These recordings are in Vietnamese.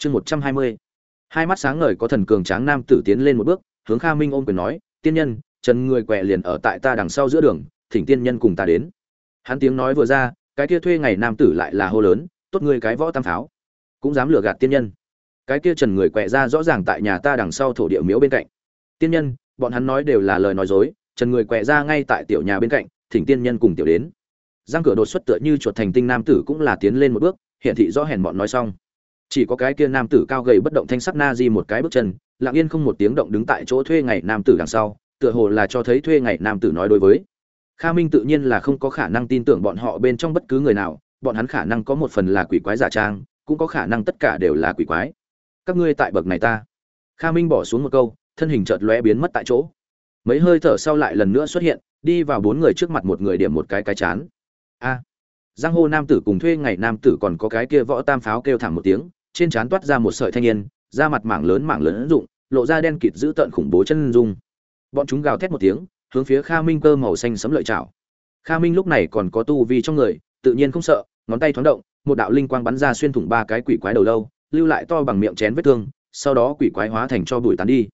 chương một trăm hai mươi. Hai mắt sáng ngời có thần cường tráng nam tử tiến lên một bước, hướng kha minh ôm quyền nói, tiên nhân trần người quẹ liền ở tại ta đằng sau giữa đường, thỉnh tiên nhân cùng ta đến. Hắn tiếng nói vừa ra, cái kia thuê ngày nam tử lại là hô lớn, tốt người cái võ tam pháo cũng dám lừa gạt tiên nhân. Cái kia trần người quẹ ra rõ ràng tại nhà ta đằng sau thổ địa miếu bên cạnh. Tiên nhân, bọn hắn nói đều là lời nói dối trần người quẹ ra ngay tại tiểu nhà bên cạnh, thỉnh tiên nhân cùng tiểu đến. Giang cửa đột xuất tựa như chuột thành tinh nam tử cũng là tiến lên một bước hiện thị rõ hèn bọn nói xong chỉ có cái kia nam tử cao gầy bất động thanh sắc na di một cái bước chân, lặng yên không một tiếng động đứng tại chỗ thuê ngày nam tử đằng sau, tựa hồ là cho thấy thuê ngày nam tử nói đối với. Kha minh tự nhiên là không có khả năng tin tưởng bọn họ bên trong bất cứ người nào, bọn hắn khả năng có một phần là quỷ quái giả trang, cũng có khả năng tất cả đều là quỷ quái. Các ngươi tại bậc này ta. Kha minh bỏ xuống một câu, thân hình chợt lóe biến mất tại chỗ. Mấy hơi thở sau lại lần nữa xuất hiện, đi vào bốn người trước mặt một người điểm một cái cái chán. A. Giang hô nam tử cùng thuê ngày nam tử còn có cái kia võ tam pháo kêu thảm một tiếng trên trán toát ra một sợi thanh niên, da mặt mảng lớn mảng lớn rụng, lộ ra đen kịt giữ tợn khủng bố chân dung. Bọn chúng gào thét một tiếng, hướng phía kha minh cơ màu xanh sấm lợi chảo. Kha minh lúc này còn có tu vi trong người, tự nhiên không sợ, ngón tay thoáng động, một đạo linh quang bắn ra xuyên thủng ba cái quỷ quái đầu lâu, lưu lại to bằng miệng chén vết thương, sau đó quỷ quái hóa thành cho bụi tán đi.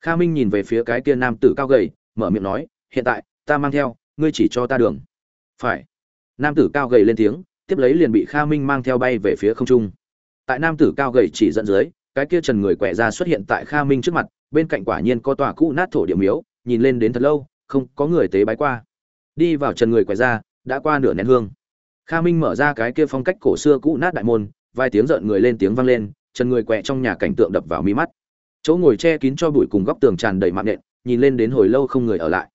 Kha minh nhìn về phía cái kia nam tử cao gầy, mở miệng nói, hiện tại, ta mang theo, ngươi chỉ cho ta đường. Phải. Nam tử cao gầy lên tiếng, tiếp lấy liền bị kha minh mang theo bay về phía không trung tại nam tử cao gầy chỉ dẫn dưới, cái kia trần người quẹ ra xuất hiện tại kha minh trước mặt, bên cạnh quả nhiên có tòa cũ nát thổ địa miếu, nhìn lên đến thật lâu, không có người tế bái qua. Đi vào trần người quẹ ra, đã qua nửa nén hương. Kha minh mở ra cái kia phong cách cổ xưa cũ nát đại môn, vài tiếng rợn người lên tiếng vang lên, trần người quẹ trong nhà cảnh tượng đập vào mi mắt. Chỗ ngồi che kín cho bụi cùng góc tường tràn đầy mạng nện, nhìn lên đến hồi lâu không người ở lại.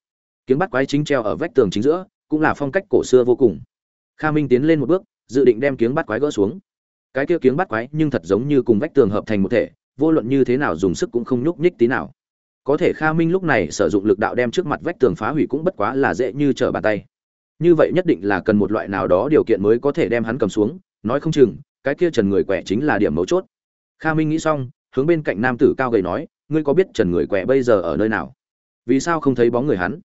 Kiếm bắt quái chính treo ở vách tường chính giữa, cũng là phong cách cổ xưa vô cùng. Kha minh tiến lên một bước, dự định đem kiếng bắt quái gỡ xuống cái kia kiếng bắt quái nhưng thật giống như cùng vách tường hợp thành một thể, vô luận như thế nào dùng sức cũng không nhúc nhích tí nào. Có thể kha minh lúc này sử dụng lực đạo đem trước mặt vách tường phá hủy cũng bất quá là dễ như trở bàn tay. Như vậy nhất định là cần một loại nào đó điều kiện mới có thể đem hắn cầm xuống, nói không chừng, cái kia trần người quẻ chính là điểm mấu chốt. Kha minh nghĩ xong, hướng bên cạnh nam tử cao gầy nói, ngươi có biết trần người quẻ bây giờ ở nơi nào? Vì sao không thấy bóng người hắn?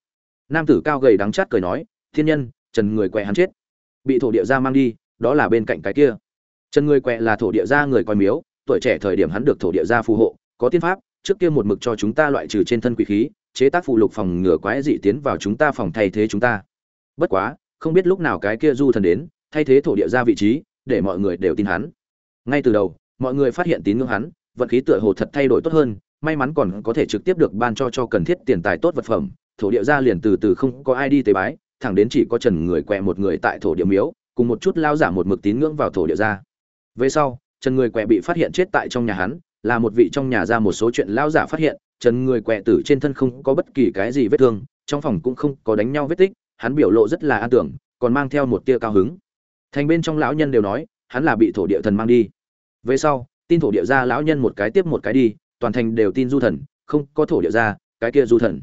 Nam tử cao gầy đắng chát cười nói, thiên nhân, trần người quẻ hắn chết. Bị thổ địa gia mang đi, đó là bên cạnh cái kia trần người quẹ là thổ địa gia người coi miếu, tuổi trẻ thời điểm hắn được thổ địa gia phù hộ, có tiên pháp, trước kia một mực cho chúng ta loại trừ trên thân quỷ khí, chế tác phù lục phòng ngừa quái dị tiến vào chúng ta phòng thay thế chúng ta. Bất quá, không biết lúc nào cái kia du thần đến, thay thế thổ địa gia vị trí, để mọi người đều tin hắn. Ngay từ đầu, mọi người phát hiện tín ngưỡng hắn, vận khí tựa hồ thật thay đổi tốt hơn, may mắn còn có thể trực tiếp được ban cho cho cần thiết tiền tài tốt vật phẩm, thổ địa gia liền từ từ không có ai đi tế bái, thẳng đến chỉ có trần người quẹ một người tại thổ địa miếu, cùng một chút lao giả một mực tín ngưỡng vào thổ địa gia về sau, trần người Quẻ bị phát hiện chết tại trong nhà hắn, là một vị trong nhà ra một số chuyện lao giả phát hiện, trần người Quẻ tử trên thân không có bất kỳ cái gì vết thương, trong phòng cũng không có đánh nhau vết tích, hắn biểu lộ rất là an tưởng, còn mang theo một tia cao hứng. Thành bên trong lão nhân đều nói, hắn là bị thổ địa thần mang đi. Về sau, tin thổ địa gia lão nhân một cái tiếp một cái đi, toàn thành đều tin du thần, không có thổ địa gia cái kia du thần.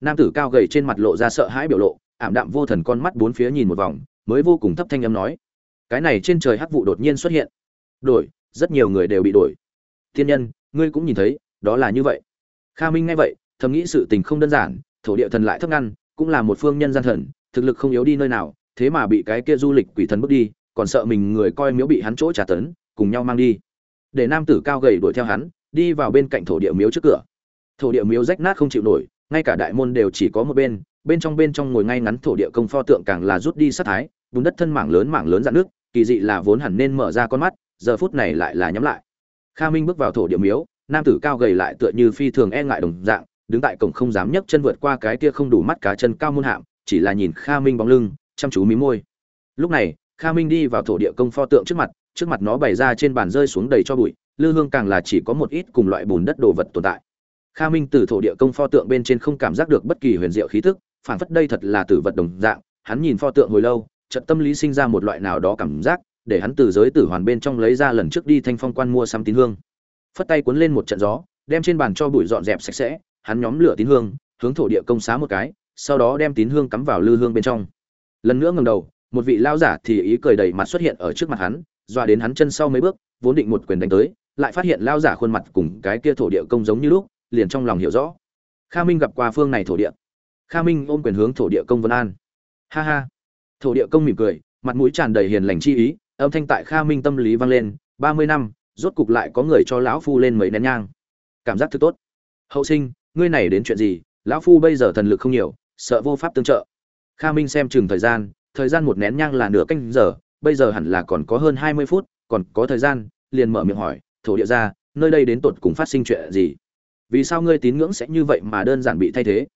Nam tử cao gầy trên mặt lộ ra sợ hãi biểu lộ, ảm đạm vô thần con mắt bốn phía nhìn một vòng, mới vô cùng thấp thanh âm nói. Cái này trên trời hắc vụ đột nhiên xuất hiện đổi, rất nhiều người đều bị đổi. Thiên nhân, ngươi cũng nhìn thấy, đó là như vậy. Kha minh nghe vậy, thầm nghĩ sự tình không đơn giản, thổ địa thần lại thấp ngăn, cũng là một phương nhân gian thần, thực lực không yếu đi nơi nào, thế mà bị cái kia du lịch quỷ thần bước đi, còn sợ mình người coi miếu bị hắn chỗ trả tấn, cùng nhau mang đi. Để nam tử cao gầy đuổi theo hắn, đi vào bên cạnh thổ địa miếu trước cửa. Thổ địa miếu rách nát không chịu nổi, ngay cả đại môn đều chỉ có một bên bên trong bên trong ngồi ngay ngắn thổ địa công pho tượng càng là rút đi sát thái vùng đất thân mảng lớn mảng lớn dạn nước kỳ dị là vốn hẳn nên mở ra con mắt giờ phút này lại là nhắm lại. Kha minh bước vào thổ địa miếu, nam tử cao gầy lại tựa như phi thường e ngại đồng dạng, đứng tại cổng không dám nhấc chân vượt qua cái tia không đủ mắt cá chân cao muôn hạm, chỉ là nhìn kha minh bóng lưng, chăm chú mí môi. Lúc này, kha minh đi vào thổ địa công pho tượng trước mặt trước mặt nó bày ra trên bàn rơi xuống đầy cho bụi, lư hương càng là chỉ có một ít cùng loại bùn đất đồ vật tồn tại. Kha minh từ thổ địa công pho tượng bên trên không cảm giác được bất kỳ huyền diệu khí tức phản phất đây thật là tử vật đồng dạng, hắn nhìn pho tượng hồi lâu trận tâm lý sinh ra một loại nào đó cảm giác để hắn từ giới tử hoàn bên trong lấy ra lần trước đi thanh phong quan mua sắm tín hương. Phất tay cuốn lên một trận gió, đem trên bàn cho bụi dọn dẹp sạch sẽ, hắn nhóm lửa tín hương, hướng thổ địa công xá một cái, sau đó đem tín hương cắm vào lư hương bên trong. Lần nữa ngầm đầu, một vị lao giả thì ý cười đầy mặt xuất hiện ở trước mặt hắn, dọa đến hắn chân sau mấy bước, vốn định một quyền đánh tới, lại phát hiện lao giả khuôn mặt cùng cái kia thổ địa công giống như lúc, liền trong lòng hiểu rõ. Kha minh gặp qua phương này thổ địa. Kha minh ôm quyền hướng thổ địa công vân an. Ha ha. Thổ địa công mỉm cười, mặt mũi tràn đầy hiền lành chi ý âm thanh tại kha minh tâm lý vang lên, ba mươi năm, rốt cục lại có người cho lão phu lên mấy nén nhang. Cảm giác thứ tốt. Hậu sinh, ngươi này đến chuyện gì? Lão phu bây giờ thần lực không nhiều, sợ vô pháp tương trợ. Kha minh xem chừng thời gian thời gian một nén nhang là nửa canh giờ, bây giờ hẳn là còn có hơn hai mươi phút, còn có thời gian, liền mở miệng hỏi, thổ địa ra nơi đây đến tột cùng phát sinh chuyện gì? Vì sao ngươi tín ngưỡng sẽ như vậy mà đơn giản bị thay thế?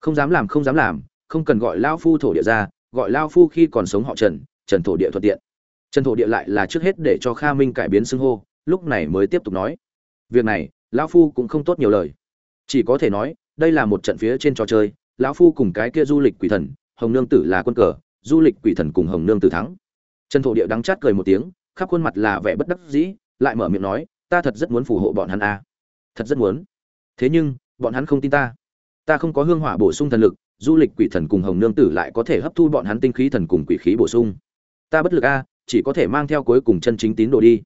Không dám làm, không dám làm, không cần gọi lao phu thổ địa ra gọi lao phu khi còn sống họ trần trần thổ địa thuận tiện trần thổ địa lại là trước hết để cho kha minh cải biến xưng hô, lúc này mới tiếp tục nói. Việc này, lão phu cũng không tốt nhiều lời. Chỉ có thể nói, đây là một trận phía trên trò chơi, lão phu cùng cái kia du lịch quỷ thần, hồng nương tử là quân cờ, du lịch quỷ thần cùng hồng nương tử thắng. Trần thổ địa đắng chát cười một tiếng, khắp khuôn mặt là vẻ bất đắc dĩ, lại mở miệng nói, ta thật rất muốn phù hộ bọn hắn a. Thật rất muốn. Thế nhưng, bọn hắn không tin ta. Ta không có hương hỏa bổ sung thần lực, du lịch quỷ thần cùng hồng nương tử lại có thể hấp thu bọn hắn tinh khí thần cùng quỷ khí bổ sung. Ta bất lực a chỉ có thể mang theo cuối cùng chân chính tín đồ đi.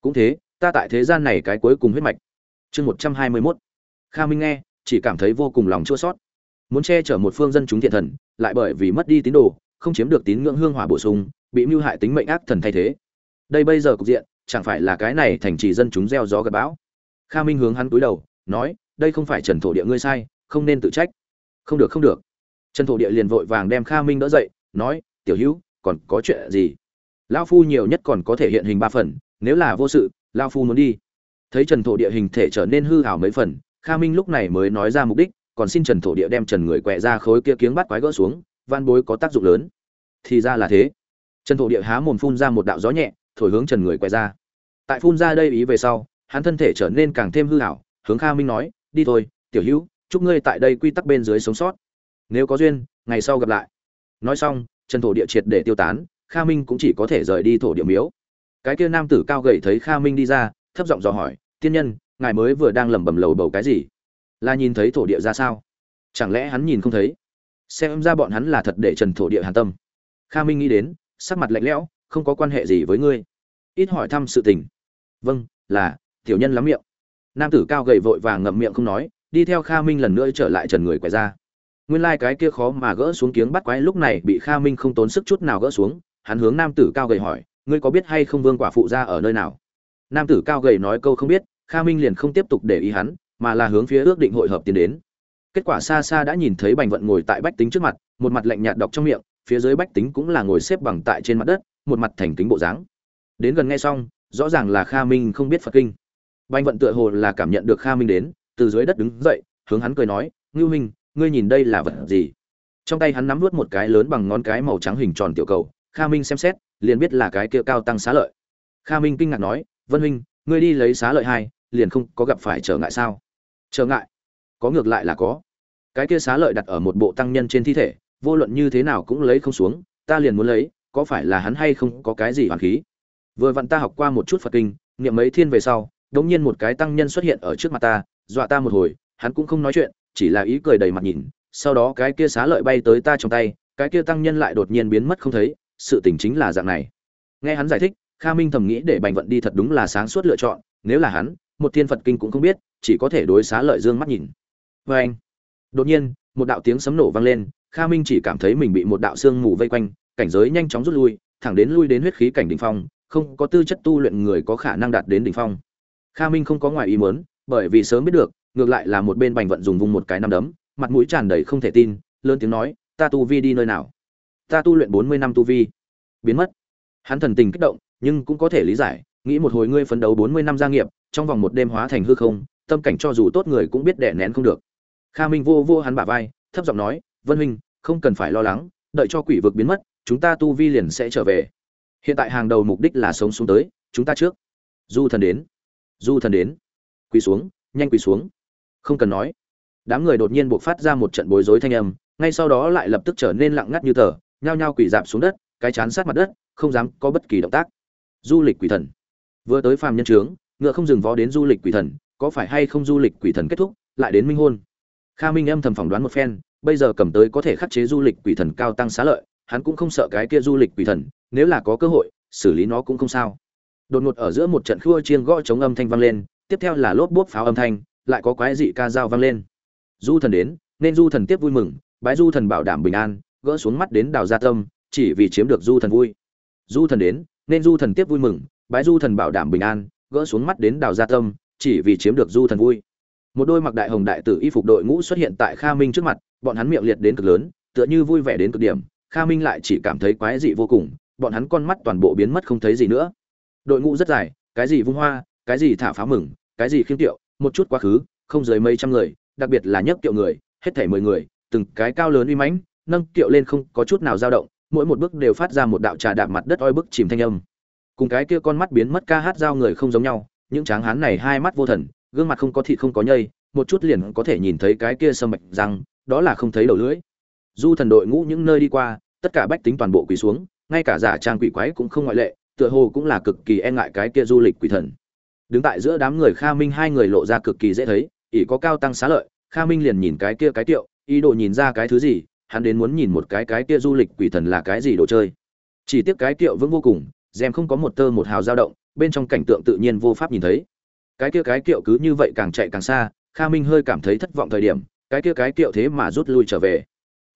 Cũng thế, ta tại thế gian này cái cuối cùng huyết mạch. Chương một trăm hai mươi mốt. Kha minh nghe, chỉ cảm thấy vô cùng lòng chua sót muốn che chở một phương dân chúng thiện thần, lại bởi vì mất đi tín đồ, không chiếm được tín ngưỡng hương hỏa bổ sung, bị mưu hại tính mệnh ác thần thay thế. Đây bây giờ cục diện, chẳng phải là cái này thành trì dân chúng gieo gió gặp bão? Kha minh hướng hắn túi đầu, nói, đây không phải trần thổ địa ngươi sai, không nên tự trách. Không được không được. Trần thổ địa liền vội vàng đem kha minh đỡ dậy, nói, tiểu hữu, còn có chuyện gì? Lao phu nhiều nhất còn có thể hiện hình ba phần, nếu là vô sự lao phu muốn đi. Thấy trần thổ địa hình thể trở nên hư hảo mấy phần, kha minh lúc này mới nói ra mục đích, còn xin trần thổ địa đem trần người quẹ ra khối kia kiếng bắt quái gỡ xuống, van bối có tác dụng lớn. Thì ra là thế. Trần thổ địa há mồm phun ra một đạo gió nhẹ, thổi hướng trần người quẹ ra. Tại phun ra đây ý về sau, hắn thân thể trở nên càng thêm hư hảo hướng kha minh nói, đi thôi, tiểu hữu, chúc ngươi tại đây quy tắc bên dưới sống sót. Nếu có duyên, ngày sau gặp lại. Nói xong, trần thổ địa triệt để tiêu tán kha minh cũng chỉ có thể rời đi thổ địa miếu. Cái kia nam tử cao gầy thấy kha minh đi ra, thấp giọng dò hỏi, tiên nhân, ngài mới vừa đang lẩm bẩm lầu bầu cái gì? Là nhìn thấy thổ địa ra sao? Chẳng lẽ hắn nhìn không thấy? Xem ra bọn hắn là thật để trần thổ địa hàn tâm. Kha minh nghĩ đến, sắc mặt lạnh lẽo, không có quan hệ gì với ngươi. Ít hỏi thăm sự tình. Vâng là, tiểu nhân lắm miệng. Nam tử cao gầy vội vàng ngậm miệng không nói, đi theo kha minh lần nữa trở lại trần người quay ra. Nguyên lai cái kia khó mà gỡ xuống kiếng bắt quái lúc này bị kha minh không tốn sức chút nào gỡ xuống hắn hướng nam tử cao gầy hỏi, ngươi có biết hay không vương quả phụ ra ở nơi nào? Nam tử cao gầy nói câu không biết, kha minh liền không tiếp tục để ý hắn, mà là hướng phía ước định hội hợp tiến đến. Kết quả xa xa đã nhìn thấy bành vận ngồi tại bách tính trước mặt, một mặt lạnh nhạt đọc trong miệng, phía dưới bách tính cũng là ngồi xếp bằng tại trên mặt đất, một mặt thành kính bộ dáng. Đến gần nghe xong, rõ ràng là kha minh không biết phật kinh. Bành vận tựa hồ là cảm nhận được kha minh đến, từ dưới đất đứng dậy, hướng hắn cười nói, ngưu minh, ngươi nhìn đây là vật gì? Trong tay hắn nắm vút một cái lớn bằng ngón cái màu trắng hình tròn tiểu cầu kha minh xem xét, liền biết là cái kia cao tăng xá lợi. Kha minh kinh ngạc nói, vân huynh, ngươi đi lấy xá lợi hai, liền không có gặp phải trở ngại sao? Trở ngại? Có ngược lại là có. Cái kia xá lợi đặt ở một bộ tăng nhân trên thi thể, vô luận như thế nào cũng lấy không xuống, ta liền muốn lấy, có phải là hắn hay không có cái gì hoàn khí? Vừa vặn ta học qua một chút phật kinh, niệm mấy thiên về sau, đống nhiên một cái tăng nhân xuất hiện ở trước mặt ta, dọa ta một hồi, hắn cũng không nói chuyện, chỉ là ý cười đầy mặt nhìn, sau đó cái kia xá lợi bay tới ta trong tay, cái kia tăng nhân lại đột nhiên biến mất không thấy sự tình chính là dạng này. Nghe hắn giải thích, kha minh thầm nghĩ để bành vận đi thật đúng là sáng suốt lựa chọn, nếu là hắn, một thiên phật kinh cũng không biết, chỉ có thể đối xá lợi dương mắt nhìn. Vê anh, đột nhiên, một đạo tiếng sấm nổ vang lên, kha minh chỉ cảm thấy mình bị một đạo sương mù vây quanh, cảnh giới nhanh chóng rút lui, thẳng đến lui đến huyết khí cảnh đỉnh phong, không có tư chất tu luyện người có khả năng đạt đến đỉnh phong. Kha minh không có ngoài ý muốn, bởi vì sớm biết được, ngược lại là một bên bành vận dùng vùng một cái năm đấm, mặt mũi tràn đầy không thể tin, lớn tiếng nói, ta tu vi đi nơi nào? Ta tu luyện bốn mươi năm tu vi biến mất. Hắn thần tình kích động, nhưng cũng có thể lý giải, nghĩ một hồi ngươi phấn đấu bốn mươi năm gia nghiệp, trong vòng một đêm hóa thành hư không, tâm cảnh cho dù tốt người cũng biết đẻ nén không được. Kha minh vô vô hắn bả vai, thấp giọng nói, vân huynh, không cần phải lo lắng, đợi cho quỷ vực biến mất, chúng ta tu vi liền sẽ trở về. Hiện tại hàng đầu mục đích là sống xuống tới, chúng ta trước. Du thần đến. Du thần đến. Quỳ xuống, nhanh quỳ xuống. Không cần nói. Đám người đột nhiên buộc phát ra một trận bối rối thanh âm, ngay sau đó lại lập tức trở nên lặng ngắt như tờ, nhao nhao quỳ dạp xuống đất cái chán sát mặt đất, không dám có bất kỳ động tác. Du lịch quỷ thần. Vừa tới phàm nhân trướng, ngựa không dừng vó đến du lịch quỷ thần, có phải hay không du lịch quỷ thần kết thúc, lại đến minh hôn? Kha minh âm thầm phỏng đoán một phen, bây giờ cầm tới có thể khắc chế du lịch quỷ thần cao tăng xá lợi, hắn cũng không sợ cái kia du lịch quỷ thần, nếu là có cơ hội, xử lý nó cũng không sao. Đột ngột ở giữa một trận khua chiên gõ chống âm thanh vang lên, tiếp theo là lốp bốp pháo âm thanh, lại có quái dị ca dao vang lên. Du thần đến, nên du thần tiếp vui mừng, bái du thần bảo đảm bình an, gỡ xuống mắt đến đào gia tâm chỉ vì chiếm được du thần vui. Du thần đến, nên du thần tiếp vui mừng, bái du thần bảo đảm bình an, gỡ xuống mắt đến đào gia tâm, chỉ vì chiếm được du thần vui. Một đôi mặc đại hồng đại tử y phục đội ngũ xuất hiện tại kha minh trước mặt, bọn hắn miệng liệt đến cực lớn, tựa như vui vẻ đến cực điểm, kha minh lại chỉ cảm thấy quái dị vô cùng, bọn hắn con mắt toàn bộ biến mất không thấy gì nữa. Đội ngũ rất dài, cái gì vung hoa, cái gì thả phá mừng, cái gì khiêm tiệu, một chút quá khứ, không dưới mấy trăm người, đặc biệt là nhấc tiệu người, hết thảy mười người, từng cái cao lớn uy mãnh, nâng tiệu lên không có chút nào dao động mỗi một bước đều phát ra một đạo trà đạp mặt đất oi bức chìm thanh âm. Cùng cái kia con mắt biến mất ca hát giao người không giống nhau, những tráng hán này hai mắt vô thần, gương mặt không có thịt không có nhây, một chút liền có thể nhìn thấy cái kia sâm mạch răng, đó là không thấy đầu lưỡi. Du thần đội ngũ những nơi đi qua, tất cả bách tính toàn bộ quỳ xuống, ngay cả giả trang quỷ quái cũng không ngoại lệ, tựa hồ cũng là cực kỳ e ngại cái kia du lịch quỷ thần. Đứng tại giữa đám người kha minh hai người lộ ra cực kỳ dễ thấy, ỷ có cao tăng xá lợi, kha minh liền nhìn cái kia cái tiệu, ý đồ nhìn ra cái thứ gì hắn đến muốn nhìn một cái cái kia du lịch quỷ thần là cái gì đồ chơi. Chỉ tiếc cái tiệu vững vô cùng, rèm không có một tơ một hào dao động, bên trong cảnh tượng tự nhiên vô pháp nhìn thấy. Cái kia cái tiệu cứ như vậy càng chạy càng xa, kha minh hơi cảm thấy thất vọng thời điểm, cái kia cái tiệu thế mà rút lui trở về.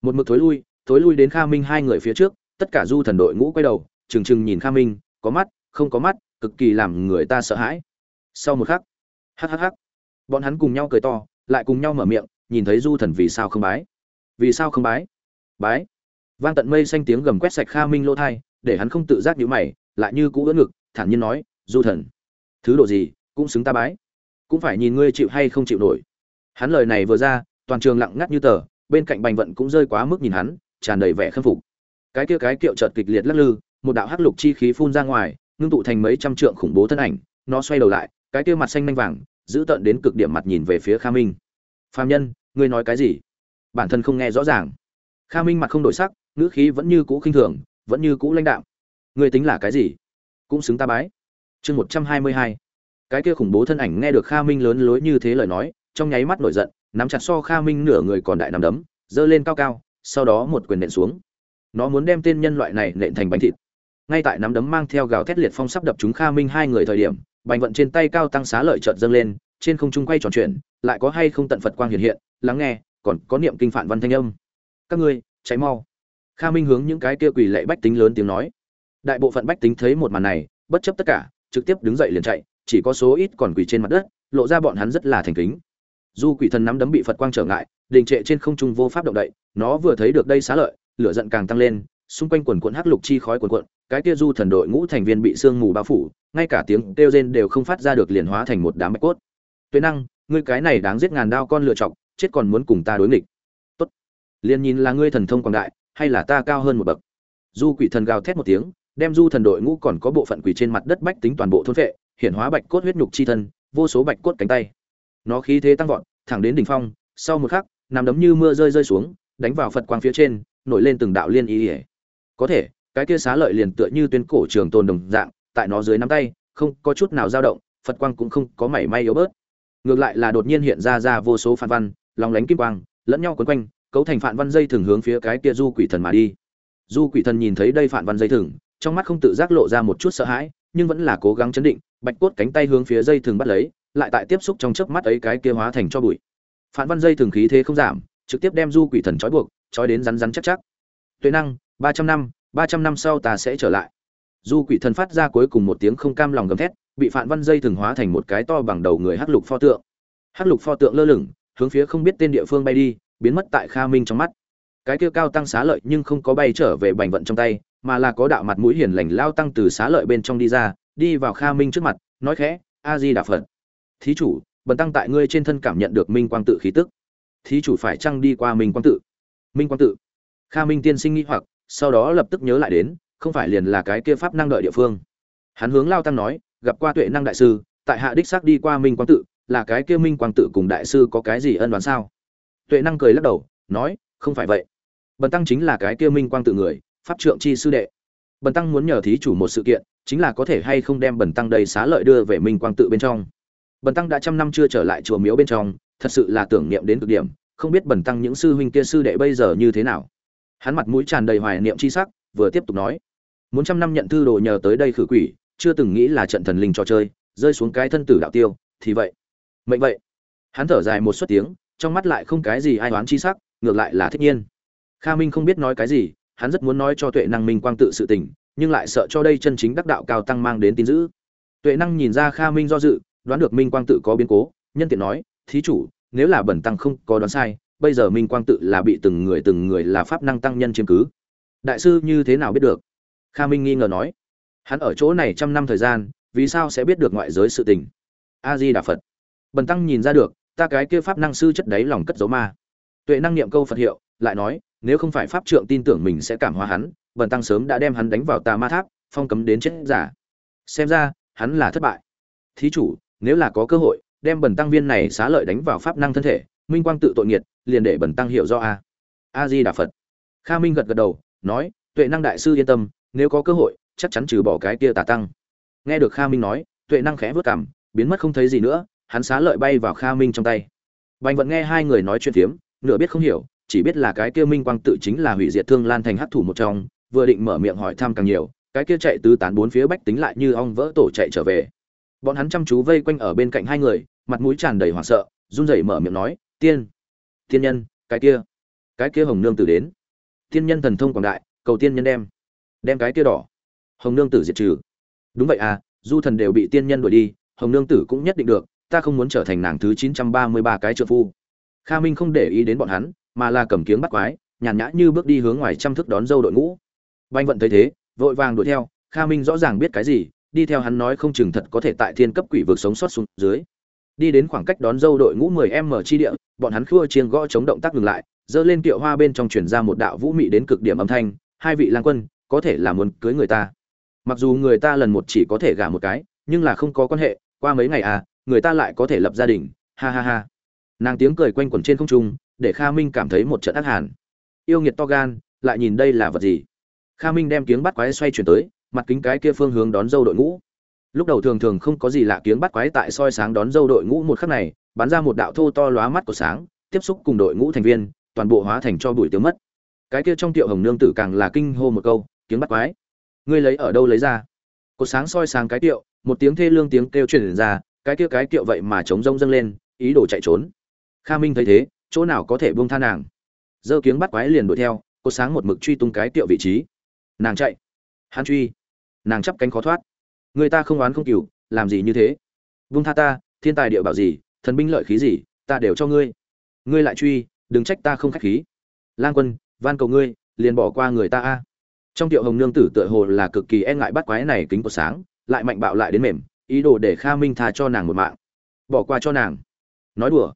Một mực thối lui thối lui đến kha minh hai người phía trước, tất cả du thần đội ngũ quay đầu, trừng trừng nhìn kha minh, có mắt, không có mắt, cực kỳ làm người ta sợ hãi. Sau một khắc hhh bọn hắn cùng nhau cười to, lại cùng nhau mở miệng, nhìn thấy du thần vì sao không bái vì sao không bái? Bái? Vang tận mây xanh tiếng gầm quét sạch kha minh lỗ thai, để hắn không tự giác nhũ mày, lại như cũ ưỡn ngực, thản nhiên nói, du thần, thứ độ gì cũng xứng ta bái. Cũng phải nhìn ngươi chịu hay không chịu nổi. Hắn lời này vừa ra, toàn trường lặng ngắt như tờ, bên cạnh bành vận cũng rơi quá mức nhìn hắn, tràn đầy vẻ khâm phục. Cái kia cái kiệu chợt kịch liệt lắc lư, một đạo hắc lục chi khí phun ra ngoài, ngưng tụ thành mấy trăm trượng khủng bố thân ảnh, nó xoay đầu lại, cái kia mặt xanh manh vàng giữ tận đến cực điểm mặt nhìn về phía kha minh. Phàm nhân, ngươi nói cái gì? Bản thân không nghe rõ ràng. Kha minh mặt không đổi sắc, ngữ khí vẫn như cũ khinh thường, vẫn như cũ lãnh đạo. ngươi tính là cái gì? Cũng xứng ta bái. Chương một trăm hai mươi hai. Cái kia khủng bố thân ảnh nghe được kha minh lớn lối như thế lời nói, trong nháy mắt nổi giận, nắm chặt so kha minh nửa người còn đại nằm đấm, giơ lên cao cao, sau đó một quyền nện xuống. Nó muốn đem tên nhân loại này nện thành bánh thịt. Ngay tại nắm đấm mang theo gào thét liệt phong sắp đập chúng kha minh hai người thời điểm, bành vận trên tay cao tăng xá lợi trợt dâng lên, trên không trung quay tròn chuyển, lại có hay không tận phật quang hiện hiện, lắng nghe còn có niệm kinh phản văn thanh âm. Các ngươi cháy mau. Kha minh hướng những cái kia quỳ lệ bách tính lớn tiếng nói. Đại bộ phận bách tính thấy một màn này, bất chấp tất cả, trực tiếp đứng dậy liền chạy, chỉ có số ít còn quỳ trên mặt đất, lộ ra bọn hắn rất là thành kính. Du quỷ thần nắm đấm bị phật quang trở ngại, đình trệ trên không trung vô pháp động đậy, nó vừa thấy được đây xá lợi, lửa giận càng tăng lên, xung quanh quần quận hắc lục chi khói quần quận cái kia du thần đội ngũ thành viên bị sương mù bao phủ, ngay cả tiếng kêu rên đều không phát ra được liền hóa thành một đám bạch cốt. Tuệ năng, ngươi cái này đáng giết ngàn đao con lựa chọc chết còn muốn cùng ta đối nghịch. Tốt. Liền nhìn là ngươi thần thông quảng đại, hay là ta cao hơn một bậc. Du quỷ thần gào thét một tiếng, đem du thần đội ngũ còn có bộ phận quỷ trên mặt đất bách tính toàn bộ thôn vệ hiện hóa bạch cốt huyết nhục chi thân, vô số bạch cốt cánh tay. Nó khí thế tăng vọt, thẳng đến đỉnh phong, sau một khắc, nằm đấm như mưa rơi rơi xuống, đánh vào phật quang phía trên, nổi lên từng đạo liên ý ỉa. Có thể, cái kia xá lợi liền tựa như tuyến cổ trường tồn đồng dạng, tại nó dưới nắm tay, không có chút nào dao động, phật quang cũng không có mảy may yếu bớt. Ngược lại là đột nhiên hiện ra ra vô số phản văn lòng lánh kim quang, lẫn nhau quấn quanh, cấu thành phản văn dây thường hướng phía cái kia du quỷ thần mà đi. Du quỷ thần nhìn thấy đây phản văn dây thừng, trong mắt không tự giác lộ ra một chút sợ hãi, nhưng vẫn là cố gắng chấn định, bạch cốt cánh tay hướng phía dây thường bắt lấy, lại tại tiếp xúc trong chớp mắt ấy cái kia hóa thành cho bụi. Phản văn dây thường khí thế không giảm, trực tiếp đem du quỷ thần trói buộc, trói đến rắn rắn chắc chắc. Tuệ năng, ba trăm năm, ba trăm năm sau ta sẽ trở lại. Du quỷ thần phát ra cuối cùng một tiếng không cam lòng gầm thét, bị phản văn dây thường hóa thành một cái to bằng đầu người hắc lục pho tượng. Hắc lục pho tượng lơ lửng hướng phía không biết tên địa phương bay đi, biến mất tại kha minh trong mắt. Cái kia cao tăng xá lợi nhưng không có bay trở về bành vận trong tay, mà là có đạo mặt mũi hiền lành lao tăng từ xá lợi bên trong đi ra, đi vào kha minh trước mặt, nói khẽ a di đà phật. Thí chủ, bần tăng tại ngươi trên thân cảm nhận được minh quang tự khí tức. Thí chủ phải chăng đi qua minh quang tự? Minh quang tự. Kha minh tiên sinh nghĩ hoặc, sau đó lập tức nhớ lại đến, không phải liền là cái kia pháp năng đợi địa phương. Hắn hướng lao tăng nói, gặp qua tuệ năng đại sư, tại hạ đích xác đi qua minh quang tự là cái kia minh quang tự cùng đại sư có cái gì ân đoán sao? Tuệ năng cười lắc đầu, nói, không phải vậy. Bần tăng chính là cái kia minh quang tự người, pháp trượng chi sư đệ. Bần tăng muốn nhờ thí chủ một sự kiện, chính là có thể hay không đem bần tăng đầy xá lợi đưa về minh quang tự bên trong. Bần tăng đã trăm năm chưa trở lại chùa miếu bên trong, thật sự là tưởng niệm đến cực điểm, không biết bần tăng những sư huynh kia sư đệ bây giờ như thế nào. Hắn mặt mũi tràn đầy hoài niệm chi sắc, vừa tiếp tục nói, muốn trăm năm nhận thư đồ nhờ tới đây khử quỷ, chưa từng nghĩ là trận thần linh trò chơi, rơi xuống cái thân tử đạo tiêu, thì vậy mệnh vậy. Hắn thở dài một suất tiếng, trong mắt lại không cái gì ai đoán chi sắc, ngược lại là thích nhiên. Kha minh không biết nói cái gì, hắn rất muốn nói cho tuệ năng minh quang tự sự tình, nhưng lại sợ cho đây chân chính đắc đạo cao tăng mang đến tin dữ. Tuệ năng nhìn ra kha minh do dự, đoán được minh quang tự có biến cố, nhân tiện nói, thí chủ, nếu là bẩn tăng không có đoán sai, bây giờ minh quang tự là bị từng người từng người là pháp năng tăng nhân chiếm cứ. Đại sư như thế nào biết được? Kha minh nghi ngờ nói. Hắn ở chỗ này trăm năm thời gian, vì sao sẽ biết được ngoại giới sự tình? A di đà phật bần tăng nhìn ra được, ta cái kia pháp năng sư chất đáy lòng cất giấu ma. Tuệ năng niệm câu phật hiệu, lại nói, nếu không phải pháp trượng tin tưởng mình sẽ cảm hóa hắn, bần tăng sớm đã đem hắn đánh vào tà ma tháp, phong cấm đến chết giả. Xem ra, hắn là thất bại. Thí chủ, nếu là có cơ hội, đem bần tăng viên này xá lợi đánh vào pháp năng thân thể, minh quang tự tội nghiệt, liền để bần tăng hiểu do a. A di đà phật. Kha minh gật gật đầu, nói, tuệ năng đại sư yên tâm, nếu có cơ hội, chắc chắn trừ bỏ cái kia tà tăng. Nghe được kha minh nói, tuệ năng khẽ vớt cảm, biến mất không thấy gì nữa hắn xá lợi bay vào kha minh trong tay. Bành vận nghe hai người nói chuyện phiếm, nửa biết không hiểu, chỉ biết là cái kia minh quang tự chính là hủy diệt thương lan thành hắc thủ một trong, vừa định mở miệng hỏi thăm càng nhiều, cái kia chạy tứ tán bốn phía bách tính lại như ong vỡ tổ chạy trở về. Bọn hắn chăm chú vây quanh ở bên cạnh hai người, mặt mũi tràn đầy hoảng sợ, run rẩy mở miệng nói, tiên tiên nhân, cái kia cái kia hồng nương tử đến. Tiên nhân thần thông quảng đại, cầu tiên nhân đem đem cái kia đỏ. Hồng nương tử diệt trừ. Đúng vậy à du thần đều bị tiên nhân đuổi đi, hồng nương tử cũng nhất định được ta không muốn trở thành nàng thứ chín trăm ba mươi ba cái trợ phu. Kha minh không để ý đến bọn hắn, mà là cầm kiếm bắt quái, nhàn nhã như bước đi hướng ngoài chăm thức đón dâu đội ngũ. Banh vận thấy thế, vội vàng đuổi theo, kha minh rõ ràng biết cái gì, đi theo hắn nói không chừng thật có thể tại thiên cấp quỷ vực sống sót xuống dưới. Đi đến khoảng cách đón dâu đội ngũ 10 m chi địa, bọn hắn khua chiêng gõ chống động tác ngừng lại dơ lên kiệu hoa bên trong truyền ra một đạo vũ mị đến cực điểm âm thanh, hai vị lang quân, có thể là muốn cưới người ta? Mặc dù người ta lần một chỉ có thể gả một cái, nhưng là không có quan hệ, qua mấy ngày à người ta lại có thể lập gia đình, ha ha ha. Nàng tiếng cười quanh quẩn trên không trung, để kha minh cảm thấy một trận ác hàn. Yêu nghiệt to gan, lại nhìn đây là vật gì? Kha minh đem tiếng bắt quái xoay chuyển tới, mặt kính cái kia phương hướng đón dâu đội ngũ. Lúc đầu thường thường không có gì lạ tiếng bắt quái tại soi sáng đón dâu đội ngũ một khắc này, bắn ra một đạo thô to lóa mắt của sáng, tiếp xúc cùng đội ngũ thành viên, toàn bộ hóa thành cho bụi tiếng mất. Cái kia trong tiệu hồng nương tử càng là kinh hô một câu tiếng bắt quái, ngươi lấy ở đâu lấy ra? Cột sáng soi sáng cái tiệu, một tiếng thê lương tiếng kêu truyền ra cái kia cái kiệu vậy mà chống rông dâng lên, ý đồ chạy trốn. Kha minh thấy thế, chỗ nào có thể buông tha nàng? Dơ kiếng bắt quái liền đuổi theo, cô sáng một mực truy tung cái kiệu vị trí. Nàng chạy. Hắn truy. Nàng chắp cánh khó thoát. Người ta không oán không cừu, làm gì như thế? Buông tha ta, thiên tài địa bảo gì, thần binh lợi khí gì, ta đều cho ngươi. Ngươi lại truy, đừng trách ta không khách khí. Lang quân, van cầu ngươi, liền bỏ qua người ta a. Trong tiệu hồng nương tử tựa hồ là cực kỳ e ngại bắt quái này kính của sáng, lại mạnh bạo lại đến mềm ý đồ để kha minh tha cho nàng một mạng. Bỏ qua cho nàng. Nói đùa.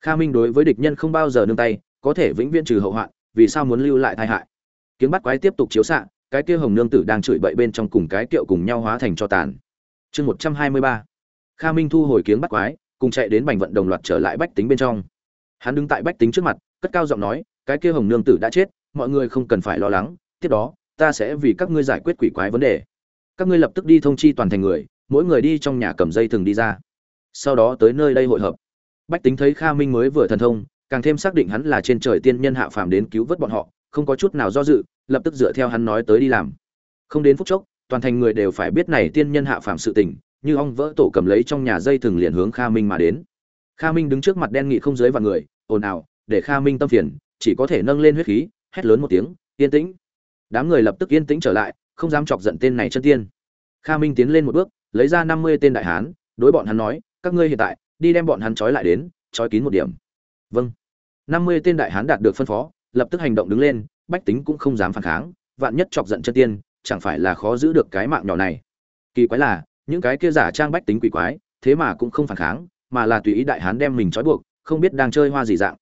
Kha minh đối với địch nhân không bao giờ nương tay, có thể vĩnh viễn trừ hậu hoạn, vì sao muốn lưu lại tai hại? Kiếm bắt quái tiếp tục chiếu xạ, cái kia hồng nương tử đang chửi bậy bên trong cùng cái kiệu cùng nhau hóa thành cho tàn. Chương một trăm hai mươi ba. Kha minh thu hồi kiếm bắt quái, cùng chạy đến bành vận đồng loạt trở lại bách tính bên trong. Hắn đứng tại bách tính trước mặt, cất cao giọng nói, cái kia hồng nương tử đã chết, mọi người không cần phải lo lắng, tiếp đó, ta sẽ vì các ngươi giải quyết quỷ quái vấn đề. Các ngươi lập tức đi thông chi toàn thành người mỗi người đi trong nhà cầm dây thừng đi ra. Sau đó tới nơi đây hội hợp. Bách tính thấy kha minh mới vừa thần thông, càng thêm xác định hắn là trên trời tiên nhân hạ phàm đến cứu vớt bọn họ, không có chút nào do dự, lập tức dựa theo hắn nói tới đi làm. Không đến phút chốc, toàn thành người đều phải biết này tiên nhân hạ phàm sự tình, như ong vỡ tổ cầm lấy trong nhà dây thừng liền hướng kha minh mà đến. Kha minh đứng trước mặt đen nghị không dưới vài người, ồn ào, để kha minh tâm phiền, chỉ có thể nâng lên huyết khí, hét lớn một tiếng, yên tĩnh! Đám người lập tức yên tĩnh trở lại, không dám chọc giận tên này chân tiên. Kha minh tiến lên một bước lấy ra năm mươi tên đại hán, đối bọn hắn nói, các ngươi hiện tại, đi đem bọn hắn trói lại đến, trói kín một điểm. Vâng. Năm mươi tên đại hán đạt được phân phó, lập tức hành động đứng lên, bách tính cũng không dám phản kháng, vạn nhất chọc giận chân tiên, chẳng phải là khó giữ được cái mạng nhỏ này. Kỳ quái là, những cái kia giả trang bách tính quỷ quái, thế mà cũng không phản kháng, mà là tùy ý đại hán đem mình trói buộc, không biết đang chơi hoa gì dạng.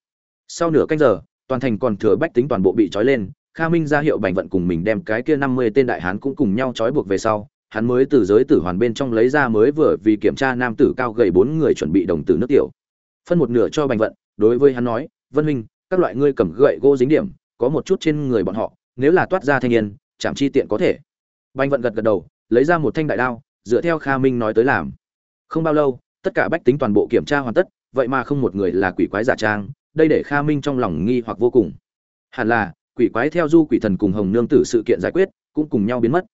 Sau nửa canh giờ, toàn thành còn thừa bách tính toàn bộ bị trói lên, kha minh ra hiệu bành vận cùng mình đem cái kia năm mươi tên đại hán cũng cùng nhau trói buộc về sau hắn mới từ giới tử hoàn bên trong lấy ra mới vừa vì kiểm tra nam tử cao gầy bốn người chuẩn bị đồng tử nước tiểu. Phân một nửa cho bành vận, đối với hắn nói, vân huynh, các loại ngươi cầm gậy gỗ dính điểm, có một chút trên người bọn họ, nếu là toát ra thanh niên, chạm chi tiện có thể. Bành vận gật gật đầu, lấy ra một thanh đại đao, dựa theo kha minh nói tới làm. Không bao lâu, tất cả bách tính toàn bộ kiểm tra hoàn tất, vậy mà không một người là quỷ quái giả trang, đây để kha minh trong lòng nghi hoặc vô cùng. Hẳn là, quỷ quái theo du quỷ thần cùng hồng nương tử sự kiện giải quyết, cũng cùng nhau biến mất.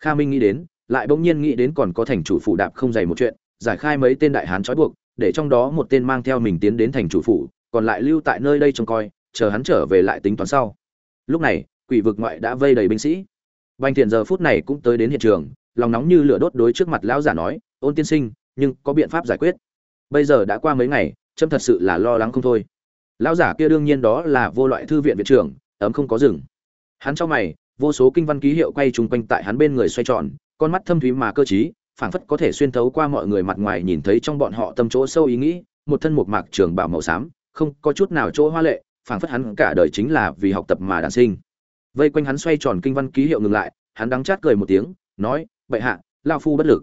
Kha minh nghĩ đến lại bỗng nhiên nghĩ đến còn có thành chủ phủ đạp không dày một chuyện, giải khai mấy tên đại hán trói buộc, để trong đó một tên mang theo mình tiến đến thành chủ phủ, còn lại lưu tại nơi đây trông coi, chờ hắn trở về lại tính toán sau. Lúc này, quỷ vực ngoại đã vây đầy binh sĩ. Banh thiện giờ phút này cũng tới đến hiện trường, lòng nóng như lửa đốt đối trước mặt lão giả nói, ôn tiên sinh, nhưng có biện pháp giải quyết. Bây giờ đã qua mấy ngày trâm thật sự là lo lắng không thôi. Lão giả kia đương nhiên đó là vô loại thư viện viện trưởng, ấm không có rừng hắn cho mày, vô số kinh văn ký hiệu quay chung quanh tại hắn bên người xoay tròn con mắt thâm thúy mà cơ trí, phảng phất có thể xuyên thấu qua mọi người mặt ngoài nhìn thấy trong bọn họ tâm chỗ sâu ý nghĩ, một thân một mạc trường bảo màu xám, không có chút nào chỗ hoa lệ, phảng phất hắn cả đời chính là vì học tập mà đản sinh. Vây quanh hắn xoay tròn kinh văn ký hiệu ngừng lại, hắn đắng chát cười một tiếng, nói, bệ hạ lao phu bất lực.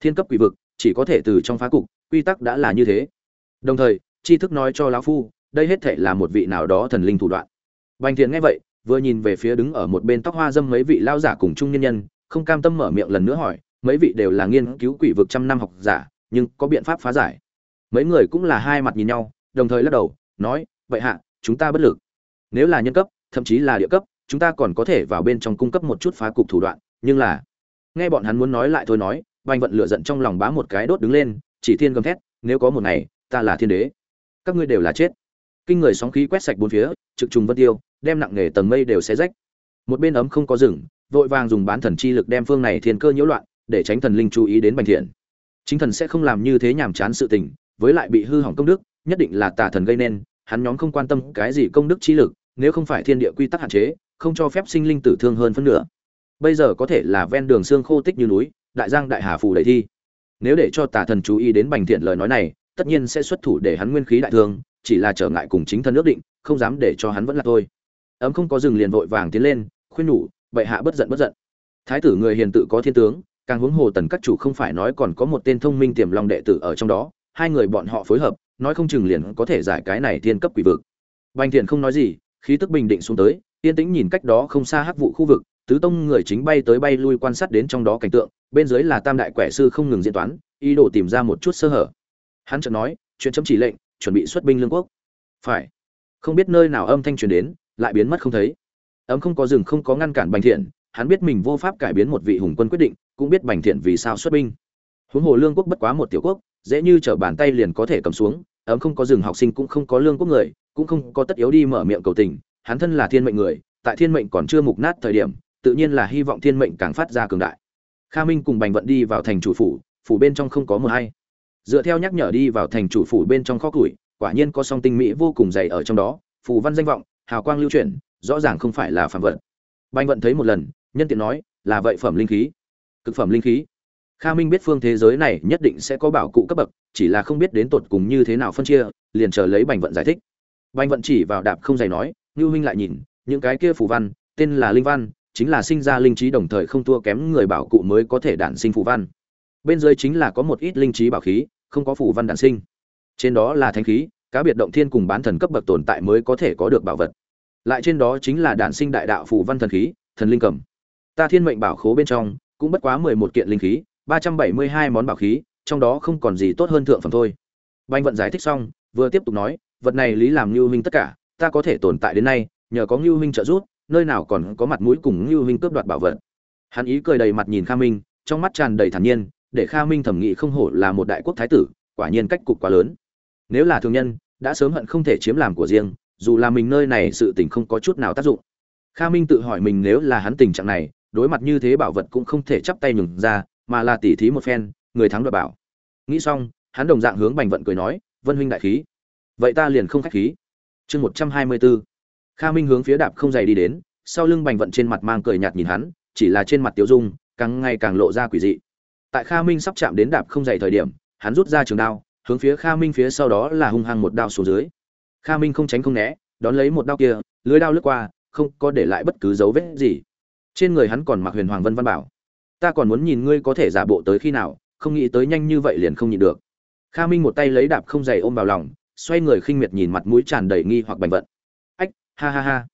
Thiên cấp quỷ vực, chỉ có thể từ trong phá cục, quy tắc đã là như thế. Đồng thời, tri thức nói cho lão phu, đây hết thể là một vị nào đó thần linh thủ đoạn. Bành thiện nghe vậy, vừa nhìn về phía đứng ở một bên tóc hoa dâm mấy vị lao giả cùng trung nhân nhân không cam tâm mở miệng lần nữa hỏi, mấy vị đều là nghiên cứu quỷ vực trăm năm học giả, nhưng có biện pháp phá giải. Mấy người cũng là hai mặt nhìn nhau, đồng thời lắc đầu, nói, vậy hạ, chúng ta bất lực. Nếu là nhân cấp, thậm chí là địa cấp, chúng ta còn có thể vào bên trong cung cấp một chút phá cục thủ đoạn, nhưng là, nghe bọn hắn muốn nói lại thôi nói, bành vận lửa giận trong lòng bá một cái đốt đứng lên, chỉ thiên gầm thét, nếu có một ngày, ta là thiên đế. Các ngươi đều là chết. Kinh người sóng khí quét sạch bốn phía, trực trùng vân tiêu, đem nặng nghề tầng mây đều xé rách. Một bên ấm không có rừng vội vàng dùng bán thần chi lực đem phương này thiên cơ nhiễu loạn, để tránh thần linh chú ý đến bành thiện. Chính thần sẽ không làm như thế nhàm chán sự tình, với lại bị hư hỏng công đức, nhất định là tà thần gây nên, hắn nhóm không quan tâm cái gì công đức chi lực, nếu không phải thiên địa quy tắc hạn chế, không cho phép sinh linh tử thương hơn phân nửa. Bây giờ có thể là ven đường xương khô tích như núi, đại giang đại hà phù đầy thi. Nếu để cho tà thần chú ý đến bành thiện lời nói này, tất nhiên sẽ xuất thủ để hắn nguyên khí đại thương, chỉ là trở ngại cùng chính thần ước định, không dám để cho hắn vẫn là thôi. Ấm không có dừng liền vội vàng tiến lên, khuyên nhủ bệ hạ bất giận bất giận. Thái tử người hiền tự có thiên tướng, càng huống hồ tần các chủ không phải nói còn có một tên thông minh tiềm long đệ tử ở trong đó, hai người bọn họ phối hợp, nói không chừng liền có thể giải cái này thiên cấp quỷ vực. Bành thiện không nói gì, khí tức bình định xuống tới, yên tĩnh nhìn cách đó không xa hắc vụ khu vực, tứ tông người chính bay tới bay lui quan sát đến trong đó cảnh tượng, bên dưới là tam đại quẻ sư không ngừng diễn toán, ý đồ tìm ra một chút sơ hở. Hắn chợt nói, chuyện chấm chỉ lệnh, chuẩn bị xuất binh lương quốc. Phải. Không biết nơi nào âm thanh truyền đến, lại biến mất không thấy ấm không có rừng không có ngăn cản bành thiện, hắn biết mình vô pháp cải biến một vị hùng quân quyết định, cũng biết bành thiện vì sao xuất binh. Huống hồ lương quốc bất quá một tiểu quốc, dễ như trở bàn tay liền có thể cầm xuống, ấm không có rừng học sinh cũng không có lương quốc người, cũng không có tất yếu đi mở miệng cầu tình, hắn thân là thiên mệnh người, tại thiên mệnh còn chưa mục nát thời điểm, tự nhiên là hy vọng thiên mệnh càng phát ra cường đại. Kha minh cùng bành vận đi vào thành chủ phủ phủ bên trong không có mờ hay. Dựa theo nhắc nhở đi vào thành chủ phủ bên trong kho củi, quả nhiên có song tinh mỹ vô cùng dày ở trong đó, phù văn danh vọng, hào quang lưu chuyển rõ ràng không phải là phàm vật. Bành vận thấy một lần, nhân tiện nói, là vậy phẩm linh khí. Cực phẩm linh khí. Kha minh biết phương thế giới này nhất định sẽ có bảo cụ cấp bậc, chỉ là không biết đến tột cùng như thế nào phân chia, liền chờ lấy bành vận giải thích. Bành vận chỉ vào đạp không dày nói Nưu huynh lại nhìn, những cái kia phù văn, tên là linh văn, chính là sinh ra linh trí đồng thời không thua kém người bảo cụ mới có thể đản sinh phù văn. Bên dưới chính là có một ít linh trí bảo khí, không có phù văn đản sinh. Trên đó là thánh khí, cá biệt động thiên cùng bán thần cấp bậc tồn tại mới có thể có được bảo vật lại trên đó chính là đản sinh đại đạo phù văn thần khí, thần linh cầm. Ta thiên mệnh bảo khố bên trong, cũng bất quá mười một kiện linh khí, ba trăm bảy mươi hai món bảo khí, trong đó không còn gì tốt hơn thượng phẩm thôi. Banh vận giải thích xong, vừa tiếp tục nói, vật này lý làm lưu huynh tất cả, ta có thể tồn tại đến nay, nhờ có lưu huynh trợ giúp, nơi nào còn có mặt mũi cùng lưu huynh cướp đoạt bảo vật. Hắn ý cười đầy mặt nhìn kha minh, trong mắt tràn đầy thản nhiên, để kha minh thẩm nghị không hổ là một đại quốc thái tử, quả nhiên cách cục quá lớn. Nếu là thương nhân, đã sớm hận không thể chiếm làm của riêng dù là mình nơi này sự tình không có chút nào tác dụng. Kha minh tự hỏi mình nếu là hắn tình trạng này, đối mặt như thế bảo vật cũng không thể chắp tay nhường ra, mà là tỉ thí một phen, người thắng đoạt bảo. Nghĩ xong, hắn đồng dạng hướng bành vận cười nói, vân huynh đại khí. Vậy ta liền không khách khí. Chương một trăm hai mươi bốn kha minh hướng phía đạp không dày đi đến, sau lưng bành vận trên mặt mang cười nhạt nhìn hắn, chỉ là trên mặt tiêu dung, càng ngày càng lộ ra quỷ dị. Tại kha minh sắp chạm đến đạp không dày thời điểm, hắn rút ra trường đao, hướng phía kha minh phía sau đó là hung hăng một đao xuống dưới kha minh không tránh không né, đón lấy một đao kia, lưới đao lướt qua, không có để lại bất cứ dấu vết gì. Trên người hắn còn mặc huyền hoàng vân văn bảo. Ta còn muốn nhìn ngươi có thể giả bộ tới khi nào, không nghĩ tới nhanh như vậy liền không nhịn được. Kha minh một tay lấy đạp không dày ôm vào lòng, xoay người khinh miệt nhìn mặt mũi tràn đầy nghi hoặc bành vận. Ách, ha ha ha.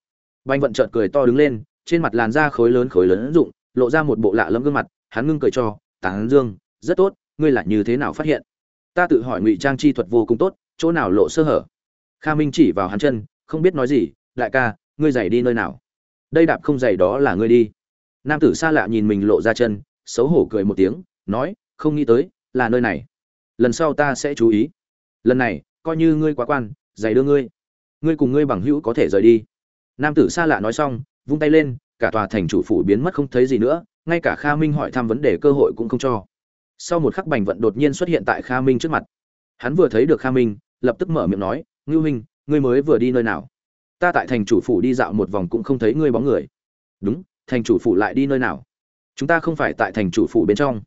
Bành vận chợt cười to đứng lên, trên mặt làn da khối lớn khối lớn rụng, lộ ra một bộ lạ lẫm gương mặt, hắn ngưng cười cho, tán dương, rất tốt, ngươi là như thế nào phát hiện? Ta tự hỏi ngụy trang chi thuật vô cùng tốt, chỗ nào lộ sơ hở? Kha minh chỉ vào hắn chân, không biết nói gì, đại ca, ngươi giày đi nơi nào? Đây đạp không giày đó là ngươi đi. Nam tử xa lạ nhìn mình lộ ra chân, xấu hổ cười một tiếng, nói, không nghĩ tới, là nơi này. Lần sau ta sẽ chú ý. Lần này, coi như ngươi quá quan, giày đưa ngươi. Ngươi cùng ngươi bằng hữu có thể rời đi. Nam tử xa lạ nói xong, vung tay lên, cả tòa thành chủ phủ biến mất không thấy gì nữa, ngay cả kha minh hỏi thăm vấn đề cơ hội cũng không cho. Sau một khắc bành vận đột nhiên xuất hiện tại kha minh trước mặt. Hắn vừa thấy được kha minh, lập tức mở miệng nói ngưu huynh, ngươi mới vừa đi nơi nào? Ta tại thành chủ phủ đi dạo một vòng cũng không thấy ngươi bóng người. Đúng, thành chủ phủ lại đi nơi nào? Chúng ta không phải tại thành chủ phủ bên trong.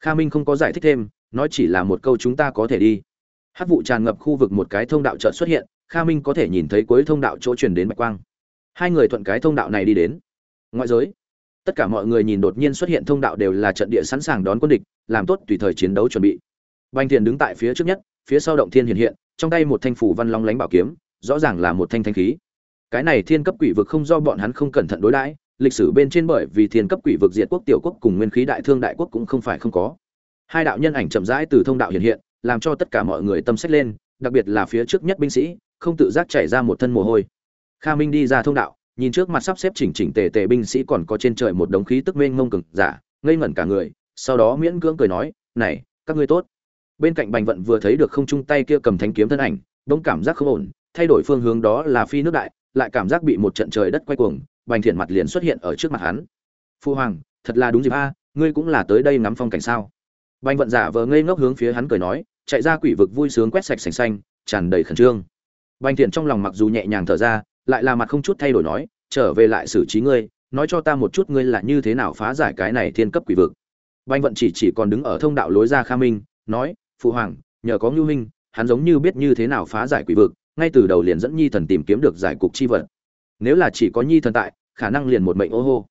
Kha minh không có giải thích thêm, nói chỉ là một câu chúng ta có thể đi. Hát vụ tràn ngập khu vực một cái thông đạo chợt xuất hiện, kha minh có thể nhìn thấy cuối thông đạo chỗ truyền đến bạch quang. Hai người thuận cái thông đạo này đi đến. Ngoại giới, tất cả mọi người nhìn đột nhiên xuất hiện thông đạo đều là trận địa sẵn sàng đón quân địch, làm tốt tùy thời chiến đấu chuẩn bị. Banh thiền đứng tại phía trước nhất, phía sau động thiên hiện hiện trong tay một thanh phủ văn long lánh bảo kiếm, rõ ràng là một thanh thanh khí. Cái này thiên cấp quỷ vực không do bọn hắn không cẩn thận đối đãi, lịch sử bên trên bởi vì thiên cấp quỷ vực diệt quốc tiểu quốc cùng nguyên khí đại thương đại quốc cũng không phải không có. Hai đạo nhân ảnh chậm rãi từ thông đạo hiện hiện, làm cho tất cả mọi người tâm sách lên, đặc biệt là phía trước nhất binh sĩ, không tự giác chảy ra một thân mồ hôi. Kha minh đi ra thông đạo, nhìn trước mặt sắp xếp chỉnh chỉnh tề tề binh sĩ còn có trên trời một đống khí tức mênh mông cực giả, ngây ngẩn cả người, sau đó miễn cưỡng cười nói, này, các ngươi tốt bên cạnh bành vận vừa thấy được không chung tay kia cầm thanh kiếm thân ảnh đông cảm giác không ổn, thay đổi phương hướng đó là phi nước đại, lại cảm giác bị một trận trời đất quay cuồng, bành thiện mặt liền xuất hiện ở trước mặt hắn. Phu hoàng, thật là đúng dịp a, ngươi cũng là tới đây ngắm phong cảnh sao? Bành vận giả vờ ngây ngốc hướng phía hắn cười nói, chạy ra quỷ vực vui sướng quét sạch sành xanh, tràn đầy khẩn trương. Bành thiện trong lòng mặc dù nhẹ nhàng thở ra, lại là mặt không chút thay đổi nói, trở về lại xử trí ngươi, nói cho ta một chút ngươi là như thế nào phá giải cái này thiên cấp quỷ vực. Bành vận chỉ chỉ còn đứng ở thông đạo lối ra kha minh, nói phụ hoàng, nhờ có ngưu minh, hắn giống như biết như thế nào phá giải quỷ vực, ngay từ đầu liền dẫn nhi thần tìm kiếm được giải cục chi vật. Nếu là chỉ có nhi thần tại, khả năng liền một mệnh ô hô.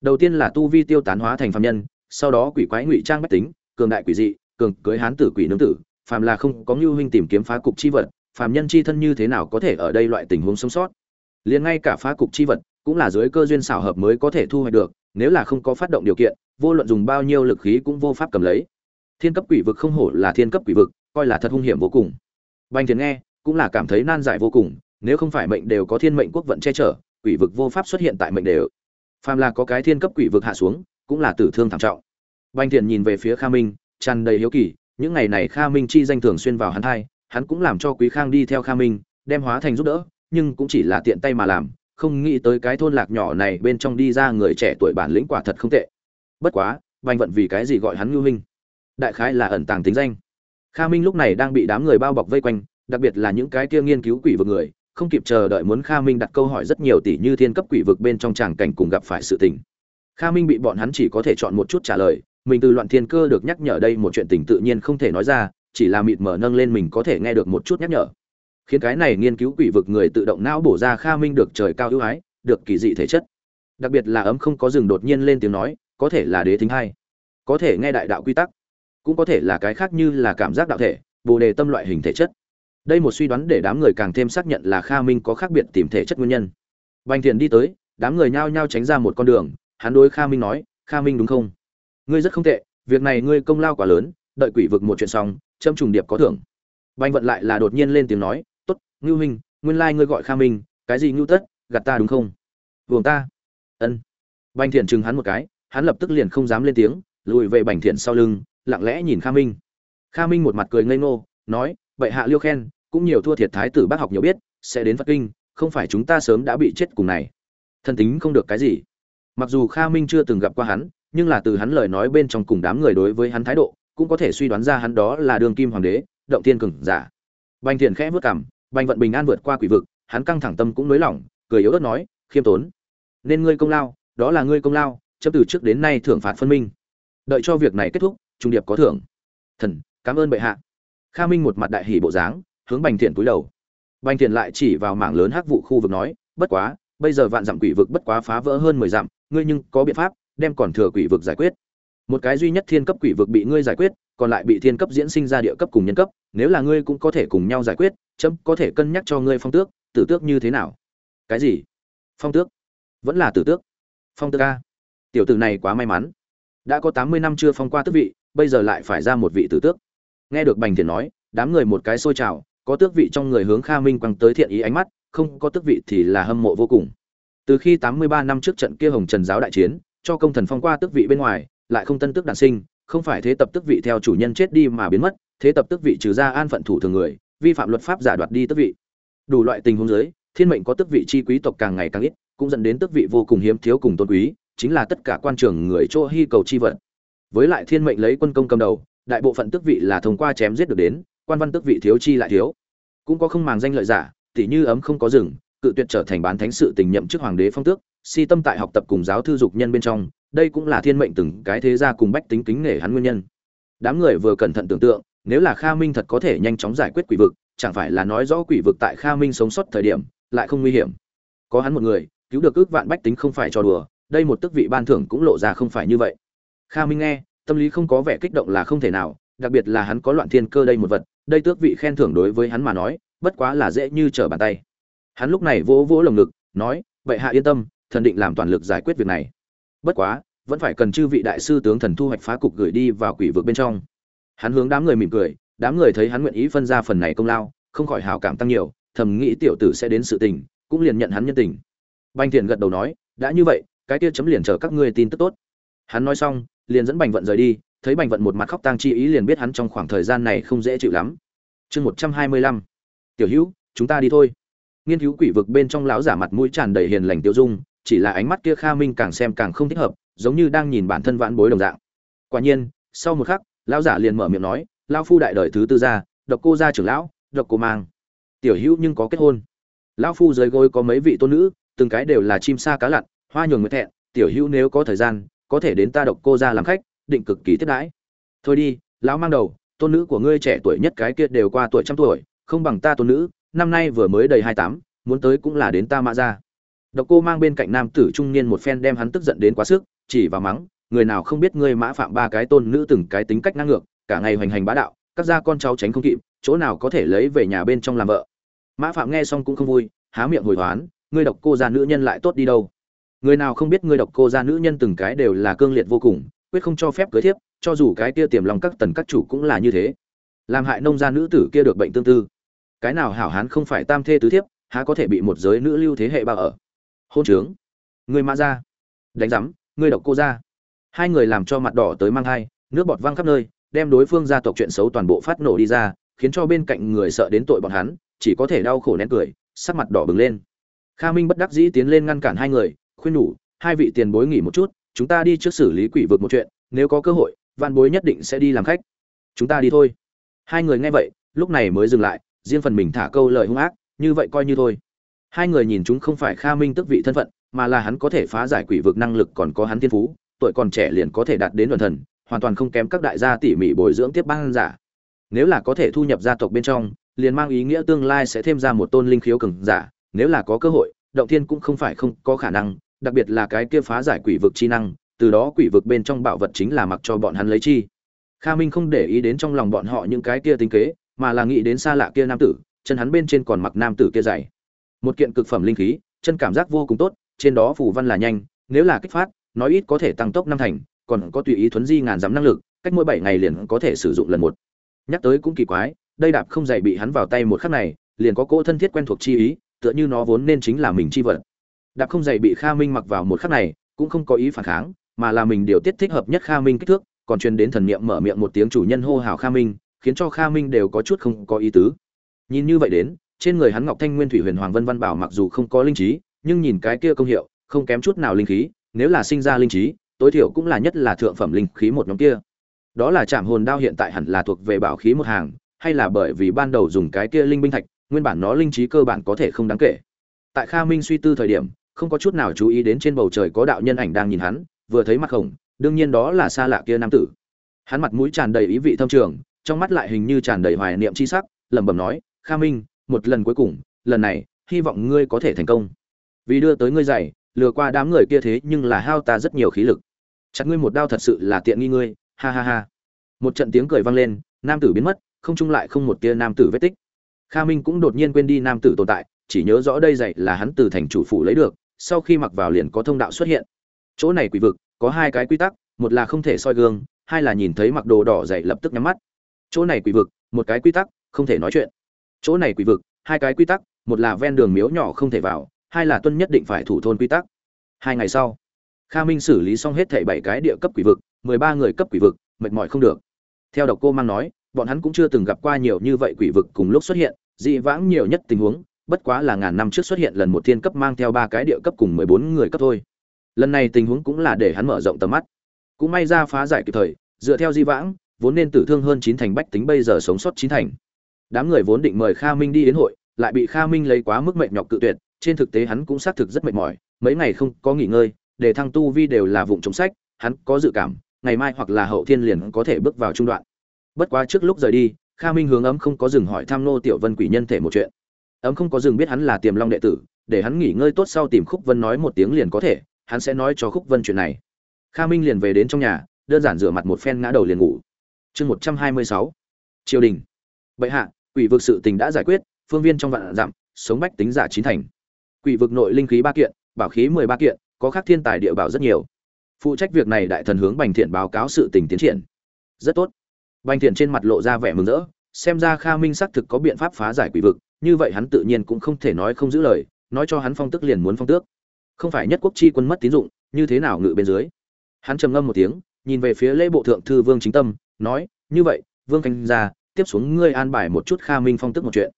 Đầu tiên là tu vi tiêu tán hóa thành phàm nhân, sau đó quỷ quái ngụy trang bách tính, cường đại quỷ dị, cường cưới hán tử quỷ nương tử, phàm là không có ngưu huynh tìm kiếm phá cục chi vật, phàm nhân chi thân như thế nào có thể ở đây loại tình huống sống sót. Liền ngay cả phá cục chi vật cũng là dưới cơ duyên xảo hợp mới có thể thu hoạch được, nếu là không có phát động điều kiện, vô luận dùng bao nhiêu lực khí cũng vô pháp cầm lấy thiên cấp quỷ vực không hổ là thiên cấp quỷ vực, coi là thật hung hiểm vô cùng. Banh thiền nghe, cũng là cảm thấy nan giải vô cùng, nếu không phải mệnh đều có thiên mệnh quốc vận che chở, quỷ vực vô pháp xuất hiện tại mệnh đều. Phàm là có cái thiên cấp quỷ vực hạ xuống, cũng là tử thương thảm trọng. Banh thiền nhìn về phía kha minh, tràn đầy hiếu kỳ, những ngày này kha minh chi danh thường xuyên vào hắn thai hắn cũng làm cho quý khang đi theo kha minh, đem hóa thành giúp đỡ, nhưng cũng chỉ là tiện tay mà làm, không nghĩ tới cái thôn lạc nhỏ này bên trong đi ra người trẻ tuổi bản lĩnh quả thật không tệ. Bất quá banh vận vì cái gì gọi hắn ngưu minh đại khái là ẩn tàng tính danh. Kha minh lúc này đang bị đám người bao bọc vây quanh đặc biệt là những cái kia nghiên cứu quỷ vực người không kịp chờ đợi muốn kha minh đặt câu hỏi rất nhiều tỷ như thiên cấp quỷ vực bên trong tràng cảnh cùng gặp phải sự tình. Kha minh bị bọn hắn chỉ có thể chọn một chút trả lời mình từ loạn thiên cơ được nhắc nhở đây một chuyện tình tự nhiên không thể nói ra chỉ là mịt mở nâng lên mình có thể nghe được một chút nhắc nhở. Khiến cái này nghiên cứu quỷ vực người tự động não bổ ra kha minh được trời cao ưu ái được kỳ dị thể chất. Đặc biệt là ấm không có rừng đột nhiên lên tiếng nói có thể là đế thính hay, có thể nghe đại đạo quy tắc cũng có thể là cái khác như là cảm giác đạo thể, bồ đề tâm loại hình thể chất. Đây một suy đoán để đám người càng thêm xác nhận là kha minh có khác biệt tìm thể chất nguyên nhân. Bành thiền đi tới, đám người nhao nhao tránh ra một con đường, hắn đối kha minh nói, kha minh đúng không? Ngươi rất không tệ, việc này ngươi công lao quá lớn, đợi quỷ vực một chuyện xong, châm trùng điệp có thưởng. Bành vận lại là đột nhiên lên tiếng nói t ố t ngưu huynh nguyên lai、like、ngươi gọi kha minh, cái gì ngưu tất, gạt ta đúng không? Vuồng ta. Ân. Bành thiện chừng hắn một cái, hắn lập tức liền không dám lên tiếng, lùi về bành thiện sau lưng lặng lẽ nhìn kha minh. Kha minh một mặt cười ngây ngô nói bệ hạ liêu khen cũng nhiều thua thiệt thái tử bác học nhiều biết sẽ đến phật kinh không phải chúng ta sớm đã bị chết cùng này. Thân tính không được cái gì. Mặc dù kha minh chưa từng gặp qua hắn nhưng là từ hắn lời nói bên trong cùng đám người đối với hắn thái độ cũng có thể suy đoán ra hắn đó là đường kim hoàng đế động Thiên cường giả. Bành Thiện khẽ vớt cằm, bành vận bình an vượt qua quỷ vực hắn căng thẳng tâm cũng nới lỏng cười yếu ớt nói khiêm tốn. Nên ngươi công lao đó là ngươi công lao chấp từ trước đến nay thưởng phạt phân minh. Đợi cho việc này kết thúc trung điệp có thưởng. Thần, cảm ơn bệ hạ. Kha minh một mặt đại hỉ bộ dáng, hướng bành thiện cúi đầu. Bành thiện lại chỉ vào mảng lớn hắc vụ khu vực nói, bất quá, bây giờ vạn dặm quỷ vực bất quá phá vỡ hơn mười dặm, ngươi nhưng có biện pháp, đem còn thừa quỷ vực giải quyết. Một cái duy nhất thiên cấp quỷ vực bị ngươi giải quyết, còn lại bị thiên cấp diễn sinh ra địa cấp cùng nhân cấp, nếu là ngươi cũng có thể cùng nhau giải quyết, chấm có thể cân nhắc cho ngươi phong tước, tử tước như thế nào? Cái gì? Phong tước. Vẫn là tử tước. Phong tước a. Tiểu tử này quá may mắn. Đã có tám mươi năm chưa phong qua tước vị bây giờ lại phải ra một vị tử tước. Nghe được bành thiền nói, đám người một cái xôi trào, có tước vị trong người hướng kha minh quăng tới thiện ý ánh mắt, không có tước vị thì là hâm mộ vô cùng. Từ khi tám mươi ba năm trước trận kia hồng trần giáo đại chiến, cho công thần phong qua tước vị bên ngoài, lại không tân tước đản sinh, không phải thế tập tước vị theo chủ nhân chết đi mà biến mất, thế tập tước vị trừ ra an phận thủ thường người, vi phạm luật pháp giả đoạt đi tước vị. Đủ loại tình huống giới thiên mệnh có tước vị chi quý tộc càng ngày càng ít, cũng dẫn đến tước vị vô cùng hiếm thiếu cùng tôn quý, chính là tất cả quan trường người chỗ hy cầu chi vật với lại thiên mệnh lấy quân công cầm đầu, đại bộ phận tước vị là thông qua chém giết được đến, quan văn tước vị thiếu chi lại thiếu. Cũng có không màng danh lợi giả, tỉ như ấm không có rừng, cự tuyệt trở thành bán thánh sự tình nhậm chức hoàng đế phong tước, si tâm tại học tập cùng giáo thư dục nhân bên trong, đây cũng là thiên mệnh từng cái thế gia cùng bách tính kính nể hắn nguyên nhân. Đám người vừa cẩn thận tưởng tượng, nếu là kha minh thật có thể nhanh chóng giải quyết quỷ vực, chẳng phải là nói rõ quỷ vực tại kha minh sống sót thời điểm, lại không nguy hiểm. Có hắn một người, cứu được ước vạn bách tính không phải cho đùa, đây một tức vị ban thưởng cũng lộ ra không phải như vậy kha minh nghe, tâm lý không có vẻ kích động là không thể nào, đặc biệt là hắn có loạn thiên cơ đây một vật, đây tước vị khen thưởng đối với hắn mà nói, bất quá là dễ như trở bàn tay. Hắn lúc này vỗ vỗ lồng ngực, nói vậy hạ yên tâm, thần định làm toàn lực giải quyết việc này. Bất quá, vẫn phải cần chư vị đại sư tướng thần thu hoạch phá cục gửi đi vào quỷ vực bên trong. Hắn hướng đám người mỉm cười, đám người thấy hắn nguyện ý phân ra phần này công lao, không khỏi hào cảm tăng nhiều, thầm nghĩ tiểu tử sẽ đến sự tình, cũng liền nhận hắn nhân tình. Banh thiền gật đầu nói, đã như vậy, cái kia chấm liền chờ các ngươi tin tức tốt. Hắn nói xong liền dẫn bành vận rời đi, thấy bành vận một mặt khóc tang chi ý liền biết hắn trong khoảng thời gian này không dễ chịu lắm. Chương một trăm hai mươi lăm. Tiểu hữu, chúng ta đi thôi. Nghiên cứu quỷ vực bên trong lão giả mặt mũi tràn đầy hiền lành tiêu dung, chỉ là ánh mắt kia kha minh càng xem càng không thích hợp, giống như đang nhìn bản thân vãn bối đồng dạng. Quả nhiên, sau một khắc, lão giả liền mở miệng nói, lão phu đại đời thứ tư gia, độc cô gia trưởng lão, độc cô mang. Tiểu hữu nhưng có kết hôn. Lão phu dưới gối có mấy vị tôn nữ, từng cái đều là chim sa cá lặn, hoa nhường nguyệt thẹn, tiểu hữu nếu có thời gian có thể đến ta độc cô ra làm khách, định cực kỳ tiếp đãi. Thôi đi, lão mang đầu, tôn nữ của ngươi trẻ tuổi nhất cái kia đều qua tuổi trăm tuổi, không bằng ta tôn nữ, năm nay vừa mới đầy hai tám, muốn tới cũng là đến ta mã ra. Độc cô mang bên cạnh nam tử trung niên một phen đem hắn tức giận đến quá sức, chỉ vào mắng, người nào không biết ngươi mã phạm ba cái tôn nữ từng cái tính cách năng ngược, cả ngày hoành hành bá đạo, các gia con cháu tránh không kịp, chỗ nào có thể lấy về nhà bên trong làm vợ. Mã phạm nghe xong cũng không vui, há miệng hồi hoán, ngươi độc cô già nữ nhân lại tốt đi đâu? Người nào không biết ngươi độc cô gia nữ nhân từng cái đều là cương liệt vô cùng, quyết không cho phép cưới thiếp, cho dù cái kia tiềm lòng các tần các chủ cũng là như thế. Làm hại nông gia nữ tử kia được bệnh tương tư. Cái nào hảo hán không phải tam thê tứ thiếp, há có thể bị một giới nữ lưu thế hệ bao ở? Hôn trướng. Người mã ra đánh rắm người độc cô ra hai người làm cho mặt đỏ tới mang hai nước bọt văng khắp nơi, đem đối phương gia tộc chuyện xấu toàn bộ phát nổ đi ra, khiến cho bên cạnh người sợ đến tội bọn hắn, chỉ có thể đau khổ nén cười, sắc mặt đỏ bừng lên. Kha minh bất đắc dĩ tiến lên ngăn cản hai người khuyên nhủ, hai vị tiền bối nghỉ một chút, chúng ta đi trước xử lý quỷ vực một chuyện, nếu có cơ hội, văn bối nhất định sẽ đi làm khách. Chúng ta đi thôi. Hai người nghe vậy, lúc này mới dừng lại, riêng phần mình thả câu lời hung ác, như vậy coi như thôi. Hai người nhìn chúng không phải kha minh tức vị thân phận, mà là hắn có thể phá giải quỷ vực năng lực còn có hắn thiên phú, tuổi còn trẻ liền có thể đạt đến đoàn thần, hoàn toàn không kém các đại gia tỉ mỉ bồi dưỡng tiếp ban giả. Nếu là có thể thu nhập gia tộc bên trong, liền mang ý nghĩa tương lai sẽ thêm ra một tôn linh khiếu cường giả, nếu là có cơ hội, động thiên cũng không phải không có khả năng đặc biệt là cái kia phá giải quỷ vực chi năng, từ đó quỷ vực bên trong bảo vật chính là mặc cho bọn hắn lấy chi. Kha minh không để ý đến trong lòng bọn họ những cái kia tính kế, mà là nghĩ đến xa lạ kia nam tử, chân hắn bên trên còn mặc nam tử kia dày. Một kiện cực phẩm linh khí, chân cảm giác vô cùng tốt, trên đó phủ văn là nhanh, nếu là kích phát nói ít có thể tăng tốc năm thành, còn có tùy ý thuấn di ngàn dám năng lực, cách mỗi bảy ngày liền có thể sử dụng lần một. Nhắc tới cũng kỳ quái, đây đạp không dày bị hắn vào tay một khắc này, liền có cỗ thân thiết quen thuộc chi ý, tựa như nó vốn nên chính là mình chi vật đạp không dày bị kha minh mặc vào một khắc này, cũng không có ý phản kháng, mà là mình điều tiết thích hợp nhất kha minh kích thước, còn truyền đến thần niệm mở miệng một tiếng chủ nhân hô hào kha minh, khiến cho kha minh đều có chút không có ý tứ. Nhìn như vậy đến, trên người hắn ngọc thanh nguyên thủy huyền hoàng vân văn bảo mặc dù không có linh trí, nhưng nhìn cái kia công hiệu, không kém chút nào linh khí, nếu là sinh ra linh trí, tối thiểu cũng là nhất là thượng phẩm linh khí một nhóm kia. Đó là trạm hồn đao hiện tại hẳn là thuộc về bảo khí một hàng, hay là bởi vì ban đầu dùng cái kia linh binh thạch, nguyên bản nó linh trí cơ bản có thể không đáng kể. Tại kha minh suy tư thời điểm không có chút nào chú ý đến trên bầu trời có đạo nhân ảnh đang nhìn hắn, vừa thấy mặt khổng, đương nhiên đó là xa lạ kia nam tử. Hắn mặt mũi tràn đầy ý vị thâm trường, trong mắt lại hình như tràn đầy hoài niệm chi sắc, lẩm bẩm nói, kha minh, một lần cuối cùng, lần này, hy vọng ngươi có thể thành công. Vì đưa tới ngươi dạy lừa qua đám người kia thế nhưng là hao ta rất nhiều khí lực. Chặt ngươi một đao thật sự là tiện nghi ngươi, ha ha ha. Một trận tiếng cười vang lên, nam tử biến mất, không chung lại không một tia nam tử vết tích. Kha minh cũng đột nhiên quên đi nam tử tồn tại, chỉ nhớ rõ đây dạy là hắn từ thành chủ phủ lấy được sau khi mặc vào liền có thông đạo xuất hiện. Chỗ này quỷ vực, có hai cái quy tắc, một là không thể soi gương, hai là nhìn thấy mặc đồ đỏ dậy lập tức nhắm mắt. Chỗ này quỷ vực, một cái quy tắc, không thể nói chuyện. Chỗ này quỷ vực, hai cái quy tắc, một là ven đường miếu nhỏ không thể vào, hai là tuân nhất định phải thủ thôn quy tắc. Hai ngày sau, kha minh xử lý xong hết thảy bảy cái địa cấp quỷ vực, mười ba người cấp quỷ vực, mệt mỏi không được. Theo độc cô mang nói, bọn hắn cũng chưa từng gặp qua nhiều như vậy quỷ vực cùng lúc xuất hiện, dị vãng nhiều nhất tình huống bất quá là ngàn năm trước xuất hiện lần một thiên cấp mang theo ba cái địa cấp cùng mười bốn người cấp thôi. Lần này tình huống cũng là để hắn mở rộng tầm mắt. Cũng may ra phá giải kịp thời, dựa theo di vãng, vốn nên tử thương hơn chín thành bách tính bây giờ sống sót chín thành. Đám người vốn định mời kha minh đi đến hội, lại bị kha minh lấy quá mức mệt nhọc cự tuyệt, trên thực tế hắn cũng xác thực rất mệt mỏi, mấy ngày không có nghỉ ngơi, để thăng tu vi đều là vụng chống sách, hắn có dự cảm, ngày mai hoặc là hậu thiên liền có thể bước vào trung đoạn. Bất quá trước lúc rời đi, kha minh hướng ấm không có dừng hỏi thăm nô tiểu vân quỷ nhân thể một chuyện ấm không có dừng biết hắn là tiềm long đệ tử, để hắn nghỉ ngơi tốt sau tìm khúc vân nói một tiếng liền có thể, hắn sẽ nói cho khúc vân chuyện này. Kha minh liền về đến trong nhà, đơn giản rửa mặt một phen ngã đầu liền ngủ. Chương một trăm hai mươi sáu. Triều đình. Bệ hạ, quỷ vực sự tình đã giải quyết, phương viên trong vạn dặm, sống bách tính giả chín thành. Quỷ vực nội linh khí ba kiện, bảo khí mười ba kiện, có khác thiên tài địa bảo rất nhiều. Phụ trách việc này đại thần hướng bành thiện báo cáo sự tình tiến triển. Rất tốt. Bành thiện trên mặt lộ ra vẻ mừng rỡ, xem ra kha minh xác thực có biện pháp phá giải quỷ vực như vậy hắn tự nhiên cũng không thể nói không giữ lời nói cho hắn phong tức liền muốn phong tước. Không phải nhất quốc chi quân mất tín dụng như thế nào ngự bên dưới? Hắn trầm ngâm một tiếng nhìn về phía lễ bộ thượng thư vương chính tâm nói như vậy vương canh ra tiếp xuống ngươi an bài một chút kha minh phong tức một chuyện.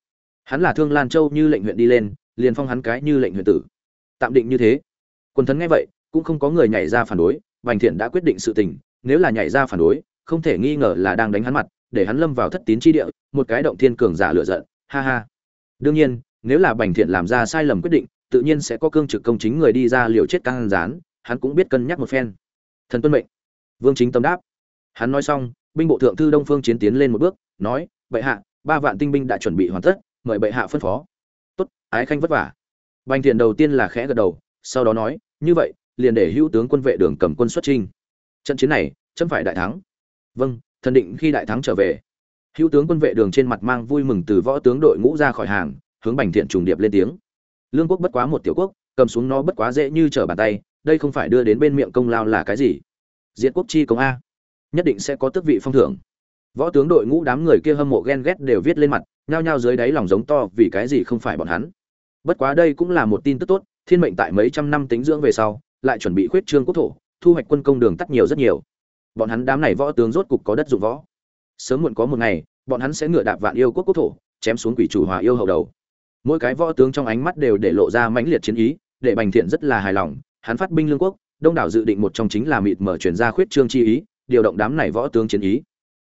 Hắn là thương lan châu như lệnh huyện đi lên liền phong hắn cái như lệnh huyện tử. Tạm định như thế. Quân thần nghe vậy cũng không có người nhảy ra phản đối Bành Thiện đã quyết định sự tình, nếu là nhảy ra phản đối, không thể nghi ngờ là đang đánh hắn mặt, để hắn lâm vào thất tín chi địa, một cái động thiên cường giả lựa giận, ha ha. Đương nhiên, nếu là Bành Thiện làm ra sai lầm quyết định, tự nhiên sẽ có cương trực công chính người đi ra liều chết căng rán, hắn cũng biết cân nhắc một phen. Thần tuân mệnh. Vương Chính tâm đáp. Hắn nói xong, binh bộ thượng thư Đông Phương Chiến tiến lên một bước, nói: "Bệ hạ, ba vạn tinh binh đã chuẩn bị hoàn tất, mời bệ hạ phân phó." "Tốt, ái khanh vất vả." Bành Thiện đầu tiên là khẽ gật đầu, sau đó nói: "Như vậy, liền để hữu tướng quân vệ đường cầm quân xuất trinh trận chiến này chấm phải đại thắng vâng thần định khi đại thắng trở về hữu tướng quân vệ đường trên mặt mang vui mừng từ võ tướng đội ngũ ra khỏi hàng, hướng bành thiện trùng điệp lên tiếng. Lương quốc bất quá một tiểu quốc, cầm xuống nó bất quá dễ như trở bàn tay, đây không phải đưa đến bên miệng công lao là cái gì? Diện quốc chi công a. Nhất định sẽ có tước vị phong thưởng. Võ tướng đội ngũ đám người kia hâm mộ ghen ghét đều viết lên mặt, nhao nhao dưới đáy lòng giống to, vì cái gì không phải bọn hắn? Bất quá đây cũng là một tin tức tốt, thiên mệnh tại mấy trăm năm tính dưỡng về sau, lại chuẩn bị khuyết trương quốc thổ, thu hoạch quân công đường tắt nhiều rất nhiều. Bọn hắn đám này võ tướng rốt cục có đất dụng võ sớm muộn có một ngày, bọn hắn sẽ ngựa đạp vạn yêu quốc quốc thổ, chém xuống quỷ chủ hòa yêu hậu đầu. Mỗi cái võ tướng trong ánh mắt đều để lộ ra mãnh liệt chiến ý, để bành thiện rất là hài lòng, hắn phát binh lương quốc, đông đảo dự định một trong chính là mịt mở chuyển ra khuyết trương chi ý, điều động đám này võ tướng chiến ý.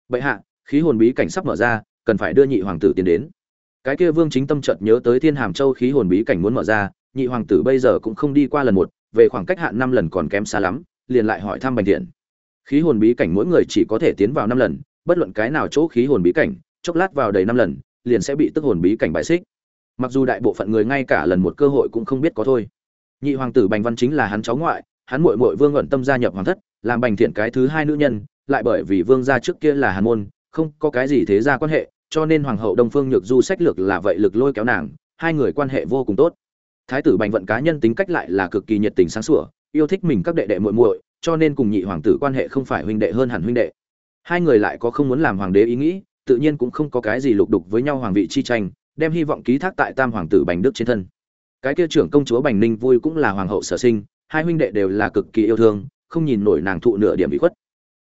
Bệ hạ, khí hồn bí cảnh sắp mở ra, cần phải đưa nhị hoàng tử tiến đến. Cái kia vương chính tâm chợt nhớ tới thiên hàm châu khí hồn bí cảnh muốn mở ra, nhị hoàng tử bây giờ cũng không đi qua lần một, về khoảng cách hạn năm lần còn kém xa lắm, liền lại hỏi thăm bành thiện. Khí hồn bí cảnh mỗi người chỉ có thể tiến vào năm lần bất luận cái nào chỗ khí hồn bí cảnh, chốc lát vào đầy năm lần, liền sẽ bị tức hồn bí cảnh bại xích. Mặc dù đại bộ phận người ngay cả lần một cơ hội cũng không biết có thôi. Nhị hoàng tử bành văn chính là hắn cháu ngoại, hắn muội muội vương ẩn tâm gia nhập hoàng thất, làm bành thiện cái thứ hai nữ nhân, lại bởi vì vương gia trước kia là hàn môn, không có cái gì thế gia quan hệ, cho nên hoàng hậu đông phương nhược du sách lược là vậy lực lôi kéo nàng, hai người quan hệ vô cùng tốt. Thái tử bành vận cá nhân tính cách lại là cực kỳ nhiệt tình sáng sủa, yêu thích mình các đệ đệ muội muội, cho nên cùng nhị hoàng tử quan hệ không phải huynh đệ hơn hẳn huynh đệ hai người lại có không muốn làm hoàng đế ý nghĩ, tự nhiên cũng không có cái gì lục đục với nhau hoàng vị chi tranh, đem hy vọng ký thác tại tam hoàng tử bành đức trên thân. Cái kia trưởng công chúa bành ninh vui cũng là hoàng hậu sở sinh, hai huynh đệ đều là cực kỳ yêu thương, không nhìn nổi nàng thụ nửa điểm bị khuất.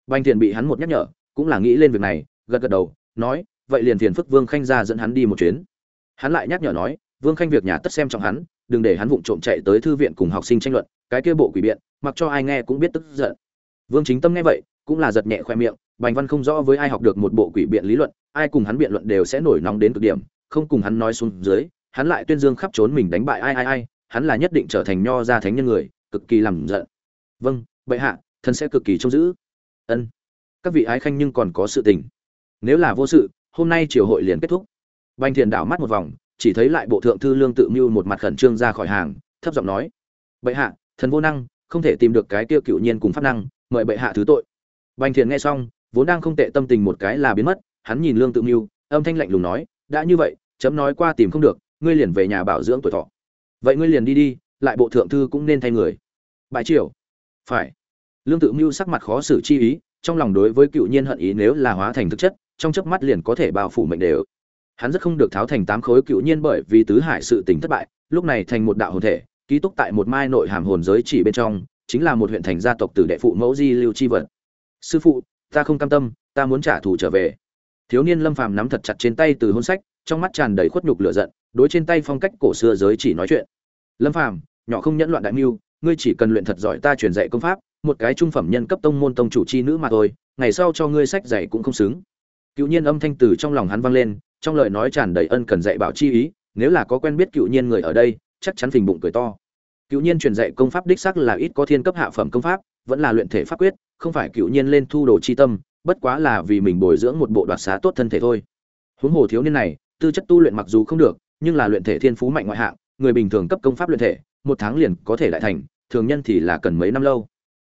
Bành thiện bị hắn một nhắc nhở, cũng là nghĩ lên việc này, gật gật đầu, nói, vậy liền phiền phức vương khanh ra dẫn hắn đi một chuyến. Hắn lại nhắc nhở nói, vương khanh việc nhà tất xem trọng hắn, đừng để hắn vụng trộm chạy tới thư viện cùng học sinh tranh luận, cái kia bộ quỷ biện, mặc cho ai nghe cũng biết tức giận. Vương chính tâm nghe vậy, cũng là giật nhẹ khoe miệng bành văn không rõ với ai học được một bộ quỷ biện lý luận, ai cùng hắn biện luận đều sẽ nổi nóng đến cực điểm, không cùng hắn nói xuống dưới, hắn lại tuyên dương khắp trốn mình đánh bại ai ai ai, hắn là nhất định trở thành nho gia thánh nhân người, cực kỳ làm giận. Vâng bệ hạ thần sẽ cực kỳ trông giữ. Ân. Các vị ái khanh nhưng còn có sự tình. Nếu là vô sự, hôm nay triều hội liền kết thúc. Bành thiền đảo mắt một vòng, chỉ thấy lại bộ thượng thư lương tự mưu một mặt khẩn trương ra khỏi hàng, thấp giọng nói. Bệ hạ, thần vô năng, không thể tìm được cái tiêu cựu nhiên cùng pháp năng, mời bệ hạ thứ tội. Bành Thiền nghe xong vốn đang không tệ tâm tình một cái là biến mất, hắn nhìn lương tự mưu, âm thanh lạnh lùng nói, đã như vậy, chấm nói qua tìm không được, ngươi liền về nhà bảo dưỡng tuổi thọ. Vậy ngươi liền đi đi, lại bộ thượng thư cũng nên thay người. Bãi triều. Phải. Lương tự mưu sắc mặt khó xử chi ý, trong lòng đối với cựu nhiên hận ý nếu là hóa thành thực chất, trong chớp mắt liền có thể bao phủ mệnh đều. Hắn rất không được tháo thành tám khối cựu nhiên bởi vì tứ hải sự tình thất bại, lúc này thành một đạo hồn thể, ký túc tại một mai nội hàm hồn giới chỉ bên trong, chính là một huyện thành gia tộc tử đệ phụ mẫu di lưu chi vật. Sư phụ ta không cam tâm, ta muốn trả thù trở về. Thiếu niên lâm phàm nắm thật chặt trên tay từ hôn sách, trong mắt tràn đầy khuất nhục lửa giận, đối trên tay phong cách cổ xưa giới chỉ nói chuyện. Lâm phàm, nhỏ không nhẫn loạn đại mưu, ngươi chỉ cần luyện thật giỏi ta truyền dạy công pháp, một cái trung phẩm nhân cấp tông môn tông chủ chi nữ mà thôi, ngày sau cho ngươi sách dạy cũng không xứng. Cựu nhiên âm thanh từ trong lòng hắn vang lên, trong lời nói tràn đầy ân cần dạy bảo chi ý, nếu là có quen biết cựu nhiên người ở đây, chắc chắn phình bụng cười to. Cựu nhiên truyền dạy công pháp đích sắc là ít có thiên cấp hạ phẩm công pháp, vẫn là luyện thể pháp quyết không phải cựu nhiên lên thu đồ chi tâm, bất quá là vì mình bồi dưỡng một bộ đoạt xá tốt thân thể thôi. Huống hồ thiếu niên này, tư chất tu luyện mặc dù không được, nhưng là luyện thể thiên phú mạnh ngoại hạng, người bình thường cấp công pháp luyện thể, một tháng liền có thể lại thành, thường nhân thì là cần mấy năm lâu.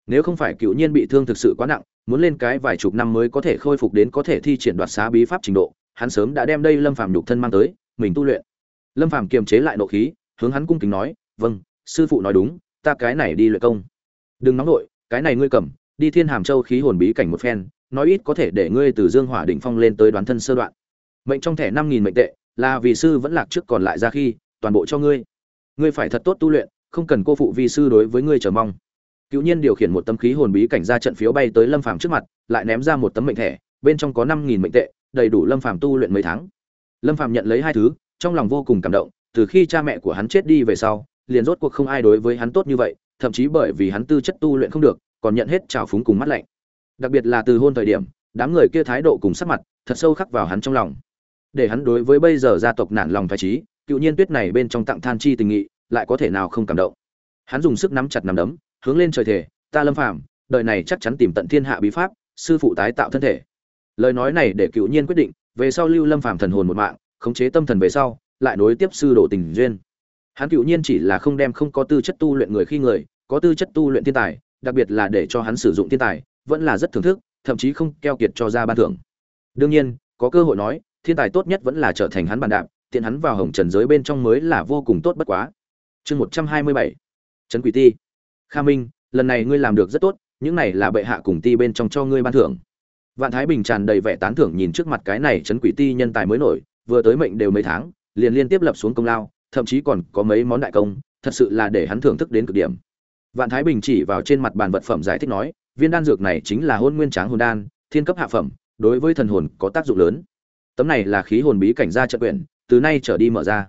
Nếu không phải cựu nhiên bị thương thực sự quá nặng, muốn lên cái vài chục năm mới có thể khôi phục đến có thể thi triển đoạt xá bí pháp trình độ, hắn sớm đã đem đây lâm phàm nhục thân mang tới, mình tu luyện. Lâm phàm kiềm chế lại nộ khí, hướng hắn cung kính nói vâng sư phụ nói đúng, ta cái này đi luyện công. Đừng nóng nội, cái này ngươi cầm đi thiên hàm châu khí hồn bí cảnh một phen, nói ít có thể để ngươi từ dương hỏa đỉnh phong lên tới đoán thân sơ đoạn. Mệnh trong thẻ năm nghìn mệnh tệ, là vì sư vẫn lạc trước còn lại ra khi, toàn bộ cho ngươi. Ngươi phải thật tốt tu luyện, không cần cô phụ vi sư đối với ngươi chờ mong. Cựu nhiên điều khiển một tấm khí hồn bí cảnh ra trận phiếu bay tới lâm phàm trước mặt, lại ném ra một tấm mệnh thẻ, bên trong có năm nghìn mệnh tệ, đầy đủ lâm phàm tu luyện mấy tháng. Lâm phàm nhận lấy hai thứ, trong lòng vô cùng cảm động, từ khi cha mẹ của hắn chết đi về sau, liền rốt cuộc không ai đối với hắn tốt như vậy, thậm chí bởi vì hắn tư chất tu luyện không được còn nhận hết trào phúng cùng mắt lạnh. Đặc biệt là từ hôn thời điểm, đám người kia thái độ cùng sắc mặt, thật sâu khắc vào hắn trong lòng. Để hắn đối với bây giờ gia tộc nản lòng phải trí, cựu nhiên tuyết này bên trong tặng than chi tình nghị, lại có thể nào không cảm động. Hắn dùng sức nắm chặt nắm đấm, hướng lên trời thể ta lâm phàm, đời này chắc chắn tìm tận thiên hạ bí pháp, sư phụ tái tạo thân thể. Lời nói này để cựu nhiên quyết định, về sau lưu lâm phàm thần hồn một mạng, khống chế tâm thần về sau, lại nối tiếp sư đồ tình duyên. Hắn cựu nhiên chỉ là không đem không có tư chất tu luyện người khi người, có tư chất tu luyện thiên tài đặc biệt là để cho hắn sử dụng thiên tài, vẫn là rất thưởng thức, thậm chí không keo kiệt cho ra ban thưởng. Đương nhiên, có cơ hội nói, thiên tài tốt nhất vẫn là trở thành hắn bàn đạp, tiện hắn vào hồng trần giới bên trong mới là vô cùng tốt bất quá. Chương một trăm hai mươi bảy. Trấn quỷ ti. Kha minh, lần này ngươi làm được rất tốt, những này là bệ hạ cùng ti bên trong cho ngươi ban thưởng. Vạn thái bình tràn đầy vẻ tán thưởng nhìn trước mặt cái này trấn quỷ ti nhân tài mới nổi, vừa tới mệnh đều mấy tháng, liền liên tiếp lập xuống công lao, thậm chí còn có mấy món đại công, thật sự là để hắn thưởng thức đến cực điểm vạn thái bình chỉ vào trên mặt bàn vật phẩm giải thích nói, viên đan dược này chính là hôn nguyên tráng hồn đan, thiên cấp hạ phẩm, đối với thần hồn có tác dụng lớn. Tấm này là khí hồn bí cảnh gia trận quyển, từ nay trở đi mở ra.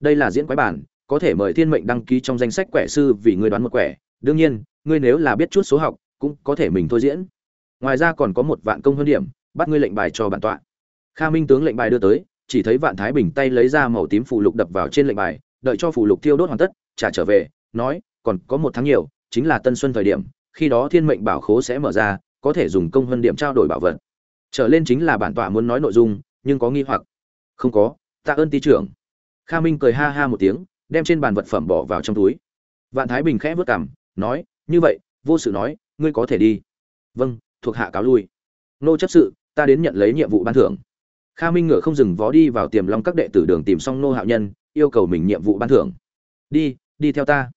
Đây là diễn quái bản, có thể mời thiên mệnh đăng ký trong danh sách quẻ sư vì ngươi đoán một quẻ. Đương nhiên, ngươi nếu là biết chút số học, cũng có thể mình thôi diễn. Ngoài ra còn có một vạn công hơn điểm, bắt ngươi lệnh bài cho bản tọa. Kha minh tướng lệnh bài đưa tới, chỉ thấy vạn thái bình tay lấy ra màu tím phù lục đập vào trên lệnh bài, đợi cho phù lục tiêu đốt hoàn tất, trả trở về, nói còn có một tháng nhiều, chính là tân xuân thời điểm, khi đó thiên mệnh bảo khố sẽ mở ra, có thể dùng công hơn điểm trao đổi bảo vật. Trở lên chính là bản tọa muốn nói nội dung, nhưng có nghi hoặc. Không có, tạ ơn ty trưởng. Kha minh cười ha ha một tiếng, đem trên bàn vật phẩm bỏ vào trong túi. Vạn thái bình khẽ vớt cảm nói, như vậy, vô sự nói, ngươi có thể đi. Vâng thuộc hạ cáo lui. Nô chấp sự, ta đến nhận lấy nhiệm vụ ban thưởng. Kha minh ngựa không dừng vó đi vào tiềm long các đệ tử đường tìm xong nô hạo nhân, yêu cầu mình nhiệm vụ ban thưởng. Đi đi theo ta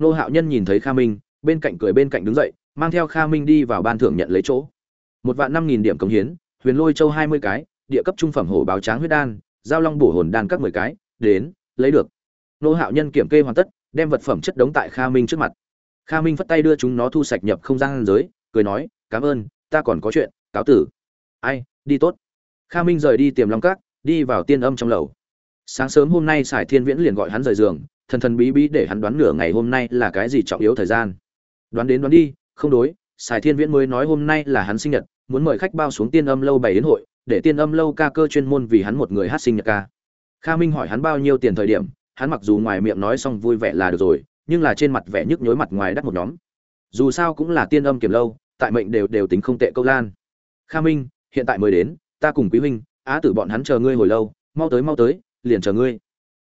nô hạo nhân nhìn thấy kha minh, bên cạnh cười bên cạnh đứng dậy, mang theo kha minh đi vào ban thưởng nhận lấy chỗ. Một vạn năm nghìn điểm cống hiến, huyền lôi châu hai mươi cái, địa cấp trung phẩm hổ báo tráng huyết đan, giao long bổ hồn đan các mười cái, đến, lấy được. Nô hạo nhân kiểm kê hoàn tất, đem vật phẩm chất đống tại kha minh trước mặt. Kha minh phất tay đưa chúng nó thu sạch nhập không gian giới, cười nói, cảm ơn, ta còn có chuyện, cáo tử. Ai, đi tốt. Kha minh rời đi tiềm long các, đi vào tiên âm trong lầu. Sáng sớm hôm nay sải thiên viễn liền gọi hắn rời giường thần thần bí bí để hắn đoán nửa ngày hôm nay là cái gì trọng yếu thời gian. Đoán đến đoán đi, không đối, sài thiên viễn mới nói hôm nay là hắn sinh nhật, muốn mời khách bao xuống tiên âm lâu bày đến hội, để tiên âm lâu ca cơ chuyên môn vì hắn một người hát sinh nhật ca. Kha minh hỏi hắn bao nhiêu tiền thời điểm, hắn mặc dù ngoài miệng nói xong vui vẻ là được rồi, nhưng là trên mặt vẻ nhức nhối mặt ngoài đắt một nhóm. Dù sao cũng là tiên âm kiểm lâu, tại mệnh đều đều tính không tệ câu lan. Kha minh, hiện tại mới đến, ta cùng quý huynh, á tử bọn hắn chờ ngươi hồi lâu, mau tới mau tới, liền chờ ngươi.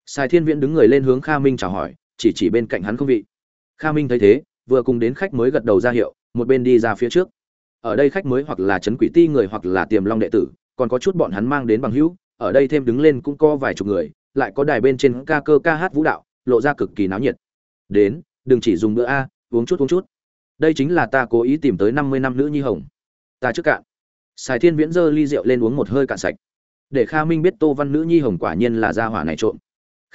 Sài Thiên Viễn đứng người lên hướng Kha Minh chào hỏi, chỉ chỉ bên cạnh hắn không vị. Kha Minh thấy thế, vừa cùng đến khách mới gật đầu ra hiệu, một bên đi ra phía trước. Ở đây khách mới hoặc là trấn quỷ ti người hoặc là tiềm long đệ tử, còn có chút bọn hắn mang đến bằng hữu, ở đây thêm đứng lên cũng có vài chục người, lại có đài bên trên ca cơ ca hát vũ đạo, lộ ra cực kỳ náo nhiệt. Đến, đừng chỉ dùng bữa a, uống chút uống chút. Đây chính là ta cố ý tìm tới 50 năm nữ nhi hồng. Ta trước cạn. Sài Thiên Viễn giơ ly rượu lên uống một hơi cạn sạch. Để Kha Minh biết Tô Văn nữ nhi hồng quả nhiên là gia hỏa này trộm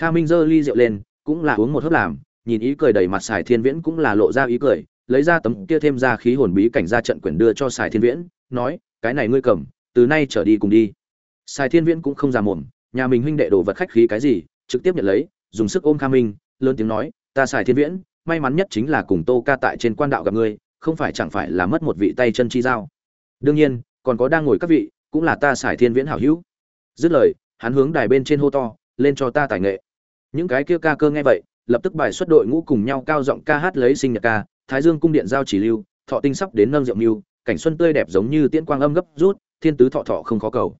kha minh giơ ly rượu lên, cũng là uống một hớp làm, nhìn ý cười đầy mặt sài thiên viễn cũng là lộ ra ý cười, lấy ra tấm kia thêm ra khí hồn bí cảnh ra trận quyển đưa cho sài thiên viễn, nói, cái này ngươi cầm, từ nay trở đi cùng đi. Sài thiên viễn cũng không già mồm nhà mình huynh đệ đồ vật khách khí cái gì, trực tiếp nhận lấy, dùng sức ôm kha minh, lớn tiếng nói, ta sài thiên viễn, may mắn nhất chính là cùng tô ca tại trên quan đạo gặp ngươi, không phải chẳng phải là mất một vị tay chân chi giao. Đương nhiên, còn có đang ngồi các vị, cũng là ta sài thiên viễn hảo hữu. Dứt lời, hắn hướng đài bên trên hô to, lên cho ta tài nghệ những cái kia ca cơ nghe vậy, lập tức bài xuất đội ngũ cùng nhau cao giọng ca hát lấy sinh nhật ca, thái dương cung điện giao chỉ lưu, thọ tinh sắp đến nâng rượu mưu, cảnh xuân tươi đẹp giống như tiễn quang âm gấp rút, thiên tứ thọ thọ không khó cầu.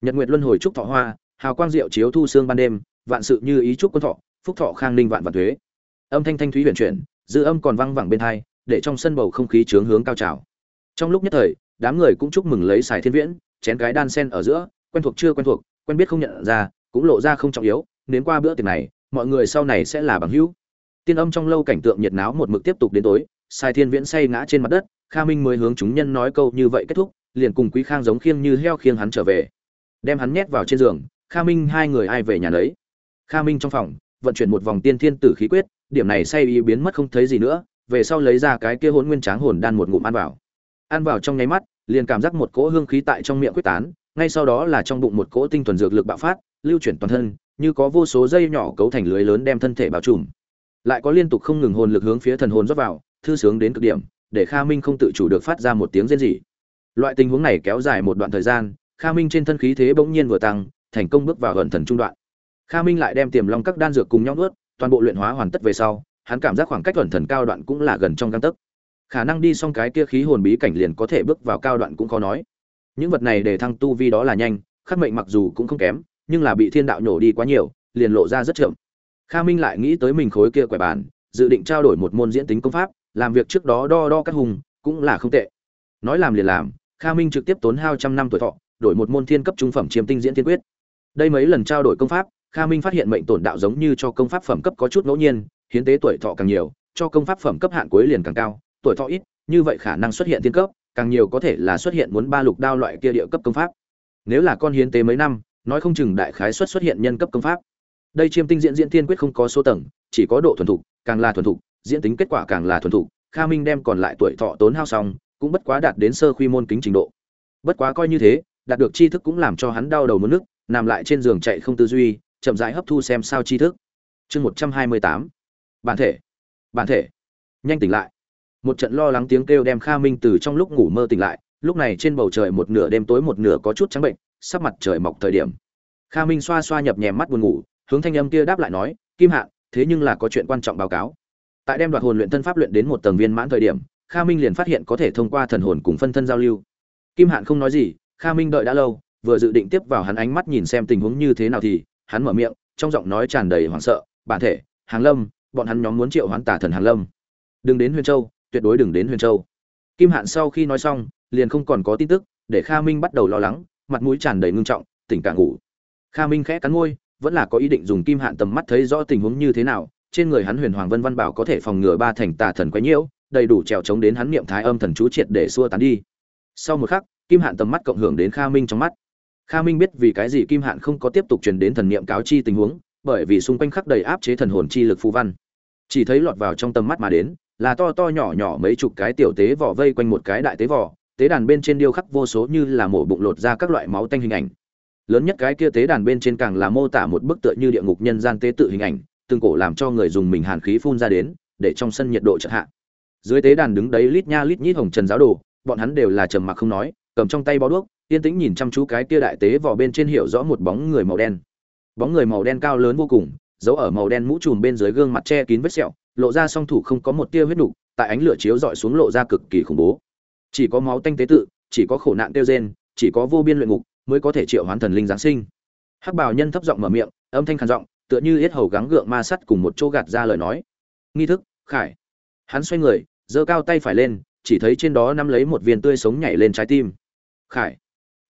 Nhật nguyệt luân hồi trúc thọ hoa, hào quang diệu chiếu thu sương ban đêm, vạn sự như ý trúc quân thọ, phúc thọ khang ninh vạn vạn thuế. Âm thanh thanh thúy huyền chuyển, dư âm còn vang vẳng bên hai, để trong sân bầu không khí trướng hướng cao trào. Trong lúc nhất thời, đám người cũng chúc mừng lấy xài thiên viễn, chén cái đan sen ở giữa, quen thuộc chưa quen thuộc, quen biết không nhận ra, cũng lộ ra không trọng yếu đến qua bữa tiệc này, mọi người sau này sẽ là bằng hữu. Tiên âm trong lâu cảnh tượng nhiệt náo một mực tiếp tục đến tối, sai thiên viễn say ngã trên mặt đất, kha minh mới hướng chúng nhân nói câu như vậy kết thúc, liền cùng quý khang giống khiêng như heo khiêng hắn trở về. Đem hắn nhét vào trên giường, kha minh hai người ai về nhà lấy kha minh trong phòng, vận chuyển một vòng tiên thiên tử khí quyết, điểm này say y biến mất không thấy gì nữa, về sau lấy ra cái kia hỗn nguyên tráng hồn đan một ngụm ăn vào. Ăn vào trong nháy mắt, liền cảm giác một cỗ hương khí tại trong miệng quyết tán, ngay sau đó là trong bụng một cỗ tinh thuần dược lực bạo phát, lưu chuyển toàn thân như có vô số dây nhỏ cấu thành lưới lớn đem thân thể bao trùm. Lại có liên tục không ngừng hồn lực hướng phía thần hồn rót vào, thư sướng đến cực điểm, để kha minh không tự chủ được phát ra một tiếng rên rỉ. Loại tình huống này kéo dài một đoạn thời gian, kha minh trên thân khí thế bỗng nhiên vừa tăng, thành công bước vào gần thần trung đoạn. Kha minh lại đem tiềm long các đan dược cùng nhau ướt toàn bộ luyện hóa hoàn tất về sau, hắn cảm giác khoảng cách gần thần cao đoạn cũng là gần trong găng tấc. Khả năng đi xong cái kia khí hồn bí cảnh liền có thể bước vào cao đoạn cũng khó nói. Những vật này để thăng tu vi đó là nhanh, khắc mệnh mặc dù cũng không kém nhưng là bị thiên đạo nhổ đi quá nhiều, liền lộ ra rất chậm. Kha minh lại nghĩ tới mình khối kia quẻ bàn, dự định trao đổi một môn diễn tính công pháp, làm việc trước đó đo đo các hùng, cũng là không tệ. Nói làm liền làm, kha minh trực tiếp tốn hao trăm năm tuổi thọ, đổi một môn thiên cấp trung phẩm chiêm tinh diễn thiên quyết. Đây mấy lần trao đổi công pháp, kha minh phát hiện mệnh tổn đạo giống như cho công pháp phẩm cấp có chút ngẫu nhiên, hiến tế tuổi thọ càng nhiều, cho công pháp phẩm cấp hạn cuối liền càng cao, tuổi thọ ít, như vậy khả năng xuất hiện thiên cấp, càng nhiều có thể là xuất hiện muốn ba lục đao loại kia địa cấp công pháp. Nếu là con hiến tế mấy năm nói không chừng đại khái xuất xuất hiện nhân cấp công pháp. Đây chiêm tinh diễn diễn tiên quyết không có số tầng, chỉ có độ thuần thục, càng là thuần thục, diễn tính kết quả càng là thuần thục, kha minh đem còn lại tuổi thọ tốn hao xong, cũng bất quá đạt đến sơ quy môn kính trình độ. Bất quá coi như thế, đạt được tri thức cũng làm cho hắn đau đầu mất nước, nằm lại trên giường chạy không tư duy, chậm rãi hấp thu xem sao tri thức. Chương một trăm hai mươi tám. Bản thể. Bản thể. Nhanh tỉnh lại. Một trận lo lắng tiếng kêu đem kha minh từ trong lúc ngủ mơ tỉnh lại, lúc này trên bầu trời một nửa đêm tối một nửa có chút trắng bệnh sắp mặt trời mọc thời điểm. Kha minh xoa xoa nhập nhèm mắt buồn ngủ hướng thanh âm kia đáp lại nói kim Hạn, thế nhưng là có chuyện quan trọng báo cáo. Tại đem đoạt hồn luyện thân pháp luyện đến một tầng viên mãn thời điểm kha minh liền phát hiện có thể thông qua thần hồn cùng phân thân giao lưu. Kim hạn không nói gì kha minh đợi đã lâu vừa dự định tiếp vào hắn ánh mắt nhìn xem tình huống như thế nào thì hắn mở miệng trong giọng nói tràn đầy hoảng sợ bản thể hàng lâm bọn hắn nhóm muốn triệu hoán tả thần hàng lâm. Đừng đến huyền châu tuyệt đối đừng đến huyền châu. Kim hạn sau khi nói xong liền không còn có tin tức để kha minh bắt đầu lo lắng mặt mũi tràn đầy ngưng trọng, tỉnh cả ngủ. Kha minh khẽ cắn môi, vẫn là có ý định dùng kim hạn tầm mắt thấy rõ tình huống như thế nào, trên người hắn huyền hoàng vân văn bảo có thể phòng ngừa ba thành tà thần quấy nhiễu, đầy đủ trèo chống đến hắn niệm thái âm thần chú triệt để xua tán đi. Sau một khắc, kim hạn tầm mắt cộng hưởng đến kha minh trong mắt. Kha minh biết vì cái gì kim hạn không có tiếp tục truyền đến thần niệm cáo chi tình huống, bởi vì xung quanh khắc đầy áp chế thần hồn chi lực phù văn. Chỉ thấy lọt vào trong tầm mắt mà đến, là to to nhỏ nhỏ mấy chục cái tiểu tế vỏ vây quanh một cái đại tế vỏ tế đàn bên trên điêu khắc vô số như là mổ bụng lột ra các loại máu tanh hình ảnh. Lớn nhất cái kia tế đàn bên trên càng là mô tả một bức tượng như địa ngục nhân gian tế tự hình ảnh, từng cổ làm cho người dùng mình hàn khí phun ra đến, để trong sân nhiệt độ chợt hạ. Dưới tế đàn đứng đấy lít nha lít nhít hồng trần giáo đồ, bọn hắn đều là trầm mặc không nói, cầm trong tay bó đuốc, yên tĩnh nhìn chăm chú cái kia đại tế vỏ bên trên hiểu rõ một bóng người màu đen. Bóng người màu đen cao lớn vô cùng, giấu ở màu đen mũ trùm bên dưới gương mặt che kín vết sẹo, lộ ra song thủ không có một tia huyết đủ tại ánh lửa chiếu dọi xuống lộ ra cực kỳ khủng bố chỉ có máu tanh tế tự chỉ có khổ nạn tiêu gen, chỉ có vô biên luyện ngục mới có thể triệu hoán thần linh giáng sinh. Hắc bào nhân thấp giọng mở miệng âm thanh khàn giọng tựa như yết hầu gắng gượng ma sắt cùng một chỗ gạt ra lời nói. Nghi thức khải. Hắn xoay người giơ cao tay phải lên chỉ thấy trên đó nắm lấy một viên tươi sống nhảy lên trái tim. Khải.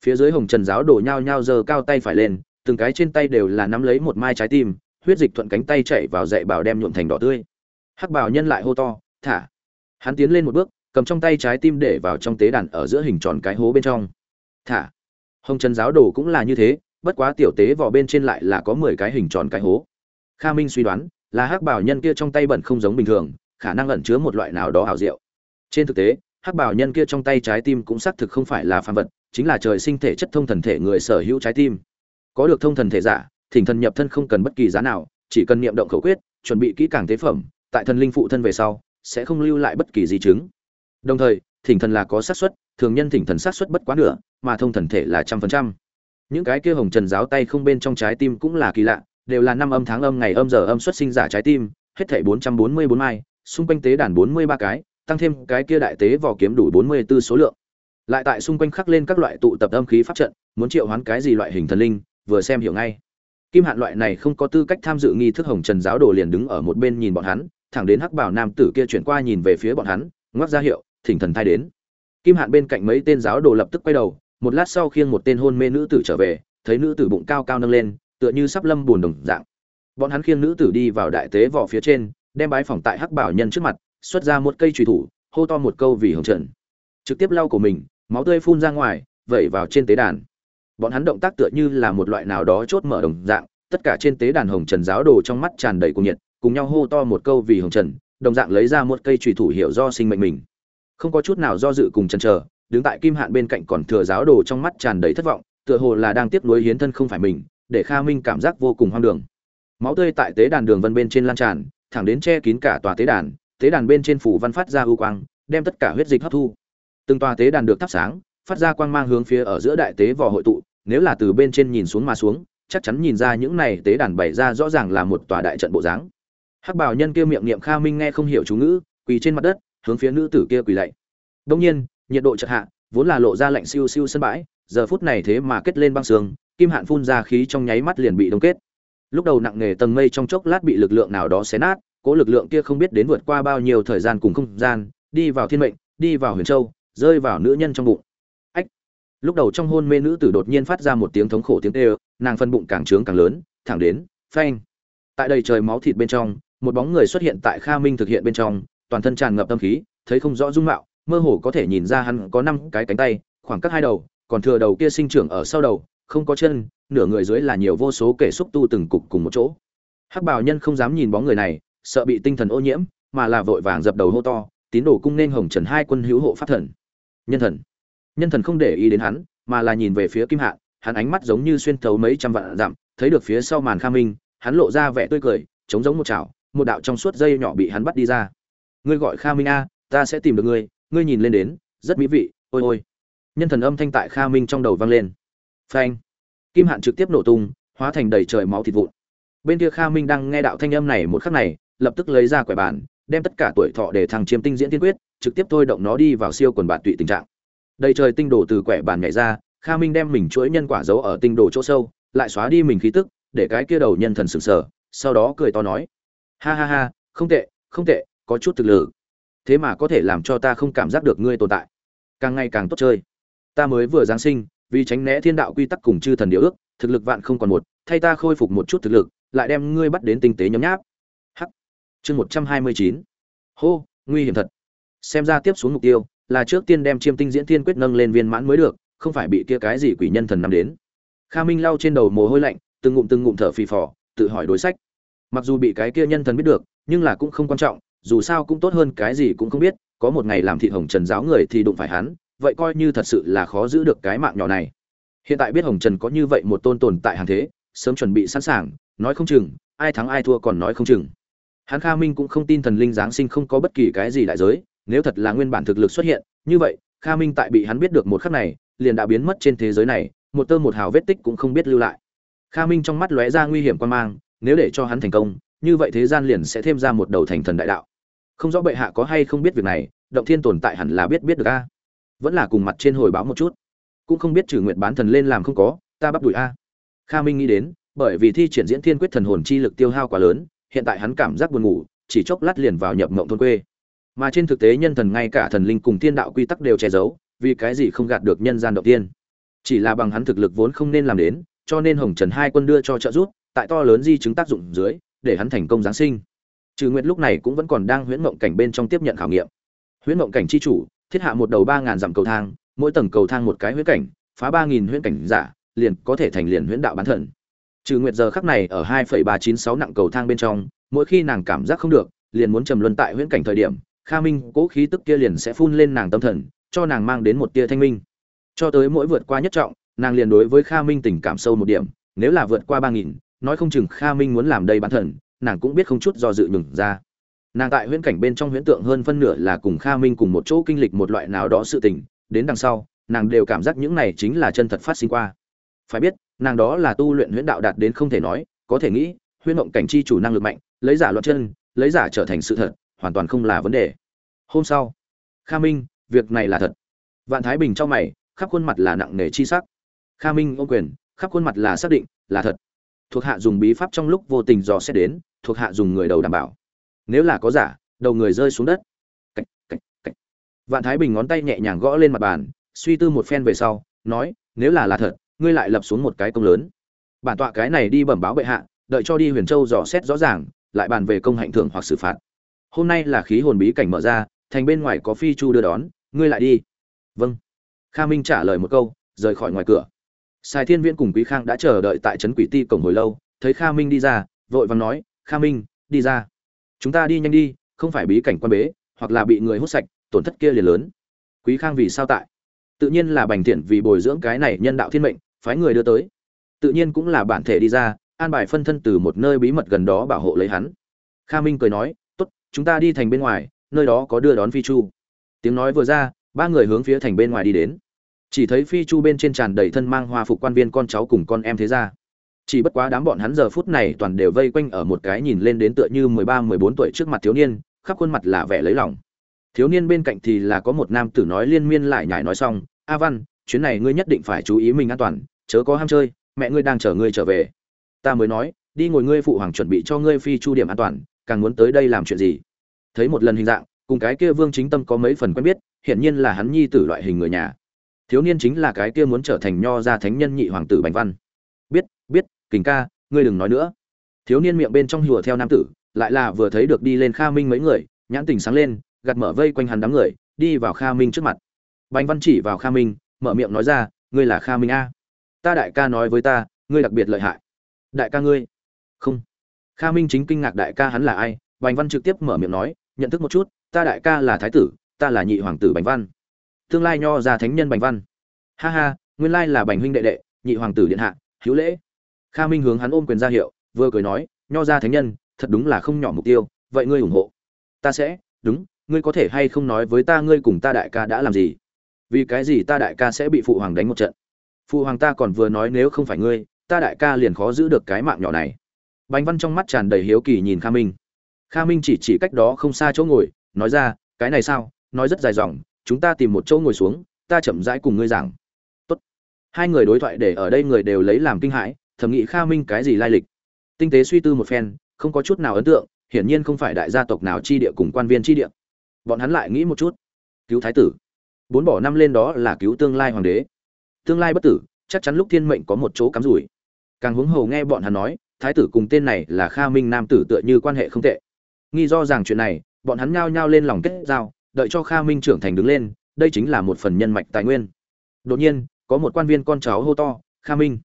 Phía dưới hồng trần giáo đổ nhao nhao giơ cao tay phải lên từng cái trên tay đều là nắm lấy một mai trái tim huyết dịch thuận cánh tay chạy vào dạy bảo đem nhuộm thành đỏ tươi. Hắc bảo nhân lại hô to thả. Hắn tiến lên một bước cầm trong tay trái tim để vào trong tế đàn ở giữa hình tròn cái hố bên trong. Thả. Hồng trần giáo đồ cũng là như thế, bất quá tiểu tế vỏ bên trên lại là có mười cái hình tròn cái hố. Kha minh suy đoán, là hắc bảo nhân kia trong tay bẩn không giống bình thường, khả năng ẩn chứa một loại nào đó hảo diệu. Trên thực tế, hắc bảo nhân kia trong tay trái tim cũng xác thực không phải là phàm vật, chính là trời sinh thể chất thông thần thể người sở hữu trái tim. Có được thông thần thể giả, thỉnh thần nhập thân không cần bất kỳ giá nào, chỉ cần niệm động khẩu quyết, chuẩn bị kỹ càng tế phẩm, tại thần linh phụ thân về sau, sẽ không lưu lại bất kỳ di chứng đồng thời, thỉnh thần là có xác suất, thường nhân thỉnh thần xác suất bất quá nửa, mà thông thần thể là trăm phần trăm. Những cái kia hồng trần giáo tay không bên trong trái tim cũng là kỳ lạ, đều là năm âm tháng âm ngày âm giờ âm xuất sinh giả trái tim, hết thảy bốn trăm bốn mươi bốn mai, xung quanh tế đàn bốn mươi ba cái, tăng thêm cái kia đại tế vỏ kiếm đủ bốn mươi 44 số lượng. Lại tại xung quanh khắc lên các loại tụ tập âm khí pháp trận, muốn triệu hoán cái gì loại hình thần linh, vừa xem hiểu ngay. Kim hạn loại này không có tư cách tham dự nghi thức hồng trần giáo đồ liền đứng ở một bên nhìn bọn hắn, thẳng đến hắc bảo nam tử kia chuyển qua nhìn về phía bọn hắn, ngoắc ra hiệu thỉnh thần thai đến. Kim hạn bên cạnh mấy tên giáo đồ lập tức quay đầu, một lát sau khiêng một tên hôn mê nữ tử trở về, thấy nữ tử bụng cao cao nâng lên, tựa như sắp lâm buồn đồng dạng. Bọn hắn khiêng nữ tử đi vào đại tế vỏ phía trên, đem bái phỏng tại hắc bảo nhân trước mặt, xuất ra một cây trùy thủ, hô to một câu vì hồng trần. Trực tiếp lau của mình, máu tươi phun ra ngoài, vẩy vào trên tế đàn. Bọn hắn động tác tựa như là một loại nào đó chốt mở đồng dạng, tất cả trên tế đàn hồng trần giáo đồ trong mắt tràn đầy cuồng nhiệt, cùng nhau hô to một câu vì hồng trần, đồng dạng lấy ra một cây trùy thủ hiệu do sinh mệnh mình không có chút nào do dự cùng chần chờ, đứng tại kim hạn bên cạnh còn thừa giáo đồ trong mắt tràn đầy thất vọng, tựa hồ là đang tiếp nối hiến thân không phải mình, để kha minh cảm giác vô cùng hoang đường. Máu tươi tại tế đàn đường vân bên trên lan tràn, thẳng đến che kín cả tòa tế đàn tế đàn bên trên phủ văn phát ra ưu quang, đem tất cả huyết dịch hấp thu. Từng tòa tế đàn được thắp sáng, phát ra quang mang hướng phía ở giữa đại tế vò hội tụ, nếu là từ bên trên nhìn xuống mà xuống, chắc chắn nhìn ra những này tế đàn bày ra rõ ràng là một tòa đại trận bộ dáng. Hắc bảo nhân kia miệng niệm kha minh nghe không hiểu chú ngữ, quỳ trên mặt đất hướng phía nữ tử kia quỳ lạy. Đông nhiên, nhiệt độ chợt hạ, vốn là lộ ra lạnh siêu siêu sân bãi, giờ phút này thế mà kết lên băng sương, kim hạn phun ra khí trong nháy mắt liền bị đông kết. Lúc đầu nặng nề tầng mây trong chốc lát bị lực lượng nào đó xé nát, cố lực lượng kia không biết đến vượt qua bao nhiêu thời gian cùng không gian, đi vào thiên mệnh, đi vào huyền châu, rơi vào nữ nhân trong bụng. Ách! Lúc đầu trong hôn mê nữ tử đột nhiên phát ra một tiếng thống khổ tiếng tê nàng phân bụng càng trướng càng lớn, thẳng đến, phanh! Tại đây trời máu thịt bên trong, một bóng người xuất hiện tại kha minh thực hiện bên trong toàn thân tràn ngập tâm khí, thấy không rõ dung mạo, mơ hồ có thể nhìn ra hắn có năm cái cánh tay, khoảng cách hai đầu, còn thừa đầu kia sinh trưởng ở sau đầu, không có chân, nửa người dưới là nhiều vô số kẻ xúc tu từng cục cùng một chỗ. Hắc bảo nhân không dám nhìn bóng người này, sợ bị tinh thần ô nhiễm, mà là vội vàng dập đầu hô to, tín đồ cung nên hồng trần hai quân hữu hộ pháp thần. Nhân thần. Nhân thần không để ý đến hắn, mà là nhìn về phía kim hạ, hắn ánh mắt giống như xuyên thấu mấy trăm vạn dặm, thấy được phía sau màn kha minh, hắn lộ ra vẻ tươi cười chống giống một chảo, một đạo trong suốt dây nhỏ bị hắn bắt đi ra ngươi gọi kha minh a, ta sẽ tìm được ngươi ngươi nhìn lên đến, rất mỹ vị, ôi ôi. Nhân thần âm thanh tại kha minh trong đầu vang lên. Phanh. Kim hạn trực tiếp nổ tung, hóa thành đầy trời máu thịt vụn. Bên kia kha minh đang nghe đạo thanh âm này một khắc này, lập tức lấy ra quẻ bàn, đem tất cả tuổi thọ để thằng chiếm tinh diễn tiên quyết, trực tiếp thôi động nó đi vào siêu quần bạn tụy tình trạng. Đầy trời tinh đồ từ quẻ bàn nhảy ra, kha minh đem mình chuỗi nhân quả giấu ở tinh đồ chỗ sâu, lại xóa đi mình khí tức, để cái kia đầu nhân thần sừng sờ, sau đó cười to nói. Ha ha ha, không tệ không tệ có chút thực lực. Thế mà có thể làm cho ta không cảm giác được ngươi tồn tại. Càng ngày càng tốt chơi. Ta mới vừa giáng sinh, vì tránh né thiên đạo quy tắc cùng chư thần điều ước, thực lực vạn không còn một, thay ta khôi phục một chút thực lực, lại đem ngươi bắt đến tinh tế nhấm nháp. Hắc. Chương một trăm hai mươi chín. Hô, nguy hiểm thật. Xem ra tiếp xuống mục tiêu là trước tiên đem chiêm tinh diễn thiên quyết nâng lên viên mãn mới được, không phải bị kia cái gì quỷ nhân thần nằm đến. Kha minh lau trên đầu mồ hôi lạnh, từng ngụm từng ngụm thở phì phò, tự hỏi đối sách. Mặc dù bị cái kia nhân thần biết được, nhưng là cũng không quan trọng dù sao cũng tốt hơn cái gì cũng không biết, có một ngày làm thị hồng trần giáo người thì đụng phải hắn, vậy coi như thật sự là khó giữ được cái mạng nhỏ này. Hiện tại biết hồng trần có như vậy một tôn tồn tại hàng thế, sớm chuẩn bị sẵn sàng, nói không chừng, ai thắng ai thua còn nói không chừng. Hắn kha minh cũng không tin thần linh giáng sinh không có bất kỳ cái gì đại giới, nếu thật là nguyên bản thực lực xuất hiện, như vậy, kha minh tại bị hắn biết được một khắc này, liền đã biến mất trên thế giới này, một tơ một hào vết tích cũng không biết lưu lại. Kha minh trong mắt lóe ra nguy hiểm quan mang, nếu để cho hắn thành công, như vậy thế gian liền sẽ thêm ra một đầu thành thần đại đạo không rõ bệ hạ có hay không biết việc này, động thiên tồn tại hẳn là biết biết được a. Vẫn là cùng mặt trên hồi báo một chút. Cũng không biết trừ nguyện bán thần lên làm không có, ta bắt đuổi a. Kha minh nghĩ đến, bởi vì thi triển diễn thiên quyết thần hồn chi lực tiêu hao quá lớn, hiện tại hắn cảm giác buồn ngủ, chỉ chốc lát liền vào nhập mộng thôn quê. Mà trên thực tế nhân thần ngay cả thần linh cùng thiên đạo quy tắc đều che giấu, vì cái gì không gạt được nhân gian động tiên chỉ là bằng hắn thực lực vốn không nên làm đến, cho nên hồng trần hai quân đưa cho trợ giúp, tại to lớn di chứng tác dụng dưới, để hắn thành công giáng sinh trừ nguyệt lúc này cũng vẫn còn đang huyễn mộng cảnh bên trong tiếp nhận khảo nghiệm. Huyễn mộng cảnh chi chủ, thiết hạ một đầu ba ngàn dặm cầu thang, mỗi tầng cầu thang một cái huyễn cảnh, phá ba nghìn huyễn cảnh giả, liền có thể thành liền huyễn đạo bán thần. Trừ nguyệt giờ khắc này ở hai phẩy ba chín sáu nặng cầu thang bên trong, mỗi khi nàng cảm giác không được, liền muốn trầm luân tại huyễn cảnh thời điểm, kha minh cố khí tức kia liền sẽ phun lên nàng tâm thần, cho nàng mang đến một tia thanh minh. Cho tới mỗi vượt qua nhất trọng, nàng liền đối với kha minh tình cảm sâu một điểm, nếu là vượt qua ba nghìn, nói không chừng kha minh muốn làm đây bán thần nàng cũng biết không chút do dự nhường ra. Nàng tại huyễn cảnh bên trong huyễn tượng hơn phân nửa là cùng kha minh cùng một chỗ kinh lịch một loại nào đó sự tình, đến đằng sau, nàng đều cảm giác những này chính là chân thật phát sinh qua. Phải biết, nàng đó là tu luyện huyễn đạo đạt đến không thể nói, có thể nghĩ, huyễn động cảnh chi chủ năng lực mạnh, lấy giả loạn chân, lấy giả trở thành sự thật, hoàn toàn không là vấn đề. Hôm sau, kha minh, việc này là thật. Vạn thái bình trong mày, khắp khuôn mặt là nặng nề chi sắc. Kha minh ô quyền, khắp khuôn mặt là xác định là thật. Thuộc hạ dùng bí pháp trong lúc vô tình dò xét đến thuộc hạ dùng người đầu đảm bảo. Nếu là có giả đầu người rơi xuống đất. Cách, cách, cách. vạn thái bình ngón tay nhẹ nhàng gõ lên mặt bàn suy tư một phen về sau nói nếu là là thật ngươi lại lập xuống một cái công lớn. Bản tọa cái này đi bẩm báo bệ hạ đợi cho đi huyền châu dò xét rõ ràng lại bàn về công hạnh thưởng hoặc xử phạt. Hôm nay là khí hồn bí cảnh mở ra thành bên ngoài có phi chu đưa đón ngươi lại đi. Vâng. Kha minh trả lời một câu rời khỏi ngoài cửa. Sài thiên viễn cùng quý khang đã chờ đợi tại trấn quỷ ti cổng hồi lâu thấy kha minh đi ra vội vàng nói kha minh, đi ra. Chúng ta đi nhanh đi, không phải bí cảnh quan bế, hoặc là bị người hút sạch, tổn thất kia liền lớn. Quý khang vì sao tại? Tự nhiên là bành thiện vì bồi dưỡng cái này nhân đạo thiên mệnh, phái người đưa tới. Tự nhiên cũng là bản thể đi ra, an bài phân thân từ một nơi bí mật gần đó bảo hộ lấy hắn. Kha minh cười nói, tốt, chúng ta đi thành bên ngoài, nơi đó có đưa đón phi chu. Tiếng nói vừa ra, ba người hướng phía thành bên ngoài đi đến. Chỉ thấy phi chu bên trên tràn đầy thân mang hoa phục quan viên con cháu cùng con em thế ra chỉ bất quá đám bọn hắn giờ phút này toàn đều vây quanh ở một cái nhìn lên đến tựa như mười ba, mười bốn tuổi trước mặt thiếu niên, khắp khuôn mặt là vẻ lấy lòng. Thiếu niên bên cạnh thì là có một nam tử nói liên miên lại nhải nói xong, a văn, chuyến này ngươi nhất định phải chú ý mình an toàn, chớ có ham chơi, mẹ ngươi đang chờ ngươi trở về. Ta mới nói, đi ngồi ngươi phụ hoàng chuẩn bị cho ngươi phi chu điểm an toàn, càng muốn tới đây làm chuyện gì? Thấy một lần hình dạng, cùng cái kia vương chính tâm có mấy phần quen biết, hiển nhiên là hắn nhi tử loại hình người nhà. Thiếu niên chính là cái kia muốn trở thành nho gia thánh nhân nhị hoàng tử bành văn kình ca, ngươi đừng nói nữa. Thiếu niên miệng bên trong hùa theo nam tử, lại là vừa thấy được đi lên kha minh mấy người, nhãn tình sáng lên, gạt mở vây quanh hắn đám người, đi vào kha minh trước mặt. Bành văn chỉ vào kha minh, mở miệng nói ra, ngươi là kha minh a. Ta đại ca nói với ta, ngươi đặc biệt lợi hại. Đại ca ngươi? Không. Kha minh chính kinh ngạc đại ca hắn là ai? Bành văn trực tiếp mở miệng nói, nhận thức một chút, ta đại ca là thái tử, ta là nhị hoàng tử bành văn. Tương lai nho ra thánh nhân bành văn. Ha ha, nguyên lai là bành huynh đệ đệ, nhị hoàng tử điện hạ, hữu lễ kha minh hướng hắn ôm quyền ra hiệu, vừa cười nói, nho ra thánh nhân, thật đúng là không nhỏ mục tiêu, vậy ngươi ủng hộ? Ta sẽ, đúng, ngươi có thể hay không nói với ta ngươi cùng ta đại ca đã làm gì? Vì cái gì ta đại ca sẽ bị phụ hoàng đánh một trận? Phụ hoàng ta còn vừa nói nếu không phải ngươi, ta đại ca liền khó giữ được cái mạng nhỏ này. Bành văn trong mắt tràn đầy hiếu kỳ nhìn kha minh. Kha minh chỉ chỉ cách đó không xa chỗ ngồi, nói ra, cái này sao? Nói rất dài dòng, chúng ta tìm một chỗ ngồi xuống, ta chậm rãi cùng ngươi giảng. Tốt. Hai người đối thoại để ở đây người đều lấy làm kinh hãi thầm nghĩ kha minh cái gì lai lịch. Tinh tế suy tư một phen, không có chút nào ấn tượng, hiển nhiên không phải đại gia tộc nào chi địa cùng quan viên chi địa. Bọn hắn lại nghĩ một chút. Cứu thái tử. Bốn bỏ năm lên đó là cứu tương lai hoàng đế. Tương lai bất tử, chắc chắn lúc thiên mệnh có một chỗ cắm rủi. Càng huống hồ nghe bọn hắn nói, thái tử cùng tên này là kha minh nam tử tựa như quan hệ không tệ. Nghi do rằng chuyện này, bọn hắn nhao nhao lên lòng kết giao, đợi cho kha minh trưởng thành đứng lên, đây chính là một phần nhân mạch tài nguyên. Đột nhiên, có một quan viên con cháu hô to, kha minh!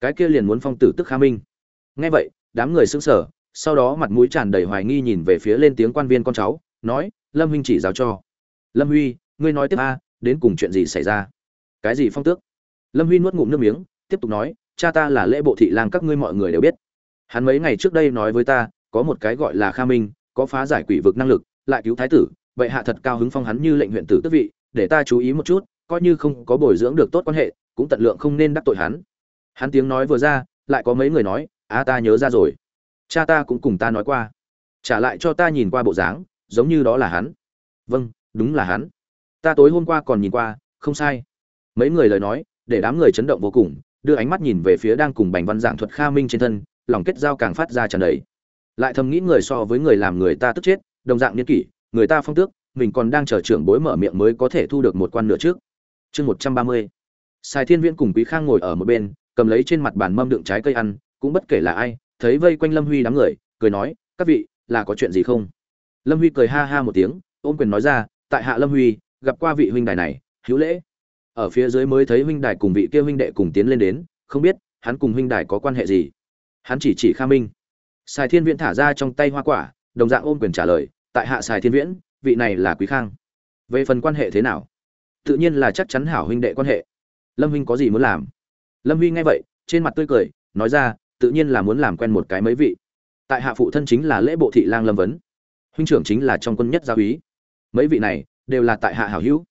Cái kia liền muốn phong tử tức kha minh. Nghe vậy, đám người sững sờ, sau đó mặt mũi tràn đầy hoài nghi nhìn về phía lên tiếng quan viên con cháu, nói, lâm huynh chỉ giáo cho. Lâm huy, ngươi nói tiếp a, đến cùng chuyện gì xảy ra? Cái gì phong tước? Lâm huy nuốt ngụm nước miếng, tiếp tục nói, cha ta là lễ bộ thị lang, các ngươi mọi người đều biết. Hắn mấy ngày trước đây nói với ta, có một cái gọi là kha minh, có phá giải quỷ vực năng lực, lại cứu thái tử, vậy hạ thật cao hứng phong hắn như lệnh huyện tử tước vị, để ta chú ý một chút, coi như không có bồi dưỡng được tốt quan hệ, cũng tận lượng không nên đắc tội hắn hắn tiếng nói vừa ra, lại có mấy người nói à ta nhớ ra rồi. Cha ta cũng cùng ta nói qua. Trả lại cho ta nhìn qua bộ dáng, giống như đó là hắn. Vâng đúng là hắn. Ta tối hôm qua còn nhìn qua, không sai. Mấy người lời nói, để đám người chấn động vô cùng, đưa ánh mắt nhìn về phía đang cùng bành văn giảng thuật kha minh trên thân, lòng kết giao càng phát ra tràn đầy. Lại thầm nghĩ người so với người làm người ta tức chết, đồng dạng niên kỷ, người ta phong tước, mình còn đang chờ trưởng bối mở miệng mới có thể thu được một quan nửa trước. Chương một trăm ba mươi. Sài thiên viễn cùng quý khang ngồi ở một bên cầm lấy trên mặt bàn mâm đựng trái cây ăn, cũng bất kể là ai, thấy vây quanh lâm huy đám người, cười nói, các vị, là có chuyện gì không? Lâm huy cười ha ha một tiếng, ôm quyền nói ra, tại hạ lâm huy, gặp qua vị huynh đài này, hữu lễ. Ở phía dưới mới thấy huynh đài cùng vị kia huynh đệ cùng tiến lên đến, không biết, hắn cùng huynh đài có quan hệ gì. Hắn chỉ chỉ kha minh. Sài thiên viễn thả ra trong tay hoa quả, đồng dạng ôm quyền trả lời, tại hạ sài thiên viễn, vị này là quý khang. Về phần quan hệ thế nào? Tự nhiên là chắc chắn hảo huynh đệ quan hệ. Lâm huynh có gì muốn làm? Lâm huy nghe vậy, trên mặt tươi cười, nói ra, tự nhiên là muốn làm quen một cái mấy vị. Tại hạ phụ thân chính là lễ bộ thị lang lâm vấn. Huynh trưởng chính là trong quân nhất gia úy. Mấy vị này, đều là tại hạ hảo hữu.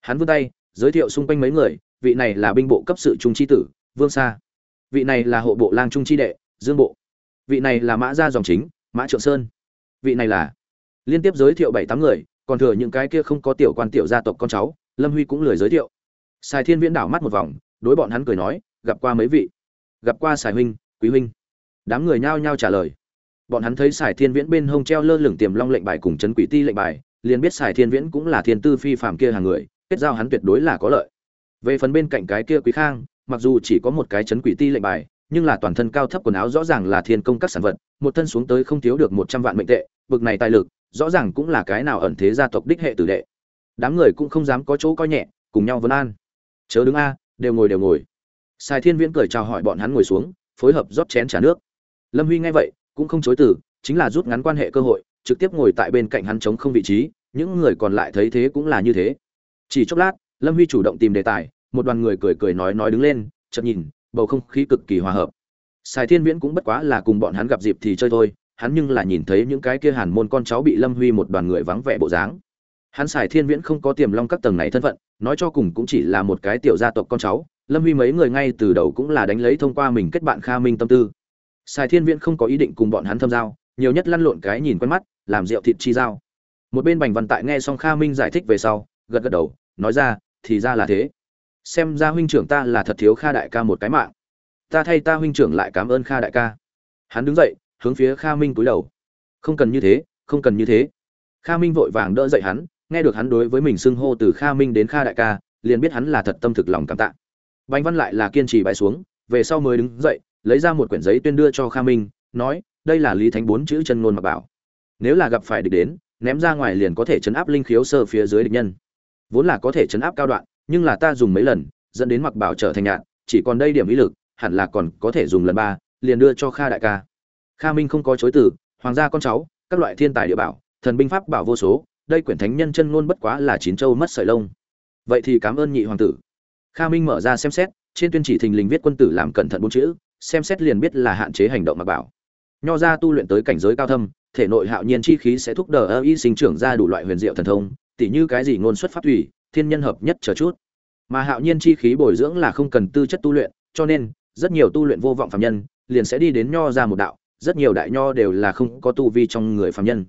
Hắn vươn tay, giới thiệu xung quanh mấy người, vị này là binh bộ cấp sự trung chi tử, vương sa. Vị này là hộ bộ lang trung chi đệ, dương bộ. Vị này là mã gia dòng chính, mã trượng sơn. Vị này là liên tiếp giới thiệu bảy tám người, còn thừa những cái kia không có tiểu quan tiểu gia tộc con cháu, lâm huy cũng lười giới thiệu. Sài thiên viễn đảo mắt một vòng, đối bọn hắn cười nói gặp qua mấy vị. Gặp qua sài huynh, quý huynh. Đám người nhao nhao trả lời. Bọn hắn thấy sài thiên viễn bên hông treo lơ lửng tiềm long lệnh bài cùng chấn quỷ ti lệnh bài, liền biết sài thiên viễn cũng là thiên tư phi phàm kia hàng người, kết giao hắn tuyệt đối là có lợi. Về phần bên cạnh cái kia quý khang, mặc dù chỉ có một cái chấn quỷ ti lệnh bài, nhưng là toàn thân cao thấp quần áo rõ ràng là thiên công các sản vật, một thân xuống tới không thiếu được một trăm vạn mệnh tệ, bực này tài lực, rõ ràng cũng là cái nào ẩn thế gia tộc đích hệ tử đệ. Đám người cũng không dám có chỗ coi nhẹ, cùng nhau vấn an. Chớ đứng a, đều ngồi đều ngồi sài thiên viễn cười chào hỏi bọn hắn ngồi xuống, phối hợp rót chén trà nước. Lâm huy nghe vậy, cũng không chối từ, chính là rút ngắn quan hệ cơ hội, trực tiếp ngồi tại bên cạnh hắn chống không vị trí, những người còn lại thấy thế cũng là như thế. Chỉ chốc lát, lâm huy chủ động tìm đề tài, một đoàn người cười cười nói nói đứng lên, chợt nhìn, bầu không khí cực kỳ hòa hợp. Sài thiên viễn cũng bất quá là cùng bọn hắn gặp dịp thì chơi thôi, hắn nhưng là nhìn thấy những cái kia hàn môn con cháu bị lâm huy một đoàn người vắng vẻ bộ dáng. Hắn sài thiên viễn không có tiềm long các tầng này thân phận, nói cho cùng cũng chỉ là một cái tiểu gia tộc con cháu lâm huy mấy người ngay từ đầu cũng là đánh lấy thông qua mình kết bạn kha minh tâm tư. Sài thiên viễn không có ý định cùng bọn hắn thâm giao, nhiều nhất lăn lộn cái nhìn quen mắt, làm rượu thịt chi giao. Một bên bành văn tại nghe xong kha minh giải thích về sau, gật gật đầu, nói ra, thì ra là thế. Xem ra huynh trưởng ta là thật thiếu kha đại ca một cái mạng. Ta thay ta huynh trưởng lại cảm ơn kha đại ca. Hắn đứng dậy, hướng phía kha minh cúi đầu. Không cần như thế, không cần như thế. Kha minh vội vàng đỡ dậy hắn, nghe được hắn đối với mình xưng hô từ kha minh đến kha đại ca, liền biết hắn là thật tâm thực lòng cảm tạ bánh văn lại là kiên trì bại xuống, về sau mới đứng dậy, lấy ra một quyển giấy tuyên đưa cho kha minh, nói, đây là lý thánh bốn chữ chân ngôn mặc bảo. Nếu là gặp phải địch đến, ném ra ngoài liền có thể chấn áp linh khiếu sơ phía dưới địch nhân. Vốn là có thể chấn áp cao đoạn, nhưng là ta dùng mấy lần, dẫn đến mặc bảo trở thành nhạn, chỉ còn đây điểm ý lực, hẳn là còn có thể dùng lần ba, liền đưa cho kha đại ca. Kha minh không có chối từ, hoàng gia con cháu, các loại thiên tài địa bảo, thần binh pháp bảo vô số, đây quyển thánh nhân chân ngôn bất quá là chín châu mất sợi lông. Vậy thì cảm ơn nhị hoàng tử kha minh mở ra xem xét, trên tuyên chỉ thình lình viết quân tử làm cẩn thận bốn chữ, xem xét liền biết là hạn chế hành động mà bảo. Nho ra tu luyện tới cảnh giới cao thâm, thể nội hạo nhiên chi khí sẽ thúc đẩy ơ y sinh trưởng ra đủ loại huyền diệu thần thông, tỉ như cái gì ngôn xuất pháp thủy, thiên nhân hợp nhất chờ chút. Mà hạo nhiên chi khí bồi dưỡng là không cần tư chất tu luyện, cho nên, rất nhiều tu luyện vô vọng phạm nhân, liền sẽ đi đến nho ra một đạo, rất nhiều đại nho đều là không có tu vi trong người phạm nhân.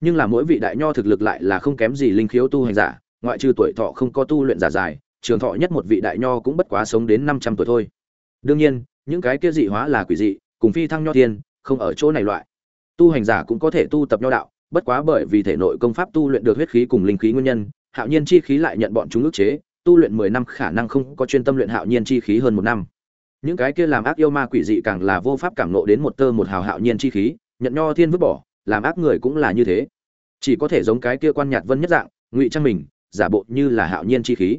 Nhưng là mỗi vị đại nho thực lực lại là không kém gì linh khiếu tu hành giả, ngoại trừ tuổi thọ không có tu luyện giả dài trường thọ nhất một vị đại nho cũng bất quá sống đến năm trăm tuổi thôi. Đương nhiên, những cái kia dị hóa là quỷ dị, cùng phi thăng nho thiên không ở chỗ này loại. Tu hành giả cũng có thể tu tập nho đạo, bất quá bởi vì thể nội công pháp tu luyện được huyết khí cùng linh khí nguyên nhân, hạo nhiên chi khí lại nhận bọn chúng ức chế, tu luyện mười năm khả năng không có chuyên tâm luyện hạo nhiên chi khí hơn một năm. Những cái kia làm ác yêu ma quỷ dị càng là vô pháp cảm nộ đến một tơ một hào hạo nhiên chi khí, nhận nho thiên vứt bỏ, làm ác người cũng là như thế. Chỉ có thể giống cái kia quan nhạt vân nhất dạng, ngụy trang mình, giả bộ như là hạo nhiên chi khí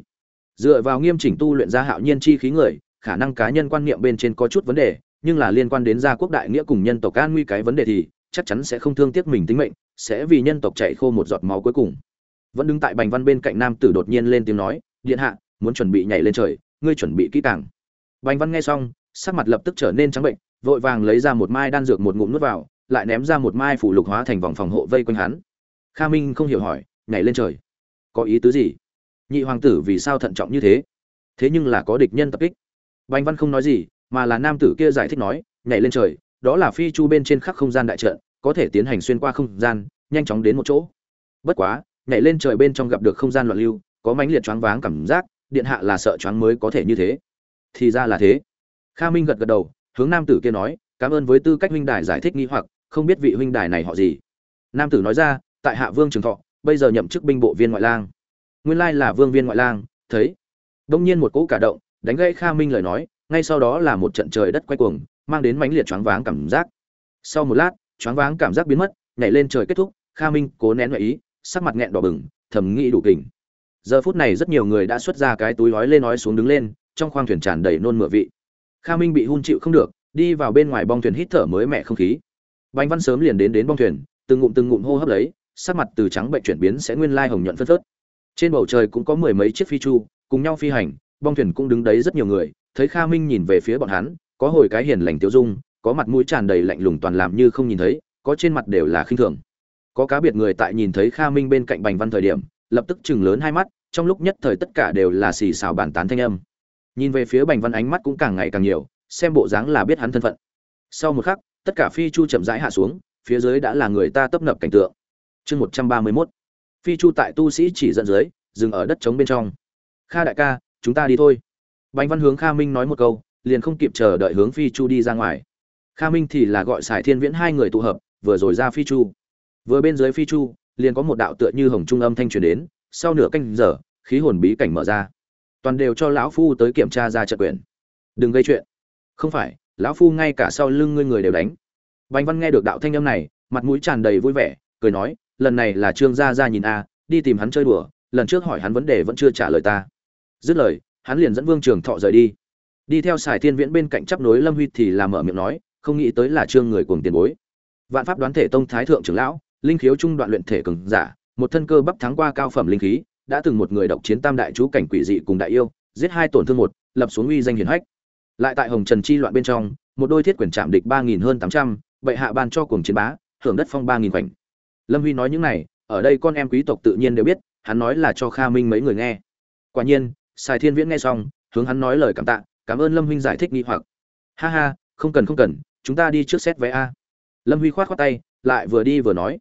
dựa vào nghiêm chỉnh tu luyện ra hạo nhiên chi khí người, khả năng cá nhân quan niệm bên trên có chút vấn đề, nhưng là liên quan đến gia quốc đại nghĩa cùng nhân tộc an nguy cái vấn đề thì chắc chắn sẽ không thương tiếc mình tính mệnh, sẽ vì nhân tộc chạy khô một giọt máu cuối cùng. Vẫn đứng tại bành văn bên cạnh nam tử đột nhiên lên tiếng nói, điện hạ, muốn chuẩn bị nhảy lên trời, ngươi chuẩn bị kỹ càng. Bành văn nghe xong, sắc mặt lập tức trở nên trắng bệnh, vội vàng lấy ra một mai đan dược một ngụm nuốt vào, lại ném ra một mai phủ lục hóa thành vòng phòng hộ vây quanh hắn. Kha minh không hiểu hỏi, nhảy lên trời, có ý tứ gì? Nhị hoàng tử vì sao thận trọng như thế? Thế nhưng là có địch nhân tập kích. Bành văn không nói gì, mà là nam tử kia giải thích nói, nhảy lên trời, đó là phi chu bên trên khắc không gian đại trận, có thể tiến hành xuyên qua không gian, nhanh chóng đến một chỗ. Bất quá, nhảy lên trời bên trong gặp được không gian loạn lưu, có mãnh liệt choáng váng cảm giác, điện hạ là sợ choáng mới có thể như thế. Thì ra là thế. Kha minh gật gật đầu, hướng nam tử kia nói, cảm ơn với tư cách huynh đài giải thích nghi hoặc, không biết vị huynh đài này họ gì. Nam tử nói ra, tại hạ vương trường thọ, bây giờ nhậm chức binh bộ viên ngoại lang nguyên lai là vương viên ngoại lang, thấy. Đông nhiên một cỗ cả động, đánh gãy kha minh lời nói, ngay sau đó là một trận trời đất quay cuồng, mang đến mãnh liệt choáng váng cảm giác. Sau một lát, choáng váng cảm giác biến mất, nhảy lên trời kết thúc, kha minh cố nén ngoại ý, sắc mặt nghẹn đỏ bừng, thầm nghĩ đủ kình. Giờ phút này rất nhiều người đã xuất ra cái túi nói lên nói xuống đứng lên, trong khoang thuyền tràn đầy nôn mửa vị. Kha minh bị hun chịu không được, đi vào bên ngoài bong thuyền hít thở mới mẻ không khí. Bánh văn sớm liền đến đến bong thuyền, từng ngụm từng ngụm hô hấp lấy, sắc mặt từ trắng bệnh chuyển biến sẽ nguyên lai hồng nhuận phất phớt trên bầu trời cũng có mười mấy chiếc phi chu, cùng nhau phi hành, bong thuyền cũng đứng đấy rất nhiều người, thấy kha minh nhìn về phía bọn hắn, có hồi cái hiền lành tiêu dung, có mặt mũi tràn đầy lạnh lùng toàn làm như không nhìn thấy, có trên mặt đều là khinh thường. Có cá biệt người tại nhìn thấy kha minh bên cạnh bành văn thời điểm, lập tức chừng lớn hai mắt, trong lúc nhất thời tất cả đều là xì xào bàn tán thanh âm. Nhìn về phía bành văn ánh mắt cũng càng ngày càng nhiều, xem bộ dáng là biết hắn thân phận. Sau một khắc, tất cả phi chu chậm rãi hạ xuống, phía dưới đã là người ta tấp nập cảnh tượng. Chương một trăm ba mươi mốt phi chu tại tu sĩ chỉ dẫn dưới, dừng ở đất trống bên trong. Kha đại ca, chúng ta đi thôi. Bành văn hướng kha minh nói một câu, liền không kịp chờ đợi hướng phi chu đi ra ngoài. Kha minh thì là gọi sài thiên viễn hai người tụ hợp, vừa rồi ra phi chu. Vừa bên dưới phi chu, liền có một đạo tựa như hồng trung âm thanh truyền đến, sau nửa canh giờ, khí hồn bí cảnh mở ra. Toàn đều cho lão phu tới kiểm tra ra trận quyền. Đừng gây chuyện. Không phải, lão phu ngay cả sau lưng ngươi người đều đánh. Bành văn nghe được đạo thanh âm này, mặt mũi tràn đầy vui vẻ, cười nói lần này là trương gia gia nhìn a, đi tìm hắn chơi đùa, lần trước hỏi hắn vấn đề vẫn chưa trả lời ta. Dứt lời, hắn liền dẫn vương trường thọ rời đi. Đi theo sài thiên viễn bên cạnh chấp nối lâm huy thì làm mở miệng nói, không nghĩ tới là trương người cuồng tiền bối. Vạn pháp đoán thể tông thái thượng trưởng lão, linh khiếu trung đoạn luyện thể cường giả, một thân cơ bắp thắng qua cao phẩm linh khí, đã từng một người độc chiến tam đại chú cảnh quỷ dị cùng đại yêu, giết hai tổn thương một, lập xuống uy danh hiển hách. Lại tại hồng trần chi loạn bên trong, một đôi thiết quyền chạm địch ba nghìn hơn tám trăm, bệ hạ ban cho cuồng chiến bá hưởng đất phong ba nghìn khoảnh lâm huy nói những này, ở đây con em quý tộc tự nhiên đều biết, hắn nói là cho kha minh mấy người nghe. Quả nhiên, sài thiên viễn nghe xong, hướng hắn nói lời cảm tạ, cảm ơn lâm huynh giải thích nghi hoặc. Ha ha, không cần không cần, chúng ta đi trước xét vé a. Lâm huy khoát khoát tay, lại vừa đi vừa nói.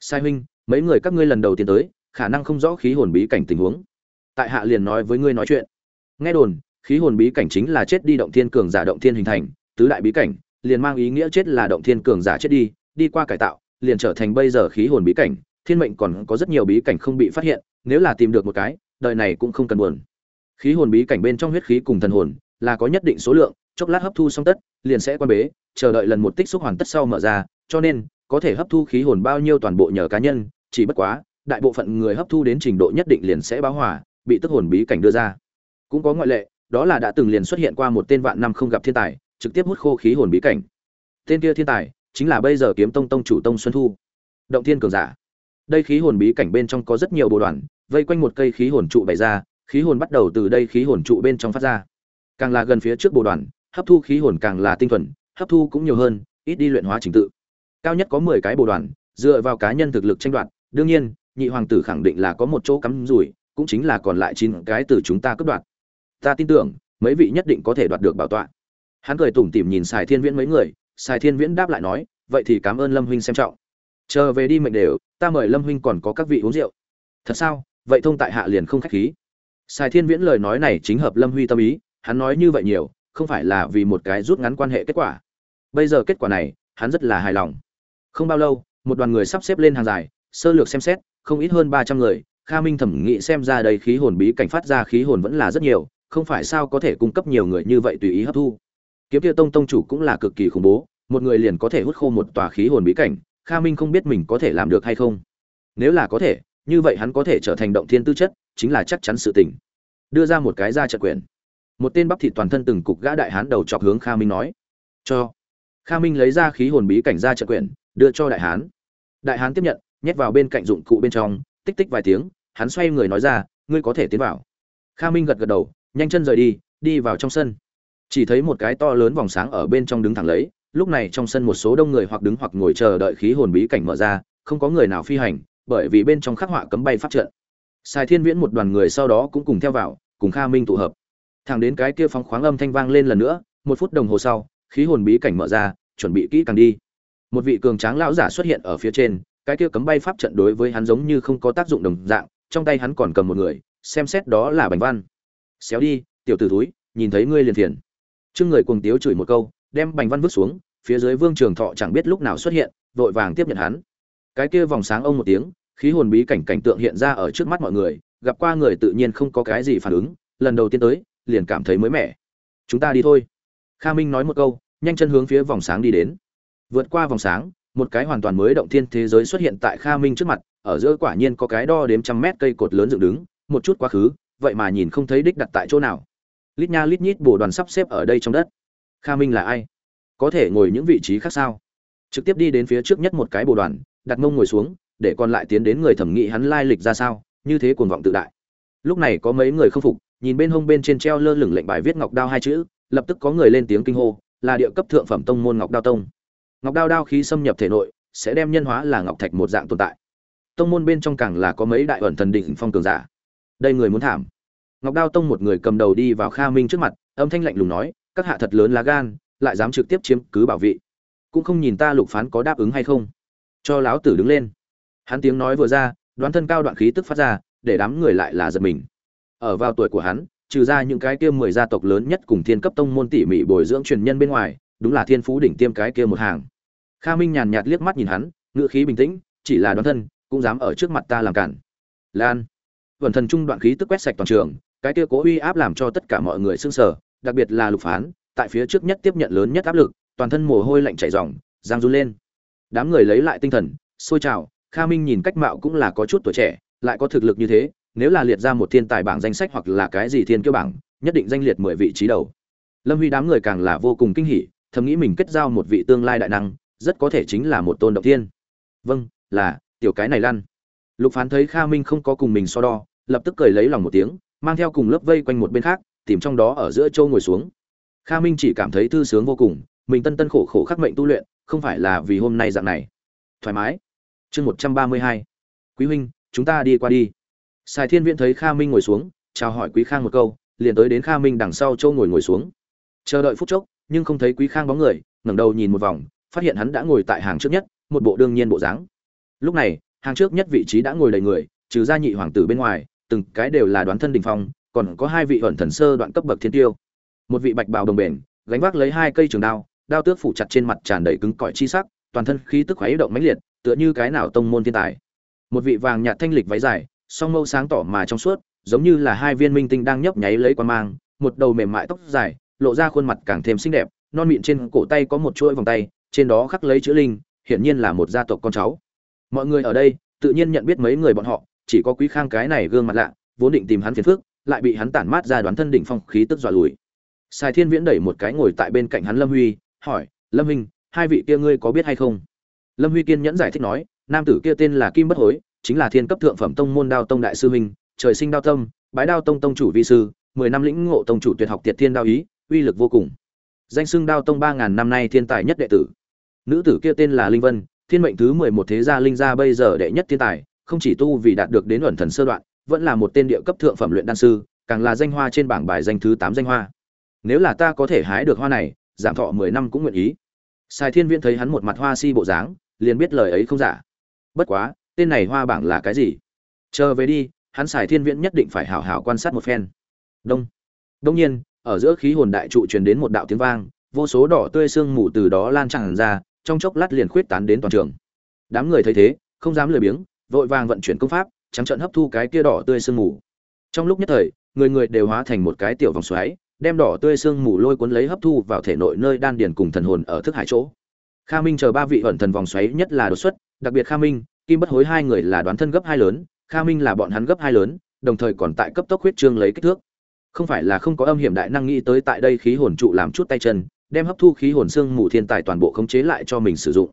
Sai huynh, mấy người các ngươi lần đầu tiên tới, khả năng không rõ khí hồn bí cảnh tình huống. Tại hạ liền nói với ngươi nói chuyện. Nghe đồn, khí hồn bí cảnh chính là chết đi động thiên cường giả động thiên hình thành, tứ đại bí cảnh, liền mang ý nghĩa chết là động thiên cường giả chết đi đi qua cải tạo liền trở thành bây giờ khí hồn bí cảnh, thiên mệnh còn có rất nhiều bí cảnh không bị phát hiện, nếu là tìm được một cái, đời này cũng không cần buồn. Khí hồn bí cảnh bên trong huyết khí cùng thần hồn, là có nhất định số lượng, chốc lát hấp thu xong tất, liền sẽ quan bế, chờ đợi lần một tích xúc hoàn tất sau mở ra, cho nên, có thể hấp thu khí hồn bao nhiêu toàn bộ nhờ cá nhân, chỉ bất quá, đại bộ phận người hấp thu đến trình độ nhất định liền sẽ báo hỏa bị tức hồn bí cảnh đưa ra. Cũng có ngoại lệ, đó là đã từng liền xuất hiện qua một tên vạn năm không gặp thiên tài, trực tiếp hút khô khí hồn bí cảnh. Tên kia thiên tài chính là bây giờ kiếm tông tông chủ tông xuân thu. Động thiên cường giả. Đây khí hồn bí cảnh bên trong có rất nhiều bộ đoàn, vây quanh một cây khí hồn trụ bày ra, khí hồn bắt đầu từ đây khí hồn trụ bên trong phát ra. Càng là gần phía trước bộ đoàn, hấp thu khí hồn càng là tinh thuần, hấp thu cũng nhiều hơn, ít đi luyện hóa trình tự. Cao nhất có mười cái bộ đoàn, dựa vào cá nhân thực lực tranh đoạt, đương nhiên, nhị hoàng tử khẳng định là có một chỗ cắm rủi, cũng chính là còn lại chín cái từ chúng ta cướp đoạt. Ta tin tưởng, mấy vị nhất định có thể đoạt được bảo tọa. Hắn cười tủm tỉm nhìn xài thiên viễn mấy người sài thiên viễn đáp lại nói, vậy thì cảm ơn lâm huynh xem trọng. Chờ về đi mệnh đều, ta mời lâm huynh còn có các vị uống rượu. Thật sao? Vậy thông tại hạ liền không khách khí. Sài thiên viễn lời nói này chính hợp lâm huy tâm ý, hắn nói như vậy nhiều, không phải là vì một cái rút ngắn quan hệ kết quả. Bây giờ kết quả này, hắn rất là hài lòng. Không bao lâu, một đoàn người sắp xếp lên hàng dài, sơ lược xem xét, không ít hơn ba trăm người, kha minh thẩm nghĩ xem ra đây khí hồn bí cảnh phát ra khí hồn vẫn là rất nhiều, không phải sao có thể cung cấp nhiều người như vậy tùy ý hấp thu kiếm kia tông tông chủ cũng là cực kỳ khủng bố, một người liền có thể hút khô một tòa khí hồn bí cảnh, kha minh không biết mình có thể làm được hay không. Nếu là có thể, như vậy hắn có thể trở thành động thiên tư chất, chính là chắc chắn sự tình. Đưa ra một cái ra trận quyền. Một tên bắp thịt toàn thân từng cục gã đại hán đầu chọc hướng kha minh nói, cho. Kha minh lấy ra khí hồn bí cảnh ra trận quyền, đưa cho đại hán. Đại hán tiếp nhận, nhét vào bên cạnh dụng cụ bên trong, tích tích vài tiếng, hắn xoay người nói ra, ngươi có thể tiến vào. Kha minh gật gật đầu, nhanh chân rời đi đi vào trong sân chỉ thấy một cái to lớn vòng sáng ở bên trong đứng thẳng lấy, lúc này trong sân một số đông người hoặc đứng hoặc ngồi chờ đợi khí hồn bí cảnh mở ra, không có người nào phi hành, bởi vì bên trong khắc họa cấm bay pháp trận. Sài thiên viễn một đoàn người sau đó cũng cùng theo vào, cùng kha minh tụ hợp. Thẳng đến cái kia phóng khoáng âm thanh vang lên lần nữa, một phút đồng hồ sau, khí hồn bí cảnh mở ra, chuẩn bị kỹ càng đi. Một vị cường tráng lão giả xuất hiện ở phía trên, cái kia cấm bay pháp trận đối với hắn giống như không có tác dụng đồng dạng, trong tay hắn còn cầm một người, xem xét đó là bành văn. Xéo đi, tiểu t ử túi nhìn thấy ngươi liền thiền trương người cuồng tiếu chửi một câu, đem bành văn vứt xuống, phía dưới vương trường thọ chẳng biết lúc nào xuất hiện, vội vàng tiếp nhận hắn. Cái kia vòng sáng ông một tiếng, khí hồn bí cảnh cảnh tượng hiện ra ở trước mắt mọi người, gặp qua người tự nhiên không có cái gì phản ứng, lần đầu tiên tới, liền cảm thấy mới mẻ. Chúng ta đi thôi. Kha minh nói một câu, nhanh chân hướng phía vòng sáng đi đến. Vượt qua vòng sáng, một cái hoàn toàn mới động thiên thế giới xuất hiện tại kha minh trước mặt, ở giữa quả nhiên có cái đo đếm trăm mét cây cột lớn dựng đứng, một chút quá khứ, vậy mà nhìn không thấy đích đặt tại chỗ nào lít nha lít nhít bồ đoàn sắp xếp ở đây trong đất. Kha minh là ai? Có thể ngồi những vị trí khác sao? Trực tiếp đi đến phía trước nhất một cái bồ đoàn, đặt mông ngồi xuống, để còn lại tiến đến người thẩm nghị hắn lai lịch ra sao, như thế cuồng vọng tự đại. Lúc này có mấy người không phục, nhìn bên hông bên trên treo lơ lửng lệnh bài viết ngọc đao hai chữ, lập tức có người lên tiếng kinh hô, là địa cấp thượng phẩm tông môn ngọc đao tông. Ngọc đao đao khí xâm nhập thể nội, sẽ đem nhân hóa là ngọc thạch một dạng tồn tại. Tông môn bên trong càng là có mấy đại ẩn thần đỉnh phong cường giả. Đây người muốn thảm ngọc đao tông một người cầm đầu đi vào kha minh trước mặt, âm thanh lạnh lùng nói, các hạ thật lớn lá gan, lại dám trực tiếp chiếm cứ bảo vị. Cũng không nhìn ta lục phán có đáp ứng hay không. Cho lão tử đứng lên. Hắn tiếng nói vừa ra, đoán thân cao đoạn khí tức phát ra, để đám người lại là giật mình. Ở vào tuổi của hắn, trừ ra những cái kia mười gia tộc lớn nhất cùng thiên cấp tông môn tỉ mỉ bồi dưỡng truyền nhân bên ngoài, đúng là thiên phú đỉnh tiêm cái kia một hàng. Kha minh nhàn nhạt liếc mắt nhìn hắn, ngữ khí bình tĩnh, chỉ là đoán thân, cũng dám ở trước mặt ta làm cản. Lan. Vẩn thần trung đoạn khí tức quét sạch toàn trường cái kia cố uy áp làm cho tất cả mọi người sưng sờ, đặc biệt là lục phán, tại phía trước nhất tiếp nhận lớn nhất áp lực, toàn thân mồ hôi lạnh chảy ròng, giang run lên. Đám người lấy lại tinh thần, xôi trào, kha minh nhìn cách mạo cũng là có chút tuổi trẻ, lại có thực lực như thế, nếu là liệt ra một thiên tài bảng danh sách hoặc là cái gì thiên kiêu bảng, nhất định danh liệt mười vị trí đầu. Lâm huy đám người càng là vô cùng kinh hỉ, thầm nghĩ mình kết giao một vị tương lai đại năng, rất có thể chính là một tôn động thiên. Vâng là, tiểu cái này lăn. Lục phán thấy kha minh không có cùng mình so đo, lập tức cười lấy lòng một tiếng mang theo cùng lớp vây quanh một bên khác, tìm trong đó ở giữa châu ngồi xuống. Kha minh chỉ cảm thấy thư sướng vô cùng, mình tân tân khổ khổ khắc mệnh tu luyện, không phải là vì hôm nay dạng này. Thoải mái. Chương một trăm ba mươi hai. Quý huynh, chúng ta đi qua đi. Sài thiên viễn thấy kha minh ngồi xuống, chào hỏi quý khang một câu, liền tới đến kha minh đằng sau châu ngồi ngồi xuống. Chờ đợi phút chốc, nhưng không thấy quý khang bóng người, ngẩng đầu nhìn một vòng, phát hiện hắn đã ngồi tại hàng trước nhất, một bộ đương nhiên bộ dáng. Lúc này, hàng trước nhất vị trí đã ngồi đầy người, trừ gia nhị hoàng tử bên ngoài từng cái đều là đoán thân đình phong, còn có hai vị ẩn thần sơ đoạn cấp bậc thiên tiêu. Một vị bạch bào đồng bền, gánh vác lấy hai cây trường đao đao tước phủ chặt trên mặt tràn đầy cứng cỏi chi sắc, toàn thân khí tức khoái động mãnh liệt, tựa như cái nào tông môn thiên tài. Một vị vàng nhạt thanh lịch váy dài, song mâu sáng tỏ mà trong suốt, giống như là hai viên minh tinh đang nhấp nháy lấy quan mang, một đầu mềm mại tóc dài, lộ ra khuôn mặt càng thêm xinh đẹp, non mịn trên cổ tay có một chuỗi vòng tay, trên đó khắc lấy chữ linh, hiển nhiên là một gia tộc con cháu. Mọi người ở đây, tự nhiên nhận biết mấy người bọn họ chỉ có quý khang cái này gương mặt lạ, vốn định tìm hắn phiền phức, lại bị hắn tản mát ra đoán thân đỉnh phong khí tức dọa lùi. Sài thiên viễn đẩy một cái ngồi tại bên cạnh hắn lâm huy, hỏi, lâm huynh, hai vị kia ngươi có biết hay không? Lâm huy kiên nhẫn giải thích nói, nam tử kia tên là kim bất hối, chính là thiên cấp thượng phẩm tông môn đao tông đại sư huynh, trời sinh đao tâm bái đao tông tông chủ vi sư, mười năm lĩnh ngộ tông chủ tuyệt học tiệt thiên đao ý, uy lực vô cùng. Danh xưng đao tông ba ngàn năm nay thiên tài nhất đệ tử. Nữ tử kia tên là linh vân, thiên mệnh thứ mười một thế gia linh gia bây giờ đệ nhất thiên tài không chỉ tu vì đạt được đến ẩn thần sơ đoạn vẫn là một tên địa cấp thượng phẩm luyện đan sư càng là danh hoa trên bảng bài danh thứ tám danh hoa nếu là ta có thể hái được hoa này giảm thọ mười năm cũng nguyện ý Sai Thiên Viễn thấy hắn một mặt hoa si bộ dáng, liền biết lời ấy không giả. Bất quá, tên này hoa bảng là cái gì? Chờ về đi, hắn Sai Thiên Viễn nhất định phải hảo hảo quan sát một phen. Đông. Đông nhiên, ở giữa khí hồn đại trụ truyền đến một đạo tiếng vang, vô số đỏ tươi sương mù từ đó lan tràn ra, trong chốc lát liền khuyết tán đến toàn trường. Đám người thấy thế, không dám lười biếng, vội vàng vận chuyển công pháp, trắng trợn hấp thu cái kia đỏ tươi sương mù. Trong lúc nhất thời, người người đều hóa thành một cái tiểu vòng xoáy, đem đỏ tươi xương mù lôi cuốn lấy hấp thu vào thể nội nơi đan điền cùng thần hồn ở thức hải chỗ. Kha Minh chờ ba vị ẩn thần vòng xoáy nhất là đột xuất, đặc biệt Kha Minh, Kim Bất Hối hai người là đoán thân gấp hai lớn, Kha Minh là bọn hắn gấp hai lớn, đồng thời còn tại cấp tốc huyết trương lấy kích thước. Không phải là không có âm hiểm đại năng nghĩ tới tại đây khí hồn trụ làm chút tay chân, đem hấp thu khí hồn xương mù thiên tài toàn bộ khống chế lại cho mình sử dụng.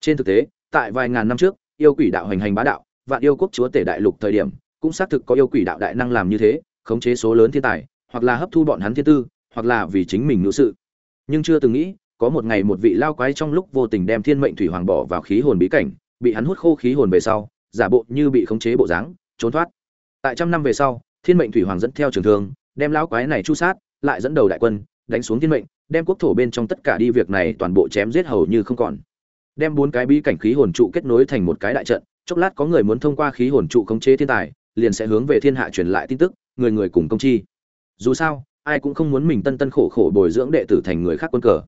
Trên thực tế, tại vài ngàn năm trước, yêu quỷ đạo hành hành bá đạo, vạn yêu quốc chúa tể đại lục thời điểm, cũng xác thực có yêu quỷ đạo đại năng làm như thế, khống chế số lớn thiên tài, hoặc là hấp thu bọn hắn thiên tư, hoặc là vì chính mình nữ sự. Nhưng chưa từng nghĩ, có một ngày một vị lao quái trong lúc vô tình đem thiên mệnh thủy hoàng bỏ vào khí hồn bí cảnh, bị hắn hút khô khí hồn về sau, giả bộ như bị khống chế bộ dáng, trốn thoát. Tại trăm năm về sau, thiên mệnh thủy hoàng dẫn theo trường thương, đem lão quái này chu sát, lại dẫn đầu đại quân, đánh xuống thiên mệnh, đem quốc thổ bên trong tất cả đi việc này toàn bộ chém giết hầu như không còn. Đem bốn cái bí cảnh khí hồn trụ kết nối thành một cái đại trận, chốc lát có người muốn thông qua khí hồn trụ khống chế thiên tài, liền sẽ hướng về thiên hạ truyền lại tin tức, người người cùng công chi. Dù sao ai cũng không muốn mình tân tân khổ khổ bồi dưỡng đệ tử thành người khác quân cờ.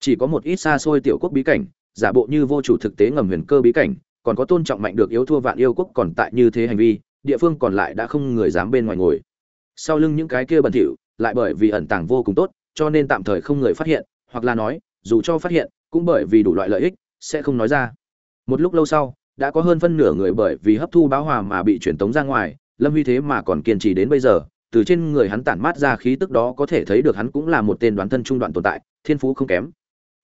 Chỉ có một ít xa xôi tiểu quốc bí cảnh giả bộ như vô chủ thực tế ngầm huyền cơ bí cảnh còn có tôn trọng mạnh được yếu thua vạn yêu quốc còn tại như thế hành vi địa phương còn lại đã không người dám bên ngoài ngồi. Sau lưng những cái kia bẩn thỉu lại bởi vì ẩn tàng vô cùng tốt cho nên tạm thời không người phát hiện hoặc là nói dù cho phát hiện cũng bởi vì đủ loại lợi ích sẽ không nói ra một lúc lâu sau đã có hơn phân nửa người bởi vì hấp thu báo hòa mà bị truyền tống ra ngoài lâm huy thế mà còn kiên trì đến bây giờ từ trên người hắn tản mát ra khí tức đó có thể thấy được hắn cũng là một tên đoán thân trung đoạn tồn tại, thiên phú không kém.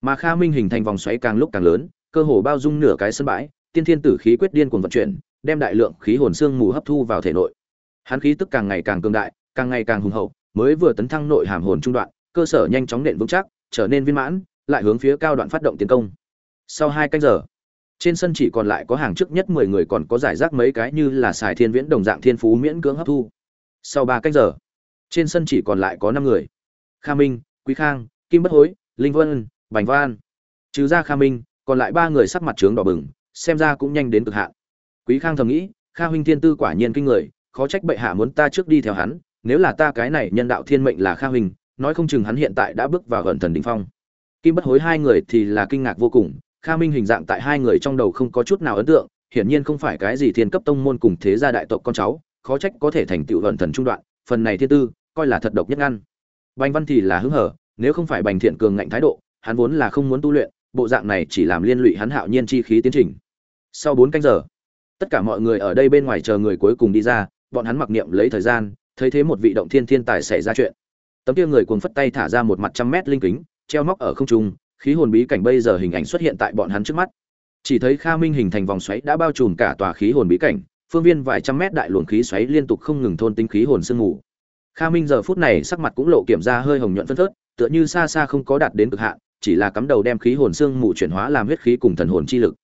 Mà Kha Minh hình thành vòng xoáy càng lúc càng lớn, cơ hồ bao dung nửa cái sân bãi, tiên thiên tử khí quyết điên cuồng vận chuyển, đem đại lượng khí hồn xương mù hấp thu vào thể nội. Hắn khí tức càng ngày càng cường đại, càng ngày càng hùng hậu, mới vừa tấn thăng nội hàm hồn trung đoạn, cơ sở nhanh chóng nện vững chắc, trở nên viên mãn, lại hướng phía cao đoạn phát động tiến công. Sau hai canh giờ, trên sân chỉ còn lại có hàng trước nhất mười người còn có giải rác mấy cái như là xài thiên viễn đồng dạng thiên phú miễn cưỡng hấp thu. Sau ba canh giờ trên sân chỉ còn lại có năm người. Kha minh quý khang kim bất hối linh vân bành văn. Trừ ra kha minh còn lại ba người sắc mặt trướng đỏ bừng xem ra cũng nhanh đến cực hạn. Quý khang thầm nghĩ kha huynh thiên tư quả nhiên kinh người khó trách bệ hạ muốn ta trước đi theo hắn nếu là ta cái này nhân đạo thiên mệnh là kha huynh nói không chừng hắn hiện tại đã bước vào gần thần đỉnh phong. Kim bất hối hai người thì là kinh ngạc vô cùng kha minh hình dạng tại hai người trong đầu không có chút nào ấn tượng, hiển nhiên không phải cái gì thiên cấp tông môn cùng thế gia đại tộc con cháu, khó trách có thể thành tựu luận thần trung đoạn, phần này thiên tư, coi là thật độc nhất ngăn. Bành văn thì là hứng hở, nếu không phải bành thiện cường ngạnh thái độ, hắn vốn là không muốn tu luyện, bộ dạng này chỉ làm liên lụy hắn hạo nhiên chi khí tiến trình. Sau bốn canh giờ, tất cả mọi người ở đây bên ngoài chờ người cuối cùng đi ra, bọn hắn mặc niệm lấy thời gian, thấy thế một vị động thiên thiên tài xảy ra chuyện. Tấm kia người cuồng phất tay thả ra một mặt trăm mét linh kính, treo móc ở không trung khí hồn bí cảnh bây giờ hình ảnh xuất hiện tại bọn hắn trước mắt. Chỉ thấy kha minh hình thành vòng xoáy đã bao trùm cả tòa khí hồn bí cảnh, phương viên vài trăm mét đại luồng khí xoáy liên tục không ngừng thôn tinh khí hồn sương mù. Kha minh giờ phút này sắc mặt cũng lộ kiểm ra hơi hồng nhuận phân phớt, tựa như xa xa không có đạt đến cực hạn, chỉ là cắm đầu đem khí hồn sương mù chuyển hóa làm huyết khí cùng thần hồn chi lực.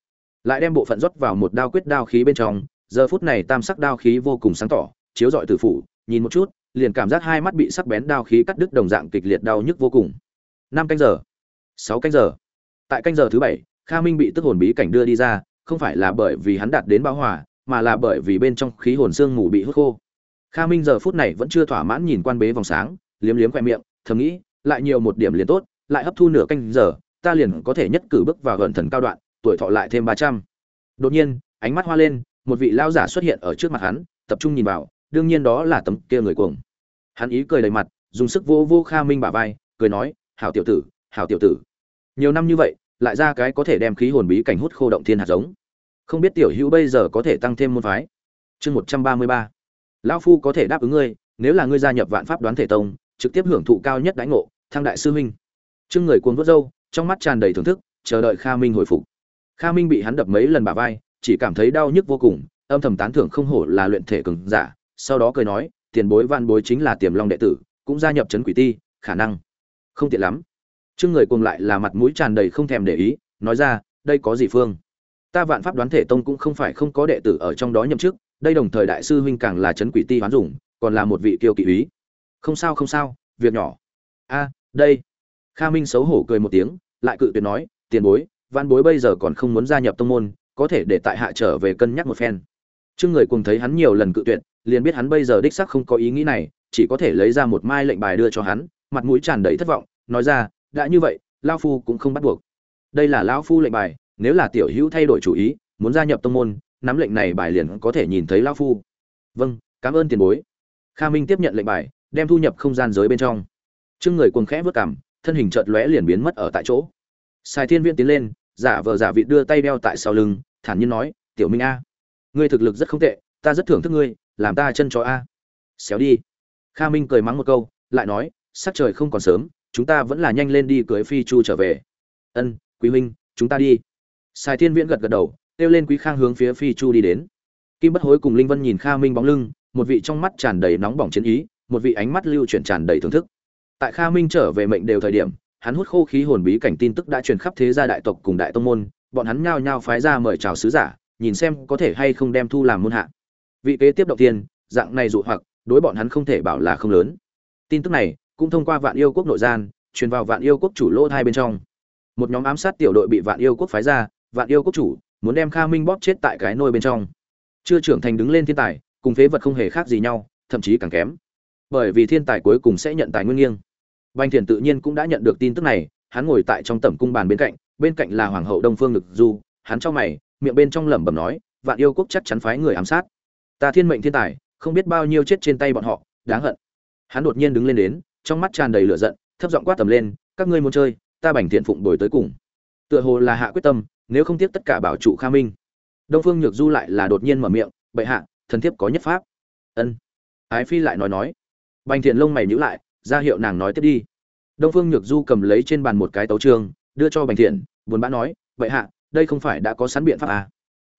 Lại đem bộ phận rót vào một đao quyết đao khí bên trong, giờ phút này tam sắc đao khí vô cùng sáng tỏ, chiếu rọi từ phủ, nhìn một chút, liền cảm giác hai mắt bị sắc bén đao khí cắt đứt đồng dạng kịch liệt đau nhức vô cùng. Năm canh giờ sáu canh giờ. Tại canh giờ thứ bảy, kha minh bị tức hồn bí cảnh đưa đi ra, không phải là bởi vì hắn đạt đến bão hòa, mà là bởi vì bên trong khí hồn xương mù bị hút khô. Kha minh giờ phút này vẫn chưa thỏa mãn nhìn quan bế vòng sáng, liếm liếm khoe miệng, thầm nghĩ, lại nhiều một điểm liền tốt, lại hấp thu nửa canh giờ, ta liền có thể nhất cử bước vào gần thần cao đoạn, tuổi thọ lại thêm ba trăm. Đột nhiên, ánh mắt hoa lên, một vị lao giả xuất hiện ở trước mặt hắn, tập trung nhìn vào, đương nhiên đó là tấm kia người cuồng. Hắn ý cười đầy mặt, dùng sức vô vô kha minh bả vai, cười nói, hảo tiểu tử, hảo tiểu tử nhiều năm như vậy, lại ra cái có thể đem khí hồn bí cảnh hút khô động thiên hạt giống. Không biết tiểu hữu bây giờ có thể tăng thêm môn phái? Chương một trăm ba mươi ba. Lão phu có thể đáp ứng ngươi, nếu là ngươi gia nhập vạn pháp đoán thể tông, trực tiếp hưởng thụ cao nhất đãi ngộ, thăng đại sư huynh. Chương người cuồng vớt râu, trong mắt tràn đầy thưởng thức, chờ đợi kha minh hồi phục. Kha minh bị hắn đập mấy lần bả vai, chỉ cảm thấy đau nhức vô cùng, âm thầm tán thưởng không hổ là luyện thể cường giả, sau đó cười nói, tiền bối van bối chính là tiềm long đệ tử, cũng gia nhập trấn quỷ ti, khả năng không tiện lắm. Trương người cuồng lại là mặt mũi tràn đầy không thèm để ý, nói ra, đây có gì phương? Ta vạn pháp đoán thể tông cũng không phải không có đệ tử ở trong đó nhậm chức, đây đồng thời đại sư huynh càng là trấn quỷ ti hoán dùng, còn là một vị kiêu kỵ úy. Không sao không sao, việc nhỏ. A, đây. Kha minh xấu hổ cười một tiếng, lại cự tuyệt nói, tiền bối văn bối bây giờ còn không muốn gia nhập tông môn, có thể để tại hạ trở về cân nhắc một phen. Trương người cùng thấy hắn nhiều lần cự tuyệt, liền biết hắn bây giờ đích xác không có ý nghĩ này, chỉ có thể lấy ra một mai lệnh bài đưa cho hắn, mặt mũi tràn đầy thất vọng, nói ra đã như vậy, lao phu cũng không bắt buộc. Đây là lao phu lệnh bài, nếu là tiểu hữu thay đổi chủ ý, muốn gia nhập tông môn, nắm lệnh này bài liền có thể nhìn thấy lao phu. Vâng cảm ơn tiền bối. Kha minh tiếp nhận lệnh bài, đem thu nhập không gian giới bên trong. Chương người cuồng khẽ vớt cảm, thân hình chợt lóe liền biến mất ở tại chỗ. Sài thiên viễn tiến lên, giả vờ giả vị đưa tay đeo tại sau lưng, thản nhiên nói, tiểu minh a, ngươi thực lực rất không tệ, ta rất thưởng thức ngươi, làm ta chân cho a. Xéo đi. Kha minh cười mắng một câu, lại nói, sắc trời không còn sớm chúng ta vẫn là nhanh lên đi cưới phi chu trở về. Ân, quý huynh, chúng ta đi. Sài thiên viễn gật gật đầu, kêu lên quý khang hướng phía phi chu đi đến. Kim bất hối cùng linh vân nhìn kha minh bóng lưng, một vị trong mắt tràn đầy nóng bỏng chiến ý, một vị ánh mắt lưu chuyển tràn đầy thưởng thức. Tại kha minh trở về mệnh đều thời điểm, hắn hút khô khí hồn bí cảnh tin tức đã truyền khắp thế gia đại tộc cùng đại tông môn, bọn hắn nhao nhao phái ra mời chào sứ giả, nhìn xem có thể hay không đem thu làm môn hạ. Vị kế tiếp động tiên, dạng này dụ hoặc, đối bọn hắn không thể bảo là không lớn. Tin tức này cũng thông qua vạn yêu quốc nội gian, truyền vào vạn yêu quốc chủ lỗ hai bên trong. Một nhóm ám sát tiểu đội bị vạn yêu quốc phái ra, vạn yêu quốc chủ muốn đem kha minh bóp chết tại cái nôi bên trong. Chưa trưởng thành đứng lên thiên tài, cùng phế vật không hề khác gì nhau, thậm chí càng kém. Bởi vì thiên tài cuối cùng sẽ nhận tài nguyên nghiêng. Banh thiền tự nhiên cũng đã nhận được tin tức này, hắn ngồi tại trong tẩm cung bàn bên cạnh bên cạnh là hoàng hậu đông phương ngực du, hắn cho mày, miệng bên trong lẩm bẩm nói, vạn yêu quốc chắc chắn phái người ám sát. Ta thiên mệnh thiên tài, không biết bao nhiêu chết trên tay bọn họ, đáng hận. Hắn đột nhiên đứng lên đến trong mắt tràn đầy lửa giận thấp giọng quát tầm lên các ngươi muốn chơi ta bành thiện phụng đổi tới cùng. Tựa hồ là hạ quyết tâm nếu không tiếp tất cả bảo trụ kha minh. Đông phương nhược du lại là đột nhiên mở miệng bệ hạ thần thiếp có nhất pháp. Ân. Ái phi lại nói nói. Bành thiện lông mày nhíu lại ra hiệu nàng nói tiếp đi. Đông phương nhược du cầm lấy trên bàn một cái tấu chương, đưa cho bành thiện buồn bã nói bệ hạ đây không phải đã có sẵn biện pháp à?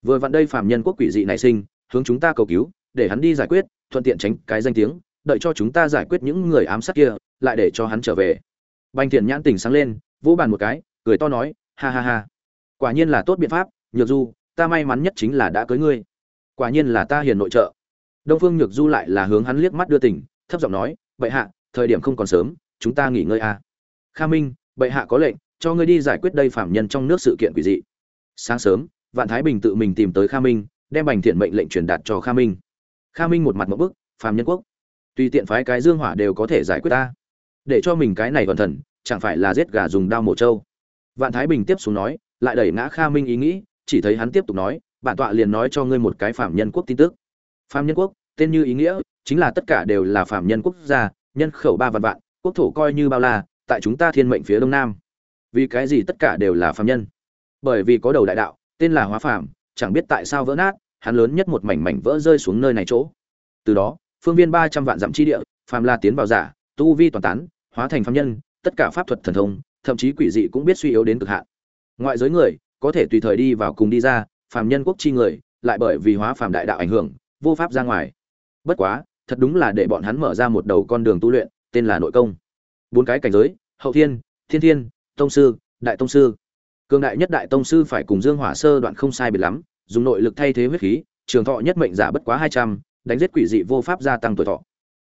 vừa vặn đây phạm nhân quốc quỷ dị nảy sinh hướng chúng ta cầu cứu để hắn đi giải quyết thuận tiện tránh cái danh tiếng đợi cho chúng ta giải quyết những người ám sát kia, lại để cho hắn trở về. Bành thiện nhãn tỉnh sáng lên, vỗ bàn một cái, cười to nói, ha ha ha. Quả nhiên là tốt biện pháp, nhược du, ta may mắn nhất chính là đã cưới ngươi. Quả nhiên là ta hiền nội trợ. Đông phương nhược du lại là hướng hắn liếc mắt đưa tình thấp giọng nói, bệ hạ, thời điểm không còn sớm, chúng ta nghỉ ngơi à. kha minh, bệ hạ có lệnh, cho ngươi đi giải quyết đây phạm nhân trong nước sự kiện quỷ dị. Sáng sớm, vạn thái bình tự mình tìm tới kha minh, đem bành thiện mệnh lệnh truyền đạt cho kha minh. Kha minh một mặt một bức phàm nhân quốc tùy tiện phái cái dương hỏa đều có thể giải quyết ta. Để cho mình cái này còn thần, chẳng phải là giết gà dùng đao mổ trâu. Vạn thái bình tiếp xuống nói, lại đẩy ngã kha minh ý nghĩ, chỉ thấy hắn tiếp tục nói, bản tọa liền nói cho ngươi một cái phạm nhân quốc tin tức. Phạm nhân quốc, tên như ý nghĩa, chính là tất cả đều là phạm nhân quốc gia, nhân khẩu ba vạn vạn, quốc thổ coi như bao la, tại chúng ta thiên mệnh phía đông nam. Vì cái gì tất cả đều là phạm nhân? Bởi vì có đầu đại đạo, tên là hóa phạm chẳng biết tại sao vỡ nát, hắn lớn nhất một mảnh mảnh vỡ rơi xuống nơi này chỗ. Từ đó phương viên ba trăm vạn dặm chi địa, phàm la tiến vào giả, tu vi toàn tán, hóa thành phàm nhân, tất cả pháp thuật thần thông, thậm chí quỷ dị cũng biết suy yếu đến cực hạn. Ngoại giới người, có thể tùy thời đi vào cùng đi ra, phàm nhân quốc chi người, lại bởi vì hóa phàm đại đạo ảnh hưởng, vô pháp ra ngoài. Bất quá, thật đúng là để bọn hắn mở ra một đầu con đường tu luyện, tên là nội công. Bốn cái cảnh giới, hậu thiên thiên thiên, tông sư, đại tông sư. Cường đại nhất đại tông sư phải cùng dương hỏa sơ đoạn không sai biệt lắm, dùng nội lực thay thế huyết khí, trường thọ nhất mệnh giả bất quá hai trăm đánh giết quỷ dị vô pháp gia tăng tuổi thọ.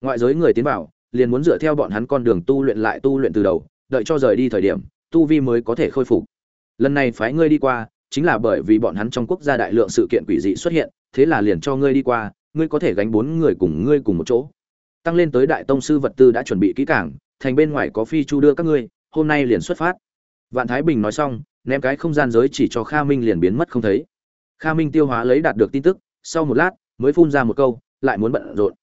Ngoại giới người tiến vào, liền muốn dựa theo bọn hắn con đường tu luyện lại tu luyện từ đầu, đợi cho rời đi thời điểm, tu vi mới có thể khôi phục. Lần này phái ngươi đi qua, chính là bởi vì bọn hắn trong quốc gia đại lượng sự kiện quỷ dị xuất hiện, thế là liền cho ngươi đi qua, ngươi có thể gánh bốn người cùng ngươi cùng một chỗ. Tăng lên tới đại tông sư vật tư đã chuẩn bị kỹ càng, thành bên ngoài có phi chu đưa các ngươi, hôm nay liền xuất phát. Vạn thái bình nói xong, ném cái không gian giới chỉ cho kha minh liền biến mất không thấy. Kha minh tiêu hóa lấy đạt được tin tức, sau một lát mới phun ra một câu lại muốn bận rộn.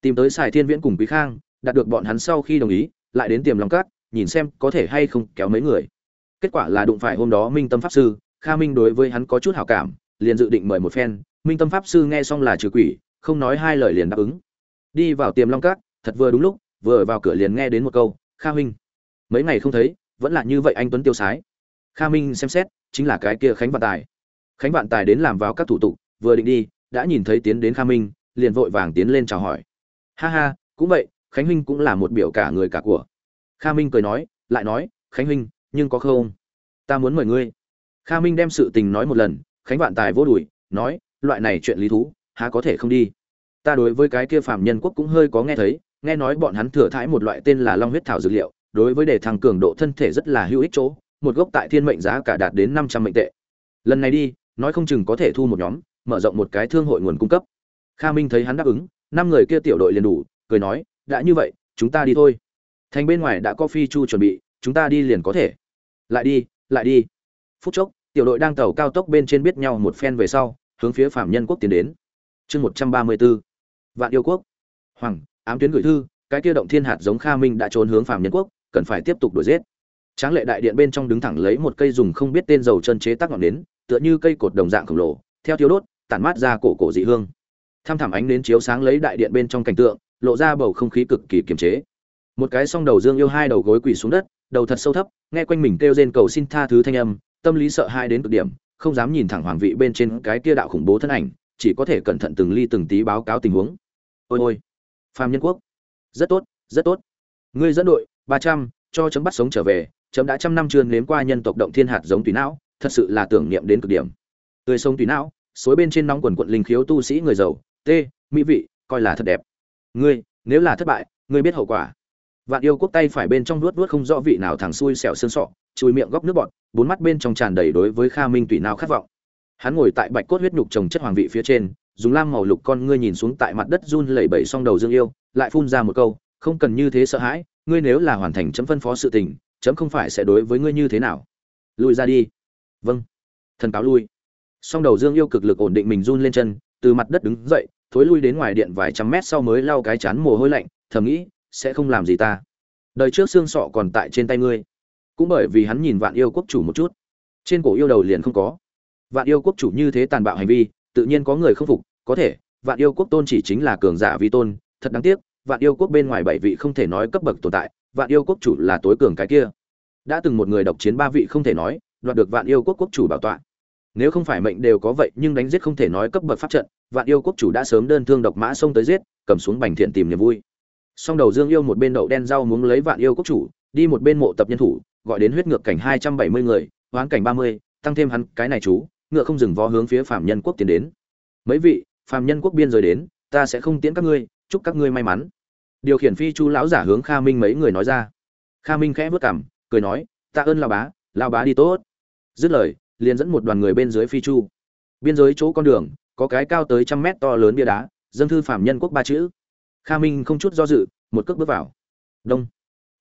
Tìm tới sài thiên viễn cùng quý khang đạt được bọn hắn sau khi đồng ý lại đến tiềm lòng cát nhìn xem có thể hay không kéo mấy người. Kết quả là đụng phải hôm đó minh tâm pháp sư kha minh đối với hắn có chút hảo cảm liền dự định mời một phen. Minh tâm pháp sư nghe xong là trừ quỷ không nói hai lời liền đáp ứng. Đi vào tiềm long cát thật vừa đúng lúc vừa vào cửa liền nghe đến một câu kha huynh, mấy ngày không thấy vẫn là như vậy anh tuấn tiêu sái. Kha minh xem xét chính là cái kia khánh vạn tài. Khánh vạn tài đến làm vào các thủ tục vừa định đi đã nhìn thấy tiến đến kha minh, liền vội vàng tiến lên chào hỏi. Ha ha, cũng vậy, khánh huynh cũng là một biểu cả người cả của. Kha minh cười nói, lại nói, khánh huynh, nhưng có không? Ta muốn mời ngươi. Kha minh đem sự tình nói một lần, khánh vạn tài vô đùi, nói, loại này chuyện lý thú, há có thể không đi. Ta đối với cái kia phạm nhân quốc cũng hơi có nghe thấy, nghe nói bọn hắn thừa thãi một loại tên là long huyết thảo dược liệu, đối với đề thăng cường độ thân thể rất là hữu ích chỗ, một gốc tại thiên mệnh giá cả đạt đến năm trăm mệnh tệ. Lần này đi, nói không chừng có thể thu một nhóm mở rộng một cái thương hội nguồn cung cấp. Kha minh thấy hắn đáp ứng, năm người kia tiểu đội liền đủ, cười nói, đã như vậy, chúng ta đi thôi. Thành bên ngoài đã có phi chu chuẩn bị, chúng ta đi liền có thể. Lại đi lại đi. Phút chốc, tiểu đội đang tàu cao tốc bên trên biết nhau một phen về sau, hướng phía phạm nhân quốc tiến đến. Chương một trăm ba mươi b ố vạn yêu quốc. Hoàng, ám tuyến gửi thư, cái kia động thiên hạt giống kha minh đã trốn hướng phạm nhân quốc, cần phải tiếp tục đuổi giết. Tráng lệ đại điện bên trong đứng thẳng lấy một cây dùng không biết tên dầu chân chế tác ngọn nến, tựa như cây cột đồng dạng khổng lồ theo thiếu đốt, tản mát ra cổ cổ dị hương. Tham thảm ánh nến chiếu sáng lấy đại điện bên trong cảnh tượng, lộ ra bầu không khí cực kỳ kiềm chế. Một cái song đầu dương yêu hai đầu gối quỳ xuống đất, đầu thật sâu thấp, nghe quanh mình kêu rên cầu xin tha thứ thanh âm, tâm lý sợ hãi đến cực điểm, không dám nhìn thẳng hoàng vị bên trên cái kia đạo khủng bố thân ảnh, chỉ có thể cẩn thận từng ly từng tí báo cáo tình huống. Ôi ôi phạm nhân quốc. Rất tốt rất tốt. Ngươi dẫn đội, ba trăm, cho chấm bắt sống trở về, chấm đã trăm năm chưa nếm qua nhân tộc động thiên hạt giống tùy não, thật sự là tưởng niệm đến cực điểm tươi sông tùy não suối bên trên nóng quần quận linh khiếu tu sĩ người giàu. Tê mỹ vị, coi là thật đẹp. Ngươi, nếu là thất bại, ngươi biết hậu quả. Vạn yêu quốc tay phải bên trong nuốt nuốt không rõ vị nào thằng xui xẻo xương sọ chui miệng góc nước bọt, bốn mắt bên trong tràn đầy đối với kha minh tùy nào khát vọng. Hắn ngồi tại bạch cốt huyết nhục trồng chất hoàng vị phía trên, dùng lam màu lục con ngươi nhìn xuống tại mặt đất run lẩy bẩy song đầu dương yêu, lại phun ra một câu, không cần như thế sợ hãi, ngươi nếu là hoàn thành chấm phân phó sự tình, chấm không phải sẽ đối với ngươi như thế nào. Lùi ra đi. Vâng. Thần cáo lui song đầu dương yêu cực lực ổn định mình run lên chân, từ mặt đất đứng dậy, thối lui đến ngoài điện vài trăm mét sau mới lau cái chán mồ hôi lạnh, thầm nghĩ, sẽ không làm gì ta. Đời trước xương sọ còn tại trên tay ngươi. Cũng bởi vì hắn nhìn vạn yêu quốc chủ một chút, trên cổ yêu đầu liền không có. Vạn yêu quốc chủ như thế tàn bạo hành vi, tự nhiên có người không phục, có thể, vạn yêu quốc tôn chỉ chính là cường giả vi tôn, thật đáng tiếc, vạn yêu quốc bên ngoài bảy vị không thể nói cấp bậc tồn tại, vạn yêu quốc chủ là tối cường cái kia. Đã từng một người độc chiến ba vị không thể nói, đoạt được vạn yêu quốc quốc chủ bảo tọa nếu không phải mệnh đều có vậy, nhưng đánh giết không thể nói cấp bậc pháp trận, vạn yêu quốc chủ đã sớm đơn thương độc mã xông tới giết, cầm xuống bành thiện tìm niềm vui. Song đầu dương yêu một bên đậu đen rau muốn lấy vạn yêu quốc chủ, đi một bên mộ tập nhân thủ, gọi đến huyết ngược cảnh hai trăm bảy mươi người, hoán cảnh ba mươi, tăng thêm hắn, cái này chú, ngựa không dừng vó hướng phía phạm nhân quốc tiến đến. Mấy vị, phạm nhân quốc biên giới đến, ta sẽ không tiễn các ngươi, chúc các ngươi may mắn. Điều khiển phi chu lão giả hướng kha minh mấy người nói ra. Kha minh khẽ vất cảm cười nói, ta ơn lao bá lao bá đi tốt. Dứt lời liền dẫn một đoàn người bên dưới phi chu. Biên giới chỗ con đường, có cái cao tới trăm mét to lớn bia đá, dân thư phạm nhân quốc ba chữ. Kha minh không chút do dự, một cước bước vào. Đông.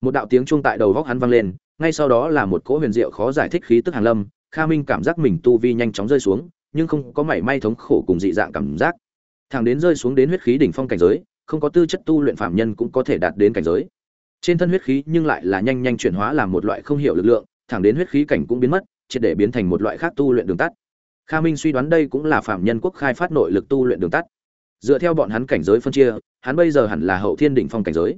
Một đạo tiếng chuông tại đầu góc hắn vang lên, ngay sau đó là một cỗ huyền diệu khó giải thích khí tức hàn lâm. Kha minh cảm giác mình tu vi nhanh chóng rơi xuống, nhưng không có mảy may thống khổ cùng dị dạng cảm giác. Thẳng đến rơi xuống đến huyết khí đỉnh phong cảnh giới, không có tư chất tu luyện phạm nhân cũng có thể đạt đến cảnh giới. Trên thân huyết khí nhưng lại là nhanh nhanh chuyển hóa làm một loại không hiểu lực lượng, thẳng đến huyết khí cảnh cũng biến mất triệt để biến thành một loại khác tu luyện đường tắt. Kha minh suy đoán đây cũng là phạm nhân quốc khai phát nội lực tu luyện đường tắt. Dựa theo bọn hắn cảnh giới phân chia, hắn bây giờ hẳn là hậu thiên đỉnh phong cảnh giới.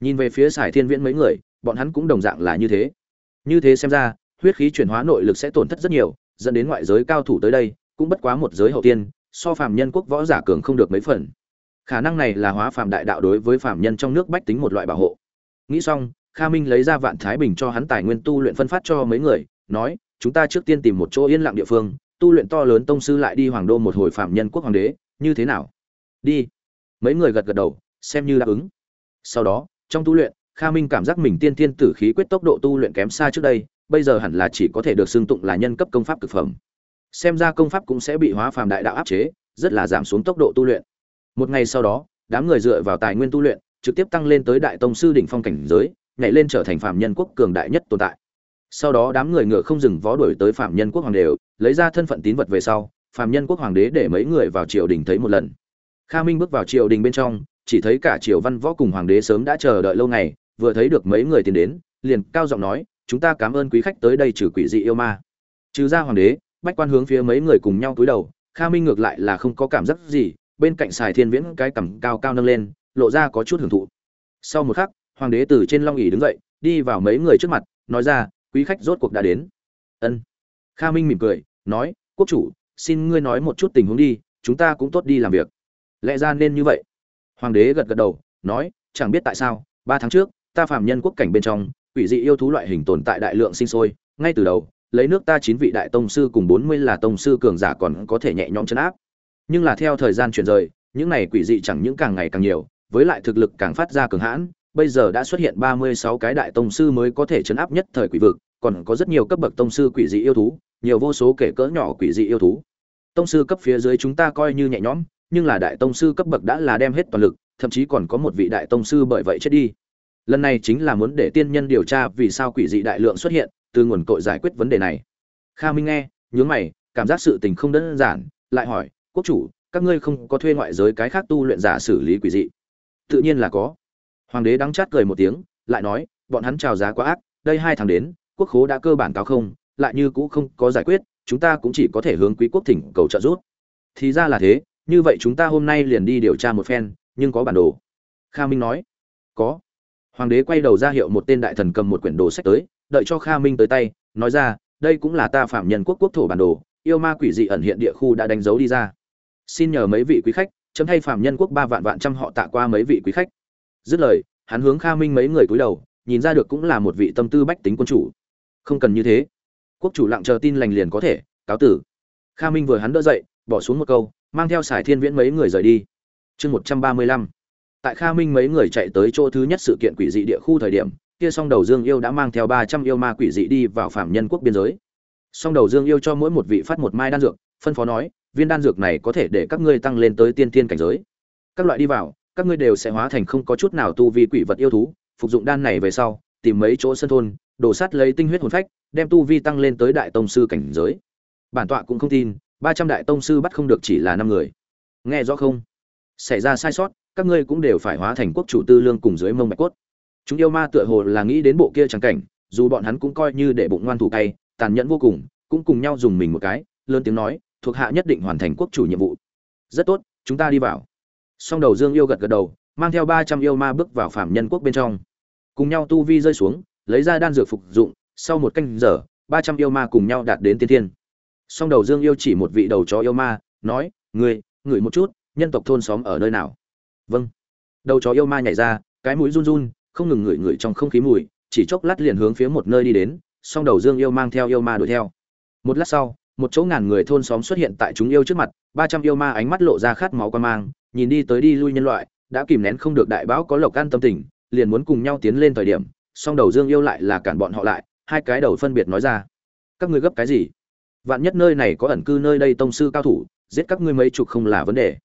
Nhìn về phía sải thiên viễn mấy người, bọn hắn cũng đồng dạng là như thế. Như thế xem ra, huyết khí chuyển hóa nội lực sẽ tổn thất rất nhiều, dẫn đến ngoại giới cao thủ tới đây, cũng bất quá một giới hậu tiên so phàm nhân quốc võ giả cường không được mấy phần. Khả năng này là hóa phàm đại đạo đối với phàm nhân trong nước bách tính một loại bảo hộ. Nghĩ xong, kha minh lấy ra vạn thái bình cho hắn tài nguyên tu luyện phân phát cho mấy người, nói chúng ta trước tiên tìm một chỗ yên lặng địa phương, tu luyện to lớn tông sư lại đi hoàng đô một hồi phạm nhân quốc hoàng đế, như thế nào? Đi. Mấy người gật gật đầu, xem như đáp ứng. Sau đó, trong tu luyện, kha minh cảm giác mình tiên tiên tử khí quyết tốc độ tu luyện kém xa trước đây, bây giờ hẳn là chỉ có thể được xưng tụng là nhân cấp công pháp cực phẩm. Xem ra công pháp cũng sẽ bị hóa phàm đại đạo áp chế, rất là giảm xuống tốc độ tu luyện. Một ngày sau đó, đám người dựa vào tài nguyên tu luyện, trực tiếp tăng lên tới đại tông sư đỉnh phong cảnh giới, nhảy lên trở thành phạm nhân quốc cường đại nhất tồn tại sau đó đám người ngựa không dừng vó đuổi tới phạm nhân quốc hoàng đế, lấy ra thân phận tín vật về sau, phạm nhân quốc hoàng đế để mấy người vào triều đình thấy một lần. Kha minh bước vào triều đình bên trong, chỉ thấy cả triều văn võ cùng hoàng đế sớm đã chờ đợi lâu ngày, vừa thấy được mấy người tiến đến, liền cao giọng nói, chúng ta cảm ơn quý khách tới đây trừ quỷ dị yêu ma. Trừ ra hoàng đế, bách quan hướng phía mấy người cùng nhau cúi đầu, kha minh ngược lại là không có cảm giác gì, bên cạnh xài thiên viễn cái cằm cao cao nâng lên, lộ ra có chút hưởng thụ. Sau một khắc, hoàng đế từ trên long ỉ đứng dậy, đi vào mấy người trước mặt, nói ra quý khách rốt cuộc đã đến. Ân. Kha minh mỉm cười, nói, quốc chủ, xin ngươi nói một chút tình huống đi, chúng ta cũng tốt đi làm việc. Lẽ ra nên như vậy. Hoàng đế gật gật đầu, nói, chẳng biết tại sao, ba tháng trước, ta phạm nhân quốc cảnh bên trong, quỷ dị yêu thú loại hình tồn tại đại lượng sinh sôi, ngay từ đầu, lấy nước ta chín vị đại tông sư cùng bốn mươi là tông sư cường giả còn có thể nhẹ nhõm chấn áp. Nhưng là theo thời gian chuyển rời, những này quỷ dị chẳng những càng ngày càng nhiều, với lại thực lực càng phát ra cường hãn bây giờ đã xuất hiện ba mươi sáu cái đại tông sư mới có thể chấn áp nhất thời quỷ vực, còn có rất nhiều cấp bậc tông sư quỷ dị yêu thú, nhiều vô số kể cỡ nhỏ quỷ dị yêu thú. Tông sư cấp phía dưới chúng ta coi như nhẹ nhõm, nhưng là đại tông sư cấp bậc đã là đem hết toàn lực, thậm chí còn có một vị đại tông sư bởi vậy chết đi. Lần này chính là muốn để tiên nhân điều tra vì sao quỷ dị đại lượng xuất hiện, từ nguồn cội giải quyết vấn đề này. Kha minh nghe, nhướng mày, cảm giác sự tình không đơn giản, lại hỏi, quốc chủ, các ngươi không có thuê ngoại giới cái khác tu luyện giả xử lý quỷ dị? Tự nhiên là có hoàng đế đắng chát cười một tiếng, lại nói, bọn hắn chào giá quá ác, đây hai tháng đến, quốc khố đã cơ bản cáo không, lại như cũ không có giải quyết, chúng ta cũng chỉ có thể hướng quý quốc thỉnh cầu trợ giúp. Thì ra là thế, như vậy chúng ta hôm nay liền đi điều tra một phen, nhưng có bản đồ. Kha minh nói, có. Hoàng đế quay đầu ra hiệu một tên đại thần cầm một quyển đồ sách tới, đợi cho kha minh tới tay, nói ra, đây cũng là ta phạm nhân quốc quốc thổ bản đồ, yêu ma quỷ dị ẩn hiện địa khu đã đánh dấu đi ra. Xin nhờ mấy vị quý khách, chấm thay phạm nhân quốc ba vạn vạn trăm họ tạ qua mấy vị quý khách dứt lời, hắn hướng kha minh mấy người cúi đầu, nhìn ra được cũng là một vị tâm tư bách tính quân chủ. Không cần như thế. Quốc chủ lặng chờ tin lành liền có thể, cáo tử. Kha minh vừa hắn đỡ dậy, bỏ xuống một câu, mang theo sài thiên viễn mấy người rời đi. Chương một trăm ba mươi lăm. Tại kha minh mấy người chạy tới chỗ thứ nhất sự kiện quỷ dị địa khu thời điểm, kia song đầu dương yêu đã mang theo ba trăm yêu ma quỷ dị đi vào phạm nhân quốc biên giới. Song đầu dương yêu cho mỗi một vị phát một mai đan dược, phân phó nói, viên đan dược này có thể để các ngươi tăng lên tới tiên tiên cảnh giới. Các loại đi vào các ngươi đều sẽ hóa thành không có chút nào tu vi quỷ vật yêu thú, phục dụng đan này về sau, tìm mấy chỗ sân thôn, đổ sắt lấy tinh huyết hồn phách, đem tu vi tăng lên tới đại tông sư cảnh giới. Bản tọa cũng không tin, ba trăm đại tông sư bắt không được chỉ là năm người. Nghe rõ không? Xảy ra sai sót, các ngươi cũng đều phải hóa thành quốc chủ tư lương cùng dưới mông bạch cốt. Chúng yêu ma tựa hồ là nghĩ đến bộ kia trắng cảnh, dù bọn hắn cũng coi như để bụng ngoan thủ cay, tàn nhẫn vô cùng, cũng cùng nhau dùng mình một cái, lớn tiếng nói, thuộc hạ nhất định hoàn thành quốc chủ nhiệm vụ. Rất tốt, chúng ta đi vào song đầu dương yêu gật gật đầu, mang theo ba trăm yêu ma bước vào phạm nhân quốc bên trong. Cùng nhau tu vi rơi xuống, lấy ra đan dược phục dụng, sau một canh giờ, ba trăm yêu ma cùng nhau đạt đến tiên thiên. Song đầu dương yêu chỉ một vị đầu chó yêu ma, nói người ngửi một chút, nhân tộc thôn xóm ở nơi nào? Vâng. Đầu chó yêu ma nhảy ra, cái mũi run run, không ngừng ngửi ngửi trong không khí mùi, chỉ chốc lát liền hướng phía một nơi đi đến, song đầu dương yêu mang theo yêu ma đuổi theo. Một lát sau, một chỗ ngàn người thôn xóm xuất hiện tại chúng yêu trước mặt, ba trăm yêu ma ánh mắt lộ ra khát máu quan mang nhìn đi tới đi lui nhân loại, đã kìm nén không được đại bão có lộc ăn tâm tình, liền muốn cùng nhau tiến lên thời điểm, song đầu dương yêu lại là cản bọn họ lại, hai cái đầu phân biệt nói ra, các ngươi gấp cái gì? Vạn nhất nơi này có ẩn cư nơi đây tông sư cao thủ, giết các ngươi mấy chục không là vấn đề.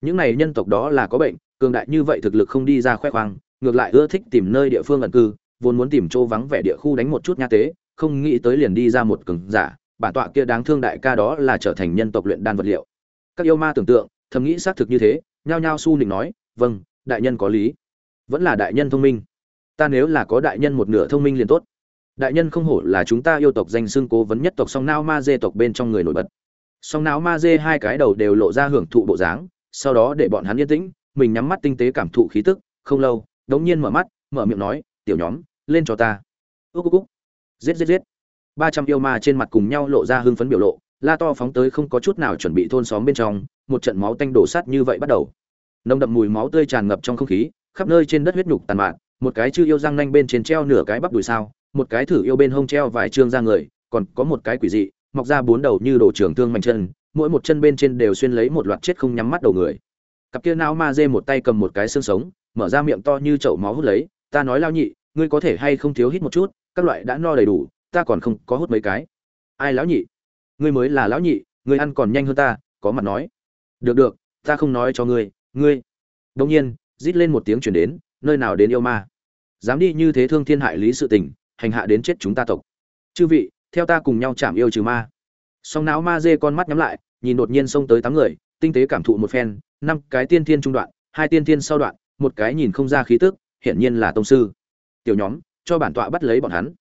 Những này nhân tộc đó là có bệnh, cường đại như vậy thực lực không đi ra khoe khoang, ngược lại ưa thích tìm nơi địa phương ẩn cư, vốn muốn tìm chỗ vắng vẻ địa khu đánh một chút nha tế, không nghĩ tới liền đi ra một cường giả, bản tọa kia đáng thương đại ca đó là trở thành nhân tộc luyện đan vật liệu. Các yêu ma tưởng tượng, thầm nghĩ xác thực như thế nhao nhao su nịnh nói vâng đại nhân có lý. Vẫn là đại nhân thông minh. Ta nếu là có đại nhân một nửa thông minh liền tốt. Đại nhân không hổ là chúng ta yêu tộc danh xưng cố vấn nhất tộc song nao ma dê tộc bên trong người nổi bật. Song não ma dê hai cái đầu đều lộ ra hưởng thụ bộ dáng, sau đó để bọn hắn yên tĩnh, mình nhắm mắt tinh tế cảm thụ khí tức, không lâu, đống nhiên mở mắt, mở miệng nói, tiểu nhóm, lên cho ta. Ước ước ước giết giết giết. Ba trăm yêu ma trên mặt cùng nhau lộ ra hưng phấn biểu lộ, la to phóng tới không có chút nào chuẩn bị thôn xóm bên trong, một trận máu tanh đổ sắt như vậy bắt đầu nồng đậm mùi máu tươi tràn ngập trong không khí, khắp nơi trên đất huyết nhục tàn mạn, một cái chư yêu răng nanh bên trên treo nửa cái bắp đùi sao, một cái thử yêu bên hông treo vài trương ra người, còn có một cái quỷ dị, mọc ra bốn đầu như đồ trưởng thương mạnh chân, mỗi một chân bên trên đều xuyên lấy một loạt chết không nhắm mắt đầu người. Cặp kia não ma dê một tay cầm một cái xương sống, mở ra miệng to như chậu máu hút lấy, ta nói lao nhị, ngươi có thể hay không thiếu hít một chút, các loại đã no đầy đủ, ta còn không có hút mấy cái. Ai lão nhị? Ngươi mới là lão nhị, ngươi ăn còn nhanh hơn ta, có mặt nói. Được được, ta không nói cho ngươi ngươi. Đông nhiên, rít lên một tiếng chuyển đến, nơi nào đến yêu ma? Dám đi như thế thương thiên hại lý sự tình, hành hạ đến chết chúng ta tộc. Chư vị, theo ta cùng nhau chạm yêu trừ ma. Song não ma dê con mắt nhắm lại, nhìn đột nhiên xông tới tám người, tinh tế cảm thụ một phen, năm cái tiên thiên trung đoạn, hai tiên thiên sau đoạn, một cái nhìn không ra khí tức, hiển nhiên là tông sư. Tiểu nhóm, cho bản tọa bắt lấy bọn hắn.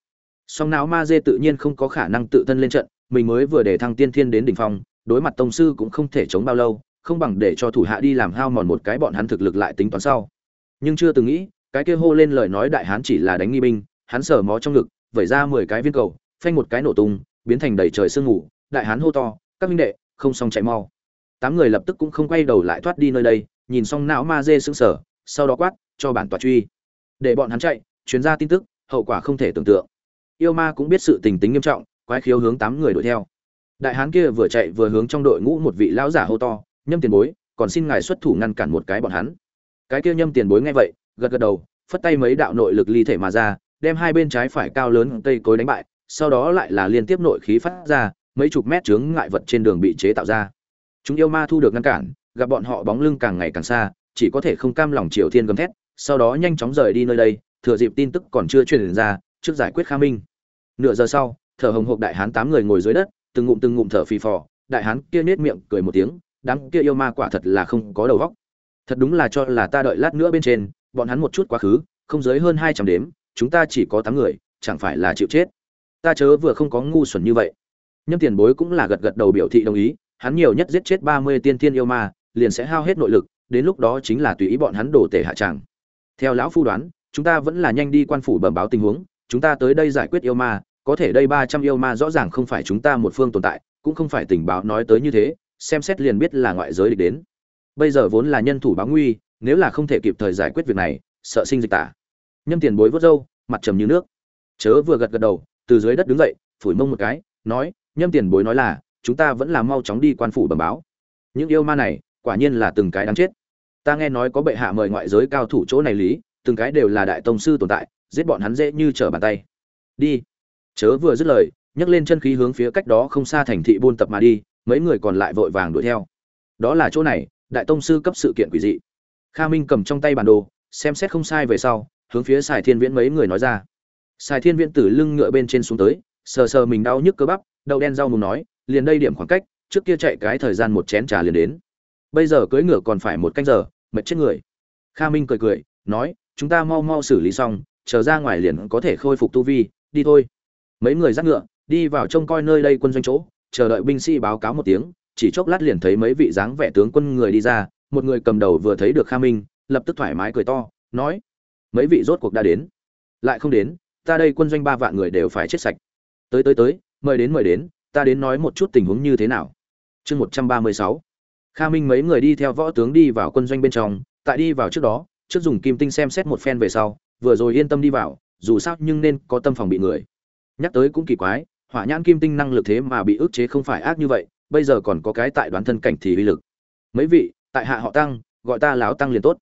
Song não ma dê tự nhiên không có khả năng tự thân lên trận, mình mới vừa để thăng tiên thiên đến đỉnh phong, đối mặt tông sư cũng không thể chống bao lâu không bằng để cho thủ hạ đi làm hao mòn một cái bọn hắn thực lực lại tính toán sau. Nhưng chưa từng nghĩ, cái kia hô lên lời nói đại hán chỉ là đánh nghi binh, hắn sờ mó trong ngực, vẩy ra mười cái viên cầu, phanh một cái nổ tung, biến thành đầy trời sương ngủ đại hán hô to, các minh đệ, không xong chạy mau. Tám người lập tức cũng không quay đầu lại thoát đi nơi đây, nhìn xong não ma dê sững sờ, sau đó quát, cho bản tòa truy. Để bọn hắn chạy chuyến ra tin tức, hậu quả không thể tưởng tượng. Yêu ma cũng biết sự tình tính nghiêm trọng, quái khiếu hướng tám người đuổi theo. Đại hán kia vừa chạy vừa hướng trong đội ngũ một vị lão giả hô to nhâm tiền bối, còn xin ngài xuất thủ ngăn cản một cái bọn hắn. Cái kia nhâm tiền bối nghe vậy, gật gật đầu, phất tay mấy đạo nội lực ly thể mà ra, đem hai bên trái phải cao lớn cây cối đánh bại, sau đó lại là liên tiếp nội khí phát ra, mấy chục mét chướng ngại vật trên đường bị chế tạo ra. Chúng yêu ma thu được ngăn cản, gặp bọn họ bóng lưng càng ngày càng xa, chỉ có thể không cam lòng triều thiên gầm thét, sau đó nhanh chóng rời đi nơi đây, thừa dịp tin tức còn chưa truyền ra, trước giải quyết kha minh. Nửa giờ sau, thở hồng hộc đại hán tám người ngồi dưới đất, từng ngụm từng ngụm thở phì phò, đại hán kia nết miệng cười một tiếng đám kia yêu ma quả thật là không có đầu óc. Thật đúng là cho là ta đợi lát nữa bên trên, bọn hắn một chút quá khứ, không dưới hơn hai trăm đếm, chúng ta chỉ có 8 người, chẳng phải là chịu chết. Ta chớ vừa không có ngu xuẩn như vậy. Nhâm tiền bối cũng là gật gật đầu biểu thị đồng ý, hắn nhiều nhất giết chết ba mươi tiên yêu ma, liền sẽ hao hết nội lực, đến lúc đó chính là tùy ý bọn hắn đổ tể hạ tràng. Theo lão phu đoán, chúng ta vẫn là nhanh đi quan phủ bẩm báo tình huống, chúng ta tới đây giải quyết yêu ma, có thể đây ba trăm yêu ma rõ ràng không phải chúng ta một phương tồn tại, cũng không phải tình báo nói tới như thế xem xét liền biết là ngoại giới địch đến. Bây giờ vốn là nhân thủ báo nguy, nếu là không thể kịp thời giải quyết việc này, sợ sinh dịch tả. Nhâm tiền bối vớt râu, mặt trầm như nước. Chớ vừa gật gật đầu, từ dưới đất đứng dậy, phủi mông một cái, nói, nhâm tiền bối nói là, chúng ta vẫn là mau chóng đi quan phủ bẩm báo. Những yêu ma này, quả nhiên là từng cái đáng chết. Ta nghe nói có bệ hạ mời ngoại giới cao thủ chỗ này lý, từng cái đều là đại tông sư tồn tại, giết bọn hắn dễ như trở bàn tay. Đi. Chớ vừa dứt lời, nhấc lên chân khí hướng phía cách đó không xa thành thị buôn tập mà đi mấy người còn lại vội vàng đuổi theo. Đó là chỗ này, đại tông sư cấp sự kiện quỷ dị. Kha minh cầm trong tay bản đồ, xem xét không sai về sau, hướng phía sài thiên viễn mấy người nói ra. Sài thiên viễn từ lưng ngựa bên trên xuống tới, sờ sờ mình đau nhức cơ bắp, đậu đen rau mùng nói, liền đây điểm khoảng cách, trước kia chạy cái thời gian một chén trà liền đến. Bây giờ cưỡi ngựa còn phải một canh giờ, mệt chết người. Kha minh cười cười, nói, chúng ta mau mau xử lý xong, chờ ra ngoài liền có thể khôi phục tu vi, đi thôi. Mấy người dắt ngựa, đi vào trông coi nơi đây quân doanh chỗ chờ đợi binh sĩ báo cáo một tiếng, chỉ chốc lát liền thấy mấy vị dáng vẻ tướng quân người đi ra, một người cầm đầu vừa thấy được kha minh, lập tức thoải mái cười to, nói, mấy vị rốt cuộc đã đến. Lại không đến, ta đây quân doanh ba vạn người đều phải chết sạch. Tới tới tới, mời đến mời đến, ta đến nói một chút tình huống như thế nào. Chương một trăm ba mươi sáu. Kha minh mấy người đi theo võ tướng đi vào quân doanh bên trong, tại đi vào trước đó, trước dùng kim tinh xem xét một phen về sau, vừa rồi yên tâm đi vào, dù sao nhưng nên có tâm phòng bị người. Nhắc tới cũng kỳ quái hỏa nhãn kim tinh năng lực thế mà bị ức chế không phải ác như vậy, bây giờ còn có cái tại đoán thân cảnh thì uy lực. Mấy vị, tại hạ họ tăng, gọi ta láo tăng liền tốt.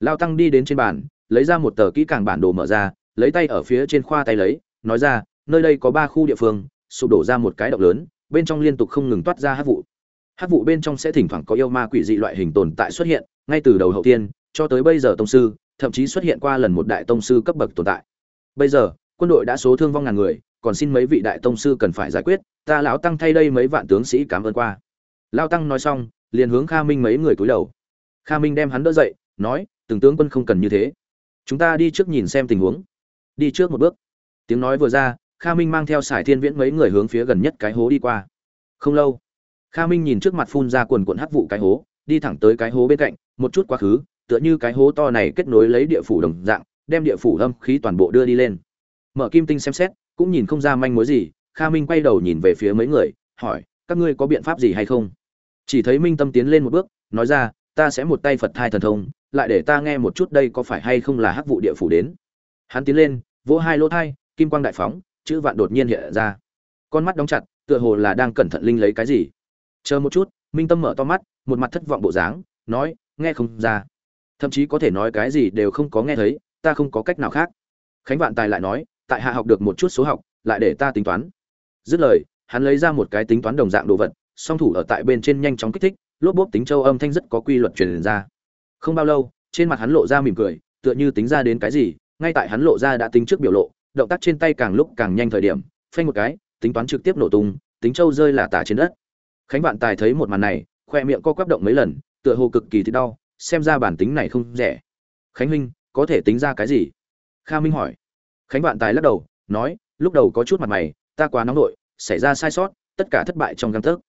Lao tăng đi đến trên bàn, lấy ra một tờ kỹ càng bản đồ mở ra, lấy tay ở phía trên khoa tay lấy, nói ra, nơi đây có ba khu địa phương, sụp đổ ra một cái động lớn, bên trong liên tục không ngừng toát ra hát vụ. Hát vụ bên trong sẽ thỉnh thoảng có yêu ma quỷ dị loại hình tồn tại xuất hiện, ngay từ đầu hậu tiên, cho tới bây giờ tông sư, thậm chí xuất hiện qua lần một đại tông sư cấp bậc tồn tại. Bây giờ, quân đội đã số thương vong ngàn người còn xin mấy vị đại tông sư cần phải giải quyết, ta lão tăng thay đây mấy vạn tướng sĩ cảm ơn qua. Lao tăng nói xong, liền hướng kha minh mấy người cúi đầu. Kha minh đem hắn đỡ dậy, nói, từng tướng quân không cần như thế. Chúng ta đi trước nhìn xem tình huống. Đi trước một bước. Tiếng nói vừa ra, kha minh mang theo sải thiên viễn mấy người hướng phía gần nhất cái hố đi qua. Không lâu, kha minh nhìn trước mặt phun ra quần quận hắc vụ cái hố, đi thẳng tới cái hố bên cạnh, một chút quá khứ, tựa như cái hố to này kết nối lấy địa phủ đồng dạng, đem địa phủ âm khí toàn bộ đưa đi lên. Mở kim tinh xem xét cũng nhìn không ra manh mối gì, kha minh quay đầu nhìn về phía mấy người, hỏi, các ngươi có biện pháp gì hay không? Chỉ thấy minh tâm tiến lên một bước, nói ra, ta sẽ một tay phật thai thần thông, lại để ta nghe một chút đây có phải hay không là hắc vụ địa phủ đến. Hắn tiến lên, vỗ hai lỗ thai, kim quang đại phóng, chữ vạn đột nhiên hiện ra. Con mắt đóng chặt, tựa hồ là đang cẩn thận linh lấy cái gì. Chờ một chút, minh tâm mở to mắt, một mặt thất vọng bộ dáng, nói, nghe không ra. Thậm chí có thể nói cái gì đều không có nghe thấy, ta không có cách nào khác. Khánh vạn tài lại nói tại hạ học được một chút số học, lại để ta tính toán. Dứt lời, hắn lấy ra một cái tính toán đồng dạng đồ vật, song thủ ở tại bên trên nhanh chóng kích thích, lốp bốp tính châu âm thanh rất có quy luật truyền ra. Không bao lâu, trên mặt hắn lộ ra mỉm cười, tựa như tính ra đến cái gì, ngay tại hắn lộ ra đã tính trước biểu lộ, động tác trên tay càng lúc càng nhanh thời điểm, phanh một cái, tính toán trực tiếp nổ tung, tính châu rơi là tả trên đất. Khánh vạn tài thấy một màn này, khoe miệng co quắp động mấy lần, tựa hồ cực kỳ thì đau, xem ra bản tính này không rẻ. Khánh minh có thể tính ra cái gì? Kha minh hỏi khánh vạn tài lắc đầu, nói, lúc đầu có chút mặt mày, ta quá nóng nội, xảy ra sai sót, tất cả thất bại trong găng tấc.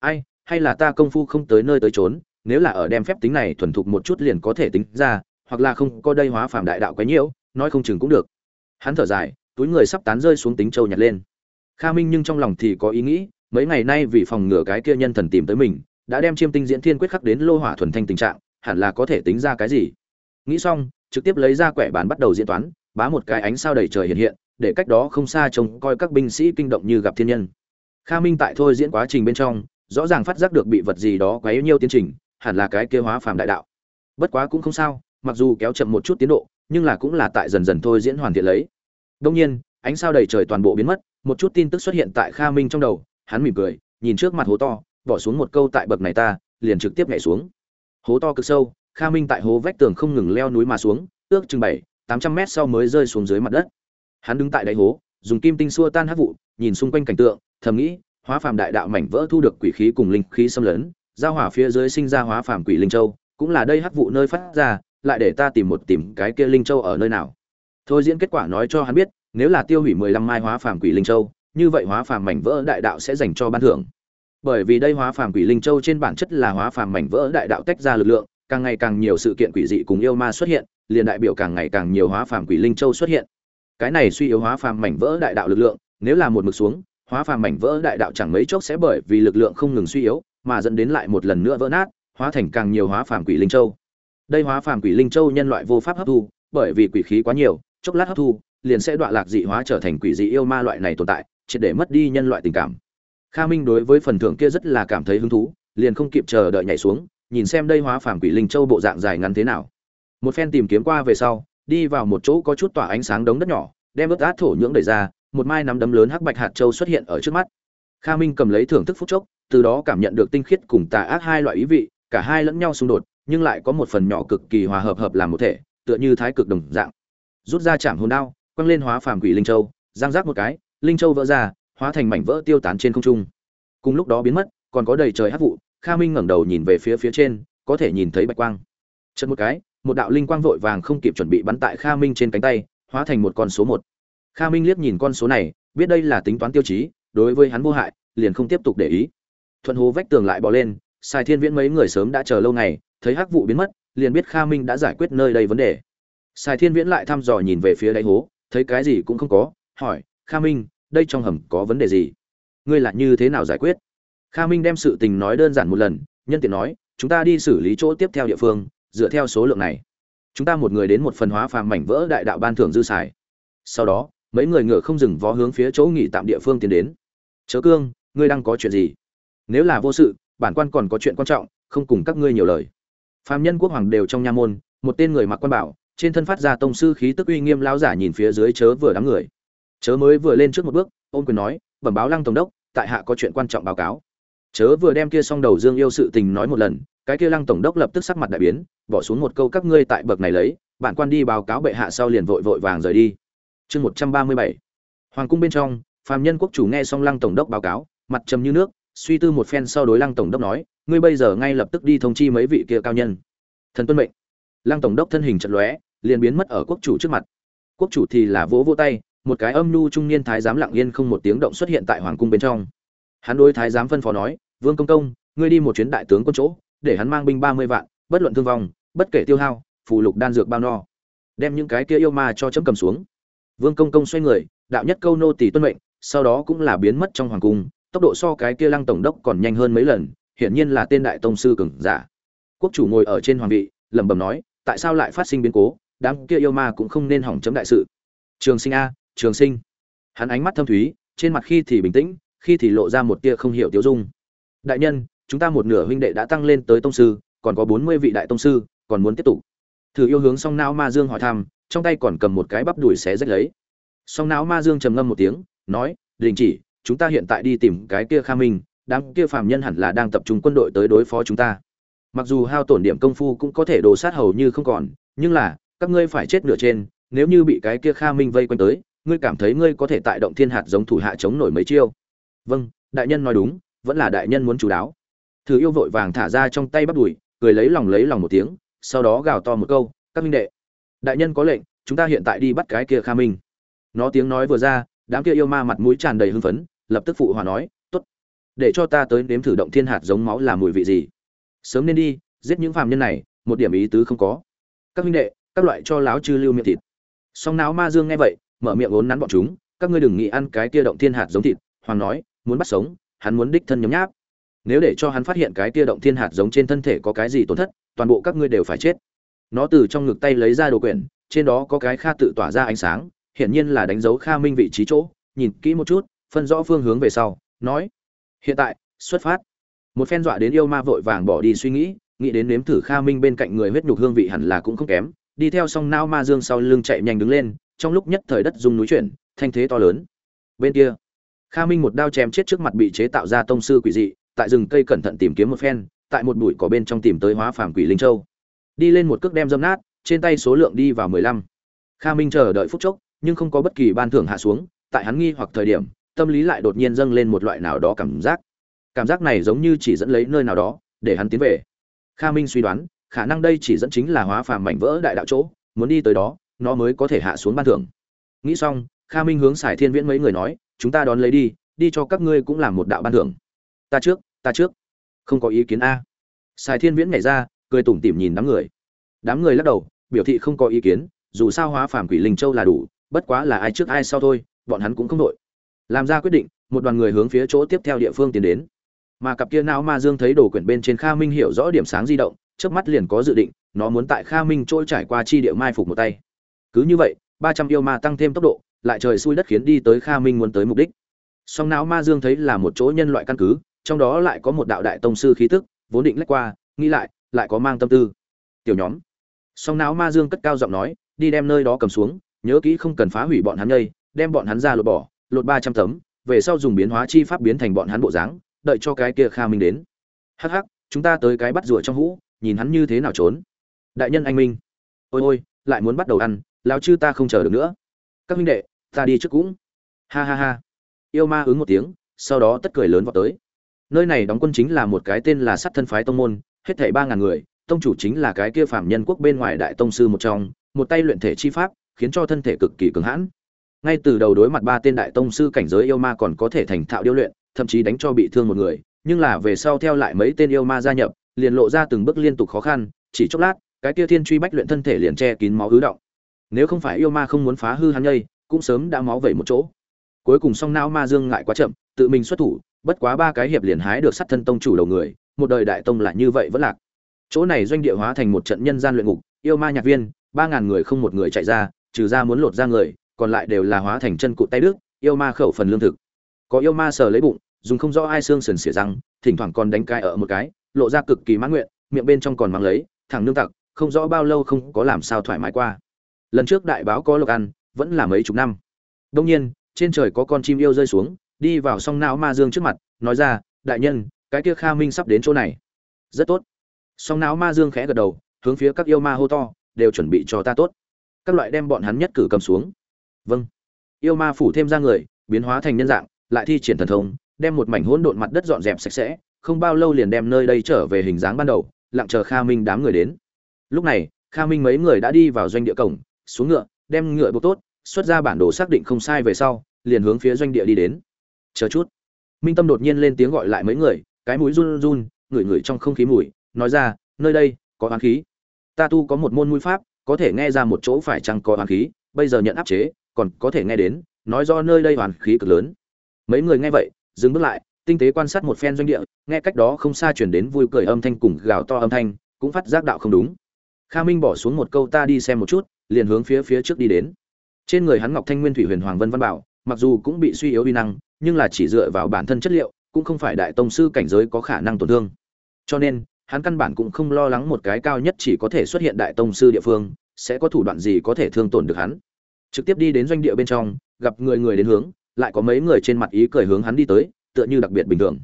Ai, hay là ta công phu không tới nơi tới trốn nếu là ở đem phép tính này thuần thục một chút liền có thể tính ra, hoặc là không có đây hóa phàm đại đạo quấy nhiễu, nói không chừng cũng được. Hắn thở dài, túi người sắp tán rơi xuống tính châu nhặt lên. Kha minh nhưng trong lòng thì có ý nghĩ, mấy ngày nay vì phòng ngừa cái kia nhân thần tìm tới mình, đã đem chiêm tinh diễn thiên quyết khắc đến lô hỏa thuần thanh tình trạng, hẳn là có thể tính ra cái gì. Nghĩ xong, trực tiếp lấy ra quẻ bàn bắt đầu diễn toán bá một cái ánh sao đầy trời hiện hiện, để cách đó không xa trông coi các binh sĩ kinh động như gặp thiên nhân. Kha minh tại thôi diễn quá trình bên trong, rõ ràng phát giác được bị vật gì đó quấy nhiều tiến trình, hẳn là cái kia hóa phàm đại đạo. Bất quá cũng không sao, mặc dù kéo chậm một chút tiến độ, nhưng là cũng là tại dần dần thôi diễn hoàn thiện lấy. Đông nhiên, ánh sao đầy trời toàn bộ biến mất, một chút tin tức xuất hiện tại kha minh trong đầu, hắn mỉm cười, nhìn trước mặt hố to, bỏ xuống một câu tại bậc này ta, liền trực tiếp nhảy xuống. Hố to cực sâu, kha minh tại hố vách tường không ngừng leo núi mà xuống, ước chừng bảy tám trăm mét sau mới rơi xuống dưới mặt đất. Hắn đứng tại đáy hố, dùng kim tinh xua tan hắc vụ, nhìn xung quanh cảnh tượng, thầm nghĩ, hóa phàm đại đạo mảnh vỡ thu được quỷ khí cùng linh khí xâm lấn, giao hỏa phía dưới sinh ra hóa phàm quỷ linh châu, cũng là đây hắc vụ nơi phát ra, lại để ta tìm một tìm cái kia linh châu ở nơi nào. Thôi diễn kết quả nói cho hắn biết, nếu là tiêu hủy mười lăm mai hóa phàm quỷ linh châu, như vậy hóa phàm mảnh vỡ đại đạo sẽ dành cho ban thưởng. Bởi vì đây hóa phàm quỷ linh châu trên bản chất là hóa phàm mảnh vỡ đại đạo tách ra lực lượng càng ngày càng nhiều sự kiện quỷ dị cùng yêu ma xuất hiện, liền đại biểu càng ngày càng nhiều hóa phàm quỷ linh châu xuất hiện. Cái này suy yếu hóa phàm mảnh vỡ đại đạo lực lượng, nếu là một mực xuống, hóa phàm mảnh vỡ đại đạo chẳng mấy chốc sẽ bởi vì lực lượng không ngừng suy yếu, mà dẫn đến lại một lần nữa vỡ nát, hóa thành càng nhiều hóa phàm quỷ linh châu. Đây hóa phàm quỷ linh châu nhân loại vô pháp hấp thu, bởi vì quỷ khí quá nhiều, chốc lát hấp thu, liền sẽ đoạn lạc dị hóa trở thành quỷ dị yêu ma loại này tồn tại, triệt để mất đi nhân loại tình cảm. Kha minh đối với phần thưởng kia rất là cảm thấy hứng thú, liền không kịp chờ đợi nhảy xuống nhìn xem đây hóa phàm quỷ linh châu bộ dạng dài ngắn thế nào. Một phen tìm kiếm qua về sau, đi vào một chỗ có chút tỏa ánh sáng đống đất nhỏ, đem ướt át thổ nhưỡng đẩy ra, một mai nắm đấm lớn hắc bạch hạt châu xuất hiện ở trước mắt. Kha minh cầm lấy thưởng thức phút chốc, từ đó cảm nhận được tinh khiết cùng tà ác hai loại ý vị, cả hai lẫn nhau xung đột, nhưng lại có một phần nhỏ cực kỳ hòa hợp hợp làm một thể, tựa như thái cực đồng dạng. Rút ra chạm hồn đao, quăng lên hóa phàm quỷ linh châu, giang giác một cái, linh châu vỡ ra, hóa thành mảnh vỡ tiêu tán trên không trung. Cùng lúc đó biến mất, còn có đầy trời hắc vụ kha minh ngẩng đầu nhìn về phía phía trên, có thể nhìn thấy bạch quang. Chợt một cái, một đạo linh quang vội vàng không kịp chuẩn bị bắn tại kha minh trên cánh tay, hóa thành một con số một. Kha minh liếc nhìn con số này, biết đây là tính toán tiêu chí, đối với hắn vô hại, liền không tiếp tục để ý. Thuận hố vách tường lại bỏ lên sai thiên viễn mấy người sớm đã chờ lâu ngày, thấy hắc vụ biến mất, liền biết kha minh đã giải quyết nơi đây vấn đề. Sai thiên viễn lại thăm dò nhìn về phía đáy hố, thấy cái gì cũng không có, hỏi, kha minh, đây trong hầm có vấn đề gì? Ngươi là như thế nào giải quyết? Kha minh đem sự tình nói đơn giản một lần, nhân tiện nói, chúng ta đi xử lý chỗ tiếp theo địa phương, dựa theo số lượng này. Chúng ta một người đến một phần hóa phàm mảnh vỡ đại đạo ban thưởng dư xài. Sau đó, mấy người ngựa không dừng vó hướng phía chỗ nghỉ tạm địa phương tiến đến. Chớ cương, ngươi đang có chuyện gì? Nếu là vô sự, bản quan còn có chuyện quan trọng, không cùng các ngươi nhiều lời. Phạm nhân quốc hoàng đều trong nha môn, một tên người mặc quan bảo, trên thân phát ra tông sư khí tức uy nghiêm lão giả nhìn phía dưới chớ vừa đám người. Chớ mới vừa lên trước một bước, ôn quyền nói, bẩm báo lăng tổng đốc, tại hạ có chuyện quan trọng báo cáo chớ vừa đem kia xong đầu dương yêu sự tình nói một lần, cái kia lăng tổng đốc lập tức sắc mặt đại biến, bỏ xuống một câu các ngươi tại bậc này lấy, bản quan đi báo cáo bệ hạ sau liền vội vội vàng rời đi. Chương một trăm ba mươi bảy. Hoàng cung bên trong, phàm nhân quốc chủ nghe xong lăng tổng đốc báo cáo, mặt trầm như nước, suy tư một phen sau đối lăng tổng đốc nói, ngươi bây giờ ngay lập tức đi thông chi mấy vị kia cao nhân. Thần tuân mệnh. Lăng tổng đốc thân hình trận lóe, liền biến mất ở quốc chủ trước mặt. Quốc chủ thì là vỗ vỗ tay, một cái âm nhu trung niên thái giám lặng yên không một tiếng động xuất hiện tại hoàng cung bên trong. Hắn đối thái giám phân phó nói vương công công, ngươi đi một chuyến đại tướng quân chỗ, để hắn mang binh ba mươi vạn, bất luận thương vong, bất kể tiêu hao, phù lục đan dược bao no. Đem những cái kia yêu ma cho chấm cầm xuống. Vương công công xoay người, đạo nhất câu nô tỷ tuân mệnh, sau đó cũng là biến mất trong hoàng cung, tốc độ so cái kia lăng tổng đốc còn nhanh hơn mấy lần, hiển nhiên là tên đại tông sư cường giả. Quốc chủ ngồi ở trên hoàng vị, lẩm bẩm nói, tại sao lại phát sinh biến cố, đám kia yêu ma cũng không nên hỏng chấm đại sự. Trường sinh a, trường sinh. Hắn ánh mắt thâm thúy, trên mặt khi thì bình tĩnh, khi thì lộ ra một tia không hiểu tiêu dung đại nhân, chúng ta một nửa huynh đệ đã tăng lên tới tông sư, còn có bốn mươi vị đại tông sư, còn muốn tiếp tục. Thử yêu hướng song não ma dương hỏi thăm, trong tay còn cầm một cái bắp đùi xé rách lấy. Song não ma dương trầm ngâm một tiếng, nói, đình chỉ, chúng ta hiện tại đi tìm cái kia kha minh, đám kia phàm nhân hẳn là đang tập trung quân đội tới đối phó chúng ta. Mặc dù hao tổn điểm công phu cũng có thể đồ sát hầu như không còn, nhưng là, các ngươi phải chết nửa trên, nếu như bị cái kia kha minh vây quanh tới, ngươi cảm thấy ngươi có thể tại động thiên hạt giống thủ hạ chống nổi mấy chiêu? Vâng đại nhân nói đúng vẫn là đại nhân muốn chú đáo. Thử yêu vội vàng thả ra trong tay bắt đùi, cười lấy lòng lấy lòng một tiếng, sau đó gào to một câu, các minh đệ, đại nhân có lệnh, chúng ta hiện tại đi bắt cái kia kha minh. Nó tiếng nói vừa ra, đám kia yêu ma mặt mũi tràn đầy hưng phấn, lập tức phụ hòa nói, tốt, để cho ta tới nếm thử động thiên hạt giống máu là mùi vị gì. Sớm nên đi, giết những phàm nhân này, một điểm ý tứ không có. Các minh đệ, các loại cho láo chư lưu miệng thịt. Song não ma dương nghe vậy, mở miệng ốn nắn bọn chúng, các ngươi đừng nghĩ ăn cái kia động thiên hạt giống thịt. Hoàng nói, muốn bắt sống hắn muốn đích thân nhấm nháp. Nếu để cho hắn phát hiện cái kia động thiên hạt giống trên thân thể có cái gì tổn thất, toàn bộ các ngươi đều phải chết. Nó từ trong ngực tay lấy ra đồ quyển, trên đó có cái kha tự tỏa ra ánh sáng, hiển nhiên là đánh dấu kha minh vị trí chỗ. Nhìn kỹ một chút, phân rõ phương hướng về sau, nói, hiện tại, xuất phát. Một phen dọa đến yêu ma vội vàng bỏ đi suy nghĩ nghĩ đến nếm thử kha minh bên cạnh người huyết nhục hương vị hẳn là cũng không kém. Đi theo song nao ma dương sau lưng chạy nhanh đứng lên, trong lúc nhất thời đất rung núi chuyển, thanh thế to lớn. Bên kia kha minh một đao chém chết trước mặt bị chế tạo ra tông sư quỷ dị, tại rừng cây cẩn thận tìm kiếm một phen, tại một bụi cỏ bên trong tìm tới hóa phàm quỷ linh châu. Đi lên một cước đem dâm nát, trên tay số lượng đi vào mười lăm. Kha minh chờ đợi phút chốc, nhưng không có bất kỳ ban thưởng hạ xuống, tại hắn nghi hoặc thời điểm, tâm lý lại đột nhiên dâng lên một loại nào đó cảm giác. Cảm giác này giống như chỉ dẫn lấy nơi nào đó, để hắn tiến về. Kha minh suy đoán, khả năng đây chỉ dẫn chính là hóa phàm mảnh vỡ đại đạo chỗ, muốn đi tới đó, nó mới có thể hạ xuống ban thưởng. Nghĩ xong, kha minh hướng sải thiên viễn mấy người nói chúng ta đón lấy đi đi cho các ngươi cũng làm một đạo ban thưởng. Ta trước ta trước. Không có ý kiến a. Sài thiên viễn nhảy ra, cười tủm tỉm nhìn đám người. Đám người lắc đầu, biểu thị không có ý kiến, dù sao hóa phàm quỷ linh châu là đủ, bất quá là ai trước ai sau thôi, bọn hắn cũng không đội. Làm ra quyết định, một đoàn người hướng phía chỗ tiếp theo địa phương tiến đến. Mà cặp kia não ma dương thấy đồ quyển bên trên kha minh hiểu rõ điểm sáng di động trước mắt liền có dự định, nó muốn tại kha minh trôi trải qua chi địa mai phục một tay. Cứ như vậy, ba trăm yêu ma tăng thêm tốc độ lại trời xui đất khiến đi tới kha minh muốn tới mục đích. Song não ma dương thấy là một chỗ nhân loại căn cứ, trong đó lại có một đạo đại tông sư khí tức, vốn định lách qua, nghĩ lại lại có mang tâm tư. Tiểu nhóm. Song não ma dương cất cao giọng nói, đi đem nơi đó cầm xuống, nhớ kỹ không cần phá hủy bọn hắn nhây đem bọn hắn ra lột bỏ, lột ba trăm tấm, về sau dùng biến hóa chi pháp biến thành bọn hắn bộ dáng, đợi cho cái kia kha minh đến. Hắc hắc, chúng ta tới cái bắt rùa trong hũ, nhìn hắn như thế nào trốn. Đại nhân anh minh. Ôi ôi, lại muốn bắt đầu ăn, lão chư ta không chờ được nữa. Các huynh đệ ta đi trước cũng. Ha ha ha. Yêu ma ứng một tiếng, sau đó tất cười lớn vào tới. Nơi này đóng quân chính là một cái tên là sắt thân phái tông môn, hết thảy ba ngàn người, tông chủ chính là cái kia phạm nhân quốc bên ngoài đại tông sư một trong, một tay luyện thể chi pháp, khiến cho thân thể cực kỳ cứng hãn. Ngay từ đầu đối mặt ba tên đại tông sư cảnh giới yêu ma còn có thể thành thạo điêu luyện, thậm chí đánh cho bị thương một người, nhưng là về sau theo lại mấy tên yêu ma gia nhập, liền lộ ra từng bước liên tục khó khăn, chỉ chốc lát, cái kia thiên truy bách luyện thân thể liền che kín máu ứ động. Nếu không phải yêu ma không muốn phá hư hắn nhây cũng sớm đã máu vẩy một chỗ. Cuối cùng song não ma dương ngại quá chậm, tự mình xuất thủ, bất quá ba cái hiệp liền hái được sát thân tông chủ đầu người, một đời đại tông là như vậy vẫn lạc. Chỗ này doanh địa hóa thành một trận nhân gian luyện ngục, yêu ma nhạc viên, ba ngàn người không một người chạy ra, trừ ra muốn lột ra người, còn lại đều là hóa thành chân cụt tay đức yêu ma khẩu phần lương thực. Có yêu ma sờ lấy bụng, dùng không rõ ai xương sườn xỉa răng, thỉnh thoảng còn đánh cái ở một cái, lộ ra cực kỳ mãn nguyện, miệng bên trong còn mang lấy, thẳng nương tặc, không rõ bao lâu không có làm sao thoải mái qua. Lần trước đại báo có lộc ăn vẫn là mấy chục năm. Đông nhiên, trên trời có con chim yêu rơi xuống, đi vào song não ma dương trước mặt, nói ra, đại nhân, cái kia kha minh sắp đến chỗ này. Rất tốt. Song não ma dương khẽ gật đầu, hướng phía các yêu ma hô to, đều chuẩn bị cho ta tốt. Các loại đem bọn hắn nhất cử cầm xuống. Vâng. Yêu ma phủ thêm ra người, biến hóa thành nhân dạng, lại thi triển thần thông, đem một mảnh hỗn độn mặt đất dọn dẹp sạch sẽ, không bao lâu liền đem nơi đây trở về hình dáng ban đầu, lặng chờ kha minh đám người đến. Lúc này, kha minh mấy người đã đi vào doanh địa cổng, xuống ngựa, đem ngựa buộc tốt xuất ra bản đồ xác định không sai về sau, liền hướng phía doanh địa đi đến. Chờ chút. Minh tâm đột nhiên lên tiếng gọi lại mấy người, cái mũi run run, ngửi ngửi trong không khí mùi, nói ra, nơi đây, có oán khí. Ta tu có một môn mũi pháp, có thể nghe ra một chỗ phải chăng có oán khí, bây giờ nhận áp chế, còn có thể nghe đến, nói do nơi đây hoàn khí cực lớn. Mấy người nghe vậy, dừng bước lại, tinh tế quan sát một phen doanh địa, nghe cách đó không xa chuyển đến vui cười âm thanh cùng gào to âm thanh, cũng phát giác đạo không đúng. Kha minh bỏ xuống một câu, ta đi xem một chút, liền hướng phía phía trước đi đến trên người hắn ngọc thanh nguyên thủy huyền hoàng vân văn bảo, mặc dù cũng bị suy yếu uy năng, nhưng là chỉ dựa vào bản thân chất liệu, cũng không phải đại tông sư cảnh giới có khả năng tổn thương. Cho nên, hắn căn bản cũng không lo lắng một cái cao nhất chỉ có thể xuất hiện đại tông sư địa phương, sẽ có thủ đoạn gì có thể thương tổn được hắn. Trực tiếp đi đến doanh địa bên trong, gặp người người đến hướng, lại có mấy người trên mặt ý cười hướng hắn đi tới, tựa như đặc biệt bình thường.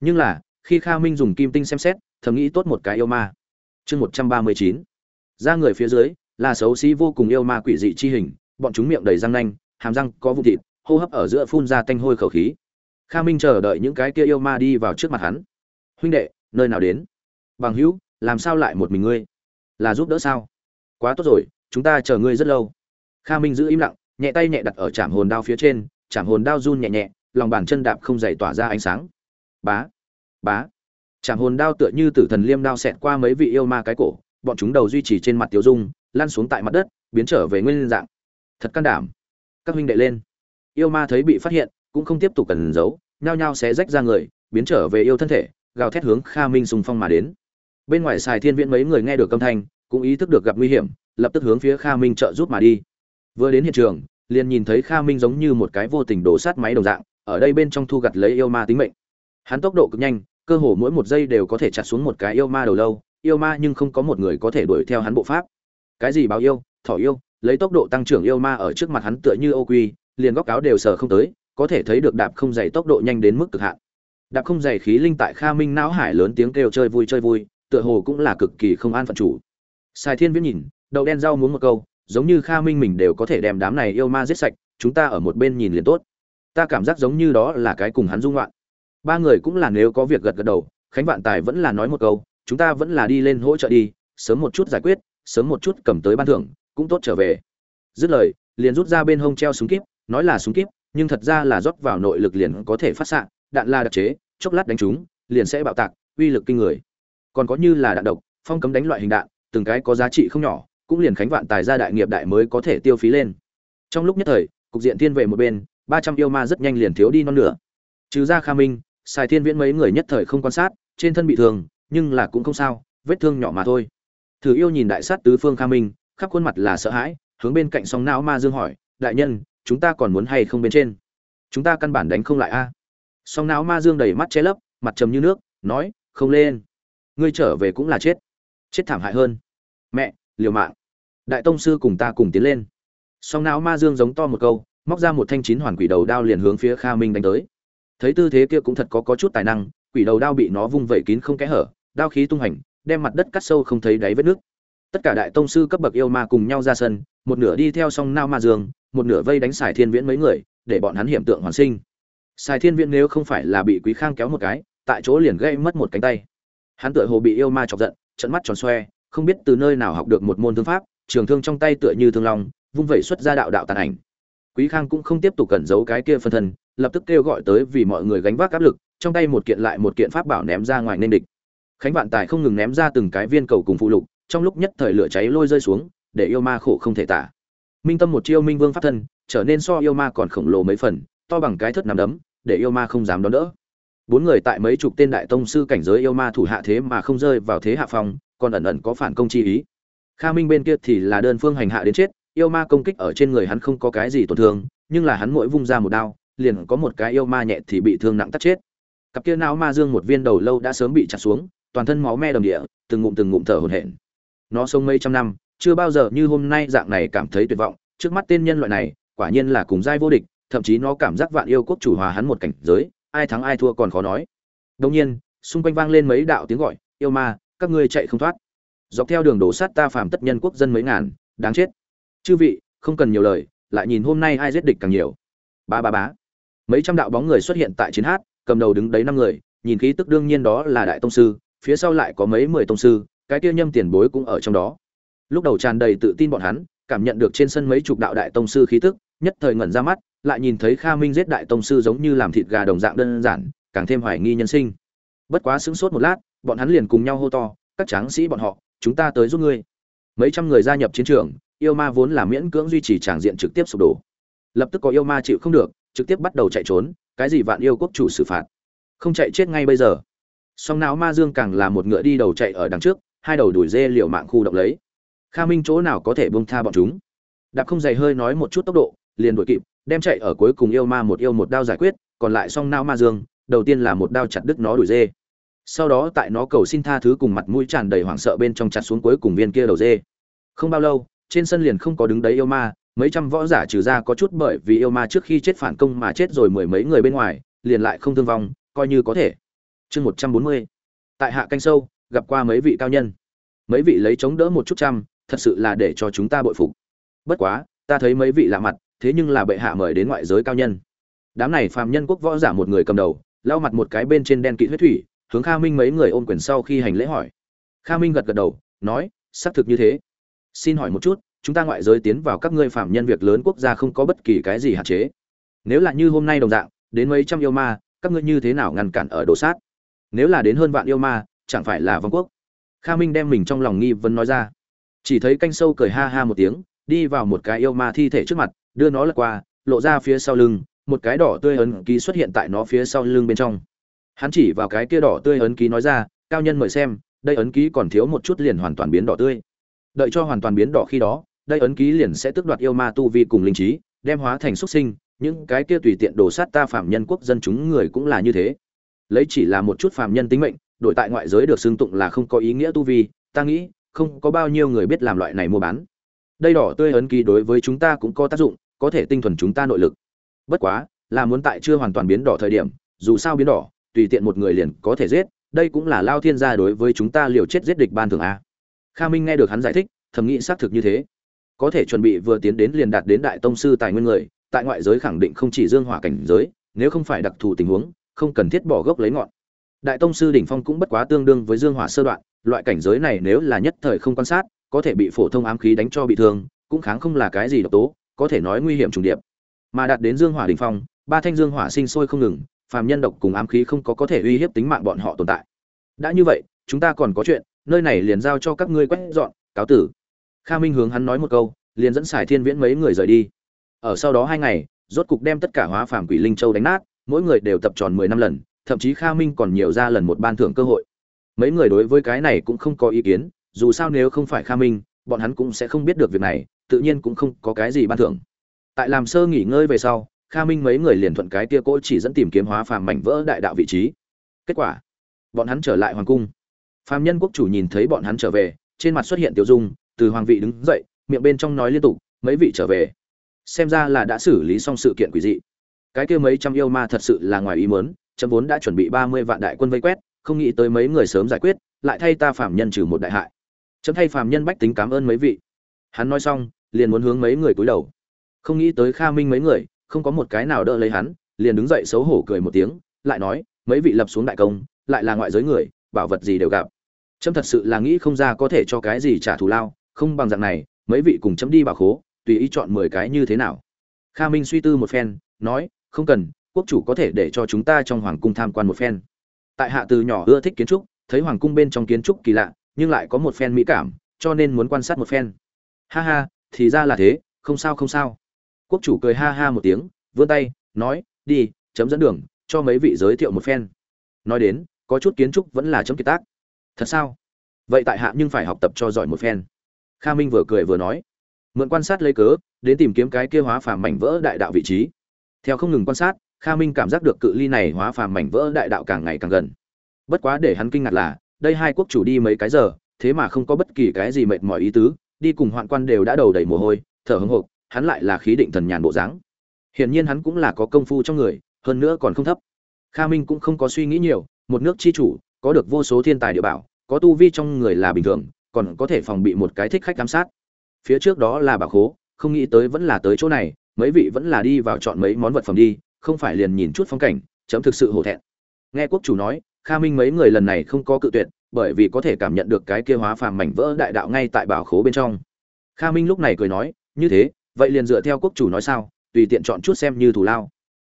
Nhưng là, khi kha minh dùng kim tinh xem xét, thầm nghĩ tốt một cái yêu ma. Chương một trăm ba mươi chín. Ra người phía dưới, là xấu xí vô cùng yêu ma quỷ dị chi hình bọn chúng miệng đầy răng nanh, hàm răng có vụ thịt, hô hấp ở giữa phun ra tanh hôi khẩu khí. Kha minh chờ đợi những cái kia yêu ma đi vào trước mặt hắn. Huynh đệ, nơi nào đến? Bằng hữu, làm sao lại một mình ngươi? Là giúp đỡ sao? Quá tốt rồi, chúng ta chờ ngươi rất lâu. Kha minh giữ im lặng, nhẹ tay nhẹ đặt ở trảm hồn đao phía trên trảm hồn đao run nhẹ nhẹ, lòng bàn chân đạp không dày tỏa ra ánh sáng. Bá bá. Trảm hồn đao tựa như tử thần liêm đao xẹt qua mấy vị yêu ma cái cổ, bọn chúng đầu duy trì trên mặt tiểu dung, lăn xuống tại mặt đất, biến trở về nguyên dạng thật can đảm. Các huynh đệ lên. Yêu ma thấy bị phát hiện, cũng không tiếp tục cần giấu, nhao nhao xé rách ra người, biến trở về yêu thân thể, gào thét hướng kha minh xung phong mà đến. Bên ngoài xài thiên viễn mấy người nghe được âm thanh, cũng ý thức được gặp nguy hiểm, lập tức hướng phía kha minh trợ giúp mà đi. Vừa đến hiện trường, liền nhìn thấy kha minh giống như một cái vô tình đổ sát máy đồng dạng, ở đây bên trong thu gặt lấy yêu ma tính mệnh. Hắn tốc độ cực nhanh, cơ hồ mỗi một giây đều có thể chặt xuống một cái yêu ma đầu lâu, yêu ma nhưng không có một người có thể đuổi theo hắn bộ pháp. Cái gì báo yêu, thỏ yêu lấy tốc độ tăng trưởng yêu ma ở trước mặt hắn tựa như ô quy, liền góc áo đều sờ không tới, có thể thấy được đạp không dày tốc độ nhanh đến mức cực hạn. Đạp không dày khí linh tại kha minh não hải lớn tiếng kêu chơi vui chơi vui, tựa hồ cũng là cực kỳ không an phận chủ. Sai thiên viễn nhìn, đậu đen rau muốn một câu, giống như kha minh mình đều có thể đem đám này yêu ma giết sạch, chúng ta ở một bên nhìn liền tốt. Ta cảm giác giống như đó là cái cùng hắn dung loạn. Ba người cũng là nếu có việc gật gật đầu, khánh vạn tài vẫn là nói một câu, chúng ta vẫn là đi lên hỗ trợ đi, sớm một chút giải quyết, sớm một chút cầm tới ban thưởng cũng tốt trở về. Dứt lời, liền rút ra bên hông treo súng kíp, nói là súng kíp, nhưng thật ra là rót vào nội lực liền có thể phát xạ, đạn la đặc chế, chốc lát đánh chúng liền sẽ bạo tạc, uy lực kinh người. Còn có như là đạn độc, phong cấm đánh loại hình đạn, từng cái có giá trị không nhỏ, cũng liền khánh vạn tài gia đại nghiệp đại mới có thể tiêu phí lên. Trong lúc nhất thời, cục diện thiên về một bên, ba trăm yêu ma rất nhanh liền thiếu đi non nửa. Trừ ra kha minh xài thiên viễn mấy người nhất thời không quan sát, trên thân bị thương, nhưng là cũng không sao, vết thương nhỏ mà thôi. Thử yêu nhìn đại sát tứ phương kha minh khắp khuôn mặt là sợ hãi, hướng bên cạnh song não ma dương hỏi, đại nhân, chúng ta còn muốn hay không bên trên? Chúng ta căn bản đánh không lại a. Song não ma dương đầy mắt che lấp, mặt trầm như nước, nói, không lên. Ngươi trở về cũng là chết. Chết thảm hại hơn. Mẹ, liều mạng. Đại tông sư cùng ta cùng tiến lên. Song não ma dương giống to một câu, móc ra một thanh chín hoàn quỷ đầu đao liền hướng phía kha minh đánh tới. Thấy tư thế kia cũng thật có có chút tài năng, quỷ đầu đao bị nó vung vẩy kín không kẽ hở, đao khí tung hành đem mặt đất cắt sâu không thấy đáy vết nước tất cả đại tông sư cấp bậc yêu ma cùng nhau ra sân, một nửa đi theo song nao ma dương, một nửa vây đánh xài thiên viễn mấy người, để bọn hắn hiểm tượng hoàn sinh. Xài thiên viễn nếu không phải là bị quý khang kéo một cái, tại chỗ liền gây mất một cánh tay. Hắn tựa hồ bị yêu ma chọc giận trận mắt tròn xoe, không biết từ nơi nào học được một môn thương pháp, trường thương trong tay tựa như thương long, vung vẩy xuất ra đạo đạo tàn ảnh. Quý khang cũng không tiếp tục cẩn giấu cái kia phân thân, lập tức kêu gọi tới vì mọi người gánh vác áp lực, trong tay một kiện lại một kiện pháp bảo ném ra ngoài nên địch. Khánh vạn tài không ngừng ném ra từng cái viên cầu cùng phụ lục trong lúc nhất thời lửa cháy lôi rơi xuống, để yêu ma khổ không thể tả. Minh tâm một chiêu minh vương pháp thân, trở nên so yêu ma còn khổng lồ mấy phần, to bằng cái thất nằm đấm, để yêu ma không dám đón đỡ. Bốn người tại mấy chục tên đại tông sư cảnh giới yêu ma thủ hạ thế mà không rơi vào thế hạ phong, còn ẩn ẩn có phản công chi ý. Kha minh bên kia thì là đơn phương hành hạ đến chết, yêu ma công kích ở trên người hắn không có cái gì tổn thương, nhưng là hắn mỗi vung ra một đao, liền có một cái yêu ma nhẹ thì bị thương nặng tắt chết. Cặp kia não ma dương một viên đầu lâu đã sớm bị chặt xuống, toàn thân máu me đầm địa, từng ngụm từng ngụm thở hổn hển nó sống mấy trăm năm, chưa bao giờ như hôm nay dạng này cảm thấy tuyệt vọng. Trước mắt tên nhân loại này, quả nhiên là cùng giai vô địch, thậm chí nó cảm giác vạn yêu quốc chủ hòa hắn một cảnh giới, ai thắng ai thua còn khó nói. Đông nhiên, xung quanh vang lên mấy đạo tiếng gọi, yêu ma, các ngươi chạy không thoát. Dọc theo đường đổ sát ta phàm tất nhân quốc dân mấy ngàn, đáng chết. Chư vị, không cần nhiều lời, lại nhìn hôm nay ai giết địch càng nhiều. Ba ba bá mấy trăm đạo bóng người xuất hiện tại chiến hát, cầm đầu đứng đấy năm người, nhìn khí tức đương nhiên đó là đại tông sư, phía sau lại có mấy mười tông sư cái kia nhâm tiền bối cũng ở trong đó. Lúc đầu tràn đầy tự tin bọn hắn, cảm nhận được trên sân mấy chục đạo đại tông sư khí tức, nhất thời ngẩn ra mắt, lại nhìn thấy kha minh giết đại tông sư giống như làm thịt gà đồng dạng đơn giản, càng thêm hoài nghi nhân sinh. Bất quá sững sốt một lát, bọn hắn liền cùng nhau hô to, các tráng sĩ bọn họ, chúng ta tới giúp ngươi. Mấy trăm người gia nhập chiến trường, yêu ma vốn là miễn cưỡng duy trì tràng diện trực tiếp sụp đổ. Lập tức có yêu ma chịu không được, trực tiếp bắt đầu chạy trốn, cái gì vạn yêu quốc chủ xử phạt. Không chạy chết ngay bây giờ. Song não ma dương càng là một ngựa đi đầu chạy ở đằng trước hai đầu đuổi dê liều mạng khu động lấy. Kha minh chỗ nào có thể buông tha bọn chúng? Đạp không dày hơi nói một chút tốc độ, liền đuổi kịp, đem chạy ở cuối cùng yêu ma một yêu một đao giải quyết, còn lại song não ma dương, đầu tiên là một đao chặt đứt nó đuổi dê. Sau đó tại nó cầu xin tha thứ cùng mặt mũi tràn đầy hoảng sợ bên trong chặt xuống cuối cùng viên kia đầu dê. Không bao lâu, trên sân liền không có đứng đấy yêu ma, mấy trăm võ giả trừ ra có chút bởi vì yêu ma trước khi chết phản công mà chết rồi mười mấy người bên ngoài, liền lại không thương vong, coi như có thể. Chương một trăm bốn mươi, tại hạ canh sâu gặp qua mấy vị cao nhân. Mấy vị lấy chống đỡ một chút trăm, thật sự là để cho chúng ta bội phục. Bất quá, ta thấy mấy vị lạ mặt, thế nhưng là bệ hạ mời đến ngoại giới cao nhân. Đám này phàm nhân quốc võ giả một người cầm đầu, lau mặt một cái bên trên đen kỵ huyết thủy, hướng kha minh mấy người ôm quyền sau khi hành lễ hỏi. Kha minh gật gật đầu, nói, xác thực như thế. Xin hỏi một chút, chúng ta ngoại giới tiến vào các ngươi phạm nhân việc lớn quốc gia không có bất kỳ cái gì hạn chế. Nếu là như hôm nay đồng dạng, đến mấy trăm yêu ma, các ngươi như thế nào ngăn cản ở đồ sát? Nếu là đến hơn vạn yêu ma chẳng phải là vong quốc. Kha minh đem mình trong lòng nghi vấn nói ra. Chỉ thấy canh sâu cười ha ha một tiếng, đi vào một cái yêu ma thi thể trước mặt, đưa nó lật qua, lộ ra phía sau lưng, một cái đỏ tươi ấn ký xuất hiện tại nó phía sau lưng bên trong. Hắn chỉ vào cái kia đỏ tươi ấn ký nói ra, cao nhân mời xem, đây ấn ký còn thiếu một chút liền hoàn toàn biến đỏ tươi. Đợi cho hoàn toàn biến đỏ khi đó, đây ấn ký liền sẽ tước đoạt yêu ma tu vi cùng linh trí, đem hóa thành xuất sinh, những cái kia tùy tiện đổ sát ta phạm nhân quốc dân chúng người cũng là như thế. Lấy chỉ là một chút phạm nhân tính mệnh đổi tại ngoại giới được xưng tụng là không có ý nghĩa tu vi, ta nghĩ, không có bao nhiêu người biết làm loại này mua bán. Đây đỏ tươi ấn ký đối với chúng ta cũng có tác dụng, có thể tinh thuần chúng ta nội lực. Bất quá, là muốn tại chưa hoàn toàn biến đỏ thời điểm, dù sao biến đỏ, tùy tiện một người liền có thể giết, đây cũng là lao thiên gia đối với chúng ta liều chết giết địch ban thường a. Kha minh nghe được hắn giải thích, thầm nghĩ xác thực như thế. Có thể chuẩn bị vừa tiến đến liền đạt đến đại tông sư tài nguyên người, tại ngoại giới khẳng định không chỉ dương hỏa cảnh giới, nếu không phải đặc thù tình huống, không cần thiết bỏ gốc lấy ngọn đại tông sư đỉnh phong cũng bất quá tương đương với dương hỏa sơ đoạn, loại cảnh giới này nếu là nhất thời không quan sát, có thể bị phổ thông ám khí đánh cho bị thương, cũng kháng không là cái gì độc tố, có thể nói nguy hiểm trùng điệp. Mà đạt đến dương hỏa đỉnh phong, ba thanh dương hỏa sinh sôi không ngừng, phàm nhân độc cùng ám khí không có có thể uy hiếp tính mạng bọn họ tồn tại. Đã như vậy, chúng ta còn có chuyện, nơi này liền giao cho các ngươi quét dọn, cáo tử. Kha minh hướng hắn nói một câu, liền dẫn xài thiên viễn mấy người rời đi. Ở sau đó hai ngày, rốt cục đem tất cả hóa phàm quỷ linh châu đánh nát, mỗi người đều tập tròn mười năm lần thậm chí kha minh còn nhiều ra lần một ban thưởng cơ hội. Mấy người đối với cái này cũng không có ý kiến, dù sao nếu không phải kha minh, bọn hắn cũng sẽ không biết được việc này, tự nhiên cũng không có cái gì ban thưởng. Tại làm sơ nghỉ ngơi về sau, kha minh mấy người liền thuận cái tia cỗ chỉ dẫn tìm kiếm hóa phàm mảnh vỡ đại đạo vị trí. Kết quả, bọn hắn trở lại hoàng cung. Phàm nhân quốc chủ nhìn thấy bọn hắn trở về, trên mặt xuất hiện tiểu dung, từ hoàng vị đứng dậy, miệng bên trong nói liên tục, mấy vị trở về. Xem ra là đã xử lý xong sự kiện quỷ dị. Cái kia mấy trăm yêu ma thật sự là ngoài ý muốn chấm vốn đã chuẩn bị ba mươi vạn đại quân vây quét, không nghĩ tới mấy người sớm giải quyết, lại thay ta phạm nhân trừ một đại hại. Chấm thay phạm nhân bách tính cảm ơn mấy vị. Hắn nói xong, liền muốn hướng mấy người cúi đầu. Không nghĩ tới kha minh mấy người, không có một cái nào đỡ lấy hắn, liền đứng dậy xấu hổ cười một tiếng, lại nói, mấy vị lập xuống đại công, lại là ngoại giới người, bảo vật gì đều gặp. Trâm thật sự là nghĩ không ra có thể cho cái gì trả thù lao, không bằng dạng này, mấy vị cùng chấm đi bảo khố, tùy ý chọn mười cái như thế nào. Kha minh suy tư một phen, nói, không cần quốc chủ có thể để cho chúng ta trong hoàng cung tham quan một phen. Tại hạ từ nhỏ ưa thích kiến trúc, thấy hoàng cung bên trong kiến trúc kỳ lạ, nhưng lại có một phen mỹ cảm, cho nên muốn quan sát một phen. Ha ha, thì ra là thế, không sao không sao. Quốc chủ cười ha ha một tiếng, vươn tay, nói, đi, chấm dẫn đường, cho mấy vị giới thiệu một phen. Nói đến, có chút kiến trúc vẫn là chấm kiệt tác. Thật sao? Vậy tại hạ nhưng phải học tập cho giỏi một phen. Kha minh vừa cười vừa nói, mượn quan sát lấy cớ, đến tìm kiếm cái kia hóa phàm mảnh vỡ đại đạo vị trí. Theo không ngừng quan sát kha minh cảm giác được cự ly này hóa phàm mảnh vỡ đại đạo càng ngày càng gần. Bất quá để hắn kinh ngạc là, đây hai quốc chủ đi mấy cái giờ, thế mà không có bất kỳ cái gì mệt mỏi ý tứ, đi cùng hoạn quan đều đã đầu đầy mồ hôi, thở hững hộc, hắn lại là khí định thần nhàn bộ dáng. Hiển nhiên hắn cũng là có công phu trong người, hơn nữa còn không thấp. Kha minh cũng không có suy nghĩ nhiều, một nước chi chủ, có được vô số thiên tài địa bảo, có tu vi trong người là bình thường, còn có thể phòng bị một cái thích khách giám sát. Phía trước đó là bảo khố, không nghĩ tới vẫn là tới chỗ này, mấy vị vẫn là đi vào chọn mấy món vật phẩm đi không phải liền nhìn chút phong cảnh, chấm thực sự hổ thẹn. Nghe quốc chủ nói, kha minh mấy người lần này không có cự tuyệt, bởi vì có thể cảm nhận được cái kia hóa phàm mảnh vỡ đại đạo ngay tại bảo khố bên trong. Kha minh lúc này cười nói, như thế, vậy liền dựa theo quốc chủ nói sao, tùy tiện chọn chút xem như thù lao.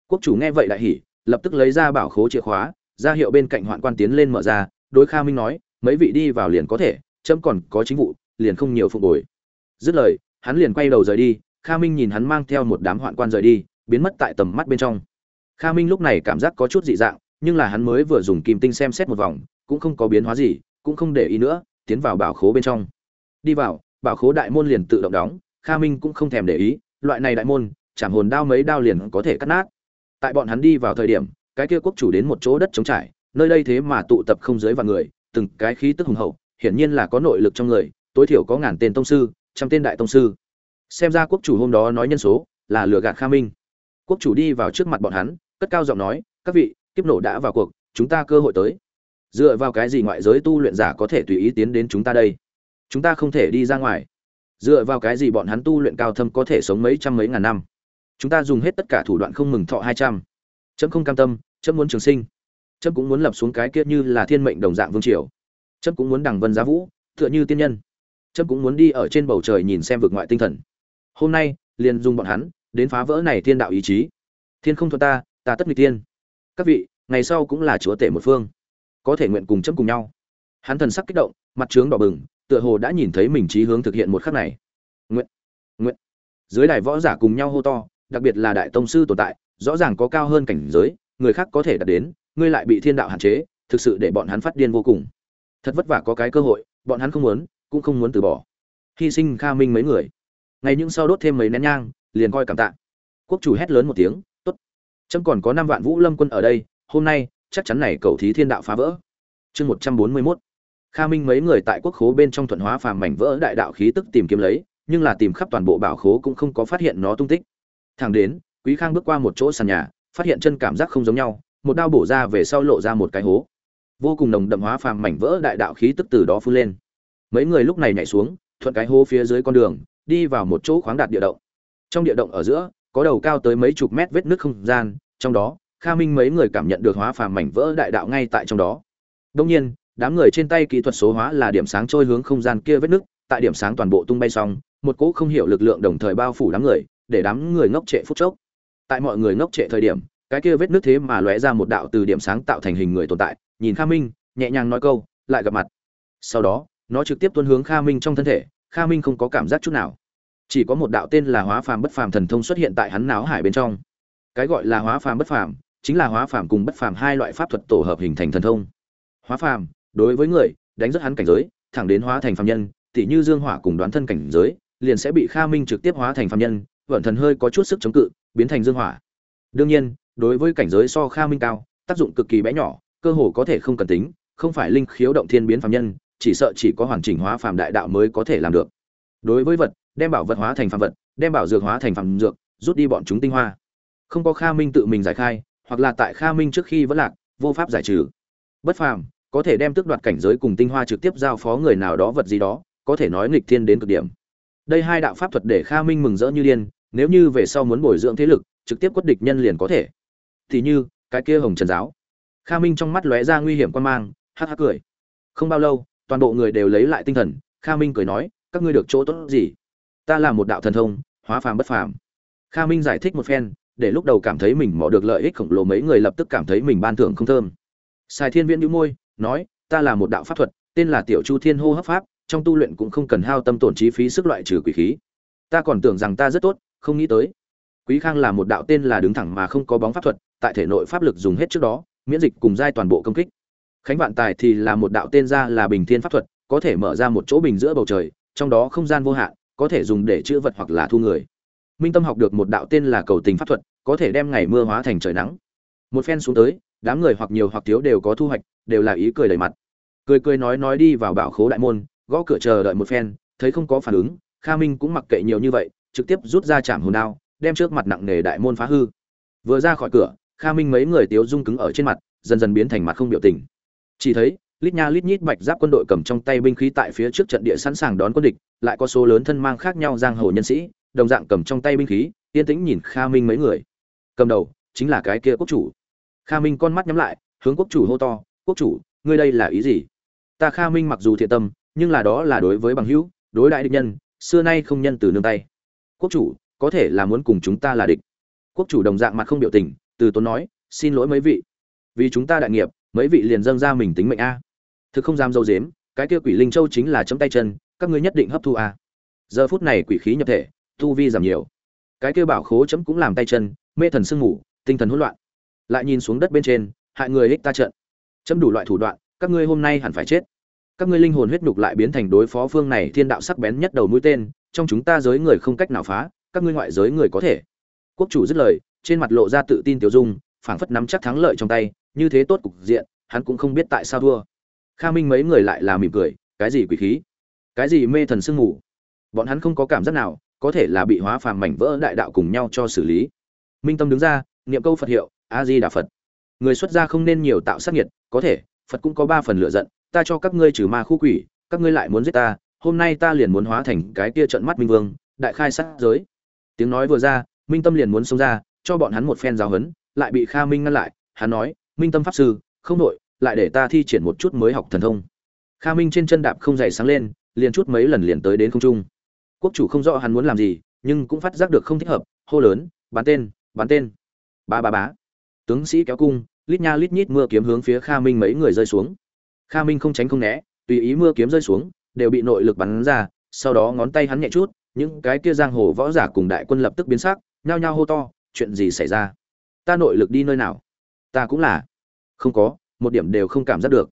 Quốc chủ nghe vậy đại hỉ, lập tức lấy ra bảo khố chìa khóa, ra hiệu bên cạnh hoạn quan tiến lên mở ra, đối kha minh nói, mấy vị đi vào liền có thể, chấm còn có chính vụ, liền không nhiều phục hồi. Dứt lời, hắn liền quay đầu rời đi, kha minh nhìn hắn mang theo một đám hoạn quan rời đi biến mất tại tầm mắt bên trong. Kha minh lúc này cảm giác có chút dị dạng, nhưng là hắn mới vừa dùng kim tinh xem xét một vòng, cũng không có biến hóa gì, cũng không để ý nữa, tiến vào bảo khố bên trong. Đi vào, bảo khố đại môn liền tự động đóng, kha minh cũng không thèm để ý, loại này đại môn chạm hồn đao mấy đao liền có thể cắt nát. Tại bọn hắn đi vào thời điểm, cái kia quốc chủ đến một chỗ đất trống trải, nơi đây thế mà tụ tập không dưới vài người, từng cái khí tức hùng hậu, hiển nhiên là có nội lực trong người, tối thiểu có ngàn tên tông sư, trăm tên đại tông sư. Xem ra quốc chủ hôm đó nói nhân số, là lừa gạt kha minh quốc chủ đi vào trước mặt bọn hắn, cất cao giọng nói, các vị, kiếp nổ đã vào cuộc, chúng ta cơ hội tới. Dựa vào cái gì ngoại giới tu luyện giả có thể tùy ý tiến đến chúng ta đây? Chúng ta không thể đi ra ngoài. Dựa vào cái gì bọn hắn tu luyện cao thâm có thể sống mấy trăm mấy ngàn năm? Chúng ta dùng hết tất cả thủ đoạn không mừng thọ hai trăm. Chấm không cam tâm, chấm muốn trường sinh. Chấm cũng muốn lập xuống cái kia như là thiên mệnh đồng dạng vương triều. Chấm cũng muốn đằng vân giá vũ, tựa như tiên nhân. Chấm cũng muốn đi ở trên bầu trời nhìn xem vực ngoại tinh thần. Hôm nay, liền dùng bọn hắn đến phá vỡ này thiên đạo ý chí. Thiên không thuận ta ta tất nghịch tiên các vị, ngày sau cũng là chúa tể một phương. Có thể nguyện cùng chấm cùng nhau. Hắn thần sắc kích động, mặt trướng đỏ bừng, tựa hồ đã nhìn thấy mình trí hướng thực hiện một khắc này. Nguyện nguyện. Dưới đài võ giả cùng nhau hô to, đặc biệt là đại tông sư tồn tại, rõ ràng có cao hơn cảnh giới, người khác có thể đạt đến, ngươi lại bị thiên đạo hạn chế, thực sự để bọn hắn phát điên vô cùng. Thật vất vả có cái cơ hội, bọn hắn không muốn, cũng không muốn từ bỏ. Hy sinh kha minh mấy người. Ngày những sau đốt thêm mấy nén nhang liền coi cảm tạ. Quốc chủ hét lớn một tiếng, tốt. Trâm còn có năm vạn vũ lâm quân ở đây, hôm nay chắc chắn này cầu thí thiên đạo phá vỡ. Chương một trăm bốn mươi mốt. Kha minh mấy người tại quốc khố bên trong thuận hóa phàm mảnh vỡ đại đạo khí tức tìm kiếm lấy, nhưng là tìm khắp toàn bộ bảo khố cũng không có phát hiện nó tung tích. Thẳng đến, quý khang bước qua một chỗ sàn nhà, phát hiện chân cảm giác không giống nhau, một đao bổ ra về sau lộ ra một cái hố. Vô cùng nồng đậm hóa phàm mảnh vỡ đại đạo khí tức từ đó phun lên. Mấy người lúc này nhảy xuống, thuận cái hố phía dưới con đường, đi vào một chỗ khoáng đạt địa động trong địa động ở giữa, có đầu cao tới mấy chục mét vết nước không gian, trong đó, kha minh mấy người cảm nhận được hóa phàm mảnh vỡ đại đạo ngay tại trong đó. Đông nhiên, đám người trên tay kỹ thuật số hóa là điểm sáng trôi hướng không gian kia vết nước tại điểm sáng toàn bộ tung bay xong, một cỗ không hiểu lực lượng đồng thời bao phủ đám người, để đám người ngốc trệ phút chốc. Tại mọi người ngốc trệ thời điểm, cái kia vết nước thế mà lóe ra một đạo từ điểm sáng tạo thành hình người tồn tại, nhìn kha minh, nhẹ nhàng nói câu, lại gặp mặt. Sau đó, nó trực tiếp tuân hướng kha minh trong thân thể, kha minh không có cảm giác chút nào chỉ có một đạo tên là hóa phàm bất phàm thần thông xuất hiện tại hắn não hải bên trong. Cái gọi là hóa phàm bất phàm chính là hóa phàm cùng bất phàm hai loại pháp thuật tổ hợp hình thành thần thông. Hóa phàm, đối với người, đánh rất hắn cảnh giới, thẳng đến hóa thành phàm nhân tỷ như dương hỏa cùng đoán thân cảnh giới, liền sẽ bị kha minh trực tiếp hóa thành phàm nhân, vận thần hơi có chút sức chống cự, biến thành dương hỏa. Đương nhiên, đối với cảnh giới so kha minh cao, tác dụng cực kỳ bé nhỏ, cơ hồ có thể không cần tính, không phải linh khiếu động thiên biến phàm nhân, chỉ sợ chỉ có hoàn chỉnh hóa phàm đại đạo mới có thể làm được đối với vật, đem bảo vật hóa thành phạm vật, đem bảo dược hóa thành phạm dược, rút đi bọn chúng tinh hoa. Không có kha minh tự mình giải khai, hoặc là tại kha minh trước khi vẫn lạc, vô pháp giải trừ. Bất phàm, có thể đem tước đoạt cảnh giới cùng tinh hoa trực tiếp giao phó người nào đó vật gì đó, có thể nói nghịch thiên đến cực điểm. Đây hai đạo pháp thuật để kha minh mừng rỡ như điên, nếu như về sau muốn bồi dưỡng thế lực, trực tiếp quất địch nhân liền có thể. Thì như, cái kia hồng trần giáo. Kha minh trong mắt lóe ra nguy hiểm quan mang, hắc hắc cười. Không bao lâu, toàn bộ người đều lấy lại tinh thần, kha minh cười nói các ngươi được chỗ tốt gì? Ta là một đạo thần thông, hóa phàm bất phàm. Kha minh giải thích một phen, để lúc đầu cảm thấy mình mò được lợi ích khổng lồ mấy người lập tức cảm thấy mình ban thưởng không thơm. Sài thiên viễn đĩu môi, nói, ta là một đạo pháp thuật, tên là tiểu chu thiên hô hấp pháp, trong tu luyện cũng không cần hao tâm tổn chi phí sức loại trừ quỷ khí. Ta còn tưởng rằng ta rất tốt, không nghĩ tới. Quý khang là một đạo tên là đứng thẳng mà không có bóng pháp thuật, tại thể nội pháp lực dùng hết trước đó, miễn dịch cùng giai toàn bộ công kích. Khánh vạn tài thì là một đạo tên ra là bình thiên pháp thuật, có thể mở ra một chỗ bình giữa bầu trời trong đó không gian vô hạn, có thể dùng để chữa vật hoặc là thu người. Minh tâm học được một đạo tên là cầu tình pháp thuật, có thể đem ngày mưa hóa thành trời nắng. Một phen xuống tới, đám người hoặc nhiều hoặc thiếu đều có thu hoạch, đều là ý cười đầy mặt. Cười cười nói nói đi vào bảo khố đại môn, gõ cửa chờ đợi một phen, thấy không có phản ứng, kha minh cũng mặc kệ nhiều như vậy, trực tiếp rút ra chạm hồn đao, đem trước mặt nặng nề đại môn phá hư. Vừa ra khỏi cửa, kha minh mấy người tiếu rung cứng ở trên mặt, dần dần biến thành mặt không biểu tình. Chỉ thấy lít nha lít nhít bạch giáp quân đội cầm trong tay binh khí tại phía trước trận địa sẵn sàng đón quân địch, lại có số lớn thân mang khác nhau giang hồ nhân sĩ, đồng dạng cầm trong tay binh khí, yên tĩnh nhìn kha minh mấy người. Cầm đầu chính là cái kia quốc chủ. Kha minh con mắt nhắm lại, hướng quốc chủ hô to, quốc chủ, ngươi đây là ý gì? Ta kha minh mặc dù thiện tâm, nhưng là đó là đối với bằng hữu, đối đại địch nhân, xưa nay không nhân từ nương tay. Quốc chủ, có thể là muốn cùng chúng ta là địch. Quốc chủ đồng dạng mặt không biểu tình, từ tốn nói, xin lỗi mấy vị, vì chúng ta đại nghiệp, mấy vị liền dâng ra mình tính mệnh a thực không dám dâu dếm, cái kia quỷ linh châu chính là chấm tay chân, các ngươi nhất định hấp thu à? giờ phút này quỷ khí nhập thể, tu vi giảm nhiều. Cái kia bảo khố chấm cũng làm tay chân, mê thần sương ngủ tinh thần hỗn loạn. Lại nhìn xuống đất bên trên, hại người hích ta trận. Chấm đủ loại thủ đoạn, các ngươi hôm nay hẳn phải chết. Các ngươi linh hồn huyết nhục lại biến thành đối phó phương này thiên đạo sắc bén nhất đầu mũi tên, trong chúng ta giới người không cách nào phá, các ngươi ngoại giới người có thể. Quốc chủ dứt lời, trên mặt lộ ra tự tin tiểu dung, phảng phất nắm chắc thắng lợi trong tay, như thế tốt cục diện, hắn cũng không biết tại sao thua kha minh mấy người lại là mỉm cười, cái gì quỷ khí? Cái gì mê thần sương ngủ bọn hắn không có cảm giác nào, có thể là bị hóa phàm mảnh vỡ đại đạo cùng nhau cho xử lý. Minh tâm đứng ra, niệm câu phật hiệu a di đà phật. Người xuất gia không nên nhiều tạo sát nhiệt có thể, phật cũng có ba phần lựa giận, ta cho các ngươi trừ ma khu quỷ, các ngươi lại muốn giết ta, hôm nay ta liền muốn hóa thành cái kia trận mắt minh vương, đại khai sát giới. Tiếng nói vừa ra, minh tâm liền muốn xông ra, cho bọn hắn một phen giáo hấn lại bị kha minh ngăn lại, hắn nói, minh tâm pháp sư, không đội lại để ta thi triển một chút mới học thần thông. Kha minh trên chân đạp không dày sáng lên, liền chút mấy lần liền tới đến không trung. Quốc chủ không rõ hắn muốn làm gì, nhưng cũng phát giác được không thích hợp, hô lớn, bắn tên bắn tên. Ba ba bá. Tướng sĩ kéo cung, lít nha lít nhít mưa kiếm hướng phía kha minh mấy người rơi xuống. Kha minh không tránh không né, tùy ý mưa kiếm rơi xuống, đều bị nội lực bắn ra, sau đó ngón tay hắn nhẹ chút, những cái kia giang hồ võ giả cùng đại quân lập tức biến sắc, nhao nhao hô to, chuyện gì xảy ra? Ta nội lực đi nơi nào? Ta cũng là. Không có một điểm đều không cảm giác được.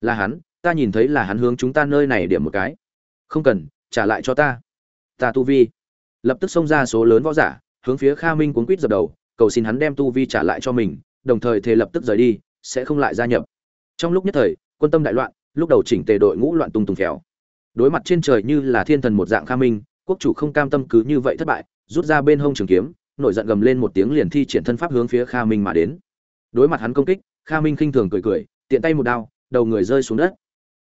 Là hắn, ta nhìn thấy là hắn hướng chúng ta nơi này điểm một cái. Không cần, trả lại cho ta. Ta tu vi. Lập tức xông ra số lớn võ giả, hướng phía kha minh cuốn quýt dập đầu, cầu xin hắn đem tu vi trả lại cho mình, đồng thời thề lập tức rời đi, sẽ không lại gia nhập. Trong lúc nhất thời, quân tâm đại loạn, lúc đầu chỉnh tề đội ngũ loạn tung tùng khéo đối mặt trên trời như là thiên thần một dạng kha minh, quốc chủ không cam tâm cứ như vậy thất bại, rút ra bên hông trường kiếm, nổi giận gầm lên một tiếng liền thi triển thân pháp hướng phía kha minh mà đến. Đối mặt hắn công kích kha minh khinh thường cười cười, tiện tay một đao, đầu người rơi xuống đất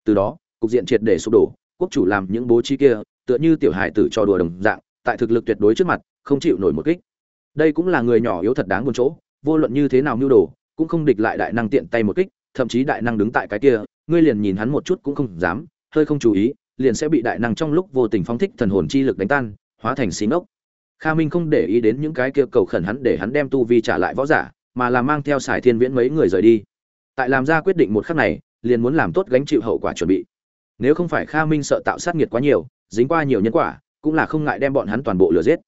từ đó, cục diện triệt để sụp đổ, quốc chủ làm những bố trí kia, tựa như tiểu hài tử cho đùa đồng dạng, tại thực lực tuyệt đối trước mặt, không chịu nổi một kích đây cũng là người nhỏ yếu thật đáng buồn chỗ, vô luận như thế nào mưu đồ, cũng không địch lại đại năng tiện tay một kích, thậm chí đại năng đứng tại cái kia, ngươi liền nhìn hắn một chút cũng không dám, hơi không chú ý, liền sẽ bị đại năng trong lúc vô tình phóng thích thần hồn chi lực đánh tan, hóa thành xí nốc. kha minh không để ý đến những cái kia cầu khẩn hắn để hắn đem tu vi trả lại võ giả mà là mang theo sải thiên viễn mấy người rời đi. Tại làm ra quyết định một khắc này, liền muốn làm tốt gánh chịu hậu quả chuẩn bị. Nếu không phải kha minh sợ tạo sát nghiệt quá nhiều, dính qua nhiều nhân quả, cũng là không ngại đem bọn hắn toàn bộ lừa giết.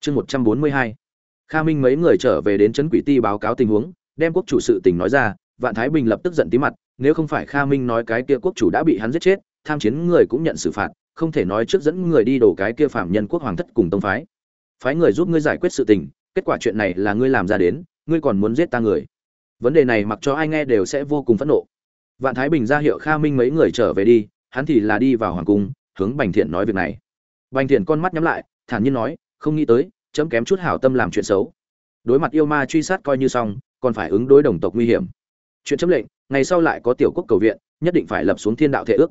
Chương một trăm bốn mươi hai. Kha minh mấy người trở về đến trấn quỷ ti báo cáo tình huống, đem quốc chủ sự tình nói ra, vạn thái bình lập tức giận tím mặt, nếu không phải kha minh nói cái kia quốc chủ đã bị hắn giết chết, tham chiến người cũng nhận xử phạt, không thể nói trước dẫn người đi đổ cái kia phạm nhân quốc hoàng thất cùng tông phái. Phái người giúp ngươi giải quyết sự tình, kết quả chuyện này là ngươi làm ra đến ngươi còn muốn giết ta người? Vấn đề này mặc cho ai nghe đều sẽ vô cùng phẫn nộ. Vạn thái bình ra hiệu kha minh mấy người trở về đi, hắn thì là đi vào hoàng cung, hướng bành thiện nói việc này. Bành thiện con mắt nhắm lại, thản nhiên nói, không nghĩ tới, chấm kém chút hảo tâm làm chuyện xấu. Đối mặt yêu ma truy sát coi như xong, còn phải ứng đối đồng tộc nguy hiểm. Chuyện chấm lệnh, ngày sau lại có tiểu quốc cầu viện, nhất định phải lập xuống thiên đạo thể ước.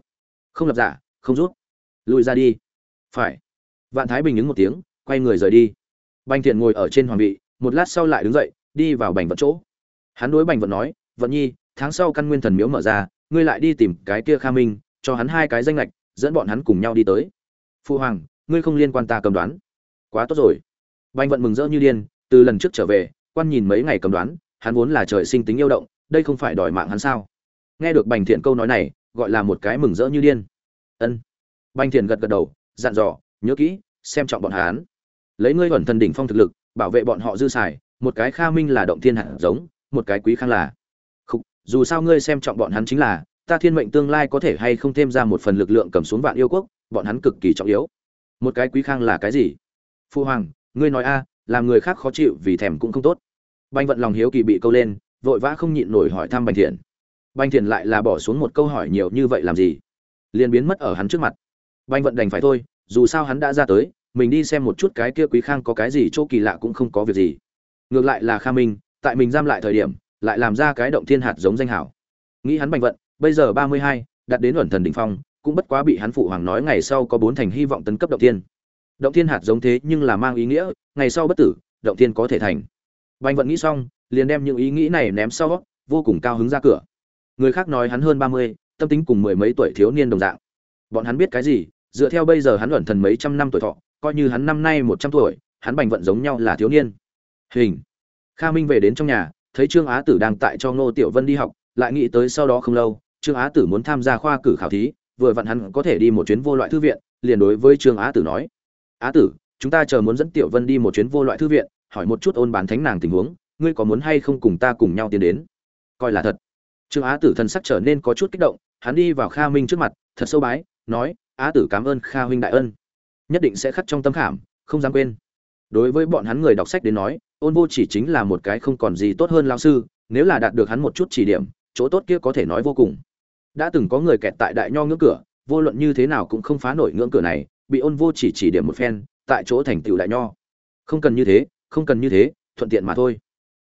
Không lập giả, không rút. Lùi ra đi. Phải. Vạn thái bình ứng một tiếng, quay người rời đi. Bành thiện ngồi ở trên hoàng vị, một lát sau lại đứng dậy đi vào bành vận chỗ. Hắn đối bành vận nói, vận nhi, tháng sau căn nguyên thần miếu mở ra, ngươi lại đi tìm cái kia kha minh, cho hắn hai cái danh lệch dẫn bọn hắn cùng nhau đi tới. Phu hoàng, ngươi không liên quan ta cầm đoán. Quá tốt rồi. Bành vận mừng rỡ như điên, từ lần trước trở về, quan nhìn mấy ngày cầm đoán, hắn vốn là trời sinh tính yêu động, đây không phải đòi mạng hắn sao? Nghe được bành thiện câu nói này, gọi là một cái mừng rỡ như điên. Ân. Bành thiện gật gật đầu, dặn dò, nhớ kỹ, xem trọng bọn hắn. Lấy ngươi thuần thần đỉnh phong thực lực, bảo vệ bọn họ dư xài một cái kha minh là động thiên hạt giống, một cái quý khang là. Không dù sao ngươi xem trọng bọn hắn chính là, ta thiên mệnh tương lai có thể hay không thêm ra một phần lực lượng cầm xuống vạn yêu quốc, bọn hắn cực kỳ trọng yếu. Một cái quý khang là cái gì? Phu hoàng, ngươi nói a, làm người khác khó chịu vì thèm cũng không tốt. Banh vận lòng hiếu kỳ bị câu lên, vội vã không nhịn nổi hỏi thăm bành thiện. Bành thiện lại là bỏ xuống một câu hỏi nhiều như vậy làm gì? Liền biến mất ở hắn trước mặt. Banh vận đành phải thôi, dù sao hắn đã ra tới, mình đi xem một chút cái kia quý khang có cái gì chỗ kỳ lạ cũng không có việc gì ngược lại là kha minh, tại mình giam lại thời điểm, lại làm ra cái động thiên hạt giống danh hảo. Nghĩ hắn bành vận, bây giờ ba mươi hai đặt đến luẩn thần đỉnh phong, cũng bất quá bị hắn phụ hoàng nói ngày sau có bốn thành hy vọng tấn cấp động thiên. Động thiên hạt giống thế nhưng là mang ý nghĩa, ngày sau bất tử, động thiên có thể thành. Bành vận nghĩ xong, liền đem những ý nghĩ này ném sau, vô cùng cao hứng ra cửa. Người khác nói hắn hơn ba mươi, tâm tính cùng mười mấy tuổi thiếu niên đồng dạng. Bọn hắn biết cái gì, dựa theo bây giờ hắn luẩn thần mấy trăm năm tuổi thọ, coi như hắn năm nay một trăm tuổi, hắn bành vận giống nhau là thiếu niên hình. Kha minh về đến trong nhà, thấy trương á tử đang tại cho ngô tiểu vân đi học, lại nghĩ tới sau đó không lâu, trương á tử muốn tham gia khoa cử khảo thí, vừa vặn hắn có thể đi một chuyến vô loại thư viện, liền đối với trương á tử nói, á tử, chúng ta chờ muốn dẫn tiểu vân đi một chuyến vô loại thư viện, hỏi một chút ôn bán thánh nàng tình huống, ngươi có muốn hay không cùng ta cùng nhau tiến đến? Coi là thật. Trương á tử thần sắc trở nên có chút kích động, hắn đi vào kha minh trước mặt, thật sâu bái, nói, á tử cảm ơn kha huynh đại ân, nhất định sẽ khắc trong tâm khảm, không dám quên đối với bọn hắn người đọc sách đến nói, ôn vô chỉ chính là một cái không còn gì tốt hơn lao sư, nếu là đạt được hắn một chút chỉ điểm, chỗ tốt kia có thể nói vô cùng. Đã từng có người kẹt tại đại nho ngưỡng cửa, vô luận như thế nào cũng không phá nổi ngưỡng cửa này, bị ôn vô chỉ chỉ điểm một phen, tại chỗ thành tựu đại nho. Không cần như thế, không cần như thế, thuận tiện mà thôi.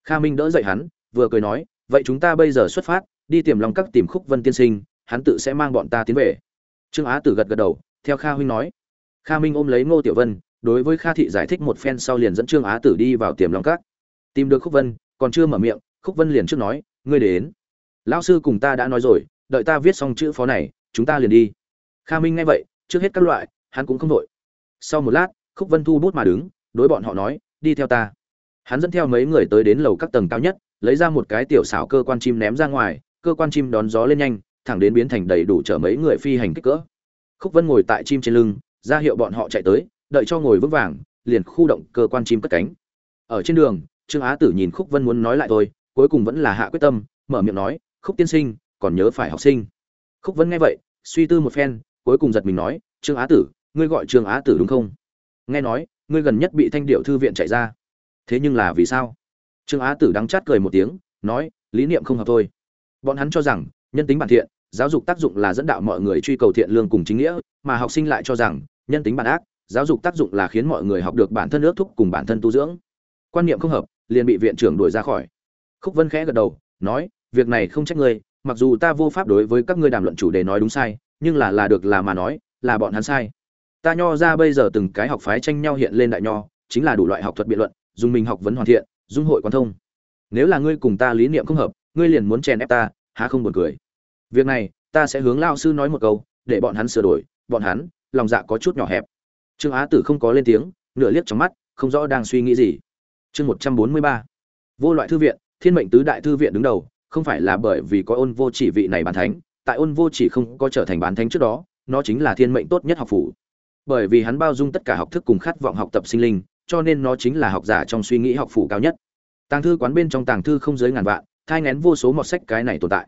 Kha minh đỡ dậy hắn, vừa cười nói, vậy chúng ta bây giờ xuất phát, đi tìm lòng các tìm khúc vân tiên sinh, hắn tự sẽ mang bọn ta tiến về. Trương á tử gật gật đầu, theo kha huynh nói. Kha minh ôm lấy ngô tiểu vân đối với kha thị giải thích một phen sau liền dẫn trương á tử đi vào tiềm long các. Tìm được khúc vân, còn chưa mở miệng, khúc vân liền trước nói, ngươi đến. Lão sư cùng ta đã nói rồi, đợi ta viết xong chữ phó này, chúng ta liền đi. Kha minh nghe vậy, trước hết các loại, hắn cũng không đợi. sau một lát, khúc vân thu bút mà đứng, đối bọn họ nói, đi theo ta. Hắn dẫn theo mấy người tới đến lầu các tầng cao nhất, lấy ra một cái tiểu xảo cơ quan chim ném ra ngoài, cơ quan chim đón gió lên nhanh, thẳng đến biến thành đầy đủ chở mấy người phi hành kích cỡ. Khúc vân ngồi tại chim trên lưng, ra hiệu bọn họ chạy tới đợi cho ngồi vững vàng, liền khu động cơ quan chim cất cánh. Ở trên đường, trương á tử nhìn khúc vân muốn nói lại thôi, cuối cùng vẫn là hạ quyết tâm, mở miệng nói, khúc tiên sinh, còn nhớ phải học sinh. Khúc vân nghe vậy, suy tư một phen, cuối cùng giật mình nói, trương á tử, ngươi gọi trương á tử đúng không? Nghe nói, ngươi gần nhất bị thanh điệu thư viện chạy ra. Thế nhưng là vì sao? Trương á tử đắng chát cười một tiếng, nói, lý niệm không hợp thôi. Bọn hắn cho rằng, nhân tính bản thiện, giáo dục tác dụng là dẫn đạo mọi người truy cầu thiện lương cùng chính nghĩa, mà học sinh lại cho rằng, nhân tính bản ác giáo dục tác dụng là khiến mọi người học được bản thân ước thúc cùng bản thân tu dưỡng. Quan niệm không hợp, liền bị viện trưởng đuổi ra khỏi. Khúc vân khẽ gật đầu, nói, việc này không trách ngươi, mặc dù ta vô pháp đối với các ngươi đàm luận chủ đề nói đúng sai, nhưng là là được là mà nói, là bọn hắn sai. Ta nho ra bây giờ từng cái học phái tranh nhau hiện lên đại nho, chính là đủ loại học thuật biện luận, dùng mình học vấn hoàn thiện, dung hội quan thông. Nếu là ngươi cùng ta lý niệm không hợp, ngươi liền muốn chèn ép ta, há không buồn cười. Việc này, ta sẽ hướng lao sư nói một câu, để bọn hắn sửa đổi, bọn hắn, lòng dạ có chút nhỏ hẹp trương á tử không có lên tiếng, nửa liếc trong mắt, không rõ đang suy nghĩ gì. Chương một trăm bốn mươi ba. Vô loại thư viện, thiên mệnh tứ đại thư viện đứng đầu, không phải là bởi vì có ôn vô chỉ vị này bán thánh, tại ôn vô chỉ không có trở thành bán thánh trước đó, nó chính là thiên mệnh tốt nhất học phủ. Bởi vì hắn bao dung tất cả học thức cùng khát vọng học tập sinh linh, cho nên nó chính là học giả trong suy nghĩ học phủ cao nhất. Tàng thư quán bên trong tàng thư không dưới ngàn vạn, thai ngén vô số mọt sách cái này tồn tại.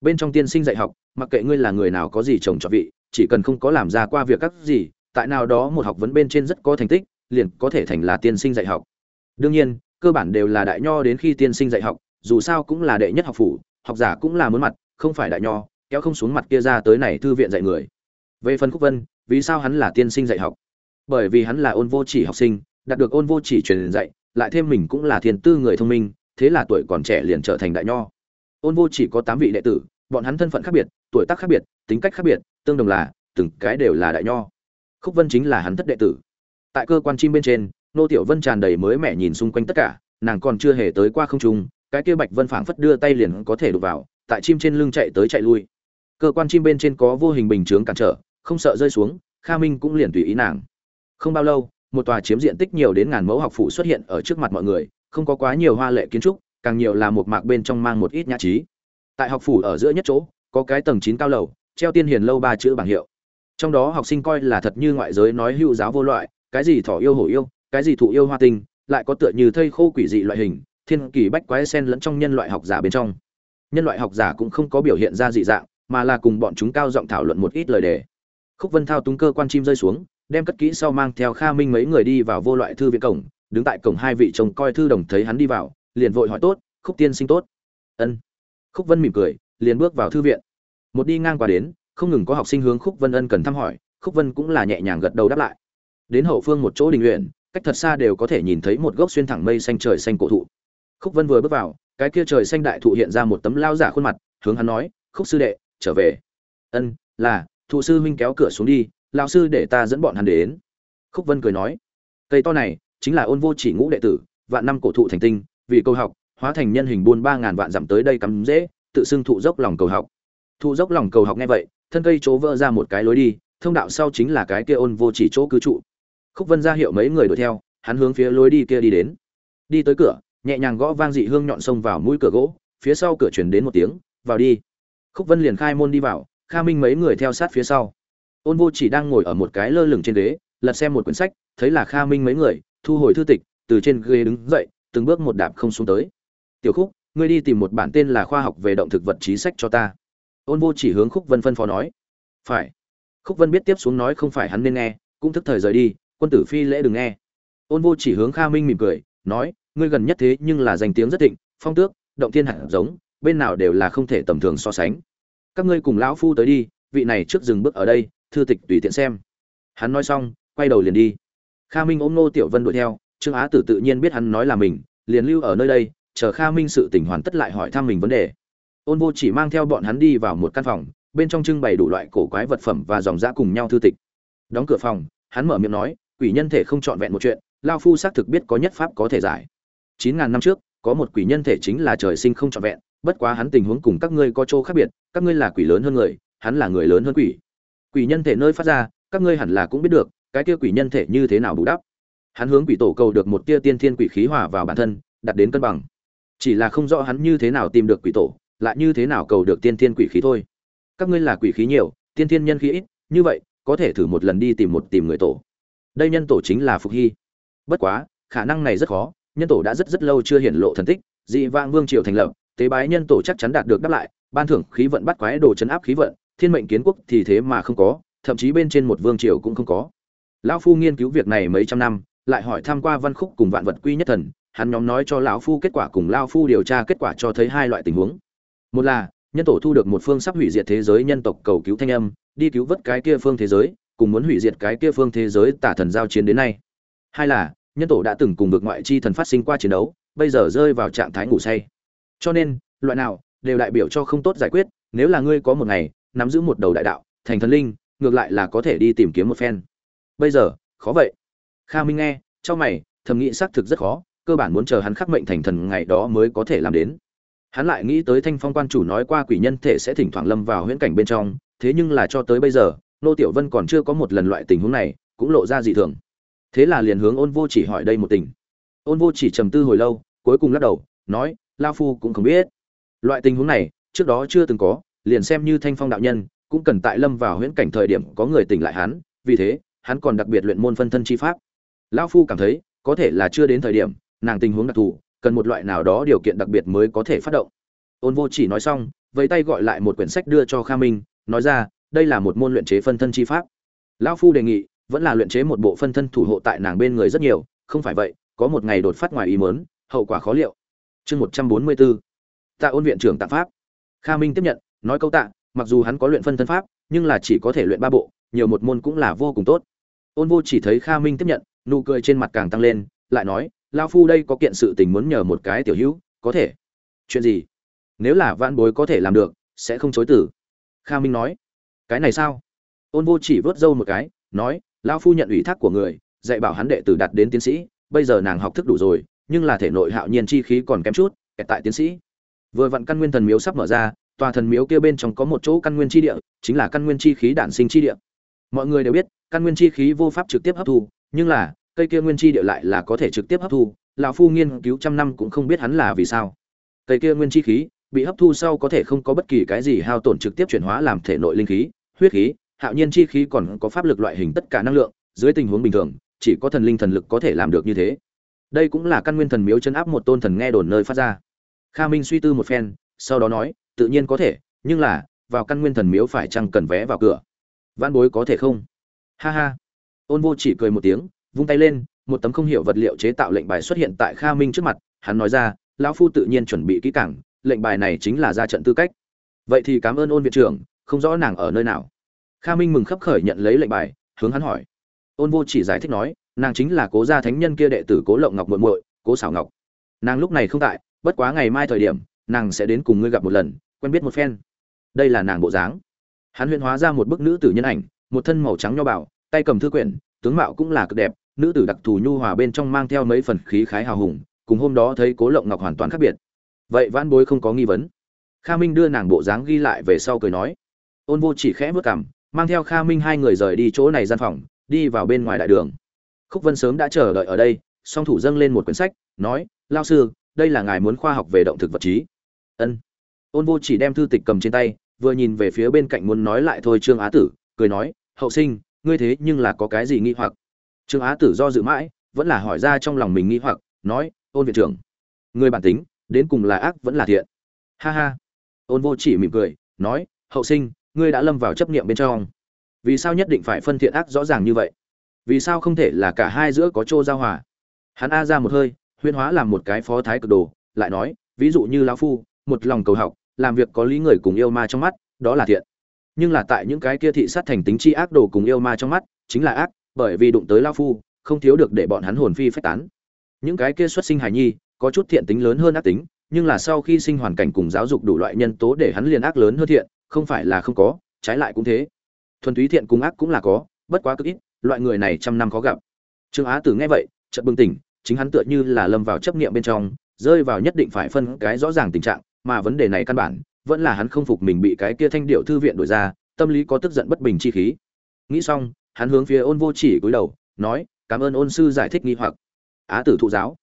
Bên trong tiên sinh dạy học, mặc kệ ngươi là người nào có gì trồng cho vị, chỉ cần không có làm ra qua việc các gì tại nào đó một học vấn bên trên rất có thành tích, liền có thể thành là tiên sinh dạy học. Đương nhiên, cơ bản đều là đại nho đến khi tiên sinh dạy học, dù sao cũng là đệ nhất học phủ, học giả cũng là muốn mặt, không phải đại nho, kéo không xuống mặt kia ra tới này thư viện dạy người. Về phần khúc vân, vì sao hắn là tiên sinh dạy học? Bởi vì hắn là ôn vô chỉ học sinh, đạt được ôn vô chỉ truyền dạy, lại thêm mình cũng là thiên tư người thông minh, thế là tuổi còn trẻ liền trở thành đại nho. Ôn vô chỉ có tám vị đệ tử, bọn hắn thân phận khác biệt, tuổi tác khác biệt, tính cách khác biệt, tương đồng là, từng cái đều là đại nho khúc vân chính là hắn thất đệ tử. Tại cơ quan chim bên trên, nô tiểu vân tràn đầy mới mẻ nhìn xung quanh tất cả, nàng còn chưa hề tới qua không trung, cái kia bạch vân phảng phất đưa tay liền có thể đụng vào, tại chim trên lưng chạy tới chạy lui. Cơ quan chim bên trên có vô hình bình chướng cản trở, không sợ rơi xuống, kha minh cũng liền tùy ý nàng. Không bao lâu, một tòa chiếm diện tích nhiều đến ngàn mẫu học phủ xuất hiện ở trước mặt mọi người, không có quá nhiều hoa lệ kiến trúc, càng nhiều là một mạc bên trong mang một ít nhã trí. Tại học phủ ở giữa nhất chỗ, có cái tầng chín cao lầu, treo tiên hiền lâu ba chữ bảng hiệu trong đó học sinh coi là thật như ngoại giới nói hữu giáo vô loại, cái gì thỏ yêu hổ yêu, cái gì thụ yêu hoa tinh, lại có tựa như thây khô quỷ dị loại hình, thiên kỳ bách quái sen lẫn trong nhân loại học giả bên trong. Nhân loại học giả cũng không có biểu hiện ra dị dạng, mà là cùng bọn chúng cao giọng thảo luận một ít lời đề. Khúc vân thao túng cơ quan chim rơi xuống, đem cất kỹ sau mang theo kha minh mấy người đi vào vô loại thư viện cổng, đứng tại cổng hai vị chồng coi thư đồng thấy hắn đi vào, liền vội hỏi tốt, khúc tiên sinh tốt? Ân. Khúc vân mỉm cười, liền bước vào thư viện. Một đi ngang qua đến không ngừng có học sinh hướng khúc vân ân cần thăm hỏi, khúc vân cũng là nhẹ nhàng gật đầu đáp lại. Đến hậu phương một chỗ đình luyện, cách thật xa đều có thể nhìn thấy một gốc xuyên thẳng mây xanh trời xanh cổ thụ. Khúc vân vừa bước vào, cái kia trời xanh đại thụ hiện ra một tấm lao giả khuôn mặt, hướng hắn nói, khúc sư đệ, trở về. Ân, là, thụ sư huynh kéo cửa xuống đi, lão sư để ta dẫn bọn hắn đến. Khúc vân cười nói, cây to này, chính là ôn vô chỉ ngũ đệ tử, vạn năm cổ thụ thành tinh, vì câu học, hóa thành nhân hình buôn ba ngàn vạn dặm tới đây cắm dễ, tự xưng thụ dốc lòng cầu học. Thụ dốc lòng cầu học nghe vậy thân cây chỗ vỡ ra một cái lối đi, thông đạo sau chính là cái kia ôn vô chỉ chỗ cư trụ. Khúc vân ra hiệu mấy người đuổi theo, hắn hướng phía lối đi kia đi đến. Đi tới cửa, nhẹ nhàng gõ vang dị hương nhọn sông vào mũi cửa gỗ, phía sau cửa chuyển đến một tiếng, vào đi. Khúc vân liền khai môn đi vào, kha minh mấy người theo sát phía sau. Ôn vô chỉ đang ngồi ở một cái lơ lửng trên ghế, lật xem một quyển sách, thấy là kha minh mấy người, thu hồi thư tịch, từ trên ghế đứng dậy, từng bước một đạp không xuống tới. Tiểu khúc, ngươi đi tìm một bản tên là khoa học về động thực vật trí sách cho ta ôn vô chỉ hướng khúc vân phân phó nói. Phải. Khúc vân biết tiếp xuống nói không phải hắn nên nghe, cũng thức thời rời đi, quân tử phi lễ đừng nghe. Ôn vô chỉ hướng kha minh mỉm cười, nói, ngươi gần nhất thế nhưng là danh tiếng rất thịnh, phong tước, động thiên hạt giống, bên nào đều là không thể tầm thường so sánh. Các ngươi cùng lão phu tới đi, vị này trước dừng bước ở đây, thư tịch tùy tiện xem. Hắn nói xong, quay đầu liền đi. Kha minh ôm nô tiểu vân đuổi theo, trương á tử tự nhiên biết hắn nói là mình, liền lưu ở nơi đây, chờ kha minh sự tỉnh hoàn tất lại hỏi thăm mình vấn đề ôn vô chỉ mang theo bọn hắn đi vào một căn phòng, bên trong trưng bày đủ loại cổ quái vật phẩm và dòng dã cùng nhau thư tịch. Đóng cửa phòng, hắn mở miệng nói, quỷ nhân thể không trọn vẹn một chuyện, lao phu xác thực biết có nhất pháp có thể giải. Chín ngàn năm trước, có một quỷ nhân thể chính là trời sinh không trọn vẹn, bất quá hắn tình huống cùng các ngươi có chỗ khác biệt, các ngươi là quỷ lớn hơn người, hắn là người lớn hơn quỷ. Quỷ nhân thể nơi phát ra, các ngươi hẳn là cũng biết được, cái kia quỷ nhân thể như thế nào bù đắp. Hắn hướng quỷ tổ cầu được một tia tiên thiên quỷ khí hòa vào bản thân, đặt đến cân bằng. Chỉ là không rõ hắn như thế nào tìm được quỷ tổ lại như thế nào cầu được tiên thiên quỷ khí thôi? Các ngươi là quỷ khí nhiều, tiên thiên nhân khí ít, như vậy, có thể thử một lần đi tìm một tìm người tổ. Đây nhân tổ chính là phục hy. Bất quá, khả năng này rất khó, nhân tổ đã rất rất lâu chưa hiện lộ thần tích, dị vang vương triều thành lập, tế bái nhân tổ chắc chắn đạt được đáp lại, ban thưởng khí vận bắt quái đồ chấn áp khí vận, thiên mệnh kiến quốc thì thế mà không có, thậm chí bên trên một vương triều cũng không có. Lão phu nghiên cứu việc này mấy trăm năm, lại hỏi tham qua văn khúc cùng vạn vật quy nhất thần, hắn nhóm nói cho lão phu kết quả cùng lao phu điều tra kết quả cho thấy hai loại tình huống một là, nhân tổ thu được một phương sắp hủy diệt thế giới nhân tộc cầu cứu thanh âm, đi cứu vớt cái kia phương thế giới, cùng muốn hủy diệt cái kia phương thế giới tả thần giao chiến đến nay. Hai là, nhân tổ đã từng cùng vực ngoại chi thần phát sinh qua chiến đấu, bây giờ rơi vào trạng thái ngủ say. Cho nên, loại nào, đều đại biểu cho không tốt giải quyết, nếu là ngươi có một ngày, nắm giữ một đầu đại đạo, thành thần linh, ngược lại là có thể đi tìm kiếm một phen. Bây giờ, khó vậy. Kha minh nghe trong mày, thầm nghĩ xác thực rất khó, cơ bản muốn chờ hắn khắc mệnh thành thần ngày đó mới có thể làm đến hắn lại nghĩ tới thanh phong quan chủ nói qua quỷ nhân thể sẽ thỉnh thoảng lâm vào huyễn cảnh bên trong, thế nhưng là cho tới bây giờ, nô tiểu vân còn chưa có một lần loại tình huống này, cũng lộ ra dị thường. Thế là liền hướng ôn vô chỉ hỏi đây một tình. Ôn vô chỉ trầm tư hồi lâu, cuối cùng lắc đầu, nói lao phu cũng không biết. Loại tình huống này, trước đó chưa từng có, liền xem như thanh phong đạo nhân, cũng cần tại lâm vào huyễn cảnh thời điểm có người tỉnh lại hắn, vì thế, hắn còn đặc biệt luyện môn phân thân chi pháp. Lão phu cảm thấy, có thể là chưa đến thời điểm, nàng tình huống đặc thù cần một loại nào đó điều kiện đặc biệt mới có thể phát động. Ôn vô chỉ nói xong, vẫy tay gọi lại một quyển sách đưa cho kha minh, nói ra, đây là một môn luyện chế phân thân chi pháp. Lão phu đề nghị, vẫn là luyện chế một bộ phân thân thủ hộ tại nàng bên người rất nhiều, không phải vậy, có một ngày đột phát ngoài ý mớn hậu quả khó liệu. Chương một trăm bốn mươi bốn tạ ôn viện trưởng tạ pháp. Kha minh tiếp nhận, nói câu tạ, mặc dù hắn có luyện phân thân pháp, nhưng là chỉ có thể luyện ba bộ, nhiều một môn cũng là vô cùng tốt. Ôn vô chỉ thấy kha minh tiếp nhận, nụ cười trên mặt càng tăng lên, lại nói lao phu đây có kiện sự tình muốn nhờ một cái tiểu hữu, có thể. Chuyện gì? Nếu là vãn bối có thể làm được, sẽ không chối tử kha minh nói. Cái này sao? Ôn vô chỉ vớt râu một cái, nói, lao phu nhận ủy thác của người, dạy bảo hắn đệ tử đạt đến tiến sĩ, bây giờ nàng học thức đủ rồi, nhưng là thể nội hạo nhiên chi khí còn kém chút, kẹt tại tiến sĩ. Vừa vặn căn nguyên thần miếu sắp mở ra, tòa thần miếu kia bên trong có một chỗ căn nguyên chi địa, chính là căn nguyên chi khí đản sinh chi địa. Mọi người đều biết, căn nguyên chi khí vô pháp trực tiếp hấp thu, nhưng là cây kia nguyên chi địa lại là có thể trực tiếp hấp thu, lão phu nghiên cứu trăm năm cũng không biết hắn là vì sao. Cây kia nguyên chi khí, bị hấp thu sau có thể không có bất kỳ cái gì hao tổn trực tiếp chuyển hóa làm thể nội linh khí, huyết khí, hạo nhiên chi khí còn có pháp lực loại hình tất cả năng lượng, dưới tình huống bình thường, chỉ có thần linh thần lực có thể làm được như thế. Đây cũng là căn nguyên thần miếu chân áp một tôn thần nghe đồn nơi phát ra. Kha minh suy tư một phen, sau đó nói, tự nhiên có thể, nhưng là, vào căn nguyên thần miếu phải chăng cần vé vào cửa? Văn bối có thể không? Ha ha. Ôn vô chỉ cười một tiếng vung tay lên, một tấm không hiểu vật liệu chế tạo lệnh bài xuất hiện tại kha minh trước mặt, hắn nói ra, lão phu tự nhiên chuẩn bị kỹ càng, lệnh bài này chính là ra trận tư cách. Vậy thì cảm ơn ôn viện trưởng, không rõ nàng ở nơi nào. Kha minh mừng khấp khởi nhận lấy lệnh bài, hướng hắn hỏi. Ôn vô chỉ giải thích nói, nàng chính là cố gia thánh nhân kia đệ tử cố lộng ngọc muội muội, cố xảo ngọc. Nàng lúc này không tại, bất quá ngày mai thời điểm, nàng sẽ đến cùng ngươi gặp một lần, quen biết một phen. Đây là nàng bộ dáng. Hắn huyễn hóa ra một bức nữ tử nhân ảnh, một thân màu trắng nho bảo tay cầm thư quyển, tướng mạo cũng là cực đẹp nữ tử đặc thù nhu hòa bên trong mang theo mấy phần khí khái hào hùng, cùng hôm đó thấy cố lộng ngọc hoàn toàn khác biệt. Vậy vãn bối không có nghi vấn. Kha minh đưa nàng bộ dáng ghi lại về sau cười nói, ôn vô chỉ khẽ vớt cảm mang theo kha minh hai người rời đi chỗ này gian phòng, đi vào bên ngoài đại đường. Khúc vân sớm đã chờ đợi ở đây, song thủ dâng lên một quyển sách, nói, lao sư, đây là ngài muốn khoa học về động thực vật trí. Ân. Ôn vô chỉ đem thư tịch cầm trên tay, vừa nhìn về phía bên cạnh muốn nói lại thôi trương á tử, cười nói, hậu sinh, ngươi thế nhưng là có cái gì nghi hoặc? Trương á tử do dự mãi, vẫn là hỏi ra trong lòng mình nghĩ hoặc, nói, ôn viện trưởng, người bản tính, đến cùng là ác vẫn là thiện? Ha ha. Ôn vô chỉ mỉm cười, nói, hậu sinh, ngươi đã lâm vào chấp niệm bên trong. Vì sao nhất định phải phân thiện ác rõ ràng như vậy? Vì sao không thể là cả hai giữa có chỗ giao hòa? Hắn a ra một hơi, huyên hóa làm một cái phó thái cực đồ, lại nói, ví dụ như lão phu, một lòng cầu học, làm việc có lý người cùng yêu ma trong mắt, đó là thiện. Nhưng là tại những cái kia thị sát thành tính chi ác đồ cùng yêu ma trong mắt, chính là ác bởi vì đụng tới lao phu, không thiếu được để bọn hắn hồn phi phách tán. Những cái kia xuất sinh hài nhi, có chút thiện tính lớn hơn ác tính, nhưng là sau khi sinh hoàn cảnh cùng giáo dục đủ loại nhân tố để hắn liền ác lớn hơn thiện, không phải là không có, trái lại cũng thế. Thuần túy thiện cùng ác cũng là có, bất quá cực ít, loại người này trăm năm khó gặp. Trương á tử nghe vậy, chợt bừng tỉnh, chính hắn tựa như là lâm vào chấp niệm bên trong, rơi vào nhất định phải phân cái rõ ràng tình trạng, mà vấn đề này căn bản, vẫn là hắn không phục mình bị cái kia thanh điệu thư viện đổi ra, tâm lý có tức giận bất bình chi khí. Nghĩ xong hắn hướng phía ôn vô chỉ cúi đầu, nói, cảm ơn ôn sư giải thích nghi hoặc. Á tử thụ giáo.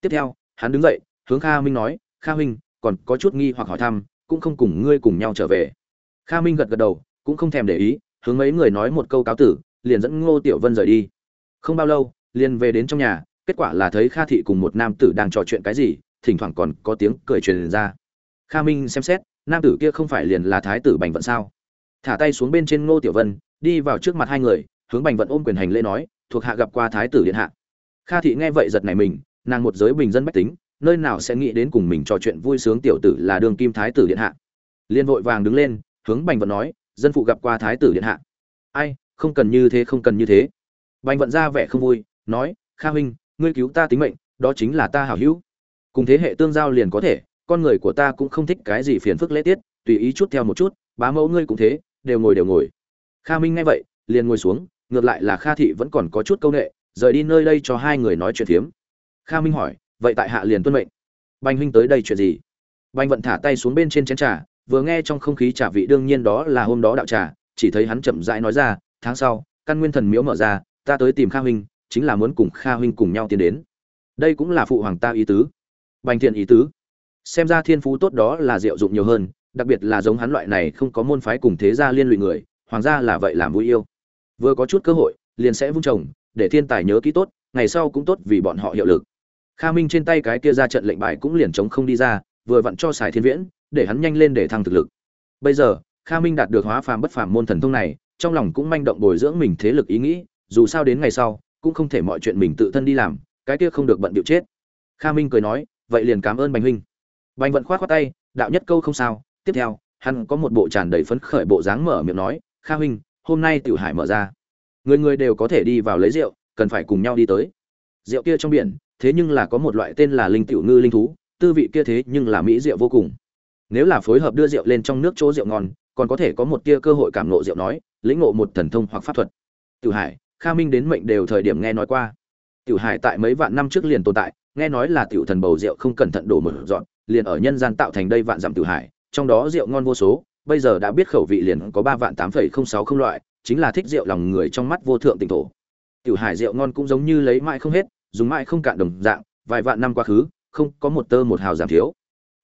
Tiếp theo, hắn đứng dậy, hướng kha minh nói, kha huynh, còn có chút nghi hoặc hỏi thăm, cũng không cùng ngươi cùng nhau trở về. Kha minh gật gật đầu, cũng không thèm để ý, hướng mấy người nói một câu cáo tử, liền dẫn ngô tiểu vân rời đi. Không bao lâu, liền về đến trong nhà, kết quả là thấy kha thị cùng một nam tử đang trò chuyện cái gì, thỉnh thoảng còn có tiếng cười truyền ra. Kha minh xem xét, nam tử kia không phải liền là thái tử bành vận sao? Thả tay xuống bên trên ngô tiểu vân, đi vào trước mặt hai người hướng bành vận ôm quyền hành lễ nói, thuộc hạ gặp qua thái tử điện hạ. Kha thị nghe vậy giật này mình, nàng một giới bình dân bách tính, nơi nào sẽ nghĩ đến cùng mình trò chuyện vui sướng tiểu tử là đường kim thái tử điện hạ. Liên vội vàng đứng lên, hướng bành vận nói, dân phụ gặp qua thái tử điện hạ. Ai, không cần như thế, không cần như thế. Bành vận ra vẻ không vui, nói, kha huynh, ngươi cứu ta tính mệnh, đó chính là ta hảo hữu. Cùng thế hệ tương giao liền có thể, con người của ta cũng không thích cái gì phiền phức lễ tiết, tùy ý chút theo một chút, bá mẫu ngươi cũng thế, đều ngồi đều ngồi. Kha minh nghe vậy, liền ngồi xuống ngược lại là kha thị vẫn còn có chút câu nệ, rời đi nơi đây cho hai người nói chuyện phiếm. Kha minh hỏi, vậy tại hạ liền tuân mệnh. Bành huynh tới đây chuyện gì? Bành vận thả tay xuống bên trên chén trà, vừa nghe trong không khí trà vị đương nhiên đó là hôm đó đạo trà, chỉ thấy hắn chậm rãi nói ra, tháng sau, căn nguyên thần miếu mở ra, ta tới tìm kha huynh, chính là muốn cùng kha huynh cùng nhau tiến đến. Đây cũng là phụ hoàng ta ý tứ. Bành thiện ý tứ. Xem ra thiên phú tốt đó là diệu dụng nhiều hơn, đặc biệt là giống hắn loại này không có môn phái cùng thế gia liên lụy người, hoàng gia là vậy làm vui yêu vừa có chút cơ hội, liền sẽ vung trồng để thiên tài nhớ kỹ tốt, ngày sau cũng tốt vì bọn họ hiệu lực. Kha minh trên tay cái kia ra trận lệnh bài cũng liền chống không đi ra, vừa vặn cho xài thiên viễn, để hắn nhanh lên để thăng thực lực. Bây giờ, kha minh đạt được hóa phàm bất phàm môn thần thông này, trong lòng cũng manh động bồi dưỡng mình thế lực ý nghĩ, dù sao đến ngày sau, cũng không thể mọi chuyện mình tự thân đi làm, cái kia không được bận điệu chết. Kha minh cười nói, vậy liền cảm ơn bành huynh. Bành vận khoát khoát tay, đạo nhất câu không sao. Tiếp theo, hắn có một bộ tràn đầy phấn khởi bộ dáng mở miệng nói, kha huynh hôm nay tiểu hải mở ra. Người người đều có thể đi vào lấy rượu, cần phải cùng nhau đi tới. Rượu kia trong biển, thế nhưng là có một loại tên là linh tiểu ngư linh thú, tư vị kia thế nhưng là mỹ rượu vô cùng. Nếu là phối hợp đưa rượu lên trong nước chỗ rượu ngon, còn có thể có một tia cơ hội cảm nộ rượu nói, lĩnh ngộ một thần thông hoặc pháp thuật. Tiểu hải, kha minh đến mệnh đều thời điểm nghe nói qua. Tiểu hải tại mấy vạn năm trước liền tồn tại, nghe nói là tiểu thần bầu rượu không cẩn thận đổ một dọn liền ở nhân gian tạo thành đây vạn dặm tiểu hải, trong đó rượu ngon vô số bây giờ đã biết khẩu vị liền có ba vạn tám phẩy không sáu không loại, chính là thích rượu lòng người trong mắt vô thượng tỉnh thổ. Tiểu hải rượu ngon cũng giống như lấy mãi không hết, dùng mãi không cạn đồng dạng, vài vạn năm quá khứ, không có một tơ một hào giảm thiếu.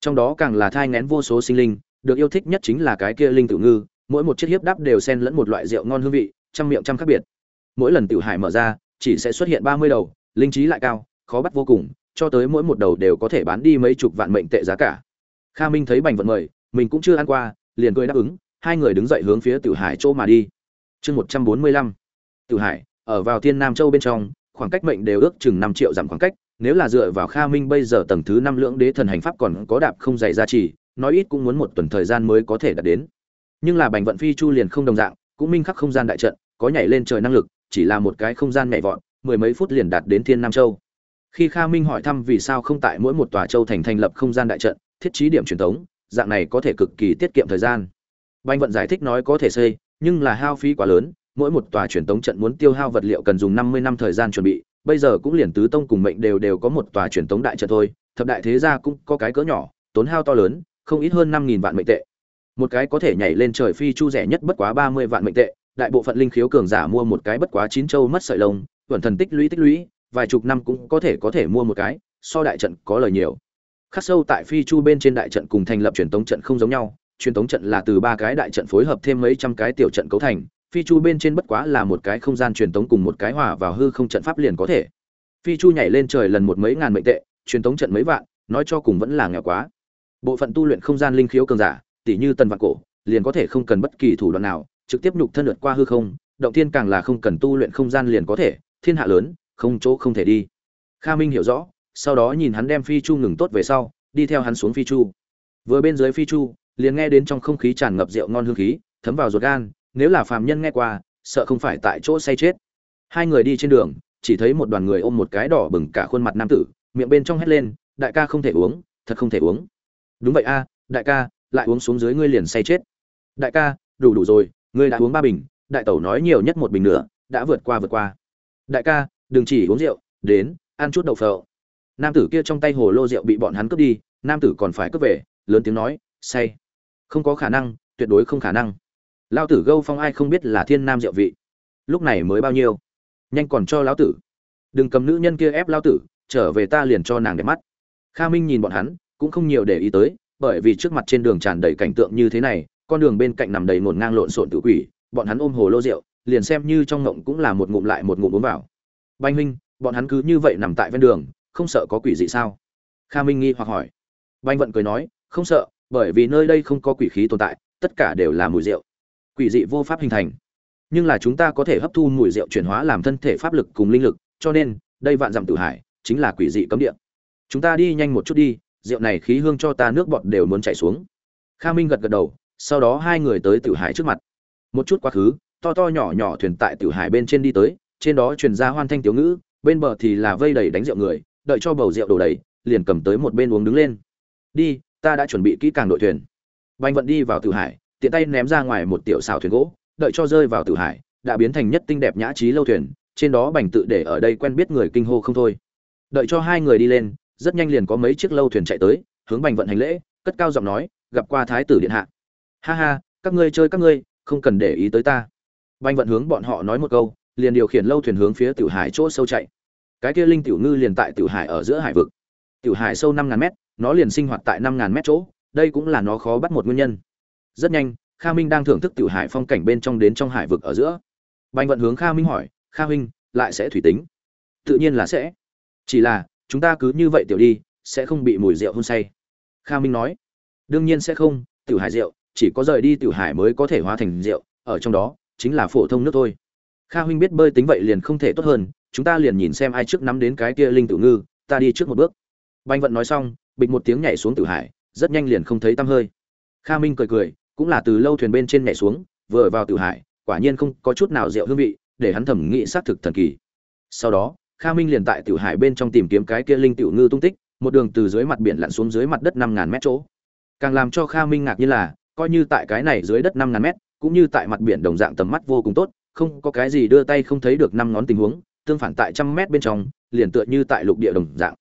Trong đó càng là thai ngén vô số sinh linh, được yêu thích nhất chính là cái kia linh tử ngư, mỗi một chiếc hiếp đắp đều xen lẫn một loại rượu ngon hương vị, trăm miệng trăm khác biệt. Mỗi lần tiểu hải mở ra, chỉ sẽ xuất hiện ba mươi đầu, linh trí lại cao, khó bắt vô cùng, cho tới mỗi một đầu đều có thể bán đi mấy chục vạn mệnh tệ giá cả. Kha minh thấy bành vận mời, mình cũng chưa ăn qua liền cười đáp ứng, hai người đứng dậy hướng phía tiểu hải chỗ mà đi. Chương một trăm bốn mươi lăm, tiểu hải, ở vào thiên nam châu bên trong, khoảng cách mệnh đều ước chừng năm triệu dặm khoảng cách, nếu là dựa vào kha minh bây giờ tầng thứ năm lưỡng đế thần hành pháp còn có đạp không dày ra chỉ, nói ít cũng muốn một tuần thời gian mới có thể đạt đến. Nhưng là bành vận phi chu liền không đồng dạng, cũng minh khắc không gian đại trận, có nhảy lên trời năng lực, chỉ là một cái không gian nhảy vọt, mười mấy phút liền đạt đến thiên nam châu. Khi kha minh hỏi thăm vì sao không tại mỗi một tòa châu thành thành lập không gian đại trận, thiết trí điểm truyền thống dạng này có thể cực kỳ tiết kiệm thời gian. Bành vận giải thích nói có thể xây, nhưng là hao phí quá lớn, mỗi một tòa truyền tống trận muốn tiêu hao vật liệu cần dùng năm mươi năm thời gian chuẩn bị, bây giờ cũng liền tứ tông cùng mệnh đều đều có một tòa truyền tống đại trận thôi, thập đại thế gia cũng có cái cỡ nhỏ, tốn hao to lớn, không ít hơn năm nghìn vạn mệnh tệ. Một cái có thể nhảy lên trời phi chu rẻ nhất bất quá ba mươi vạn mệnh tệ, đại bộ phận linh khiếu cường giả mua một cái bất quá chín châu mất sợi lông tuần thần tích lũy tích lũy, vài chục năm cũng có thể có thể mua một cái, so đại trận có lời nhiều khắc sâu tại phi chu bên trên đại trận cùng thành lập truyền tống trận không giống nhau, truyền tống trận là từ ba cái đại trận phối hợp thêm mấy trăm cái tiểu trận cấu thành, phi chu bên trên bất quá là một cái không gian truyền tống cùng một cái hòa vào hư không trận pháp liền có thể. Phi chu nhảy lên trời lần một mấy ngàn mệnh tệ, truyền tống trận mấy vạn, nói cho cùng vẫn là nghèo quá. Bộ phận tu luyện không gian linh khiếu cường giả tỷ như tần vạn cổ, liền có thể không cần bất kỳ thủ đoạn nào, trực tiếp nhục thân lượt qua hư không, động thiên càng là không cần tu luyện không gian liền có thể, thiên hạ lớn, không chỗ không thể đi. Kha minh hiểu rõ sau đó nhìn hắn đem phi chu ngừng tốt về sau, đi theo hắn xuống phi chu. Vừa bên dưới phi chu, liền nghe đến trong không khí tràn ngập rượu ngon hương khí, thấm vào ruột gan, nếu là phàm nhân nghe qua, sợ không phải tại chỗ say chết. Hai người đi trên đường, chỉ thấy một đoàn người ôm một cái đỏ bừng cả khuôn mặt nam tử, miệng bên trong hét lên, đại ca không thể uống, thật không thể uống. Đúng vậy a, đại ca, lại uống xuống dưới ngươi liền say chết. Đại ca, đủ đủ rồi, ngươi đã uống ba bình, đại tẩu nói nhiều nhất một bình nữa, đã vượt qua vượt qua. Đại ca, đừng chỉ uống rượu, đến, ăn chút đậu phộng nam tử kia trong tay hồ lô rượu bị bọn hắn cướp đi, nam tử còn phải cướp về, lớn tiếng nói, say. Không có khả năng, tuyệt đối không khả năng. Lao tử gâu phong ai không biết là thiên nam rượu vị. Lúc này mới bao nhiêu? Nhanh còn cho lão tử. Đừng cầm nữ nhân kia ép lao tử, trở về ta liền cho nàng đẹp mắt. Kha minh nhìn bọn hắn, cũng không nhiều để ý tới, bởi vì trước mặt trên đường tràn đầy cảnh tượng như thế này, con đường bên cạnh nằm đầy ngổn ngang lộn xộn tự quỷ, bọn hắn ôm hồ lô rượu, liền xem như trong ngộng cũng là một ngụm lại một ngụm uống vào. Banh huynh, bọn hắn cứ như vậy nằm tại ven đường không sợ có quỷ dị sao? Kha minh nghi hoặc hỏi. Banh vận cười nói, không sợ, bởi vì nơi đây không có quỷ khí tồn tại, tất cả đều là mùi rượu. Quỷ dị vô pháp hình thành. Nhưng là chúng ta có thể hấp thu mùi rượu chuyển hóa làm thân thể pháp lực cùng linh lực, cho nên, đây vạn dặm tự hải, chính là quỷ dị cấm địa. Chúng ta đi nhanh một chút đi, rượu này khí hương cho ta nước bọt đều muốn chảy xuống. Kha minh gật gật đầu, sau đó hai người tới Tử hải trước mặt. Một chút quá khứ, to to nhỏ nhỏ thuyền tại Tử hải bên trên đi tới, trên đó truyền ra hoan thanh tiểu ngữ, bên bờ thì là vây đầy đánh rượu người đợi cho bầu rượu đổ đầy, liền cầm tới một bên uống đứng lên. Đi, ta đã chuẩn bị kỹ càng đội thuyền. Bành vận đi vào Tử hải, tiện tay ném ra ngoài một tiểu xào thuyền gỗ, đợi cho rơi vào Tử hải, đã biến thành nhất tinh đẹp nhã trí lâu thuyền, trên đó bành tự để ở đây quen biết người kinh hô không thôi. Đợi cho hai người đi lên, rất nhanh liền có mấy chiếc lâu thuyền chạy tới, hướng bành vận hành lễ, cất cao giọng nói, gặp qua thái tử điện hạ. Ha ha, các ngươi chơi các ngươi, không cần để ý tới ta. Bành vận hướng bọn họ nói một câu, liền điều khiển lâu thuyền hướng phía tiểu hải chỗ sâu chạy cái kia linh tiểu ngư liền tại tiểu hải ở giữa hải vực. Tiểu hải sâu năm ngàn mét, nó liền sinh hoạt tại năm ngàn mét chỗ, đây cũng là nó khó bắt một nguyên nhân. Rất nhanh, kha minh đang thưởng thức tiểu hải phong cảnh bên trong đến trong hải vực ở giữa. Bành vận hướng kha minh hỏi, kha minh lại sẽ thủy tính? Tự nhiên là sẽ. Chỉ là, chúng ta cứ như vậy tiểu đi, sẽ không bị mùi rượu hôn say. Kha minh nói, đương nhiên sẽ không, tiểu hải rượu, chỉ có rời đi tiểu hải mới có thể hóa thành rượu, ở trong đó, chính là phổ thông nước thôi. Kha huynh biết bơi tính vậy liền không thể tốt hơn chúng ta liền nhìn xem ai trước nắm đến cái kia linh tử ngư, ta đi trước một bước. Banh vận nói xong, bịch một tiếng nhảy xuống Tử hải, rất nhanh liền không thấy tăm hơi. Kha minh cười cười, cũng là từ lâu thuyền bên trên nhảy xuống, vừa vào Tử hải, quả nhiên không có chút nào rượu hương vị, để hắn thẩm nghĩ xác thực thần kỳ. Sau đó, kha minh liền tại Tử hải bên trong tìm kiếm cái kia linh tiểu ngư tung tích, một đường từ dưới mặt biển lặn xuống dưới mặt đất năm ngàn mét chỗ. Càng làm cho kha minh ngạc nhiên là, coi như tại cái này dưới đất năm ngàn mét, cũng như tại mặt biển đồng dạng tầm mắt vô cùng tốt, không có cái gì đưa tay không thấy được năm ngón tình huống tương phản tại trăm mét bên trong, liền tựa như tại lục địa đồng dạng.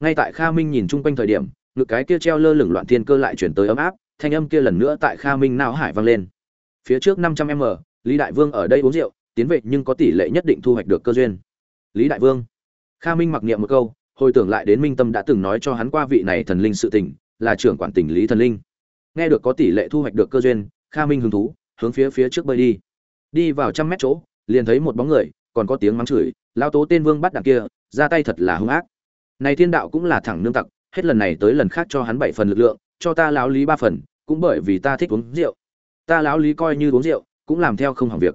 Ngay tại kha minh nhìn chung quanh thời điểm, ngực cái kia treo lơ lửng loạn thiên cơ lại chuyển tới ấm áp, thanh âm kia lần nữa tại kha minh não hải vang lên. Phía trước năm trăm m, lý đại vương ở đây uống rượu, tiến vệ nhưng có tỷ lệ nhất định thu hoạch được cơ duyên. Lý đại vương. Kha minh mặc niệm một câu, hồi tưởng lại đến minh tâm đã từng nói cho hắn qua vị này thần linh sự tình, là trưởng quản tỉnh lý thần linh. Nghe được có tỷ lệ thu hoạch được cơ duyên, kha minh hứng thú, hướng phía phía trước bơi đi. Đi vào trăm mét chỗ, liền thấy một bóng người còn có tiếng mắng chửi, lao tố tên vương bắt đằng kia, ra tay thật là hung ác. Này thiên đạo cũng là thẳng nương tặc, hết lần này tới lần khác cho hắn bảy phần lực lượng, cho ta lão lý ba phần, cũng bởi vì ta thích uống rượu. Ta lão lý coi như uống rượu, cũng làm theo không hỏng việc.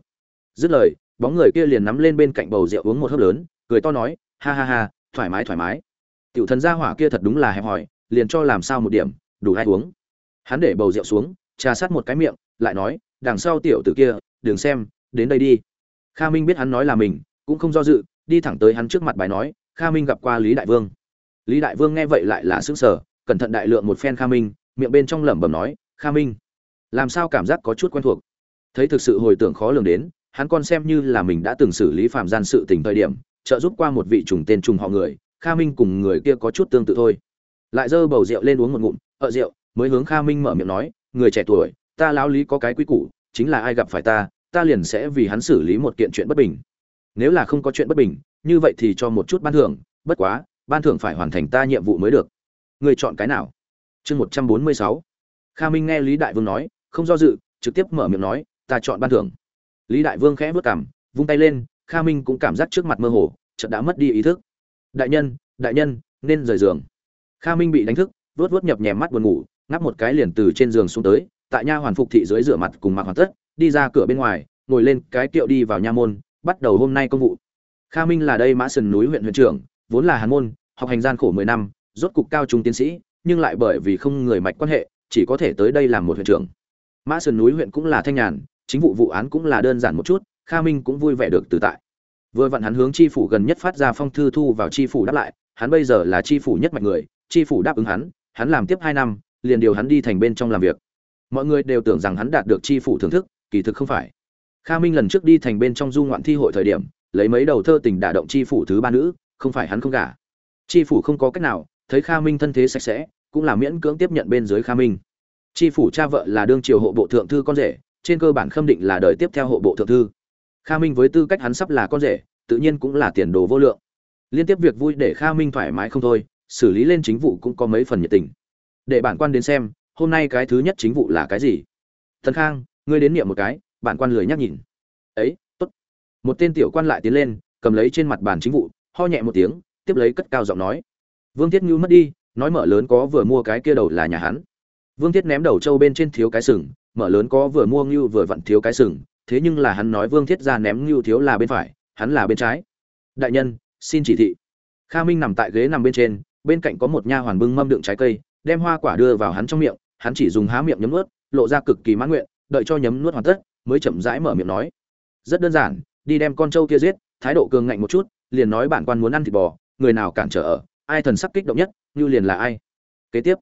Dứt lời, bóng người kia liền nắm lên bên cạnh bầu rượu uống một hớp lớn, cười to nói, ha ha ha, thoải mái thoải mái. Tiểu thần gia hỏa kia thật đúng là hẹp hòi, liền cho làm sao một điểm, đủ hai uống. Hắn để bầu rượu xuống, trà sát một cái miệng, lại nói, đằng sau tiểu tử kia, đừng xem, đến đây đi kha minh biết hắn nói là mình, cũng không do dự, đi thẳng tới hắn trước mặt bài nói, kha minh gặp qua lý đại vương. Lý đại vương nghe vậy lại là xứng sở cẩn thận đại lượng một phen kha minh, miệng bên trong lẩm bẩm nói, kha minh, làm sao cảm giác có chút quen thuộc? Thấy thực sự hồi tưởng khó lường đến, hắn còn xem như là mình đã từng xử lý phạm gian sự tình thời điểm, trợ giúp qua một vị trùng tên trùng họ người, kha minh cùng người kia có chút tương tự thôi. Lại dơ bầu rượu lên uống một ngụm ợ rượu, mới hướng kha minh mở miệng nói, người trẻ tuổi, ta lão lý có cái quý củ, chính là ai gặp phải ta ta liền sẽ vì hắn xử lý một kiện chuyện bất bình. Nếu là không có chuyện bất bình, như vậy thì cho một chút ban thưởng, bất quá, ban thưởng phải hoàn thành ta nhiệm vụ mới được. Người chọn cái nào? Chương một trăm bốn mươi sáu. Kha minh nghe lý đại vương nói, không do dự, trực tiếp mở miệng nói, ta chọn ban thưởng. Lý đại vương khẽ vớt cảm vung tay lên, kha minh cũng cảm giác trước mặt mơ hồ, chợt đã mất đi ý thức. Đại nhân đại nhân, nên rời giường. Kha minh bị đánh thức vớt vớt nhập nhèm mắt buồn ngủ, ngáp một cái liền từ trên giường xuống tới, tại nha hoàn phục thị dưới rửa mặt cùng mặc hoàn tất đi ra cửa bên ngoài, ngồi lên cái kiệu đi vào nha môn, bắt đầu hôm nay công vụ. Kha minh là đây mã sườn núi huyện huyện trưởng, vốn là hàn môn, học hành gian khổ mười năm, rốt cục cao trung tiến sĩ, nhưng lại bởi vì không người mạch quan hệ, chỉ có thể tới đây làm một huyện trưởng. Mã sườn núi huyện cũng là thanh nhàn, chính vụ vụ án cũng là đơn giản một chút, kha minh cũng vui vẻ được tự tại. Vừa vặn hắn hướng tri phủ gần nhất phát ra phong thư thu vào tri phủ đáp lại, hắn bây giờ là tri phủ nhất mạch người tri phủ đáp ứng hắn hắn làm tiếp hai năm, liền điều hắn đi thành bên trong làm việc. Mọi người đều tưởng rằng hắn đạt được tri phủ thưởng thức kỳ thực không phải. Kha minh lần trước đi thành bên trong du ngoạn thi hội thời điểm, lấy mấy đầu thơ tình đả động chi phủ thứ ba nữ, không phải hắn không gả. Chi phủ không có cách nào, thấy kha minh thân thế sạch sẽ, cũng là miễn cưỡng tiếp nhận bên dưới kha minh. Chi phủ cha vợ là đương triều hộ bộ thượng thư con rể, trên cơ bản khâm định là đời tiếp theo hộ bộ thượng thư. Kha minh với tư cách hắn sắp là con rể, tự nhiên cũng là tiền đồ vô lượng. Liên tiếp việc vui để kha minh thoải mái không thôi, xử lý lên chính vụ cũng có mấy phần nhiệt tình. Để bản quan đến xem, hôm nay cái thứ nhất chính vụ là cái gì? Thần khang ngươi đến niệm một cái, bản quan lười nhắc nhìn. Ấy, tốt. Một tên tiểu quan lại tiến lên, cầm lấy trên mặt bàn chính vụ, ho nhẹ một tiếng, tiếp lấy cất cao giọng nói. Vương thiết ngưu mất đi, nói mở lớn có vừa mua cái kia đầu là nhà hắn. Vương thiết ném đầu trâu bên trên thiếu cái sừng, mở lớn có vừa mua ngưu vừa vặn thiếu cái sừng, thế nhưng là hắn nói vương thiết ra ném ngưu thiếu là bên phải, hắn là bên trái. Đại nhân, xin chỉ thị. Kha minh nằm tại ghế nằm bên trên, bên cạnh có một nha hoàn bưng mâm đựng trái cây, đem hoa quả đưa vào hắn trong miệng, hắn chỉ dùng há miệng nhấm ướt, lộ ra cực kỳ mãn nguyện đợi cho nhấm nuốt hoàn tất, mới chậm rãi mở miệng nói. Rất đơn giản, đi đem con trâu kia giết, thái độ cường ngạnh một chút, liền nói bản quan muốn ăn thịt bò, người nào cản trở ở, ai thần sắc kích động nhất, như liền là ai. Kế tiếp,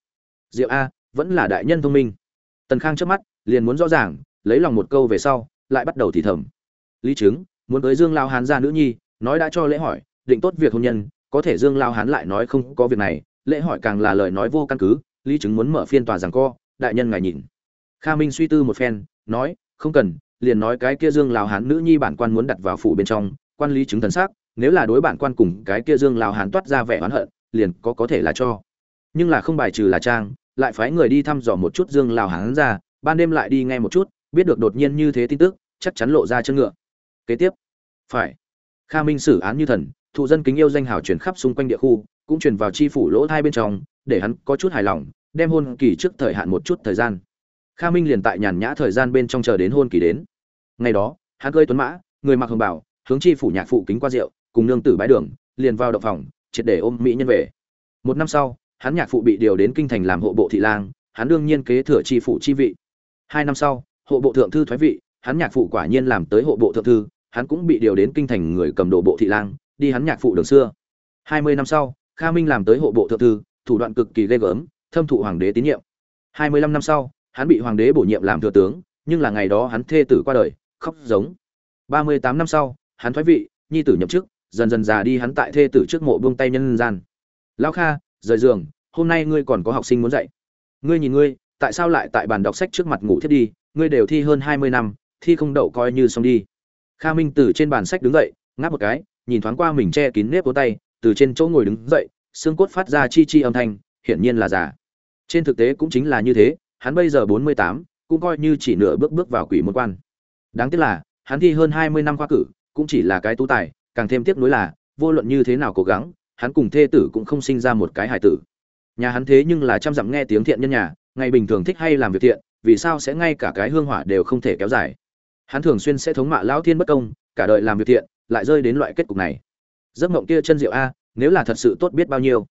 diệu a vẫn là đại nhân thông minh. Tần khang trước mắt, liền muốn rõ ràng, lấy lòng một câu về sau, lại bắt đầu thì thầm. Lý chứng muốn tới dương lao hán ra nữ nhi, nói đã cho lễ hỏi, định tốt việc hôn nhân, có thể dương lao hán lại nói không có việc này, lễ hỏi càng là lời nói vô căn cứ, lý chứng muốn mở phiên tòa rằng co, đại nhân ngài nhìn kha minh suy tư một phen, nói, không cần, liền nói cái kia dương Lão hán nữ nhi bản quan muốn đặt vào phủ bên trong, quan lý chứng thần sắc nếu là đối bản quan cùng cái kia dương Lão hán toát ra vẻ oán hận, liền có có thể là cho. Nhưng là không bài trừ là trang, lại phái người đi thăm dò một chút dương Lão hán ra, ban đêm lại đi nghe một chút, biết được đột nhiên như thế tin tức, chắc chắn lộ ra chân ngựa. Kế tiếp? Phải. Kha minh xử án như thần, thụ dân kính yêu danh hào truyền khắp xung quanh địa khu, cũng truyền vào chi phủ lỗ thai bên trong, để hắn có chút hài lòng, đem hôn kỳ trước thời hạn một chút thời gian kha minh liền tại nhàn nhã thời gian bên trong chờ đến hôn kỳ đến. Ngày đó, hắn cơi tuấn mã, người mặc hồng bảo hướng chi phủ nhạc phụ kính qua rượu, cùng nương tử bãi đường, liền vào động phòng, triệt để ôm mỹ nhân về. Một năm sau, hắn nhạc phụ bị điều đến kinh thành làm hộ bộ thị lang, hắn đương nhiên kế thừa chi phủ chi vị. Hai năm sau, hộ bộ thượng thư thoái vị, hắn nhạc phụ quả nhiên làm tới hộ bộ thượng thư, hắn cũng bị điều đến kinh thành người cầm đồ bộ thị lang, đi hắn nhạc phụ đường xưa. Hai mươi năm sau, kha minh làm tới hộ bộ thượng thư, thủ đoạn cực kỳ ghê gớm, thâm thụ hoàng đế tín nhiệm. Hai mươi lăm năm sau hắn bị hoàng đế bổ nhiệm làm thừa tướng, nhưng là ngày đó hắn thê tử qua đời, khóc giống. Ba mươi tám năm sau, hắn thoái vị, nhi tử nhậm chức, dần dần già đi hắn tại thê tử trước mộ buông tay nhân gian. Lão kha, rời giường, hôm nay ngươi còn có học sinh muốn dạy. Ngươi nhìn ngươi, tại sao lại tại bàn đọc sách trước mặt ngủ thiết đi, ngươi đều thi hơn hai mươi năm, thi không đậu coi như xong đi. Kha minh từ trên bàn sách đứng dậy, ngáp một cái, nhìn thoáng qua mình che kín nếp cố tay, từ trên chỗ ngồi đứng dậy, xương cốt phát ra chi chi âm thanh, hiển nhiên là già. Trên thực tế cũng chính là như thế hắn bây giờ bốn mươi tám, cũng coi như chỉ nửa bước bước vào quỷ môn quan. Đáng tiếc là, hắn thi hơn hai mươi năm khoa cử, cũng chỉ là cái tú tài, càng thêm tiếc nuối là, vô luận như thế nào cố gắng, hắn cùng thê tử cũng không sinh ra một cái hài tử. Nhà hắn thế nhưng là chăm dặm nghe tiếng thiện nhân nhà, ngày bình thường thích hay làm việc thiện, vì sao sẽ ngay cả cái hương hỏa đều không thể kéo dài? Hắn thường xuyên sẽ thống mạ lão thiên bất công, cả đời làm việc thiện, lại rơi đến loại kết cục này. Giấc mộng kia chân diệu a, nếu là thật sự tốt biết bao nhiêu.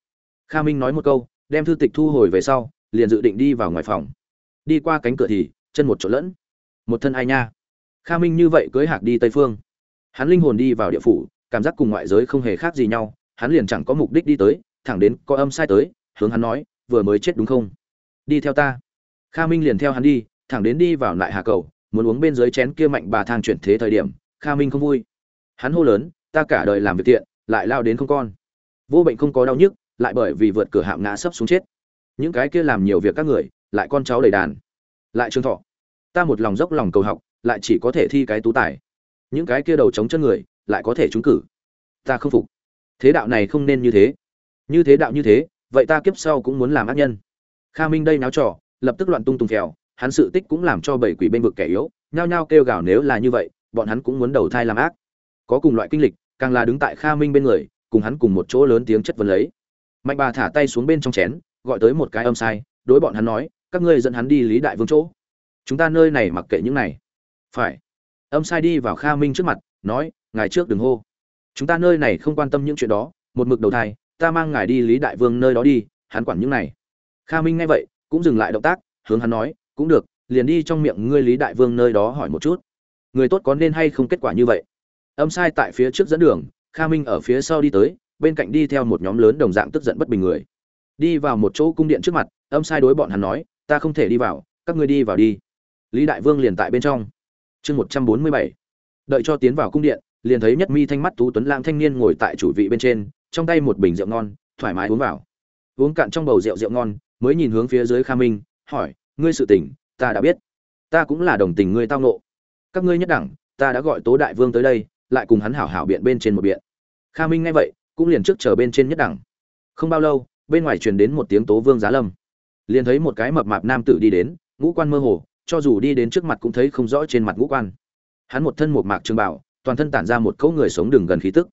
Kha minh nói một câu, đem thư tịch thu hồi về sau, liền dự định đi vào ngoài phòng đi qua cánh cửa thì, chân một chỗ lẫn. Một thân ai nha. Kha minh như vậy cưới hạc đi tây phương. Hắn linh hồn đi vào địa phủ, cảm giác cùng ngoại giới không hề khác gì nhau. Hắn liền chẳng có mục đích đi tới, thẳng đến có âm sai tới, hướng hắn nói, vừa mới chết đúng không? Đi theo ta. Kha minh liền theo hắn đi, thẳng đến đi vào lại hà cầu, muốn uống bên dưới chén kia mạnh bà thang chuyển thế thời điểm, kha minh không vui. Hắn hô lớn, ta cả đời làm việc tiện, lại lao đến không con. Vô bệnh không có đau nhức, lại bởi vì vượt cửa hạm ngã sấp xuống chết. Những cái kia làm nhiều việc các người lại con cháu đầy đàn. Lại trương thọ. Ta một lòng dốc lòng cầu học, lại chỉ có thể thi cái tú tài. Những cái kia đầu chống chân người, lại có thể trúng cử. Ta không phục. Thế đạo này không nên như thế. Như thế đạo như thế, vậy ta kiếp sau cũng muốn làm ác nhân. Kha minh đây náo trò, lập tức loạn tung tung phèo, hắn sự tích cũng làm cho bảy quỷ bên vực kẻ yếu, nhao nhao kêu gào nếu là như vậy, bọn hắn cũng muốn đầu thai làm ác. Có cùng loại kinh lịch, càng là đứng tại kha minh bên người, cùng hắn cùng một chỗ lớn tiếng chất vấn lấy. Mạnh bà thả tay xuống bên trong chén, gọi tới một cái âm sai, đối bọn hắn nói các ngươi dẫn hắn đi lý đại vương chỗ. Chúng ta nơi này mặc kệ những này. Phải. Âm sai đi vào kha minh trước mặt, nói, ngài trước đừng hô. Chúng ta nơi này không quan tâm những chuyện đó. Một mực đầu thai, ta mang ngài đi lý đại vương nơi đó đi, hắn quản những này. Kha minh nghe vậy, cũng dừng lại động tác, hướng hắn nói, cũng được, liền đi trong miệng ngươi lý đại vương nơi đó hỏi một chút. Người tốt có nên hay không kết quả như vậy? Âm sai tại phía trước dẫn đường, kha minh ở phía sau đi tới, bên cạnh đi theo một nhóm lớn đồng dạng tức giận bất bình người. Đi vào một chỗ cung điện trước mặt, âm sai đối bọn hắn nói ta không thể đi vào, các ngươi đi vào đi. Lý đại vương liền tại bên trong. Chương một trăm bốn mươi bảy. Đợi cho tiến vào cung điện, liền thấy nhất mi thanh mắt tú tuấn lãng thanh niên ngồi tại chủ vị bên trên, trong tay một bình rượu ngon, thoải mái uống vào. Uống cạn trong bầu rượu rượu ngon, mới nhìn hướng phía dưới kha minh, hỏi, ngươi sự tình, ta đã biết. Ta cũng là đồng tình ngươi tao nộ các ngươi nhất đẳng, ta đã gọi tố đại vương tới đây, lại cùng hắn hảo hảo biện bên trên một biện. Kha minh nghe vậy, cũng liền trước chờ bên trên nhất đẳng. Không bao lâu, bên ngoài truyền đến một tiếng tố vương giá lâm liền thấy một cái mập mạp nam tử đi đến, ngũ quan mơ hồ, cho dù đi đến trước mặt cũng thấy không rõ trên mặt ngũ quan. Hắn một thân một mạc trường bảo toàn thân tản ra một cỗ người sống đường gần khí tức.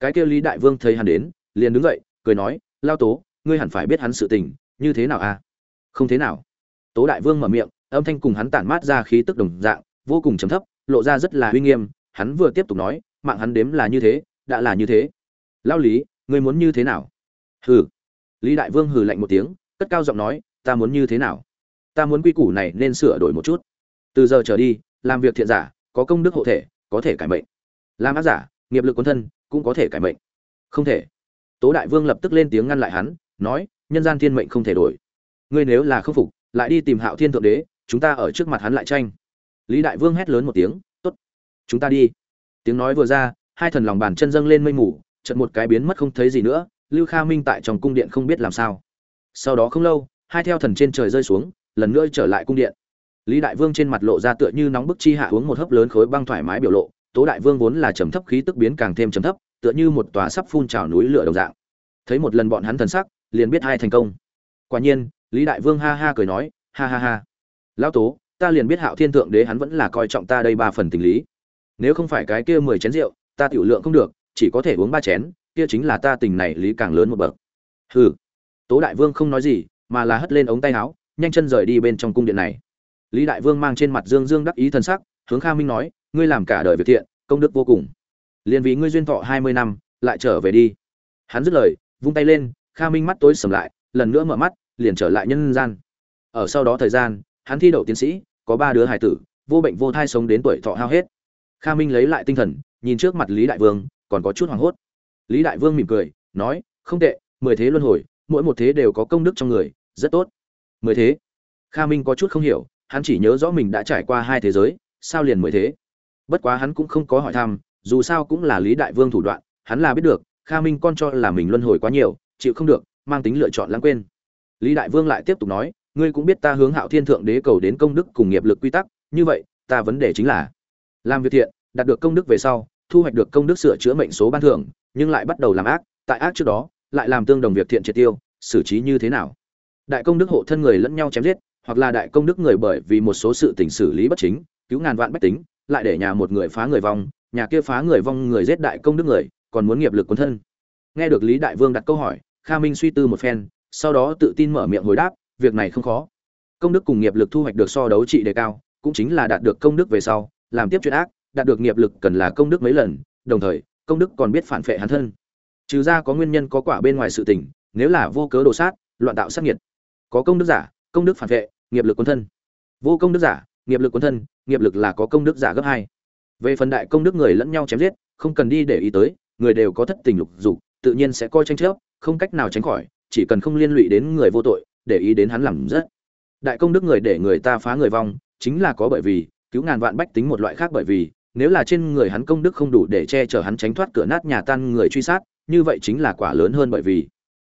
Cái kia lý đại vương thấy hắn đến, liền đứng dậy, cười nói, lao tố, ngươi hẳn phải biết hắn sự tình, như thế nào a à? không thế nào. Tố đại vương mở miệng, âm thanh cùng hắn tản mát ra khí tức đồng dạng, vô cùng trầm thấp, lộ ra rất là uy nghiêm. Hắn vừa tiếp tục nói, mạng hắn đếm là như thế, đã là như thế. Lao lý, ngươi muốn như thế nào? Hừ. Lý đại vương hừ lạnh một tiếng, cất cao giọng nói ta muốn như thế nào? Ta muốn quy củ này nên sửa đổi một chút. Từ giờ trở đi, làm việc thiện giả, có công đức hộ thể, có thể cải mệnh. Làm ác giả, nghiệp lực quân thân, cũng có thể cải mệnh. Không thể. Tố đại vương lập tức lên tiếng ngăn lại hắn, nói, nhân gian thiên mệnh không thể đổi. Ngươi nếu là khâm phục, lại đi tìm hạo thiên thượng đế, chúng ta ở trước mặt hắn lại tranh. Lý đại vương hét lớn một tiếng t ố t chúng ta đi. Tiếng nói vừa ra, hai thần lòng bàn chân dâng lên mây mù, chợt một cái biến mất không thấy gì nữa, lưu kha minh tại trong cung điện không biết làm sao. Sau đó không lâu hai theo thần trên trời rơi xuống, lần nữa trở lại cung điện. Lý đại vương trên mặt lộ ra tựa như nóng bức chi hạ uống một hớp lớn khối băng thoải mái biểu lộ, tố đại vương vốn là trầm thấp khí tức biến càng thêm trầm thấp, tựa như một tòa sắp phun trào núi lửa đồng dạng. Thấy một lần bọn hắn thần sắc, liền biết hai thành công. Quả nhiên, lý đại vương ha ha cười nói, ha ha ha. Lão tố, ta liền biết hạo thiên thượng đế hắn vẫn là coi trọng ta đây ba phần tình lý. Nếu không phải cái kia mười chén rượu, ta tiểu lượng không được, chỉ có thể uống ba chén, kia chính là ta tình này lý càng lớn một bậc. Hừ. Tố đại vương không nói gì mà là hất lên ống tay áo, nhanh chân rời đi bên trong cung điện này. Lý đại vương mang trên mặt dương dương đắc ý thần sắc, hướng kha minh nói, ngươi làm cả đời việc thiện, công đức vô cùng. Liền vì ngươi duyên thọ hai mươi năm, lại trở về đi. Hắn dứt lời, vung tay lên, kha minh mắt tối sầm lại, lần nữa mở mắt, liền trở lại nhân gian. Ở sau đó thời gian, hắn thi đậu tiến sĩ, có ba đứa hài tử, vô bệnh vô thai sống đến tuổi thọ hao hết. Kha minh lấy lại tinh thần, nhìn trước mặt lý đại vương, còn có chút hoảng hốt. Lý đại vương mỉm cười, nói, không tệ, mười thế luân hồi, mỗi một thế đều có công đức trong người rất tốt. Mười thế. Kha minh có chút không hiểu, hắn chỉ nhớ rõ mình đã trải qua hai thế giới, sao liền mười thế? Bất quá hắn cũng không có hỏi thăm, dù sao cũng là lý đại vương thủ đoạn, hắn là biết được, kha minh con cho là mình luân hồi quá nhiều, chịu không được, mang tính lựa chọn lãng quên. Lý đại vương lại tiếp tục nói, ngươi cũng biết ta hướng hạo thiên thượng đế cầu đến công đức cùng nghiệp lực quy tắc, như vậy, ta vấn đề chính là làm việc thiện, đạt được công đức về sau, thu hoạch được công đức sửa chữa mệnh số ban thưởng, nhưng lại bắt đầu làm ác, tại ác trước đó, lại làm tương đồng việc thiện triệt tiêu, xử trí như thế nào? Đại công đức hộ thân người lẫn nhau chém giết, hoặc là đại công đức người bởi vì một số sự tình xử lý bất chính, cứu ngàn vạn bách tính, lại để nhà một người phá người vong, nhà kia phá người vong người giết đại công đức người, còn muốn nghiệp lực quân thân. Nghe được lý đại vương đặt câu hỏi, kha minh suy tư một phen, sau đó tự tin mở miệng hồi đáp, việc này không khó. Công đức cùng nghiệp lực thu hoạch được so đấu trị đề cao, cũng chính là đạt được công đức về sau, làm tiếp chuyện ác, đạt được nghiệp lực cần là công đức mấy lần, đồng thời, công đức còn biết phản phệ hắn thân. Trừ ra có nguyên nhân có quả bên ngoài sự tình, nếu là vô cớ đồ sát, loạn tạo sát nhiệt có công đức giả, công đức phản vệ, nghiệp lực quân thân. Vô công đức giả, nghiệp lực quân thân, nghiệp lực là có công đức giả gấp hai. Về phần đại công đức người lẫn nhau chém giết, không cần đi để ý tới, người đều có thất tình lục dục, tự nhiên sẽ coi tranh chấp, không cách nào tránh khỏi, chỉ cần không liên lụy đến người vô tội, để ý đến hắn làm rất. Đại công đức người để người ta phá người vong, chính là có bởi vì, cứu ngàn vạn bách tính một loại khác bởi vì, nếu là trên người hắn công đức không đủ để che chở hắn tránh thoát cửa nát nhà tan người truy sát, như vậy chính là quả lớn hơn bởi vì.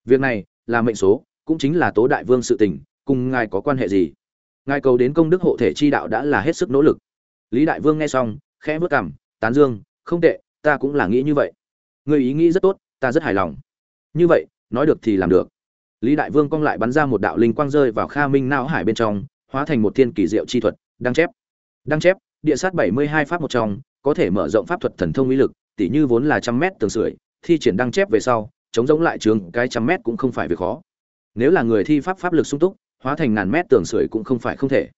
Việc này là mệnh số cũng chính là tố đại vương sự tình, cùng ngài có quan hệ gì? Ngài cầu đến công đức hộ thể chi đạo đã là hết sức nỗ lực. Lý đại vương nghe xong, khẽ vớt cảm tán dương, không tệ, ta cũng là nghĩ như vậy. Người ý nghĩ rất tốt, ta rất hài lòng. Như vậy, nói được thì làm được. Lý đại vương cong lại bắn ra một đạo linh quang rơi vào kha minh não hải bên trong, hóa thành một thiên kỳ diệu chi thuật, đăng chép. Đăng chép, địa sát bảy mươi hai pháp một trong, có thể mở rộng pháp thuật thần thông uy lực, tỉ như vốn là trăm mét tường sưởi, thi triển đăng chép về sau, chống giống lại trường cái trăm mét cũng không phải việc khó nếu là người thi pháp pháp lực sung túc, hóa thành ngàn mét tường sưởi cũng không phải không thể.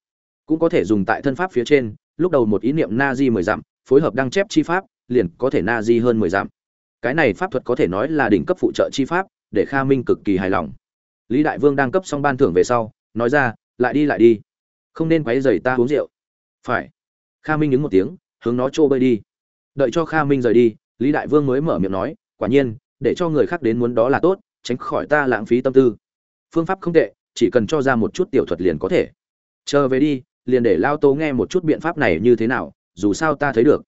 Cũng có thể dùng tại thân pháp phía trên, lúc đầu một ý niệm na di mười dặm, phối hợp đăng chép chi pháp, liền có thể na di hơn mười dặm. Cái này pháp thuật có thể nói là đỉnh cấp phụ trợ chi pháp, để kha minh cực kỳ hài lòng. Lý đại vương đang cấp xong ban thưởng về sau, nói ra, lại đi lại đi. Không nên quấy giày ta uống rượu. Phải. Kha minh ứng một tiếng, hướng nó trô bơi đi. Đợi cho kha minh rời đi, lý đại vương mới mở miệng nói, quả nhiên, để cho người khác đến muốn đó là tốt, tránh khỏi ta lãng phí tâm tư phương pháp không tệ, chỉ cần cho ra một chút tiểu thuật liền có thể. Chờ về đi, liền để lao tố nghe một chút biện pháp này như thế nào, dù sao ta thấy được.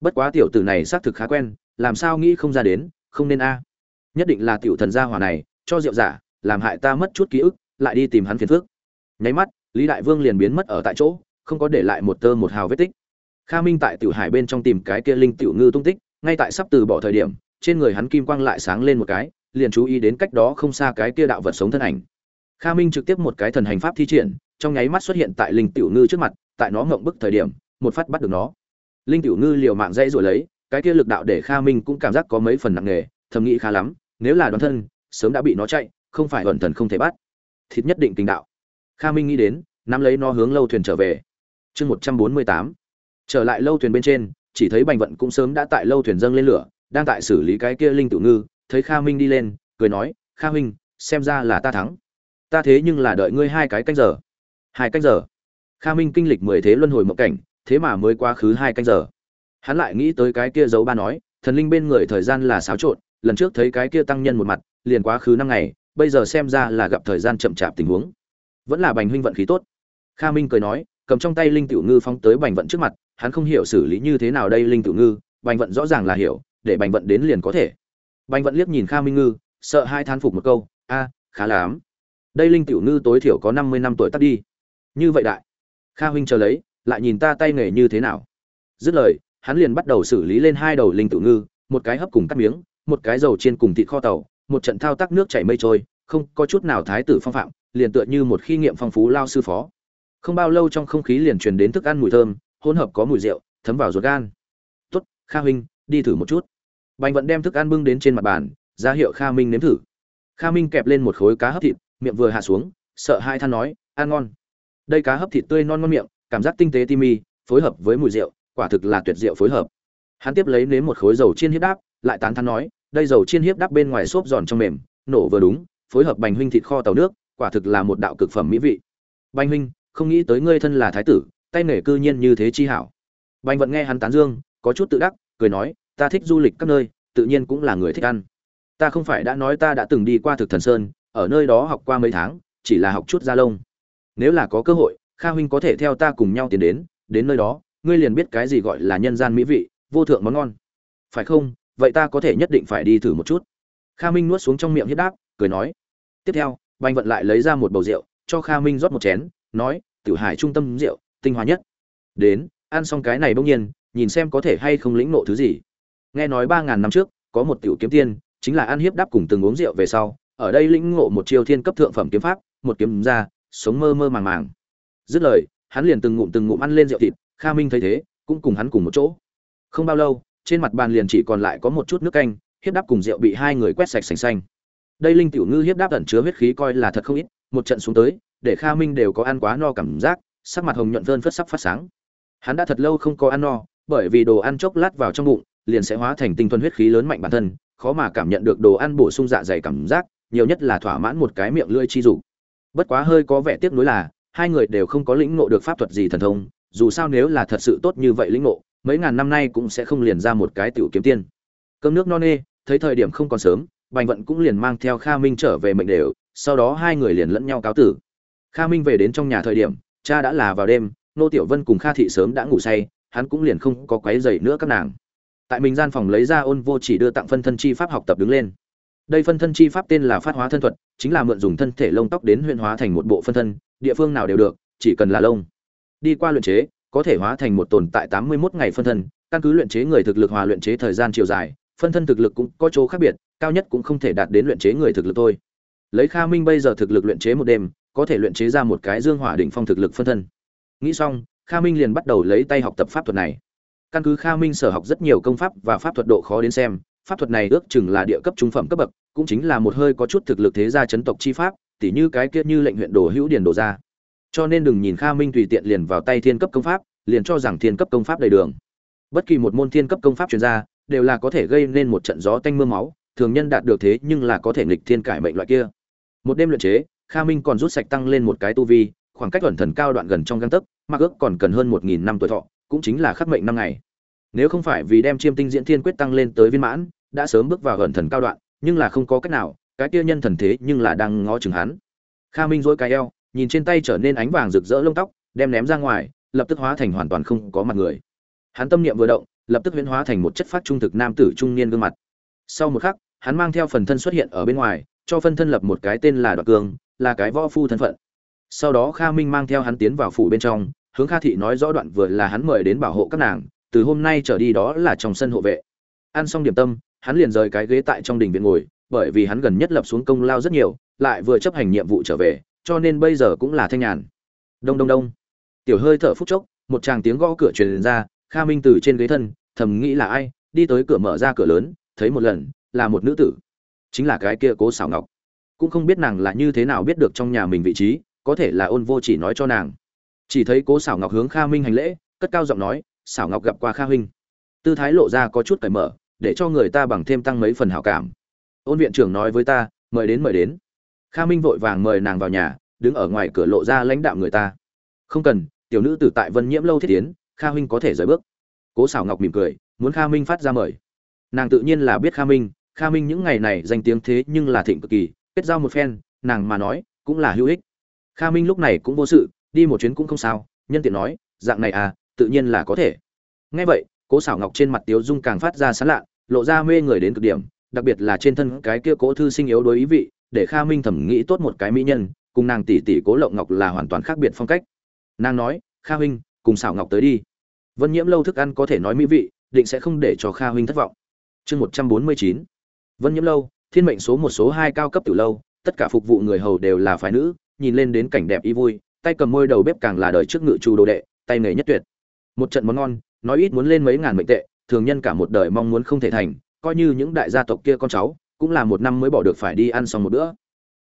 Bất quá tiểu tử này xác thực khá quen, làm sao nghĩ không ra đến, không nên a. Nhất định là tiểu thần gia hỏa này, cho rượu giả, làm hại ta mất chút ký ức, lại đi tìm hắn phiền phước nháy mắt, lý đại vương liền biến mất ở tại chỗ, không có để lại một tơ một hào vết tích. Kha minh tại tiểu hải bên trong tìm cái kia linh tiểu ngư tung tích, ngay tại sắp từ bỏ thời điểm, trên người hắn kim quang lại sáng lên một cái liền chú ý đến cách đó không xa cái kia đạo vật sống thân ảnh. Kha minh trực tiếp một cái thần hành pháp thi triển, trong nháy mắt xuất hiện tại linh tiểu ngư trước mặt, tại nó ngậm bức thời điểm, một phát bắt được nó. Linh tiểu ngư liều mạng dãy rồi lấy, cái kia lực đạo để kha minh cũng cảm giác có mấy phần nặng nề, thầm nghĩ khá lắm, nếu là đoàn thân, sớm đã bị nó chạy, không phải ẩn thần không thể bắt. Thịt nhất định tình đạo. Kha minh nghĩ đến, nắm lấy nó hướng lâu thuyền trở về. Chương một trăm bốn mươi tám. Trở lại lâu thuyền bên trên, chỉ thấy bành vận cũng sớm đã tại lâu thuyền dâng lên lửa, đang tại xử lý cái kia linh Tiểu ngư thấy kha minh đi lên, cười nói, kha minh xem ra là ta thắng. Ta thế nhưng là đợi ngươi hai cái canh giờ. Hai canh giờ? Kha minh kinh lịch mười thế luân hồi một cảnh, thế mà mới quá khứ hai canh giờ. Hắn lại nghĩ tới cái kia dấu ba nói, thần linh bên người thời gian là xáo trộn, lần trước thấy cái kia tăng nhân một mặt, liền quá khứ năm ngày, bây giờ xem ra là gặp thời gian chậm chạp tình huống. Vẫn là bành huynh vận khí tốt. Kha minh cười nói, cầm trong tay linh tiểu ngư phóng tới bành vận trước mặt, hắn không hiểu xử lý như thế nào đây linh tiểu ngư, bành vận rõ ràng là hiểu, để bành vận đến liền có thể bành vận liếc nhìn kha minh ngư, sợ hai than phục một câu, a, khá lắm. Đây linh tiểu ngư tối thiểu có năm mươi năm tuổi tắt đi. Như vậy đại. Kha huynh chờ lấy, lại nhìn ta tay nghề như thế nào. Dứt lời, hắn liền bắt đầu xử lý lên hai đầu linh tiểu ngư, một cái hấp cùng cắt miếng, một cái dầu chiên cùng thịt kho tàu, một trận thao tác nước chảy mây trôi, không có chút nào thái tử phong phạm, liền tựa như một khi nghiệm phong phú lao sư phó. Không bao lâu trong không khí liền truyền đến thức ăn mùi thơm, hỗn hợp có mùi rượu, thấm vào ruột gan. Tốt, kha huynh, đi thử một chút bành vận đem thức ăn bưng đến trên mặt bàn, ra hiệu kha minh nếm thử. Kha minh kẹp lên một khối cá hấp thịt, miệng vừa hạ xuống, sợ hai than nói, ăn ngon. Đây cá hấp thịt tươi non ngon miệng, cảm giác tinh tế timi phối hợp với mùi rượu, quả thực là tuyệt diệu phối hợp. Hắn tiếp lấy nếm một khối dầu chiên hiếp đáp, lại tán thán nói, đây dầu chiên hiếp đáp bên ngoài xốp giòn trong mềm, nổ vừa đúng, phối hợp bành huynh thịt kho tàu nước, quả thực là một đạo cực phẩm mỹ vị. Bành huynh, không nghĩ tới ngươi thân là thái tử, tay nghề cư nhiên như thế chi hảo. Bành vận nghe hắn tán dương, có chút tự đắc, cười nói ta thích du lịch các nơi, tự nhiên cũng là người thích ăn. Ta không phải đã nói ta đã từng đi qua thực thần sơn, ở nơi đó học qua mấy tháng, chỉ là học chút gia lông. Nếu là có cơ hội, kha huynh có thể theo ta cùng nhau tiến đến đến nơi đó, ngươi liền biết cái gì gọi là nhân gian mỹ vị, vô thượng món ngon. Phải không? Vậy ta có thể nhất định phải đi thử một chút. Kha minh nuốt xuống trong miệng hiếp đáp, cười nói. Tiếp theo, bành vận lại lấy ra một bầu rượu, cho kha minh rót một chén, nói, tiểu hải trung tâm rượu, tinh hoa nhất. Đến, ăn xong cái này bỗng nhiên, nhìn xem có thể hay không lĩnh nộ thứ gì nghe nói ba ngàn năm trước, có một tiểu kiếm tiên, chính là ăn hiếp đáp cùng từng uống rượu về sau, ở đây lĩnh ngộ một chiêu thiên cấp thượng phẩm kiếm pháp, một kiếm ra, sống mơ mơ màng màng. Dứt lời, hắn liền từng ngụm từng ngụm ăn lên rượu thịt, kha minh thấy thế, cũng cùng hắn cùng một chỗ. Không bao lâu, trên mặt bàn liền chỉ còn lại có một chút nước canh, hiếp đáp cùng rượu bị hai người quét sạch sành xanh. Đây linh tiểu ngư hiếp đáp ẩn chứa huyết khí coi là thật không ít, một trận xuống tới, để kha minh đều có ăn quá no cảm giác, sắc mặt hồng nhuận vơn phất sắp phát sáng. Hắn đã thật lâu không có ăn no, bởi vì đồ ăn chốc lát vào trong bụng liền sẽ hóa thành tinh thuần huyết khí lớn mạnh bản thân, khó mà cảm nhận được đồ ăn bổ sung dạ dày cảm giác, nhiều nhất là thỏa mãn một cái miệng lưỡi chi dục. Bất quá hơi có vẻ tiếc nuối là, hai người đều không có lĩnh ngộ được pháp thuật gì thần thông, dù sao nếu là thật sự tốt như vậy lĩnh ngộ, mấy ngàn năm nay cũng sẽ không liền ra một cái tiểu kiếm tiên. Cơm nước non nê, thấy thời điểm không còn sớm, bành vận cũng liền mang theo kha minh trở về mệnh đều, sau đó hai người liền lẫn nhau cáo tử. Kha minh về đến trong nhà thời điểm, cha đã là vào đêm, nô tiểu vân cùng kha thị sớm đã ngủ say, hắn cũng liền không có quấy rầy nữa các nàng tại mình gian phòng lấy ra ôn vô chỉ đưa tặng phân thân chi pháp học tập đứng lên. Đây phân thân chi pháp tên là phát hóa thân thuật, chính là mượn dùng thân thể lông tóc đến huyện hóa thành một bộ phân thân, địa phương nào đều được, chỉ cần là lông. Đi qua luyện chế, có thể hóa thành một tồn tại tám mươi một ngày phân thân, căn cứ luyện chế người thực lực hòa luyện chế thời gian chiều dài, phân thân thực lực cũng có chỗ khác biệt, cao nhất cũng không thể đạt đến luyện chế người thực lực thôi. Lấy kha minh bây giờ thực lực luyện chế một đêm, có thể luyện chế ra một cái dương hỏa đỉnh phong thực lực phân thân. Nghĩ xong, kha minh liền bắt đầu lấy tay học tập pháp thuật này căn cứ kha minh sở học rất nhiều công pháp và pháp thuật độ khó đến xem, pháp thuật này ước chừng là địa cấp trung phẩm cấp bậc, cũng chính là một hơi có chút thực lực thế gia chấn tộc chi pháp, tỉ như cái kia như lệnh huyện đồ hữu điền đồ ra cho nên đừng nhìn kha minh tùy tiện liền vào tay thiên cấp công pháp, liền cho rằng thiên cấp công pháp đầy đường. Bất kỳ một môn thiên cấp công pháp truyền ra đều là có thể gây nên một trận gió tanh mưa máu, thường nhân đạt được thế nhưng là có thể nghịch thiên cải mệnh loại kia. Một đêm luyện chế, kha minh còn rút sạch tăng lên một cái tu vi, khoảng cách ẩn thần cao đoạn gần trong găng tấc mặc ước còn cần hơn một nghìn năm tuổi thọ cũng chính là khắc mệnh năm ngày. Nếu không phải vì đem chiêm tinh diễn thiên quyết tăng lên tới viên mãn, đã sớm bước vào gần thần cao đoạn, nhưng là không có cách nào, cái kia nhân thần thế nhưng là đang ngó chừng hắn. Kha minh dỗi cái eo, nhìn trên tay trở nên ánh vàng rực rỡ lông tóc, đem ném ra ngoài, lập tức hóa thành hoàn toàn không có mặt người. Hắn tâm niệm vừa động, lập tức huyễn hóa thành một chất phát trung thực nam tử trung niên gương mặt. Sau một khắc, hắn mang theo phần thân xuất hiện ở bên ngoài, cho phân thân lập một cái tên là đoạt cương là cái võ phu thân phận. Sau đó kha minh mang theo hắn tiến vào phủ bên trong hướng kha thị nói rõ đoạn vừa là hắn mời đến bảo hộ các nàng, từ hôm nay trở đi đó là trong sân hộ vệ. Ăn xong điểm tâm, hắn liền rời cái ghế tại trong đình viện ngồi, bởi vì hắn gần nhất lập xuống công lao rất nhiều, lại vừa chấp hành nhiệm vụ trở về, cho nên bây giờ cũng là thanh nhàn. Đông đông đông. Tiểu hơi thở phút chốc, một tràng tiếng gõ cửa truyền ra, kha minh từ trên ghế thân, thầm nghĩ là ai, đi tới cửa mở ra cửa lớn, thấy một lần, là một nữ tử. Chính là cái kia cố Sảo ngọc. Cũng không biết nàng là như thế nào biết được trong nhà mình vị trí, có thể là ôn vô chỉ nói cho nàng chỉ thấy cố xảo ngọc hướng kha minh hành lễ, cất cao giọng nói, xảo ngọc gặp qua kha huynh. Tư thái lộ ra có chút cởi mở, để cho người ta bằng thêm tăng mấy phần hảo cảm. Ôn viện trưởng nói với ta, mời đến mời đến. Kha minh vội vàng mời nàng vào nhà, đứng ở ngoài cửa lộ ra lãnh đạo người ta. Không cần, tiểu nữ tử tại vân nhiễm lâu thiết tiến, kha huynh có thể rời bước. Cố xảo ngọc mỉm cười, muốn kha minh phát ra mời. Nàng tự nhiên là biết kha minh kha minh những ngày này danh tiếng thế nhưng là thịnh cực kỳ, kết giao một phen, nàng mà nói, cũng là hữu ích. Kha minh lúc này cũng vô sự đi một chuyến cũng không sao, nhân tiện nói, dạng này à tự nhiên là có thể. Ngay vậy, cố xảo ngọc trên mặt tiếu dung càng phát ra sán lạ lộ ra mê người đến cực điểm, đặc biệt là trên thân cái kia cố thư sinh yếu đối ý vị, để kha minh thẩm nghĩ tốt một cái mỹ nhân, cùng nàng tỷ tỷ cố lộng ngọc là hoàn toàn khác biệt phong cách. Nàng nói, kha huynh, cùng xảo ngọc tới đi. Vân nhiễm lâu thức ăn có thể nói mỹ vị, định sẽ không để cho kha huynh thất vọng. Chương một trăm bốn mươi chín. Vân nhiễm lâu, thiên mệnh số một số hai cao cấp từ lâu, tất cả phục vụ người hầu đều là phái nữ, nhìn lên đến cảnh đẹp y vui tay cầm môi đầu bếp càng là đời trước ngự trù đồ đệ, tay nghề nhất tuyệt. Một trận món ngon, nói ít muốn lên mấy ngàn mệnh tệ, thường nhân cả một đời mong muốn không thể thành, coi như những đại gia tộc kia con cháu, cũng là một năm mới bỏ được phải đi ăn xong một bữa.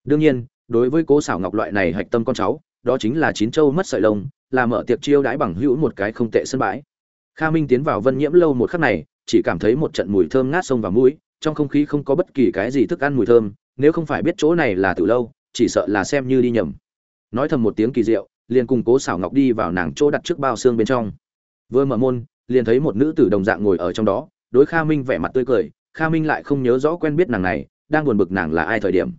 Đương nhiên, đối với cố xảo ngọc loại này hạch tâm con cháu, đó chính là chín châu mất sợi lông, là mở tiệc chiêu đãi bằng hữu một cái không tệ sân bãi. Kha minh tiến vào vân nhiễm lâu một khắc này, chỉ cảm thấy một trận mùi thơm ngát sông vào mũi, trong không khí không có bất kỳ cái gì thức ăn mùi thơm, nếu không phải biết chỗ này là từ lâu, chỉ sợ là xem như đi nhầm nói thầm một tiếng kỳ diệu, liền cùng cố xảo ngọc đi vào nàng chỗ đặt trước bao xương bên trong. Vừa mở môn, liền thấy một nữ tử đồng dạng ngồi ở trong đó, đối kha minh vẻ mặt tươi cười, kha minh lại không nhớ rõ quen biết nàng này, đang buồn bực nàng là ai thời điểm.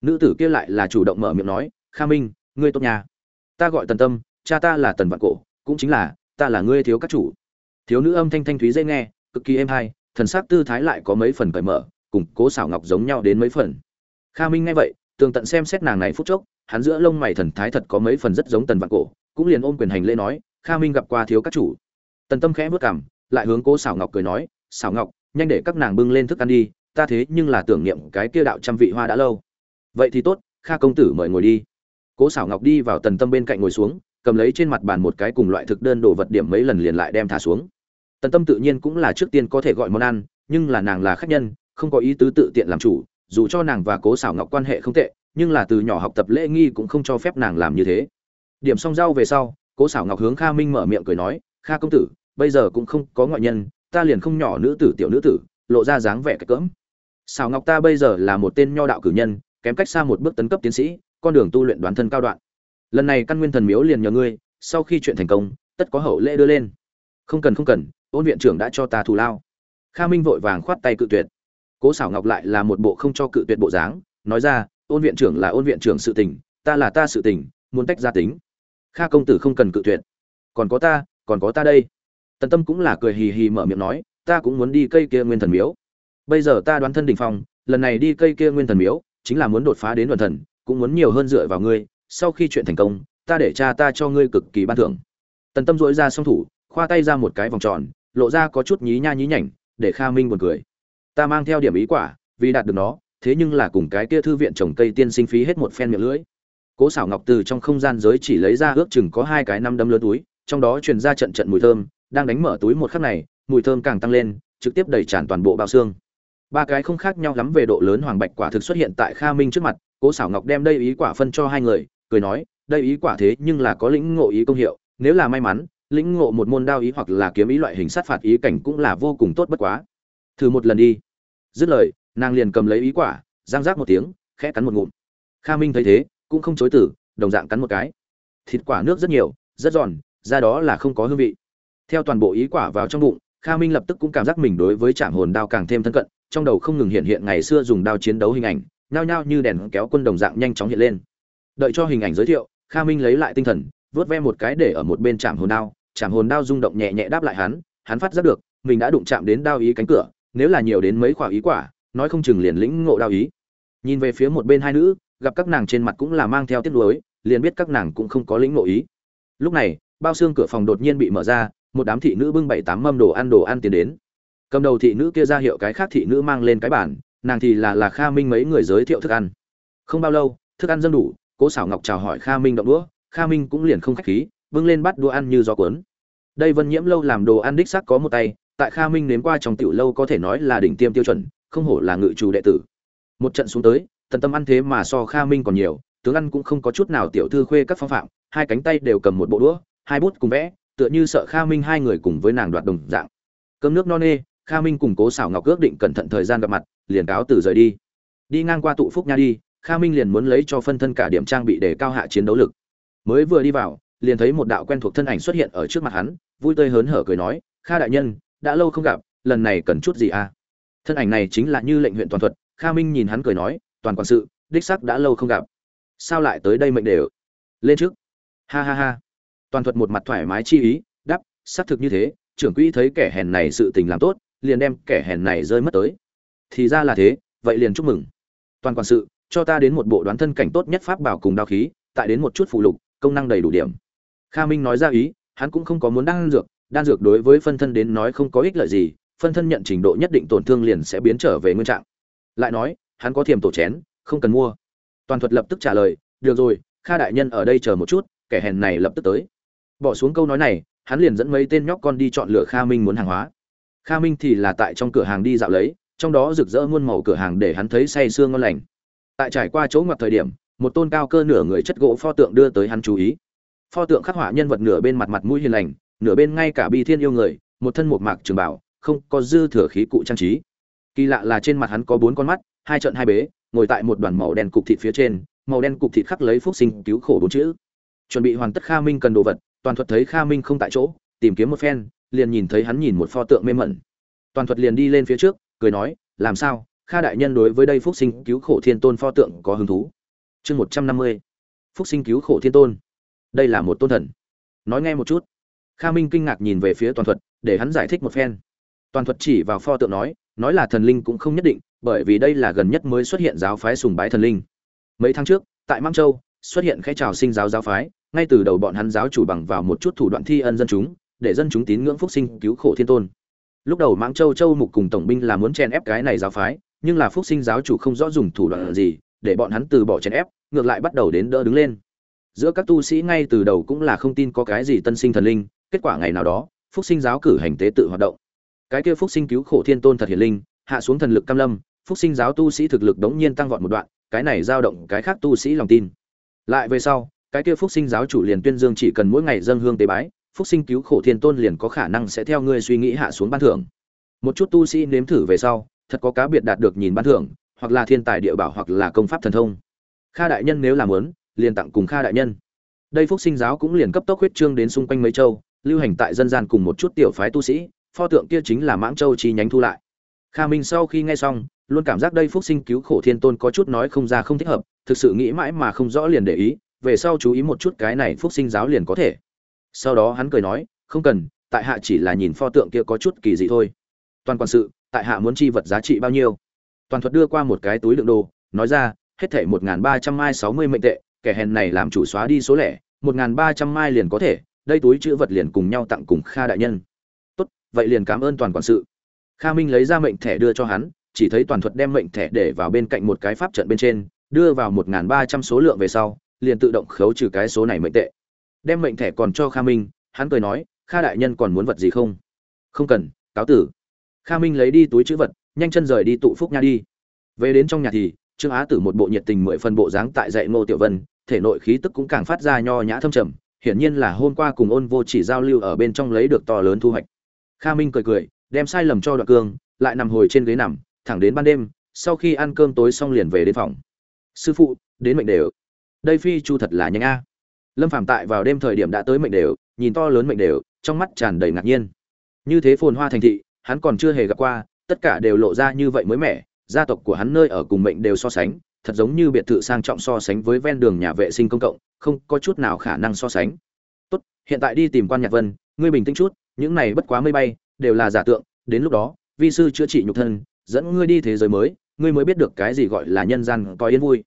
Nữ tử kia lại là chủ động mở miệng nói, kha minh, ngươi tốt nhà ta gọi tần tâm, cha ta là tần vạn cổ, cũng chính là, ta là ngươi thiếu các chủ. Thiếu nữ âm thanh thanh thúy dễ nghe, cực kỳ êm hay, thần sắc tư thái lại có mấy phần cởi mở, cùng cố xảo ngọc giống nhau đến mấy phần. Kha minh nghe vậy, tường tận xem xét nàng này phút chốc hắn giữa lông mày thần thái thật có mấy phần rất giống tần vạn cổ, cũng liền ôm quyền hành lễ nói, kha minh gặp qua thiếu các chủ. Tần tâm khẽ vất cảm lại hướng cố xảo ngọc cười nói xảo ngọc, nhanh để các nàng bưng lên thức ăn đi, ta thế nhưng là tưởng niệm cái kia đạo trăm vị hoa đã lâu. Vậy thì tốt, kha công tử mời ngồi đi. Cố xảo ngọc đi vào tần tâm bên cạnh ngồi xuống, cầm lấy trên mặt bàn một cái cùng loại thực đơn đồ vật điểm mấy lần liền lại đem thả xuống. Tần tâm tự nhiên cũng là trước tiên có thể gọi món ăn, nhưng là nàng là khách nhân, không có ý tứ tự tiện làm chủ, dù cho nàng và cố xảo ngọc quan hệ không tệ nhưng là từ nhỏ học tập lễ nghi cũng không cho phép nàng làm như thế. Điểm xong rau về sau, cố xảo ngọc hướng kha minh mở miệng cười nói, kha công tử, bây giờ cũng không có ngoại nhân, ta liền không nhỏ nữ tử tiểu nữ tử, lộ ra dáng vẻ cái cỡm. Xảo ngọc ta bây giờ là một tên nho đạo cử nhân, kém cách xa một bước tấn cấp tiến sĩ, con đường tu luyện đoán thân cao đoạn. Lần này căn nguyên thần miếu liền nhờ ngươi, sau khi chuyện thành công, tất có hậu lễ đưa lên. Không cần không cần, ôn viện trưởng đã cho ta thù lao. Kha minh vội vàng khoát tay cự tuyệt. Cố xảo ngọc lại là một bộ không cho cự tuyệt bộ dáng, nói ra ôn viện trưởng là ôn viện trưởng sự tình, ta là ta sự tình, muốn tách ra tính. Kha công tử không cần cự tuyệt. Còn có ta, còn có ta đây. Tần tâm cũng là cười hì hì mở miệng nói, ta cũng muốn đi cây kia nguyên thần miếu. Bây giờ ta đoán thân đỉnh phong, lần này đi cây kia nguyên thần miếu, chính là muốn đột phá đến đoàn thần, cũng muốn nhiều hơn dựa vào ngươi, sau khi chuyện thành công, ta để cha ta cho ngươi cực kỳ ban thưởng. Tần tâm dỗi ra song thủ, khoa tay ra một cái vòng tròn, lộ ra có chút nhí nha nhí nhảnh, để kha minh buồn cười. Ta mang theo điểm ý quả, vì đạt được nó thế nhưng là cùng cái kia thư viện trồng cây tiên sinh phí hết một phen miệng lưỡi. Cố xảo ngọc từ trong không gian giới chỉ lấy ra ước chừng có hai cái năm đấm lớn túi, trong đó truyền ra trận trận mùi thơm, đang đánh mở túi một khắc này, mùi thơm càng tăng lên, trực tiếp đẩy tràn toàn bộ bao xương. Ba cái không khác nhau lắm về độ lớn hoàng bạch quả thực xuất hiện tại kha minh trước mặt, cố xảo ngọc đem đây ý quả phân cho hai người, cười nói, đây ý quả thế nhưng là có lĩnh ngộ ý công hiệu, nếu là may mắn, lĩnh ngộ một môn đao ý hoặc là kiếm ý loại hình sát phạt ý cảnh cũng là vô cùng tốt bất quá. Thử một lần đi. Dứt lời nàng liền cầm lấy ý quả giang rác một tiếng, khẽ cắn một ngụm. Kha minh thấy thế, cũng không chối tử đồng dạng cắn một cái. Thịt quả nước rất nhiều, rất giòn, ra đó là không có hương vị. Theo toàn bộ ý quả vào trong bụng, kha minh lập tức cũng cảm giác mình đối với trạm hồn đao càng thêm thân cận, trong đầu không ngừng hiện hiện ngày xưa dùng đao chiến đấu hình ảnh, nhao nhao như đèn kéo quân đồng dạng nhanh chóng hiện lên. Đợi cho hình ảnh giới thiệu, kha minh lấy lại tinh thần vớt ve một cái để ở một bên trạm hồn đao. Trạm hồn đao rung động nhẹ nhẹ đáp lại hắn hắn phát giác được, mình đã đụng chạm đến đao ý cánh cửa, nếu là nhiều đến mấy quả ý quả nói không chừng liền lĩnh ngộ đạo ý. Nhìn về phía một bên hai nữ, gặp các nàng trên mặt cũng là mang theo tiếc nuối, liền biết các nàng cũng không có lĩnh ngộ ý. Lúc này, bao xương cửa phòng đột nhiên bị mở ra, một đám thị nữ bưng bảy tám mâm đồ ăn đồ ăn tiến đến. Cầm đầu thị nữ kia ra hiệu cái khác thị nữ mang lên cái bản nàng thì là là kha minh mấy người giới thiệu thức ăn. Không bao lâu, thức ăn dâng đủ, cố xảo ngọc chào hỏi kha minh động đũa, kha minh cũng liền không khách khí, bưng lên bắt đũa ăn như gió cuốn. Đây vân nhiễm lâu làm đồ ăn đích xác có một tay, tại kha minh nếm qua trong tiểu lâu có thể nói là đỉnh tiêm tiêu chuẩn không hổ là ngự chủ đệ tử. Một trận xuống tới, tần tâm ăn thế mà so kha minh còn nhiều, tướng ăn cũng không có chút nào tiểu thư khuê các phong phạm, hai cánh tay đều cầm một bộ đũa, hai bút cùng vẽ, tựa như sợ kha minh hai người cùng với nàng đoạt đồng dạng. Cơm nước no nê, kha minh cùng cố xảo ngọc ước định cẩn thận thời gian gặp mặt, liền cáo từ rời đi. Đi ngang qua tụ phúc nha đi, kha minh liền muốn lấy cho phân thân cả điểm trang bị để cao hạ chiến đấu lực. Mới vừa đi vào, liền thấy một đạo quen thuộc thân ảnh xuất hiện ở trước mặt hắn, vui tươi hớn hở cười nói, kha đại nhân, đã lâu không gặp, lần này cần chút gì à? Thân ảnh này chính là như lệnh huyện toàn thuật, kha minh nhìn hắn cười nói, toàn quản sự, đích sắc đã lâu không gặp. Sao lại tới đây mệnh đều? Lên trước. Ha ha ha. Toàn thuật một mặt thoải mái chi ý, đáp, xác thực như thế, trưởng quỹ thấy kẻ hèn này sự tình làm tốt, liền đem kẻ hèn này rơi mất tới. Thì ra là thế, vậy liền chúc mừng. Toàn quản sự, cho ta đến một bộ đoán thân cảnh tốt nhất pháp bảo cùng đao khí, tại đến một chút phụ lục, công năng đầy đủ điểm. Kha minh nói ra ý, hắn cũng không có muốn đan dược đan dược đối với phân thân đến nói không có ích lợi gì phân thân nhận trình độ nhất định tổn thương liền sẽ biến trở về nguyên trạng. Lại nói, hắn có thiềm tổ chén, không cần mua. Toàn thuật lập tức trả lời, được rồi, kha đại nhân ở đây chờ một chút, kẻ hèn này lập tức tới. Bỏ xuống câu nói này, hắn liền dẫn mấy tên nhóc con đi chọn lựa kha minh muốn hàng hóa. Kha minh thì là tại trong cửa hàng đi dạo lấy, trong đó rực rỡ muôn màu cửa hàng để hắn thấy say sương ngon lành. Tại trải qua chỗ ngoặt thời điểm, một tôn cao cơ nửa người chất gỗ pho tượng đưa tới hắn chú ý. Pho tượng khắc họa nhân vật nửa bên mặt mặt mũi hiền lành, nửa bên ngay cả bi thiên yêu người, một thân một mạc trường bảo không có dư thừa khí cụ trang trí. Kỳ lạ là trên mặt hắn có bốn con mắt, hai trận hai bế, ngồi tại một đoàn màu đen cục thịt phía trên, màu đen cục thịt khắc lấy phúc sinh cứu khổ bốn chữ. Chuẩn bị hoàn tất kha minh cần đồ vật, toàn thuật thấy kha minh không tại chỗ, tìm kiếm một phen, liền nhìn thấy hắn nhìn một pho tượng mê mẩn. Toàn thuật liền đi lên phía trước, cười nói, làm sao? Kha đại nhân đối với đây phúc sinh cứu khổ thiên tôn pho tượng có hứng thú? Chương một trăm năm mươi. Phúc sinh cứu khổ thiên tôn. Đây là một tôn thần. Nói nghe một chút. Kha minh kinh ngạc nhìn về phía toàn thuật, để hắn giải thích một phen toàn thuật chỉ vào pho tượng nói nói là thần linh cũng không nhất định, bởi vì đây là gần nhất mới xuất hiện giáo phái sùng bái thần linh. Mấy tháng trước, tại mang châu, xuất hiện khai trào sinh giáo giáo phái, ngay từ đầu bọn hắn giáo chủ bằng vào một chút thủ đoạn thi ân dân chúng, để dân chúng tín ngưỡng phúc sinh, cứu khổ thiên tôn. Lúc đầu mãng châu châu mục cùng tổng binh là muốn chen ép cái này giáo phái, nhưng là phúc sinh giáo chủ không rõ dùng thủ đoạn gì, để bọn hắn từ bỏ chen ép, ngược lại bắt đầu đến đỡ đứng lên. Giữa các tu sĩ ngay từ đầu cũng là không tin có cái gì tân sinh thần linh, kết quả ngày nào đó, phúc sinh giáo cử hành tế tự hoạt động cái kia phúc sinh cứu khổ thiên tôn thật hiển linh, hạ xuống thần lực cam lâm, phúc sinh giáo tu sĩ thực lực đống nhiên tăng vọt một đoạn, cái này dao động cái khác tu sĩ lòng tin. Lại về sau, cái kia phúc sinh giáo chủ liền tuyên dương chỉ cần mỗi ngày dâng hương tế bái, phúc sinh cứu khổ thiên tôn liền có khả năng sẽ theo ngươi suy nghĩ hạ xuống ban thưởng. Một chút tu sĩ nếm thử về sau, thật có cá biệt đạt được nhìn ban thưởng, hoặc là thiên tài địa bảo hoặc là công pháp thần thông. Kha đại nhân nếu làm muốn, liền tặng cùng kha đại nhân. Đây phúc sinh giáo cũng liền cấp tốc huyết trương đến xung quanh mấy châu, lưu hành tại dân gian cùng một chút tiểu phái tu sĩ pho tượng kia chính là mãng châu chi nhánh thu lại. Kha minh sau khi nghe xong, luôn cảm giác đây phúc sinh cứu khổ thiên tôn có chút nói không ra không thích hợp, thực sự nghĩ mãi mà không rõ liền để ý, về sau chú ý một chút cái này phúc sinh giáo liền có thể. Sau đó hắn cười nói, không cần, tại hạ chỉ là nhìn pho tượng kia có chút kỳ dị thôi. Toàn quản sự, tại hạ muốn chi vật giá trị bao nhiêu? Toàn thuật đưa qua một cái túi đựng đồ, nói ra, hết thảy một ba trăm mai sáu mươi mệnh tệ, kẻ hèn này làm chủ xóa đi số lẻ, một ba trăm mai liền có thể, đây túi chữ vật liền cùng nhau tặng cùng kha đại nhân vậy liền cảm ơn toàn quản sự. Kha minh lấy ra mệnh thẻ đưa cho hắn, chỉ thấy toàn thuật đem mệnh thẻ để vào bên cạnh một cái pháp trận bên trên, đưa vào một ba trăm số lượng về sau, liền tự động khấu trừ cái số này mệnh tệ. Đem mệnh thẻ còn cho kha minh, hắn cười nói, kha đại nhân còn muốn vật gì không? Không cần, cáo tử. Kha minh lấy đi túi chữ vật, nhanh chân rời đi tụ phúc nha đi. Về đến trong nhà thì, trương á tử một bộ nhiệt tình mười phần bộ dáng tại dạy ngô tiểu vân, thể nội khí tức cũng càng phát ra nho nhã thâm trầm, hiển nhiên là hôm qua cùng ôn vô chỉ giao lưu ở bên trong lấy được to lớn thu hoạch kha minh cười cười, đem sai lầm cho đoạn cương, lại nằm hồi trên ghế nằm, thẳng đến ban đêm, sau khi ăn cơm tối xong liền về đến phòng. Sư phụ, đến mệnh đều. Đây phi chu thật là nhanh a. Lâm phạm tại vào đêm thời điểm đã tới mệnh đều, nhìn to lớn mệnh đều, trong mắt tràn đầy ngạc nhiên. Như thế phồn hoa thành thị, hắn còn chưa hề gặp qua, tất cả đều lộ ra như vậy mới mẻ, gia tộc của hắn nơi ở cùng mệnh đều so sánh, thật giống như biệt thự sang trọng so sánh với ven đường nhà vệ sinh công cộng, không có chút nào khả năng so sánh. Tốt, hiện tại đi tìm quan nhạc vân, ngươi bình tĩnh chút những này bất quá mây bay, đều là giả tượng, đến lúc đó, vi sư chữa trị nhục thân, dẫn ngươi đi thế giới mới, ngươi mới biết được cái gì gọi là nhân gian coi yên vui.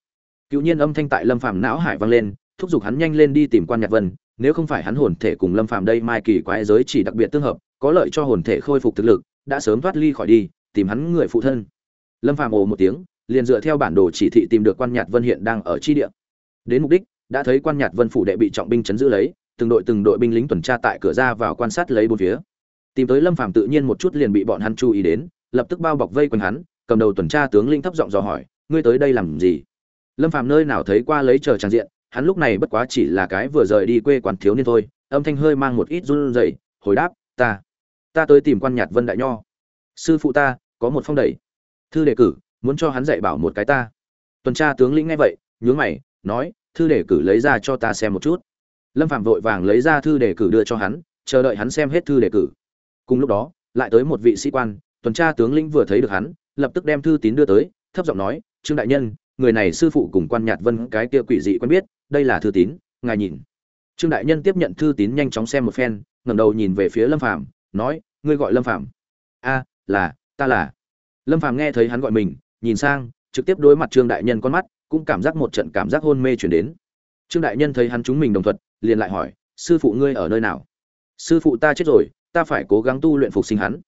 Cựu nhiên âm thanh tại lâm phàm não hải vang lên, thúc giục hắn nhanh lên đi tìm quan nhạc vân, nếu không phải hắn hồn thể cùng lâm phàm đây mai kỳ quái giới chỉ đặc biệt tương hợp, có lợi cho hồn thể khôi phục thực lực, đã sớm thoát ly khỏi đi, tìm hắn người phụ thân. Lâm phàm ồ một tiếng, liền dựa theo bản đồ chỉ thị tìm được quan nhạc vân hiện đang ở chi địa. Đến mục đích, đã thấy quan nhạc vân phủ đệ bị trọng binh chấn giữ lấy từng đội từng đội binh lính tuần tra tại cửa ra vào quan sát lấy bốn phía. Tìm tới lâm phàm tự nhiên một chút liền bị bọn hắn chú ý đến, lập tức bao bọc vây quanh hắn, cầm đầu tuần tra tướng linh thấp giọng dò hỏi, ngươi tới đây làm gì? Lâm phàm nơi nào thấy qua lấy chờ trang diện, hắn lúc này bất quá chỉ là cái vừa rời đi quê quán thiếu niên thôi, âm thanh hơi mang một ít run rẩy, hồi đáp, ta ta tới tìm quan Nhạt vân đại nho. Sư phụ ta, có một phong đẩy. Thư đề cử, muốn cho hắn dạy bảo một cái ta. Tuần tra tướng lĩnh nghe vậy, nhướng mày, nói, thư đề cử lấy ra cho ta xem một chút lâm phạm vội vàng lấy ra thư đề cử đưa cho hắn chờ đợi hắn xem hết thư đề cử. Cùng lúc đó lại tới một vị sĩ quan tuần tra tướng lĩnh vừa thấy được hắn lập tức đem thư tín đưa tới thấp giọng nói trương đại nhân người này sư phụ cùng quan nhạt vân cái kia quỷ dị quen biết đây là thư tín ngài nhìn. Trương đại nhân tiếp nhận thư tín nhanh chóng xem một phen ngẩng đầu nhìn về phía lâm Phạm, nói ngươi gọi lâm Phạm. a là ta là. Lâm Phạm nghe thấy hắn gọi mình nhìn sang trực tiếp đối mặt trương đại nhân con mắt cũng cảm giác một trận cảm giác hôn mê chuyển đến trương đại nhân thấy hắn chúng mình đồng thuận, liền lại hỏi, sư phụ ngươi ở nơi nào? Sư phụ ta chết rồi, ta phải cố gắng tu luyện phục sinh hắn.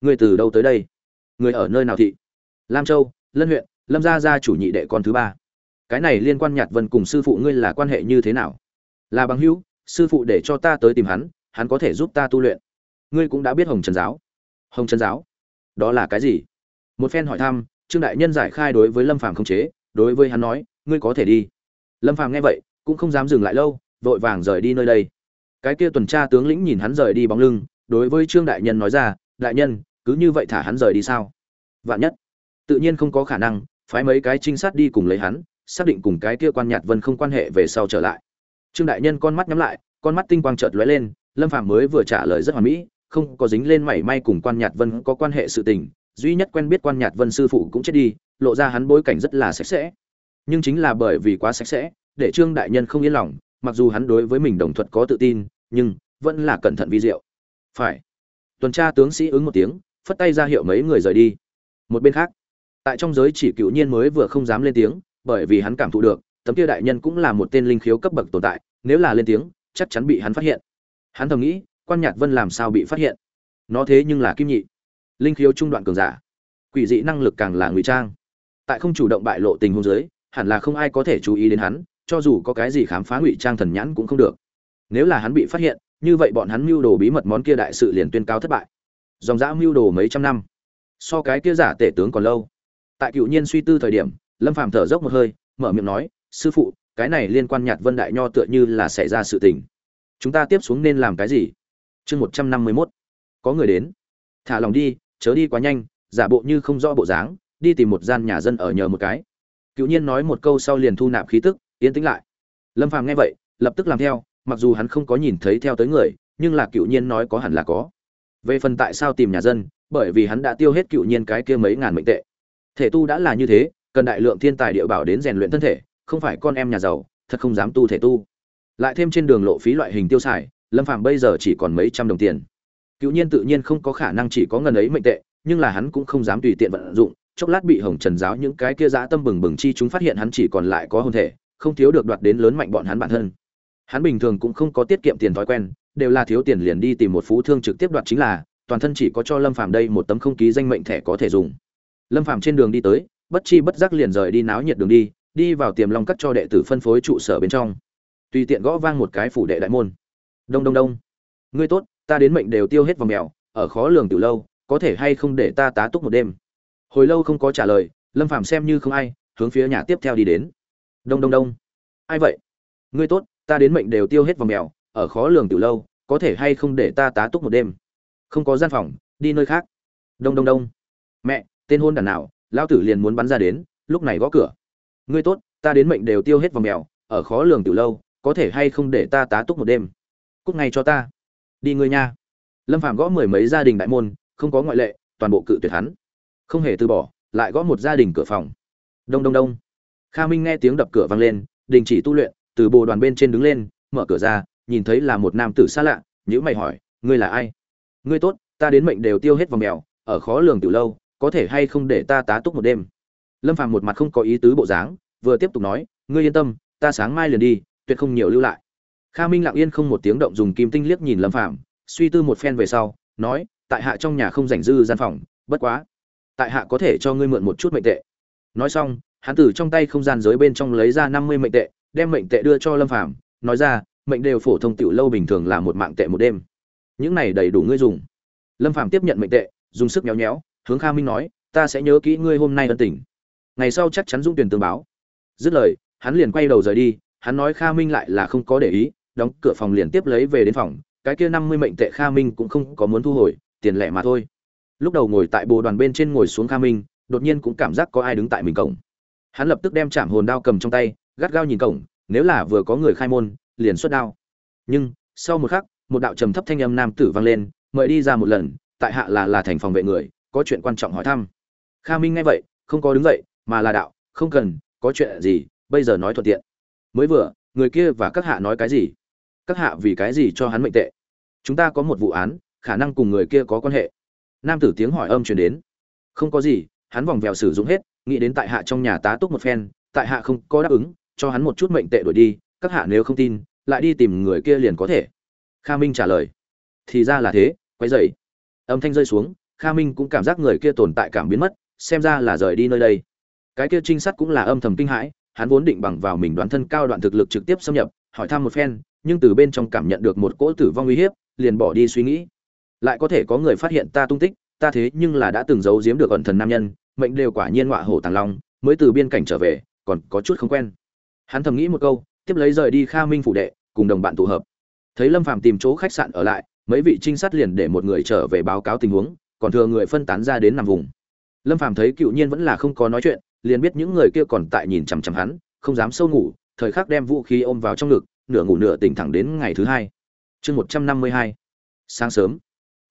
Ngươi từ đâu tới đây? Ngươi ở nơi nào thị? Lam châu, lân huyện, lâm gia gia chủ nhị đệ con thứ ba. Cái này liên quan nhạt vân cùng sư phụ ngươi là quan hệ như thế nào? Là bằng hữu, sư phụ để cho ta tới tìm hắn hắn có thể giúp ta tu luyện. Ngươi cũng đã biết hồng trần giáo. Hồng trần giáo? Đó là cái gì? Một phen hỏi thăm, trương đại nhân giải khai đối với lâm phàm không chế, đối với hắn nói, ngươi có thể đi. Lâm phàm nghe vậy cũng không dám dừng lại lâu, vội vàng rời đi nơi đây. Cái kia tuần tra tướng lĩnh nhìn hắn rời đi bóng lưng, đối với trương đại nhân nói ra, đại nhân, cứ như vậy thả hắn rời đi sao? Vạn nhất. Tự nhiên không có khả năng, phái mấy cái trinh sát đi cùng lấy hắn, xác định cùng cái kia quan nhạt vân không quan hệ về sau trở lại. Trương đại nhân con mắt nhắm lại, con mắt tinh quang chợt lóe lên, lâm phàm mới vừa trả lời rất hoàn mỹ, không có dính lên mảy may cùng quan nhạt vân có quan hệ sự tình, duy nhất quen biết quan nhạt vân sư phụ cũng chết đi, lộ ra hắn bối cảnh rất là sạch sẽ. Nhưng chính là bởi vì quá sạch sẽ để trương đại nhân không yên lòng, mặc dù hắn đối với mình đồng thuận có tự tin, nhưng vẫn là cẩn thận vi diệu. Phải. Tuần tra tướng sĩ ứng một tiếng, phất tay ra hiệu mấy người rời đi. Một bên khác, tại trong giới chỉ cựu nhiên mới vừa không dám lên tiếng, bởi vì hắn cảm thụ được, tấm kia đại nhân cũng là một tên linh khiếu cấp bậc tồn tại, nếu là lên tiếng, chắc chắn bị hắn phát hiện. Hắn thầm nghĩ, quan nhạc vân làm sao bị phát hiện? Nó thế nhưng là kim nhị. Linh khiếu trung đoạn cường giả. Quỷ dị năng lực càng là ngụy trang. Tại không chủ động bại lộ tình huống giới hẳn là không ai có thể chú ý đến hắn cho dù có cái gì khám phá ngụy trang thần nhãn cũng không được. Nếu là hắn bị phát hiện, như vậy bọn hắn mưu đồ bí mật món kia đại sự liền tuyên cáo thất bại. Dòng dã mưu đồ mấy trăm năm. So cái kia giả tể tướng còn lâu. Tại cựu nhiên suy tư thời điểm, lâm phàm thở dốc một hơi, mở miệng nói, sư phụ, cái này liên quan nhạt vân đại nho tựa như là xảy ra sự tình. Chúng ta tiếp xuống nên làm cái gì? Chương một trăm năm mươi mốt. Có người đến. Thả lòng đi, chớ đi quá nhanh, giả bộ như không rõ bộ dáng, đi tìm một gian nhà dân ở nhờ một cái. Cựu nhiên nói một câu sau liền thu nạp khí tức yên tĩnh lại. Lâm phàm nghe vậy, lập tức làm theo, mặc dù hắn không có nhìn thấy theo tới người, nhưng là cựu nhiên nói có hẳn là có. Về phần tại sao tìm nhà dân, bởi vì hắn đã tiêu hết cựu nhiên cái kia mấy ngàn mệnh tệ. Thể tu đã là như thế, cần đại lượng thiên tài địa bảo đến rèn luyện thân thể, không phải con em nhà giàu, thật không dám tu thể tu. Lại thêm trên đường lộ phí loại hình tiêu xài, lâm phàm bây giờ chỉ còn mấy trăm đồng tiền. Cựu nhiên tự nhiên không có khả năng chỉ có ngần ấy mệnh tệ, nhưng là hắn cũng không dám tùy tiện vận dụng, chốc lát bị hồng trần giáo những cái kia dã tâm bừng bừng chi chúng phát hiện hắn chỉ còn lại có hồn thể không thiếu được đoạt đến lớn mạnh bọn hắn bản thân. Hắn bình thường cũng không có tiết kiệm tiền thói quen, đều là thiếu tiền liền đi tìm một phú thương trực tiếp đoạt chính là, toàn thân chỉ có cho lâm phàm đây một tấm không ký danh mệnh thẻ có thể dùng. Lâm phàm trên đường đi tới, bất chi bất giác liền rời đi náo nhiệt đường đi đi vào tiềm long cắt cho đệ tử phân phối trụ sở bên trong. Tùy tiện gõ vang một cái phủ đệ đại môn. Đông đông đông. Ngươi tốt, ta đến mệnh đều tiêu hết vào mèo, ở khó lường từ lâu, có thể hay không để ta tá túc một đêm? Hồi lâu không có trả lời, lâm phàm xem như không ai, hướng phía nhà tiếp theo đi đến đông đông đông. Ai vậy? Ngươi tốt, ta đến mệnh đều tiêu hết vào mèo, ở khó lường từ lâu, có thể hay không để ta tá túc một đêm? Không có gian phòng, đi nơi khác. Đông đông đông. Mẹ, tên hôn đàn nào, lão tử liền muốn bắn ra đến, lúc này gõ cửa. Ngươi tốt, ta đến mệnh đều tiêu hết vào mèo, ở khó lường từ lâu, có thể hay không để ta tá túc một đêm? Cúc ngay cho ta. Đi ngươi nha. Lâm phạm gõ mười mấy gia đình đại môn, không có ngoại lệ, toàn bộ cự tuyệt hắn. Không hề từ bỏ, lại gõ một gia đình cửa phòng. Đông đông đông kha minh nghe tiếng đập cửa vang lên, đình chỉ tu luyện, từ bồ đoàn bên trên đứng lên, mở cửa ra, nhìn thấy là một nam tử xa lạ, nhíu mày hỏi, ngươi là ai? Ngươi tốt, ta đến mệnh đều tiêu hết vào mèo, ở khó lường tiểu lâu, có thể hay không để ta tá túc một đêm? Lâm phàm một mặt không có ý tứ bộ dáng, vừa tiếp tục nói, ngươi yên tâm, ta sáng mai liền đi, tuyệt không nhiều lưu lại. Kha minh lặng yên không một tiếng động dùng kim tinh liếc nhìn lâm phàm, suy tư một phen về sau, nói, tại hạ trong nhà không rảnh dư gian phòng, bất quá, tại hạ có thể cho ngươi mượn một chút mệnh tệ. Nói xong hắn từ trong tay không gian giới bên trong lấy ra năm mươi mệnh tệ, đem mệnh tệ đưa cho lâm phàm, nói ra, mệnh đều phổ thông tiểu lâu bình thường là một mạng tệ một đêm. Những này đầy đủ ngươi dùng. Lâm phàm tiếp nhận mệnh tệ, dùng sức nhéo nhéo, hướng kha minh nói, ta sẽ nhớ kỹ ngươi hôm nay ân tình. Ngày sau chắc chắn dũng tuyển tương báo. Dứt lời, hắn liền quay đầu rời đi, hắn nói kha minh lại là không có để ý, đóng cửa phòng liền tiếp lấy về đến phòng, cái kia năm mươi mệnh tệ kha minh cũng không có muốn thu hồi, tiền lẻ mà thôi. Lúc đầu ngồi tại bồ đoàn bên trên ngồi xuống kha minh, đột nhiên cũng cảm giác có ai đứng tại mình cổng hắn lập tức đem chạm hồn đao cầm trong tay, gắt gao nhìn cổng, nếu là vừa có người khai môn, liền xuất đao. Nhưng, sau một khắc, một đạo trầm thấp thanh âm nam tử vang lên, mời đi ra một lần, tại hạ là là thành phòng vệ người, có chuyện quan trọng hỏi thăm. Kha minh nghe vậy, không có đứng dậy, mà là đạo, không cần, có chuyện gì, bây giờ nói thuận tiện. Mới vừa, người kia và các hạ nói cái gì? Các hạ vì cái gì cho hắn mệnh tệ? Chúng ta có một vụ án, khả năng cùng người kia có quan hệ. Nam tử tiếng hỏi âm truyền đến. Không có gì hắn vòng vèo sử dụng hết, nghĩ đến tại hạ trong nhà tá túc một phen, tại hạ không có đáp ứng, cho hắn một chút mệnh tệ đổi đi, các hạ nếu không tin, lại đi tìm người kia liền có thể. Kha minh trả lời. Thì ra là thế quay dậy âm thanh rơi xuống, kha minh cũng cảm giác người kia tồn tại cảm biến mất, xem ra là rời đi nơi đây. Cái kia trinh sát cũng là âm thầm kinh hãi, hắn vốn định bằng vào mình đoán thân cao đoạn thực lực trực tiếp xâm nhập, hỏi thăm một phen, nhưng từ bên trong cảm nhận được một cỗ tử vong uy hiếp, liền bỏ đi suy nghĩ. Lại có thể có người phát hiện ta tung tích ta thế nhưng là đã từng giấu giếm được ẩn thần nam nhân, mệnh đều quả nhiên ngọa hổ tàng long, mới từ biên cảnh trở về, còn có chút không quen. Hắn thầm nghĩ một câu, tiếp lấy rời đi kha minh phủ đệ, cùng đồng bạn tụ hợp. Thấy lâm phàm tìm chỗ khách sạn ở lại, mấy vị trinh sát liền để một người trở về báo cáo tình huống, còn thừa người phân tán ra đến nằm vùng. Lâm phàm thấy cựu nhiên vẫn là không có nói chuyện, liền biết những người kia còn tại nhìn chằm chằm hắn, không dám sâu ngủ, thời khắc đem vũ khí ôm vào trong ngực, nửa ngủ nửa tỉnh thẳng đến ngày thứ hai. Chương một trăm năm mươi hai. Sáng sớm.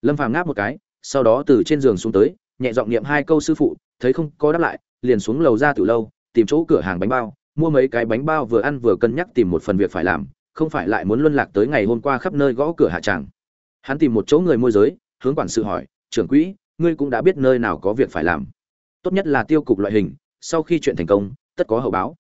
Lâm phàm ngáp một cái sau đó từ trên giường xuống tới, nhẹ giọng niệm hai câu sư phụ, thấy không có đáp lại, liền xuống lầu ra từ lâu, tìm chỗ cửa hàng bánh bao, mua mấy cái bánh bao vừa ăn vừa cân nhắc tìm một phần việc phải làm, không phải lại muốn luân lạc tới ngày hôm qua khắp nơi gõ cửa hạ tràng. Hắn tìm một chỗ người môi giới, hướng quản sự hỏi, trưởng quỹ, ngươi cũng đã biết nơi nào có việc phải làm. Tốt nhất là tiêu cục loại hình, sau khi chuyện thành công, tất có hậu báo.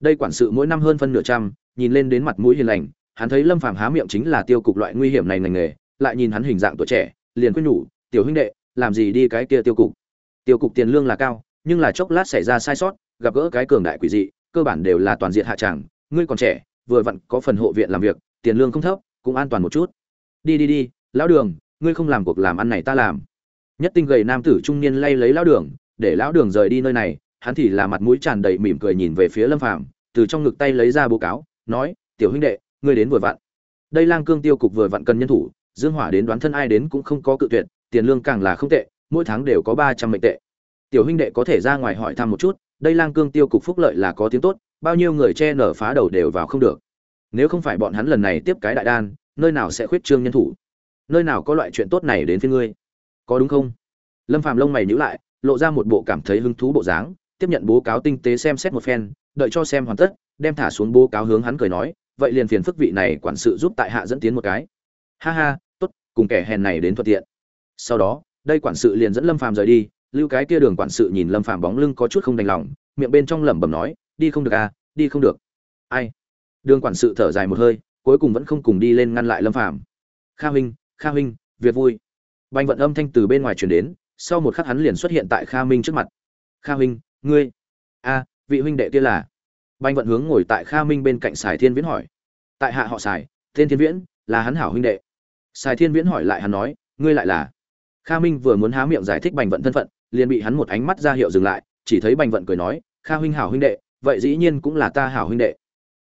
Đây quản sự mỗi năm hơn phân nửa trăm, nhìn lên đến mặt mũi hiền lành, hắn thấy lâm phàm há miệng chính là tiêu cục loại nguy hiểm này ngành nghề, lại nhìn hắn hình dạng tuổi trẻ, liền quyết nhủ tiểu huynh đệ, làm gì đi cái kia tiêu cục? Tiêu cục tiền lương là cao, nhưng là chốc lát xảy ra sai sót, gặp gỡ cái cường đại quỷ dị, cơ bản đều là toàn diện hạ tràng ngươi còn trẻ, vừa vặn có phần hộ viện làm việc, tiền lương không thấp, cũng an toàn một chút. Đi đi đi, lão đường, ngươi không làm cuộc làm ăn này ta làm. Nhất tinh gầy nam tử trung niên lay lấy lão đường, để lão đường rời đi nơi này, hắn thì là mặt mũi tràn đầy mỉm cười nhìn về phía lâm phàm, từ trong ngực tay lấy ra báo cáo, nói, tiểu huynh đệ, ngươi đến vừa vặn. Đây lang cương tiêu cục vừa vặn cần nhân thủ, dương hỏa đến đoán thân ai đến cũng không có cự tuyệt tiền lương càng là không tệ, mỗi tháng đều có ba trăm mệnh tệ. Tiểu huynh đệ có thể ra ngoài hỏi thăm một chút, đây lang cương tiêu cục phúc lợi là có tiếng tốt, bao nhiêu người che nở phá đầu đều vào không được. Nếu không phải bọn hắn lần này tiếp cái đại đan, nơi nào sẽ khuyết trương nhân thủ? Nơi nào có loại chuyện tốt này đến với ngươi? Có đúng không? Lâm phàm lông mày nhíu lại, lộ ra một bộ cảm thấy hứng thú bộ dáng, tiếp nhận bố cáo tinh tế xem xét một phen, đợi cho xem hoàn tất, đem thả xuống bố cáo hướng hắn cười nói, vậy liền phiền phức vị này quản sự giúp tại hạ dẫn tiến một cái. Ha ha, tốt, cùng kẻ hèn này đến thuận tiện sau đó, đây quản sự liền dẫn lâm phàm rời đi, lưu cái kia đường quản sự nhìn lâm phàm bóng lưng có chút không đành lòng, miệng bên trong lẩm bẩm nói, đi không được à đi không được. Ai? Đường quản sự thở dài một hơi, cuối cùng vẫn không cùng đi lên ngăn lại lâm phàm. Kha huynh kha huynh, việc vui. Banh vận âm thanh từ bên ngoài truyền đến, sau một khắc hắn liền xuất hiện tại kha minh trước mặt. Kha huynh, ngươi? A, vị huynh đệ kia là. Banh vận hướng ngồi tại kha minh bên cạnh sài thiên viễn hỏi. Tại hạ họ sài, tên thiên viễn, là hắn hảo huynh đệ. Sài thiên viễn hỏi lại hắn nói, ngươi lại là? Kha minh vừa muốn há miệng giải thích bành vận thân phận, liền bị hắn một ánh mắt ra hiệu dừng lại, chỉ thấy bành vận cười nói, kha huynh hảo huynh đệ, vậy dĩ nhiên cũng là ta hảo huynh đệ.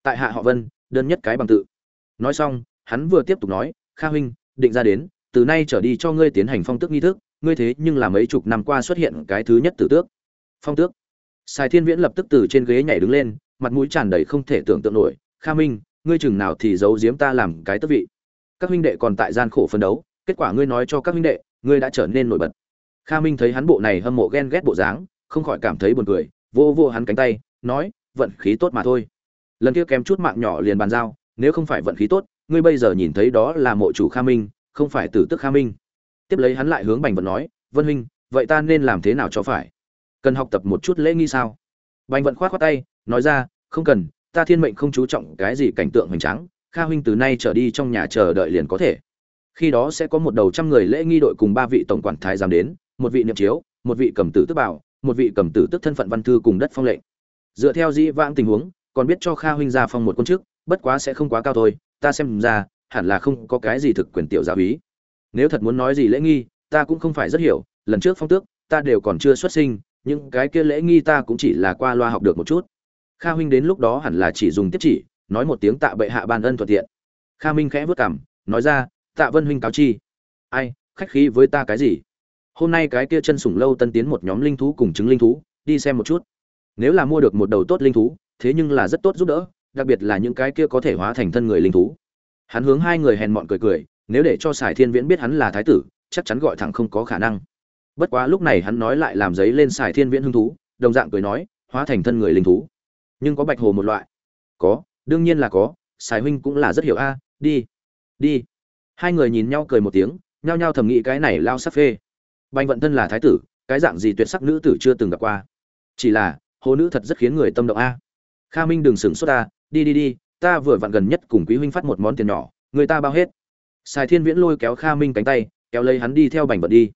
Tại hạ họ vân, đơn nhất cái bằng tự. Nói xong, hắn vừa tiếp tục nói, kha huynh, định ra đến, từ nay trở đi cho ngươi tiến hành phong tước nghi thức, ngươi thế nhưng là mấy chục năm qua xuất hiện cái thứ nhất tử tước. Phong tước. Sài thiên viễn lập tức từ trên ghế nhảy đứng lên, mặt mũi tràn đầy không thể tưởng tượng nổi, kha minh, ngươi chừng nào thì giấu giếm ta làm cái tước vị? Các huynh đệ còn tại gian khổ phấn đấu, kết quả ngươi nói cho các huynh đệ ngươi đã trở nên nổi bật. Kha minh thấy hắn bộ này hâm mộ ghen ghét bộ dáng, không khỏi cảm thấy buồn cười, vô vô hắn cánh tay, nói, vận khí tốt mà thôi. Lần kia kém chút mạng nhỏ liền bàn giao, nếu không phải vận khí tốt, ngươi bây giờ nhìn thấy đó là mộ chủ kha minh, không phải tử tức kha minh. Tiếp lấy hắn lại hướng bành vận nói, vân huynh, vậy ta nên làm thế nào cho phải? Cần học tập một chút lễ nghi sao? Bành vận khoát khoát tay, nói ra, không cần, ta thiên mệnh không chú trọng cái gì cảnh tượng hoành tráng, kha huynh từ nay trở đi trong nhà chờ đợi liền có thể khi đó sẽ có một đầu trăm người lễ nghi đội cùng ba vị tổng quản thái giám đến, một vị niệm chiếu, một vị cầm tử tức bảo, một vị cầm tử tức thân phận văn thư cùng đất phong lệnh. Dựa theo dĩ vãng tình huống, còn biết cho kha huynh ra phong một quân chức, bất quá sẽ không quá cao thôi, ta xem ra, hẳn là không có cái gì thực quyền tiểu giáo úy nếu thật muốn nói gì lễ nghi, ta cũng không phải rất hiểu, lần trước phong tước, ta đều còn chưa xuất sinh, những cái kia lễ nghi ta cũng chỉ là qua loa học được một chút. Kha huynh đến lúc đó hẳn là chỉ dùng tiếp chỉ, nói một tiếng tạ bệ hạ ban ân thuận tiện. Kha minh khẽ vất cảm nói ra tạ vân huynh cáo chi. Ai, khách khí với ta cái gì? Hôm nay cái kia chân sủng lâu tân tiến một nhóm linh thú cùng chứng linh thú, đi xem một chút. Nếu là mua được một đầu tốt linh thú, thế nhưng là rất tốt giúp đỡ, đặc biệt là những cái kia có thể hóa thành thân người linh thú. Hắn hướng hai người hèn mọn cười cười, nếu để cho sài thiên viễn biết hắn là thái tử, chắc chắn gọi thẳng không có khả năng. Bất quá lúc này hắn nói lại làm giấy lên sài thiên viễn hứng thú, đồng dạng cười nói, hóa thành thân người linh thú. Nhưng có bạch hồ một loại. Có, đương nhiên là có sài huynh cũng là rất hiểu a, đi đi hai người nhìn nhau cười một tiếng, nhao nhao thầm nghĩ cái này lao sắc phê. Bành vận thân là thái tử, cái dạng gì tuyệt sắc nữ tử chưa từng gặp qua. Chỉ là, hồ nữ thật rất khiến người tâm động a. Kha minh đừng sửng sốt ta, đi đi đi, ta vừa vặn gần nhất cùng quý huynh phát một món tiền nhỏ, người ta bao hết. Sài thiên viễn lôi kéo kha minh cánh tay, kéo lấy hắn đi theo bành vận đi.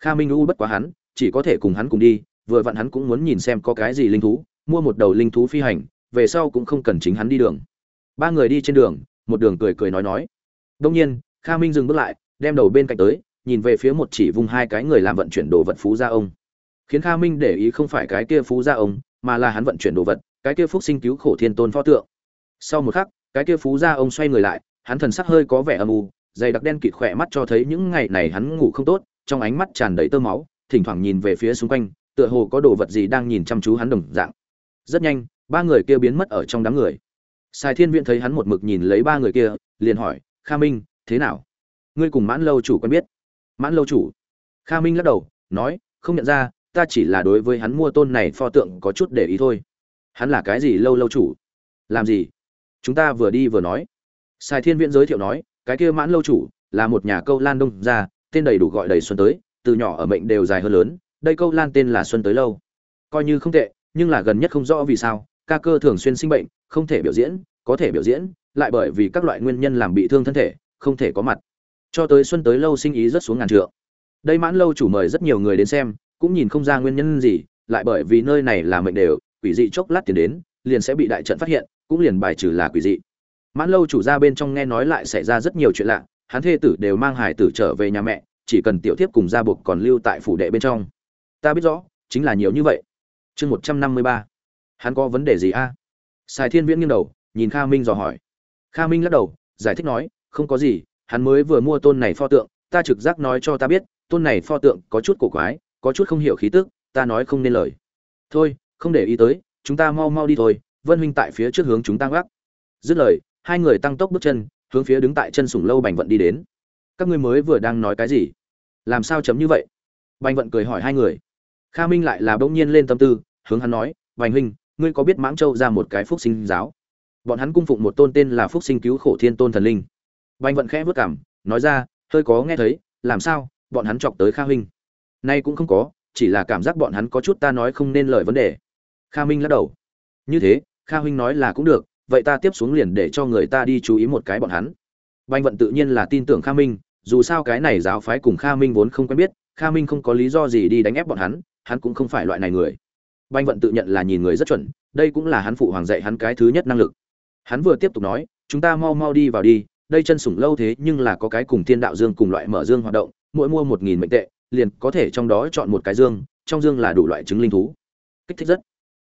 Kha minh u bất quá hắn, chỉ có thể cùng hắn cùng đi, vừa vặn hắn cũng muốn nhìn xem có cái gì linh thú, mua một đầu linh thú phi hành, về sau cũng không cần chính hắn đi đường. Ba người đi trên đường, một đường cười cười nói nói. Đông nhiên kha minh dừng bước lại, đem đầu bên cạnh tới, nhìn về phía một chỉ vùng hai cái người làm vận chuyển đồ vật phú gia ông. Khiến kha minh để ý không phải cái kia phú gia ông, mà là hắn vận chuyển đồ vật, cái kia phúc sinh cứu khổ thiên tôn pho tượng. Sau một khắc, cái kia phú gia ông xoay người lại, hắn thần sắc hơi có vẻ âm u, dày đặc đen kịt khỏe mắt cho thấy những ngày này hắn ngủ không tốt, trong ánh mắt tràn đầy tơ máu, thỉnh thoảng nhìn về phía xung quanh, tựa hồ có đồ vật gì đang nhìn chăm chú hắn đồng dạng. Rất nhanh, ba người kia biến mất ở trong đám người. Sài thiên viện thấy hắn một mực nhìn lấy ba người kia, liền hỏi, kha minh thế nào? Ngươi cùng mãn lâu chủ quen biết. Mãn lâu chủ? Kha minh lắc đầu, nói, không nhận ra, ta chỉ là đối với hắn mua tôn này pho tượng có chút để ý thôi. Hắn là cái gì lâu lâu chủ? Làm gì? Chúng ta vừa đi vừa nói. Sài thiên viễn giới thiệu nói, cái kia mãn lâu chủ là một nhà câu lan đông ra tên đầy đủ gọi đầy xuân tới, từ nhỏ ở mệnh đều dài hơn lớn, đây câu lan tên là xuân tới lâu. Coi như không tệ, nhưng là gần nhất không rõ vì sao, ca cơ thường xuyên sinh bệnh, không thể biểu diễn, có thể biểu diễn, lại bởi vì các loại nguyên nhân làm bị thương thân thể không thể có mặt. Cho tới xuân tới lâu sinh ý rất xuống ngàn trượng. Đây mãn lâu chủ mời rất nhiều người đến xem, cũng nhìn không ra nguyên nhân gì, lại bởi vì nơi này là mệnh đều, quỷ dị chốc lát tiền đến, liền sẽ bị đại trận phát hiện, cũng liền bài trừ là quỷ dị. Mãn lâu chủ ra bên trong nghe nói lại xảy ra rất nhiều chuyện lạ, hắn thê tử đều mang hải tử trở về nhà mẹ, chỉ cần tiểu thiếp cùng gia buộc còn lưu tại phủ đệ bên trong. Ta biết rõ, chính là nhiều như vậy. Chương một trăm năm mươi ba. Hắn có vấn đề gì a? À? sài thiên viễn nghiêng đầu, nhìn kha minh dò hỏi. Kha minh lắc đầu, giải thích nói không có gì, hắn mới vừa mua tôn này pho tượng, ta trực giác nói cho ta biết, tôn này pho tượng có chút cổ quái, có chút không hiểu khí tức, ta nói không nên lời. Thôi, không để ý tới, chúng ta mau mau đi thôi, vân huynh tại phía trước hướng chúng ta gác. Dứt lời, hai người tăng tốc bước chân, hướng phía đứng tại chân sủng lâu bành vận đi đến. Các ngươi mới vừa đang nói cái gì? Làm sao chấm như vậy? Bành vận cười hỏi hai người. Kha minh lại là bỗng nhiên lên tâm tư, hướng hắn nói, bành huynh, ngươi có biết mãng châu ra một cái phúc sinh giáo? Bọn hắn cung phụng một tôn tên là phúc sinh cứu khổ thiên tôn thần linh bành vận khẽ vất cằm, nói ra hơi có nghe thấy làm sao bọn hắn chọc tới kha huynh nay cũng không có chỉ là cảm giác bọn hắn có chút ta nói không nên lời vấn đề. Kha minh lắc đầu. Như thế kha huynh nói là cũng được vậy ta tiếp xuống liền để cho người ta đi chú ý một cái bọn hắn. Bành vận tự nhiên là tin tưởng kha minh dù sao cái này giáo phái cùng kha minh vốn không quen biết kha minh không có lý do gì đi đánh ép bọn hắn hắn cũng không phải loại này người. Bành vận tự nhận là nhìn người rất chuẩn đây cũng là hắn phụ hoàng dạy hắn cái thứ nhất năng lực. Hắn vừa tiếp tục nói chúng ta mau mau đi vào đi đây chân sủng lâu thế nhưng là có cái cùng thiên đạo dương cùng loại mở dương hoạt động, mỗi mua một nghìn mệnh tệ, liền có thể trong đó chọn một cái dương, trong dương là đủ loại trứng linh thú. Kích thích rất.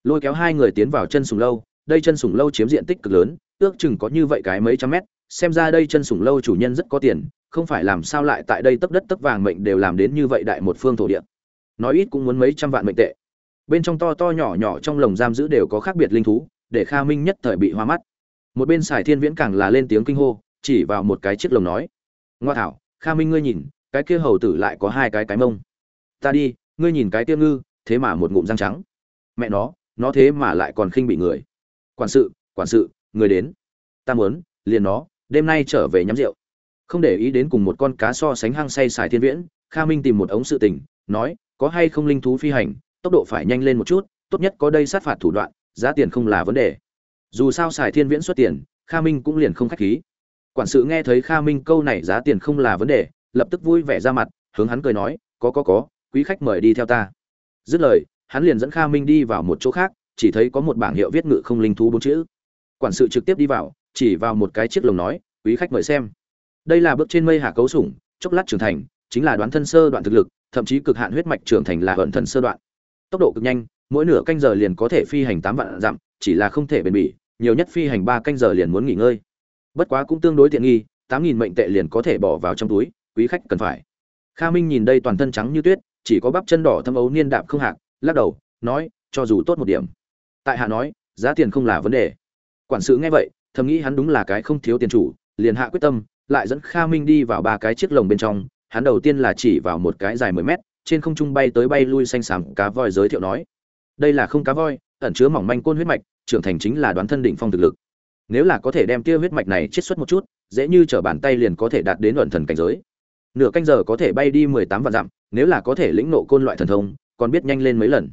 Lôi kéo hai người tiến vào chân sủng lâu, đây chân sủng lâu chiếm diện tích cực lớn, ước chừng có như vậy cái mấy trăm mét, xem ra đây chân sủng lâu chủ nhân rất có tiền, không phải làm sao lại tại đây tấp đất tấp vàng mệnh đều làm đến như vậy đại một phương thổ địa. Nói ít cũng muốn mấy trăm vạn mệnh tệ. Bên trong to to nhỏ nhỏ trong lồng giam giữ đều có khác biệt linh thú, để kha minh nhất thời bị hoa mắt. Một bên sài thiên viễn càng là lên tiếng kinh hô chỉ vào một cái chiếc lồng nói, ngoa thảo, kha minh ngươi nhìn, cái kia hầu tử lại có hai cái cái mông. Ta đi, ngươi nhìn cái kia ngư, thế mà một ngụm răng trắng. Mẹ nó nó thế mà lại còn khinh bị người. Quản sự quản sự, người đến. Ta muốn, liền nó, đêm nay trở về nhắm rượu. Không để ý đến cùng một con cá so sánh hăng say xài thiên viễn, kha minh tìm một ống sự tình, nói, có hay không linh thú phi hành, tốc độ phải nhanh lên một chút, tốt nhất có đây sát phạt thủ đoạn, giá tiền không là vấn đề. Dù sao xài thiên viễn xuất tiền, kha minh cũng liền không khách khí quản sự nghe thấy kha minh câu này giá tiền không là vấn đề, lập tức vui vẻ ra mặt, hướng hắn cười nói, có có có, quý khách mời đi theo ta. Dứt lời, hắn liền dẫn kha minh đi vào một chỗ khác, chỉ thấy có một bảng hiệu viết ngự không linh thú bốn chữ. Quản sự trực tiếp đi vào, chỉ vào một cái chiếc lồng nói, quý khách mời xem. Đây là bước trên mây hạ cấu sủng, chốc lát trưởng thành, chính là đoán thân sơ đoạn thực lực, thậm chí cực hạn huyết mạch trưởng thành là hận thần sơ đoạn. Tốc độ cực nhanh, mỗi nửa canh giờ liền có thể phi hành tám vạn dặm, chỉ là không thể bền bỉ, nhiều nhất phi hành ba canh giờ liền muốn nghỉ ngơi bất quá cũng tương đối tiện nghi, tám nghìn mệnh tệ liền có thể bỏ vào trong túi, quý khách cần phải. Kha minh nhìn đây toàn thân trắng như tuyết, chỉ có bắp chân đỏ thâm ấu niên đạm không hạc, lắc đầu, nói, cho dù tốt một điểm. Tại hạ nói, giá tiền không là vấn đề. Quản sự nghe vậy, thầm nghĩ hắn đúng là cái không thiếu tiền chủ, liền hạ quyết tâm, lại dẫn kha minh đi vào ba cái chiếc lồng bên trong, hắn đầu tiên là chỉ vào một cái dài mười mét, trên không trung bay tới bay lui xanh xám cá voi giới thiệu nói. Đây là không cá voi, ẩn chứa mỏng manh côn huyết mạch, trưởng thành chính là đoán thân đỉnh phong thực lực nếu là có thể đem tia huyết mạch này chiết xuất một chút, dễ như trở bàn tay liền có thể đạt đến luận thần cảnh giới. Nửa canh giờ có thể bay đi mười tám vạn dặm, nếu là có thể lĩnh nộ côn loại thần thông, còn biết nhanh lên mấy lần.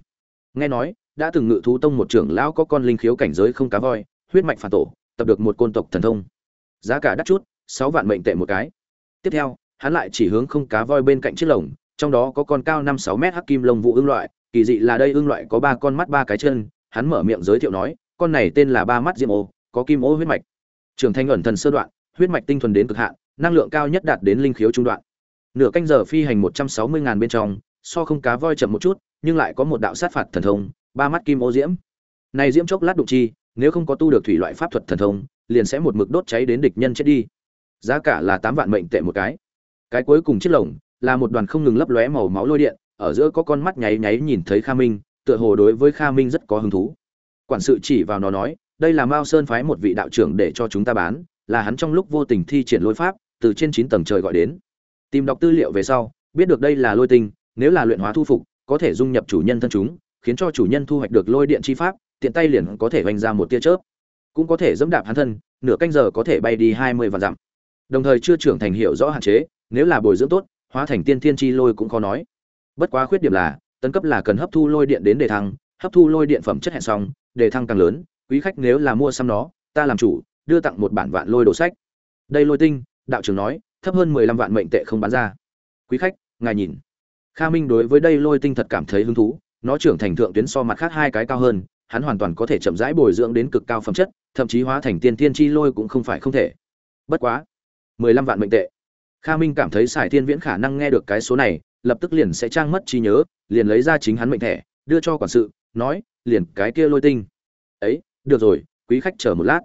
Nghe nói, đã từng ngự thú tông một trưởng lão có con linh khiếu cảnh giới không cá voi, huyết mạch phản tổ, tập được một côn tộc thần thông. Giá cả đắt chút, sáu vạn mệnh tệ một cái. Tiếp theo, hắn lại chỉ hướng không cá voi bên cạnh chiếc lồng, trong đó có con cao năm sáu mét hắc kim lông vụ ương loại, kỳ dị là đây ương loại có ba con mắt ba cái chân, hắn mở miệng giới thiệu nói, con này tên là ba mắt diêm ô có kim ô huyết mạch. Trưởng thành ẩn thần sơ đoạn, huyết mạch tinh thuần đến cực hạn, năng lượng cao nhất đạt đến linh khiếu trung đoạn. Nửa canh giờ phi hành một trăm sáu mươi ngàn bên trong, so không cá voi chậm một chút, nhưng lại có một đạo sát phạt thần thông, ba mắt kim ô diễm. Này diễm chốc lát đục chi, nếu không có tu được thủy loại pháp thuật thần thông, liền sẽ một mực đốt cháy đến địch nhân chết đi. Giá cả là tám vạn mệnh tệ một cái. Cái cuối cùng chiếc lồng là một đoàn không ngừng lấp lóe màu máu lôi điện, ở giữa có con mắt nháy nháy nhìn thấy kha minh, tựa hồ đối với kha minh rất có hứng thú. Quản sự chỉ vào nó nói đây là mao sơn phái một vị đạo trưởng để cho chúng ta bán, là hắn trong lúc vô tình thi triển lôi pháp, từ trên chín tầng trời gọi đến. Tìm đọc tư liệu về sau, biết được đây là lôi tinh, nếu là luyện hóa thu phục, có thể dung nhập chủ nhân thân chúng, khiến cho chủ nhân thu hoạch được lôi điện chi pháp, tiện tay liền có thể vành ra một tia chớp. Cũng có thể dẫm đạp hắn thân, nửa canh giờ có thể bay đi hai mươi vạn dặm. Đồng thời chưa trưởng thành hiểu rõ hạn chế, nếu là bồi dưỡng tốt, hóa thành tiên thiên chi lôi cũng khó nói. Bất quá khuyết điểm là, tấn cấp là cần hấp thu lôi điện đến đề thăng, hấp thu lôi điện phẩm chất hẹn xong đề thăng càng lớn quý khách nếu là mua xăm nó, ta làm chủ, đưa tặng một bản vạn lôi đồ sách. Đây lôi tinh, đạo trưởng nói, thấp hơn mười lăm vạn mệnh tệ không bán ra. Quý khách, ngài nhìn. Kha minh đối với đây lôi tinh thật cảm thấy hứng thú, nó trưởng thành thượng tuyến so mặt khác hai cái cao hơn, hắn hoàn toàn có thể chậm rãi bồi dưỡng đến cực cao phẩm chất, thậm chí hóa thành tiên thiên chi lôi cũng không phải không thể. Bất quá, mười lăm vạn mệnh tệ. Kha minh cảm thấy sải thiên viễn khả năng nghe được cái số này, lập tức liền sẽ trang mất trí nhớ, liền lấy ra chính hắn mệnh thẻ, đưa cho quản sự, nói, liền cái kia lôi tinh được rồi, quý khách chờ một lát.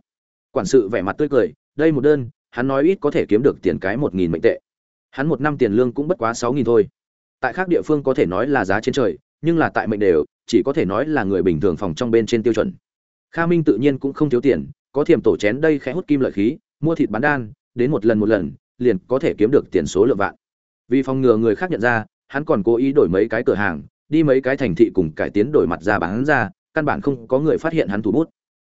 Quản sự vẻ mặt tươi cười, đây một đơn, hắn nói ít có thể kiếm được tiền cái một nghìn mệnh tệ. Hắn một năm tiền lương cũng bất quá sáu nghìn thôi. Tại khác địa phương có thể nói là giá trên trời, nhưng là tại mệnh đều, chỉ có thể nói là người bình thường phòng trong bên trên tiêu chuẩn. Kha minh tự nhiên cũng không thiếu tiền, có thiềm tổ chén đây khẽ hút kim lợi khí, mua thịt bán đan, đến một lần một lần, liền có thể kiếm được tiền số lượng vạn. Vì phòng ngừa người khác nhận ra, hắn còn cố ý đổi mấy cái cửa hàng, đi mấy cái thành thị cùng cải tiến đổi mặt ra bán ra, căn bản không có người phát hiện hắn thủ bút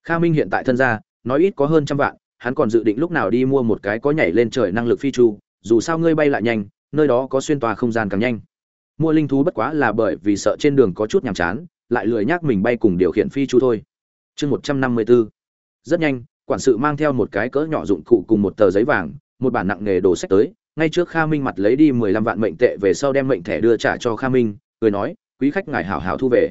kha minh hiện tại thân gia, nói ít có hơn trăm vạn, hắn còn dự định lúc nào đi mua một cái có nhảy lên trời năng lực phi chu, dù sao ngươi bay lại nhanh, nơi đó có xuyên tòa không gian càng nhanh. Mua linh thú bất quá là bởi vì sợ trên đường có chút nhàm chán, lại lười nhắc mình bay cùng điều khiển phi chu thôi. Chương một trăm năm mươi bốn rất nhanh, quản sự mang theo một cái cỡ nhỏ dụng cụ cùng một tờ giấy vàng, một bản nặng nghề đồ sách tới, ngay trước kha minh mặt lấy đi mười lăm vạn mệnh tệ về sau đem mệnh thẻ đưa trả cho kha minh, cười nói, quý khách ngài hảo hảo thu về.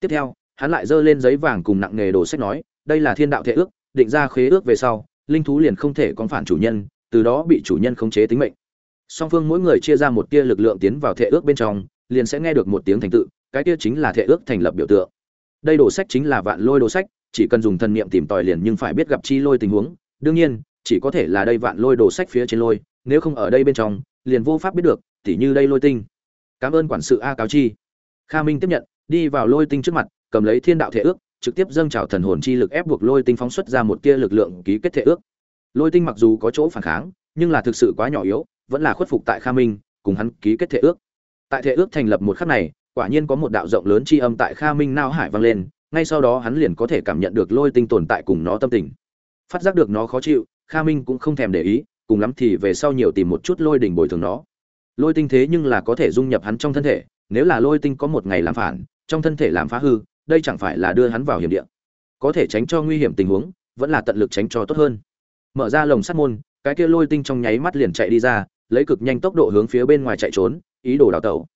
Tiếp theo, hắn lại giơ lên giấy vàng cùng nặng nghề đồ sách nói đây là thiên đạo thể ước, định ra khế ước về sau, linh thú liền không thể con phản chủ nhân, từ đó bị chủ nhân khống chế tính mệnh. Song phương mỗi người chia ra một tia lực lượng tiến vào thể ước bên trong, liền sẽ nghe được một tiếng thành tự, cái tia chính là thể ước thành lập biểu tượng. Đây đồ sách chính là vạn lôi đồ sách, chỉ cần dùng thần niệm tìm tòi liền nhưng phải biết gặp chi lôi tình huống. Đương nhiên, chỉ có thể là đây vạn lôi đồ sách phía trên lôi, nếu không ở đây bên trong, liền vô pháp biết được, tỉ như đây lôi tinh. Cảm ơn quản sự a cáo chi. Kha minh tiếp nhận, đi vào lôi tinh trước mặt, cầm lấy thiên đạo thể ước trực tiếp dâng trào thần hồn chi lực ép buộc lôi tinh phóng xuất ra một tia lực lượng ký kết thể ước. Lôi tinh mặc dù có chỗ phản kháng, nhưng là thực sự quá nhỏ yếu, vẫn là khuất phục tại kha minh, cùng hắn ký kết thể ước. Tại thể ước thành lập một khắc này, quả nhiên có một đạo rộng lớn chi âm tại kha minh nao hải vang lên, ngay sau đó hắn liền có thể cảm nhận được lôi tinh tồn tại cùng nó tâm tình. Phát giác được nó khó chịu, kha minh cũng không thèm để ý, cùng lắm thì về sau nhiều tìm một chút lôi đỉnh bồi thường nó. Lôi tinh thế nhưng là có thể dung nhập hắn trong thân thể, nếu là lôi tinh có một ngày làm phản, trong thân thể làm phá hư đây chẳng phải là đưa hắn vào hiểm địa. Có thể tránh cho nguy hiểm tình huống, vẫn là tận lực tránh cho tốt hơn. Mở ra lồng sắt môn, cái kia lôi tinh trong nháy mắt liền chạy đi ra, lấy cực nhanh tốc độ hướng phía bên ngoài chạy trốn, ý đồ đào tẩu.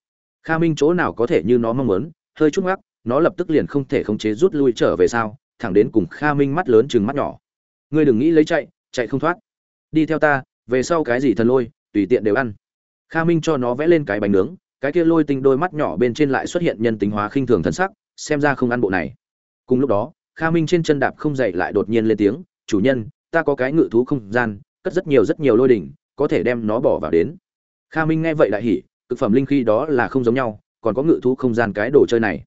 Kha minh chỗ nào có thể như nó mong muốn, hơi chút ngắc nó lập tức liền không thể khống chế rút lui trở về sau thẳng đến cùng kha minh mắt lớn chừng mắt nhỏ. Ngươi đừng nghĩ lấy chạy chạy không thoát. Đi theo ta, về sau cái gì thần lôi, tùy tiện đều ăn. Kha minh cho nó vẽ lên cái bánh nướng, cái kia lôi tinh đôi mắt nhỏ bên trên lại xuất hiện nhân tính hóa khinh thường thân sắc xem ra không ăn bộ này. Cùng lúc đó, kha minh trên chân đạp không dậy lại đột nhiên lên tiếng, chủ nhân, ta có cái ngự thú không gian, cất rất nhiều rất nhiều lôi đỉnh, có thể đem nó bỏ vào đến. Kha minh nghe vậy lại hỉ thực phẩm linh khí đó là không giống nhau, còn có ngự thú không gian cái đồ chơi này.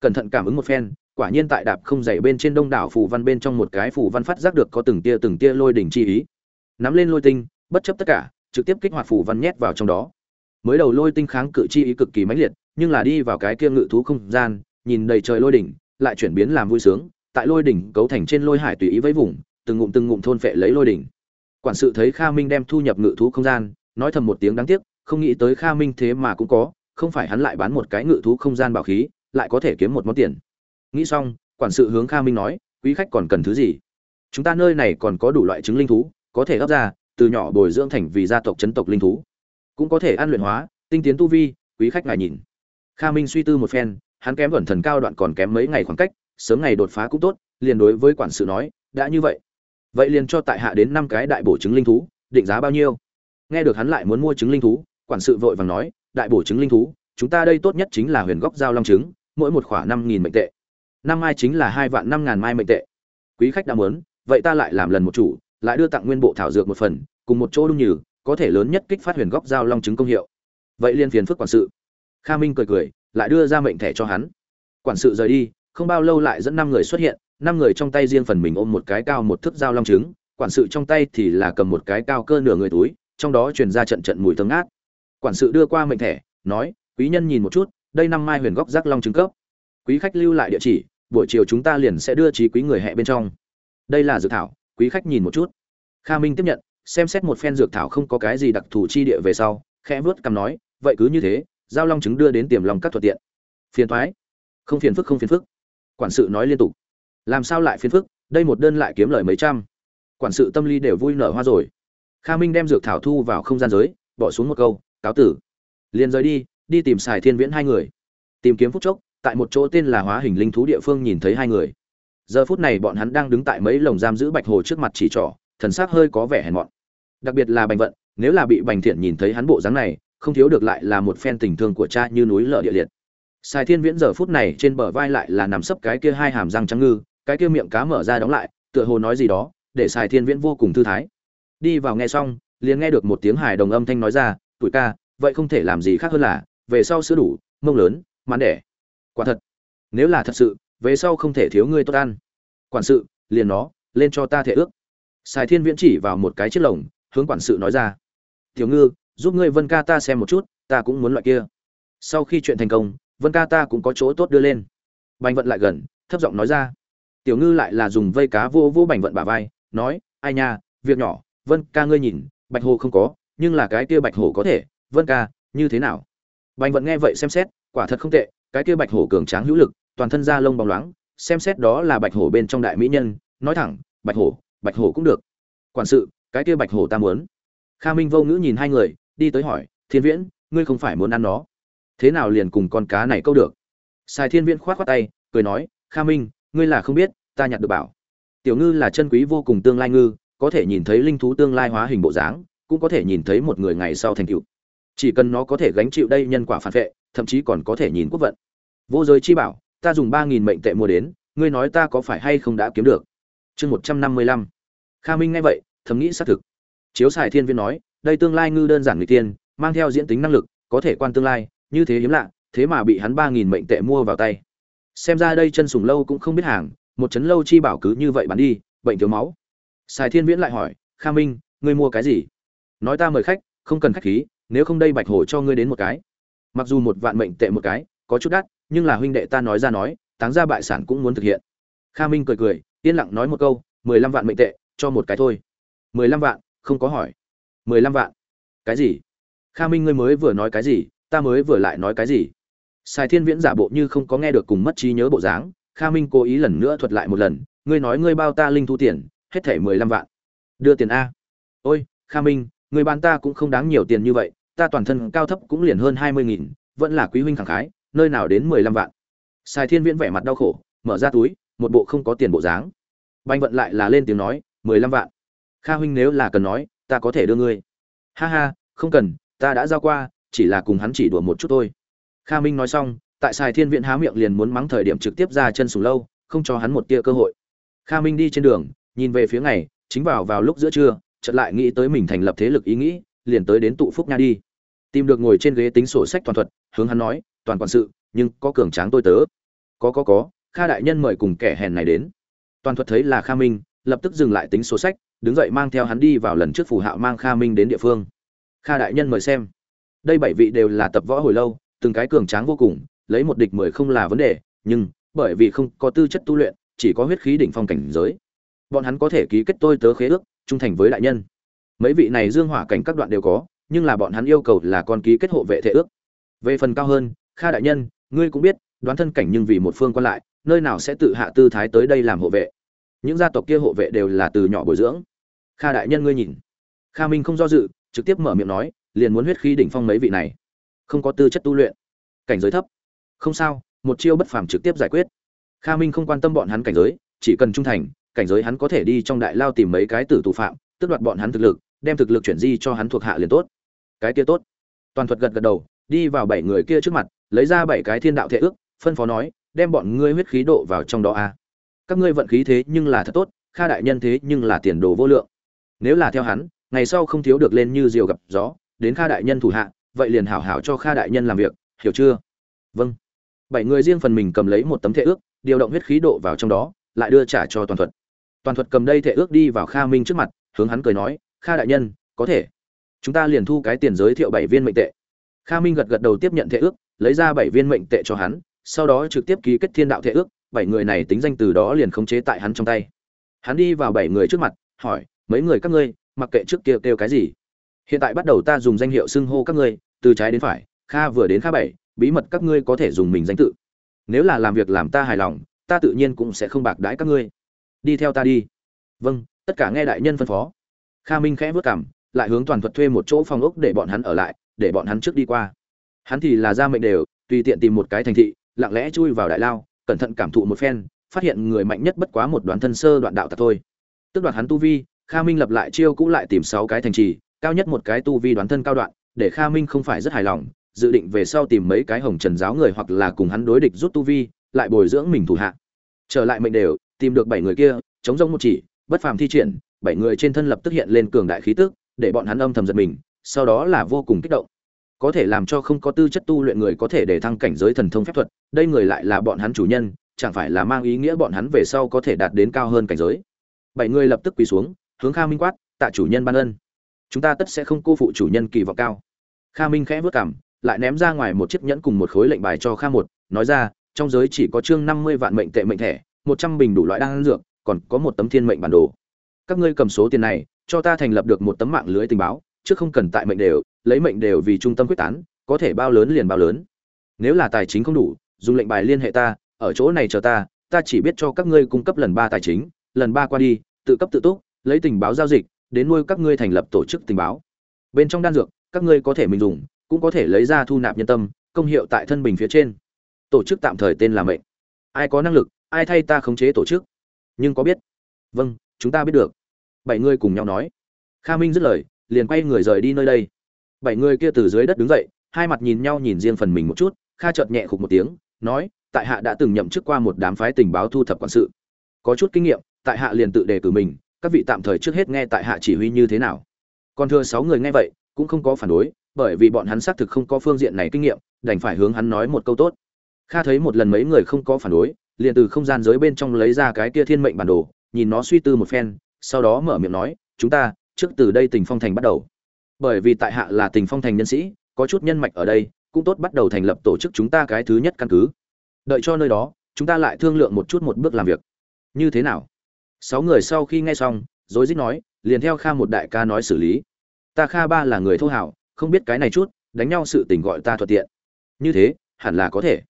Cẩn thận cảm ứng một phen, quả nhiên tại đạp không dậy bên trên đông đảo phù văn bên trong một cái phù văn phát giác được có từng tia từng tia lôi đỉnh chi ý. Nắm lên lôi tinh, bất chấp tất cả, trực tiếp kích hoạt phù văn nhét vào trong đó. Mới đầu lôi tinh kháng cự chi ý cực kỳ mãnh liệt, nhưng là đi vào cái kia ngự thú không gian nhìn đầy trời lôi đỉnh, lại chuyển biến làm vui sướng, tại lôi đỉnh cấu thành trên lôi hải tùy ý với vùng, từng ngụm từng ngụm thôn phệ lấy lôi đỉnh. Quản sự thấy kha minh đem thu nhập ngự thú không gian, nói thầm một tiếng đáng tiếc, không nghĩ tới kha minh thế mà cũng có, không phải hắn lại bán một cái ngự thú không gian bảo khí, lại có thể kiếm một món tiền. Nghĩ xong, quản sự hướng kha minh nói, quý khách còn cần thứ gì? Chúng ta nơi này còn có đủ loại trứng linh thú, có thể gấp ra, từ nhỏ bồi dưỡng thành vì gia tộc chấn tộc linh thú. Cũng có thể ăn luyện hóa, tinh tiến tu vi, quý khách ngài nhìn. Kha minh suy tư một phen hắn kém vẩn thần cao đoạn còn kém mấy ngày khoảng cách, sớm ngày đột phá cũng tốt, liền đối với quản sự nói, đã như vậy vậy liền cho tại hạ đến năm cái đại bổ chứng linh thú, định giá bao nhiêu? Nghe được hắn lại muốn mua chứng linh thú, quản sự vội vàng nói, đại bổ chứng linh thú, chúng ta đây tốt nhất chính là huyền góc giao long trứng, mỗi một khoảng năm nghìn mệnh tệ. Năm mai chính là hai vạn năm ngàn mai mệnh tệ. Quý khách đã muốn, vậy ta lại làm lần một chủ, lại đưa tặng nguyên bộ thảo dược một phần, cùng một chỗ đung nhừ, có thể lớn nhất kích phát huyền góc giao long trứng công hiệu. Vậy liên phiền phức quản sự. Kha minh cười cười lại đưa ra mệnh thẻ cho hắn. Quản sự rời đi, không bao lâu lại dẫn năm người xuất hiện, năm người trong tay riêng phần mình ôm một cái cao một thước dao long trứng, quản sự trong tay thì là cầm một cái cao cơ nửa người túi, trong đó truyền ra trận trận mùi thơm ngát. Quản sự đưa qua mệnh thẻ, nói, quý nhân nhìn một chút, đây năm mai huyền góc rác long trứng cấp. Quý khách lưu lại địa chỉ, buổi chiều chúng ta liền sẽ đưa trí quý người hẹ bên trong. Đây là dược thảo, quý khách nhìn một chút. Kha minh tiếp nhận, xem xét một phen dược thảo không có cái gì đặc thù chi địa về sau, khẽ vớt cằm nói, vậy cứ như thế giao long trứng đưa đến tiềm lòng các thuận tiện. Phiền thoái. Không phiền phức, không phiền phức. Quản sự nói liên tục. Làm sao lại phiền phức? Đây một đơn lại kiếm lời mấy trăm. Quản sự tâm lý đều vui nở hoa rồi. Kha minh đem dược thảo thu vào không gian giới, bỏ xuống một câu, cáo tử. Liền rời đi đi tìm xài thiên viễn hai người. Tìm kiếm phút chốc, tại một chỗ tên là hóa hình linh thú địa phương nhìn thấy hai người. Giờ phút này bọn hắn đang đứng tại mấy lồng giam giữ bạch hồ trước mặt chỉ trỏ, thần sắc hơi có vẻ hèn mọn. Đặc biệt là bành vận, nếu là bị bành thiện nhìn thấy hắn bộ dáng này không thiếu được lại là một phen tình thương của cha như núi lở địa liệt Sài Thiên Viễn giờ phút này trên bờ vai lại là nằm sấp cái kia hai hàm răng trắng ngư, cái kia miệng cá mở ra đóng lại, tựa hồ nói gì đó, để Sài Thiên Viễn vô cùng thư thái. Đi vào nghe xong, liền nghe được một tiếng hài đồng âm thanh nói ra, "Tuổi ca, vậy không thể làm gì khác hơn là, về sau sữa đủ, mông lớn, mán đẻ." quả thật nếu là thật sự về sau không thể thiếu ngươi tốt ăn quản sự liền nó lên cho ta thể ước sài thiên viễn chỉ vào một cái chiếc lồng hướng quản sự nói ra tiểu ngư giúp ngươi vân ca ta xem một chút, ta cũng muốn loại kia. Sau khi chuyện thành công, vân ca ta cũng có chỗ tốt đưa lên. Bành vận lại gần, thấp giọng nói ra. Tiểu ngư lại là dùng vây cá vô vô bành vận bả vai, nói, ai nha, việc nhỏ, vân ca ngươi nhìn, bạch hồ không có, nhưng là cái kia bạch hồ có thể, vân ca, như thế nào? Bành vận nghe vậy xem xét, quả thật không tệ, cái kia bạch hồ cường tráng hữu lực, toàn thân da lông bóng loáng, xem xét đó là bạch hổ bên trong đại mỹ nhân, nói thẳng, bạch hổ bạch hổ cũng được. Quản sự, cái kia bạch hổ ta muốn. Kha minh vô ngữ nhìn hai người đi tới hỏi, thiên viễn, ngươi không phải muốn ăn nó? Thế nào liền cùng con cá này câu được? Sài thiên viễn khoát khoát tay, cười nói, kha minh, ngươi là không biết, ta nhặt được bảo. Tiểu ngư là chân quý vô cùng tương lai ngư, có thể nhìn thấy linh thú tương lai hóa hình bộ dáng, cũng có thể nhìn thấy một người ngày sau thành tựu. Chỉ cần nó có thể gánh chịu đây nhân quả phản vệ, thậm chí còn có thể nhìn quốc vận. Vô giới chi bảo, ta dùng ba nghìn mệnh tệ mua đến, ngươi nói ta có phải hay không đã kiếm được? Chương một trăm năm mươi lăm. Kha minh nghe vậy, thầm nghĩ xác thực. Chiếu xài thiên viên nói đây tương lai ngư đơn giản người tiên mang theo diễn tính năng lực, có thể quan tương lai, như thế hiếm lạ, thế mà bị hắn ba nghìn mệnh tệ mua vào tay. Xem ra đây chân sùng lâu cũng không biết hàng, một chấn lâu chi bảo cứ như vậy bán đi, bệnh thiếu máu. Xài thiên viễn lại hỏi, kha minh, ngươi mua cái gì? Nói ta mời khách, không cần khách khí, nếu không đây bạch hổ cho ngươi đến một cái. Mặc dù một vạn mệnh tệ một cái, có chút đắt, nhưng là huynh đệ ta nói ra nói, táng ra bại sản cũng muốn thực hiện. Kha minh cười cười, yên lặng nói một câu, mười lăm vạn mệnh tệ, cho một cái thôi. Mười lăm vạn? không có hỏi mười lăm vạn. Cái gì? Kha minh ngươi mới vừa nói cái gì? Ta mới vừa lại nói cái gì? Sài thiên viễn giả bộ như không có nghe được cùng mất trí nhớ bộ dáng, kha minh cố ý lần nữa thuật lại một lần, ngươi nói ngươi bao ta linh thu tiền, hết thảy mười lăm vạn. Đưa tiền a. Ôi, kha minh, người bán ta cũng không đáng nhiều tiền như vậy, ta toàn thân cao thấp cũng liền hơn hai mươi nghìn, vẫn là quý huynh khẳng khái, nơi nào đến mười lăm vạn. Sài thiên viễn vẻ mặt đau khổ, mở ra túi, một bộ không có tiền bộ dáng. Banh vận lại là lên tiếng nói, mười lăm vạn. Kha huynh nếu là cần nói ta có thể đưa ngươi. Ha ha, không cần, ta đã giao qua, chỉ là cùng hắn chỉ đùa một chút thôi. Kha minh nói xong, tại sài thiên viện há miệng liền muốn mắng thời điểm trực tiếp ra chân sùng lâu, không cho hắn một tia cơ hội. Kha minh đi trên đường, nhìn về phía ngày, chính vào vào lúc giữa trưa, chợt lại nghĩ tới mình thành lập thế lực ý nghĩ, liền tới đến tụ phúc nha đi. Tìm được ngồi trên ghế tính sổ sách toàn thuật, hướng hắn nói, toàn quản sự, nhưng có cường tráng tôi tớ. Có có có, kha đại nhân mời cùng kẻ hèn này đến. Toàn thuật thấy là kha minh, lập tức dừng lại tính sổ sách đứng dậy mang theo hắn đi vào lần trước phù hạo mang kha minh đến địa phương. Kha đại nhân mời xem. Đây bảy vị đều là tập võ hồi lâu, từng cái cường tráng vô cùng, lấy một địch mười không là vấn đề, nhưng bởi vì không có tư chất tu luyện, chỉ có huyết khí đỉnh phong cảnh giới. Bọn hắn có thể ký kết tôi tớ khế ước, trung thành với đại nhân. Mấy vị này dương hỏa cảnh các đoạn đều có, nhưng là bọn hắn yêu cầu là con ký kết hộ vệ thể ước. Về phần cao hơn, kha đại nhân, ngươi cũng biết, đoán thân cảnh nhưng vì một phương quan lại, nơi nào sẽ tự hạ tư thái tới đây làm hộ vệ? Những gia tộc kia hộ vệ đều là từ nhỏ bồi dưỡng. Kha đại nhân ngươi nhìn. Kha minh không do dự, trực tiếp mở miệng nói, liền muốn huyết khí đỉnh phong mấy vị này. Không có tư chất tu luyện. Cảnh giới thấp. Không sao, một chiêu bất phàm trực tiếp giải quyết. Kha minh không quan tâm bọn hắn cảnh giới, chỉ cần trung thành, cảnh giới hắn có thể đi trong đại lao tìm mấy cái tử tù phạm tức đoạt bọn hắn thực lực, đem thực lực chuyển di cho hắn thuộc hạ liền tốt. Cái kia tốt. Toàn thuật gật gật đầu, đi vào bảy người kia trước mặt, lấy ra bảy cái thiên đạo thể ước, phân phó nói, đem bọn ngươi huyết khí độ vào trong đó a các ngươi vận khí thế nhưng là thật tốt, kha đại nhân thế nhưng là tiền đồ vô lượng. Nếu là theo hắn, ngày sau không thiếu được lên như diều gặp gió, đến kha đại nhân thủ hạ, vậy liền hảo hảo cho kha đại nhân làm việc, hiểu chưa? Vâng. Bảy người riêng phần mình cầm lấy một tấm thệ ước, điều động huyết khí độ vào trong đó, lại đưa trả cho toàn thuật. Toàn thuật cầm đây thệ ước đi vào kha minh trước mặt, hướng hắn cười nói, kha đại nhân, có thể. Chúng ta liền thu cái tiền giới thiệu bảy viên mệnh tệ. Kha minh gật gật đầu tiếp nhận thệ ước, lấy ra bảy viên mệnh tệ cho hắn, sau đó trực tiếp ký kết thiên đạo thệ ước bảy người này tính danh từ đó liền khống chế tại hắn trong tay. Hắn đi vào bảy người trước mặt hỏi mấy người các ngươi mặc kệ trước kia kêu, kêu cái gì? Hiện tại bắt đầu ta dùng danh hiệu xưng hô các ngươi từ trái đến phải kha vừa đến kha bảy bí mật các ngươi có thể dùng mình danh tự. Nếu là làm việc làm ta hài lòng ta tự nhiên cũng sẽ không bạc đãi các ngươi. Đi theo ta đi. Vâng tất cả nghe đại nhân phân phó. Kha minh khẽ vất cảm lại hướng toàn thuật thuê một chỗ phòng ốc để bọn hắn ở lại để bọn hắn trước đi qua. Hắn thì là ra mệnh đều tùy tiện tìm một cái thành thị lặng lẽ chui vào đại lao cẩn thận cảm thụ một phen, phát hiện người mạnh nhất bất quá một đoán thân sơ đoạn đạo tặc thôi. Tức đoạt hắn tu vi, kha minh lập lại chiêu cũ lại tìm sáu cái thành trì, cao nhất một cái tu vi đoán thân cao đoạn, để kha minh không phải rất hài lòng, dự định về sau tìm mấy cái hồng trần giáo người hoặc là cùng hắn đối địch rút tu vi, lại bồi dưỡng mình thủ hạ. Trở lại mệnh đều, tìm được bảy người kia, chống rông một chỉ, bất phàm thi triển, bảy người trên thân lập tức hiện lên cường đại khí tức, để bọn hắn âm thầm giật mình, sau đó là vô cùng kích động có thể làm cho không có tư chất tu luyện người có thể để thăng cảnh giới thần thông phép thuật, đây người lại là bọn hắn chủ nhân, chẳng phải là mang ý nghĩa bọn hắn về sau có thể đạt đến cao hơn cảnh giới. Bảy người lập tức quỳ xuống, hướng kha minh quát, tạ chủ nhân ban ân. Chúng ta tất sẽ không cô phụ chủ nhân kỳ vọng cao. Kha minh khẽ vớt cảm lại ném ra ngoài một chiếc nhẫn cùng một khối lệnh bài cho kha một, nói ra, trong giới chỉ có chương năm mươi vạn mệnh tệ mệnh thẻ, một trăm bình đủ loại đan dược, còn có một tấm thiên mệnh bản đồ. Các ngươi cầm số tiền này, cho ta thành lập được một tấm mạng lưới tình báo, chứ không cần tại mệnh đều lấy mệnh đều vì trung tâm quyết tán, có thể bao lớn liền bao lớn. Nếu là tài chính không đủ, dùng lệnh bài liên hệ ta, ở chỗ này chờ ta ta chỉ biết cho các ngươi cung cấp lần ba tài chính, lần ba qua đi, tự cấp tự túc, lấy tình báo giao dịch, đến nuôi các ngươi thành lập tổ chức tình báo. Bên trong đan dược, các ngươi có thể mình dùng, cũng có thể lấy ra thu nạp nhân tâm, công hiệu tại thân bình phía trên. Tổ chức tạm thời tên là mệnh. Ai có năng lực, ai thay ta khống chế tổ chức. Nhưng có biết? Vâng chúng ta biết được. Bảy người cùng nhau nói. Kha minh dứt lời, liền quay người rời đi nơi đây bảy người kia từ dưới đất đứng dậy, hai mặt nhìn nhau nhìn riêng phần mình một chút, kha chợt nhẹ khục một tiếng, nói, tại hạ đã từng nhậm chức qua một đám phái tình báo thu thập quản sự. Có chút kinh nghiệm, tại hạ liền tự đề cử mình, các vị tạm thời trước hết nghe tại hạ chỉ huy như thế nào. Còn thưa sáu người nghe vậy, cũng không có phản đối, bởi vì bọn hắn xác thực không có phương diện này kinh nghiệm, đành phải hướng hắn nói một câu tốt. Kha thấy một lần mấy người không có phản đối, liền từ không gian giới bên trong lấy ra cái kia thiên mệnh bản đồ, nhìn nó suy tư một phen, sau đó mở miệng nói, chúng ta, trước từ đây tình phong thành bắt đầu bởi vì tại hạ là tình phong thành nhân sĩ, có chút nhân mạch ở đây, cũng tốt bắt đầu thành lập tổ chức chúng ta cái thứ nhất căn cứ. Đợi cho nơi đó, chúng ta lại thương lượng một chút một bước làm việc. Như thế nào? Sáu người sau khi nghe xong, rối rít nói, liền theo kha một đại ca nói xử lý. Ta kha ba là người thô hảo, không biết cái này chút, đánh nhau sự tình gọi ta thuận tiện. Như thế, hẳn là có thể.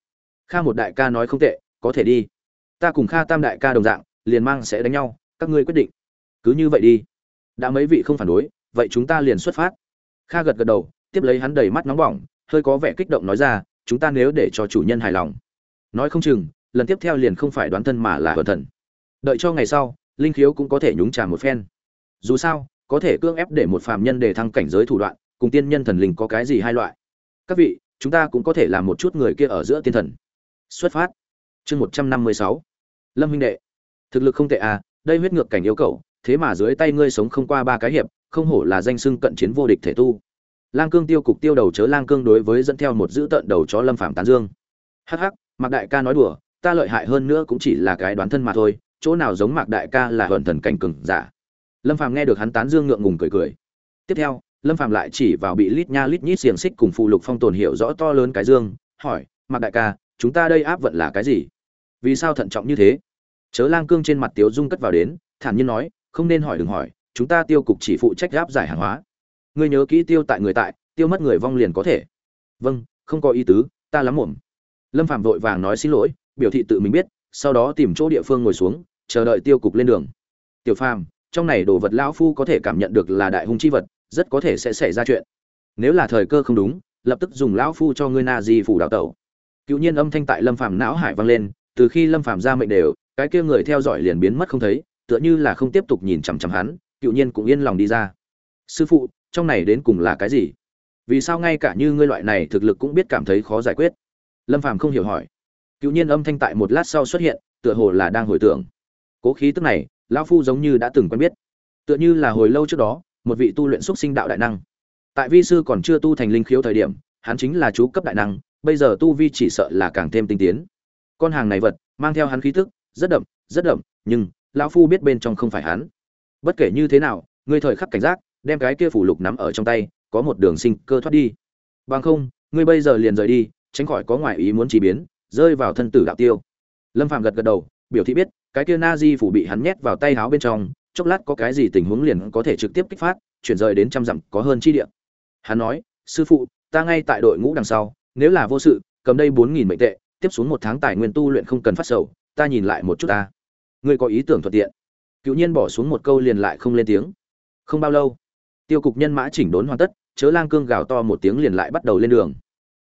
Kha một đại ca nói không tệ, có thể đi. Ta cùng kha tam đại ca đồng dạng, liền mang sẽ đánh nhau, các ngươi quyết định. Cứ như vậy đi. Đã mấy vị không phản đối vậy chúng ta liền xuất phát. Kha gật gật đầu, tiếp lấy hắn đầy mắt nóng bỏng, hơi có vẻ kích động nói ra, chúng ta nếu để cho chủ nhân hài lòng. Nói không chừng, lần tiếp theo liền không phải đoán thân mà là hờ thần. Đợi cho ngày sau, linh khiếu cũng có thể nhúng trà một phen. Dù sao, có thể cưỡng ép để một phàm nhân để thăng cảnh giới thủ đoạn, cùng tiên nhân thần linh có cái gì hai loại? Các vị, chúng ta cũng có thể làm một chút người kia ở giữa tiên thần. Xuất phát. Chương một trăm năm mươi sáu. Lâm huynh đệ. Thực lực không tệ à đây huyết ngược cảnh yêu cầu thế mà dưới tay ngươi sống không qua ba cái hiệp, không hổ là danh sưng cận chiến vô địch thể tu. Lang cương tiêu cục tiêu đầu chớ lang cương đối với dẫn theo một dữ tận đầu chó lâm phạm tán dương. Hắc hắc, mạc đại ca nói đùa, ta lợi hại hơn nữa cũng chỉ là cái đoán thân mà thôi, chỗ nào giống mạc đại ca là hận thần cảnh cường giả. Dạ. Lâm phạm nghe được hắn tán dương ngượng ngùng cười cười. Tiếp theo, lâm phạm lại chỉ vào bị lít nha lít nhít xiềng xích cùng phụ lục phong tồn hiểu rõ to lớn cái dương, hỏi, mạc đại ca, chúng ta đây áp vận là cái gì? Vì sao thận trọng như thế? Chớ lang cương trên mặt tiếu dung cất vào đến, thản nhiên nói không nên hỏi đừng hỏi, chúng ta tiêu cục chỉ phụ trách gáp giải hàng hóa. Ngươi nhớ kỹ tiêu tại người tại, tiêu mất người vong liền có thể. Vâng không có ý tứ, ta lắm muộn. Lâm phạm vội vàng nói xin lỗi, biểu thị tự mình biết, sau đó tìm chỗ địa phương ngồi xuống, chờ đợi tiêu cục lên đường. Tiểu phàm, trong này đồ vật lão phu có thể cảm nhận được là đại hung chi vật, rất có thể sẽ xảy ra chuyện. Nếu là thời cơ không đúng, lập tức dùng lão phu cho ngươi na di phủ đào tẩu. Cựu nhiên âm thanh tại lâm phàm não hải vang lên, từ khi lâm phàm ra mệnh đều, cái kia người theo dõi liền biến mất không thấy tựa như là không tiếp tục nhìn chằm chằm hắn, cựu nhiên cũng yên lòng đi ra. Sư phụ, trong này đến cùng là cái gì? Vì sao ngay cả như ngươi loại này thực lực cũng biết cảm thấy khó giải quyết? Lâm phàm không hiểu hỏi. Cựu nhiên âm thanh tại một lát sau xuất hiện, tựa hồ là đang hồi tưởng. Cố khí tức này, lão phu giống như đã từng quen biết. Tựa như là hồi lâu trước đó, một vị tu luyện xúc sinh đạo đại năng. Tại vi sư còn chưa tu thành linh khiếu thời điểm, hắn chính là chú cấp đại năng, bây giờ tu vi chỉ sợ là càng thêm tinh tiến. Con hàng này vật, mang theo hắn khí tức, rất đậm rất đậm, nhưng lão phu biết bên trong không phải hắn. Bất kể như thế nào, ngươi thời khắc cảnh giác, đem cái kia phủ lục nắm ở trong tay, có một đường sinh cơ thoát đi. Bằng không, ngươi bây giờ liền rời đi, tránh khỏi có ngoại ý muốn chỉ biến, rơi vào thân tử đạo tiêu. Lâm phạm gật gật đầu, biểu thị biết, cái kia na di phủ bị hắn nhét vào tay háo bên trong, chốc lát có cái gì tình huống liền có thể trực tiếp kích phát, chuyển rời đến trăm dặm, có hơn chi địa. Hắn nói, sư phụ, ta ngay tại đội ngũ đằng sau, nếu là vô sự, cầm đây bốn nghìn mệnh tệ, tiếp xuống một tháng tài nguyên tu luyện không cần phát sầu, ta nhìn lại một chút ta ngươi có ý tưởng thuận tiện. Cựu nhiên bỏ xuống một câu liền lại không lên tiếng. Không bao lâu, tiêu cục nhân mã chỉnh đốn hoàn tất, chớ lang cương gào to một tiếng liền lại bắt đầu lên đường.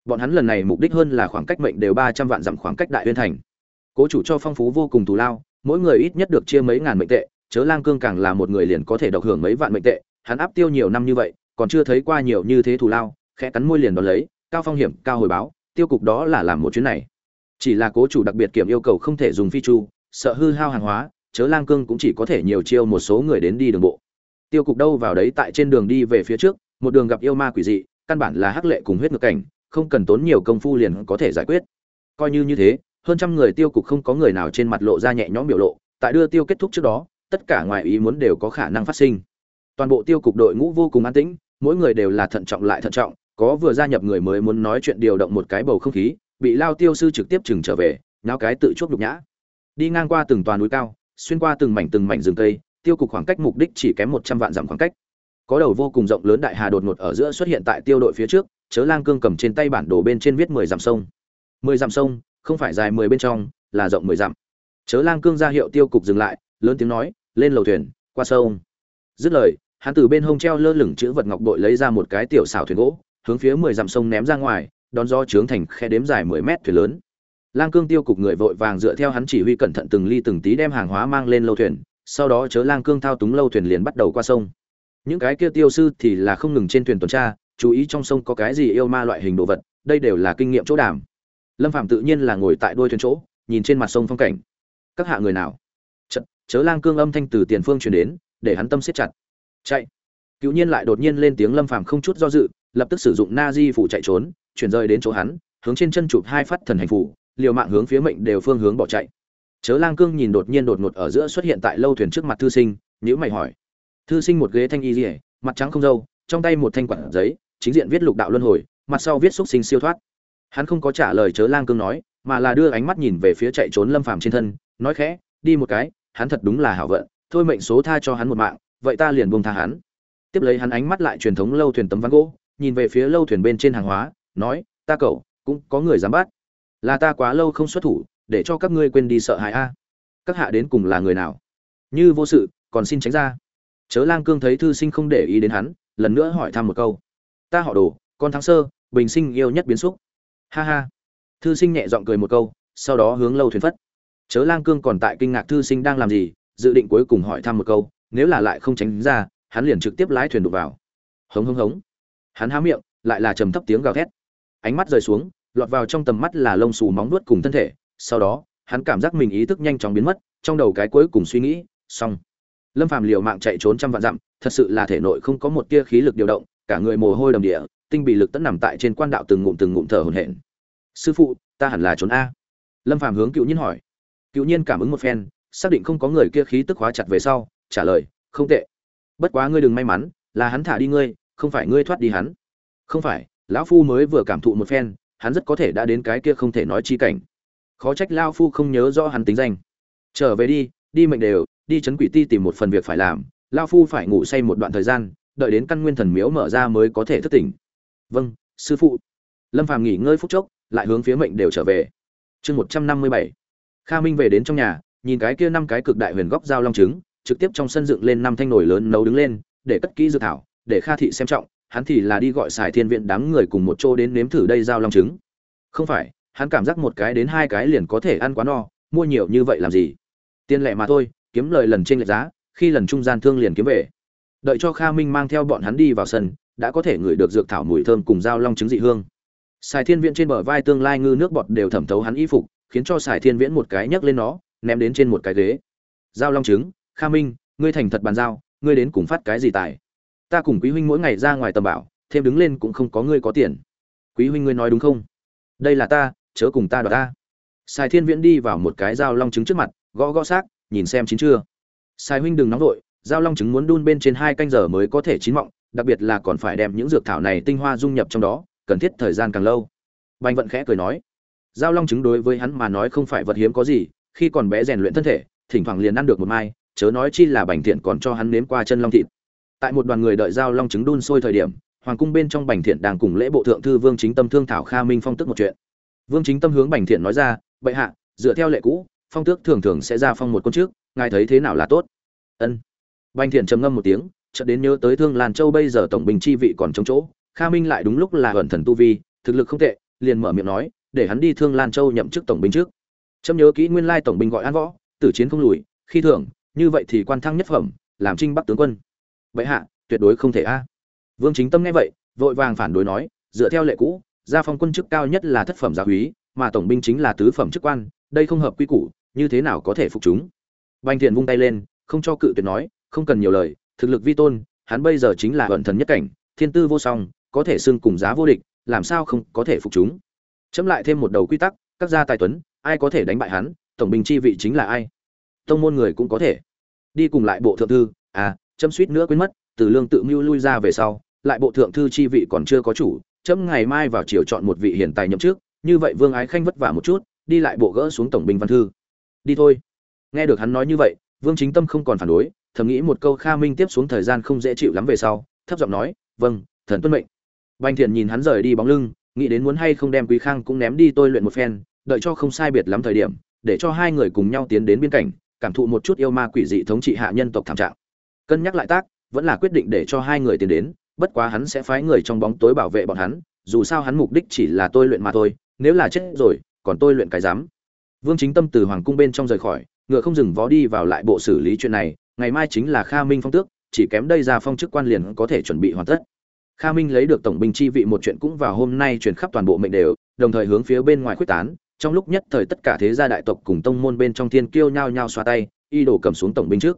Bọn hắn lần này mục đích hơn là khoảng cách mệnh đều ba trăm vạn dặm khoảng cách đại Huyên thành. Cố chủ cho phong phú vô cùng thù lao, mỗi người ít nhất được chia mấy ngàn mệnh tệ, chớ lang cương càng là một người liền có thể độc hưởng mấy vạn mệnh tệ, hắn áp tiêu nhiều năm như vậy, còn chưa thấy qua nhiều như thế thù lao, khẽ cắn môi liền đón lấy, cao phong hiểm, cao hồi báo, tiêu cục đó là làm một chuyến này. Chỉ là cố chủ đặc biệt kiểm yêu cầu không thể dùng phi chu sợ hư hao hàng hóa, chớ lang cương cũng chỉ có thể nhiều chiêu một số người đến đi đường bộ. Tiêu cục đâu vào đấy tại trên đường đi về phía trước, một đường gặp yêu ma quỷ dị, căn bản là hắc lệ cùng huyết ngược cảnh, không cần tốn nhiều công phu liền có thể giải quyết. Coi như như thế, hơn trăm người tiêu cục không có người nào trên mặt lộ ra nhẹ nhõm biểu lộ, tại đưa tiêu kết thúc trước đó, tất cả ngoài ý muốn đều có khả năng phát sinh. Toàn bộ tiêu cục đội ngũ vô cùng an tĩnh, mỗi người đều là thận trọng lại thận trọng, có vừa gia nhập người mới muốn nói chuyện điều động một cái bầu không khí, bị lao tiêu sư trực tiếp chừng trở về, nháo cái tự chuốc nhục nhã đi ngang qua từng tòa núi cao, xuyên qua từng mảnh từng mảnh rừng cây, tiêu cục khoảng cách mục đích chỉ kém một trăm vạn dặm khoảng cách. Có đầu vô cùng rộng lớn đại hà đột ngột ở giữa xuất hiện tại tiêu đội phía trước, chớ lang cương cầm trên tay bản đồ bên trên viết mười dặm sông. Mười dặm sông, không phải dài mười bên trong, là rộng mười dặm. Chớ lang cương ra hiệu tiêu cục dừng lại, lớn tiếng nói, lên lầu thuyền, qua sông. Dứt lời, hắn từ bên hông treo lơ lửng chữ vật ngọc bội lấy ra một cái tiểu xảo thuyền gỗ, hướng phía mười dặm sông ném ra ngoài, đón do trướng thành khe đếm dài mười mét thuyền lớn lang cương tiêu cục người vội vàng dựa theo hắn chỉ huy cẩn thận từng ly từng tí đem hàng hóa mang lên lâu thuyền sau đó chớ lang cương thao túng lâu thuyền liền bắt đầu qua sông. Những cái kia tiêu sư thì là không ngừng trên thuyền tuần tra chú ý trong sông có cái gì yêu ma loại hình đồ vật đây đều là kinh nghiệm chỗ đảm. lâm phạm tự nhiên là ngồi tại đuôi thuyền chỗ nhìn trên mặt sông phong cảnh. Các hạ người nào? Chớ, chớ lang cương âm thanh từ tiền phương truyền đến để hắn tâm siết chặt. Chạy. Cựu nhiên lại đột nhiên lên tiếng lâm phàm không chút do dự lập tức sử dụng na di phủ chạy trốn chuyển rời đến chỗ hắn hướng trên chân chụp hai phát thần hành phủ liều mạng hướng phía mệnh đều phương hướng bỏ chạy. Chớ lang cương nhìn đột nhiên đột ngột ở giữa xuất hiện tại lâu thuyền trước mặt thư sinh nhữ mày hỏi. Thư sinh một ghế thanh y rỉa mặt trắng không râu, trong tay một thanh quản giấy chính diện viết lục đạo luân hồi mặt sau viết xúc sinh siêu thoát. Hắn không có trả lời chớ lang cương nói mà là đưa ánh mắt nhìn về phía chạy trốn lâm phàm trên thân nói khẽ đi một cái hắn thật đúng là hảo vận thôi mệnh số tha cho hắn một mạng vậy ta liền buông tha hắn. Tiếp lấy hắn ánh mắt lại truyền thống lâu thuyền tấm ván gỗ nhìn về phía lâu thuyền bên trên hàng hóa nói ta cậu cũng có người dám bắt là ta quá lâu không xuất thủ, để cho các ngươi quên đi sợ hãi a. Các hạ đến cùng là người nào? Như vô sự, còn xin tránh ra. Chớ lang cương thấy thư sinh không để ý đến hắn, lần nữa hỏi thăm một câu. Ta họ đồ, con thắng sơ, bình sinh yêu nhất biến xúc. Ha ha. Thư sinh nhẹ giọng cười một câu, sau đó hướng lâu thuyền phất. Chớ lang cương còn tại kinh ngạc thư sinh đang làm gì, dự định cuối cùng hỏi thăm một câu, nếu là lại không tránh ra, hắn liền trực tiếp lái thuyền đục vào. Hống hống hống. Hắn há miệng, lại là trầm thấp tiếng gào thét. Ánh mắt rời xuống lọt vào trong tầm mắt là lông xù móng nuốt cùng thân thể. Sau đó, hắn cảm giác mình ý thức nhanh chóng biến mất, trong đầu cái cuối cùng suy nghĩ, xong. Lâm phàm liều mạng chạy trốn trăm vạn dặm, thật sự là thể nội không có một tia khí lực điều động, cả người mồ hôi đầm địa, tinh bị lực tẫn nằm tại trên quan đạo từng ngụm từng ngụm thở hổn hển. Sư phụ, ta hẳn là trốn a. Lâm phàm hướng cựu nhiên hỏi. Cựu nhiên cảm ứng một phen, xác định không có người kia khí tức hóa chặt về sau, trả lời, không tệ. Bất quá ngươi đừng may mắn, là hắn thả đi ngươi, không phải ngươi thoát đi hắn. Không phải. Lão phu mới vừa cảm thụ một phen hắn rất có thể đã đến cái kia không thể nói chi cảnh. Khó trách lao phu không nhớ rõ hắn tính danh. Trở về đi đi mệnh đều, đi chấn quỷ ti tìm một phần việc phải làm, lao phu phải ngủ say một đoạn thời gian, đợi đến căn nguyên thần miếu mở ra mới có thể thức tỉnh. Vâng sư phụ. Lâm phàm nghỉ ngơi phút chốc, lại hướng phía mệnh đều trở về. Chương một trăm năm mươi bảy. Kha minh về đến trong nhà, nhìn cái kia năm cái cực đại huyền góc dao long trứng, trực tiếp trong sân dựng lên năm thanh nồi lớn nấu đứng lên, để cất kỹ dược thảo, để kha thị xem trọng hắn thì là đi gọi xài thiên viện đám người cùng một chỗ đến nếm thử đây dao long trứng. Không phải, hắn cảm giác một cái đến hai cái liền có thể ăn quá no, mua nhiều như vậy làm gì? Tiền lẻ mà thôi, kiếm lời lần trên lệch giá, khi lần trung gian thương liền kiếm về. Đợi cho kha minh mang theo bọn hắn đi vào sân, đã có thể ngửi được dược thảo mùi thơm cùng dao long trứng dị hương. Xài thiên viện trên bờ vai tương lai ngư nước bọt đều thẩm thấu hắn y phục, khiến cho xài thiên viễn một cái nhấc lên nó, ném đến trên một cái ghế. Dao long trứng, kha minh, ngươi thành thật bàn giao, ngươi đến cùng phát cái gì tài? Ta cùng quý huynh mỗi ngày ra ngoài tầm bảo, thêm đứng lên cũng không có ngươi có tiền. Quý huynh ngươi nói đúng không? Đây là ta, chớ cùng ta đoạt ta. Sài thiên viễn đi vào một cái dao long trứng trước mặt, gõ gõ xác, nhìn xem chín chưa. Sài huynh đừng nóng vội dao long trứng muốn đun bên trên hai canh giờ mới có thể chín mọng, đặc biệt là còn phải đem những dược thảo này tinh hoa dung nhập trong đó, cần thiết thời gian càng lâu. Bành vận khẽ cười nói dao long trứng đối với hắn mà nói không phải vật hiếm có gì, khi còn bé rèn luyện thân thể, thỉnh thoảng liền ăn được một mai, chớ nói chi là bành thiện còn cho hắn nếm qua chân long thịt tại một đoàn người đợi giao long trứng đun sôi thời điểm, hoàng cung bên trong bành thiện đang cùng lễ bộ thượng thư vương chính tâm thương thảo kha minh phong tức một chuyện. Vương chính tâm hướng bành thiện nói ra, bệ hạ, dựa theo lệ cũ, phong tước thường thường sẽ ra phong một con trước, ngài thấy thế nào là tốt? Ân. Bành thiện trầm ngâm một tiếng, chợt đến nhớ tới thương lan châu bây giờ tổng bình chi vị còn trong chỗ, kha minh lại đúng lúc là ẩn thần tu vi, thực lực không tệ, liền mở miệng nói, để hắn đi thương lan châu nhậm chức tổng binh trước. Trâm nhớ kỹ nguyên lai tổng binh gọi an võ, tử chiến không lùi, khi thưởng, như vậy thì quan thăng nhất phẩm, làm trinh bắc tướng quân vậy hạ, tuyệt đối không thể a. Vương chính tâm nghe vậy, vội vàng phản đối nói, dựa theo lệ cũ, gia phong quân chức cao nhất là thất phẩm gia úy, mà tổng binh chính là tứ phẩm chức quan, đây không hợp quy củ, như thế nào có thể phục chúng? Banh thiện vung tay lên, không cho cự tuyệt nói, không cần nhiều lời, thực lực vi tôn, hắn bây giờ chính là vận thần nhất cảnh, thiên tư vô song, có thể xưng cùng giá vô địch, làm sao không có thể phục chúng? Chấm lại thêm một đầu quy tắc, các gia tài tuấn, ai có thể đánh bại hắn, tổng binh chi vị chính là ai? Tông môn người cũng có thể. Đi cùng lại bộ thượng thư à chấm suýt nữa quên mất, từ lương tự mưu lui ra về sau, lại bộ thượng thư chi vị còn chưa có chủ, chấm ngày mai vào chiều chọn một vị hiền tài nhậm trước như vậy vương ái khanh vất vả một chút, đi lại bộ gỡ xuống tổng binh văn thư. Đi thôi. Nghe được hắn nói như vậy, vương chính tâm không còn phản đối, thầm nghĩ một câu kha minh tiếp xuống thời gian không dễ chịu lắm về sau, thấp giọng nói vâng thần tuân mệnh. Bành thiện nhìn hắn rời đi bóng lưng, nghĩ đến muốn hay không đem quý khang cũng ném đi tôi luyện một phen, đợi cho không sai biệt lắm thời điểm, để cho hai người cùng nhau tiến đến biên cảnh cảm thụ một chút yêu ma quỷ dị thống trị hạ nhân tộc thảm trạng cân nhắc lại tác, vẫn là quyết định để cho hai người tiến đến, bất quá hắn sẽ phái người trong bóng tối bảo vệ bọn hắn, dù sao hắn mục đích chỉ là tôi luyện mà thôi, nếu là chết rồi, còn tôi luyện cái dám. Vương chính tâm từ hoàng cung bên trong rời khỏi, ngựa không dừng vó đi vào lại bộ xử lý chuyện này, ngày mai chính là kha minh phong tước, chỉ kém đây ra phong chức quan liền có thể chuẩn bị hoàn tất. Kha minh lấy được tổng binh chi vị một chuyện cũng vào hôm nay chuyển khắp toàn bộ mệnh đều, đồng thời hướng phía bên ngoài quyết tán, trong lúc nhất thời tất cả thế gia đại tộc cùng tông môn bên trong thiên kiêu nhao nhao xoa tay, y đổ cầm xuống tổng binh trước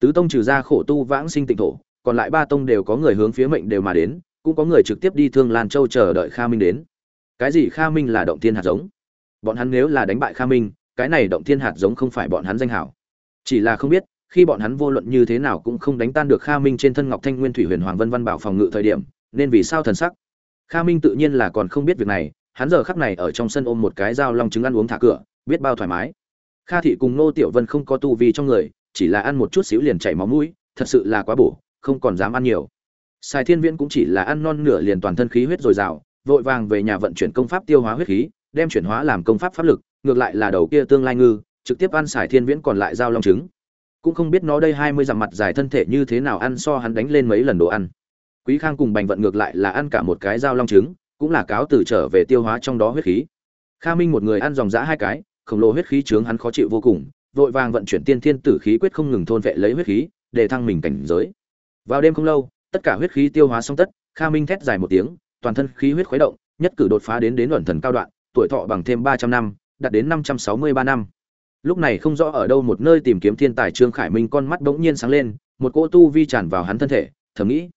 tứ tông trừ ra khổ tu vãng sinh tịnh thổ, còn lại ba tông đều có người hướng phía mệnh đều mà đến, cũng có người trực tiếp đi thương lan châu chờ đợi kha minh đến. Cái gì kha minh là động thiên hạt giống? Bọn hắn nếu là đánh bại kha minh, cái này động thiên hạt giống không phải bọn hắn danh hảo. Chỉ là không biết, khi bọn hắn vô luận như thế nào cũng không đánh tan được kha minh trên thân ngọc thanh nguyên thủy huyền hoàng vân văn bảo phòng ngự thời điểm, nên vì sao thần sắc? Kha minh tự nhiên là còn không biết việc này, hắn giờ khắc này ở trong sân ôm một cái dao long trứng ăn uống thả cửa, biết bao thoải mái. Kha thị cùng nô tiểu vân không có tu vi trong người chỉ là ăn một chút xíu liền chảy máu mũi, thật sự là quá bổ, không còn dám ăn nhiều. Sài thiên viễn cũng chỉ là ăn non nửa liền toàn thân khí huyết dồi dào, vội vàng về nhà vận chuyển công pháp tiêu hóa huyết khí, đem chuyển hóa làm công pháp pháp lực, ngược lại là đầu kia tương lai ngư, trực tiếp ăn sài thiên viễn còn lại dao long trứng. Cũng không biết nó đây hai mươi dặm mặt dài thân thể như thế nào ăn so hắn đánh lên mấy lần đồ ăn. Quý khang cùng bành vận ngược lại là ăn cả một cái dao long trứng, cũng là cáo từ trở về tiêu hóa trong đó huyết khí. Kha minh một người ăn dòng dã hai cái, khổng lồ huyết khí trướng hắn khó chịu vô cùng vội vàng vận chuyển tiên thiên tử khí quyết không ngừng thôn vệ lấy huyết khí, để thăng mình cảnh giới. Vào đêm không lâu, tất cả huyết khí tiêu hóa xong tất, kha minh thét dài một tiếng, toàn thân khí huyết khuấy động, nhất cử đột phá đến đến luận thần cao đoạn, tuổi thọ bằng thêm ba trăm năm, đạt đến năm trăm sáu mươi ba năm. Lúc này không rõ ở đâu một nơi tìm kiếm thiên tài trương khải minh con mắt bỗng nhiên sáng lên, một cỗ tu vi tràn vào hắn thân thể, thầm nghĩ,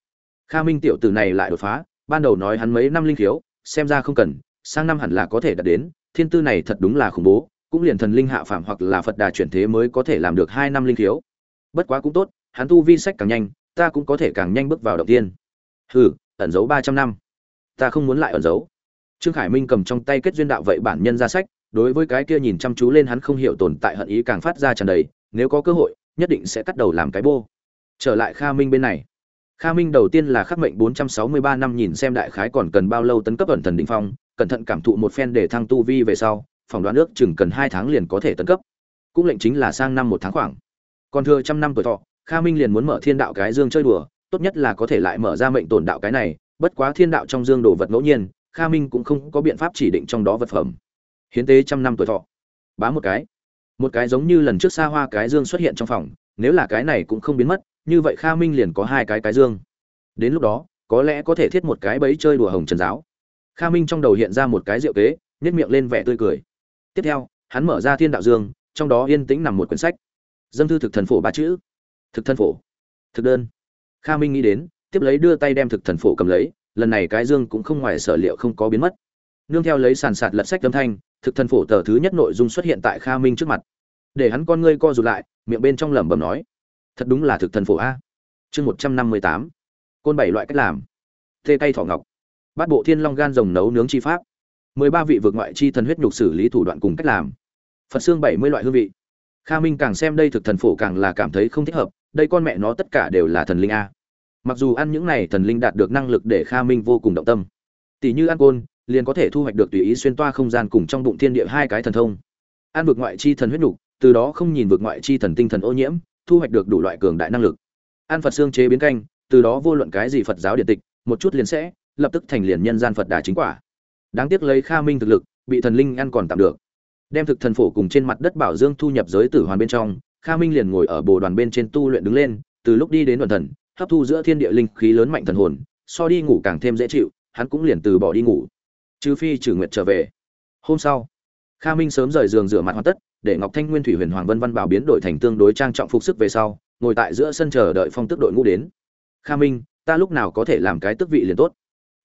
kha minh tiểu tử này lại đột phá, ban đầu nói hắn mấy năm linh khiếu, xem ra không cần, sang năm hẳn là có thể đạt đến, thiên tư này thật đúng là khủng bố cũng liền thần linh hạ phàm hoặc là phật đà chuyển thế mới có thể làm được hai năm linh thiếu. bất quá cũng tốt, hắn tu vi sách càng nhanh, ta cũng có thể càng nhanh bước vào động tiên. Hừ, ẩn giấu ba trăm năm. Ta không muốn lại ẩn giấu trương khải minh cầm trong tay kết duyên đạo vậy bản nhân ra sách, đối với cái kia nhìn chăm chú lên hắn không hiểu tồn tại hận ý càng phát ra tràn đầy, nếu có cơ hội, nhất định sẽ cắt đầu làm cái bô. Trở lại kha minh bên này. Kha minh đầu tiên là khắc mệnh 463 năm nhìn xem đại khái còn cần bao lâu tấn cấp ẩn thần đỉnh phong, cẩn thận cảm thụ một phen để thăng tu vi về sau phỏng đoán ước chừng cần hai tháng liền có thể tấn cấp. Cũng lệnh chính là sang năm một tháng khoảng. Còn thừa trăm năm tuổi thọ, kha minh liền muốn mở thiên đạo cái dương chơi đùa, tốt nhất là có thể lại mở ra mệnh tổn đạo cái này, bất quá thiên đạo trong dương đồ vật ngẫu nhiên, kha minh cũng không có biện pháp chỉ định trong đó vật phẩm. Hiến tế trăm năm tuổi thọ. Bá một cái. Một cái giống như lần trước xa hoa cái dương xuất hiện trong phòng, nếu là cái này cũng không biến mất, như vậy kha minh liền có hai cái cái dương. Đến lúc đó, có lẽ có thể thiết một cái bẫy chơi đùa hồng trần giáo. Kha minh trong đầu hiện ra một cái rượu kế nhét miệng lên vẻ tươi cười tiếp theo, hắn mở ra thiên đạo dương, trong đó yên tĩnh nằm một quyển sách. Dâng thư thực thần phổ ba chữ. Thực thân phổ. Thực đơn. Kha minh nghĩ đến, tiếp lấy đưa tay đem thực thần phổ cầm lấy, lần này cái dương cũng không ngoài sở liệu không có biến mất. Nương theo lấy sàn sạt lật sách âm thanh, thực thần phổ tờ thứ nhất nội dung xuất hiện tại kha minh trước mặt. Để hắn con ngươi co rụt lại, miệng bên trong lẩm bẩm nói, thật đúng là thực thần phổ a. Chương một trăm năm mươi tám. Côn bảy loại cách làm. Thê cây thỏ ngọc. Bát bộ thiên long gan rồng nấu nướng chi pháp mười ba vị vượt ngoại chi thần huyết nhục xử lý thủ đoạn cùng cách làm. Phật xương bảy mươi loại hương vị. Kha minh càng xem đây thực thần phổ càng là cảm thấy không thích hợp, đây con mẹ nó tất cả đều là thần linh a. Mặc dù ăn những này thần linh đạt được năng lực để kha minh vô cùng động tâm. Tỷ như ăn côn, liền có thể thu hoạch được tùy ý xuyên toa không gian cùng trong bụng thiên địa hai cái thần thông. Ăn vực ngoại chi thần huyết nhục, từ đó không nhìn vực ngoại chi thần tinh thần ô nhiễm, thu hoạch được đủ loại cường đại năng lực. Ăn phật xương chế biến canh, từ đó vô luận cái gì phật giáo điện tịch, một chút liền sẽ, lập tức thành liền nhân gian phật đà chính quả đáng tiếc lấy kha minh thực lực, bị thần linh ăn còn tạm được. Đem thực thần phổ cùng trên mặt đất bảo dương thu nhập giới tử hoàn bên trong, kha minh liền ngồi ở bồ đoàn bên trên tu luyện đứng lên, từ lúc đi đến đoàn thần, hấp thu giữa thiên địa linh khí lớn mạnh thần hồn, so đi ngủ càng thêm dễ chịu, hắn cũng liền từ bỏ đi ngủ. Trừ phi trừ nguyệt trở về. Hôm sau, kha minh sớm rời giường rửa mặt hoàn tất, để ngọc thanh nguyên thủy huyền hoàng vân văn bảo biến đổi thành tương đối trang trọng phục sức về sau, ngồi tại giữa sân chờ đợi phong tức đội ngũ đến. Kha minh, ta lúc nào có thể làm cái tước vị liền tốt?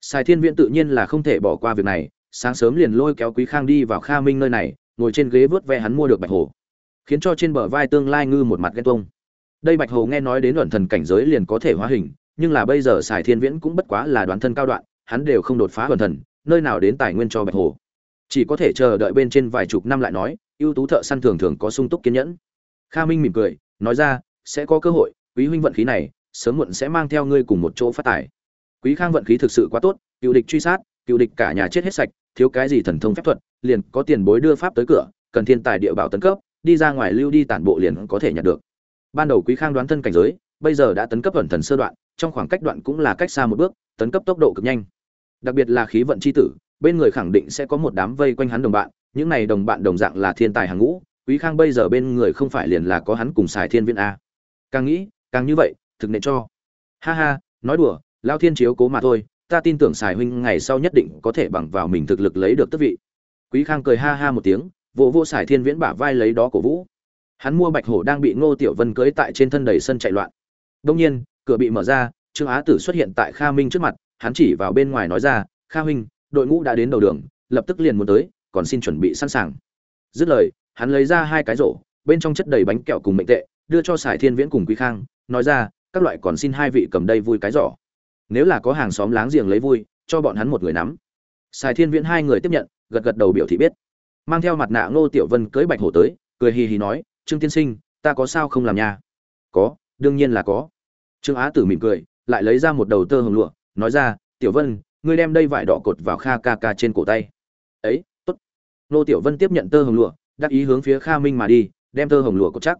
Sài Thiên Viễn tự nhiên là không thể bỏ qua việc này, sáng sớm liền lôi kéo Quý Khang đi vào Kha Minh nơi này, ngồi trên ghế vớt ve hắn mua được bạch hồ, khiến cho trên bờ vai tương lai ngư một mặt ghen tuông. Đây bạch hồ nghe nói đến luận thần cảnh giới liền có thể hóa hình, nhưng là bây giờ Sài Thiên Viễn cũng bất quá là đoán thân cao đoạn, hắn đều không đột phá luận thần, nơi nào đến tài nguyên cho bạch hồ. Chỉ có thể chờ đợi bên trên vài chục năm lại nói, ưu tú thợ săn thường thường có sung túc kiên nhẫn. Kha Minh mỉm cười, nói ra, sẽ có cơ hội, quý huynh vận khí này, sớm muộn sẽ mang theo ngươi cùng một chỗ phát tài. Quý Khang vận khí thực sự quá tốt, cựu địch truy sát, cựu địch cả nhà chết hết sạch, thiếu cái gì thần thông phép thuật, liền có tiền bối đưa pháp tới cửa, cần thiên tài địa bảo tấn cấp, đi ra ngoài lưu đi tản bộ liền có thể nhận được. Ban đầu Quý Khang đoán thân cảnh giới, bây giờ đã tấn cấp ẩn thần sơ đoạn, trong khoảng cách đoạn cũng là cách xa một bước, tấn cấp tốc độ cực nhanh. Đặc biệt là khí vận chi tử, bên người khẳng định sẽ có một đám vây quanh hắn đồng bạn, những này đồng bạn đồng dạng là thiên tài hàng ngũ, Quý Khang bây giờ bên người không phải liền là có hắn cùng xài thiên viên a. Càng nghĩ, càng như vậy, thực nệ cho. Ha ha, nói đùa, lao thiên chiếu cố mà thôi, ta tin tưởng xài huynh ngày sau nhất định có thể bằng vào mình thực lực lấy được tước vị. Quý Khang cười ha ha một tiếng, vỗ vỗ xài thiên viễn bả vai lấy đó cổ vũ. Hắn mua bạch hổ đang bị Ngô Tiểu Vân cưới tại trên thân đầy sân chạy loạn. đông nhiên, cửa bị mở ra, Trương Á Tử xuất hiện tại Kha Minh trước mặt, hắn chỉ vào bên ngoài nói ra, "Kha huynh, đội ngũ đã đến đầu đường, lập tức liền muốn tới, còn xin chuẩn bị sẵn sàng." Dứt lời, hắn lấy ra hai cái rổ, bên trong chất đầy bánh kẹo cùng mệnh tệ, đưa cho Sải Thiên Viễn cùng Quý Khang, nói ra, "Các loại còn xin hai vị cầm đây vui cái giỏ. Nếu là có hàng xóm láng giềng lấy vui, cho bọn hắn một người nắm." Sài Thiên Viễn hai người tiếp nhận, gật gật đầu biểu thị biết. Mang theo mặt nạ Ngô Tiểu Vân cưới bạch hổ tới, cười hì hì nói, "Trương tiên sinh, ta có sao không làm nha?" "Có, đương nhiên là có." Trương Á Tử mỉm cười, lại lấy ra một đầu tơ hồng lụa, nói ra, "Tiểu Vân, ngươi đem đây vải đỏ cột vào Kha ca ca trên cổ tay." "Ấy, tốt." Ngô Tiểu Vân tiếp nhận tơ hồng lụa, đắc ý hướng phía Kha Minh mà đi, đem tơ hồng lụa cột chắc.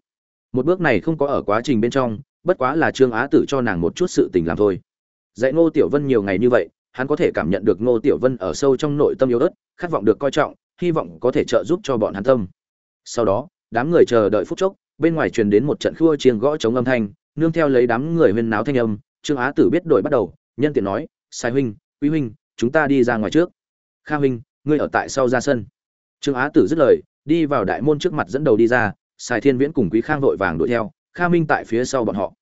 Một bước này không có ở quá trình bên trong, bất quá là Trương Á Tử cho nàng một chút sự tình làm thôi. Dạy Ngô Tiểu Vân nhiều ngày như vậy, hắn có thể cảm nhận được Ngô Tiểu Vân ở sâu trong nội tâm yếu ớt, khát vọng được coi trọng, hy vọng có thể trợ giúp cho bọn hắn tâm. Sau đó, đám người chờ đợi phút chốc, bên ngoài truyền đến một trận khua chiêng gõ chống âm thanh, nương theo lấy đám người huyên náo thanh âm, Trương Á Tử biết đổi bắt đầu, nhân tiện nói, "Sai huynh, Quý huynh, chúng ta đi ra ngoài trước." "Kha huynh, ngươi ở tại sau ra sân." Trương Á Tử dứt lời, đi vào đại môn trước mặt dẫn đầu đi ra, Sai Thiên Viễn cùng Quý Khang vội vàng đuổi theo, Kha Minh tại phía sau bọn họ.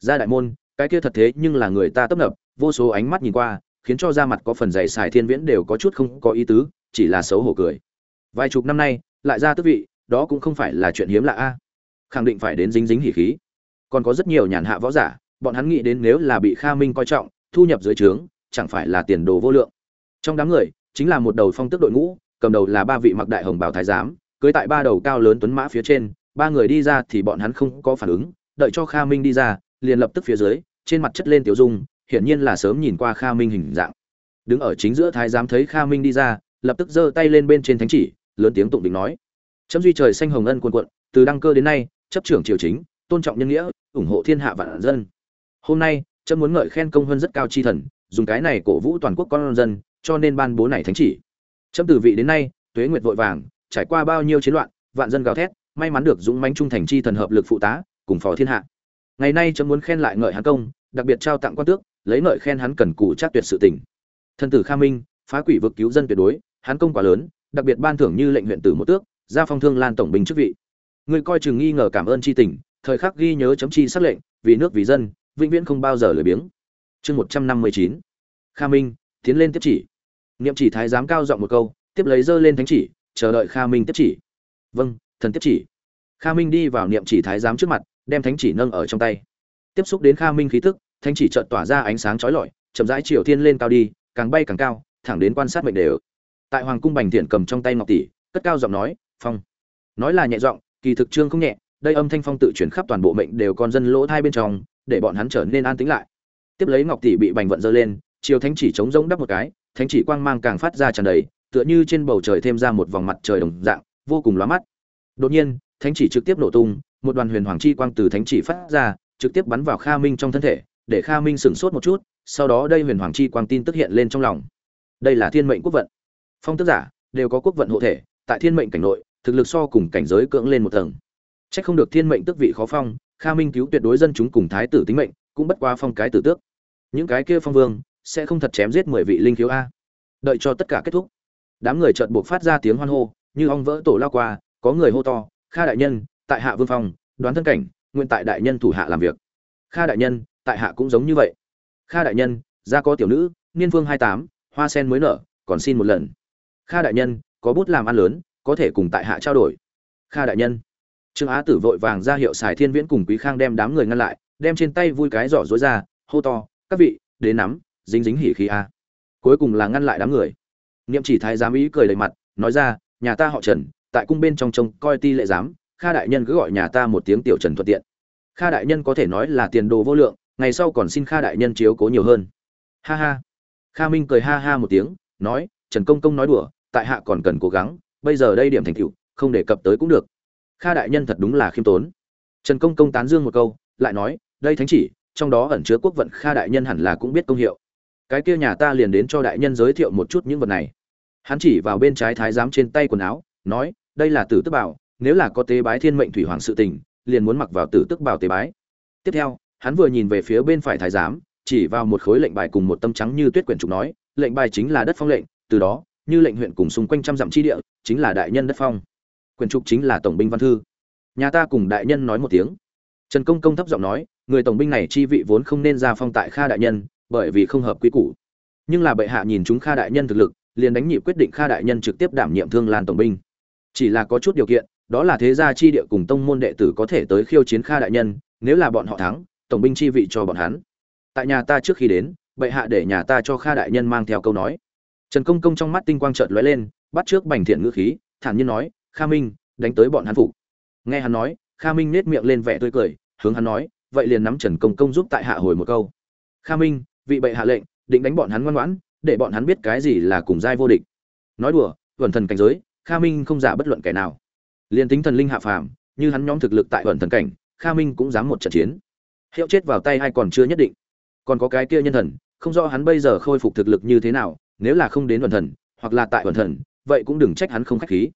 Ra đại môn, cái kia thật thế nhưng là người ta tấp nập, vô số ánh mắt nhìn qua, khiến cho da mặt có phần dày xài thiên viễn đều có chút không có ý tứ chỉ là xấu hổ cười. Vài chục năm nay lại ra tước vị đó cũng không phải là chuyện hiếm lạ a. Khẳng định phải đến dính dính hỉ khí. Còn có rất nhiều nhàn hạ võ giả bọn hắn nghĩ đến nếu là bị kha minh coi trọng thu nhập dưới trướng chẳng phải là tiền đồ vô lượng. Trong đám người chính là một đầu phong tước đội ngũ cầm đầu là ba vị mặc đại hồng bảo thái giám cưới tại ba đầu cao lớn tuấn mã phía trên ba người đi ra thì bọn hắn không có phản ứng đợi cho kha minh đi ra liền lập tức phía dưới trên mặt chất lên tiểu dung hiển nhiên là sớm nhìn qua Kha Minh hình dạng. Đứng ở chính giữa thái giám thấy Kha Minh đi ra, lập tức giơ tay lên bên trên thánh chỉ, lớn tiếng tụng định nói: "Chấm duy trời xanh hồng ân cuồn cuộn, từ đăng cơ đến nay, chấp trưởng triều chính, tôn trọng nhân nghĩa, ủng hộ thiên hạ vạn dân. Hôm nay, chấm muốn ngợi khen công hơn rất cao chi thần, dùng cái này cổ vũ toàn quốc con dân, cho nên ban bố này thánh chỉ. Chấm từ vị đến nay, tuế nguyệt vội vàng, trải qua bao nhiêu chiến loạn, vạn dân gào thét, may mắn được dũng mãnh trung thành chi thần hợp lực phụ tá, cùng phò thiên hạ. Ngày nay chấm muốn khen lại ngợi hắn công, đặc biệt trao tặng quan tước, lấy ngợi khen hắn cần cù chắc tuyệt sự tình. Thân tử kha minh, phá quỷ vực cứu dân tuyệt đối, hắn công quá lớn, đặc biệt ban thưởng như lệnh huyện tử một tước ra phong thương lan tổng binh chức vị. Người coi chừng nghi ngờ cảm ơn chi tình, thời khắc ghi nhớ chấm chi sắc lệnh, vì nước vì dân, vĩnh viễn không bao giờ lười biếng. Chương một trăm năm mươi chín. Kha minh, tiến lên tiếp chỉ. Niệm chỉ thái giám cao giọng một câu, tiếp lấy dơ lên thánh chỉ, chờ đợi kha minh tiếp chỉ. Vâng thần tiếp chỉ. Kha minh đi vào niệm chỉ thái giám trước mặt, đem thánh chỉ nâng ở trong tay. Tiếp xúc đến kha minh khí tức thanh chỉ chợt tỏa ra ánh sáng chói lọi, chậm rãi chiều thiên lên cao đi, càng bay càng cao, thẳng đến quan sát mệnh đều. Tại hoàng cung bành thiện cầm trong tay ngọc tỷ, cất cao giọng nói, "Phong." Nói là nhẹ giọng, kỳ thực trương không nhẹ, đây âm thanh phong tự chuyển khắp toàn bộ mệnh đều con dân lỗ thai bên trong, để bọn hắn trở nên an tĩnh lại. Tiếp lấy ngọc tỷ bị bành vận giơ lên, chiều thánh chỉ chống rỗng đắp một cái, thánh chỉ quang mang càng phát ra tràn đầy, tựa như trên bầu trời thêm ra một vòng mặt trời đồng dạng, vô cùng lóa mắt. Đột nhiên, thánh chỉ trực tiếp nổ tung, một đoàn huyền hoàng chi quang từ thánh chỉ phát ra, trực tiếp bắn vào Kha Minh trong thân thể, để Kha Minh sửng sốt một chút, sau đó đây huyền hoàng chi quang tin tức hiện lên trong lòng. Đây là thiên mệnh quốc vận. Phong tước giả đều có quốc vận hộ thể, tại thiên mệnh cảnh nội, thực lực so cùng cảnh giới cưỡng lên một tầng. Chắc không được thiên mệnh tước vị khó phong, Kha Minh cứu tuyệt đối dân chúng cùng thái tử tính mệnh, cũng bất quá phong cái tử tước. Những cái kia phong vương sẽ không thật chém giết 10 vị linh thiếu a. Đợi cho tất cả kết thúc, đám người chợt buộc phát ra tiếng hoan hô, như ong vỡ tổ lao qua, có người hô to, "Kha đại nhân, tại hạ vương phong, đoán thân cảnh, nguyện tại đại nhân thủ hạ làm việc." Kha đại nhân, tại hạ cũng giống như vậy. Kha đại nhân, gia có tiểu nữ, niên phương hai tám, hoa sen mới nở, còn xin một lần. Kha đại nhân, có bút làm ăn lớn, có thể cùng tại hạ trao đổi. Kha đại nhân. Trương á tử vội vàng ra hiệu xài thiên viễn cùng quý khang đem đám người ngăn lại, đem trên tay vui cái giỏ rối ra, hô to, các vị, đến nắm, dính dính hỉ khí a. Cuối cùng là ngăn lại đám người. Niệm chỉ thái giám ý cười đầy mặt, nói ra, nhà ta họ trần, tại cung bên trong trông coi ti lệ giám, kha đại nhân cứ gọi nhà ta một tiếng tiểu trần thuận tiện. Kha đại nhân có thể nói là tiền đồ vô lượng ngày sau còn xin kha đại nhân chiếu cố nhiều hơn. Ha ha. Kha minh cười ha ha một tiếng, nói, trần công công nói đùa, tại hạ còn cần cố gắng, bây giờ đây điểm thành tựu, không đề cập tới cũng được. Kha đại nhân thật đúng là khiêm tốn. Trần công công tán dương một câu, lại nói, đây thánh chỉ, trong đó ẩn chứa quốc vận kha đại nhân hẳn là cũng biết công hiệu. Cái kia nhà ta liền đến cho đại nhân giới thiệu một chút những vật này. Hắn chỉ vào bên trái thái giám trên tay quần áo, nói, đây là tử tức bảo, nếu là có tế bái thiên mệnh thủy hoàng sự tình, liền muốn mặc vào tử tức bảo tế bái. Tiếp theo hắn vừa nhìn về phía bên phải thái giám, chỉ vào một khối lệnh bài cùng một tâm trắng như tuyết quyển trục nói, lệnh bài chính là đất phong lệnh, từ đó, như lệnh huyện cùng xung quanh trăm dặm chi địa, chính là đại nhân đất phong. Quyển trục chính là tổng binh văn thư. Nhà ta cùng đại nhân nói một tiếng. Trần công công thấp giọng nói, người tổng binh này chi vị vốn không nên ra phong tại kha đại nhân, bởi vì không hợp quy củ. Nhưng là bệ hạ nhìn chúng kha đại nhân thực lực, liền đánh nhịp quyết định kha đại nhân trực tiếp đảm nhiệm thương lan tổng binh. Chỉ là có chút điều kiện, đó là thế gia chi địa cùng tông môn đệ tử có thể tới khiêu chiến kha đại nhân, nếu là bọn họ thắng tổng binh chi vị cho bọn hắn. Tại nhà ta trước khi đến, bệ hạ để nhà ta cho kha đại nhân mang theo câu nói. Trần công công trong mắt tinh quang chợt lóe lên, bắt trước bành thiện ngữ khí, thản nhiên nói, kha minh, đánh tới bọn hắn phục. Nghe hắn nói, kha minh nết miệng lên vẻ tươi cười, hướng hắn nói, vậy liền nắm trần công công giúp tại hạ hồi một câu. Kha minh, vị bệ hạ lệnh, định đánh bọn hắn ngoan ngoãn, để bọn hắn biết cái gì là cùng giai vô địch. Nói đùa vẩn thần cảnh giới, kha minh không giả bất luận kẻ nào. Liền tính thần linh hạ phàm, như hắn nhóm thực lực tại vẩn thần cảnh, kha minh cũng dám một trận chiến hiệu chết vào tay hay còn chưa nhất định. Còn có cái kia nhân thần, không rõ hắn bây giờ khôi phục thực lực như thế nào, nếu là không đến vẩn thần, hoặc là tại vẩn thần, vậy cũng đừng trách hắn không khách khí.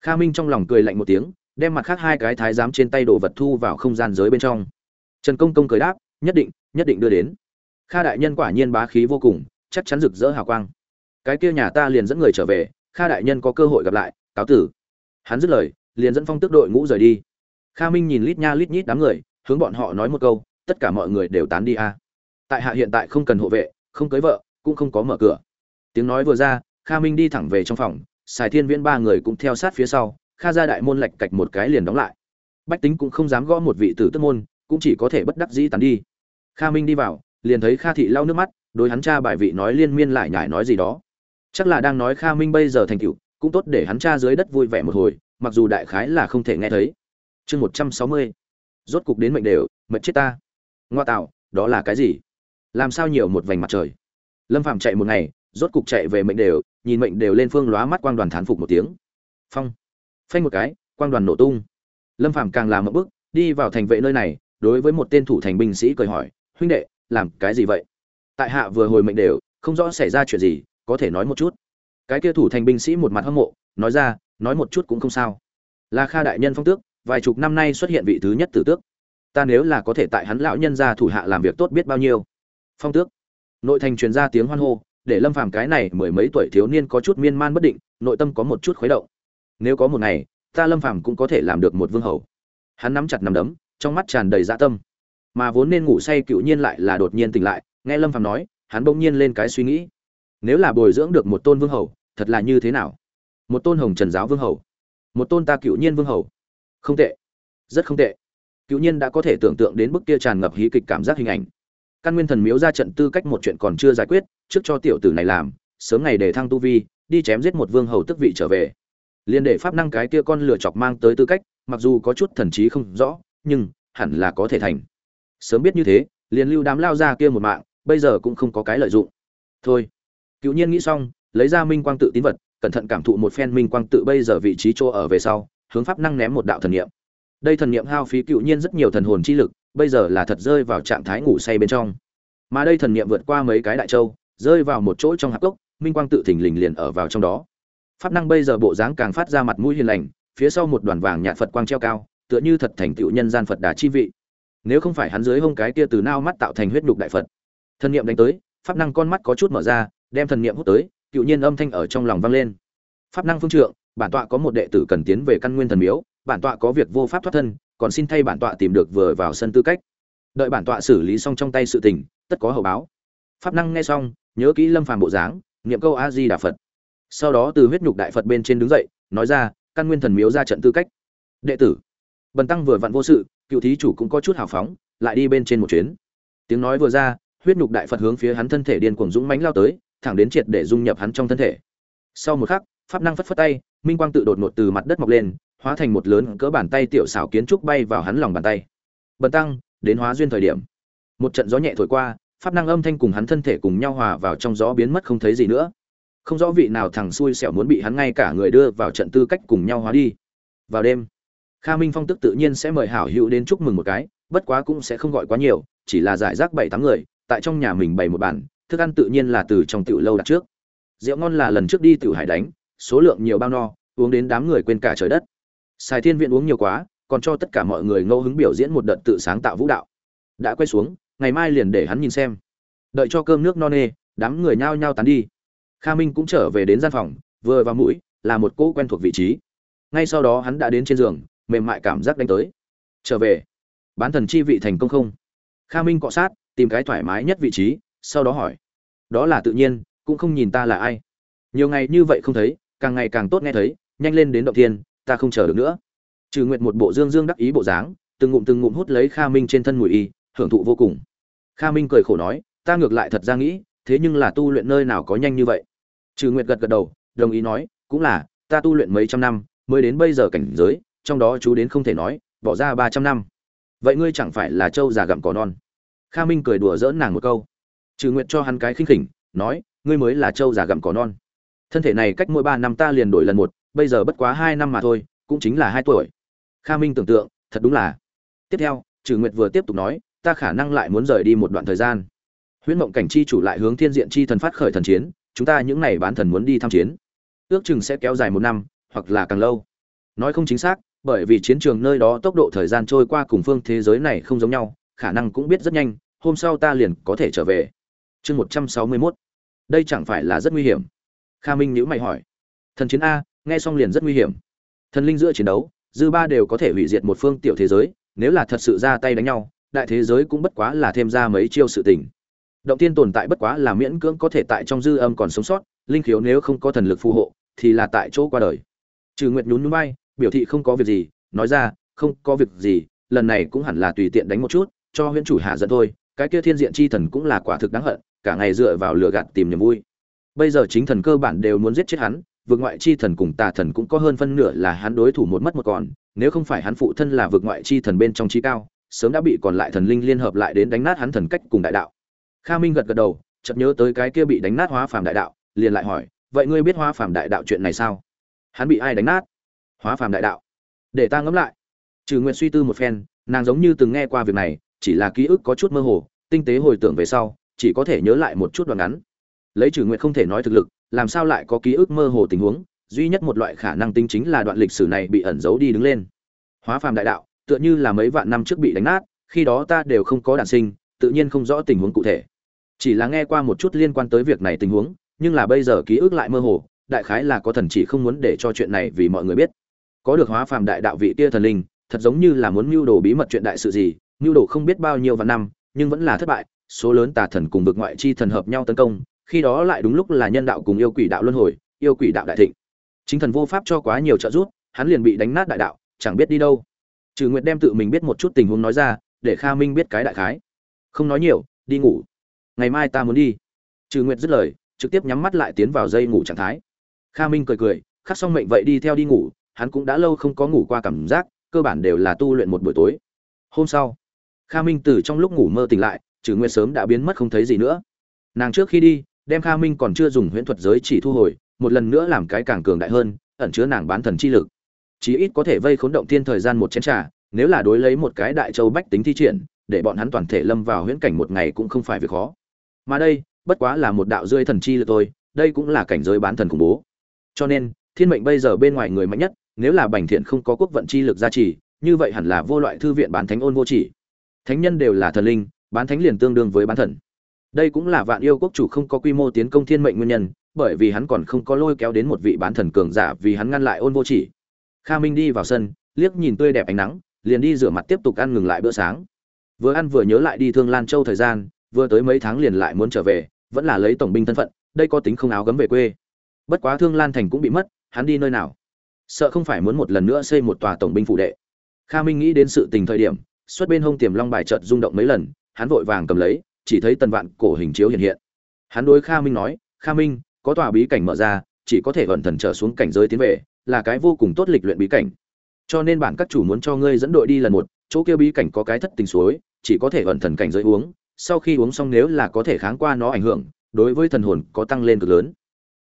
Kha minh trong lòng cười lạnh một tiếng, đem mặt khác hai cái thái giám trên tay đồ vật thu vào không gian giới bên trong. Trần công công cười đáp, nhất định nhất định đưa đến. Kha đại nhân quả nhiên bá khí vô cùng, chắc chắn rực rỡ hào quang. Cái kia nhà ta liền dẫn người trở về, kha đại nhân có cơ hội gặp lại, cáo tử. Hắn dứt lời, liền dẫn phong tức đội ngũ rời đi. Kha minh nhìn lít nha lít nhít đám người, hướng bọn họ nói một câu tất cả mọi người đều tán đi a. Tại hạ hiện tại không cần hộ vệ, không cưới vợ, cũng không có mở cửa. Tiếng nói vừa ra, kha minh đi thẳng về trong phòng, sài thiên viễn ba người cũng theo sát phía sau, kha ra đại môn lạch cạch một cái liền đóng lại. Bách tính cũng không dám gõ một vị tử tức môn, cũng chỉ có thể bất đắc dĩ tán đi. Kha minh đi vào, liền thấy kha thị lau nước mắt, đối hắn cha bài vị nói liên miên lại nhải nói gì đó. Chắc là đang nói kha minh bây giờ thành cựu cũng tốt để hắn cha dưới đất vui vẻ một hồi, mặc dù đại khái là không thể nghe thấy. Chương một trăm sáu mươi. Rốt cục đến mệnh đều, mệnh chết ta ngoa tạo, đó là cái gì? Làm sao nhiều một vành mặt trời? Lâm phạm chạy một ngày, rốt cục chạy về mệnh đều, nhìn mệnh đều lên phương lóa mắt quang đoàn thán phục một tiếng. Phong phanh một cái, quang đoàn nổ tung. Lâm phạm càng làm một bước, đi vào thành vệ nơi này, đối với một tên thủ thành binh sĩ cười hỏi, huynh đệ, làm cái gì vậy? Tại hạ vừa hồi mệnh đều, không rõ xảy ra chuyện gì, có thể nói một chút. Cái kia thủ thành binh sĩ một mặt hâm mộ, nói ra, nói một chút cũng không sao. Là kha đại nhân phong tước, vài chục năm nay xuất hiện vị thứ nhất tử tước ta nếu là có thể tại hắn lão nhân gia thủ hạ làm việc tốt biết bao nhiêu. Phong tước. Nội thành truyền ra tiếng hoan hô, để lâm phàm cái này mười mấy tuổi thiếu niên có chút miên man bất định, nội tâm có một chút khuấy động. Nếu có một ngày, ta lâm phàm cũng có thể làm được một vương hầu. Hắn nắm chặt nắm đấm, trong mắt tràn đầy dạ tâm. Mà vốn nên ngủ say cựu nhiên lại là đột nhiên tỉnh lại, nghe lâm phàm nói, hắn bỗng nhiên lên cái suy nghĩ. Nếu là bồi dưỡng được một tôn vương hầu, thật là như thế nào? Một tôn hồng trần giáo vương hầu. Một tôn ta cựu nhiên vương hầu. Không tệ. Rất không tệ cựu nhiên đã có thể tưởng tượng đến bức kia tràn ngập hí kịch cảm giác hình ảnh. Căn nguyên thần miếu ra trận tư cách một chuyện còn chưa giải quyết, trước cho tiểu tử này làm, sớm ngày để thăng tu vi, đi chém giết một vương hầu tức vị trở về. Liên để pháp năng cái kia con lửa chọc mang tới tư cách, mặc dù có chút thần trí không rõ, nhưng, hẳn là có thể thành. Sớm biết như thế, liền lưu đám lao ra kia một mạng, bây giờ cũng không có cái lợi dụng. Thôi. Cựu nhiên nghĩ xong, lấy ra minh quang tự tín vật, cẩn thận cảm thụ một phen minh quang tự bây giờ vị trí chỗ ở về sau, hướng pháp năng ném một đạo thần niệm đây thần niệm hao phí cựu nhiên rất nhiều thần hồn chi lực, bây giờ là thật rơi vào trạng thái ngủ say bên trong. Mà đây thần niệm vượt qua mấy cái đại châu, rơi vào một chỗ trong hạp cốc, minh quang tự thình lình liền ở vào trong đó. Pháp năng bây giờ bộ dáng càng phát ra mặt mũi hiền lành, phía sau một đoàn vàng nhạt phật quang treo cao, tựa như thật thành tựu nhân gian phật đà chi vị. Nếu không phải hắn dưới hông cái kia từ nao mắt tạo thành huyết đục đại phật. Thần niệm đánh tới, pháp năng con mắt có chút mở ra, đem thần niệm hút tới, cựu nhiên âm thanh ở trong lòng vang lên. Pháp năng phương trượng, bản tọa có một đệ tử cần tiến về căn nguyên thần miếu bản tọa có việc vô pháp thoát thân, còn xin thay bản tọa tìm được vừa vào sân tư cách. Đợi bản tọa xử lý xong trong tay sự tình, tất có hậu báo. Pháp năng nghe xong, nhớ kỹ lâm phàm bộ dáng, niệm câu a di đà phật. Sau đó từ huyết nhục đại phật bên trên đứng dậy, nói ra, căn nguyên thần miếu ra trận tư cách. Đệ tử. Bần tăng vừa vặn vô sự, cựu thí chủ cũng có chút hào phóng, lại đi bên trên một chuyến. Tiếng nói vừa ra, huyết nhục đại phật hướng phía hắn thân thể điên cuồng dũng mãnh lao tới, thẳng đến triệt để dung nhập hắn trong thân thể. Sau một khắc pháp năng phất phất tay, minh quang tự đột ngột từ mặt đất mọc lên, hóa thành một lớn cỡ bàn tay tiểu xảo kiến trúc bay vào hắn lòng bàn tay. Bần tăng, đến hóa duyên thời điểm. Một trận gió nhẹ thổi qua, pháp năng âm thanh cùng hắn thân thể cùng nhau hòa vào trong gió biến mất không thấy gì nữa. Không rõ vị nào thằng xui xẻo muốn bị hắn ngay cả người đưa vào trận tư cách cùng nhau hóa đi. Vào đêm, kha minh phong tức tự nhiên sẽ mời hảo hữu đến chúc mừng một cái, bất quá cũng sẽ không gọi quá nhiều, chỉ là giải rác bảy tám người, tại trong nhà mình bày một bàn, thức ăn tự nhiên là từ trong tiểu lâu đặt trước. Rượu ngon là lần trước đi tiểu hải đánh số lượng nhiều bao no, uống đến đám người quên cả trời đất. Sài thiên viện uống nhiều quá, còn cho tất cả mọi người ngẫu hứng biểu diễn một đợt tự sáng tạo vũ đạo. Đã quay xuống, ngày mai liền để hắn nhìn xem. Đợi cho cơm nước no nê, đám người nhao nhao tán đi. Kha minh cũng trở về đến gian phòng, vừa vào mũi, là một cỗ quen thuộc vị trí. Ngay sau đó hắn đã đến trên giường, mềm mại cảm giác đánh tới. Trở về. Bán thần chi vị thành công không? Kha minh cọ sát, tìm cái thoải mái nhất vị trí, sau đó hỏi. Đó là tự nhiên, cũng không nhìn ta là ai. Nhiều ngày như vậy không thấy càng ngày càng tốt nghe thấy, nhanh lên đến động thiên, ta không chờ được nữa. Trừ nguyện một bộ dương dương đắc ý bộ dáng, từng ngụm từng ngụm hút lấy kha minh trên thân mùi y, hưởng thụ vô cùng. Kha minh cười khổ nói, ta ngược lại thật ra nghĩ, thế nhưng là tu luyện nơi nào có nhanh như vậy. Trừ nguyện gật gật đầu, đồng ý nói, cũng là, ta tu luyện mấy trăm năm, mới đến bây giờ cảnh giới, trong đó chú đến không thể nói, bỏ ra ba trăm năm. Vậy ngươi chẳng phải là trâu già gặm cỏ non? Kha minh cười đùa dỡn nàng một câu. Trừ nguyện cho hắn cái khinh khỉnh, nói, ngươi mới là trâu già gặm cỏ non thân thể này cách mỗi ba năm ta liền đổi lần một, bây giờ bất quá hai năm mà thôi, cũng chính là hai tuổi. Kha minh tưởng tượng, thật đúng là. Tiếp theo trừ nguyệt vừa tiếp tục nói, ta khả năng lại muốn rời đi một đoạn thời gian. Huyễn mộng cảnh chi chủ lại hướng thiên diện chi thần phát khởi thần chiến, chúng ta những này bán thần muốn đi tham chiến. Ước chừng sẽ kéo dài một năm, hoặc là càng lâu. Nói không chính xác, bởi vì chiến trường nơi đó tốc độ thời gian trôi qua cùng phương thế giới này không giống nhau, khả năng cũng biết rất nhanh, hôm sau ta liền có thể trở về. Chương một trăm sáu mươi mốt. Đây chẳng phải là rất nguy hiểm kha minh nhữ mày hỏi. Thần chiến a, nghe xong liền rất nguy hiểm. Thần linh giữa chiến đấu, dư ba đều có thể hủy diệt một phương tiểu thế giới, nếu là thật sự ra tay đánh nhau, đại thế giới cũng bất quá là thêm ra mấy chiêu sự tình. Động tiên tồn tại bất quá là miễn cưỡng có thể tại trong dư âm còn sống sót, linh khiếu nếu không có thần lực phù hộ, thì là tại chỗ qua đời. Trừ nguyệt nhún núi bay biểu thị không có việc gì, nói ra, không có việc gì, lần này cũng hẳn là tùy tiện đánh một chút, cho huyễn chủ hạ giận thôi, cái kia thiên diện chi thần cũng là quả thực đáng hận, cả ngày dựa vào lừa gạt tìm niềm vui bây giờ chính thần cơ bản đều muốn giết chết hắn vượt ngoại chi thần cùng tà thần cũng có hơn phân nửa là hắn đối thủ một mất một còn, nếu không phải hắn phụ thân là vượt ngoại chi thần bên trong trí cao, sớm đã bị còn lại thần linh liên hợp lại đến đánh nát hắn thần cách cùng đại đạo. Kha minh gật gật đầu, chợt nhớ tới cái kia bị đánh nát hóa phàm đại đạo, liền lại hỏi, vậy ngươi biết hóa phàm đại đạo chuyện này sao? Hắn bị ai đánh nát? Hóa phàm đại đạo. Để ta ngẫm lại. Trừ nguyện suy tư một phen, nàng giống như từng nghe qua việc này, chỉ là ký ức có chút mơ hồ, tinh tế hồi tưởng về sau, chỉ có thể nhớ lại một chút đoạn ngắn lấy trừ nguyện không thể nói thực lực, làm sao lại có ký ức mơ hồ tình huống, duy nhất một loại khả năng tính chính là đoạn lịch sử này bị ẩn giấu đi đứng lên. Hóa phàm đại đạo, tựa như là mấy vạn năm trước bị đánh nát, khi đó ta đều không có đản sinh, tự nhiên không rõ tình huống cụ thể. Chỉ là nghe qua một chút liên quan tới việc này tình huống, nhưng là bây giờ ký ức lại mơ hồ, đại khái là có thần chỉ không muốn để cho chuyện này vì mọi người biết. Có được hóa phàm đại đạo vị kia thần linh, thật giống như là muốn mưu đồ bí mật chuyện đại sự gì, mưu đồ không biết bao nhiêu vạn năm, nhưng vẫn là thất bại, số lớn tà thần cùng vực ngoại chi thần hợp nhau tấn công khi đó lại đúng lúc là nhân đạo cùng yêu quỷ đạo luân hồi, yêu quỷ đạo đại thịnh. Chính thần vô pháp cho quá nhiều trợ giúp, hắn liền bị đánh nát đại đạo, chẳng biết đi đâu. Trừ nguyệt đem tự mình biết một chút tình huống nói ra, để kha minh biết cái đại khái. Không nói nhiều, đi ngủ. Ngày mai ta muốn đi. Trừ nguyệt dứt lời, trực tiếp nhắm mắt lại tiến vào dây ngủ trạng thái. Kha minh cười cười, khắc xong mệnh vậy đi theo đi ngủ, hắn cũng đã lâu không có ngủ qua cảm giác, cơ bản đều là tu luyện một buổi tối. Hôm sau, kha minh từ trong lúc ngủ mơ tỉnh lại, trừ nguyệt sớm đã biến mất không thấy gì nữa. Nàng trước khi đi đem kha minh còn chưa dùng huyễn thuật giới chỉ thu hồi, một lần nữa làm cái càng cường đại hơn, ẩn chứa nàng bán thần chi lực. Chí ít có thể vây khốn động thiên thời gian một chén trà, nếu là đối lấy một cái đại châu bách tính thi triển, để bọn hắn toàn thể lâm vào huyễn cảnh một ngày cũng không phải việc khó. Mà đây, bất quá là một đạo rơi thần chi lực thôi, đây cũng là cảnh giới bán thần khủng bố. Cho nên, thiên mệnh bây giờ bên ngoài người mạnh nhất, nếu là bành thiện không có quốc vận chi lực gia trì, như vậy hẳn là vô loại thư viện bán thánh ôn vô chỉ. Thánh nhân đều là thần linh, bán thánh liền tương đương với bán thần đây cũng là vạn yêu quốc chủ không có quy mô tiến công thiên mệnh nguyên nhân, bởi vì hắn còn không có lôi kéo đến một vị bán thần cường giả vì hắn ngăn lại ôn vô chỉ. Kha minh đi vào sân, liếc nhìn tươi đẹp ánh nắng, liền đi rửa mặt tiếp tục ăn ngừng lại bữa sáng. Vừa ăn vừa nhớ lại đi thương lan châu thời gian, vừa tới mấy tháng liền lại muốn trở về, vẫn là lấy tổng binh thân phận, đây có tính không áo gấm về quê. Bất quá thương lan thành cũng bị mất, hắn đi nơi nào? Sợ không phải muốn một lần nữa xây một tòa tổng binh phủ đệ. Kha minh nghĩ đến sự tình thời điểm xuất bên hông tiềm long bài chợt rung động mấy lần, hắn vội vàng cầm lấy chỉ thấy tần vạn cổ hình chiếu hiện hiện. Hắn đối kha minh nói, kha minh, có tòa bí cảnh mở ra, chỉ có thể vận thần trở xuống cảnh giới tiến về, là cái vô cùng tốt lịch luyện bí cảnh. Cho nên bản các chủ muốn cho ngươi dẫn đội đi lần một, chỗ kia bí cảnh có cái thất tình suối, chỉ có thể vận thần cảnh giới uống, sau khi uống xong nếu là có thể kháng qua nó ảnh hưởng, đối với thần hồn có tăng lên cực lớn.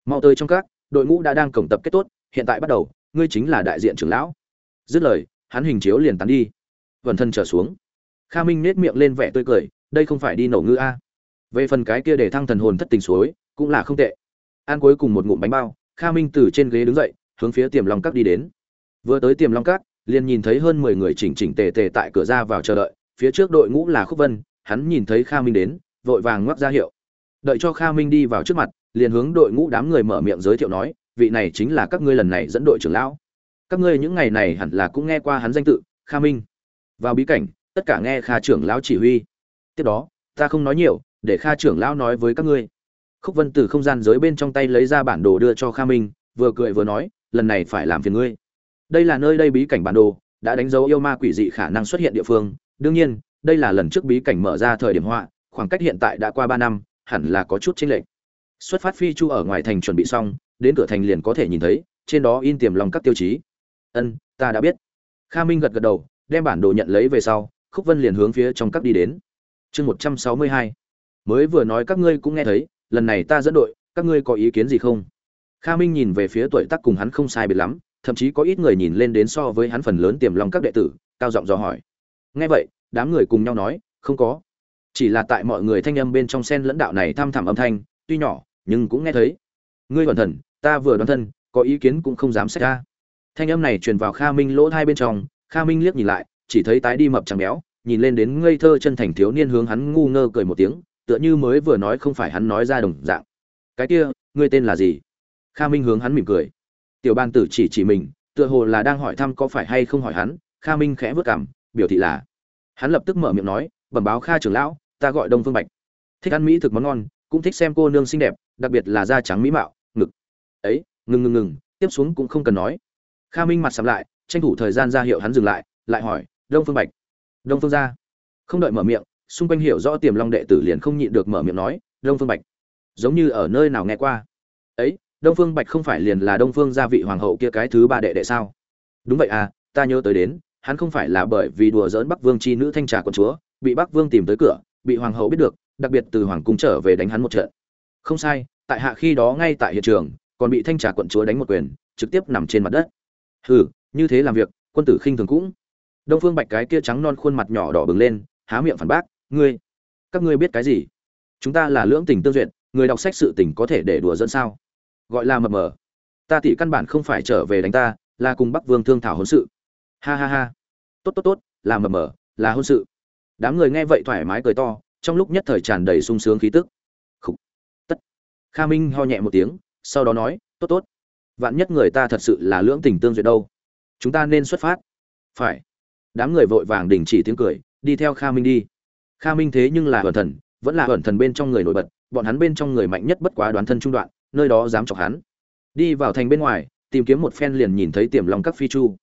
Mau tới trong các, đội ngũ đã đang cổng tập kết tốt, hiện tại bắt đầu, ngươi chính là đại diện trưởng lão. Dứt lời, hắn hình chiếu liền tán đi. Vận thân trở xuống. Kha minh nết miệng lên vẻ tươi cười đây không phải đi nổ ngư a. Về phần cái kia để thăng thần hồn thất tình suối cũng là không tệ. Ăn cuối cùng một ngụm bánh bao kha minh từ trên ghế đứng dậy hướng phía tiềm long cát đi đến. Vừa tới tiềm long cát, liền nhìn thấy hơn mười người chỉnh chỉnh tề tề tại cửa ra vào chờ đợi phía trước đội ngũ là khúc vân hắn nhìn thấy kha minh đến vội vàng ngoắc ra hiệu. Đợi cho kha minh đi vào trước mặt liền hướng đội ngũ đám người mở miệng giới thiệu nói vị này chính là các ngươi lần này dẫn đội trưởng lão. Các ngươi những ngày này hẳn là cũng nghe qua hắn danh tự kha minh. Vào bí cảnh tất cả nghe kha trưởng lão chỉ huy tiếp đó, ta không nói nhiều, để kha trưởng lão nói với các ngươi. Khúc vân từ không gian giới bên trong tay lấy ra bản đồ đưa cho kha minh, vừa cười vừa nói, lần này phải làm phiền ngươi. Đây là nơi đây bí cảnh bản đồ, đã đánh dấu yêu ma quỷ dị khả năng xuất hiện địa phương. Đương nhiên, đây là lần trước bí cảnh mở ra thời điểm họa, khoảng cách hiện tại đã qua ba năm, hẳn là có chút chênh lệch. Xuất phát phi chu ở ngoài thành chuẩn bị xong, đến cửa thành liền có thể nhìn thấy, trên đó in tiềm lòng các tiêu chí. Ân, ta đã biết. Kha minh gật gật đầu, đem bản đồ nhận lấy về sau, khúc vân liền hướng phía trong các đi đến chương một trăm sáu mươi hai. Mới vừa nói các ngươi cũng nghe thấy, lần này ta dẫn đội, các ngươi có ý kiến gì không? Kha minh nhìn về phía tuổi tác cùng hắn không sai biệt lắm, thậm chí có ít người nhìn lên đến so với hắn phần lớn tiềm lòng các đệ tử, cao giọng dò hỏi. Nghe vậy, đám người cùng nhau nói, không có. Chỉ là tại mọi người thanh âm bên trong sen lẫn đạo này tham thẳm âm thanh, tuy nhỏ, nhưng cũng nghe thấy. Ngươi hoàn thần, ta vừa đoán thân, có ý kiến cũng không dám xét ra thanh âm này truyền vào kha minh lỗ hai bên trong, kha minh liếc nhìn lại, chỉ thấy tái đi mập chẳng béo nhìn lên đến ngây thơ chân thành thiếu niên hướng hắn ngu ngơ cười một tiếng, tựa như mới vừa nói không phải hắn nói ra đồng dạng. Cái kia, ngươi tên là gì? Kha minh hướng hắn mỉm cười. Tiểu ban tử chỉ chỉ mình, tựa hồ là đang hỏi thăm có phải hay không hỏi hắn, kha minh khẽ vớt cảm, biểu thị là. Hắn lập tức mở miệng nói, bẩm báo kha trưởng lão, ta gọi đông phương bạch. Thích ăn mỹ thực món ngon, cũng thích xem cô nương xinh đẹp, đặc biệt là da trắng mỹ mạo, ngực. Ấy, ngừng ngừng ngừng, tiếp xuống cũng không cần nói. Kha minh mặt sầm lại, tranh thủ thời gian ra hiệu hắn dừng lại lại hỏi, đông phương bạch đông phương gia không đợi mở miệng, xung quanh hiểu rõ tiềm long đệ tử liền không nhịn được mở miệng nói, đông phương bạch, giống như ở nơi nào nghe qua? Ấy, đông phương bạch không phải liền là đông phương gia vị hoàng hậu kia cái thứ ba đệ đệ sao? Đúng vậy à ta nhớ tới đến, hắn không phải là bởi vì đùa giỡn bắc vương chi nữ thanh trà quận chúa, bị bắc vương tìm tới cửa, bị hoàng hậu biết được, đặc biệt từ hoàng cung trở về đánh hắn một trận. Không sai, tại hạ khi đó ngay tại hiện trường, còn bị thanh trà quận chúa đánh một quyền, trực tiếp nằm trên mặt đất. Hừ, như thế làm việc, quân tử khinh thường cũng đông phương bạch cái kia trắng non khuôn mặt nhỏ đỏ bừng lên há miệng phản bác ngươi các ngươi biết cái gì? Chúng ta là lưỡng tình tương duyệt người đọc sách sự tình có thể để đùa dẫn sao? Gọi là mập mờ. Ta tỷ căn bản không phải trở về đánh ta là cùng bắc vương thương thảo hôn sự. Ha ha ha. Tốt tốt tốt là mập mờ là hôn sự. Đám người nghe vậy thoải mái cười to trong lúc nhất thời tràn đầy sung sướng khí tức. Khúc, tất. Kha minh ho nhẹ một tiếng sau đó nói tốt tốt. Vạn nhất người ta thật sự là lưỡng tình tương duyệt đâu? Chúng ta nên xuất phát. Phải đám người vội vàng đình chỉ tiếng cười, đi theo kha minh đi. Kha minh thế nhưng là ẩn thần, vẫn là ẩn thần bên trong người nổi bật, bọn hắn bên trong người mạnh nhất bất quá đoán thân trung đoạn, nơi đó dám chọc hắn. Đi vào thành bên ngoài, tìm kiếm một phen liền nhìn thấy tiềm long các phi chu.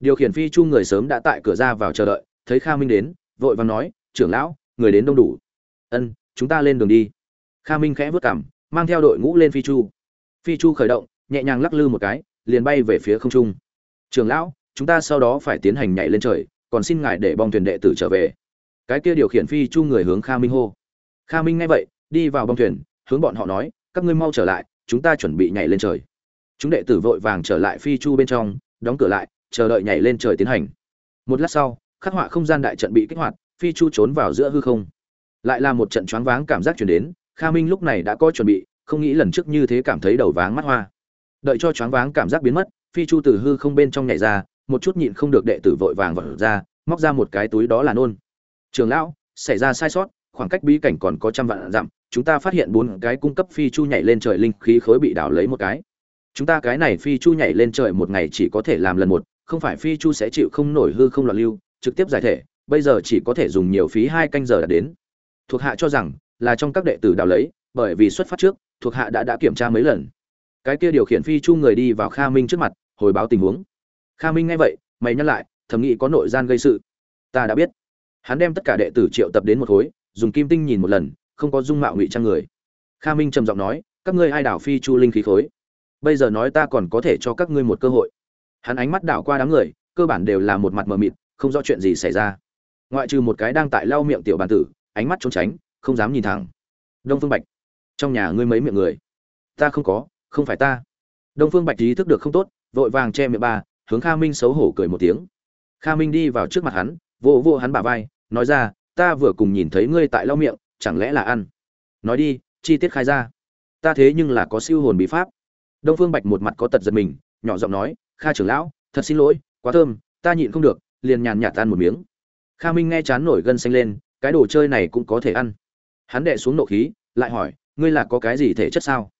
Điều khiển phi chu người sớm đã tại cửa ra vào chờ đợi, thấy kha minh đến, vội vàng nói, trưởng lão, người đến đông đủ. Ân, chúng ta lên đường đi. Kha minh khẽ vớt cảm mang theo đội ngũ lên phi chu. Phi chu khởi động, nhẹ nhàng lắc lư một cái, liền bay về phía không trung. Trưởng lão, chúng ta sau đó phải tiến hành nhảy lên trời còn xin ngài để bong thuyền đệ tử trở về. Cái kia điều khiển phi chu người hướng kha minh hô. Kha minh nghe vậy, đi vào bong thuyền, hướng bọn họ nói, các ngươi mau trở lại, chúng ta chuẩn bị nhảy lên trời. Chúng đệ tử vội vàng trở lại phi chu bên trong, đóng cửa lại, chờ đợi nhảy lên trời tiến hành. Một lát sau, khắc họa không gian đại trận bị kích hoạt, phi chu trốn vào giữa hư không. Lại là một trận choáng váng cảm giác chuyển đến, kha minh lúc này đã có chuẩn bị, không nghĩ lần trước như thế cảm thấy đầu váng mắt hoa. Đợi cho choáng váng cảm giác biến mất, phi chu từ hư không bên trong nhảy ra một chút nhịn không được đệ tử vội vàng vật ra, móc ra một cái túi đó là nôn. Trường lão, xảy ra sai sót, khoảng cách bí cảnh còn có trăm vạn dặm, chúng ta phát hiện bốn cái cung cấp phi chu nhảy lên trời linh khí khối bị đảo lấy một cái. Chúng ta cái này phi chu nhảy lên trời một ngày chỉ có thể làm lần một, không phải phi chu sẽ chịu không nổi hư không loạn lưu, trực tiếp giải thể, bây giờ chỉ có thể dùng nhiều phí hai canh giờ đã đến. Thuộc hạ cho rằng là trong các đệ tử đào lấy, bởi vì xuất phát trước, thuộc hạ đã đã kiểm tra mấy lần. Cái kia điều khiển phi chu người đi vào kha minh trước mặt, hồi báo tình huống kha minh nghe vậy, mày nhắc lại, thầm nghĩ có nội gian gây sự. Ta đã biết. Hắn đem tất cả đệ tử triệu tập đến một khối, dùng kim tinh nhìn một lần, không có dung mạo ngụy trang người. Kha minh trầm giọng nói, các ngươi ai đảo phi chu linh khí khối? Bây giờ nói ta còn có thể cho các ngươi một cơ hội. Hắn ánh mắt đảo qua đám người, cơ bản đều là một mặt mờ mịt, không rõ chuyện gì xảy ra. Ngoại trừ một cái đang tại lau miệng tiểu bàn tử, ánh mắt trốn tránh, không dám nhìn thẳng. Đông phương bạch, trong nhà ngươi mấy miệng người? Ta không có, không phải ta. Đông phương bạch ý thức được không tốt, vội vàng che miệng ba hướng kha minh xấu hổ cười một tiếng. Kha minh đi vào trước mặt hắn vỗ vỗ hắn bả vai, nói ra, ta vừa cùng nhìn thấy ngươi tại lau miệng, chẳng lẽ là ăn? Nói đi, chi tiết khai ra. Ta thế nhưng là có siêu hồn bí pháp. Đông phương bạch một mặt có tật giật mình, nhỏ giọng nói, kha trưởng lão, thật xin lỗi, quá thơm, ta nhịn không được, liền nhàn nhạt ăn một miếng. Kha minh nghe chán nổi gân xanh lên, cái đồ chơi này cũng có thể ăn. Hắn đệ xuống nộ khí, lại hỏi, ngươi là có cái gì thể chất sao?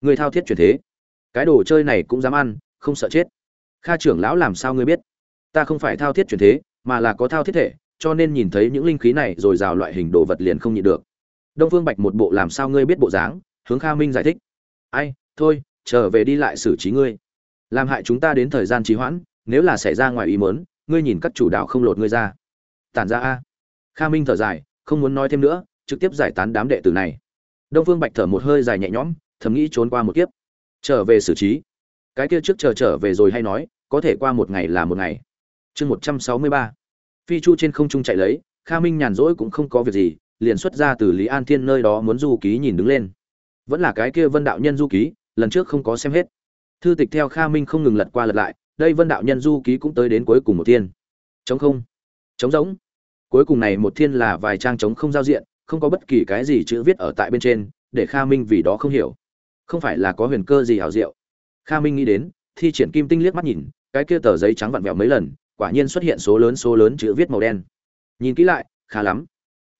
Ngươi thao thiết chuyển thế. Cái đồ chơi này cũng dám ăn, không sợ chết kha trưởng lão làm sao ngươi biết? Ta không phải thao thiết chuyển thế, mà là có thao thiết thể, cho nên nhìn thấy những linh khí này rồi rào loại hình đồ vật liền không nhịn được. Đông phương bạch một bộ làm sao ngươi biết bộ dáng, hướng kha minh giải thích. Ai, thôi, trở về đi lại xử trí ngươi. Làm hại chúng ta đến thời gian trì hoãn, nếu là xảy ra ngoài ý mớn ngươi nhìn các chủ đạo không lột ngươi ra. Tản ra a. Kha minh thở dài, không muốn nói thêm nữa, trực tiếp giải tán đám đệ tử này. Đông phương bạch thở một hơi dài nhẹ nhõm, thầm nghĩ trốn qua một kiếp. Trở về xử trí. Cái kia trước chờ trở về rồi hay nói có thể qua một ngày là một ngày. Chương một trăm sáu mươi ba. Phi chu trên không trung chạy lấy, kha minh nhàn rỗi cũng không có việc gì, liền xuất ra từ lý an thiên nơi đó muốn du ký nhìn đứng lên. Vẫn là cái kia vân đạo nhân du ký, lần trước không có xem hết. Thư tịch theo kha minh không ngừng lật qua lật lại, đây vân đạo nhân du ký cũng tới đến cuối cùng một thiên. Chống không. Chống giống cuối cùng này một thiên là vài trang chống không giao diện, không có bất kỳ cái gì chữ viết ở tại bên trên, để kha minh vì đó không hiểu. Không phải là có huyền cơ gì hảo diệu. Kha minh nghĩ đến thi triển kim tinh liếc mắt nhìn, cái kia tờ giấy trắng vặn vẹo mấy lần, quả nhiên xuất hiện số lớn số lớn chữ viết màu đen. Nhìn kỹ lại, khá lắm.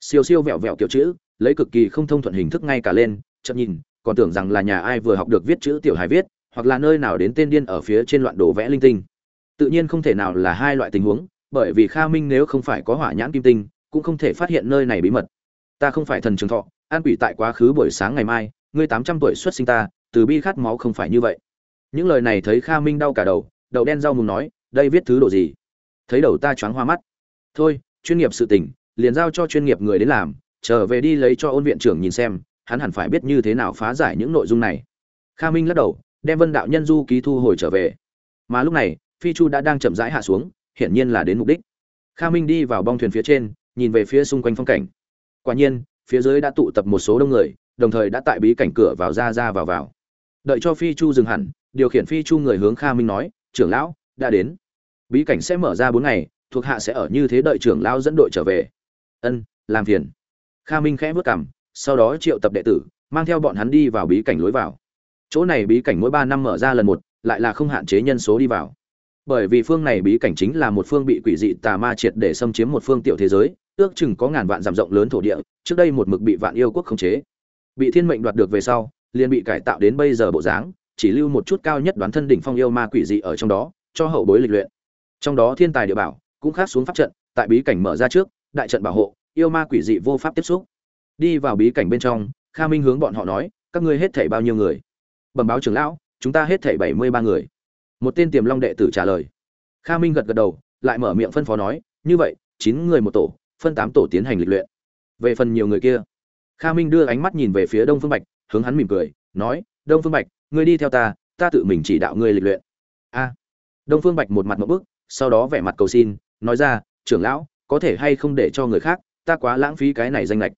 Siêu siêu vẹo vẹo kiểu chữ, lấy cực kỳ không thông thuận hình thức ngay cả lên chậm nhìn, còn tưởng rằng là nhà ai vừa học được viết chữ tiểu hài viết, hoặc là nơi nào đến tên điên ở phía trên loạn đồ vẽ linh tinh. Tự nhiên không thể nào là hai loại tình huống, bởi vì kha minh nếu không phải có hỏa nhãn kim tinh, cũng không thể phát hiện nơi này bí mật. Ta không phải thần trường thọ, an quỷ tại quá khứ buổi sáng ngày mai, ngươi tám trăm tuổi xuất sinh ta, từ bi khát máu không phải như vậy những lời này thấy kha minh đau cả đầu đầu đen rau mùng nói, đây viết thứ đồ gì? Thấy đầu ta choáng hoa mắt. Thôi, chuyên nghiệp sự tình, liền giao cho chuyên nghiệp người đến làm, trở về đi lấy cho ôn viện trưởng nhìn xem, hắn hẳn phải biết như thế nào phá giải những nội dung này. Kha minh lắc đầu, đem vân đạo nhân du ký thu hồi trở về. Mà lúc này, phi chu đã đang chậm rãi hạ xuống, hiển nhiên là đến mục đích. Kha minh đi vào bong thuyền phía trên, nhìn về phía xung quanh phong cảnh. Quả nhiên, phía dưới đã tụ tập một số đông người, đồng thời đã tại bí cảnh cửa vào ra ra vào vào. Đợi cho phi chu dừng hẳn điều khiển phi chu người hướng kha minh nói, trưởng lão, đã đến. Bí cảnh sẽ mở ra bốn ngày, thuộc hạ sẽ ở như thế đợi trưởng lão dẫn đội trở về. Ân, làm phiền. Kha minh khẽ bước cảm sau đó triệu tập đệ tử, mang theo bọn hắn đi vào bí cảnh lối vào. Chỗ này bí cảnh mỗi ba năm mở ra lần một, lại là không hạn chế nhân số đi vào. Bởi vì phương này bí cảnh chính là một phương bị quỷ dị tà ma triệt để xâm chiếm một phương tiểu thế giới, ước chừng có ngàn vạn dặm rộng lớn thổ địa, trước đây một mực bị vạn yêu quốc khống chế. Bị thiên mệnh đoạt được về sau, liền bị cải tạo đến bây giờ bộ dáng chỉ lưu một chút cao nhất đoán thân đỉnh phong yêu ma quỷ dị ở trong đó, cho hậu bối lịch luyện. Trong đó thiên tài địa bảo cũng khác xuống pháp trận, tại bí cảnh mở ra trước, đại trận bảo hộ, yêu ma quỷ dị vô pháp tiếp xúc. Đi vào bí cảnh bên trong, kha minh hướng bọn họ nói, các ngươi hết thảy bao nhiêu người? Bẩm báo trưởng lão, chúng ta hết thảy bảy mươi ba người. Một tên tiềm long đệ tử trả lời. Kha minh gật gật đầu, lại mở miệng phân phó nói, như vậy, chín người một tổ, phân tám tổ tiến hành lịch luyện. Về phần nhiều người kia, kha minh đưa ánh mắt nhìn về phía đông phương bạch, hướng hắn mỉm cười, nói, đông phương bạch ngươi đi theo ta ta tự mình chỉ đạo ngươi lịch luyện. A. Đông phương bạch một mặt một bức, sau đó vẻ mặt cầu xin, nói ra, trưởng lão, có thể hay không để cho người khác, ta quá lãng phí cái này danh lệch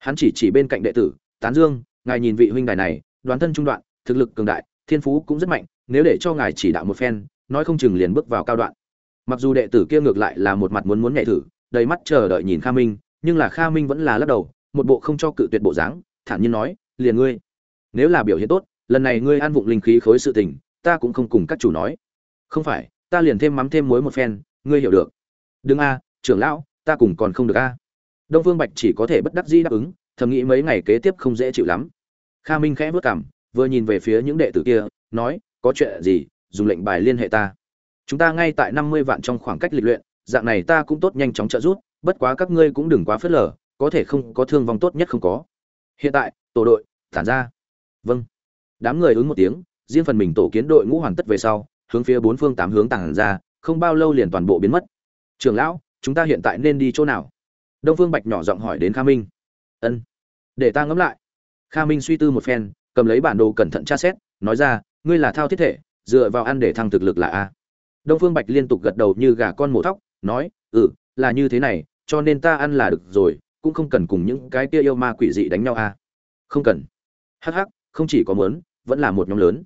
hắn chỉ chỉ bên cạnh đệ tử, tán dương, ngài nhìn vị huynh đài này, đoán thân trung đoạn, thực lực cường đại, thiên phú cũng rất mạnh, nếu để cho ngài chỉ đạo một phen, nói không chừng liền bước vào cao đoạn. Mặc dù đệ tử kia ngược lại là một mặt muốn muốn nhảy thử, đầy mắt chờ đợi nhìn kha minh, nhưng là kha minh vẫn là lắc đầu, một bộ không cho cự tuyệt bộ dáng, thản nhiên nói, liền ngươi, nếu là biểu hiện tốt lần này ngươi an vụng linh khí khối sự tình, ta cũng không cùng các chủ nói. Không phải, ta liền thêm mắm thêm muối một phen, ngươi hiểu được. Đừng a, trưởng lão, ta cùng còn không được a. Đông phương bạch chỉ có thể bất đắc dĩ đáp ứng, thầm nghĩ mấy ngày kế tiếp không dễ chịu lắm. Kha minh khẽ vất cảm vừa nhìn về phía những đệ tử kia, nói, có chuyện gì, dùng lệnh bài liên hệ ta. Chúng ta ngay tại năm mươi vạn trong khoảng cách lịch luyện, dạng này ta cũng tốt nhanh chóng trợ giúp, bất quá các ngươi cũng đừng quá phớt lờ, có thể không, có thương vong tốt nhất không có. Hiện tại, tổ đội tản ra. Vâng đám người ứng một tiếng, riêng phần mình tổ kiến đội ngũ hoàn tất về sau, hướng phía bốn phương tám hướng tàng ra, không bao lâu liền toàn bộ biến mất. Trường lão, chúng ta hiện tại nên đi chỗ nào? Đông phương bạch nhỏ giọng hỏi đến kha minh. Ân, để ta ngẫm lại. Kha minh suy tư một phen, cầm lấy bản đồ cẩn thận tra xét, nói ra, ngươi là thao thiết thể, dựa vào ăn để thăng thực lực là a. Đông phương bạch liên tục gật đầu như gà con mổ thóc, nói ừ là như thế này, cho nên ta ăn là được rồi, cũng không cần cùng những cái kia yêu ma quỷ dị đánh nhau a. Không cần. Hắc hắc, không chỉ có mớn vẫn là một nhóm lớn.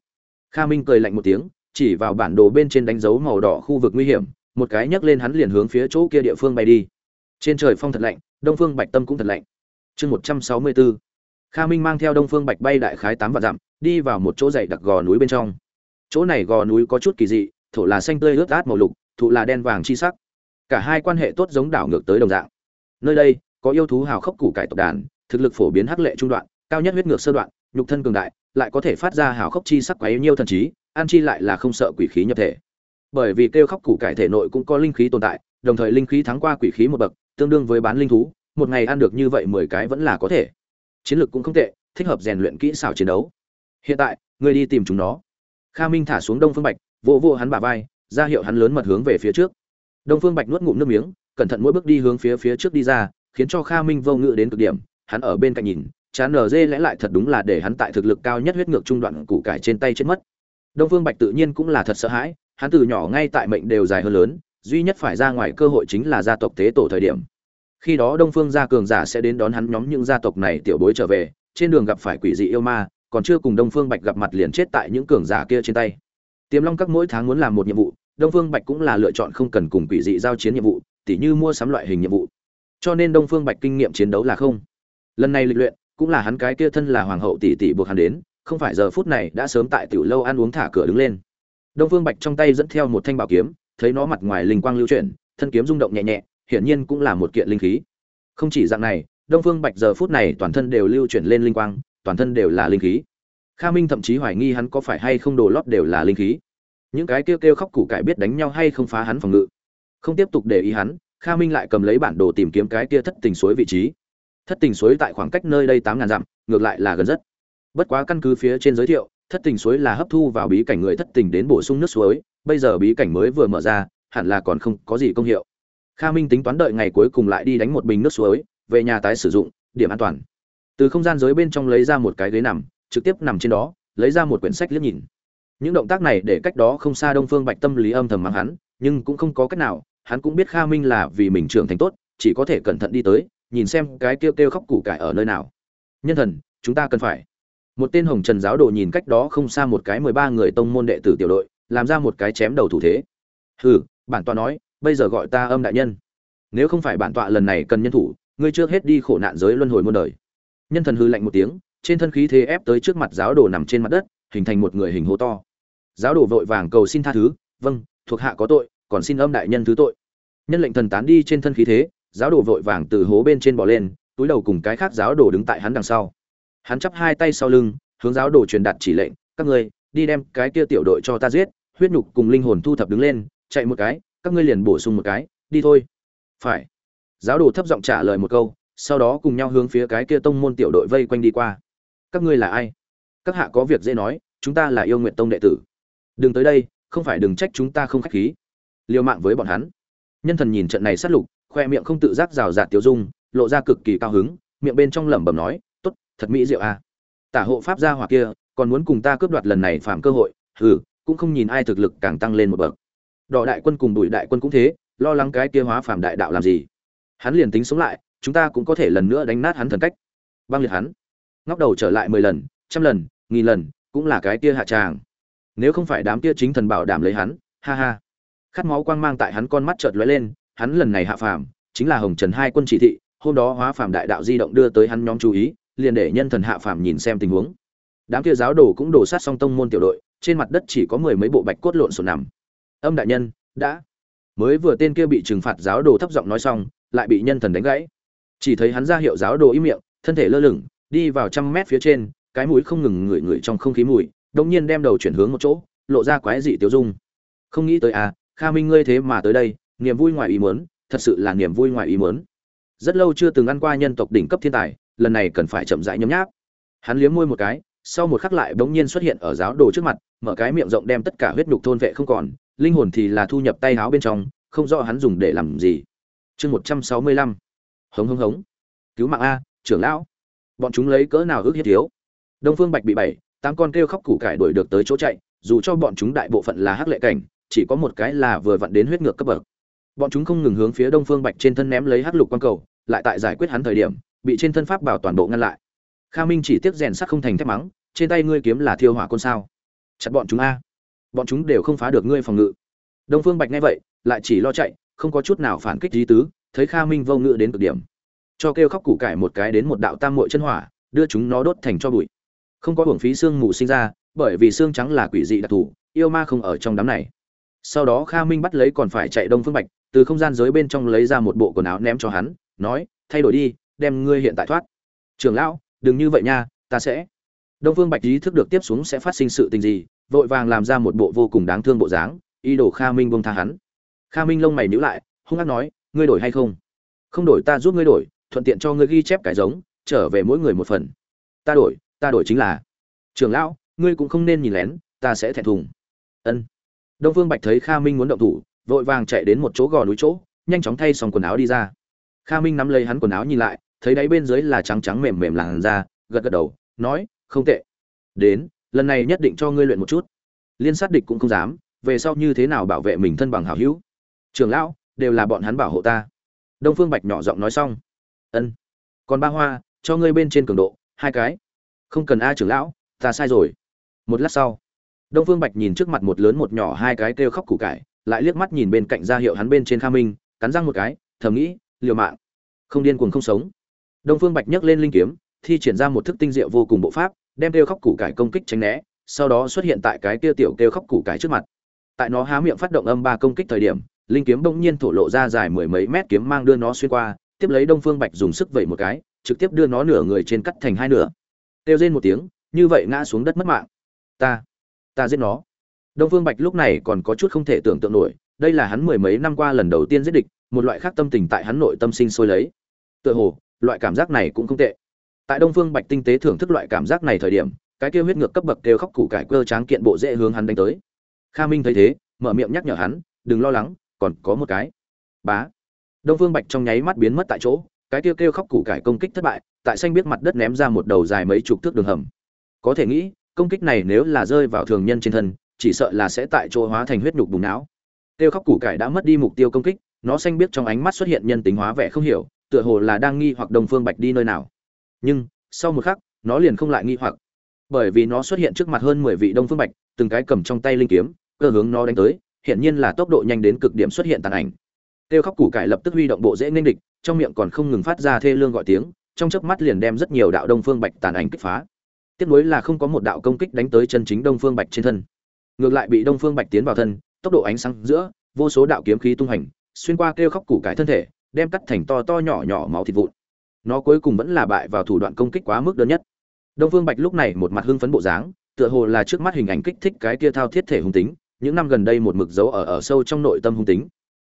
Kha minh cười lạnh một tiếng, chỉ vào bản đồ bên trên đánh dấu màu đỏ khu vực nguy hiểm, một cái nhấc lên hắn liền hướng phía chỗ kia địa phương bay đi. Trên trời phong thật lạnh, đông phương bạch tâm cũng thật lạnh. Chương một trăm sáu mươi bốn kha minh mang theo đông phương bạch bay đại khái tám vạn dặm, đi vào một chỗ dày đặc gò núi bên trong. Chỗ này gò núi có chút kỳ dị, thổ là xanh tươi ướt át màu lục, thụ là đen vàng chi sắc. Cả hai quan hệ tốt giống đảo ngược tới đồng dạng. Nơi đây, có yêu thú hào khốc củ cải tộc đàn, thực lực phổ biến hắc lệ trung đoạn, cao nhất huyết ngược sơ đoạn, nhục thân cường đại lại có thể phát ra hào khốc chi sắc quá yêu nhiêu thần trí, an chi lại là không sợ quỷ khí nhập thể. Bởi vì kêu khóc củ cải thể nội cũng có linh khí tồn tại, đồng thời linh khí thắng qua quỷ khí một bậc, tương đương với bán linh thú, một ngày ăn được như vậy mười cái vẫn là có thể. Chiến lược cũng không tệ, thích hợp rèn luyện kỹ xảo chiến đấu. Hiện tại, người đi tìm chúng nó. Kha minh thả xuống đông phương bạch, vỗ vỗ hắn bả vai, ra hiệu hắn lớn mật hướng về phía trước. Đông phương bạch nuốt ngụm nước miếng, cẩn thận mỗi bước đi hướng phía phía trước đi ra, khiến cho kha minh vô ngự đến cực điểm, hắn ở bên cạnh nhìn chán nở dê lẽ lại thật đúng là để hắn tại thực lực cao nhất huyết ngược trung đoạn củ cải trên tay chết mất. Đông phương bạch tự nhiên cũng là thật sợ hãi, hắn từ nhỏ ngay tại mệnh đều dài hơn lớn, duy nhất phải ra ngoài cơ hội chính là gia tộc tế tổ thời điểm. Khi đó đông phương gia cường giả sẽ đến đón hắn nhóm những gia tộc này tiểu bối trở về, trên đường gặp phải quỷ dị yêu ma, còn chưa cùng đông phương bạch gặp mặt liền chết tại những cường giả kia trên tay. Tiềm long các mỗi tháng muốn làm một nhiệm vụ, đông phương bạch cũng là lựa chọn không cần cùng quỷ dị giao chiến nhiệm vụ, tỉ như mua sắm loại hình nhiệm vụ. Cho nên đông phương bạch kinh nghiệm chiến đấu là không. Lần này lịch luyện cũng là hắn cái kia thân là hoàng hậu tỷ tỷ buộc hắn đến, không phải giờ phút này đã sớm tại tiểu lâu ăn uống thả cửa đứng lên. Đông phương bạch trong tay dẫn theo một thanh bảo kiếm, thấy nó mặt ngoài linh quang lưu chuyển, thân kiếm rung động nhẹ nhẹ, hiển nhiên cũng là một kiện linh khí. Không chỉ dạng này, đông phương bạch giờ phút này toàn thân đều lưu chuyển lên linh quang, toàn thân đều là linh khí. Kha minh thậm chí hoài nghi hắn có phải hay không đồ lót đều là linh khí. Những cái kêu kêu khóc củ cải biết đánh nhau hay không phá hắn phòng ngự. Không tiếp tục để ý hắn, kha minh lại cầm lấy bản đồ tìm kiếm cái kia thất tình suối vị trí thất tình suối tại khoảng cách nơi đây tám ngàn dặm, ngược lại là gần rất. Bất quá căn cứ phía trên giới thiệu, thất tình suối là hấp thu vào bí cảnh người thất tình đến bổ sung nước suối, bây giờ bí cảnh mới vừa mở ra, hẳn là còn không có gì công hiệu. Kha minh tính toán đợi ngày cuối cùng lại đi đánh một bình nước suối, về nhà tái sử dụng, điểm an toàn. Từ không gian giới bên trong lấy ra một cái ghế nằm, trực tiếp nằm trên đó, lấy ra một quyển sách liếc nhìn. Những động tác này để cách đó không xa đông phương bạch tâm lý âm thầm mắng hắn, nhưng cũng không có cách nào, hắn cũng biết kha minh là vì mình trưởng thành tốt, chỉ có thể cẩn thận đi tới nhìn xem cái kêu kêu khóc củ cải ở nơi nào. Nhân thần, chúng ta cần phải. Một tên hồng trần giáo đồ nhìn cách đó không xa một cái mười ba người tông môn đệ tử tiểu đội, làm ra một cái chém đầu thủ thế. Hừ, bản tọa nói, bây giờ gọi ta âm đại nhân. Nếu không phải bản tọa lần này cần nhân thủ, ngươi trước hết đi khổ nạn giới luân hồi muôn đời. Nhân thần hư lạnh một tiếng, trên thân khí thế ép tới trước mặt giáo đồ nằm trên mặt đất, hình thành một người hình hố to. Giáo đồ vội vàng cầu xin tha thứ vâng thuộc hạ có tội, còn xin âm đại nhân thứ tội. Nhân lệnh thần tán đi trên thân khí thế giáo đồ vội vàng từ hố bên trên bỏ lên, túi đầu cùng cái khác giáo đồ đứng tại hắn đằng sau. Hắn chắp hai tay sau lưng, hướng giáo đồ truyền đạt chỉ lệnh, các ngươi, đi đem cái kia tiểu đội cho ta giết, huyết nhục cùng linh hồn thu thập đứng lên, chạy một cái, các ngươi liền bổ sung một cái, đi thôi. Phải. Giáo đồ thấp giọng trả lời một câu, sau đó cùng nhau hướng phía cái kia tông môn tiểu đội vây quanh đi qua. Các ngươi là ai? Các hạ có việc dễ nói, chúng ta là yêu nguyện tông đệ tử. Đừng tới đây, không phải đừng trách chúng ta không khách khí. Liều mạng với bọn hắn. Nhân thần nhìn trận này sát lục khoe miệng không tự giác rào rạt tiêu dung, lộ ra cực kỳ cao hứng, miệng bên trong lẩm bẩm nói, tốt, thật mỹ diệu a tả hộ pháp gia hỏa kia, còn muốn cùng ta cướp đoạt lần này phạm cơ hội, hừ, cũng không nhìn ai thực lực càng tăng lên một bậc. Đỏ đại quân cùng bùi đại quân cũng thế, lo lắng cái kia hóa phàm đại đạo làm gì. Hắn liền tính sống lại, chúng ta cũng có thể lần nữa đánh nát hắn thần cách. Băng liệt hắn, ngóc đầu trở lại mười lần, trăm lần, nghìn lần, cũng là cái kia hạ tràng. Nếu không phải đám kia chính thần bảo đảm lấy hắn, ha ha. Khát máu quang mang tại hắn con mắt chợt lóe lên hắn lần này hạ phàm, chính là hồng trần hai quân chỉ thị, hôm đó hóa phàm đại đạo di động đưa tới hắn nhóm chú ý, liền để nhân thần hạ phàm nhìn xem tình huống. Đám kia giáo đồ cũng đổ sát song tông môn tiểu đội, trên mặt đất chỉ có mười mấy bộ bạch cốt lộn xộn nằm. Âm đại nhân, đã. Mới vừa tên kia bị trừng phạt giáo đồ thấp giọng nói xong, lại bị nhân thần đánh gãy. Chỉ thấy hắn ra hiệu giáo đồ im miệng, thân thể lơ lửng, đi vào trăm mét phía trên, cái mũi không ngừng ngửi ngửi trong không khí mùi đông nhiên đem đầu chuyển hướng một chỗ, lộ ra quái dị tiêu dung. Không nghĩ tới à kha minh ngươi thế mà tới đây niềm vui ngoài ý muốn, thật sự là niềm vui ngoài ý muốn. Rất lâu chưa từng ăn qua nhân tộc đỉnh cấp thiên tài, lần này cần phải chậm rãi nhấm nháp. Hắn liếm môi một cái, sau một khắc lại bỗng nhiên xuất hiện ở giáo đồ trước mặt, mở cái miệng rộng đem tất cả huyết nhục thôn vệ không còn, linh hồn thì là thu nhập tay háo bên trong, không rõ hắn dùng để làm gì. Chương một trăm sáu mươi lăm. Hống hống hống. Cứu mạng a, trưởng lão. Bọn chúng lấy cỡ nào ước hiếp thiếu? Đông phương bạch bị bảy tám con kêu khóc củ cải đuổi được tới chỗ chạy, dù cho bọn chúng đại bộ phận là hắc lệ cảnh, chỉ có một cái là vừa vặn đến huyết ngược cấp bậc bọn chúng không ngừng hướng phía đông phương bạch trên thân ném lấy hắc lục quang cầu, lại tại giải quyết hắn thời điểm, bị trên thân pháp bảo toàn bộ ngăn lại. Kha minh chỉ tiếc rèn sắc không thành thép mắng, trên tay ngươi kiếm là thiêu hỏa côn sao? Chặt bọn chúng a. Bọn chúng đều không phá được ngươi phòng ngự. Đông phương bạch nghe vậy, lại chỉ lo chạy, không có chút nào phản kích lý tứ, thấy kha minh vô ngự đến cực điểm. Cho kêu khóc củ cải một cái đến một đạo tam muội chân hỏa, đưa chúng nó đốt thành cho bụi. Không có hưởng phí xương mù sinh ra, bởi vì xương trắng là quỷ dị đặc thù, yêu ma không ở trong đám này. Sau đó kha minh bắt lấy còn phải chạy đông phương bạch từ không gian giới bên trong lấy ra một bộ quần áo ném cho hắn, nói, thay đổi đi, đem ngươi hiện tại thoát. Trưởng lão, đừng như vậy nha, ta sẽ. Đông phương bạch ý thức được tiếp xuống sẽ phát sinh sự tình gì, vội vàng làm ra một bộ vô cùng đáng thương bộ dáng, ý đồ kha minh bông tha hắn. Kha minh lông mày nhíu lại, hung hăng nói, ngươi đổi hay không? Không đổi, ta giúp ngươi đổi, thuận tiện cho ngươi ghi chép cái giống, trở về mỗi người một phần. Ta đổi ta đổi chính là. Trưởng lão, ngươi cũng không nên nhìn lén, ta sẽ thẹn thùng. Ân. Đông phương bạch thấy kha minh muốn động thủ vội vàng chạy đến một chỗ gò núi chỗ, nhanh chóng thay xong quần áo đi ra. Kha minh nắm lấy hắn quần áo nhìn lại, thấy đáy bên dưới là trắng trắng mềm mềm làn da, gật gật đầu, nói, không tệ. Đến, lần này nhất định cho ngươi luyện một chút. Liên sát địch cũng không dám, về sau như thế nào bảo vệ mình thân bằng hảo hữu? Trường lão, đều là bọn hắn bảo hộ ta. Đông phương bạch nhỏ giọng nói xong. Ân, còn ba hoa, cho ngươi bên trên cường độ, hai cái. Không cần a trưởng lão, ta sai rồi. Một lát sau, đông phương bạch nhìn trước mặt một lớn một nhỏ hai cái kêu khóc củ cải lại liếc mắt nhìn bên cạnh ra hiệu hắn bên trên kha minh, cắn răng một cái, thầm nghĩ, liều mạng, không điên cuồng không sống. Đông phương bạch nhấc lên linh kiếm, thi triển ra một thức tinh diệu vô cùng bộ pháp, đem kêu khóc củ cải công kích tránh né, sau đó xuất hiện tại cái kia tiểu kêu khóc củ cải trước mặt. Tại nó há miệng phát động âm ba công kích thời điểm, linh kiếm bỗng nhiên thổ lộ ra dài mười mấy mét kiếm mang đưa nó xuyên qua, tiếp lấy đông phương bạch dùng sức vẩy một cái, trực tiếp đưa nó nửa người trên cắt thành hai nửa. Kêu rên một tiếng, như vậy ngã xuống đất mất mạng. Ta ta giết nó đông phương bạch lúc này còn có chút không thể tưởng tượng nổi, đây là hắn mười mấy năm qua lần đầu tiên giết địch, một loại khác tâm tình tại hắn nội tâm sinh sôi lấy. Tựa hồ, loại cảm giác này cũng không tệ. Tại đông phương bạch tinh tế thưởng thức loại cảm giác này thời điểm, cái kia huyết ngược cấp bậc kêu khóc củ cải cơ tráng kiện bộ dễ hướng hắn đánh tới. Kha minh thấy thế, mở miệng nhắc nhở hắn, đừng lo lắng, còn có một cái. Bá. Đông phương bạch trong nháy mắt biến mất tại chỗ, cái kia kêu khóc củ cải công kích thất bại, tại xanh biết mặt đất ném ra một đầu dài mấy chục thước đường hầm. Có thể nghĩ, công kích này nếu là rơi vào thường nhân trên thân chỉ sợ là sẽ tại chỗ hóa thành huyết nhục bùng não. Tiêu khóc củ cải đã mất đi mục tiêu công kích, nó xanh biết trong ánh mắt xuất hiện nhân tính hóa vẻ không hiểu, tựa hồ là đang nghi hoặc đông phương bạch đi nơi nào. Nhưng, sau một khắc, nó liền không lại nghi hoặc. Bởi vì nó xuất hiện trước mặt hơn mười vị đông phương bạch, từng cái cầm trong tay linh kiếm, cơ hướng nó đánh tới hiện nhiên là tốc độ nhanh đến cực điểm xuất hiện tàn ảnh. Tiêu khóc củ cải lập tức huy động bộ dễ nên địch, trong miệng còn không ngừng phát ra thê lương gọi tiếng, trong chớp mắt liền đem rất nhiều đạo đông phương bạch tàn ảnh kích phá. Tiếp nối là không có một đạo công kích đánh tới chân chính đông phương bạch trên thân ngược lại bị đông phương bạch tiến vào thân, tốc độ ánh sáng giữa, vô số đạo kiếm khí tung hành, xuyên qua kêu khóc củ cải thân thể, đem cắt thành to to nhỏ nhỏ máu thịt vụn. Nó cuối cùng vẫn là bại vào thủ đoạn công kích quá mức đơn nhất. Đông phương bạch lúc này một mặt hưng phấn bộ dáng, tựa hồ là trước mắt hình ảnh kích thích cái kia thao thiết thể hung tính, những năm gần đây một mực dấu ở ở sâu trong nội tâm hung tính.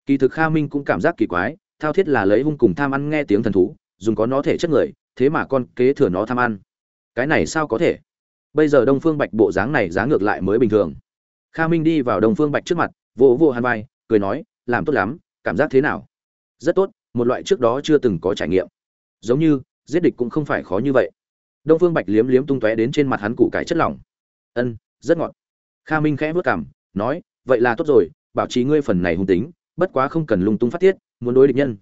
Kỳ thực kha minh cũng cảm giác kỳ quái, thao thiết là lấy hung cùng tham ăn nghe tiếng thần thú, dùng có nó thể chất người, thế mà con kế thừa nó tham ăn. Cái này sao có thể? Bây giờ đông phương bạch bộ dáng này giá ngược lại mới bình thường kha minh đi vào đông phương bạch trước mặt, vỗ vỗ hàn vai, cười nói, làm tốt lắm, cảm giác thế nào? Rất tốt, một loại trước đó chưa từng có trải nghiệm. Giống như, giết địch cũng không phải khó như vậy. Đông phương bạch liếm liếm tung tóe đến trên mặt hắn củ cải chất lỏng. Ân, rất ngọt. Kha minh khẽ vớt cảm nói, vậy là tốt rồi, bảo trì ngươi phần này hung tính, bất quá không cần lung tung phát tiết, muốn đối địch nhân.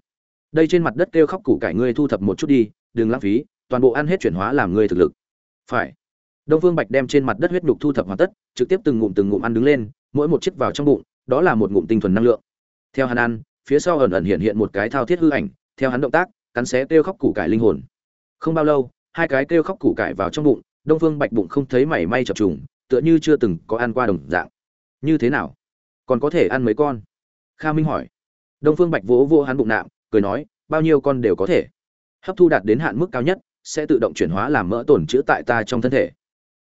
Đây trên mặt đất kêu khóc củ cải ngươi thu thập một chút đi, đừng lãng phí, toàn bộ ăn hết chuyển hóa làm ngươi thực lực. Phải đông phương bạch đem trên mặt đất huyết nhục thu thập hoàn tất, trực tiếp từng ngụm từng ngụm ăn đứng lên, mỗi một chiếc vào trong bụng, đó là một ngụm tinh thuần năng lượng. Theo hắn ăn, phía sau ẩn ẩn hiện hiện một cái thao thiết hư ảnh, theo hắn động tác, cắn xé kêu khóc củ cải linh hồn. Không bao lâu, hai cái kêu khóc củ cải vào trong bụng, đông phương bạch bụng không thấy mảy may chập trùng, tựa như chưa từng có ăn qua đồng dạng. Như thế nào? Còn có thể ăn mấy con? Kha minh hỏi. Đông phương bạch vỗ vỗ hắn bụng nạm, cười nói, bao nhiêu con đều có thể. Hấp thu đạt đến hạn mức cao nhất, sẽ tự động chuyển hóa làm mỡ tổn chữa tại ta trong thân thể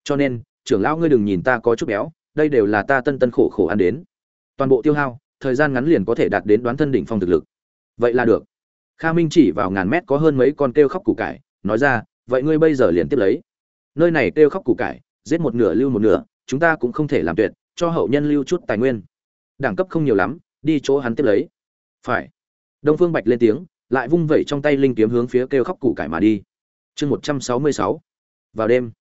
cho nên, trưởng lão ngươi đừng nhìn ta có chút béo, đây đều là ta tân tân khổ khổ ăn đến. Toàn bộ tiêu hao, thời gian ngắn liền có thể đạt đến đoán thân đỉnh phong thực lực. Vậy là được. Kha minh chỉ vào ngàn mét có hơn mấy con kêu khóc củ cải, nói ra, vậy ngươi bây giờ liền tiếp lấy. Nơi này kêu khóc củ cải, giết một nửa lưu một nửa, chúng ta cũng không thể làm tuyệt, cho hậu nhân lưu chút tài nguyên. Đẳng cấp không nhiều lắm, đi chỗ hắn tiếp lấy. Phải. Đông phương bạch lên tiếng, lại vung vẩy trong tay linh kiếm hướng phía kêu khóc củ cải mà đi. Chương một trăm sáu mươi sáu. Vào đêm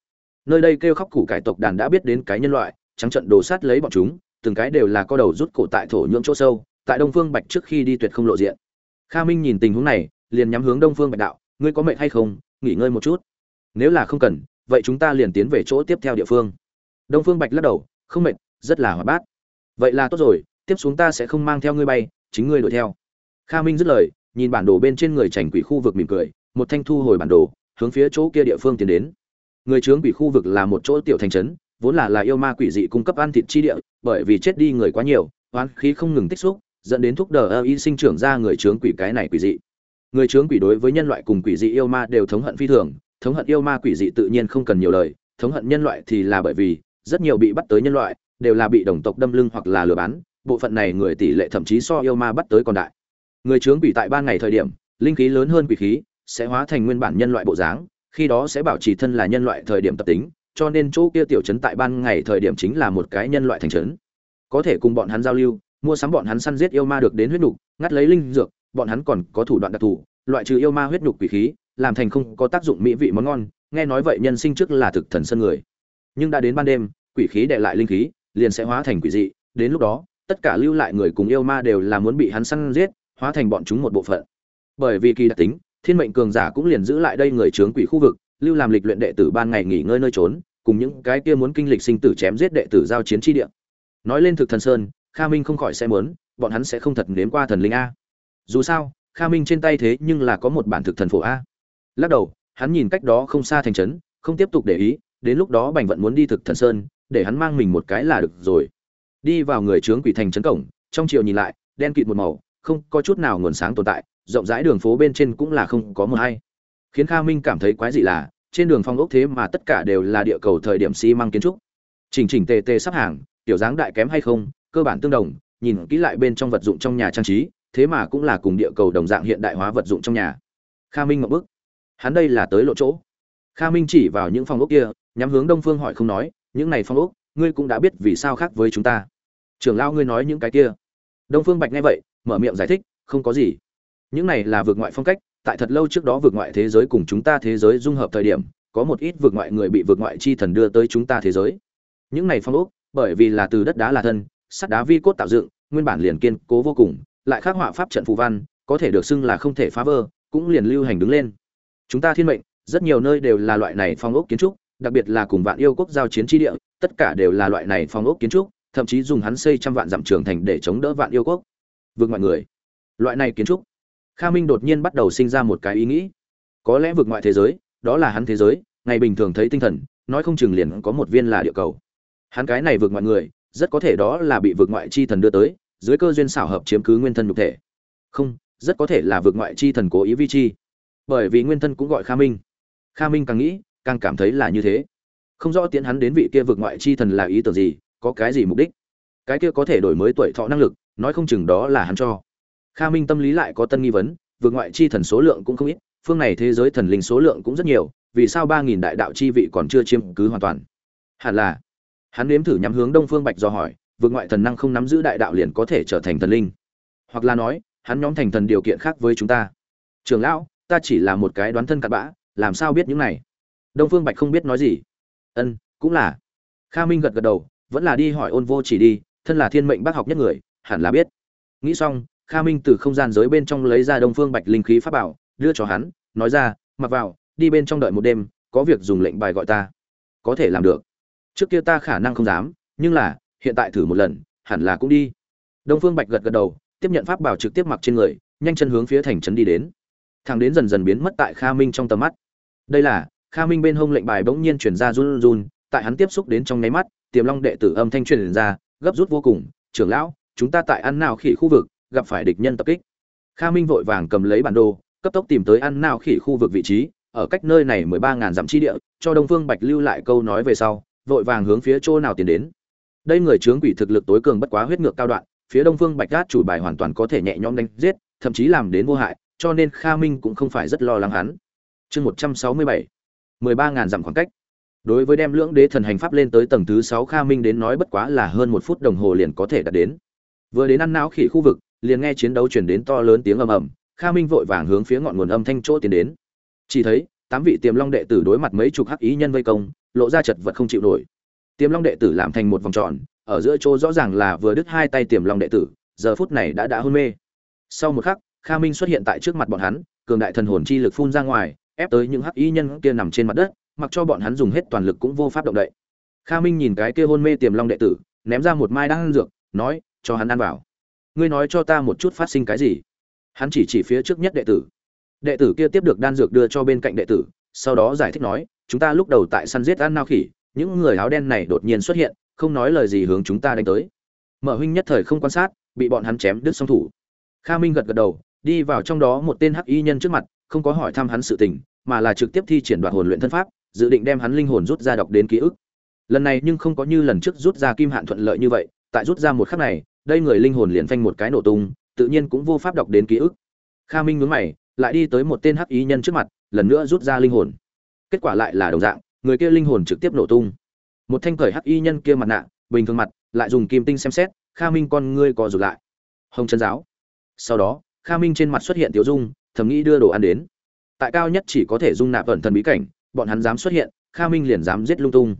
nơi đây kêu khóc củ cải tộc đàn đã biết đến cái nhân loại, trắng trận đồ sát lấy bọn chúng, từng cái đều là co đầu rút cổ tại thổ nhưỡng chỗ sâu, tại đông phương bạch trước khi đi tuyệt không lộ diện. Kha minh nhìn tình huống này, liền nhắm hướng đông phương bạch đạo, ngươi có mệnh hay không? Nghỉ ngơi một chút. Nếu là không cần, vậy chúng ta liền tiến về chỗ tiếp theo địa phương. Đông phương bạch lắc đầu, không mệt, rất là hoạt bát. Vậy là tốt rồi, tiếp xuống ta sẽ không mang theo ngươi bay, chính ngươi đuổi theo. Kha minh dứt lời, nhìn bản đồ bên trên người chảnh quỷ khu vực mỉm cười, một thanh thu hồi bản đồ, hướng phía chỗ kia địa phương tiến đến người trướng quỷ khu vực là một chỗ tiểu thành trấn, vốn là là yêu ma quỷ dị cung cấp ăn thịt chi địa, bởi vì chết đi người quá nhiều, oán khí không ngừng tích xúc, dẫn đến thúc đờ ơ y sinh trưởng ra người trướng quỷ cái này quỷ dị. Người trướng quỷ đối với nhân loại cùng quỷ dị yêu ma đều thống hận phi thường, thống hận yêu ma quỷ dị tự nhiên không cần nhiều lời, thống hận nhân loại thì là bởi vì, rất nhiều bị bắt tới nhân loại, đều là bị đồng tộc đâm lưng hoặc là lừa bán, bộ phận này người tỷ lệ thậm chí so yêu ma bắt tới còn đại. Người trướng quỷ tại ban ngày thời điểm, linh khí lớn hơn quỷ khí, sẽ hóa thành nguyên bản nhân loại bộ dáng khi đó sẽ bảo trì thân là nhân loại thời điểm tập tính, cho nên chỗ kia tiểu trấn tại ban ngày thời điểm chính là một cái nhân loại thành trấn. Có thể cùng bọn hắn giao lưu, mua sắm bọn hắn săn giết yêu ma được đến huyết nục, ngắt lấy linh dược, bọn hắn còn có thủ đoạn đặc thù, loại trừ yêu ma huyết nục quỷ khí, làm thành không có tác dụng mỹ vị món ngon, nghe nói vậy nhân sinh trước là thực thần sân người. Nhưng đã đến ban đêm, quỷ khí để lại linh khí, liền sẽ hóa thành quỷ dị, đến lúc đó, tất cả lưu lại người cùng yêu ma đều là muốn bị hắn săn giết, hóa thành bọn chúng một bộ phận. Bởi vì kỳ đặc tính thiên mệnh cường giả cũng liền giữ lại đây người trướng quỷ khu vực, lưu làm lịch luyện đệ tử ban ngày nghỉ ngơi nơi trốn, cùng những cái kia muốn kinh lịch sinh tử chém giết đệ tử giao chiến tri địa. Nói lên thực thần sơn, kha minh không khỏi sẽ muốn, bọn hắn sẽ không thật nếm qua thần linh a. Dù sao, kha minh trên tay thế nhưng là có một bản thực thần phổ a. Lắc đầu, hắn nhìn cách đó không xa thành trấn, không tiếp tục để ý, đến lúc đó bành vận muốn đi thực thần sơn, để hắn mang mình một cái là được rồi. Đi vào người trướng quỷ thành trấn cổng, trong chiều nhìn lại, đen kịt một màu, không có chút nào nguồn sáng tồn tại rộng rãi đường phố bên trên cũng là không có mờ hay. Khiến kha minh cảm thấy quái dị là, trên đường phong ốc thế mà tất cả đều là địa cầu thời điểm xi măng kiến trúc. Chỉnh chỉnh tề tề sắp hàng, tiểu dáng đại kém hay không, cơ bản tương đồng, nhìn kỹ lại bên trong vật dụng trong nhà trang trí, thế mà cũng là cùng địa cầu đồng dạng hiện đại hóa vật dụng trong nhà. Kha minh ngậm bức. Hắn đây là tới lộ chỗ. Kha minh chỉ vào những phòng ốc kia, nhắm hướng đông phương hỏi không nói, những này phong ốc, ngươi cũng đã biết vì sao khác với chúng ta? Trưởng lao ngươi nói những cái kia. Đông phương bạch nghe vậy, mở miệng giải thích, không có gì những này là vượt ngoại phong cách, tại thật lâu trước đó vượt ngoại thế giới cùng chúng ta thế giới dung hợp thời điểm, có một ít vượt ngoại người bị vượt ngoại chi thần đưa tới chúng ta thế giới. Những này phong ốc, bởi vì là từ đất đá là thân, sắt đá vi cốt tạo dựng, nguyên bản liền kiên cố vô cùng, lại khắc họa pháp trận phù văn, có thể được xưng là không thể phá vỡ, cũng liền lưu hành đứng lên. Chúng ta thiên mệnh, rất nhiều nơi đều là loại này phong ốc kiến trúc, đặc biệt là cùng vạn yêu quốc giao chiến tri địa, tất cả đều là loại này phong ốc kiến trúc, thậm chí dùng hắn xây trăm vạn dặm trường thành để chống đỡ vạn yêu quốc. Vượt ngoại người. Loại này kiến trúc kha minh đột nhiên bắt đầu sinh ra một cái ý nghĩ. Có lẽ vượt ngoại thế giới, đó là hắn thế giới, ngày bình thường thấy tinh thần, nói không chừng liền có một viên là địa cầu. Hắn cái này vượt ngoại người, rất có thể đó là bị vượt ngoại chi thần đưa tới, dưới cơ duyên xảo hợp chiếm cứ nguyên thân nhục thể. Không, rất có thể là vượt ngoại chi thần cố ý vi chi. Bởi vì nguyên thân cũng gọi kha minh. Kha minh càng nghĩ, càng cảm thấy là như thế. Không rõ tiến hắn đến vị kia vượt ngoại chi thần là ý tưởng gì, có cái gì mục đích. Cái kia có thể đổi mới tuổi thọ năng lực, nói không chừng đó là hắn cho kha minh tâm lý lại có tân nghi vấn, vượt ngoại chi thần số lượng cũng không ít, phương này thế giới thần linh số lượng cũng rất nhiều, vì sao ba nghìn đại đạo chi vị còn chưa chiếm cứ hoàn toàn? Hẳn là, hắn nếm thử nhắm hướng đông phương bạch do hỏi, vượt ngoại thần năng không nắm giữ đại đạo liền có thể trở thành thần linh? Hoặc là nói, hắn nhóm thành thần điều kiện khác với chúng ta? Trường lão, ta chỉ là một cái đoán thân cặn bã, làm sao biết những này? Đông phương bạch không biết nói gì. Ân, cũng là. Kha minh gật gật đầu, vẫn là đi hỏi ôn vô chỉ đi, thân là thiên mệnh bác học nhất người, hẳn là biết. Nghĩ xong kha minh từ không gian giới bên trong lấy ra đông phương bạch linh khí pháp bảo, đưa cho hắn, nói ra, mặc vào, đi bên trong đợi một đêm, có việc dùng lệnh bài gọi ta. Có thể làm được. Trước kia ta khả năng không dám, nhưng là, hiện tại thử một lần, hẳn là cũng đi. Đông phương bạch gật gật đầu, tiếp nhận pháp bảo trực tiếp mặc trên người, nhanh chân hướng phía thành trấn đi đến. Thằng đến dần dần biến mất tại kha minh trong tầm mắt. Đây là, kha minh bên hông lệnh bài bỗng nhiên truyền ra run run, tại hắn tiếp xúc đến trong nháy mắt, tiềm long đệ tử âm thanh truyền ra, gấp rút vô cùng, trưởng lão, chúng ta tại ăn nào khỉ khu vực gặp phải địch nhân tập kích. Kha minh vội vàng cầm lấy bản đồ, cấp tốc tìm tới ăn nào khỉ khu vực vị trí, ở cách nơi này mười ba ngàn dặm chi địa, cho đông phương bạch lưu lại câu nói về sau, vội vàng hướng phía chỗ nào tiến đến. Đây người chướng quỷ thực lực tối cường bất quá huyết ngược cao đoạn, phía đông phương bạch cát chủ bài hoàn toàn có thể nhẹ nhõm đánh giết, thậm chí làm đến vô hại, cho nên kha minh cũng không phải rất lo lắng hắn. Chương một trăm sáu mươi bảy, mười ba ngàn dặm khoảng cách. Đối với đem lưỡng đế thần hành pháp lên tới tầng thứ sáu, kha minh đến nói bất quá là hơn một phút đồng hồ liền có thể đạt đến. Vừa đến ăn não khỉ khu vực liền nghe chiến đấu chuyển đến to lớn tiếng ầm ầm, kha minh vội vàng hướng phía ngọn nguồn âm thanh chỗ tiến đến. Chỉ thấy, tám vị tiềm long đệ tử đối mặt mấy chục hắc ý nhân vây công, lộ ra chật vật không chịu nổi. Tiềm long đệ tử làm thành một vòng tròn, ở giữa chỗ rõ ràng là vừa đứt hai tay tiềm long đệ tử, giờ phút này đã đã hôn mê. Sau một khắc, kha minh xuất hiện tại trước mặt bọn hắn, cường đại thần hồn chi lực phun ra ngoài, ép tới những hắc y nhân kia nằm trên mặt đất, mặc cho bọn hắn dùng hết toàn lực cũng vô pháp động đậy. Kha minh nhìn cái kia hôn mê tiềm long đệ tử, ném ra một mai đan ăn dược, nói, cho hắn ăn vào ngươi nói cho ta một chút phát sinh cái gì? Hắn chỉ chỉ phía trước nhất đệ tử. Đệ tử kia tiếp được đan dược đưa cho bên cạnh đệ tử, sau đó giải thích nói, chúng ta lúc đầu tại săn giết ăn nao khỉ, những người áo đen này đột nhiên xuất hiện, không nói lời gì hướng chúng ta đánh tới. Mở huynh nhất thời không quan sát, bị bọn hắn chém đứt song thủ. Kha minh gật gật đầu, đi vào trong đó một tên hắc y nhân trước mặt, không có hỏi thăm hắn sự tình, mà là trực tiếp thi triển đoạt hồn luyện thân pháp, dự định đem hắn linh hồn rút ra đọc đến ký ức. Lần này nhưng không có như lần trước rút ra kim hạn thuận lợi như vậy, tại rút ra một khắc này đây người linh hồn liền phanh một cái nổ tung, tự nhiên cũng vô pháp đọc đến ký ức. Kha minh nhướng mày, lại đi tới một tên hắc ý nhân trước mặt, lần nữa rút ra linh hồn. Kết quả lại là đồng dạng, người kia linh hồn trực tiếp nổ tung. Một thanh cởi hắc y nhân kia mặt nạ, bình thường mặt, lại dùng kim tinh xem xét, kha minh con ngươi co rụt lại. Hồng chân giáo. Sau đó, kha minh trên mặt xuất hiện tiểu dung, thầm nghĩ đưa đồ ăn đến. Tại cao nhất chỉ có thể dung nạp ẩn thần bí cảnh, bọn hắn dám xuất hiện, kha minh liền dám giết lung tung.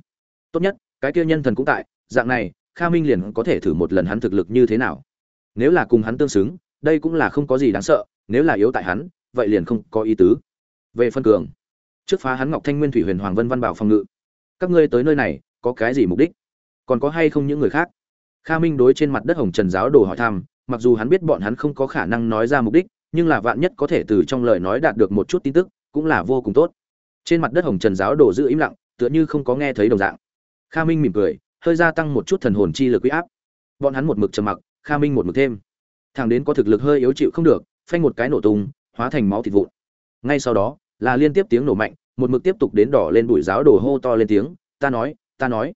Tốt nhất, cái kia nhân thần cũng tại, dạng này kha minh liền có thể thử một lần hắn thực lực như thế nào. Nếu là cùng hắn tương xứng, đây cũng là không có gì đáng sợ, nếu là yếu tại hắn, vậy liền không có ý tứ. Về phân cường, trước phá hắn ngọc thanh nguyên thủy huyền hoàng vân văn bảo phòng ngự. Các ngươi tới nơi này, có cái gì mục đích? Còn có hay không những người khác? Kha minh đối trên mặt đất hồng trần giáo đồ hỏi thăm, mặc dù hắn biết bọn hắn không có khả năng nói ra mục đích, nhưng là vạn nhất có thể từ trong lời nói đạt được một chút tin tức, cũng là vô cùng tốt. Trên mặt đất hồng trần giáo đồ giữ im lặng, tựa như không có nghe thấy đồng dạng. Kha minh mỉm cười hơi gia tăng một chút thần hồn chi lực uy áp. Bọn hắn một mực trầm mặc, kha minh một mực thêm. Thằng đến có thực lực hơi yếu chịu không được, phanh một cái nổ tung, hóa thành máu thịt vụn. Ngay sau đó, là liên tiếp tiếng nổ mạnh, một mực tiếp tục đến đỏ lên bụi giáo đồ hô to lên tiếng, ta nói ta nói,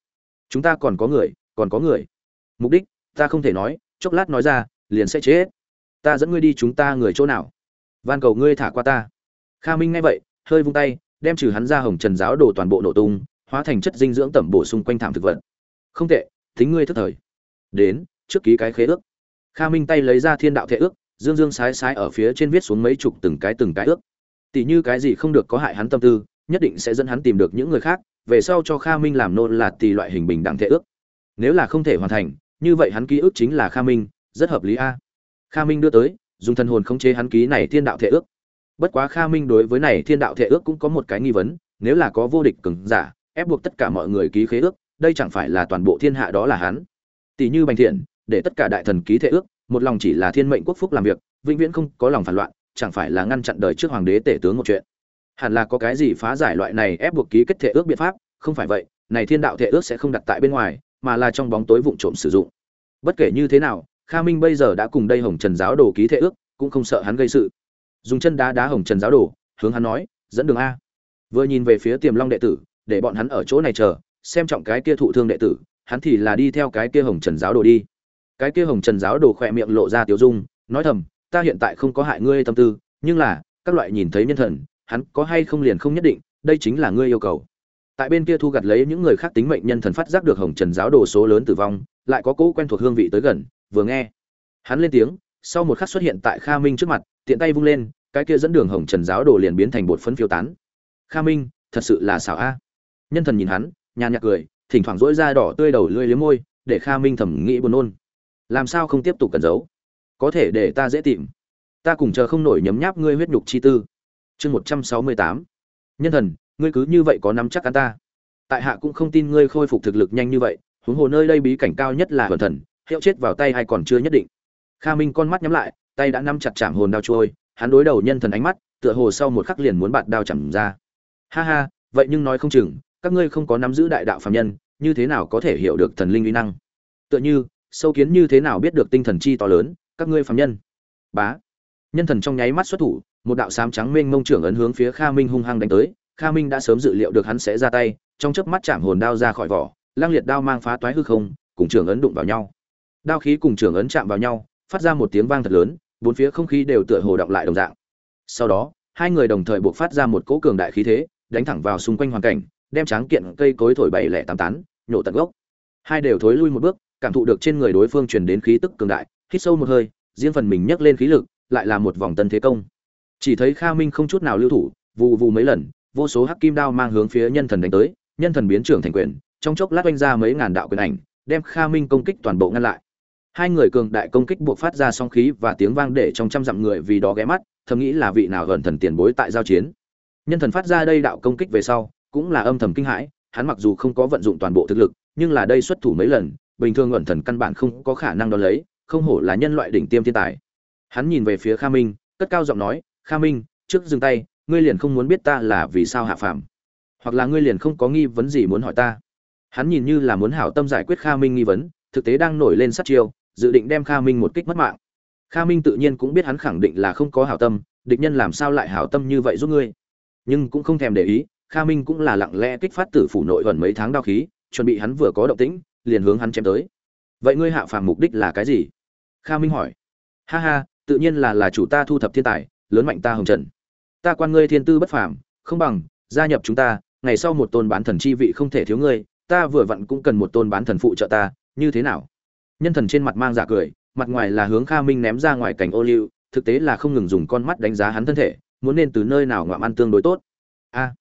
chúng ta còn có người, còn có người. Mục đích, ta không thể nói, chốc lát nói ra, liền sẽ chết. Ta dẫn ngươi đi chúng ta người chỗ nào? Van cầu ngươi thả qua ta. Kha minh nghe vậy, hơi vung tay, đem trừ hắn ra hồng trần giáo đồ toàn bộ nổ tung, hóa thành chất dinh dưỡng tẩm bổ sung quanh thảm thực vật không tệ, thính ngươi thức thời. Đến, trước ký cái khế ước. Kha minh tay lấy ra thiên đạo thệ ước, dương dương sái sái ở phía trên viết xuống mấy chục từng cái từng cái ước. Tỷ như cái gì không được có hại hắn tâm tư, nhất định sẽ dẫn hắn tìm được những người khác, về sau cho kha minh làm nôn là tỷ loại hình bình đẳng thệ ước. Nếu là không thể hoàn thành, như vậy hắn ký ức chính là kha minh, rất hợp lý a. Kha minh đưa tới, dùng thần hồn khống chế hắn ký này thiên đạo thệ ước. Bất quá kha minh đối với này thiên đạo thệ ước cũng có một cái nghi vấn, nếu là có vô địch cứng giả, ép buộc tất cả mọi người ký khế ước đây chẳng phải là toàn bộ thiên hạ đó là hắn. Tỷ như bành thiện, để tất cả đại thần ký thệ ước, một lòng chỉ là thiên mệnh quốc phúc làm việc, vĩnh viễn không có lòng phản loạn, chẳng phải là ngăn chặn đời trước hoàng đế tể tướng một chuyện. Hẳn là có cái gì phá giải loại này ép buộc ký kết thệ ước biện pháp? Không phải vậy, này thiên đạo thệ ước sẽ không đặt tại bên ngoài, mà là trong bóng tối vụng trộm sử dụng. Bất kể như thế nào, kha minh bây giờ đã cùng đây hồng trần giáo đồ ký thệ ước, cũng không sợ hắn gây sự. Dùng chân đá đá hồng trần giáo đồ, hướng hắn nói, dẫn đường a. Vừa nhìn về phía tiềm long đệ tử, để bọn hắn ở chỗ này chờ xem trọng cái kia thụ thương đệ tử, hắn thì là đi theo cái kia hồng trần giáo đồ đi. Cái kia hồng trần giáo đồ khỏe miệng lộ ra tiểu dung, nói thầm, ta hiện tại không có hại ngươi tâm tư, nhưng là, các loại nhìn thấy nhân thần, hắn có hay không liền không nhất định, đây chính là ngươi yêu cầu. Tại bên kia thu gặt lấy những người khác tính mệnh nhân thần phát giác được hồng trần giáo đồ số lớn tử vong, lại có cỗ quen thuộc hương vị tới gần, vừa nghe, hắn lên tiếng, sau một khắc xuất hiện tại kha minh trước mặt, tiện tay vung lên, cái kia dẫn đường hồng trần giáo đồ liền biến thành bột phấn phiêu tán. Kha minh, thật sự là xảo a. Nhân thần nhìn hắn nhàn nhạt cười, thỉnh thoảng rỗi da đỏ tươi đầu lưỡi liếm môi, để kha minh thầm nghĩ buồn nôn. Làm sao không tiếp tục cẩn giấu? Có thể để ta dễ tìm. Ta cùng chờ không nổi nhấm nháp ngươi huyết nhục chi tư. Chương một trăm sáu mươi tám. Nhân thần, ngươi cứ như vậy có nắm chắc ăn ta. Tại hạ cũng không tin ngươi khôi phục thực lực nhanh như vậy, huống hồ nơi đây bí cảnh cao nhất là hồn thần, hiệu chết vào tay hay còn chưa nhất định. Kha minh con mắt nhắm lại, tay đã nắm chặt chạm hồn đao trôi, hắn đối đầu nhân thần ánh mắt, tựa hồ sau một khắc liền muốn bạt đao chầm ra. Ha ha, vậy nhưng nói không chừng các ngươi không có nắm giữ đại đạo phạm nhân, như thế nào có thể hiểu được thần linh uy năng? Tựa như, sâu kiến như thế nào biết được tinh thần chi to lớn, các ngươi phạm nhân? Bá. Nhân thần trong nháy mắt xuất thủ, một đạo sám trắng mênh mông trưởng ấn hướng phía kha minh hung hăng đánh tới, kha minh đã sớm dự liệu được hắn sẽ ra tay, trong chớp mắt chạm hồn đao ra khỏi vỏ, lang liệt đao mang phá toái hư không, cùng trưởng ấn đụng vào nhau. Đao khí cùng trưởng ấn chạm vào nhau, phát ra một tiếng vang thật lớn, bốn phía không khí đều tựa hồ động lại đồng dạng. Sau đó, hai người đồng thời buộc phát ra một cỗ cường đại khí thế, đánh thẳng vào xung quanh hoàn cảnh đem tráng kiện cây cối thổi bảy lẻ tám tán, nhổ tận gốc. Hai đều thối lui một bước, cảm thụ được trên người đối phương truyền đến khí tức cường đại, hít sâu một hơi, riêng phần mình nhấc lên khí lực, lại là một vòng tân thế công. Chỉ thấy kha minh không chút nào lưu thủ, vù vù mấy lần, vô số hắc kim đao mang hướng phía nhân thần đánh tới, nhân thần biến trưởng thành quyền, trong chốc lát oanh ra mấy ngàn đạo quyền ảnh, đem kha minh công kích toàn bộ ngăn lại. Hai người cường đại công kích buộc phát ra song khí và tiếng vang để trong trăm dặm người vì đó ghé mắt, thầm nghĩ là vị nào gần thần tiền bối tại giao chiến. Nhân thần phát ra đây đạo công kích về sau cũng là âm thầm kinh hãi, hắn mặc dù không có vận dụng toàn bộ thực lực, nhưng là đây xuất thủ mấy lần, bình thường ẩn thần căn bản không có khả năng đón lấy, không hổ là nhân loại đỉnh tiêm thiên tài. Hắn nhìn về phía kha minh, cất cao giọng nói, kha minh, trước dừng tay, ngươi liền không muốn biết ta là vì sao hạ phàm, hoặc là ngươi liền không có nghi vấn gì muốn hỏi ta. Hắn nhìn như là muốn hảo tâm giải quyết kha minh nghi vấn, thực tế đang nổi lên sát chiêu, dự định đem kha minh một kích mất mạng. Kha minh tự nhiên cũng biết hắn khẳng định là không có hảo tâm, địch nhân làm sao lại hảo tâm như vậy giúp ngươi. Nhưng cũng không thèm để ý kha minh cũng là lặng lẽ kích phát tử phủ nội gần mấy tháng đao khí, chuẩn bị hắn vừa có động tĩnh, liền hướng hắn chém tới. Vậy ngươi hạ phàm mục đích là cái gì? Kha minh hỏi. Ha ha, tự nhiên là là chủ ta thu thập thiên tài, lớn mạnh ta hồng trần. Ta quan ngươi thiên tư bất phàm, không bằng, gia nhập chúng ta, ngày sau một tôn bán thần chi vị không thể thiếu ngươi, ta vừa vặn cũng cần một tôn bán thần phụ trợ ta, như thế nào? Nhân thần trên mặt mang giả cười, mặt ngoài là hướng kha minh ném ra ngoài cảnh ô liu, thực tế là không ngừng dùng con mắt đánh giá hắn thân thể, muốn nên từ nơi nào ngoạm ăn tương đối tốt? A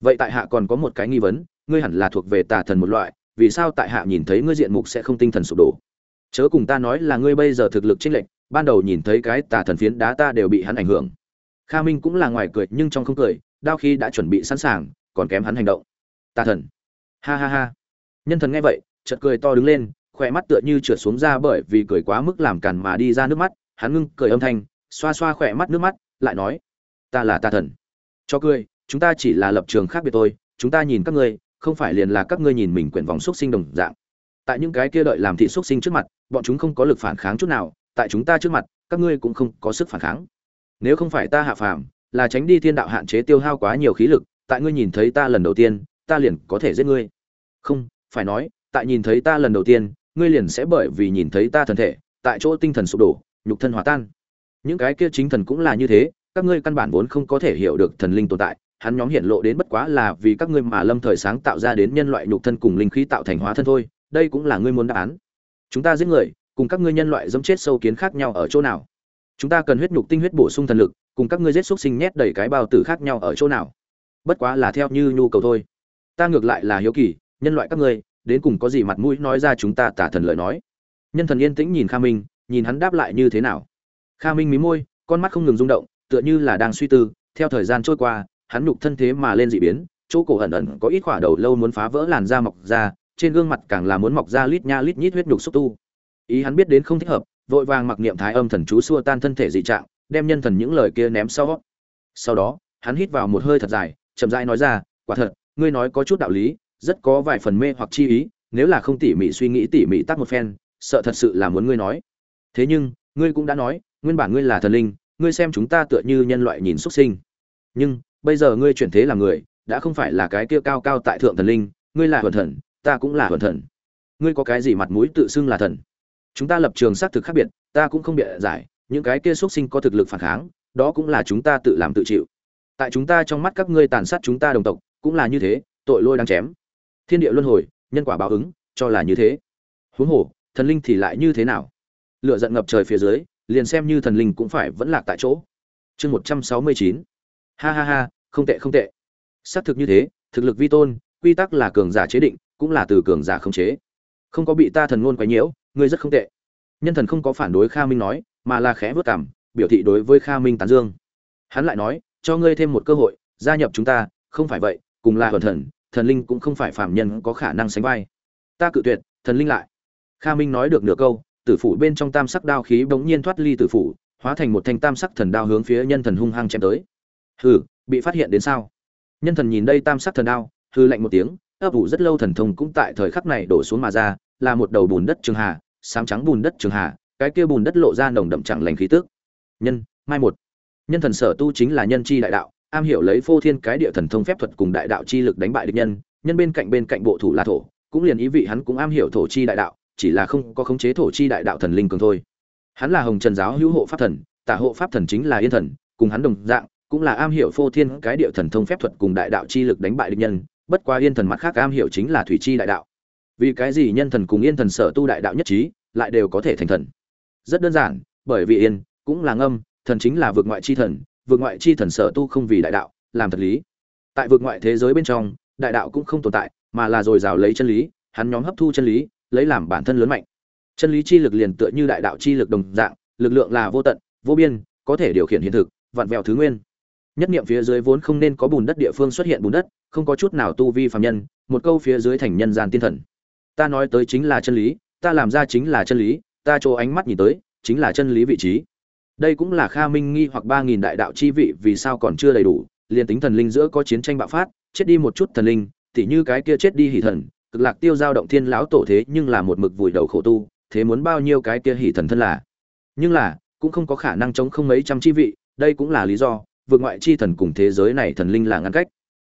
vậy tại hạ còn có một cái nghi vấn, ngươi hẳn là thuộc về tà thần một loại, vì sao tại hạ nhìn thấy ngươi diện mục sẽ không tinh thần sụp đổ? Chớ cùng ta nói là ngươi bây giờ thực lực chênh lệch, ban đầu nhìn thấy cái tà thần phiến đá ta đều bị hắn ảnh hưởng. Kha minh cũng là ngoài cười, nhưng trong không cười, đao khi đã chuẩn bị sẵn sàng, còn kém hắn hành động. Tà thần. Ha ha ha. Nhân thần nghe vậy, chợt cười to đứng lên, khỏe mắt tựa như trượt xuống ra bởi vì cười quá mức làm cản mà đi ra nước mắt, hắn ngưng cười âm thanh, xoa xoa khỏe mắt nước mắt, lại nói, ta là tà thần. Cho cười chúng ta chỉ là lập trường khác biệt thôi, chúng ta nhìn các ngươi, không phải liền là các ngươi nhìn mình quyển vòng xúc sinh đồng dạng. Tại những cái kia đợi làm thị xúc sinh trước mặt, bọn chúng không có lực phản kháng chút nào, tại chúng ta trước mặt, các ngươi cũng không có sức phản kháng. Nếu không phải ta hạ phàm, là tránh đi thiên đạo hạn chế tiêu hao quá nhiều khí lực, tại ngươi nhìn thấy ta lần đầu tiên, ta liền có thể giết ngươi. Không, phải nói, tại nhìn thấy ta lần đầu tiên, ngươi liền sẽ bởi vì nhìn thấy ta thần thể, tại chỗ tinh thần sụp đổ, nhục thân hòa tan. Những cái kia chính thần cũng là như thế, các ngươi căn bản vốn không có thể hiểu được thần linh tồn tại hắn nhóm hiện lộ đến bất quá là vì các ngươi mà lâm thời sáng tạo ra đến nhân loại nhục thân cùng linh khí tạo thành hóa thân thôi, đây cũng là ngươi muốn đáp án. Chúng ta giết người, cùng các ngươi nhân loại dẫm chết sâu kiến khác nhau ở chỗ nào? Chúng ta cần huyết nhục tinh huyết bổ sung thần lực, cùng các ngươi giết xúc sinh nhét đầy cái bao tử khác nhau ở chỗ nào? Bất quá là theo như nhu cầu thôi. Ta ngược lại là hiếu kỳ, nhân loại các ngươi, đến cùng có gì mặt mũi nói ra chúng ta tả thần lời nói? Nhân thần yên tĩnh nhìn kha minh, nhìn hắn đáp lại như thế nào? Kha minh mí môi, con mắt không ngừng rung động, tựa như là đang suy tư, theo thời gian trôi qua hắn nhục thân thế mà lên dị biến, chỗ cổ ẩn ẩn có ít khỏa đầu lâu muốn phá vỡ làn da mọc ra, trên gương mặt càng là muốn mọc ra lít nha lít nhít huyết nhục xúc tu. Ý hắn biết đến không thích hợp, vội vàng mặc niệm thái âm thần chú xua tan thân thể dị trạng, đem nhân thần những lời kia ném sau. Sau đó, hắn hít vào một hơi thật dài, chậm rãi nói ra, quả thật, ngươi nói có chút đạo lý, rất có vài phần mê hoặc chi ý, nếu là không tỉ mỉ suy nghĩ tỉ mỉ tác một phen, sợ thật sự là muốn ngươi nói. Thế nhưng, ngươi cũng đã nói, nguyên bản ngươi là thần linh, ngươi xem chúng ta tựa như nhân loại nhìn xuất sinh. Nhưng bây giờ ngươi chuyển thế làm người, đã không phải là cái kia cao cao tại thượng thần linh, ngươi là huần thần, ta cũng là huần thần. Ngươi có cái gì mặt mũi tự xưng là thần? Chúng ta lập trường xác thực khác biệt, ta cũng không bịa giải, những cái kia xuất sinh có thực lực phản kháng, đó cũng là chúng ta tự làm tự chịu. Tại chúng ta trong mắt các ngươi tàn sát chúng ta đồng tộc, cũng là như thế, tội lôi đang chém. Thiên địa luân hồi, nhân quả báo ứng, cho là như thế. Huống hồ, thần linh thì lại như thế nào? Lựa giận ngập trời phía dưới, liền xem như thần linh cũng phải vẫn lạc tại chỗ. Chương một trăm sáu mươi chín ha ha ha, không tệ không tệ. Xác thực như thế, thực lực vi tôn, quy tắc là cường giả chế định, cũng là từ cường giả khống chế. Không có bị ta thần ngôn quấy nhiễu, ngươi rất không tệ. Nhân thần không có phản đối kha minh nói, mà là khẽ vớt cảm, biểu thị đối với kha minh tán dương. Hắn lại nói, cho ngươi thêm một cơ hội, gia nhập chúng ta, không phải vậy, cùng là hồn thần thần linh cũng không phải phạm nhân có khả năng sánh vai. Ta cự tuyệt, thần linh lại. Kha minh nói được nửa câu, tử phủ bên trong tam sắc đao khí bỗng nhiên thoát ly tử phủ, hóa thành một thanh tam sắc thần đao hướng phía nhân thần hung hăng chém tới hừ, bị phát hiện đến sao? Nhân thần nhìn đây tam sắc thần đao hư lạnh một tiếng, ấp ủ rất lâu thần thông cũng tại thời khắc này đổ xuống mà ra, là một đầu bùn đất trường hà, sáng trắng bùn đất trường hà, cái kia bùn đất lộ ra nồng đậm chẳng lành khí tức. Nhân, mai một. Nhân thần sở tu chính là nhân chi đại đạo, am hiểu lấy phô thiên cái địa thần thông phép thuật cùng đại đạo chi lực đánh bại địch nhân nhân bên cạnh bên cạnh bộ thủ là thổ, cũng liền ý vị hắn cũng am hiểu thổ chi đại đạo, chỉ là không có khống chế thổ chi đại đạo thần linh cường thôi. Hắn là hồng trần giáo hữu hộ pháp thần, tả hộ pháp thần chính là yên thần, cùng hắn đồng dạng cũng là am hiểu phô thiên cái địa thần thông phép thuật cùng đại đạo chi lực đánh bại địch nhân, bất quá yên thần mặt khác am hiểu chính là thủy chi đại đạo. Vì cái gì nhân thần cùng yên thần sở tu đại đạo nhất trí, lại đều có thể thành thần? Rất đơn giản, bởi vì yên cũng là ngâm, thần chính là vượt ngoại chi thần vượt ngoại chi thần sở tu không vì đại đạo, làm thật lý. Tại vượt ngoại thế giới bên trong, đại đạo cũng không tồn tại, mà là dồi dào lấy chân lý, hắn nhóm hấp thu chân lý, lấy làm bản thân lớn mạnh. Chân lý chi lực liền tựa như đại đạo chi lực đồng dạng, lực lượng là vô tận, vô biên, có thể điều khiển hiện thực vạn vẹo thứ nguyên nhất niệm phía dưới vốn không nên có bùn đất địa phương xuất hiện bùn đất, không có chút nào tu vi phàm nhân, một câu phía dưới thành nhân gian tiên thần. Ta nói tới chính là chân lý, ta làm ra chính là chân lý, ta chỗ ánh mắt nhìn tới, chính là chân lý vị trí. Đây cũng là kha minh nghi hoặc ba nghìn đại đạo chi vị, vì sao còn chưa đầy đủ, liền tính thần linh giữa có chiến tranh bạo phát, chết đi một chút thần linh, tỉ như cái kia chết đi hỷ thần, cực lạc tiêu giao động thiên lão tổ thế nhưng là một mực vùi đầu khổ tu, thế muốn bao nhiêu cái kia hỷ thần thân là? Nhưng là, cũng không có khả năng chống không mấy trăm chi vị, đây cũng là lý do vượt ngoại chi thần cùng thế giới này thần linh là ngăn cách.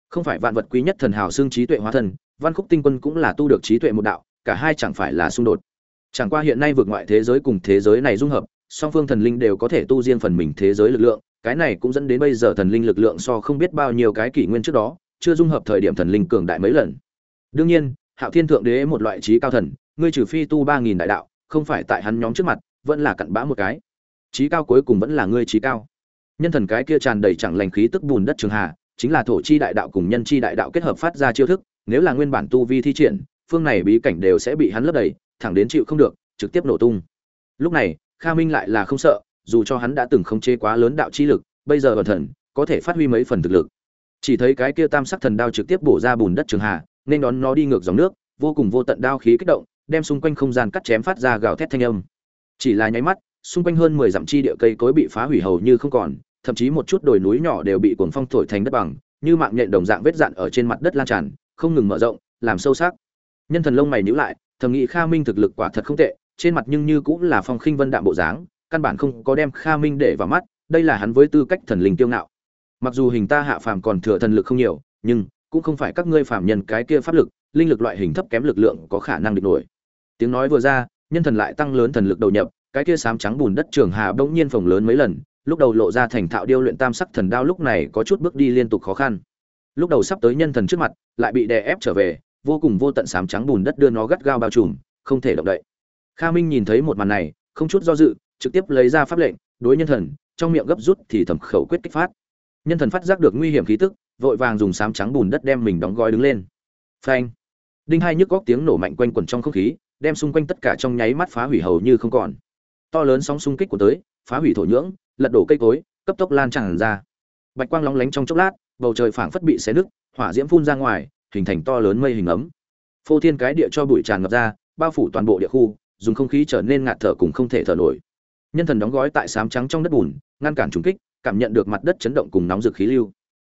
Không phải vạn vật quý nhất thần hào xương trí tuệ hóa thần, văn khúc tinh quân cũng là tu được trí tuệ một đạo, cả hai chẳng phải là xung đột. Chẳng qua hiện nay vượt ngoại thế giới cùng thế giới này dung hợp, song phương thần linh đều có thể tu riêng phần mình thế giới lực lượng, cái này cũng dẫn đến bây giờ thần linh lực lượng so không biết bao nhiêu cái kỷ nguyên trước đó, chưa dung hợp thời điểm thần linh cường đại mấy lần. Đương nhiên, hạo thiên thượng đế một loại trí cao thần, ngươi trừ phi tu ba nghìn đại đạo, không phải tại hắn nhóm trước mặt, vẫn là cặn bã một cái. Trí cao cuối cùng vẫn là ngươi trí cao nhân thần cái kia tràn đầy chẳng lành khí tức bùn đất trường hà, chính là thổ chi đại đạo cùng nhân chi đại đạo kết hợp phát ra chiêu thức, nếu là nguyên bản tu vi thi triển, phương này bí cảnh đều sẽ bị hắn lấp đầy, thẳng đến chịu không được, trực tiếp nổ tung. Lúc này, kha minh lại là không sợ, dù cho hắn đã từng khống chế quá lớn đạo chi lực, bây giờ bản thần, có thể phát huy mấy phần thực lực. Chỉ thấy cái kia tam sắc thần đao trực tiếp bổ ra bùn đất trường hà, nên đón nó đi ngược dòng nước, vô cùng vô tận đao khí kích động, đem xung quanh không gian cắt chém phát ra gào thét thanh âm. Chỉ là nháy mắt, xung quanh hơn mười dặm chi địa cây cối bị phá hủy hầu như không còn thậm chí một chút đồi núi nhỏ đều bị cuồng phong thổi thành đất bằng, như mạng nhện đồng dạng vết dạn ở trên mặt đất lan tràn, không ngừng mở rộng, làm sâu sắc. Nhân thần lông mày nhíu lại, thầm nghĩ kha minh thực lực quả thật không tệ, trên mặt nhưng như cũng là phong khinh vân đạm bộ dáng, căn bản không có đem kha minh để vào mắt, đây là hắn với tư cách thần linh tiêu ngạo. Mặc dù hình ta hạ phàm còn thừa thần lực không nhiều, nhưng cũng không phải các ngươi phàm nhân cái kia pháp lực, linh lực loại hình thấp kém lực lượng có khả năng địch nổi. Tiếng nói vừa ra, nhân thần lại tăng lớn thần lực đầu nhập, cái kia sám trắng bùn đất trường hà bỗng nhiên phồng lớn mấy lần lúc đầu lộ ra thành thạo điêu luyện tam sắc thần đao lúc này có chút bước đi liên tục khó khăn. Lúc đầu sắp tới nhân thần trước mặt, lại bị đè ép trở về, vô cùng vô tận sám trắng bùn đất đưa nó gắt gao bao trùm, không thể động đậy. Kha minh nhìn thấy một màn này, không chút do dự, trực tiếp lấy ra pháp lệnh, đối nhân thần, trong miệng gấp rút thì thẩm khẩu quyết kích phát. Nhân thần phát giác được nguy hiểm khí tức, vội vàng dùng sám trắng bùn đất đem mình đóng gói đứng lên. Phanh! Đinh hai nhức góc tiếng nổ mạnh quanh quẩn trong không khí, đem xung quanh tất cả trong nháy mắt phá hủy hầu như không còn. To lớn sóng xung kích của tới, phá hủy thổ nhưỡng lật đổ cây cối, cấp tốc lan tràn ra. Bạch quang lóng lánh trong chốc lát, bầu trời phảng phất bị xé nứt, hỏa diễm phun ra ngoài, hình thành to lớn mây hình ấm. Phô thiên cái địa cho bụi tràn ngập ra, bao phủ toàn bộ địa khu, dùng không khí trở nên ngạt thở cùng không thể thở nổi. Nhân thần đóng gói tại sám trắng trong đất bùn, ngăn cản trùng kích, cảm nhận được mặt đất chấn động cùng nóng rực khí lưu.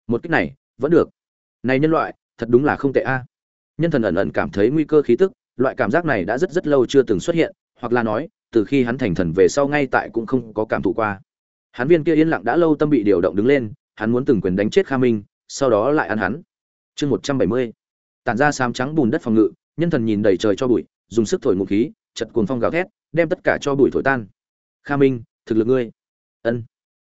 Một kích này, vẫn được. Này nhân loại, thật đúng là không tệ a. Nhân thần ẩn ẩn cảm thấy nguy cơ khí tức, loại cảm giác này đã rất rất lâu chưa từng xuất hiện, hoặc là nói, từ khi hắn thành thần về sau ngay tại cũng không có cảm thụ qua hắn viên kia yên lặng đã lâu tâm bị điều động đứng lên, hắn muốn từng quyền đánh chết kha minh, sau đó lại ăn hắn. Chương một trăm bảy mươi. Tản ra sám trắng bùn đất phòng ngự, nhân thần nhìn đầy trời cho bụi, dùng sức thổi ngụ khí, chật cuồng phong gào thét, đem tất cả cho bụi thổi tan. Kha minh, thực lực ngươi. Ân.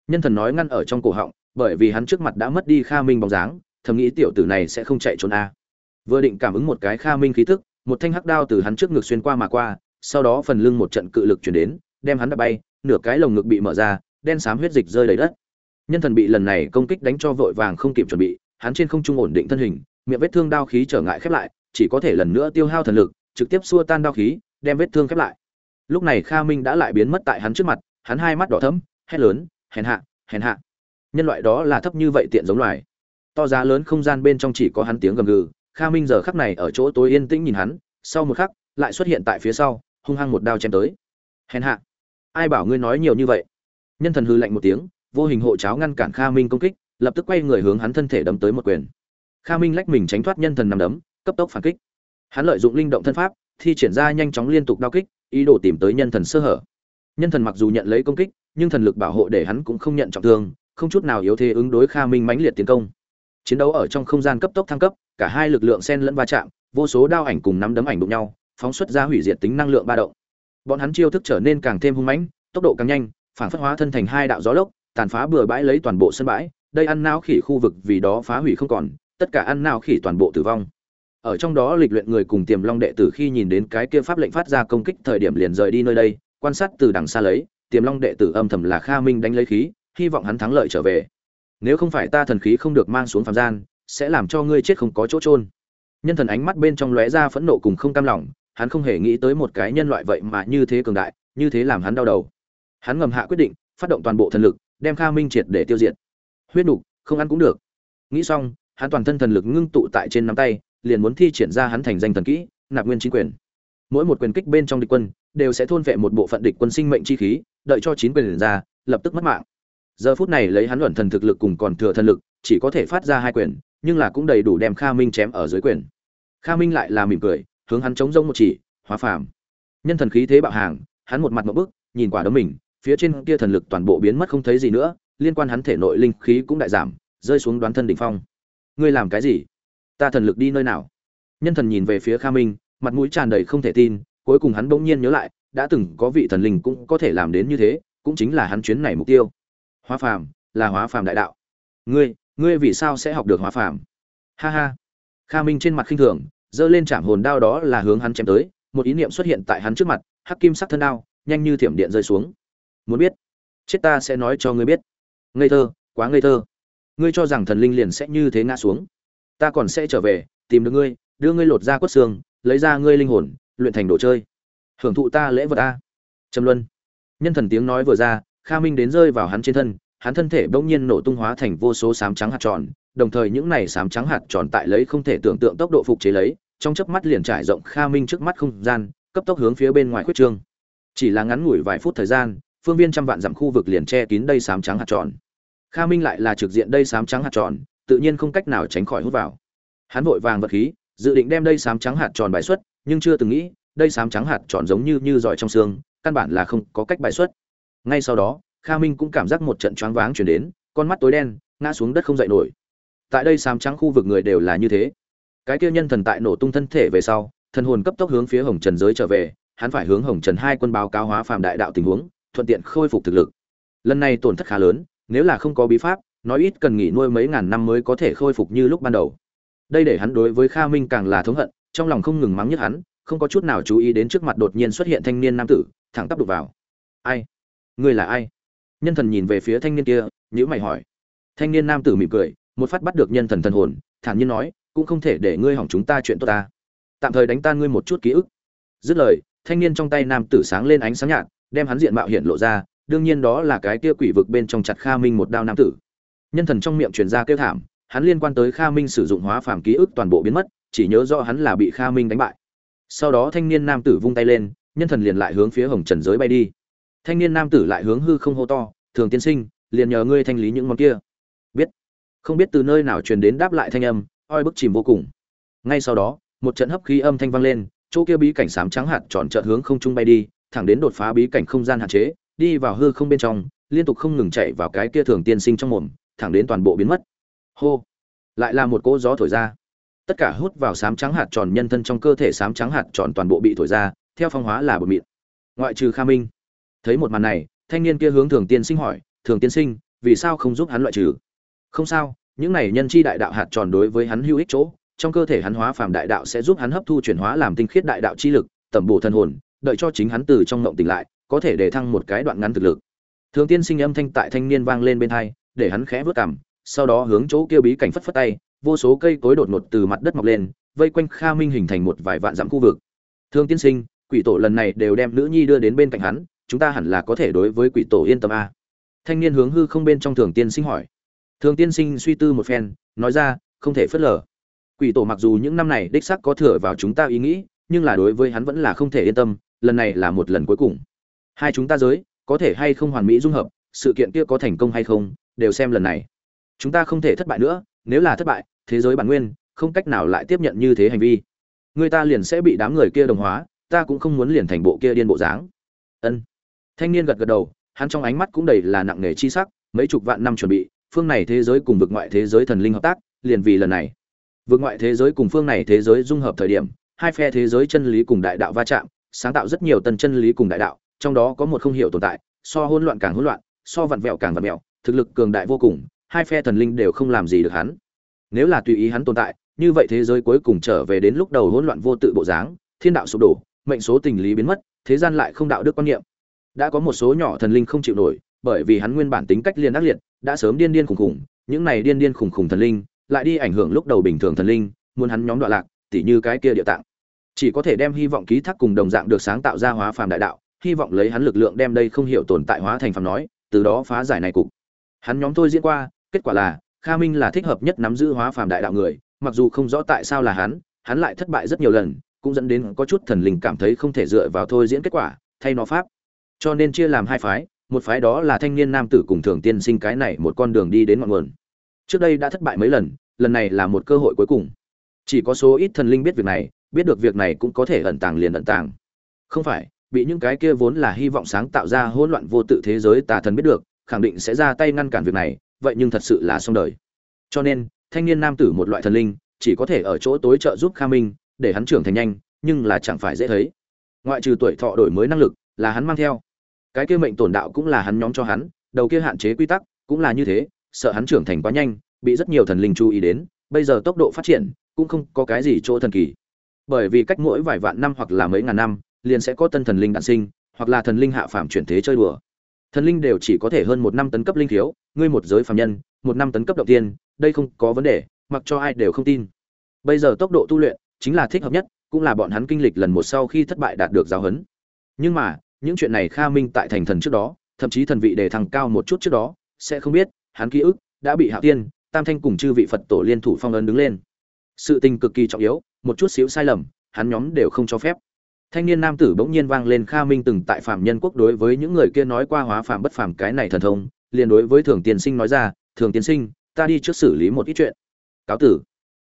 Nhân thần nói ngăn ở trong cổ họng, bởi vì hắn trước mặt đã mất đi kha minh bóng dáng, thầm nghĩ tiểu tử này sẽ không chạy trốn a. Vừa định cảm ứng một cái kha minh khí tức, một thanh hắc đao từ hắn trước ngực xuyên qua mà qua, sau đó phần lưng một trận cự lực chuyển đến, đem hắn đã bay, nửa cái lồng ngực bị mở ra đen xám huyết dịch rơi đầy đất. Nhân thần bị lần này công kích đánh cho vội vàng không kịp chuẩn bị, hắn trên không trung ổn định thân hình, miệng vết thương đao khí trở ngại khép lại, chỉ có thể lần nữa tiêu hao thần lực, trực tiếp xua tan đao khí, đem vết thương khép lại. Lúc này kha minh đã lại biến mất tại hắn trước mặt, hắn hai mắt đỏ thẫm, hét lớn, hèn hạ hèn hạ. Nhân loại đó là thấp như vậy tiện giống loài. To giá lớn không gian bên trong chỉ có hắn tiếng gầm gừ, kha minh giờ khắc này ở chỗ tối yên tĩnh nhìn hắn, sau một khắc, lại xuất hiện tại phía sau, hung hăng một đao chém tới. Hèn hạ, ai bảo ngươi nói nhiều như vậy? Nhân thần hư lạnh một tiếng, vô hình hộ cháo ngăn cản kha minh công kích, lập tức quay người hướng hắn thân thể đấm tới một quyền. Kha minh lách mình tránh thoát nhân thần nằm đấm, cấp tốc phản kích. Hắn lợi dụng linh động thân pháp, thi triển ra nhanh chóng liên tục đao kích, ý đồ tìm tới nhân thần sơ hở. Nhân thần mặc dù nhận lấy công kích, nhưng thần lực bảo hộ để hắn cũng không nhận trọng thương, không chút nào yếu thế ứng đối kha minh mãnh liệt tiến công. Chiến đấu ở trong không gian cấp tốc thăng cấp, cả hai lực lượng xen lẫn va chạm, vô số đao ảnh cùng nắm đấm ảnh đụng nhau, phóng xuất ra hủy diệt tính năng lượng ba động. Bọn hắn chiêu thức trở nên càng thêm hung mãnh, tốc độ càng nhanh phản phất hóa thân thành hai đạo gió lốc, tàn phá bừa bãi lấy toàn bộ sân bãi, đây ăn não khỉ khu vực vì đó phá hủy không còn, tất cả ăn não khỉ toàn bộ tử vong. Ở trong đó lịch luyện người cùng tiềm long đệ tử khi nhìn đến cái kia pháp lệnh phát ra công kích thời điểm liền rời đi nơi đây, quan sát từ đằng xa lấy, tiềm long đệ tử âm thầm là kha minh đánh lấy khí, hy vọng hắn thắng lợi trở về. Nếu không phải ta thần khí không được mang xuống phàm gian, sẽ làm cho ngươi chết không có chỗ trôn nhân thần ánh mắt bên trong lóe ra phẫn nộ cùng không cam lòng, hắn không hề nghĩ tới một cái nhân loại vậy mà như thế cường đại, như thế làm hắn đau đầu hắn ngầm hạ quyết định, phát động toàn bộ thần lực, đem kha minh triệt để tiêu diệt. Huyết nục, không ăn cũng được. Nghĩ xong, hắn toàn thân thần lực ngưng tụ tại trên nắm tay, liền muốn thi triển ra hắn thành danh thần kỹ, nạp nguyên chính quyền. Mỗi một quyền kích bên trong địch quân, đều sẽ thôn vệ một bộ phận địch quân sinh mệnh chi khí, đợi cho chín quyền ra, lập tức mất mạng. Giờ phút này lấy hắn luận thần thực lực cùng còn thừa thần lực, chỉ có thể phát ra hai quyền, nhưng là cũng đầy đủ đem kha minh chém ở dưới quyền. Kha minh lại là mỉm cười, hướng hắn chống rông một chỉ, hóa phàm. Nhân thần khí thế bạo hàng, hắn một mặt một bức, nhìn quả đấm mình phía trên kia thần lực toàn bộ biến mất không thấy gì nữa, liên quan hắn thể nội linh khí cũng đại giảm, rơi xuống đoán thân đỉnh phong. Ngươi làm cái gì? Ta thần lực đi nơi nào? Nhân thần nhìn về phía kha minh, mặt mũi tràn đầy không thể tin, cuối cùng hắn bỗng nhiên nhớ lại, đã từng có vị thần linh cũng có thể làm đến như thế, cũng chính là hắn chuyến này mục tiêu. Hóa phàm, là hóa phàm đại đạo. Ngươi ngươi vì sao sẽ học được hóa phàm? Ha ha. Kha minh trên mặt khinh thường, giơ lên chạm hồn đao đó là hướng hắn chém tới, một ý niệm xuất hiện tại hắn trước mặt, hắc kim sắc thân đao, nhanh như thiểm điện rơi xuống muốn biết. Chết ta sẽ nói cho ngươi biết. Ngây thơ, quá ngây thơ. Ngươi cho rằng thần linh liền sẽ như thế ngã xuống. Ta còn sẽ trở về, tìm được ngươi, đưa ngươi lột ra quất xương, lấy ra ngươi linh hồn, luyện thành đồ chơi. Hưởng thụ ta lễ vật ta trầm luân. Nhân thần tiếng nói vừa ra, kha minh đến rơi vào hắn trên thân, hắn thân thể bỗng nhiên nổ tung hóa thành vô số sám trắng hạt tròn, đồng thời những này sám trắng hạt tròn tại lấy không thể tưởng tượng tốc độ phục chế lấy, trong chớp mắt liền trải rộng kha minh trước mắt không gian, cấp tốc hướng phía bên ngoài khuyết trương. Chỉ là ngắn ngủi vài phút thời gian phương viên trăm vạn dặm khu vực liền che kín đây sám trắng hạt tròn. Kha minh lại là trực diện đây sám trắng hạt tròn, tự nhiên không cách nào tránh khỏi hút vào. Hắn vội vàng vật khí, dự định đem đây sám trắng hạt tròn bài xuất, nhưng chưa từng nghĩ, đây sám trắng hạt tròn giống như như giỏi trong xương, căn bản là không có cách bài xuất. Ngay sau đó, kha minh cũng cảm giác một trận choáng váng chuyển đến, con mắt tối đen, ngã xuống đất không dậy nổi. Tại đây sám trắng khu vực người đều là như thế. Cái kia nhân thần tại nổ tung thân thể về sau, thần hồn cấp tốc hướng phía hồng trần giới trở về, hắn phải hướng hồng trần hai quân báo cáo hóa phàm đại đạo tình huống thuận tiện khôi phục thực lực. Lần này tổn thất khá lớn, nếu là không có bí pháp, nói ít cần nghỉ nuôi mấy ngàn năm mới có thể khôi phục như lúc ban đầu. Đây để hắn đối với kha minh càng là thống hận, trong lòng không ngừng mắng nhất hắn, không có chút nào chú ý đến trước mặt đột nhiên xuất hiện thanh niên nam tử, thẳng tắp đục vào. Ai? Ngươi là ai? Nhân thần nhìn về phía thanh niên kia, nhíu mày hỏi. Thanh niên nam tử mỉm cười, một phát bắt được nhân thần thần hồn, thản nhiên nói, cũng không thể để ngươi hỏng chúng ta chuyện tốt ta. Tạm thời đánh tan ngươi một chút ký ức. Dứt lời, thanh niên trong tay nam tử sáng lên ánh sáng nhạt đem hắn diện mạo hiện lộ ra, đương nhiên đó là cái kia quỷ vực bên trong chặt kha minh một đao nam tử. Nhân thần trong miệng truyền ra kêu thảm, hắn liên quan tới kha minh sử dụng hóa phàm ký ức toàn bộ biến mất, chỉ nhớ rõ hắn là bị kha minh đánh bại. Sau đó thanh niên nam tử vung tay lên, nhân thần liền lại hướng phía hồng trần giới bay đi. Thanh niên nam tử lại hướng hư không hô to, thường tiên sinh, liền nhờ ngươi thanh lý những món kia. Biết. Không biết từ nơi nào truyền đến đáp lại thanh âm, oi bức chìm vô cùng. Ngay sau đó, một trận hấp khí âm thanh vang lên, chỗ kia bí cảnh sám trắng hạt tròn trợn hướng không trung bay đi thẳng đến đột phá bí cảnh không gian hạn chế, đi vào hư không bên trong, liên tục không ngừng chạy vào cái kia thường tiên sinh trong mồm, thẳng đến toàn bộ biến mất. Hô! Lại là một cỗ gió thổi ra. Tất cả hút vào sám trắng hạt tròn nhân thân trong cơ thể sám trắng hạt tròn toàn bộ bị thổi ra, theo phong hóa là bột mịn. Ngoại trừ kha minh. Thấy một màn này, thanh niên kia hướng thường tiên sinh hỏi, thường tiên sinh, vì sao không giúp hắn loại trừ? Không sao, những này nhân chi đại đạo hạt tròn đối với hắn hữu ích chỗ, trong cơ thể hắn hóa phàm đại đạo sẽ giúp hắn hấp thu chuyển hóa làm tinh khiết đại đạo chi lực, tẩm bổ thân hồn đợi cho chính hắn từ trong ngộng tỉnh lại có thể để thăng một cái đoạn ngắn thực lực. Thường tiên sinh âm thanh tại thanh niên vang lên bên tai, để hắn khẽ bước cằm, sau đó hướng chỗ kia bí cảnh phất phất tay vô số cây cối đột ngột từ mặt đất mọc lên vây quanh kha minh hình thành một vài vạn dặm khu vực. Thường tiên sinh quỷ tổ lần này đều đem nữ nhi đưa đến bên cạnh hắn chúng ta hẳn là có thể đối với quỷ tổ yên tâm a. Thanh niên hướng hư không bên trong thường tiên sinh hỏi. Thường tiên sinh suy tư một phen nói ra không thể phớt lờ. Quỷ tổ mặc dù những năm này đích xác có thừa vào chúng ta ý nghĩ nhưng là đối với hắn vẫn là không thể yên tâm lần này là một lần cuối cùng. Hai chúng ta giới, có thể hay không hoàn mỹ dung hợp, sự kiện kia có thành công hay không, đều xem lần này. Chúng ta không thể thất bại nữa, nếu là thất bại, thế giới bản nguyên, không cách nào lại tiếp nhận như thế hành vi. Người ta liền sẽ bị đám người kia đồng hóa, ta cũng không muốn liền thành bộ kia điên bộ dáng. Ân. Thanh niên gật gật đầu, hắn trong ánh mắt cũng đầy là nặng nề chi sắc, mấy chục vạn năm chuẩn bị, phương này thế giới cùng vực ngoại thế giới thần linh hợp tác, liền vì lần này. Vực ngoại thế giới cùng phương này thế giới dung hợp thời điểm, hai phe thế giới chân lý cùng đại đạo va chạm sáng tạo rất nhiều tân chân lý cùng đại đạo, trong đó có một không hiểu tồn tại, so hỗn loạn càng hỗn loạn, so vặn vẹo càng vặn vẹo, thực lực cường đại vô cùng, hai phe thần linh đều không làm gì được hắn. Nếu là tùy ý hắn tồn tại, như vậy thế giới cuối cùng trở về đến lúc đầu hỗn loạn vô tự bộ dáng, thiên đạo sụp đổ, mệnh số tình lý biến mất, thế gian lại không đạo đức quan niệm. Đã có một số nhỏ thần linh không chịu nổi, bởi vì hắn nguyên bản tính cách liên ác liệt, đã sớm điên điên khủng khủng, những này điên điên khủng khủng thần linh, lại đi ảnh hưởng lúc đầu bình thường thần linh, muốn hắn nhóm đoạn lạc, tỉ như cái kia địa tạng chỉ có thể đem hy vọng ký thác cùng đồng dạng được sáng tạo ra hóa phàm đại đạo, hy vọng lấy hắn lực lượng đem đây không hiểu tồn tại hóa thành phàm nói, từ đó phá giải này cục. Hắn nhóm thôi diễn qua, kết quả là, kha minh là thích hợp nhất nắm giữ hóa phàm đại đạo người, mặc dù không rõ tại sao là hắn hắn lại thất bại rất nhiều lần, cũng dẫn đến có chút thần linh cảm thấy không thể dựa vào thôi diễn kết quả, thay nó pháp. Cho nên chia làm hai phái, một phái đó là thanh niên nam tử cùng thường tiên sinh cái này một con đường đi đến ngọn nguồn. Trước đây đã thất bại mấy lần lần này là một cơ hội cuối cùng. Chỉ có số ít thần linh biết việc này biết được việc này cũng có thể ẩn tàng liền ẩn tàng. Không phải, bị những cái kia vốn là hy vọng sáng tạo ra hỗn loạn vô tự thế giới tà thần biết được, khẳng định sẽ ra tay ngăn cản việc này, vậy nhưng thật sự là xong đời. Cho nên, thanh niên nam tử một loại thần linh, chỉ có thể ở chỗ tối trợ giúp kha minh, để hắn trưởng thành nhanh, nhưng là chẳng phải dễ thấy. Ngoại trừ tuổi thọ đổi mới năng lực, là hắn mang theo. Cái kia mệnh tổn đạo cũng là hắn nhóm cho hắn, đầu kia hạn chế quy tắc, cũng là như thế, sợ hắn trưởng thành quá nhanh, bị rất nhiều thần linh chú ý đến, bây giờ tốc độ phát triển, cũng không có cái gì chỗ thần kỳ bởi vì cách mỗi vài vạn năm hoặc là mấy ngàn năm, liền sẽ có tân thần linh đản sinh, hoặc là thần linh hạ phàm chuyển thế chơi đùa. Thần linh đều chỉ có thể hơn một năm tấn cấp linh thiếu ngươi một giới phàm nhân, một năm tấn cấp đầu tiên, đây không có vấn đề, mặc cho ai đều không tin. Bây giờ tốc độ tu luyện chính là thích hợp nhất, cũng là bọn hắn kinh lịch lần một sau khi thất bại đạt được giáo huấn. Nhưng mà, những chuyện này kha minh tại thành thần trước đó, thậm chí thần vị đề thăng cao một chút trước đó, sẽ không biết, hắn ký ức đã bị hạ tiên tam thanh cùng chư vị phật tổ liên thủ phong ấn đứng lên. Sự tình cực kỳ trọng yếu một chút xíu sai lầm, hắn nhóm đều không cho phép. Thanh niên nam tử bỗng nhiên vang lên kha minh từng tại phạm nhân quốc đối với những người kia nói qua hóa phạm bất phàm cái này thần thông, liền đối với thường tiên sinh nói ra, thường tiên sinh, ta đi trước xử lý một ít chuyện. Cáo tử.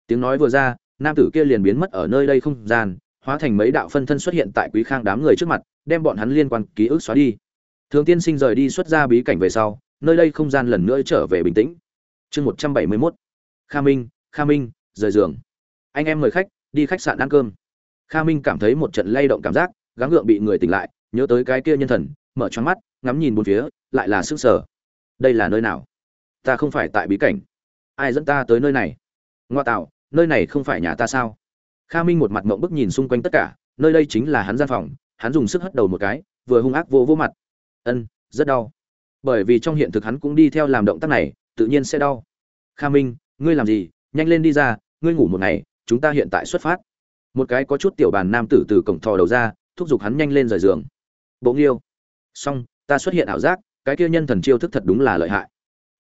Tiếng nói vừa ra, nam tử kia liền biến mất ở nơi đây không gian, hóa thành mấy đạo phân thân xuất hiện tại quý khang đám người trước mặt, đem bọn hắn liên quan ký ức xóa đi. Thường tiên sinh rời đi xuất ra bí cảnh về sau, nơi đây không gian lần nữa trở về bình tĩnh. Chương một trăm bảy mươi mốt. Kha minh kha minh, rời giường. Anh em mời khách đi khách sạn ăn cơm. Kha minh cảm thấy một trận lay động cảm giác, gắng gượng bị người tỉnh lại, nhớ tới cái kia nhân thần, mở choáng mắt, ngắm nhìn bốn phía, lại là sức sở đây là nơi nào? Ta không phải tại bí cảnh. Ai dẫn ta tới nơi này? Ngoa tạo, nơi này không phải nhà ta sao? Kha minh một mặt mộng bức nhìn xung quanh tất cả, nơi đây chính là hắn gian phòng, hắn dùng sức hất đầu một cái, vừa hung ác vô vô mặt. Ân, rất đau. Bởi vì trong hiện thực hắn cũng đi theo làm động tác này, tự nhiên sẽ đau. Kha minh, ngươi làm gì? Nhanh lên đi ra, ngươi ngủ một ngày chúng ta hiện tại xuất phát. Một cái có chút tiểu bàn nam tử từ cổng thò đầu ra, thúc giục hắn nhanh lên rời giường. Bộ yêu. Xong, ta xuất hiện ảo giác, cái kia nhân thần chiêu thức thật đúng là lợi hại.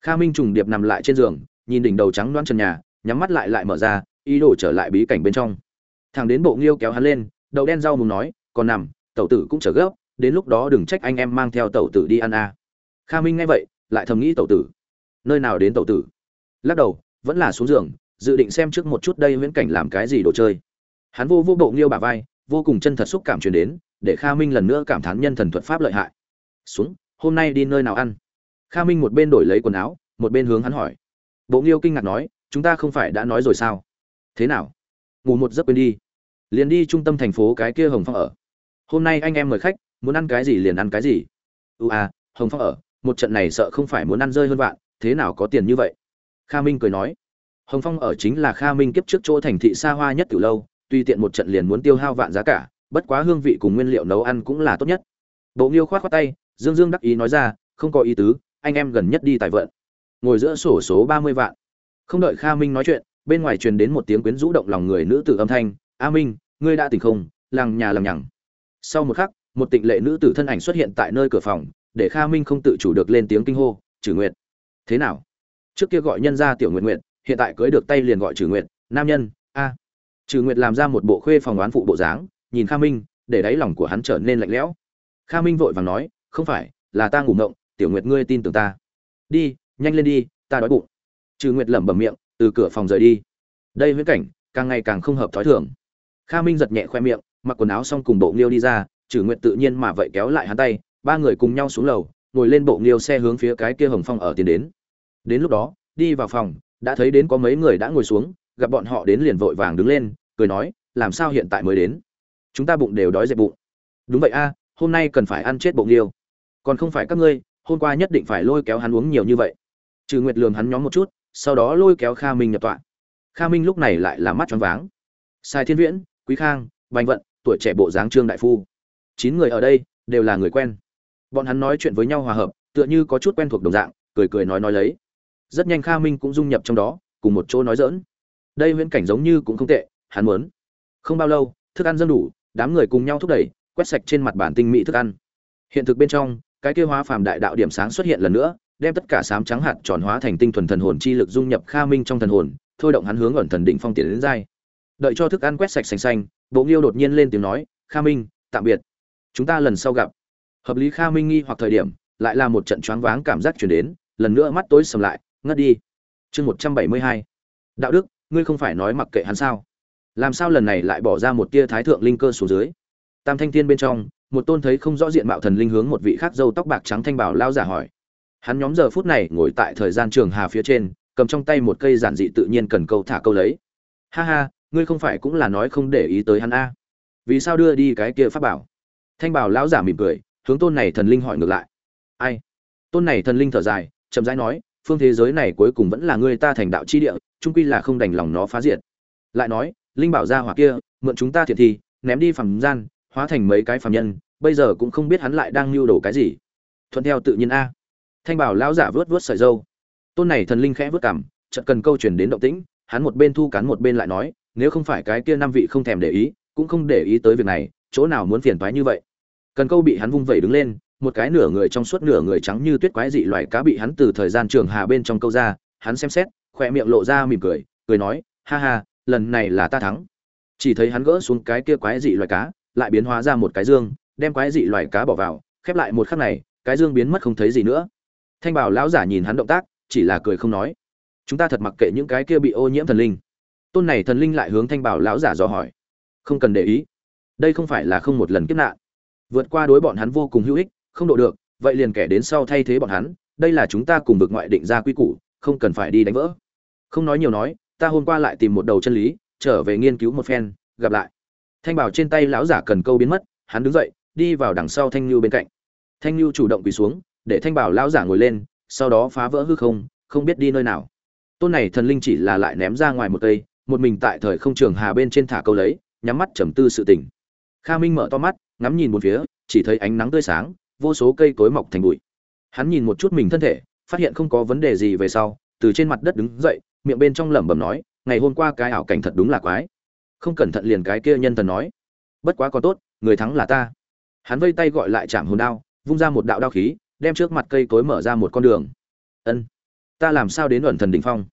Kha minh trùng điệp nằm lại trên giường, nhìn đỉnh đầu trắng loan trần nhà, nhắm mắt lại lại mở ra, ý đồ trở lại bí cảnh bên trong. Thằng đến bộ nghiêu kéo hắn lên, đậu đen rau mùng nói, còn nằm, tẩu tử cũng trở gấp, đến lúc đó đừng trách anh em mang theo tẩu tử đi ăn a. Kha minh nghe vậy, lại thầm nghĩ tẩu tử. Nơi nào đến tẩu tử? Lắc đầu, vẫn là xuống giường dự định xem trước một chút đây huyễn cảnh làm cái gì đồ chơi. Hắn vô vô bộ nghiêu bà vai, vô cùng chân thật xúc cảm truyền đến, để kha minh lần nữa cảm thán nhân thần thuật pháp lợi hại. Xuống, hôm nay đi nơi nào ăn? Kha minh một bên đổi lấy quần áo, một bên hướng hắn hỏi. Bộ nghiêu kinh ngạc nói, chúng ta không phải đã nói rồi sao? Thế nào? Ngủ một giấc quên đi. Liền đi trung tâm thành phố cái kia hồng phong ở. Hôm nay anh em mời khách, muốn ăn cái gì liền ăn cái gì. Ưu à hồng phong ở, một trận này sợ không phải muốn ăn rơi hơn vạn, thế nào có tiền như vậy? Kha minh cười nói hồng phong ở chính là kha minh kiếp trước chỗ thành thị xa hoa nhất từ lâu, tuy tiện một trận liền muốn tiêu hao vạn giá cả, bất quá hương vị cùng nguyên liệu nấu ăn cũng là tốt nhất bộ nghiêu khoát khoát tay, dương dương đắc ý nói ra, không có ý tứ, anh em gần nhất đi tài vận ngồi giữa sổ số ba mươi vạn không đợi kha minh nói chuyện, bên ngoài truyền đến một tiếng quyến rũ động lòng người nữ tử âm thanh, a minh, ngươi đã tỉnh không lằng nhà lằng nhằng sau một khắc, một tịnh lệ nữ tử thân ảnh xuất hiện tại nơi cửa phòng, để kha minh không tự chủ được lên tiếng kinh hô, "Trử Nguyệt." thế nào trước kia gọi nhân ra tiểu Nguyệt Nguyệt hiện tại cưới được tay liền gọi trừ nguyệt, nam nhân, a. Trừ nguyệt làm ra một bộ khuê phòng đoán phụ bộ dáng, nhìn kha minh, để đáy lòng của hắn trở nên lạnh lẽo. Kha minh vội vàng nói, không phải, là ta ngủ ngộng, tiểu nguyệt ngươi tin tưởng ta. Đi, nhanh lên đi, ta đói bụng. Trừ nguyệt lẩm bẩm miệng, từ cửa phòng rời đi. Đây huyễn cảnh, càng ngày càng không hợp thói thường. Kha minh giật nhẹ khoe miệng, mặc quần áo xong cùng bộ nghiêu đi ra trừ nguyệt tự nhiên mà vậy kéo lại hắn tay, ba người cùng nhau xuống lầu, ngồi lên bộ nghiêu xe hướng phía cái kia hồng phong ở tiến đến. Đến lúc đó, đi vào phòng đã thấy đến có mấy người đã ngồi xuống, gặp bọn họ đến liền vội vàng đứng lên, cười nói, làm sao hiện tại mới đến? Chúng ta bụng đều đói dẹp bụng. Đúng vậy a, hôm nay cần phải ăn chết bụng liêu còn không phải các ngươi, hôm qua nhất định phải lôi kéo hắn uống nhiều như vậy. Trừ nguyệt lường hắn nhóm một chút, sau đó lôi kéo kha minh nhập tọa. Kha minh lúc này lại là mắt choáng váng. Sai thiên viễn, quý khang, bành vận, tuổi trẻ bộ dáng trương đại phu. Chín người ở đây đều là người quen. Bọn hắn nói chuyện với nhau hòa hợp, tựa như có chút quen thuộc đồng dạng, cười cười nói nói lấy rất nhanh kha minh cũng dung nhập trong đó, cùng một chỗ nói dỡn đây huyễn cảnh giống như cũng không tệ, hắn muốn. Không bao lâu, thức ăn dân đủ, đám người cùng nhau thúc đẩy, quét sạch trên mặt bản tinh mỹ thức ăn. Hiện thực bên trong, cái kia hóa phàm đại đạo điểm sáng xuất hiện lần nữa, đem tất cả sám trắng hạt tròn hóa thành tinh thuần thần hồn chi lực dung nhập kha minh trong thần hồn, thôi động hắn hướng ẩn thần định phong tiện đến dai. Đợi cho thức ăn quét sạch xanh xanh bộ nghiêu đột nhiên lên tiếng nói, kha minh, tạm biệt. Chúng ta lần sau gặp. Hợp lý kha minh nghi hoặc thời điểm, lại là một trận choáng váng cảm giác chuyển đến, lần nữa mắt tối sầm lại ngất đi. Chương một trăm bảy mươi hai. Đạo đức, ngươi không phải nói mặc kệ hắn sao? Làm sao lần này lại bỏ ra một tia thái thượng linh cơ xuống dưới? Tam thanh thiên bên trong, một tôn thấy không rõ diện mạo thần linh hướng một vị khác dâu tóc bạc trắng thanh bảo lao giả hỏi. Hắn nhóm giờ phút này ngồi tại thời gian trường hà phía trên, cầm trong tay một cây giản dị tự nhiên cần câu thả câu lấy. Ha ha, ngươi không phải cũng là nói không để ý tới hắn a? Vì sao đưa đi cái kia pháp bảo? Thanh bảo lão giả mỉm cười, hướng tôn này thần linh hỏi ngược lại. Ai? Tôn này thần linh thở dài, chậm rãi nói phương thế giới này cuối cùng vẫn là ngươi ta thành đạo chi địa trung quy là không đành lòng nó phá diệt. Lại nói, linh bảo gia hỏa kia, mượn chúng ta thiệt thì, ném đi phàm gian, hóa thành mấy cái phàm nhân, bây giờ cũng không biết hắn lại đang lưu đồ cái gì. Thuận theo tự nhiên a. Thanh bảo lão giả vớt vớt sợi dâu. Tôn này thần linh khẽ vớt cảm, chợt cần câu truyền đến động tĩnh, hắn một bên thu cán một bên lại nói, nếu không phải cái kia năm vị không thèm để ý, cũng không để ý tới việc này, chỗ nào muốn phiền toái như vậy. Cần câu bị hắn vung vẩy đứng lên một cái nửa người trong suốt nửa người trắng như tuyết quái dị loài cá bị hắn từ thời gian trường hà bên trong câu ra, hắn xem xét khoe miệng lộ ra mỉm cười cười nói, ha ha, lần này là ta thắng. Chỉ thấy hắn gỡ xuống cái kia quái dị loài cá, lại biến hóa ra một cái dương, đem quái dị loài cá bỏ vào, khép lại một khắc này, cái dương biến mất không thấy gì nữa. Thanh bảo lão giả nhìn hắn động tác, chỉ là cười không nói. Chúng ta thật mặc kệ những cái kia bị ô nhiễm thần linh. Tôn này thần linh lại hướng thanh bảo lão giả dò hỏi. Không cần để ý. Đây không phải là không một lần kiếp nạn. Vượt qua đối bọn hắn vô cùng hữu ích không độ được, vậy liền kẻ đến sau thay thế bọn hắn, đây là chúng ta cùng vực ngoại định ra quy củ, không cần phải đi đánh vỡ. Không nói nhiều nói, ta hôm qua lại tìm một đầu chân lý, trở về nghiên cứu một phen, gặp lại. Thanh bảo trên tay lão giả cần câu biến mất, hắn đứng dậy, đi vào đằng sau thanh lưu bên cạnh. Thanh lưu chủ động quỳ xuống, để thanh bảo lão giả ngồi lên, sau đó phá vỡ hư không không biết đi nơi nào. Tôn này thần linh chỉ là lại ném ra ngoài một cây, một mình tại thời không trường hà bên trên thả câu lấy, nhắm mắt trầm tư sự tình. kha minh mở to mắt, ngắm nhìn một phía, chỉ thấy ánh nắng tươi sáng vô số cây cối mọc thành bụi. Hắn nhìn một chút mình thân thể, phát hiện không có vấn đề gì về sau, từ trên mặt đất đứng dậy, miệng bên trong lẩm bẩm nói, ngày hôm qua cái ảo cảnh thật đúng là quái. Không cẩn thận liền cái kia nhân thần nói, bất quá có tốt, người thắng là ta. Hắn vây tay gọi lại chạm hồn đao, vung ra một đạo đao khí, đem trước mặt cây cối mở ra một con đường. Ân, ta làm sao đến ẩn thần đỉnh phong?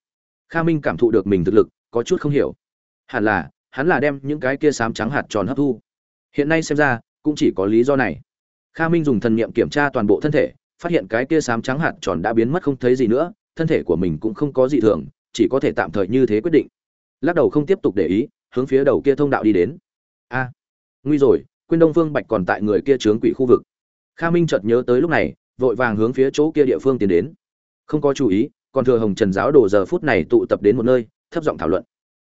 Kha minh cảm thụ được mình thực lực, có chút không hiểu. Hẳn là, hắn là đem những cái kia sám trắng hạt tròn hấp thu. Hiện nay xem ra, cũng chỉ có lý do này kha minh dùng thần niệm kiểm tra toàn bộ thân thể, phát hiện cái kia sám trắng hạt tròn đã biến mất không thấy gì nữa, thân thể của mình cũng không có gì thường, chỉ có thể tạm thời như thế quyết định. Lắc đầu không tiếp tục để ý, hướng phía đầu kia thông đạo đi đến. A, nguy rồi, quyên đông phương bạch còn tại người kia trướng quỷ khu vực. Kha minh chợt nhớ tới lúc này, vội vàng hướng phía chỗ kia địa phương tiến đến. Không có chú ý, còn thừa hồng trần giáo đồ giờ phút này tụ tập đến một nơi, thấp giọng thảo luận.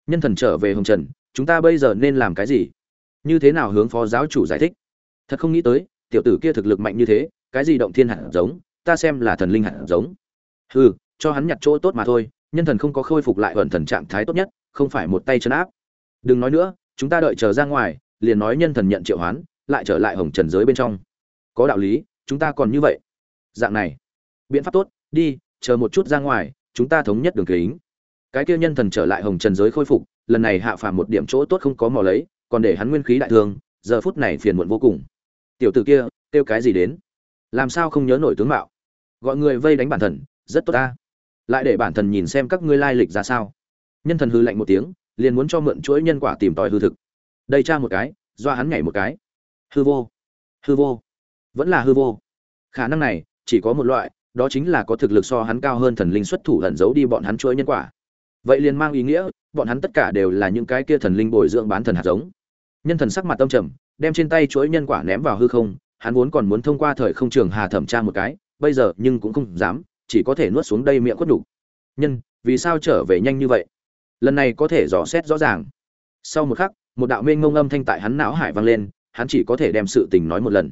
Nhân thần trở về hồng trần, chúng ta bây giờ nên làm cái gì? Như thế nào hướng phó giáo chủ giải thích? Thật không nghĩ tới tiểu tử kia thực lực mạnh như thế, cái gì động thiên hạt giống, ta xem là thần linh hạt giống. Hừ, cho hắn nhặt chỗ tốt mà thôi, nhân thần không có khôi phục lại ẩn thần trạng thái tốt nhất, không phải một tay chân áp. Đừng nói nữa, chúng ta đợi chờ ra ngoài, liền nói nhân thần nhận triệu hoán, lại trở lại hồng trần giới bên trong. Có đạo lý, chúng ta còn như vậy. Dạng này. Biện pháp tốt, đi, chờ một chút ra ngoài, chúng ta thống nhất đường kính. Cái kia nhân thần trở lại hồng trần giới khôi phục, lần này hạ phàm một điểm chỗ tốt không có mò lấy, còn để hắn nguyên khí đại thương, giờ phút này phiền muộn vô cùng tiểu tử kia, kêu cái gì đến? Làm sao không nhớ nổi tướng mạo? Gọi người vây đánh bản thần, rất tốt ta. Lại để bản thần nhìn xem các ngươi lai lịch ra sao. Nhân thần hư lạnh một tiếng, liền muốn cho mượn chuỗi nhân quả tìm tòi hư thực. Đây tra một cái do hắn nhảy một cái. Hư vô. Hư vô. Vẫn là hư vô. Khả năng này, chỉ có một loại, đó chính là có thực lực so hắn cao hơn thần linh xuất thủ ẩn giấu đi bọn hắn chuỗi nhân quả. Vậy liền mang ý nghĩa, bọn hắn tất cả đều là những cái kia thần linh bồi dưỡng bán thần hạt giống. Nhân thần sắc mặt tâm trầm đem trên tay chuỗi nhân quả ném vào hư không, hắn vốn còn muốn thông qua thời không trường hà thẩm tra một cái, bây giờ nhưng cũng không dám, chỉ có thể nuốt xuống đây miệng quất đủ. nhân, vì sao trở về nhanh như vậy? Lần này có thể dò xét rõ ràng. Sau một khắc, một đạo mênh ngông âm thanh tại hắn não hải vang lên, hắn chỉ có thể đem sự tình nói một lần.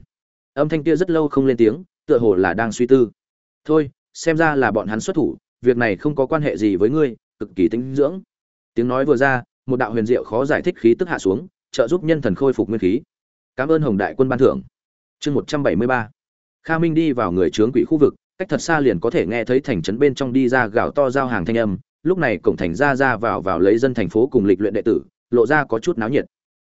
Âm thanh kia rất lâu không lên tiếng, tựa hồ là đang suy tư. Thôi, xem ra là bọn hắn xuất thủ, việc này không có quan hệ gì với ngươi, cực kỳ tinh dưỡng. Tiếng nói vừa ra, một đạo huyền diệu khó giải thích khí tức hạ xuống, trợ giúp nhân thần khôi phục nguyên khí cảm ơn hồng đại quân ban thưởng. Chương một trăm bảy mươi ba. Kha minh đi vào người trướng quỷ khu vực, cách thật xa liền có thể nghe thấy thành trấn bên trong đi ra gạo to giao hàng thanh âm. Lúc này cổng thành ra ra vào vào lấy dân thành phố cùng lịch luyện đệ tử, lộ ra có chút náo nhiệt.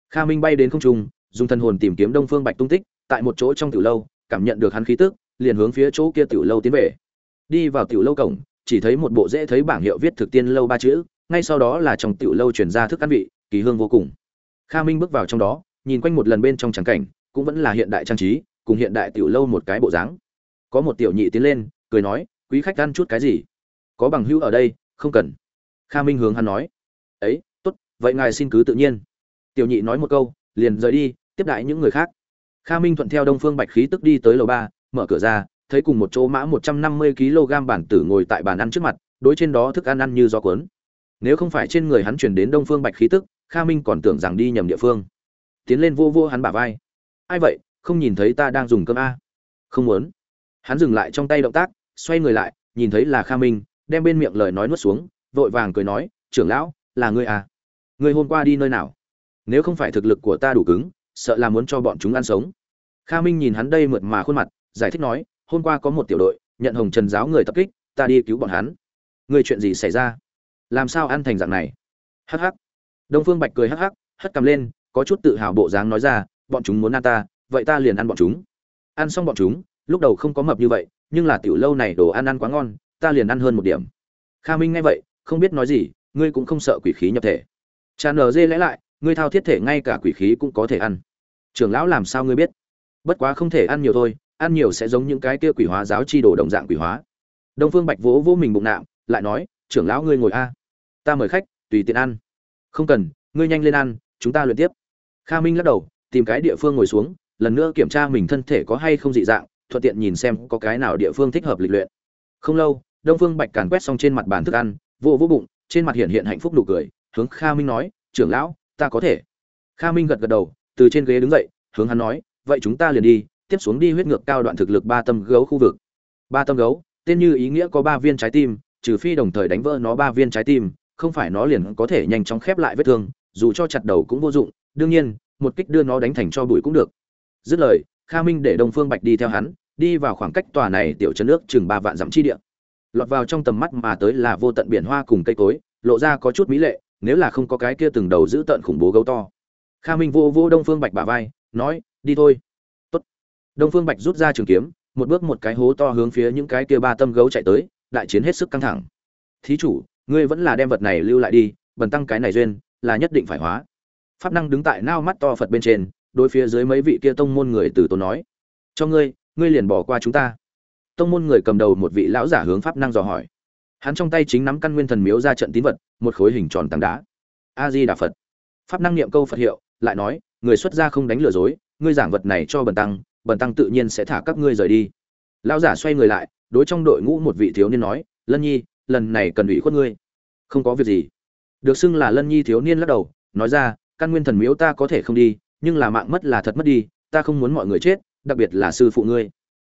Kha minh bay đến không trung, dùng thân hồn tìm kiếm đông phương bạch tung tích, tại một chỗ trong tiểu lâu, cảm nhận được hắn khí tức, liền hướng phía chỗ kia tiểu lâu tiến về. Đi vào tiểu lâu cổng, chỉ thấy một bộ dễ thấy bảng hiệu viết thực tiên lâu ba chữ, ngay sau đó là trong tiểu lâu truyền ra thức ăn vị, kỳ hương vô cùng. Kha minh bước vào trong đó nhìn quanh một lần bên trong trắng cảnh, cũng vẫn là hiện đại trang trí, cùng hiện đại tiểu lâu một cái bộ dáng. Có một tiểu nhị tiến lên, cười nói, quý khách ăn chút cái gì? Có bằng hữu ở đây, không cần. Kha minh hướng hắn nói, ấy, tốt, vậy ngài xin cứ tự nhiên. Tiểu nhị nói một câu, liền rời đi, tiếp đại những người khác. Kha minh thuận theo đông phương bạch khí tức đi tới lầu ba, mở cửa ra, thấy cùng một chỗ mã một trăm năm mươi kg bản tử ngồi tại bàn ăn trước mặt, đối trên đó thức ăn ăn như gió cuốn. Nếu không phải trên người hắn chuyển đến đông phương bạch khí tức, kha minh còn tưởng rằng đi nhầm địa phương tiến lên vô vô hắn bả vai. Ai vậy? Không nhìn thấy ta đang dùng cơm a? Không muốn. Hắn dừng lại trong tay động tác, xoay người lại, nhìn thấy là kha minh, đem bên miệng lời nói nuốt xuống, vội vàng cười nói, trưởng lão, là ngươi à? Ngươi hôm qua đi nơi nào? Nếu không phải thực lực của ta đủ cứng, sợ là muốn cho bọn chúng ăn sống. Kha minh nhìn hắn đây mượt mà khuôn mặt, giải thích nói, hôm qua có một tiểu đội, nhận hồng trần giáo người tập kích, ta đi cứu bọn hắn. Ngươi chuyện gì xảy ra? Làm sao ăn thành dạng này? Hắc hắc. Đông phương bạch cười hắc hắc, hất cầm lên có chút tự hào bộ dáng nói ra, bọn chúng muốn ăn ta, vậy ta liền ăn bọn chúng. Ăn xong bọn chúng, lúc đầu không có mập như vậy, nhưng là tiểu lâu này đồ ăn ăn quá ngon, ta liền ăn hơn một điểm. Kha minh nghe vậy, không biết nói gì, ngươi cũng không sợ quỷ khí nhập thể. Tràn nở dê lẽ lại, ngươi thao thiết thể ngay cả quỷ khí cũng có thể ăn. Trưởng lão làm sao ngươi biết? Bất quá không thể ăn nhiều thôi, ăn nhiều sẽ giống những cái kia quỷ hóa giáo chi đồ đồng dạng quỷ hóa. Đông phương bạch vỗ vỗ mình bụng nạm, lại nói, trưởng lão ngươi ngồi a, ta mời khách, tùy tiện ăn. Không cần, ngươi nhanh lên ăn, chúng ta luyện tiếp kha minh lắc đầu, tìm cái địa phương ngồi xuống, lần nữa kiểm tra mình thân thể có hay không dị dạng, thuận tiện nhìn xem có cái nào địa phương thích hợp lịch luyện. Không lâu, đông phương bạch càn quét xong trên mặt bàn thức ăn vô vô bụng, trên mặt hiện hiện hạnh phúc nụ cười, hướng kha minh nói, trưởng lão, ta có thể. Kha minh gật gật đầu, từ trên ghế đứng dậy, hướng hắn nói, vậy chúng ta liền đi, tiếp xuống đi huyết ngược cao đoạn thực lực ba tâm gấu khu vực. Ba tâm gấu, tên như ý nghĩa có ba viên trái tim, trừ phi đồng thời đánh vỡ nó ba viên trái tim, không phải nó liền có thể nhanh chóng khép lại vết thương dù cho chặt đầu cũng vô dụng, đương nhiên, một kích đưa nó đánh thành cho bụi cũng được. Dứt lời, kha minh để đông phương bạch đi theo hắn, đi vào khoảng cách tòa này tiểu chân nước chừng ba vạn dặm chi địa. Lọt vào trong tầm mắt mà tới là vô tận biển hoa cùng cây cối, lộ ra có chút mỹ lệ, nếu là không có cái kia từng đầu giữ tận khủng bố gấu to. Kha minh vô vô đông phương bạch bả vai, nói, đi thôi. Tốt. đông phương bạch rút ra trường kiếm, một bước một cái hố to hướng phía những cái kia ba tâm gấu chạy tới, đại chiến hết sức căng thẳng. Thí chủ, ngươi vẫn là đem vật này lưu lại đi, bần tăng cái này duyên là nhất định phải hóa. Pháp năng đứng tại nao mắt to phật bên trên, đối phía dưới mấy vị kia tông môn người từ tốn nói, cho ngươi ngươi liền bỏ qua chúng ta. Tông môn người cầm đầu một vị lão giả hướng pháp năng dò hỏi. Hắn trong tay chính nắm căn nguyên thần miếu ra trận tín vật, một khối hình tròn tảng đá. A di đà phật. Pháp năng niệm câu phật hiệu, lại nói, người xuất gia không đánh lừa dối, ngươi giảng vật này cho bần tăng bần tăng tự nhiên sẽ thả các ngươi rời đi. Lão giả xoay người lại, đối trong đội ngũ một vị thiếu niên nói, lân nhi, lần này cần ủy khuất ngươi. Không có việc gì được xưng là lân nhi thiếu niên lắc đầu, nói ra, căn nguyên thần miếu ta có thể không đi, nhưng là mạng mất là thật mất đi, ta không muốn mọi người chết, đặc biệt là sư phụ ngươi.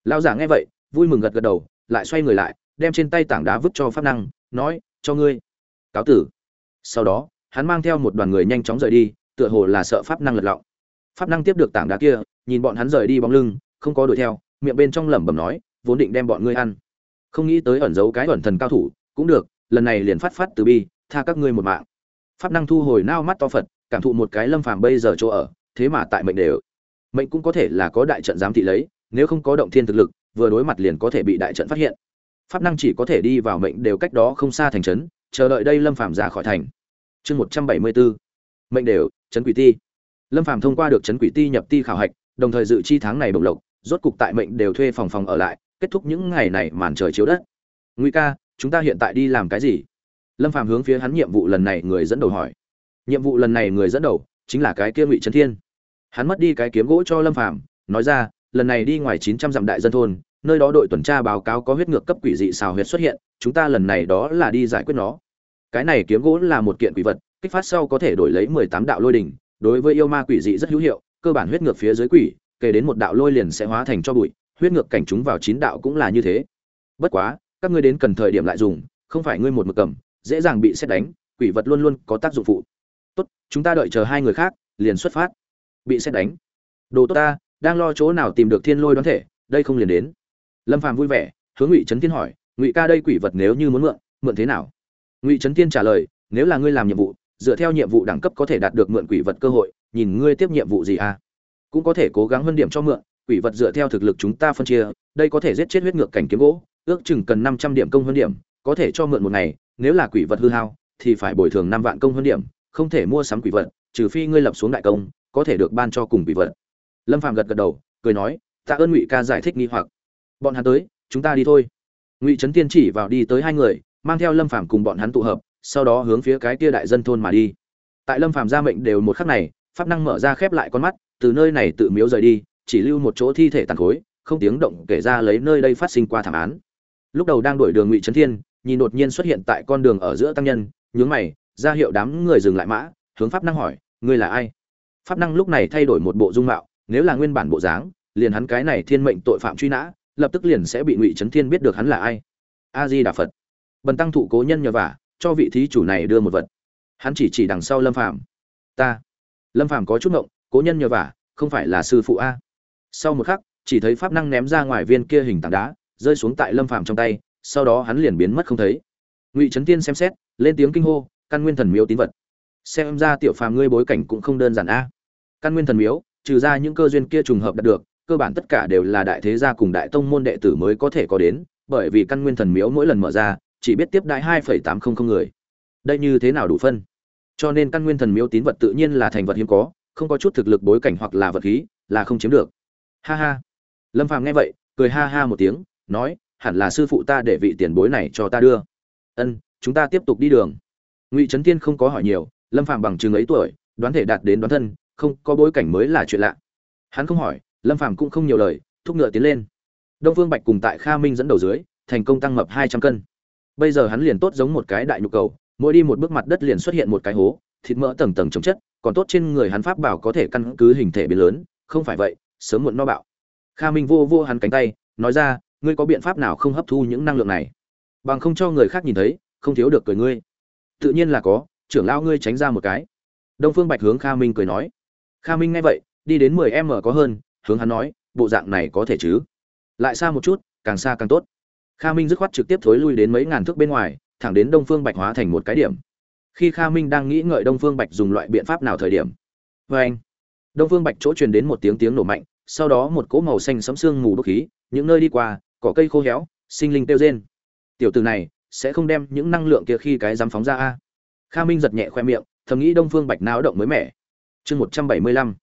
Lão giả nghe vậy, vui mừng gật gật đầu, lại xoay người lại, đem trên tay tảng đá vứt cho pháp năng, nói, cho ngươi. Cáo tử. Sau đó, hắn mang theo một đoàn người nhanh chóng rời đi, tựa hồ là sợ pháp năng lật lọng. Pháp năng tiếp được tảng đá kia, nhìn bọn hắn rời đi bóng lưng, không có đuổi theo, miệng bên trong lẩm bẩm nói, vốn định đem bọn ngươi ăn. Không nghĩ tới ẩn giấu cái ẩn thần cao thủ, cũng được, lần này liền phát phát từ bi tha các ngươi một mạng. Pháp năng thu hồi nao mắt to phật, cảm thụ một cái lâm phàm bây giờ chỗ ở, thế mà tại mệnh đều. Mệnh cũng có thể là có đại trận giám thị lấy, nếu không có động thiên thực lực, vừa đối mặt liền có thể bị đại trận phát hiện. Pháp năng chỉ có thể đi vào mệnh đều cách đó không xa thành trấn, chờ đợi đây lâm phàm ra khỏi thành. Chương một trăm bảy mươi bốn mệnh đều, trấn quỷ ti. Lâm phàm thông qua được trấn quỷ ti nhập ti khảo hạch, đồng thời dự chi tháng này bổng lộc, rốt cục tại mệnh đều thuê phòng phòng ở lại, kết thúc những ngày này màn trời chiếu đất. Nguy ca, chúng ta hiện tại đi làm cái gì? Lâm phàm hướng phía hắn nhiệm vụ lần này người dẫn đầu hỏi. Nhiệm vụ lần này người dẫn đầu chính là cái kia ngụy trấn thiên. Hắn mất đi cái kiếm gỗ cho lâm phàm, nói ra, lần này đi ngoài chín trăm dặm đại dân thôn, nơi đó đội tuần tra báo cáo có huyết ngược cấp quỷ dị xào huyết xuất hiện, chúng ta lần này đó là đi giải quyết nó. Cái này kiếm gỗ là một kiện quỷ vật, kích phát sau có thể đổi lấy mười tám đạo lôi đỉnh, đối với yêu ma quỷ dị rất hữu hiệu, cơ bản huyết ngược phía dưới quỷ, kể đến một đạo lôi liền sẽ hóa thành cho bụi, huyết ngược cảnh chúng vào chín đạo cũng là như thế. Bất quá, các ngươi đến cần thời điểm lại dùng, không phải ngươi một mực cầm dễ dàng bị xét đánh, quỷ vật luôn luôn có tác dụng phụ. Tốt, chúng ta đợi chờ hai người khác, liền xuất phát. Bị xét đánh. Đồ tốt ta, đang lo chỗ nào tìm được thiên lôi đoán thể, đây không liền đến. Lâm phàm vui vẻ, hướng ngụy trấn thiên hỏi, ngụy ca đây quỷ vật nếu như muốn mượn mượn thế nào? Ngụy trấn thiên trả lời, nếu là ngươi làm nhiệm vụ, dựa theo nhiệm vụ đẳng cấp có thể đạt được mượn quỷ vật cơ hội, nhìn ngươi tiếp nhiệm vụ gì à? Cũng có thể cố gắng hơn điểm cho mượn, quỷ vật dựa theo thực lực chúng ta phân chia, đây có thể giết chết huyết ngược cảnh kiếm gỗ, ước chừng cần năm trăm điểm công hơn điểm, có thể cho mượn một ngày nếu là quỷ vật hư hao, thì phải bồi thường năm vạn công hơn điểm, không thể mua sắm quỷ vật, trừ phi ngươi lập xuống đại công, có thể được ban cho cùng quỷ vật. Lâm phàm gật gật đầu, cười nói, tạ ơn ngụy ca giải thích nghi hoặc. Bọn hắn tới, chúng ta đi thôi. Ngụy trấn tiên chỉ vào đi tới hai người, mang theo lâm phàm cùng bọn hắn tụ hợp, sau đó hướng phía cái kia đại dân thôn mà đi. Tại lâm phàm ra mệnh đều một khắc này, pháp năng mở ra khép lại con mắt, từ nơi này tự miếu rời đi, chỉ lưu một chỗ thi thể tàn khối, không tiếng động kể ra lấy nơi đây phát sinh qua thảm án. Lúc đầu đang đuổi đường ngụy trấn thiên nhìn đột nhiên xuất hiện tại con đường ở giữa tăng nhân, nhướng mày, ra hiệu đám người dừng lại mã, hướng pháp năng hỏi, ngươi là ai? Pháp năng lúc này thay đổi một bộ dung mạo, nếu là nguyên bản bộ dáng, liền hắn cái này thiên mệnh tội phạm truy nã, lập tức liền sẽ bị ngụy trấn thiên biết được hắn là ai. A di đà phật. Bần tăng thụ cố nhân nhờ vả, cho vị thí chủ này đưa một vật. Hắn chỉ chỉ đằng sau lâm phàm. Ta. Lâm phàm có chút ngộng, cố nhân nhờ vả, không phải là sư phụ a. Sau một khắc, chỉ thấy pháp năng ném ra ngoài viên kia hình tảng đá, rơi xuống tại lâm phàm trong tay sau đó hắn liền biến mất không thấy. Ngụy trấn tiên xem xét, lên tiếng kinh hô, căn nguyên thần miếu tín vật. Xem ra tiểu phàm ngươi bối cảnh cũng không đơn giản a. Căn nguyên thần miếu, trừ ra những cơ duyên kia trùng hợp đạt được, cơ bản tất cả đều là đại thế gia cùng đại tông môn đệ tử mới có thể có đến, bởi vì căn nguyên thần miếu mỗi lần mở ra, chỉ biết tiếp đại hai phẩy tám không không người. Đây như thế nào đủ phân? Cho nên căn nguyên thần miếu tín vật tự nhiên là thành vật hiếm có, không có chút thực lực bối cảnh hoặc là vật khí, là không chiếm được. Ha ha. Lâm phàm nghe vậy, cười ha ha một tiếng, nói hẳn là sư phụ ta để vị tiền bối này cho ta đưa. Ân, chúng ta tiếp tục đi đường. Ngụy trấn tiên không có hỏi nhiều, lâm phàm bằng chừng ấy tuổi, đoán thể đạt đến đoán thân, không, có bối cảnh mới là chuyện lạ. Hắn không hỏi, lâm phàm cũng không nhiều lời, thúc ngựa tiến lên. Đông phương bạch cùng tại kha minh dẫn đầu dưới, thành công tăng mập hai trăm cân. Bây giờ hắn liền tốt giống một cái đại nhục cầu, mỗi đi một bước mặt đất liền xuất hiện một cái hố, thịt mỡ tầng tầng chống chất, còn tốt trên người hắn pháp bảo có thể căn cứ hình thể biến lớn, không phải vậy, sớm muộn no bạo. Kha minh vô vô hắn cánh tay, nói ra ngươi có biện pháp nào không hấp thu những năng lượng này? Bằng không cho người khác nhìn thấy, không thiếu được cười ngươi. Tự nhiên là có, trưởng lao ngươi tránh ra một cái. Đông phương bạch hướng kha minh cười nói. Kha minh nghe vậy, đi đến mười m có hơn, hướng hắn nói, bộ dạng này có thể chứ? Lại xa một chút, càng xa càng tốt. Kha minh dứt khoát trực tiếp thối lui đến mấy ngàn thước bên ngoài, thẳng đến đông phương bạch hóa thành một cái điểm. Khi kha minh đang nghĩ ngợi đông phương bạch dùng loại biện pháp nào thời điểm. Vê anh, đông phương bạch chỗ truyền đến một tiếng tiếng nổ mạnh, sau đó một cỗ màu xanh sấm sương mù đốt khí, những nơi đi qua cỏ cây khô héo, sinh linh tiêu rên. Tiểu từ này, sẽ không đem những năng lượng kia khi cái dám phóng ra a. Kha minh giật nhẹ khoe miệng, thầm nghĩ đông phương bạch náo động mới mẻ. Chương một trăm bảy mươi lăm.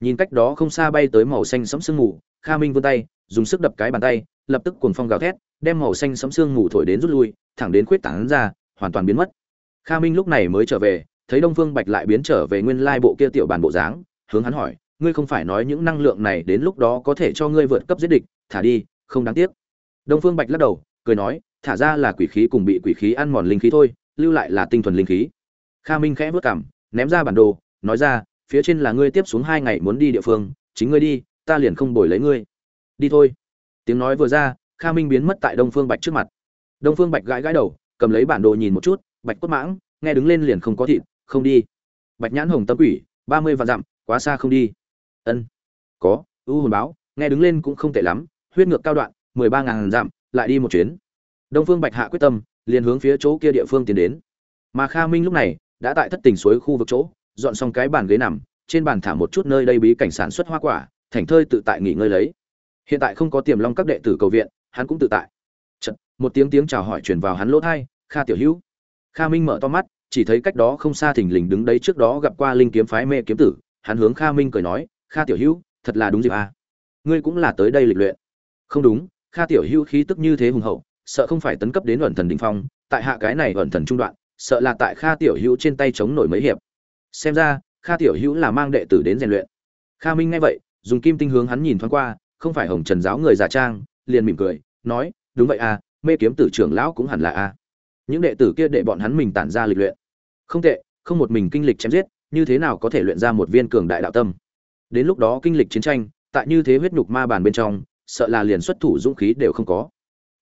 Nhìn cách đó không xa bay tới màu xanh sẫm sương mù, kha minh vươn tay, dùng sức đập cái bàn tay, lập tức cuồng phong gào thét, đem màu xanh sẫm sương mù thổi đến rút lui, thẳng đến khuyết tảng ra, hoàn toàn biến mất. Kha minh lúc này mới trở về, thấy đông phương bạch lại biến trở về nguyên lai bộ kia tiểu bản bộ dáng, hướng hắn hỏi, ngươi không phải nói những năng lượng này đến lúc đó có thể cho ngươi vượt cấp giết địch? Thả đi không đáng tiếc. Đông phương bạch lắc đầu, cười nói, thả ra là quỷ khí cùng bị quỷ khí ăn mòn linh khí thôi, lưu lại là tinh thuần linh khí. Kha minh khẽ vớt cảm ném ra bản đồ, nói ra, phía trên là ngươi tiếp xuống hai ngày muốn đi địa phương, chính ngươi đi, ta liền không bồi lấy ngươi. Đi thôi. Tiếng nói vừa ra, kha minh biến mất tại đông phương bạch trước mặt. Đông phương bạch gãi gãi đầu, cầm lấy bản đồ nhìn một chút, bạch quất mãng, nghe đứng lên liền không có thịt, không đi. Bạch nhãn hồng tâm quỷ, ba mươi vạn dặm, quá xa không đi. Ân, có, u hồn báo, nghe đứng lên cũng không tệ lắm huyết ngược cao đoạn mười ba ngàn dặm lại đi một chuyến. Đông phương bạch hạ quyết tâm liền hướng phía chỗ kia địa phương tiến đến. Mà kha minh lúc này đã tại thất tình suối khu vực chỗ dọn xong cái bàn ghế nằm trên bàn thả một chút nơi đây bí cảnh sản xuất hoa quả thành thơi tự tại nghỉ ngơi lấy. Hiện tại không có tiềm long các đệ tử cầu viện hắn cũng tự tại. Chật, một tiếng tiếng chào hỏi truyền vào hắn lỗ thai kha tiểu hữu. Kha minh mở to mắt chỉ thấy cách đó không xa thình lình đứng đấy trước đó gặp qua linh kiếm phái mê kiếm tử hắn hướng kha minh cười nói kha tiểu hữu thật là đúng dịp à. ngươi cũng là tới đây lịch luyện không đúng, kha tiểu hữu khí tức như thế hùng hậu, sợ không phải tấn cấp đến ẩn thần đỉnh phong, tại hạ cái này ẩn thần trung đoạn, sợ là tại kha tiểu hữu trên tay chống nổi mấy hiệp. Xem ra, kha tiểu hữu là mang đệ tử đến rèn luyện. Kha minh nghe vậy, dùng kim tinh hướng hắn nhìn thoáng qua, không phải hồng trần giáo người giả trang, liền mỉm cười, nói, đúng vậy à mê kiếm tử trưởng lão cũng hẳn là a. À. những đệ tử kia để bọn hắn mình tản ra lịch luyện. Không tệ, không một mình kinh lịch chém giết, như thế nào có thể luyện ra một viên cường đại đạo tâm? Đến lúc đó kinh lịch chiến tranh, tại như thế huyết nhục ma bàn bên trong sợ là liền xuất thủ dũng khí đều không có.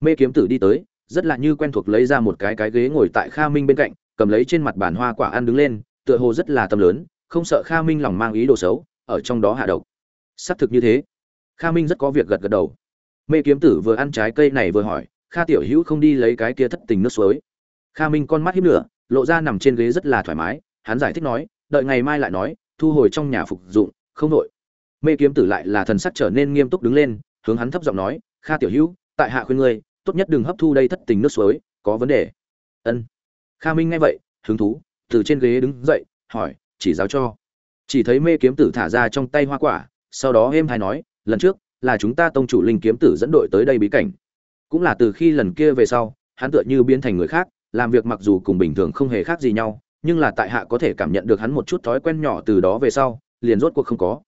Mê kiếm tử đi tới, rất là như quen thuộc lấy ra một cái cái ghế ngồi tại kha minh bên cạnh, cầm lấy trên mặt bàn hoa quả ăn đứng lên, tựa hồ rất là tâm lớn, không sợ kha minh lòng mang ý đồ xấu, ở trong đó hạ độc. Xác thực như thế. Kha minh rất có việc gật gật đầu. Mê kiếm tử vừa ăn trái cây này vừa hỏi, kha tiểu hữu không đi lấy cái kia thất tình nước suối? Kha minh con mắt hiếp lửa, lộ ra nằm trên ghế rất là thoải mái, hắn giải thích nói, đợi ngày mai lại nói, thu hồi trong nhà phục dụng, không nội mê kiếm tử lại là thần sắc trở nên nghiêm túc đứng lên hướng hắn thấp giọng nói, kha tiểu hữu, tại hạ khuyên ngươi, tốt nhất đừng hấp thu đây thất tình nước suối, có vấn đề. Ân. Kha minh nghe vậy, hứng thú, từ trên ghế đứng dậy, hỏi, chỉ giáo cho. Chỉ thấy mê kiếm tử thả ra trong tay hoa quả, sau đó êm hay nói, lần trước là chúng ta tông chủ linh kiếm tử dẫn đội tới đây bí cảnh. Cũng là từ khi lần kia về sau, hắn tựa như biến thành người khác, làm việc mặc dù cùng bình thường không hề khác gì nhau, nhưng là tại hạ có thể cảm nhận được hắn một chút thói quen nhỏ từ đó về sau, liền rốt cuộc không có.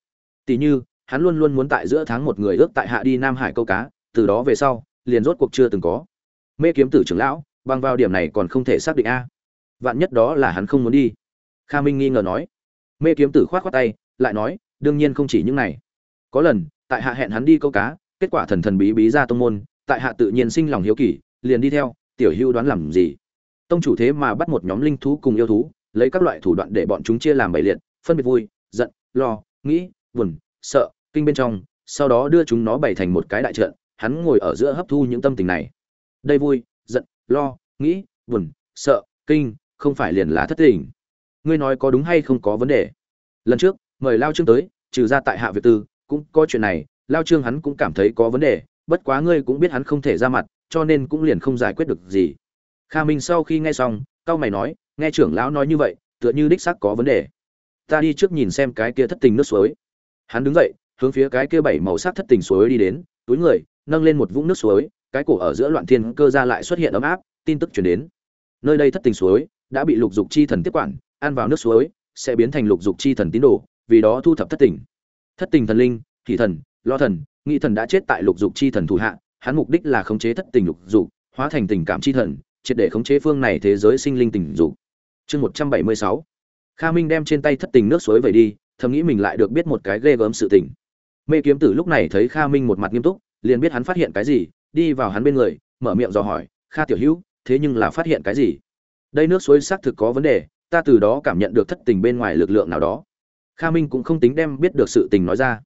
Tỷ như hắn luôn luôn muốn tại giữa tháng một người ước tại hạ đi nam hải câu cá, từ đó về sau, liền rốt cuộc chưa từng có. Mê kiếm tử trưởng lão, bằng vào điểm này còn không thể xác định a. Vạn nhất đó là hắn không muốn đi. Kha minh nghi ngờ nói. Mê kiếm tử khoát khoát tay, lại nói, đương nhiên không chỉ những này. Có lần, tại hạ hẹn hắn đi câu cá, kết quả thần thần bí bí ra tông môn, tại hạ tự nhiên sinh lòng hiếu kỳ, liền đi theo, tiểu hưu đoán làm gì? Tông chủ thế mà bắt một nhóm linh thú cùng yêu thú, lấy các loại thủ đoạn để bọn chúng chia làm bảy liệt, phân biệt vui, giận, lo, nghĩ, buồn, sợ kinh bên trong, sau đó đưa chúng nó bày thành một cái đại trận, hắn ngồi ở giữa hấp thu những tâm tình này. Đây vui, giận, lo, nghĩ, buồn, sợ, kinh, không phải liền là thất tình. Ngươi nói có đúng hay không có vấn đề? Lần trước, mời lao trương tới, trừ ra tại hạ việt tư, cũng có chuyện này, lao trương hắn cũng cảm thấy có vấn đề, bất quá ngươi cũng biết hắn không thể ra mặt, cho nên cũng liền không giải quyết được gì. Kha minh sau khi nghe xong, cao mày nói, nghe trưởng lão nói như vậy, tựa như đích xác có vấn đề. Ta đi trước nhìn xem cái kia thất tình nước suối. Hắn đứng dậy hướng phía cái kia bảy màu sắc thất tình suối đi đến, túi người, nâng lên một vũng nước suối, cái cổ ở giữa loạn thiên cơ ra lại xuất hiện ấm áp, tin tức truyền đến. Nơi đây thất tình suối đã bị lục dục chi thần tiếp quản, ăn vào nước suối sẽ biến thành lục dục chi thần tín đồ, vì đó thu thập thất tình. Thất tình thần linh thị thần, lo thần, nghị thần đã chết tại lục dục chi thần thủ hạ, hắn mục đích là khống chế thất tình lục dục, hóa thành tình cảm chi thần, triệt để khống chế phương này thế giới sinh linh tình dục. Chương một trăm bảy mươi sáu. Kha minh đem trên tay thất tình nước suối về đi, thầm nghĩ mình lại được biết một cái ghê gớm sự tình mê kiếm tử lúc này thấy kha minh một mặt nghiêm túc, liền biết hắn phát hiện cái gì, đi vào hắn bên người, mở miệng dò hỏi, kha tiểu hữu, thế nhưng là phát hiện cái gì? Đây nước suối xác thực có vấn đề, ta từ đó cảm nhận được thất tình bên ngoài lực lượng nào đó. Kha minh cũng không tính đem biết được sự tình nói ra.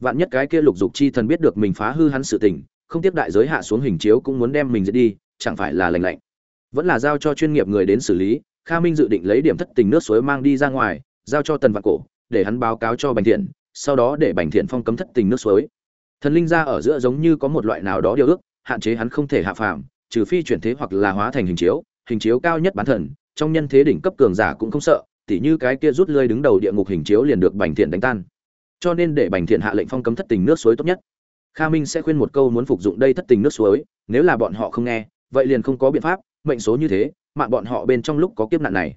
Vạn nhất cái kia lục dục chi thần biết được mình phá hư hắn sự tình, không tiếp đại giới hạ xuống hình chiếu cũng muốn đem mình giết đi, chẳng phải là lành lạnh. Vẫn là giao cho chuyên nghiệp người đến xử lý, kha minh dự định lấy điểm thất tình nước suối mang đi ra ngoài, giao cho tần vạn cổ, để hắn báo cáo cho bành thiện sau đó để bành thiện phong cấm thất tình nước suối. Thần linh ra ở giữa giống như có một loại nào đó điều ước, hạn chế hắn không thể hạ phàm, trừ phi chuyển thế hoặc là hóa thành hình chiếu hình chiếu cao nhất bán thần, trong nhân thế đỉnh cấp cường giả cũng không sợ, tỉ như cái kia rút lơi đứng đầu địa ngục hình chiếu liền được bành thiện đánh tan. Cho nên để bành thiện hạ lệnh phong cấm thất tình nước suối tốt nhất. Kha minh sẽ khuyên một câu muốn phục dụng đây thất tình nước suối, nếu là bọn họ không nghe, vậy liền không có biện pháp, mệnh số như thế, mạng bọn họ bên trong lúc có kiếp nạn này.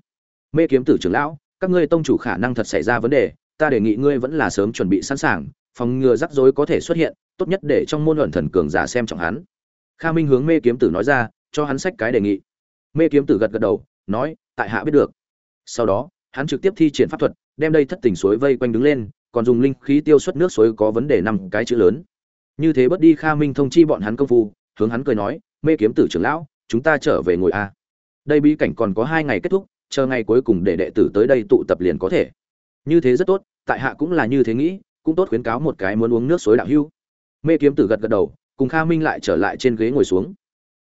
Mê kiếm tử trưởng lão, các ngươi tông chủ khả năng thật xảy ra vấn đề ta đề nghị ngươi vẫn là sớm chuẩn bị sẵn sàng, phòng ngừa rắc rối có thể xuất hiện, tốt nhất để trong môn luận thần cường giả xem trọng hắn. Kha minh hướng mê kiếm tử nói ra, cho hắn sách cái đề nghị. Mê kiếm tử gật gật đầu, nói, tại hạ biết được. Sau đó, hắn trực tiếp thi triển pháp thuật, đem đây thất tình suối vây quanh đứng lên, còn dùng linh khí tiêu xuất nước suối có vấn đề năm cái chữ lớn. Như thế bất đi kha minh thông chi bọn hắn công phu, hướng hắn cười nói, mê kiếm tử trưởng lão, chúng ta trở về ngồi a. Đây bí cảnh còn có hai ngày kết thúc, chờ ngày cuối cùng để đệ tử tới đây tụ tập liền có thể như thế rất tốt, tại hạ cũng là như thế nghĩ, cũng tốt khuyến cáo một cái muốn uống nước suối đạo hưu. Mê kiếm tử gật gật đầu, cùng kha minh lại trở lại trên ghế ngồi xuống.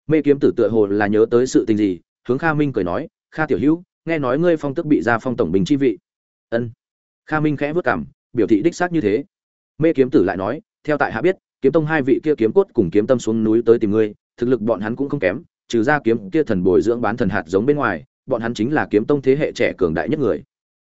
Mê kiếm tử tựa hồ là nhớ tới sự tình gì, hướng kha minh cười nói, kha tiểu hữu nghe nói ngươi phong tức bị ra phong tổng bình chi vị. Ân. Kha minh khẽ vất cảm biểu thị đích xác như thế. Mê kiếm tử lại nói, theo tại hạ biết, kiếm tông hai vị kia kiếm cốt cùng kiếm tâm xuống núi tới tìm ngươi, thực lực bọn hắn cũng không kém, trừ ra kiếm kia thần bồi dưỡng bán thần hạt giống bên ngoài, bọn hắn chính là kiếm tông thế hệ trẻ cường đại nhất người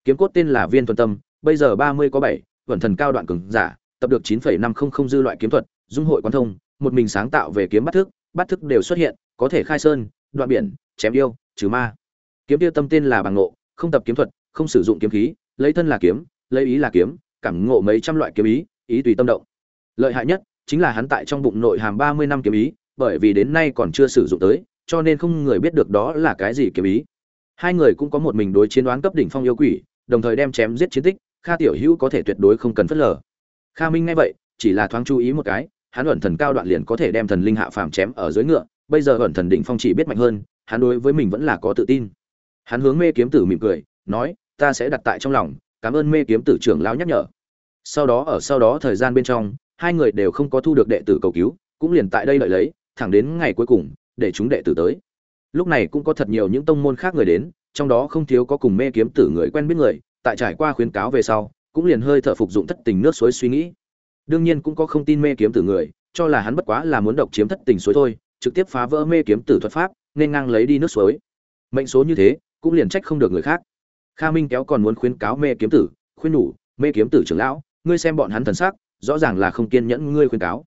kiếm cốt tên là viên thuần tâm, bây giờ ba mươi có bảy, vận thần cao đoạn cường giả, tập được chín phẩy năm không không dư loại kiếm thuật, dung hội quan thông, một mình sáng tạo về kiếm bắt thức bắt thức đều xuất hiện, có thể khai sơn, đoạn biển, chém yêu, trừ ma. Kiếm tiêu tâm tên là bằng ngộ, không tập kiếm thuật, không sử dụng kiếm khí, lấy thân là kiếm, lấy ý là kiếm, cảm ngộ mấy trăm loại kiếm ý ý tùy tâm động. Lợi hại nhất chính là hắn tại trong bụng nội hàm ba mươi năm kiếm ý, bởi vì đến nay còn chưa sử dụng tới, cho nên không người biết được đó là cái gì kiếm ý. Hai người cũng có một mình đối chiến đoán cấp đỉnh phong yêu quỷ đồng thời đem chém giết chiến tích, kha tiểu hữu có thể tuyệt đối không cần phớt lờ. Kha minh nghe vậy, chỉ là thoáng chú ý một cái, hắn ẩn thần cao đoạn liền có thể đem thần linh hạ phàm chém ở dưới ngựa, bây giờ ẩn thần đỉnh phong chỉ biết mạnh hơn, hắn đối với mình vẫn là có tự tin. Hắn hướng mê kiếm tử mỉm cười, nói, ta sẽ đặt tại trong lòng, cảm ơn mê kiếm tử trưởng lão nhắc nhở. Sau đó ở sau đó thời gian bên trong, hai người đều không có thu được đệ tử cầu cứu, cũng liền tại đây lợi lấy, thẳng đến ngày cuối cùng, để chúng đệ tử tới. Lúc này cũng có thật nhiều những tông môn khác người đến trong đó không thiếu có cùng mê kiếm tử người quen biết người, tại trải qua khuyến cáo về sau, cũng liền hơi thở phục dụng thất tình nước suối suy nghĩ. Đương nhiên cũng có không tin mê kiếm tử người, cho là hắn bất quá là muốn độc chiếm thất tình suối thôi, trực tiếp phá vỡ mê kiếm tử thuật pháp, nên ngang lấy đi nước suối. Mệnh số như thế, cũng liền trách không được người khác. Kha minh kéo còn muốn khuyến cáo mê kiếm tử, khuyên nhủ, mê kiếm tử trưởng lão, ngươi xem bọn hắn thần sắc, rõ ràng là không kiên nhẫn ngươi khuyên cáo.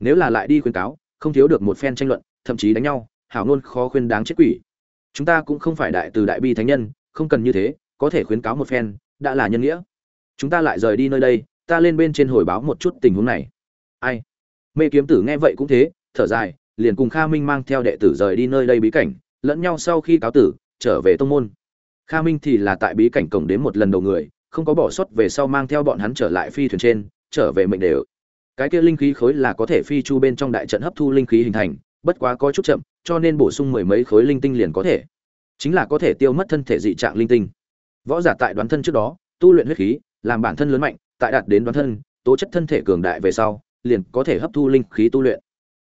Nếu là lại đi khuyên cáo, không thiếu được một phen tranh luận, thậm chí đánh nhau, hảo ngôn khó khuyên đáng chết quỷ chúng ta cũng không phải đại từ đại bi thánh nhân, không cần như thế, có thể khuyến cáo một phen, đã là nhân nghĩa. Chúng ta lại rời đi nơi đây, ta lên bên trên hồi báo một chút tình huống này. Ai? Mê kiếm tử nghe vậy cũng thế, thở dài, liền cùng kha minh mang theo đệ tử rời đi nơi đây bí cảnh, lẫn nhau sau khi cáo tử, trở về tông môn. Kha minh thì là tại bí cảnh cổng đến một lần đầu người, không có bỏ sót về sau mang theo bọn hắn trở lại phi thuyền trên, trở về mệnh đều. Cái kia linh khí khối là có thể phi chu bên trong đại trận hấp thu linh khí hình thành bất quá có chút chậm, cho nên bổ sung mười mấy khối linh tinh liền có thể. Chính là có thể tiêu mất thân thể dị trạng linh tinh. Võ giả tại đoán thân trước đó, tu luyện huyết khí, làm bản thân lớn mạnh, tại đạt đến đoán thân, tố chất thân thể cường đại về sau, liền có thể hấp thu linh khí tu luyện.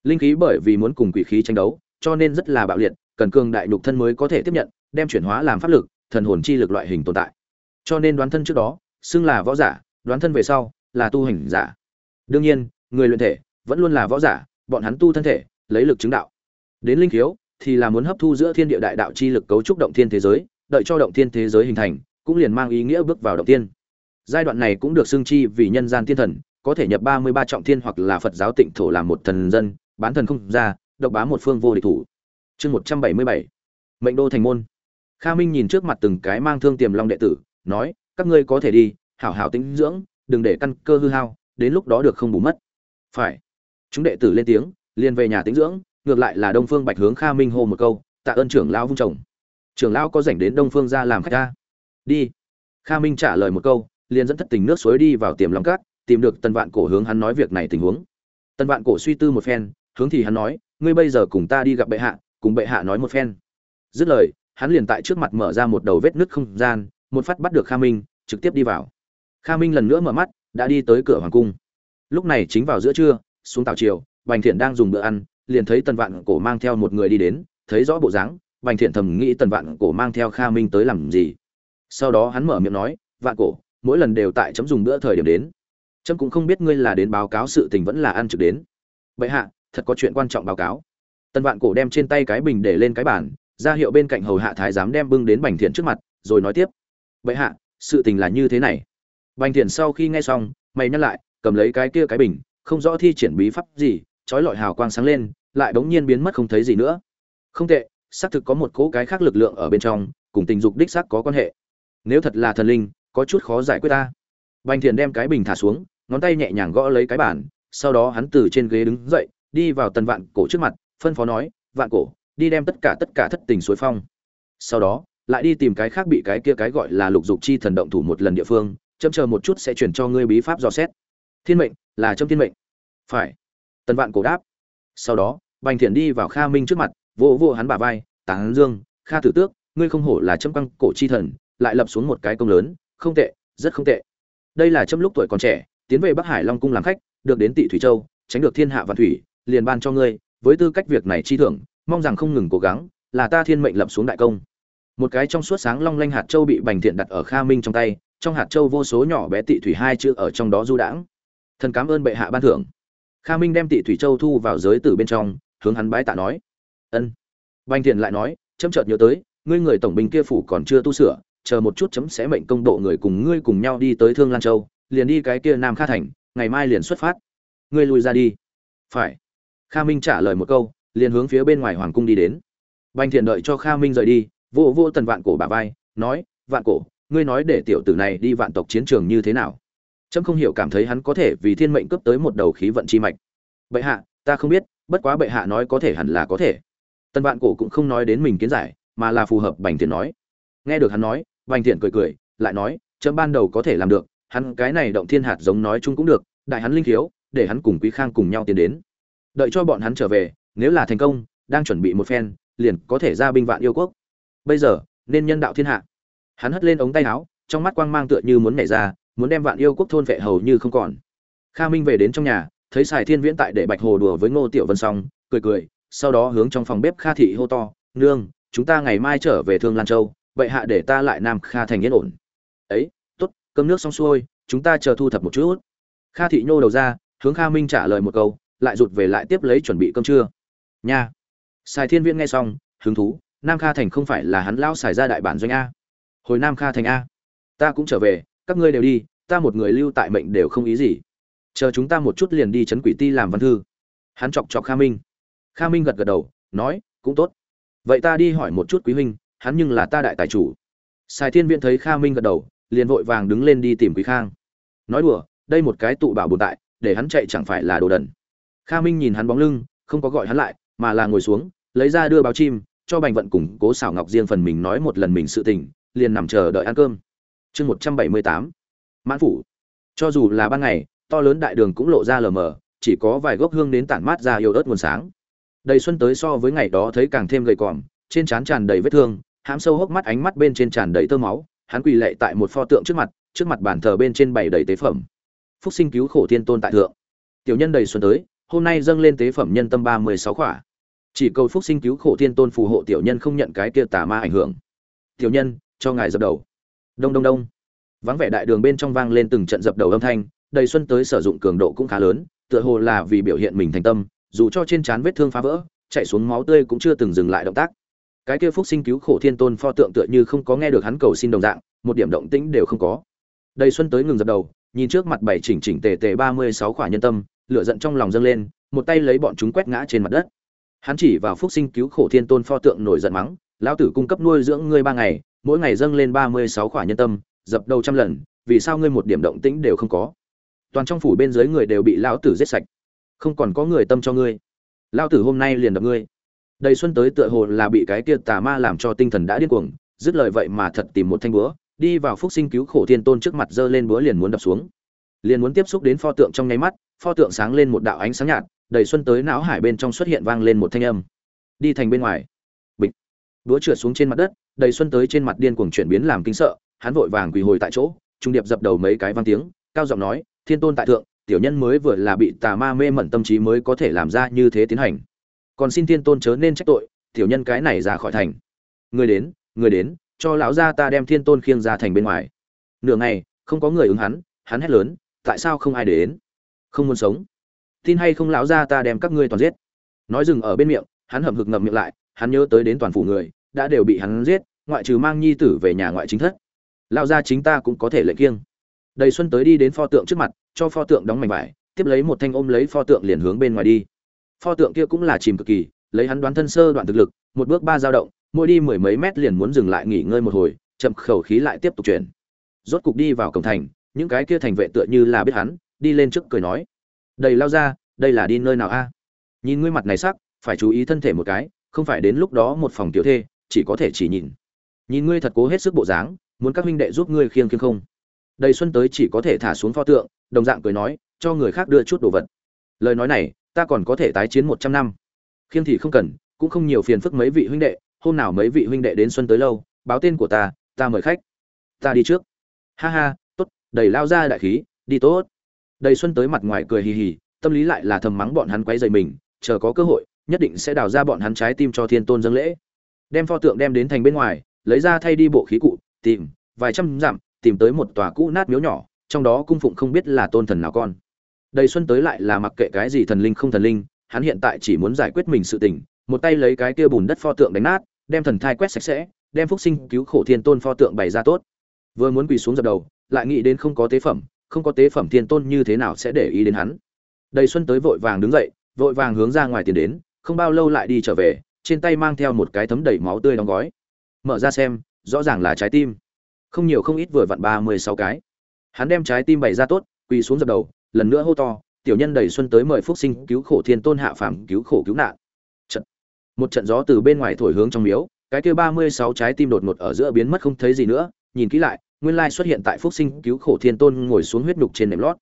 Linh khí bởi vì muốn cùng quỷ khí tranh đấu, cho nên rất là bạo liệt, cần cường đại nhục thân mới có thể tiếp nhận, đem chuyển hóa làm pháp lực, thần hồn chi lực loại hình tồn tại. Cho nên đoán thân trước đó, xưng là võ giả, đoán thân về sau, là tu hành giả. Đương nhiên, người luyện thể vẫn luôn là võ giả, bọn hắn tu thân thể lấy lực chứng đạo. Đến linh khiếu, thì là muốn hấp thu giữa thiên địa đại đạo chi lực cấu trúc động thiên thế giới, đợi cho động thiên thế giới hình thành, cũng liền mang ý nghĩa bước vào động tiên giai đoạn này cũng được xưng chi vì nhân gian thiên thần, có thể nhập ba mươi ba trọng thiên hoặc là phật giáo tịnh thổ làm một thần dân, bán thần không ra, độc bá một phương vô địch thủ. Chương một trăm bảy mươi bảy. Mệnh đô thành môn. Kha minh nhìn trước mặt từng cái mang thương tiềm long đệ tử, nói, các ngươi có thể đi, hảo hảo tĩnh dưỡng, đừng để căn cơ hư hao, đến lúc đó được không bù mất. Phải. Chúng đệ tử lên tiếng liền về nhà tĩnh dưỡng, ngược lại là đông phương bạch hướng kha minh hô một câu, tạ ơn trưởng lão vung chồng. Trưởng lão có rảnh đến đông phương ra làm khách ta? Đi. Kha minh trả lời một câu, liền dẫn thất tình nước suối đi vào tiềm lòng cát, tìm được tần vạn cổ hướng hắn nói việc này tình huống. Tần vạn cổ suy tư một phen, hướng thì hắn nói, ngươi bây giờ cùng ta đi gặp bệ hạ, cùng bệ hạ nói một phen. Dứt lời, hắn liền tại trước mặt mở ra một đầu vết nứt không gian, một phát bắt được kha minh, trực tiếp đi vào. Kha minh lần nữa mở mắt, đã đi tới cửa hoàng cung. Lúc này chính vào giữa trưa, xuống tàu chiều bành thiện đang dùng bữa ăn, liền thấy tần vạn cổ mang theo một người đi đến, thấy rõ bộ dáng, bành thiện thầm nghĩ tần vạn cổ mang theo kha minh tới làm gì. Sau đó hắn mở miệng nói, vạn cổ, mỗi lần đều tại chấm dùng bữa thời điểm đến. Chấm cũng không biết ngươi là đến báo cáo sự tình vẫn là ăn trực đến. Bệ hạ, thật có chuyện quan trọng báo cáo. Tần vạn cổ đem trên tay cái bình để lên cái bàn, ra hiệu bên cạnh hầu hạ thái giám đem bưng đến bành thiện trước mặt, rồi nói tiếp, bệ hạ, sự tình là như thế này. Bành thiện sau khi nghe xong, mày nhắc lại, cầm lấy cái kia cái bình, không rõ thi triển bí pháp gì trói lọi hào quang sáng lên, lại bỗng nhiên biến mất không thấy gì nữa. Không tệ, xác thực có một cỗ cái khác lực lượng ở bên trong, cùng tình dục đích xác có quan hệ. Nếu thật là thần linh, có chút khó giải quyết ta. Bành thiện đem cái bình thả xuống, ngón tay nhẹ nhàng gõ lấy cái bàn, sau đó hắn từ trên ghế đứng dậy, đi vào tần vạn cổ trước mặt, phân phó nói, vạn cổ, đi đem tất cả tất cả thất tình suối phong. Sau đó, lại đi tìm cái khác bị cái kia cái gọi là lục dục chi thần động thủ một lần địa phương chậm chờ một chút sẽ chuyển cho ngươi bí pháp dò xét. Thiên mệnh, là trong thiên mệnh. Phải tần vạn cổ đáp. Sau đó, bành thiện đi vào kha minh trước mặt, vỗ vỗ hắn bả vai, tán dương, kha tử tước, ngươi không hổ là châm căng cổ chi thần, lại lập xuống một cái công lớn, không tệ, rất không tệ. Đây là châm lúc tuổi còn trẻ, tiến về bắc hải long cung làm khách, được đến tị thủy châu, tránh được thiên hạ và thủy, liền ban cho ngươi, với tư cách việc này chi thưởng, mong rằng không ngừng cố gắng, là ta thiên mệnh lập xuống đại công. Một cái trong suốt sáng long lanh hạt châu bị bành thiện đặt ở kha minh trong tay, trong hạt châu vô số nhỏ bé tị thủy hai chữ ở trong đó du đãng. Thần cảm ơn bệ hạ ban thưởng kha minh đem tị thủy châu thu vào giới tử bên trong, hướng hắn bái tạ nói. Ân. Banh thiền lại nói, chấm chợt nhớ tới, ngươi người tổng binh kia phủ còn chưa tu sửa, chờ một chút chấm sẽ mệnh công độ người cùng ngươi cùng nhau đi tới thương lan châu, liền đi cái kia nam kha thành, ngày mai liền xuất phát. Ngươi lùi ra đi. Phải. Kha minh trả lời một câu, liền hướng phía bên ngoài hoàng cung đi đến. Banh thiền đợi cho kha minh rời đi, vô vô tần vạn cổ bà vai, nói, vạn cổ, ngươi nói để tiểu tử này đi vạn tộc chiến trường như thế nào? Trâm không hiểu cảm thấy hắn có thể vì thiên mệnh cướp tới một đầu khí vận chi mạch. Bệ hạ, ta không biết, bất quá bệ hạ nói có thể hẳn là có thể. Tân vạn cổ cũng không nói đến mình kiến giải, mà là phù hợp bành thiện nói. Nghe được hắn nói, bành thiện cười cười, lại nói, trâm ban đầu có thể làm được, hắn cái này động thiên hạt giống nói chung cũng được, đại hắn linh thiếu để hắn cùng quý khang cùng nhau tiến đến. Đợi cho bọn hắn trở về, nếu là thành công, đang chuẩn bị một phen, liền có thể ra binh vạn yêu quốc. Bây giờ, nên nhân đạo thiên hạ. Hắn hất lên ống tay áo, trong mắt quang mang tựa như muốn nhảy ra muốn đem vạn yêu quốc thôn vệ hầu như không còn. Kha minh về đến trong nhà, thấy sài thiên viễn tại để bạch hồ đùa với ngô tiểu vân xong, cười cười, sau đó hướng trong phòng bếp kha thị hô to, nương, chúng ta ngày mai trở về thương lan châu, vậy hạ để ta lại nam kha thành yên ổn. Ấy, tốt, cơm nước xong xuôi, chúng ta chờ thu thập một chút. Kha thị nhô đầu ra, hướng kha minh trả lời một câu, lại rụt về lại tiếp lấy chuẩn bị cơm trưa. Nha. Sài thiên viễn nghe xong, hứng thú, nam kha thành không phải là hắn lao xài ra đại bản doanh a. Hồi nam kha thành a, ta cũng trở về các ngươi đều đi, ta một người lưu tại mệnh đều không ý gì. Chờ chúng ta một chút liền đi chấn quỷ ti làm văn thư. Hắn chọc chọc kha minh. Kha minh gật gật đầu, nói, cũng tốt. Vậy ta đi hỏi một chút quý huynh, hắn nhưng là ta đại tài chủ. Sài thiên viễn thấy kha minh gật đầu, liền vội vàng đứng lên đi tìm quý khang. Nói đùa, đây một cái tụ bảo bồn tại, để hắn chạy chẳng phải là đồ đần. Kha minh nhìn hắn bóng lưng, không có gọi hắn lại, mà là ngồi xuống, lấy ra đưa báo chim, cho bành vận cùng cố xảo ngọc riêng phần mình nói một lần mình sự tình, liền nằm chờ đợi ăn cơm chương một trăm bảy mươi tám. Mãn phủ. Cho dù là ban ngày, to lớn đại đường cũng lộ ra lờ mờ, chỉ có vài gốc hương đến tản mát ra yêu ớt nguồn sáng. Đầy xuân tới so với ngày đó thấy càng thêm gầy còm, trên trán tràn đầy vết thương, hãm sâu hốc mắt ánh mắt bên trên tràn đầy tơ máu, hắn quỳ lệ tại một pho tượng trước mặt trước mặt bàn thờ bên trên bày đầy tế phẩm. Phúc sinh cứu khổ thiên tôn tại thượng. Tiểu nhân đầy xuân tới, hôm nay dâng lên tế phẩm nhân tâm ba mươi sáu khỏa. Chỉ cầu phúc sinh cứu khổ thiên tôn phù hộ tiểu nhân không nhận cái kia tà ma ảnh hưởng. Tiểu nhân, cho ngài dập đầu đông đông đông. Vắng vẻ đại đường bên trong vang lên từng trận dập đầu âm thanh, đầy xuân tới sử dụng cường độ cũng khá lớn, tựa hồ là vì biểu hiện mình thành tâm, dù cho trên trán vết thương phá vỡ, chạy xuống máu tươi cũng chưa từng dừng lại động tác. Cái kia phúc sinh cứu khổ thiên tôn pho tượng tựa như không có nghe được hắn cầu xin đồng dạng, một điểm động tĩnh đều không có. Đầy xuân tới ngừng dập đầu, nhìn trước mặt bảy chỉnh chỉnh tề tề ba mươi sáu khỏa nhân tâm, lửa giận trong lòng dâng lên, một tay lấy bọn chúng quét ngã trên mặt đất. Hắn chỉ vào phúc sinh cứu khổ thiên tôn pho tượng nổi giận mắng, lão tử cung cấp nuôi dưỡng ngươi ba ngày mỗi ngày dâng lên ba mươi sáu khỏa nhân tâm, dập đầu trăm lần, vì sao ngươi một điểm động tĩnh đều không có? Toàn trong phủ bên dưới người đều bị lão tử giết sạch. Không còn có người tâm cho ngươi. Lão tử hôm nay liền đập ngươi. Đầy xuân tới tựa hồ là bị cái kia tà ma làm cho tinh thần đã điên cuồng, dứt lời vậy mà thật tìm một thanh búa, đi vào phúc sinh cứu khổ thiên tôn trước mặt giơ lên búa liền muốn đập xuống. Liền muốn tiếp xúc đến pho tượng trong nháy mắt, pho tượng sáng lên một đạo ánh sáng nhạt, đầy xuân tới não hải bên trong xuất hiện vang lên một thanh âm. Đi thành bên ngoài. Bịch. Búa trượt xuống trên mặt đất đầy xuân tới trên mặt điên cuồng chuyển biến làm kinh sợ, hắn vội vàng quỳ hồi tại chỗ, trung điệp dập đầu mấy cái vang tiếng, cao giọng nói, thiên tôn tại thượng, tiểu nhân mới vừa là bị tà ma mê mẩn tâm trí mới có thể làm ra như thế tiến hành. Còn xin thiên tôn chớ nên trách tội, tiểu nhân cái này ra khỏi thành. Người đến người đến, cho lão gia ta đem thiên tôn khiêng ra thành bên ngoài. Nửa ngày, không có người ứng hắn hắn hét lớn, tại sao không ai để đến? Không muốn sống. Tin hay không lão gia ta đem các ngươi toàn giết? Nói dừng ở bên miệng, hắn hậm hực ngậm miệng lại, hắn nhớ tới đến toàn phủ người đã đều bị hắn giết, ngoại trừ mang nhi tử về nhà ngoại chính thất. Lao gia chính ta cũng có thể lệnh kiêng. Đầy xuân tới đi đến pho tượng trước mặt, cho pho tượng đóng mảnh vải, tiếp lấy một thanh ôm lấy pho tượng liền hướng bên ngoài đi. Pho tượng kia cũng là chìm cực kỳ, lấy hắn đoán thân sơ đoạn thực lực, một bước ba dao động, mỗi đi mười mấy mét liền muốn dừng lại nghỉ ngơi một hồi, chậm khẩu khí lại tiếp tục chuyển. Rốt cục đi vào cổng thành, những cái kia thành vệ tựa như là biết hắn, đi lên trước cười nói. Đầy lao ra đây là đi nơi nào a? Nhìn ngươi mặt này sắc, phải chú ý thân thể một cái, không phải đến lúc đó một phòng tiểu thê chỉ có thể chỉ nhìn. Nhìn ngươi thật cố hết sức bộ dáng, muốn các huynh đệ giúp ngươi khiêng khiêng không? Đầy xuân tới chỉ có thể thả xuống pho tượng, đồng dạng cười nói, cho người khác đưa chút đồ vật. Lời nói này, ta còn có thể tái chiến một trăm năm. Khiêng thì không cần, cũng không nhiều phiền phức mấy vị huynh đệ, hôm nào mấy vị huynh đệ đến xuân tới lâu, báo tên của ta ta mời khách. Ta đi trước. Ha ha, tốt, đầy lao ra đại khí, đi tốt. Đầy xuân tới mặt ngoài cười hì hì, tâm lý lại là thầm mắng bọn hắn quấy rầy mình, chờ có cơ hội, nhất định sẽ đào ra bọn hắn trái tim cho thiên tôn dâng lễ đem pho tượng đem đến thành bên ngoài, lấy ra thay đi bộ khí cụ, tìm, vài trăm dặm, tìm tới một tòa cũ nát miếu nhỏ, trong đó cung phụng không biết là tôn thần nào con. Đầy xuân tới lại là mặc kệ cái gì thần linh không thần linh, hắn hiện tại chỉ muốn giải quyết mình sự tình, một tay lấy cái kia bùn đất pho tượng đánh nát, đem thần thai quét sạch sẽ, đem phúc sinh cứu khổ thiên tôn pho tượng bày ra tốt. Vừa muốn quỳ xuống dập đầu, lại nghĩ đến không có tế phẩm, không có tế phẩm thiên tôn như thế nào sẽ để ý đến hắn. Đầy xuân tới vội vàng đứng dậy, vội vàng hướng ra ngoài tiền đến, không bao lâu lại đi trở về trên tay mang theo một cái thấm đầy máu tươi đóng gói. Mở ra xem, rõ ràng là trái tim. Không nhiều không ít vừa vặn ba mươi sáu cái. Hắn đem trái tim bày ra tốt, quỳ xuống dập đầu, lần nữa hô to, tiểu nhân đầy xuân tới mời phúc sinh cứu khổ thiên tôn hạ phàm cứu khổ cứu nạn. Trận. một trận gió từ bên ngoài thổi hướng trong miếu, cái kia ba mươi sáu trái tim đột ngột ở giữa biến mất không thấy gì nữa. Nhìn kỹ lại, nguyên lai xuất hiện tại phúc sinh cứu khổ thiên tôn ngồi xuống huyết nhục trên nệm lót.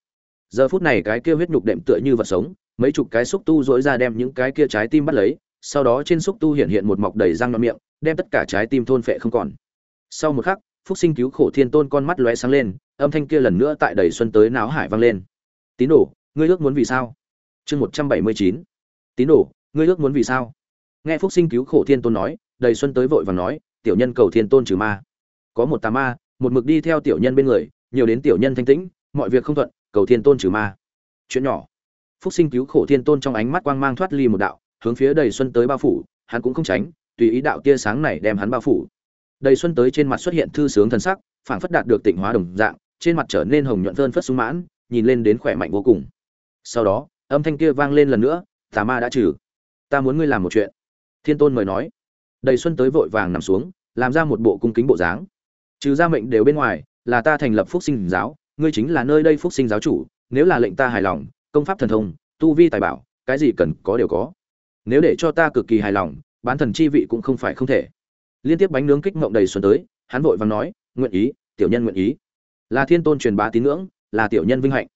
Giờ phút này cái kia huyết nhục đệm tựa như vật sống, mấy chục cái xúc tu dỗi ra đem những cái kia trái tim bắt lấy sau đó trên xúc tu hiện hiện một mọc đầy răng non miệng, đem tất cả trái tim thôn phệ không còn. Sau một khắc, phúc sinh cứu khổ thiên tôn con mắt lóe sáng lên, âm thanh kia lần nữa tại đầy xuân tới náo hải vang lên. Tín đồ, ngươi ước muốn vì sao? Chương một trăm bảy mươi chín. Tín đồ, ngươi ước muốn vì sao? Nghe phúc sinh cứu khổ thiên tôn nói, đầy xuân tới vội và nói, tiểu nhân cầu thiên tôn trừ ma. Có một tà ma, một mực đi theo tiểu nhân bên người, nhiều đến tiểu nhân thanh tĩnh, mọi việc không thuận, cầu thiên tôn trừ ma. Chuyện nhỏ. Phúc sinh cứu khổ thiên tôn trong ánh mắt quang mang thoát ly một đạo hướng phía đầy xuân tới bao phủ, hắn cũng không tránh, tùy ý đạo tia sáng này đem hắn bao phủ. Đầy xuân tới trên mặt xuất hiện thư sướng thần sắc, phảng phất đạt được tịnh hóa đồng dạng, trên mặt trở nên hồng nhuận phơn phất sung mãn, nhìn lên đến khỏe mạnh vô cùng. Sau đó, âm thanh kia vang lên lần nữa, tà ma đã trừ. Ta muốn ngươi làm một chuyện. Thiên tôn mời nói. Đầy xuân tới vội vàng nằm xuống, làm ra một bộ cung kính bộ dáng. Trừ ra mệnh đều bên ngoài, là ta thành lập phúc sinh giáo, ngươi chính là nơi đây phúc sinh giáo chủ, nếu là lệnh ta hài lòng, công pháp thần thông, tu vi tài bảo, cái gì cần có đều có nếu để cho ta cực kỳ hài lòng, bán thần chi vị cũng không phải không thể. Liên tiếp bánh nướng kích mộng đầy xuân tới, hắn vội vàng nói, nguyện ý, tiểu nhân nguyện ý. Là thiên tôn truyền bá tín ngưỡng, là tiểu nhân vinh hạnh.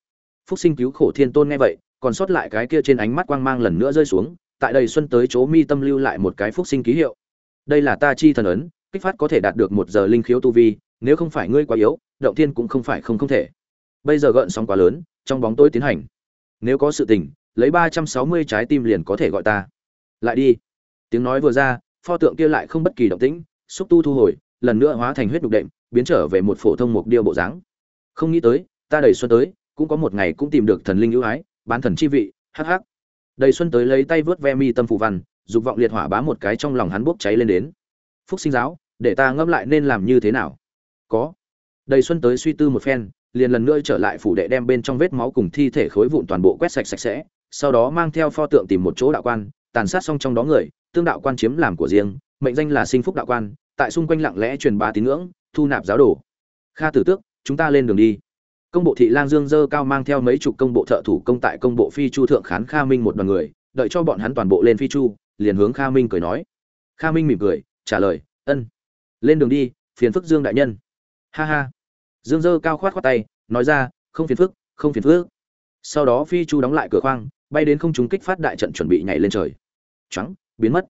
Phúc sinh cứu khổ thiên tôn nghe vậy, còn sót lại cái kia trên ánh mắt quang mang lần nữa rơi xuống, tại đây xuân tới chỗ mi tâm lưu lại một cái phúc sinh ký hiệu. Đây là ta chi thần ấn, kích phát có thể đạt được một giờ linh khiếu tu vi, nếu không phải ngươi quá yếu, động thiên cũng không phải không không thể. Bây giờ gợn sóng quá lớn, trong bóng tôi tiến hành. Nếu có sự tình, lấy ba trăm sáu mươi trái tim liền có thể gọi ta lại đi. Tiếng nói vừa ra, pho tượng kia lại không bất kỳ động tĩnh, xúc tu thu hồi, lần nữa hóa thành huyết đục đệm, biến trở về một phổ thông mục điêu bộ dáng. Không nghĩ tới, ta đầy xuân tới, cũng có một ngày cũng tìm được thần linh ưu ái, bán thần chi vị, hắc hắc. Đầy xuân tới lấy tay vớt ve mi tâm phù văn, dục vọng liệt hỏa bá một cái trong lòng hắn bốc cháy lên đến. Phúc sinh giáo, để ta ngẫm lại nên làm như thế nào? Có. Đầy xuân tới suy tư một phen, liền lần nữa trở lại phủ đệ đem bên trong vết máu cùng thi thể khối vụn toàn bộ quét sạch sạch sẽ, sau đó mang theo pho tượng tìm một chỗ đạo quan tàn sát xong trong đó người, tương đạo quan chiếm làm của riêng, mệnh danh là sinh phúc đạo quan, tại xung quanh lặng lẽ truyền bá tín ngưỡng, thu nạp giáo đồ. Kha tử tước, chúng ta lên đường đi. Công bộ thị lang dương dơ cao mang theo mấy chục công bộ thợ thủ công tại công bộ phi chu thượng khán kha minh một đoàn người, đợi cho bọn hắn toàn bộ lên phi chu, liền hướng kha minh cười nói. Kha minh mỉm cười, trả lời, ân, lên đường đi, phiền phức dương đại nhân. Ha ha. Dương dơ cao khoát khoát tay, nói ra, không phiền phức, không phiền phức. Sau đó phi chu đóng lại cửa khoang bay đến không trung kích phát đại trận chuẩn bị nhảy lên trời. Trắng biến mất.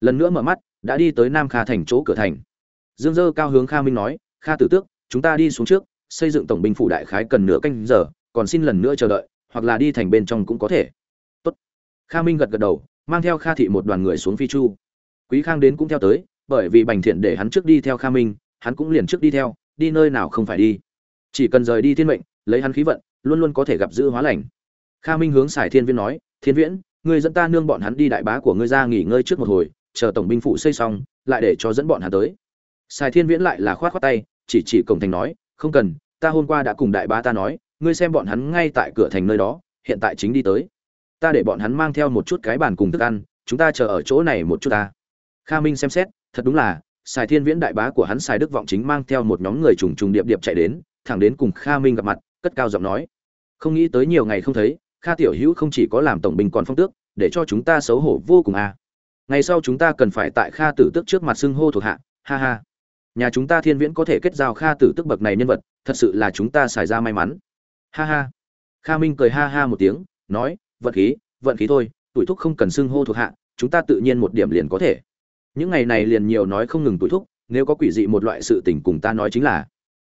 Lần nữa mở mắt, đã đi tới nam kha thành chỗ cửa thành. Dương dơ cao hướng kha minh nói, kha tử tước, chúng ta đi xuống trước, xây dựng tổng binh phủ đại khái cần nửa canh giờ, còn xin lần nữa chờ đợi, hoặc là đi thành bên trong cũng có thể. Tốt. kha minh gật gật đầu, mang theo kha thị một đoàn người xuống phi chu. Quý khang đến cũng theo tới, bởi vì bành thiện để hắn trước đi theo kha minh, hắn cũng liền trước đi theo, đi nơi nào không phải đi. Chỉ cần rời đi thiên mệnh, lấy hắn khí vận, luôn luôn có thể gặp giữ hóa lành kha minh hướng sải thiên Viễn nói, thiên viễn, ngươi dẫn ta nương bọn hắn đi đại bá của ngươi ra nghỉ ngơi trước một hồi, chờ tổng binh phụ xây xong, lại để cho dẫn bọn hắn tới. Sài thiên viễn lại là khoát khoát tay, chỉ chỉ cổng thành nói, không cần, ta hôm qua đã cùng đại bá ta nói, ngươi xem bọn hắn ngay tại cửa thành nơi đó, hiện tại chính đi tới. Ta để bọn hắn mang theo một chút cái bàn cùng thức ăn, chúng ta chờ ở chỗ này một chút ta. Kha minh xem xét, thật đúng là sài thiên viễn đại bá của hắn sài đức vọng chính mang theo một nhóm người trùng trùng điệp điệp chạy đến, thẳng đến cùng kha minh gặp mặt, cất cao giọng nói, không nghĩ tới nhiều ngày không thấy kha tiểu hữu không chỉ có làm tổng binh còn phong tước, để cho chúng ta xấu hổ vô cùng à. ngày sau chúng ta cần phải tại kha tử tước trước mặt xưng hô thuộc hạ, ha ha. Nhà chúng ta thiên viễn có thể kết giao kha tử tước bậc này nhân vật, thật sự là chúng ta xài ra may mắn. Ha ha. Kha minh cười ha ha một tiếng, nói, vận khí vận khí thôi, tuổi thúc không cần xưng hô thuộc hạ, chúng ta tự nhiên một điểm liền có thể. Những ngày này liền nhiều nói không ngừng tuổi thúc, nếu có quỷ dị một loại sự tình cùng ta nói chính là.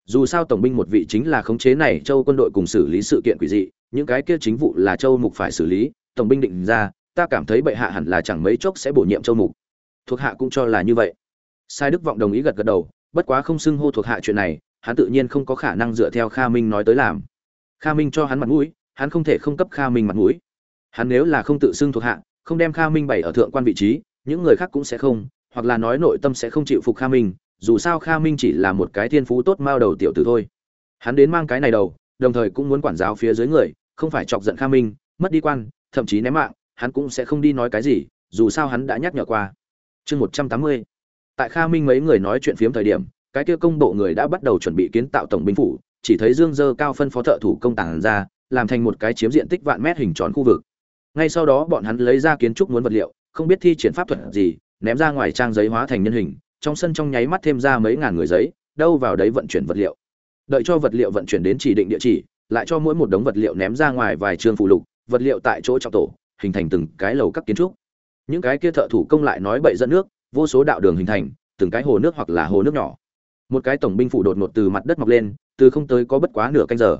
Dù sao tổng binh một vị chính là khống chế này châu quân đội cùng xử lý sự kiện quỷ dị những cái kia chính vụ là châu mục phải xử lý, tổng binh định ra, ta cảm thấy bệ hạ hẳn là chẳng mấy chốc sẽ bổ nhiệm châu mục. Thuộc hạ cũng cho là như vậy. Sai đức vọng đồng ý gật gật đầu, bất quá không xưng hô thuộc hạ chuyện này, hắn tự nhiên không có khả năng dựa theo kha minh nói tới làm. Kha minh cho hắn mặt mũi, hắn không thể không cấp kha minh mặt mũi. Hắn nếu là không tự xưng thuộc hạ, không đem kha minh bày ở thượng quan vị trí, những người khác cũng sẽ không, hoặc là nói nội tâm sẽ không chịu phục kha minh, dù sao kha minh chỉ là một cái thiên phú tốt mao đầu tiểu tử thôi. Hắn đến mang cái này đầu đồng thời cũng muốn quản giáo phía dưới người, không phải chọc giận kha minh, mất đi quan, thậm chí ném mạng, hắn cũng sẽ không đi nói cái gì, dù sao hắn đã nhắc nhở qua. Chương một trăm tám mươi. Tại kha minh mấy người nói chuyện phiếm thời điểm, cái kia công bộ người đã bắt đầu chuẩn bị kiến tạo tổng binh phủ, chỉ thấy dương dơ cao phân phó thợ thủ công tàng ra, làm thành một cái chiếm diện tích vạn mét hình tròn khu vực. Ngay sau đó bọn hắn lấy ra kiến trúc muốn vật liệu, không biết thi triển pháp thuật gì, ném ra ngoài trang giấy hóa thành nhân hình, trong sân trong nháy mắt thêm ra mấy ngàn người giấy, đâu vào đấy vận chuyển vật liệu đợi cho vật liệu vận chuyển đến chỉ định địa chỉ, lại cho mỗi một đống vật liệu ném ra ngoài vài trường phụ lục, vật liệu tại chỗ trọng tổ, hình thành từng cái lầu các kiến trúc. Những cái kia thợ thủ công lại nói bậy dẫn nước, vô số đạo đường hình thành, từng cái hồ nước hoặc là hồ nước nhỏ. Một cái tổng binh phủ đột ngột từ mặt đất mọc lên, từ không tới có bất quá nửa canh giờ.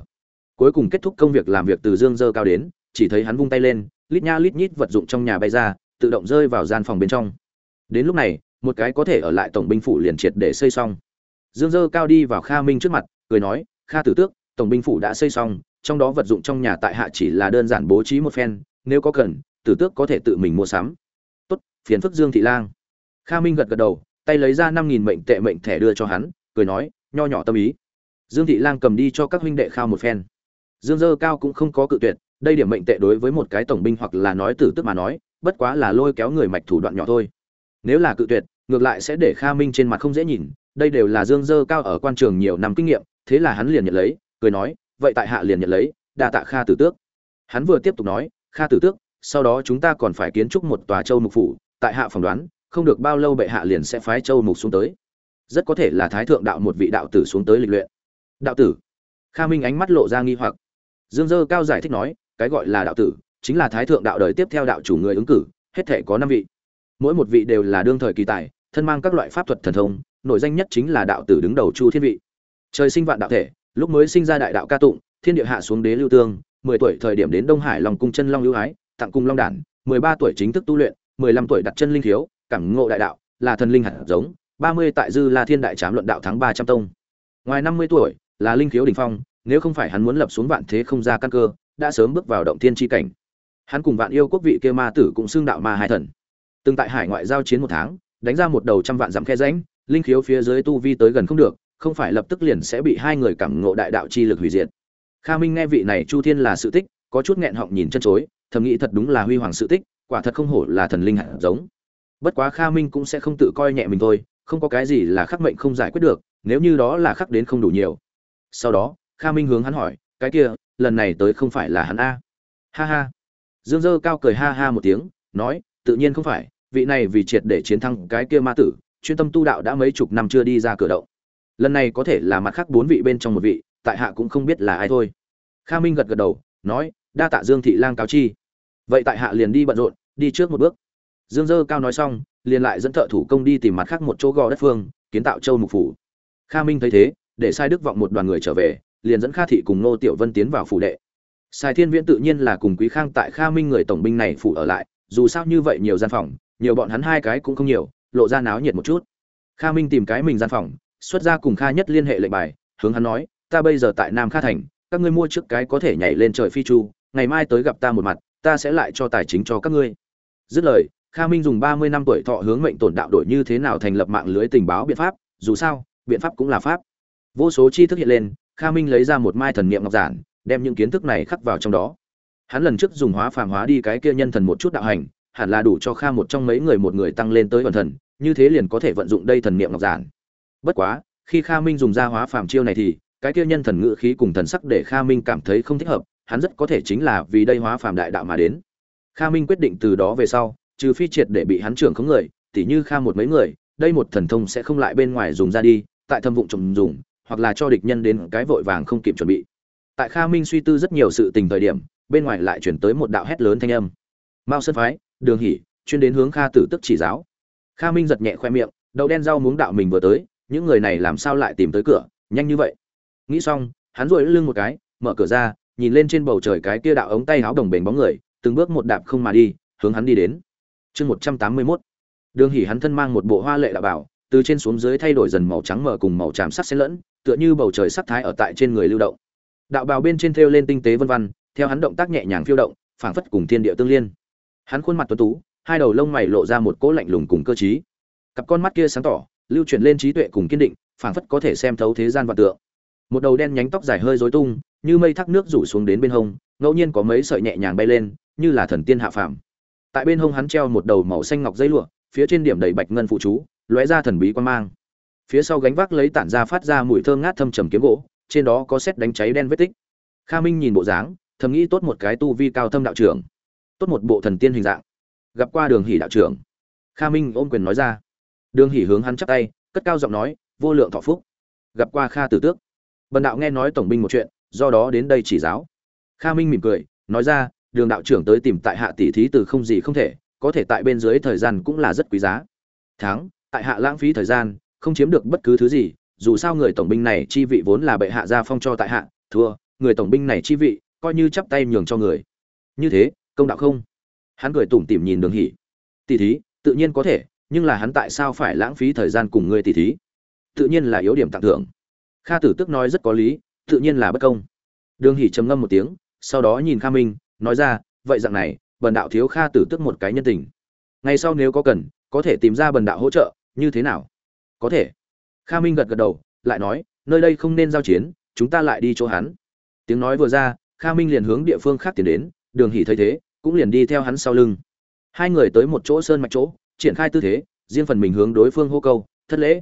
Cuối cùng kết thúc công việc làm việc từ dương dơ cao đến, chỉ thấy hắn vung tay lên, lít nha lít nhít vật dụng trong nhà bay ra, tự động rơi vào gian phòng bên trong. Đến lúc này, một cái có thể ở lại tổng binh phủ liền triệt để xây xong. Dương dơ cao đi vào kha minh trước mặt cười nói, kha tử tước, tổng binh phủ đã xây xong, trong đó vật dụng trong nhà tại hạ chỉ là đơn giản bố trí một phen, nếu có cần, tử tước có thể tự mình mua sắm. Tốt, phiền phức dương thị lang. Kha minh gật gật đầu, tay lấy ra năm nghìn mệnh tệ mệnh thẻ đưa cho hắn, cười nói, nho nhỏ tâm ý. Dương thị lang cầm đi cho các huynh đệ khao một phen. Dương dơ cao cũng không có cự tuyệt, đây điểm mệnh tệ đối với một cái tổng binh hoặc là nói tử tức mà nói, bất quá là lôi kéo người mạch thủ đoạn nhỏ thôi. Nếu là cự tuyệt, ngược lại sẽ để kha minh trên mặt không dễ nhìn, đây đều là dương dơ cao ở quan trường nhiều năm kinh nghiệm thế là hắn liền nhận lấy, cười nói, vậy tại hạ liền nhận lấy, đa tạ kha tử tước. Hắn vừa tiếp tục nói, kha tử tước, sau đó chúng ta còn phải kiến trúc một tòa châu mục phủ, tại hạ phỏng đoán, không được bao lâu bệ hạ liền sẽ phái châu mục xuống tới. Rất có thể là thái thượng đạo một vị đạo tử xuống tới lịch luyện. Đạo tử? Kha minh ánh mắt lộ ra nghi hoặc. Dương dơ cao giải thích nói, cái gọi là đạo tử, chính là thái thượng đạo đời tiếp theo đạo chủ người ứng cử, hết thể có năm vị. Mỗi một vị đều là đương thời kỳ tài, thân mang các loại pháp thuật thần thông, nổi danh nhất chính là đạo tử đứng đầu chu thiên vị trời sinh vạn đạo thể, lúc mới sinh ra đại đạo ca tụng, thiên địa hạ xuống đế lưu tương, mười tuổi thời điểm đến đông hải lòng cung chân long lưu ái, tặng cung long đản, mười ba tuổi chính thức tu luyện, mười lăm tuổi đặt chân linh thiếu, cảm ngộ đại đạo, là thần linh hạt giống, ba mươi tại dư là thiên đại trám luận đạo thắng ba trăm tông. Ngoài năm mươi tuổi, là linh thiếu đỉnh phong, nếu không phải hắn muốn lập xuống vạn thế không ra căn cơ, đã sớm bước vào động thiên tri cảnh. Hắn cùng vạn yêu quốc vị kia ma tử cũng xưng đạo ma hai thần. Từng tại hải ngoại giao chiến một tháng, đánh ra một đầu trăm vạn dặm khe ránh linh khiếu phía dưới tu vi tới gần không được không phải lập tức liền sẽ bị hai người cảm ngộ đại đạo chi lực hủy diệt. Kha minh nghe vị này chu thiên là sự tích, có chút nghẹn họng nhìn chân chối, thầm nghĩ thật đúng là huy hoàng sự tích, quả thật không hổ là thần linh hạt giống. Bất quá kha minh cũng sẽ không tự coi nhẹ mình thôi, không có cái gì là khắc mệnh không giải quyết được, nếu như đó là khắc đến không đủ nhiều. Sau đó, kha minh hướng hắn hỏi, cái kia, lần này tới không phải là hắn a? Ha ha. Dương dơ cao cười ha ha một tiếng, nói, tự nhiên không phải, vị này vì triệt để chiến thắng cái kia ma tử, chuyên tâm tu đạo đã mấy chục năm chưa đi ra cửa động lần này có thể là mặt khác bốn vị bên trong một vị, tại hạ cũng không biết là ai thôi. Kha minh gật gật đầu, nói, đa tạ dương thị lang cáo chi. Vậy tại hạ liền đi bận rộn, đi trước một bước. Dương dơ cao nói xong, liền lại dẫn thợ thủ công đi tìm mặt khác một chỗ gò đất phương, kiến tạo châu mục phủ. Kha minh thấy thế, để sai đức vọng một đoàn người trở về, liền dẫn kha thị cùng nô tiểu vân tiến vào phủ đệ. Sai thiên viễn tự nhiên là cùng quý khang tại kha minh người tổng binh này phủ ở lại, dù sao như vậy nhiều gian phòng, nhiều bọn hắn hai cái cũng không nhiều, lộ ra náo nhiệt một chút. Kha minh tìm cái mình gian phòng xuất ra cùng kha nhất liên hệ lệnh bài, hướng hắn nói, ta bây giờ tại nam kha thành, các ngươi mua trước cái có thể nhảy lên trời phi chu, ngày mai tới gặp ta một mặt, ta sẽ lại cho tài chính cho các ngươi. Dứt lời, kha minh dùng ba mươi năm tuổi thọ hướng mệnh tổn đạo đổi như thế nào thành lập mạng lưới tình báo biện pháp, dù sao, biện pháp cũng là pháp. Vô số chi thức hiện lên, kha minh lấy ra một mai thần niệm ngọc giản, đem những kiến thức này khắc vào trong đó. Hắn lần trước dùng hóa phàm hóa đi cái kia nhân thần một chút đạo hành, hẳn là đủ cho kha một trong mấy người một người tăng lên tới ẩn thần, như thế liền có thể vận dụng đây thần niệm ngọc giản bất quá, khi kha minh dùng ra hóa phàm chiêu này thì, cái kia nhân thần ngự khí cùng thần sắc để kha minh cảm thấy không thích hợp, hắn rất có thể chính là vì đây hóa phàm đại đạo mà đến. Kha minh quyết định từ đó về sau, trừ phi triệt để bị hắn trưởng khống người, tỉ như kha một mấy người, đây một thần thông sẽ không lại bên ngoài dùng ra đi, tại thâm vụng trồng dùng, hoặc là cho địch nhân đến cái vội vàng không kịp chuẩn bị. Tại kha minh suy tư rất nhiều sự tình thời điểm, bên ngoài lại chuyển tới một đạo hét lớn thanh âm. Mao sơn phái, đường hỉ chuyên đến hướng kha tử tức chỉ giáo. Kha minh giật nhẹ khoe miệng đậu đen rau muống đạo mình vừa tới những người này làm sao lại tìm tới cửa, nhanh như vậy? Nghĩ xong, hắn rồi lưng một cái, mở cửa ra, nhìn lên trên bầu trời cái kia đạo ống tay áo đồng bền bóng người, từng bước một đạp không mà đi, hướng hắn đi đến. Chương một trăm tám mươi mốt. Đường hỉ hắn thân mang một bộ hoa lệ đạo bảo, từ trên xuống dưới thay đổi dần màu trắng mờ cùng màu tràm sắc xen lẫn, tựa như bầu trời sắc thái ở tại trên người lưu động. Đạo bào bên trên thêu lên tinh tế vân văn, theo hắn động tác nhẹ nhàng phiêu động, phảng phất cùng thiên địa tương liên. Hắn khuôn mặt tuấn tú, hai đầu lông mày lộ ra một cỗ lạnh lùng cùng cơ trí. Cặp con mắt kia sáng tỏ lưu chuyển lên trí tuệ cùng kiên định, phảng phất có thể xem thấu thế gian và tượng. Một đầu đen nhánh tóc dài hơi rối tung, như mây thác nước rủ xuống đến bên hông, ngẫu nhiên có mấy sợi nhẹ nhàng bay lên, như là thần tiên hạ phàm. Tại bên hông hắn treo một đầu màu xanh ngọc dây lụa, phía trên điểm đầy bạch ngân phụ chú, lóe ra thần bí quan mang. Phía sau gánh vác lấy tản ra phát ra mùi thơm ngát thâm trầm kiếm gỗ, trên đó có xét đánh cháy đen vết tích. Kha minh nhìn bộ dáng, thầm nghĩ tốt một cái tu vi cao thâm đạo trưởng, tốt một bộ thần tiên hình dạng. Gặp qua đường hỉ đạo trưởng. Kha minh ôm quyền nói ra đường hỷ hướng hắn chắp tay, cất cao giọng nói, vô lượng thọ phúc. Gặp qua kha tử tước. Bần đạo nghe nói tổng binh một chuyện, do đó đến đây chỉ giáo. Kha minh mỉm cười, nói ra, đường đạo trưởng tới tìm tại hạ tỷ thí từ không gì không thể, có thể tại bên dưới thời gian cũng là rất quý giá. Tháng tại hạ lãng phí thời gian, không chiếm được bất cứ thứ gì, dù sao người tổng binh này chi vị vốn là bệ hạ gia phong cho tại hạ, thua, người tổng binh này chi vị, coi như chắp tay nhường cho người. Như thế, công đạo không? Hắn cười tủm tỉm nhìn đường hỉ. Tỷ thí, tự nhiên có thể nhưng là hắn tại sao phải lãng phí thời gian cùng ngươi tỷ thí? Tự nhiên là yếu điểm tặng thưởng. Kha tử tức nói rất có lý, tự nhiên là bất công. Đường hỉ trầm ngâm một tiếng, sau đó nhìn kha minh, nói ra, vậy dạng này, bần đạo thiếu kha tử tức một cái nhân tình. Ngày sau nếu có cần, có thể tìm ra bần đạo hỗ trợ, như thế nào? Có thể. Kha minh gật gật đầu, lại nói, nơi đây không nên giao chiến, chúng ta lại đi chỗ hắn. Tiếng nói vừa ra, kha minh liền hướng địa phương khác tiến đến, đường hỉ thấy thế, cũng liền đi theo hắn sau lưng. Hai người tới một chỗ sơn mạch chỗ triển khai tư thế, riêng phần mình hướng đối phương hô câu, thất lễ.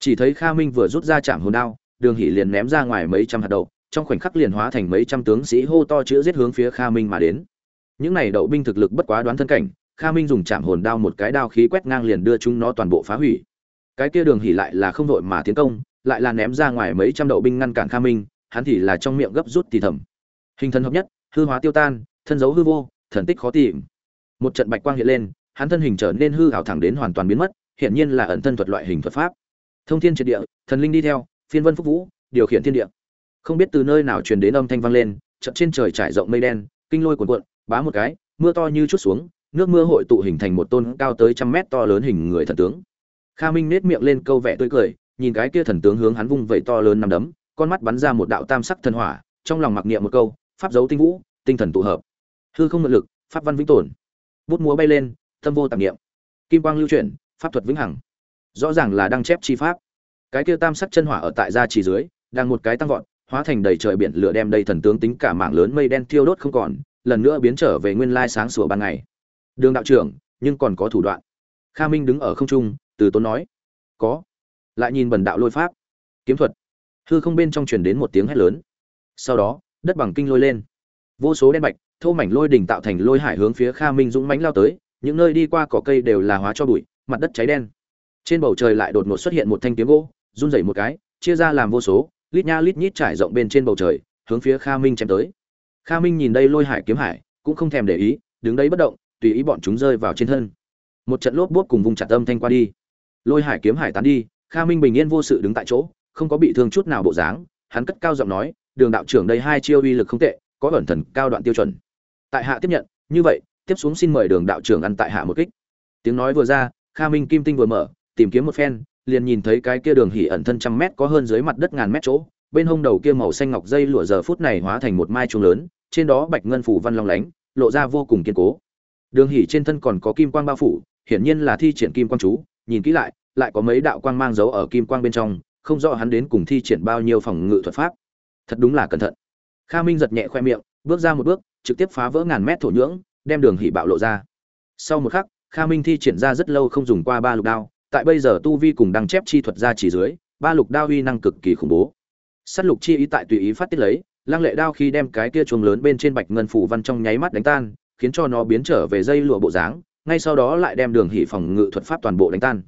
Chỉ thấy kha minh vừa rút ra chạm hồn đao, đường Hỷ liền ném ra ngoài mấy trăm hạt đậu, trong khoảnh khắc liền hóa thành mấy trăm tướng sĩ hô to chữ giết hướng phía kha minh mà đến. Những này đậu binh thực lực bất quá đoán thân cảnh, kha minh dùng chạm hồn đao một cái đao khí quét ngang liền đưa chúng nó toàn bộ phá hủy. Cái kia đường hỉ lại là không đội mà tiến công, lại là ném ra ngoài mấy trăm đậu binh ngăn cản kha minh, hắn thì là trong miệng gấp rút thì thầm. Hình thần hợp nhất, hư hóa tiêu tan, thân dấu hư vô, thần tích khó tìm. Một trận bạch quang hiện lên hắn thân hình trở nên hư ảo thẳng đến hoàn toàn biến mất hiện nhiên là ẩn thân thuật loại hình thuật pháp. Thông thiên triệt địa, thần linh đi theo, phiên vân phúc vũ, điều khiển thiên địa. Không biết từ nơi nào truyền đến âm thanh vang lên, chợt trên trời trải rộng mây đen, kinh lôi cuồn cuộn, bá một cái, mưa to như chút xuống, nước mưa hội tụ hình thành một tôn cao tới trăm mét to lớn hình người thần tướng. Kha minh nét miệng lên câu vẻ tươi cười, nhìn cái kia thần tướng hướng hắn vung vẩy to lớn nằm đấm, con mắt bắn ra một đạo tam sắc thần hỏa, trong lòng mặc niệm một câu, pháp dấu tinh vũ, tinh thần tụ hợp. Hư không mượn lực, pháp văn vĩnh tồn. Bút múa bay lên tâm vô tạp niệm. Kim quang lưu chuyển, pháp thuật vĩnh hằng. Rõ ràng là đang chép chi pháp. Cái kia tam sắc chân hỏa ở tại gia chỉ dưới, đang một cái tăng vọt, hóa thành đầy trời biển lửa đem đầy thần tướng tính cả mạng lớn mây đen thiêu đốt không còn, lần nữa biến trở về nguyên lai sáng sủa ban ngày. Đường đạo trưởng, nhưng còn có thủ đoạn. Kha minh đứng ở không trung, từ tốn nói, có. Lại nhìn bần đạo lôi pháp. Kiếm thuật. Hư không bên trong truyền đến một tiếng hét lớn. Sau đó, đất bằng kinh lôi lên. Vô số đen bạch, thô mảnh lôi đỉnh tạo thành lôi hải hướng phía kha minh dũng mãnh lao tới những nơi đi qua cỏ cây đều là hóa cho bụi, mặt đất cháy đen. Trên bầu trời lại đột ngột xuất hiện một thanh kiếm gỗ, run rẩy một cái, chia ra làm vô số, lít nha lít nhít trải rộng bên trên bầu trời, hướng phía kha minh chém tới. Kha minh nhìn đây lôi hải kiếm hải, cũng không thèm để ý, đứng đấy bất động, tùy ý bọn chúng rơi vào trên thân. Một trận lốp bốt cùng vùng chặt âm thanh qua đi. Lôi hải kiếm hải tán đi, kha minh bình yên vô sự đứng tại chỗ, không có bị thương chút nào bộ dáng, hắn cất cao giọng nói, đường đạo trưởng đây hai chiêu uy lực không tệ, có ẩn thần cao đoạn tiêu chuẩn. Tại hạ tiếp nhận, như vậy tiếp xuống xin mời đường đạo trưởng ăn tại hạ một kích. Tiếng nói vừa ra, kha minh kim tinh vừa mở, tìm kiếm một phen, liền nhìn thấy cái kia đường hỉ ẩn thân trăm mét có hơn dưới mặt đất ngàn mét chỗ, bên hông đầu kia màu xanh ngọc dây lụa giờ phút này hóa thành một mai chuông lớn, trên đó bạch ngân phủ văn long lánh, lộ ra vô cùng kiên cố. Đường hỉ trên thân còn có kim quang bao phủ, hiển nhiên là thi triển kim quang chú, nhìn kỹ lại lại có mấy đạo quang mang dấu ở kim quang bên trong, không rõ hắn đến cùng thi triển bao nhiêu phòng ngự thuật pháp. Thật đúng là cẩn thận. Kha minh giật nhẹ khoe miệng, bước ra một bước, trực tiếp phá vỡ ngàn mét thổ nhưỡng đem đường hỉ bạo lộ ra. Sau một khắc, kha minh thi triển ra rất lâu không dùng qua ba lục đao, tại bây giờ tu vi cùng đăng chép chi thuật ra chỉ dưới, ba lục đao uy năng cực kỳ khủng bố. Sắt lục chi ý tại tùy ý phát tiết lấy, lăng lệ đao khi đem cái kia chuông lớn bên trên bạch ngân phủ văn trong nháy mắt đánh tan, khiến cho nó biến trở về dây lụa bộ dáng, ngay sau đó lại đem đường hỉ phòng ngự thuật pháp toàn bộ đánh tan.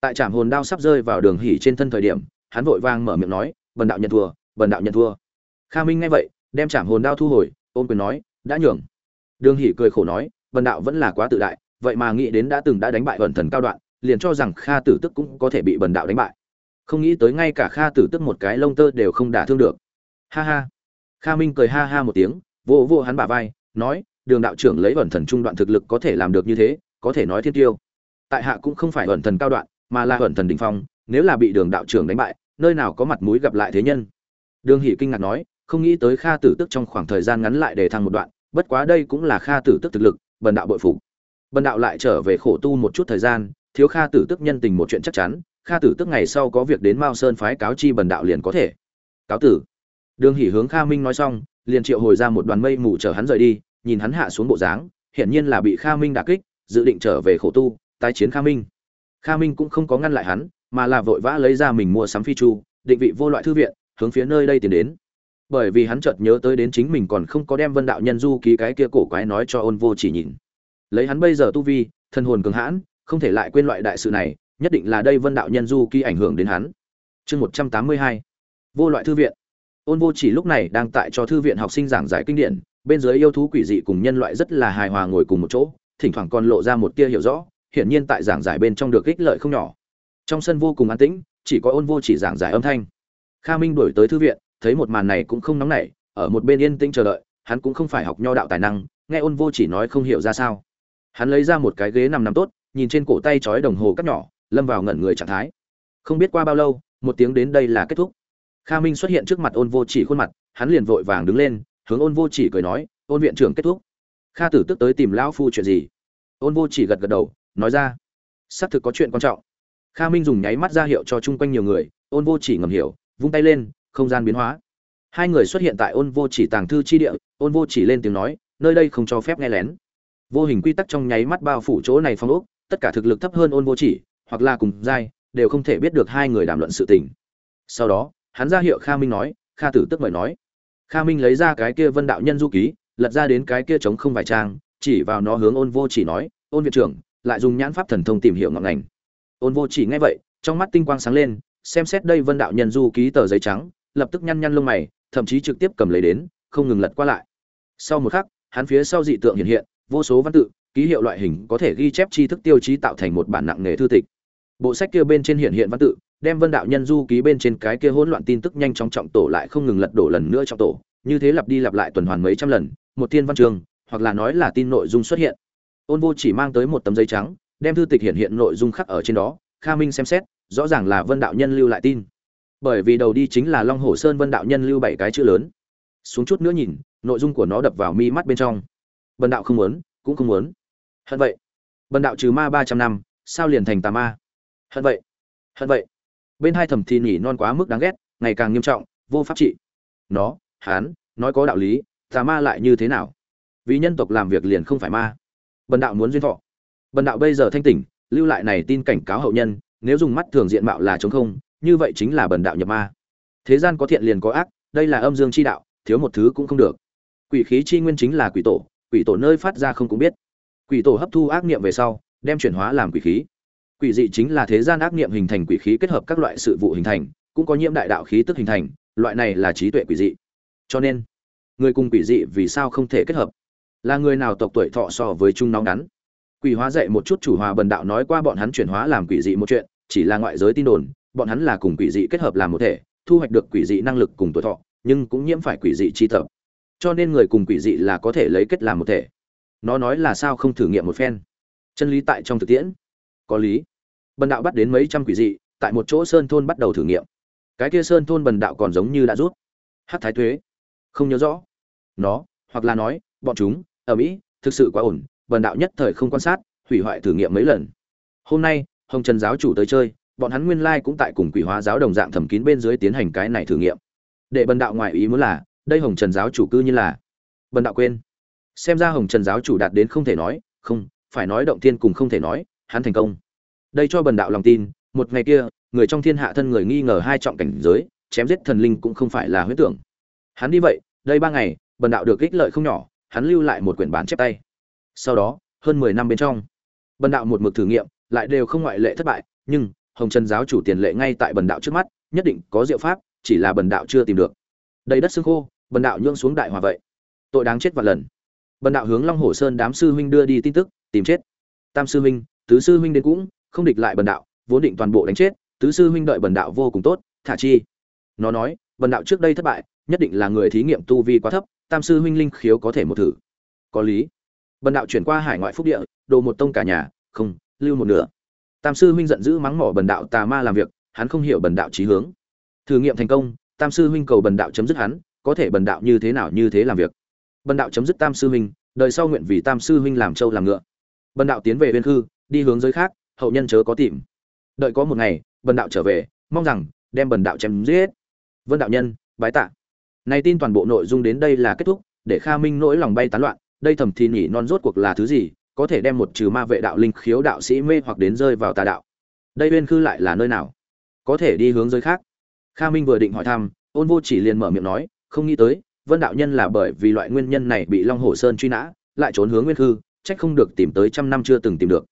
Tại trạm hồn đao sắp rơi vào đường hỉ trên thân thời điểm, hắn vội vang mở miệng nói, bần đạo nhận thua, bần đạo nhận thua. Kha minh nghe vậy, đem trạm hồn đao thu hồi ôm quyền nói, đã nhường đường hỉ cười khổ nói bần đạo vẫn là quá tự đại, vậy mà nghĩ đến đã từng đã đánh bại ẩn thần cao đoạn, liền cho rằng kha tử tức cũng có thể bị bần đạo đánh bại. Không nghĩ tới ngay cả kha tử tức một cái lông tơ đều không đả thương được. Ha ha. Kha minh cười ha ha một tiếng, vỗ vỗ hắn bả vai, nói, đường đạo trưởng lấy ẩn thần trung đoạn thực lực có thể làm được như thế, có thể nói thiên tiêu. Tại hạ cũng không phải ẩn thần cao đoạn, mà là ẩn thần đỉnh phong, nếu là bị đường đạo trưởng đánh bại, nơi nào có mặt mũi gặp lại thế nhân? Đường hỷ kinh ngạc nói, không nghĩ tới kha tử tức trong khoảng thời gian ngắn lại để thăng một đoạn bất quá đây cũng là kha tử tức thực lực, bần đạo bội phục. Bần đạo lại trở về khổ tu một chút thời gian, thiếu kha tử tức nhân tình một chuyện chắc chắn, kha tử tức ngày sau có việc đến mao sơn phái cáo chi bần đạo liền có thể. Cáo tử. Đường hỉ hướng kha minh nói xong, liền triệu hồi ra một đoàn mây mù chở hắn rời đi, nhìn hắn hạ xuống bộ dáng, hiển nhiên là bị kha minh đả kích, dự định trở về khổ tu, tái chiến kha minh. Kha minh cũng không có ngăn lại hắn, mà là vội vã lấy ra mình mua sắm phi chu, định vị vô loại thư viện, hướng phía nơi đây tiến đến bởi vì hắn chợt nhớ tới đến chính mình còn không có đem vân đạo nhân du ký cái kia cổ quái nói cho ôn vô chỉ nhìn. Lấy hắn bây giờ tu vi thân hồn cường hãn, không thể lại quên loại đại sự này, nhất định là đây vân đạo nhân du ký ảnh hưởng đến hắn. Chương một trăm tám mươi hai. Vô loại thư viện. Ôn vô chỉ lúc này đang tại cho thư viện học sinh giảng giải kinh điển, bên dưới yêu thú quỷ dị cùng nhân loại rất là hài hòa ngồi cùng một chỗ, thỉnh thoảng còn lộ ra một tia hiểu rõ, hiển nhiên tại giảng giải bên trong được ích lợi không nhỏ. Trong sân vô cùng an tĩnh, chỉ có ôn vô chỉ giảng giải âm thanh. Kha minh đổi tới thư viện thấy một màn này cũng không nóng nảy, ở một bên yên tĩnh chờ đợi, hắn cũng không phải học nho đạo tài năng, nghe ôn vô chỉ nói không hiểu ra sao. Hắn lấy ra một cái ghế nằm nằm tốt, nhìn trên cổ tay trói đồng hồ cắt nhỏ, lâm vào ngẩn người trạng thái. Không biết qua bao lâu, một tiếng đến đây là kết thúc. Kha minh xuất hiện trước mặt ôn vô chỉ khuôn mặt, hắn liền vội vàng đứng lên, hướng ôn vô chỉ cười nói, ôn viện trưởng kết thúc. Kha tử tức tới tìm lão phu chuyện gì? Ôn vô chỉ gật gật đầu, nói ra, xác thực có chuyện quan trọng. Kha minh dùng nháy mắt ra hiệu cho chung quanh nhiều người, ôn vô chỉ ngầm hiểu, vung tay lên không gian biến hóa. Hai người xuất hiện tại ôn vô chỉ tàng thư chi địa, ôn vô chỉ lên tiếng nói, nơi đây không cho phép nghe lén. Vô hình quy tắc trong nháy mắt bao phủ chỗ này phong ốc, tất cả thực lực thấp hơn ôn vô chỉ, hoặc là cùng giai, đều không thể biết được hai người đàm luận sự tình. Sau đó, hắn ra hiệu kha minh nói, kha tử tức mời nói. Kha minh lấy ra cái kia vân đạo nhân du ký, lật ra đến cái kia trống không vài trang, chỉ vào nó hướng ôn vô chỉ nói, ôn viện trưởng, lại dùng nhãn pháp thần thông tìm hiểu ngọn ngành. Ôn vô chỉ nghe vậy, trong mắt tinh quang sáng lên, xem xét đây vân đạo nhân du ký tờ giấy trắng lập tức nhăn nhăn lông mày, thậm chí trực tiếp cầm lấy đến, không ngừng lật qua lại. Sau một khắc, hắn phía sau dị tượng hiện hiện, vô số văn tự, ký hiệu loại hình có thể ghi chép tri thức tiêu chí tạo thành một bản nặng nghề thư tịch. Bộ sách kia bên trên hiện hiện văn tự, đem vân đạo nhân du ký bên trên cái kia hỗn loạn tin tức nhanh chóng trọng tổ lại không ngừng lật đổ lần nữa trong tổ, như thế lặp đi lặp lại tuần hoàn mấy trăm lần, một thiên văn chương hoặc là nói là tin nội dung xuất hiện. Ôn vô chỉ mang tới một tấm giấy trắng, đem thư tịch hiện hiện nội dung khắc ở trên đó, kha minh xem xét, rõ ràng là vân đạo nhân lưu lại tin bởi vì đầu đi chính là long hồ sơn vân đạo nhân lưu bảy cái chữ lớn. Xuống chút nữa nhìn, nội dung của nó đập vào mi mắt bên trong. Vân đạo không muốn, cũng không muốn. Hận vậy. Vân đạo trừ ma ba trăm năm, sao liền thành tà ma? Hận vậy. Hận vậy. Bên hai thầm thì nhỉ non quá mức đáng ghét, ngày càng nghiêm trọng, vô pháp trị. Nó hán nói có đạo lý, tà ma lại như thế nào? Vì nhân tộc làm việc liền không phải ma. Bần đạo muốn duyên thọ. Bần đạo bây giờ thanh tỉnh, lưu lại này tin cảnh cáo hậu nhân, nếu dùng mắt thường diện mạo là chống không như vậy chính là bần đạo nhập ma. Thế gian có thiện liền có ác, đây là âm dương chi đạo, thiếu một thứ cũng không được. Quỷ khí chi nguyên chính là quỷ tổ quỷ tổ nơi phát ra không cũng biết. Quỷ tổ hấp thu ác niệm về sau, đem chuyển hóa làm quỷ khí. Quỷ dị chính là thế gian ác niệm hình thành quỷ khí kết hợp các loại sự vụ hình thành, cũng có nhiễm đại đạo khí tức hình thành, loại này là trí tuệ quỷ dị. Cho nên, người cùng quỷ dị vì sao không thể kết hợp? Là người nào tộc tuổi thọ so với chung nóng ngắn? Quỷ hóa dạy một chút chủ hòa bần đạo nói qua bọn hắn chuyển hóa làm quỷ dị một chuyện, chỉ là ngoại giới tin đồn bọn hắn là cùng quỷ dị kết hợp làm một thể, thu hoạch được quỷ dị năng lực cùng tuổi thọ, nhưng cũng nhiễm phải quỷ dị chi tập cho nên người cùng quỷ dị là có thể lấy kết làm một thể. Nó nói là sao không thử nghiệm một phen. Chân lý tại trong thực tiễn. Có lý. Bần đạo bắt đến mấy trăm quỷ dị, tại một chỗ sơn thôn bắt đầu thử nghiệm. Cái kia sơn thôn bần đạo còn giống như đã rút. Hát thái thuế không nhớ rõ. Nó, hoặc là nói, bọn chúng ở mỹ thực sự quá ổn, bần đạo nhất thời không quan sát, hủy hoại thử nghiệm mấy lần. Hôm nay, hồng trần giáo chủ tới chơi bọn hắn nguyên lai cũng tại cùng quỷ hóa giáo đồng dạng thẩm kín bên dưới tiến hành cái này thử nghiệm. Để bần đạo ngoại ý muốn là, đây hồng trần giáo chủ cư như là. Bần đạo quên. Xem ra hồng trần giáo chủ đạt đến không thể nói, không, phải nói động thiên cùng không thể nói, hắn thành công. Đây cho bần đạo lòng tin, một ngày kia, người trong thiên hạ thân người nghi ngờ hai trọng cảnh giới, chém giết thần linh cũng không phải là huyết tưởng. Hắn đi vậy, đây ba ngày, bần đạo được ích lợi không nhỏ, hắn lưu lại một quyển bản chép tay. Sau đó, hơn mười năm bên trong, bần đạo một mực thử nghiệm, lại đều không ngoại lệ thất bại, nhưng hồng trần giáo chủ tiền lệ ngay tại bần đạo trước mắt, nhất định có diệu pháp, chỉ là bần đạo chưa tìm được. Đầy đất xương khô, bần đạo nhương xuống đại hòa vậy. Tội đáng chết vạn lần. Bần đạo hướng long hồ sơn đám sư huynh đưa đi tin tức, tìm chết. Tam sư huynh, tứ sư huynh đến cũng, không địch lại bần đạo, vốn định toàn bộ đánh chết, tứ sư huynh đợi bần đạo vô cùng tốt, thả chi. Nó nói, bần đạo trước đây thất bại, nhất định là người thí nghiệm tu vi quá thấp, tam sư huynh linh khiếu có thể một thử. Có lý. Bần đạo chuyển qua hải ngoại phúc địa, đồ một tông cả nhà, không, lưu một nửa tam sư huynh giận dữ mắng mỏ bần đạo tà ma làm việc hắn không hiểu bần đạo trí hướng. Thử nghiệm thành công tam sư huynh cầu bần đạo chấm dứt hắn có thể bần đạo như thế nào như thế làm việc. Bần đạo chấm dứt tam sư huynh đời sau nguyện vì tam sư huynh làm trâu làm ngựa. Bần đạo tiến về viên hư, đi hướng giới khác hậu nhân chớ có tìm. Đợi có một ngày bần đạo trở về mong rằng đem bần đạo chém giết. Vân đạo nhân bái tạ. Này tin toàn bộ nội dung đến đây là kết thúc để kha minh nỗi lòng bay tán loạn đây thầm thì nhỉ non rốt cuộc là thứ gì có thể đem một trừ ma vệ đạo linh khiếu đạo sĩ mê hoặc đến rơi vào tà đạo. Đây uyên khư lại là nơi nào? Có thể đi hướng giới khác. Kha minh vừa định hỏi thăm, ôn vô chỉ liền mở miệng nói, không nghĩ tới, vân đạo nhân là bởi vì loại nguyên nhân này bị long hồ sơn truy nã, lại trốn hướng nguyên khư trách không được tìm tới trăm năm chưa từng tìm được.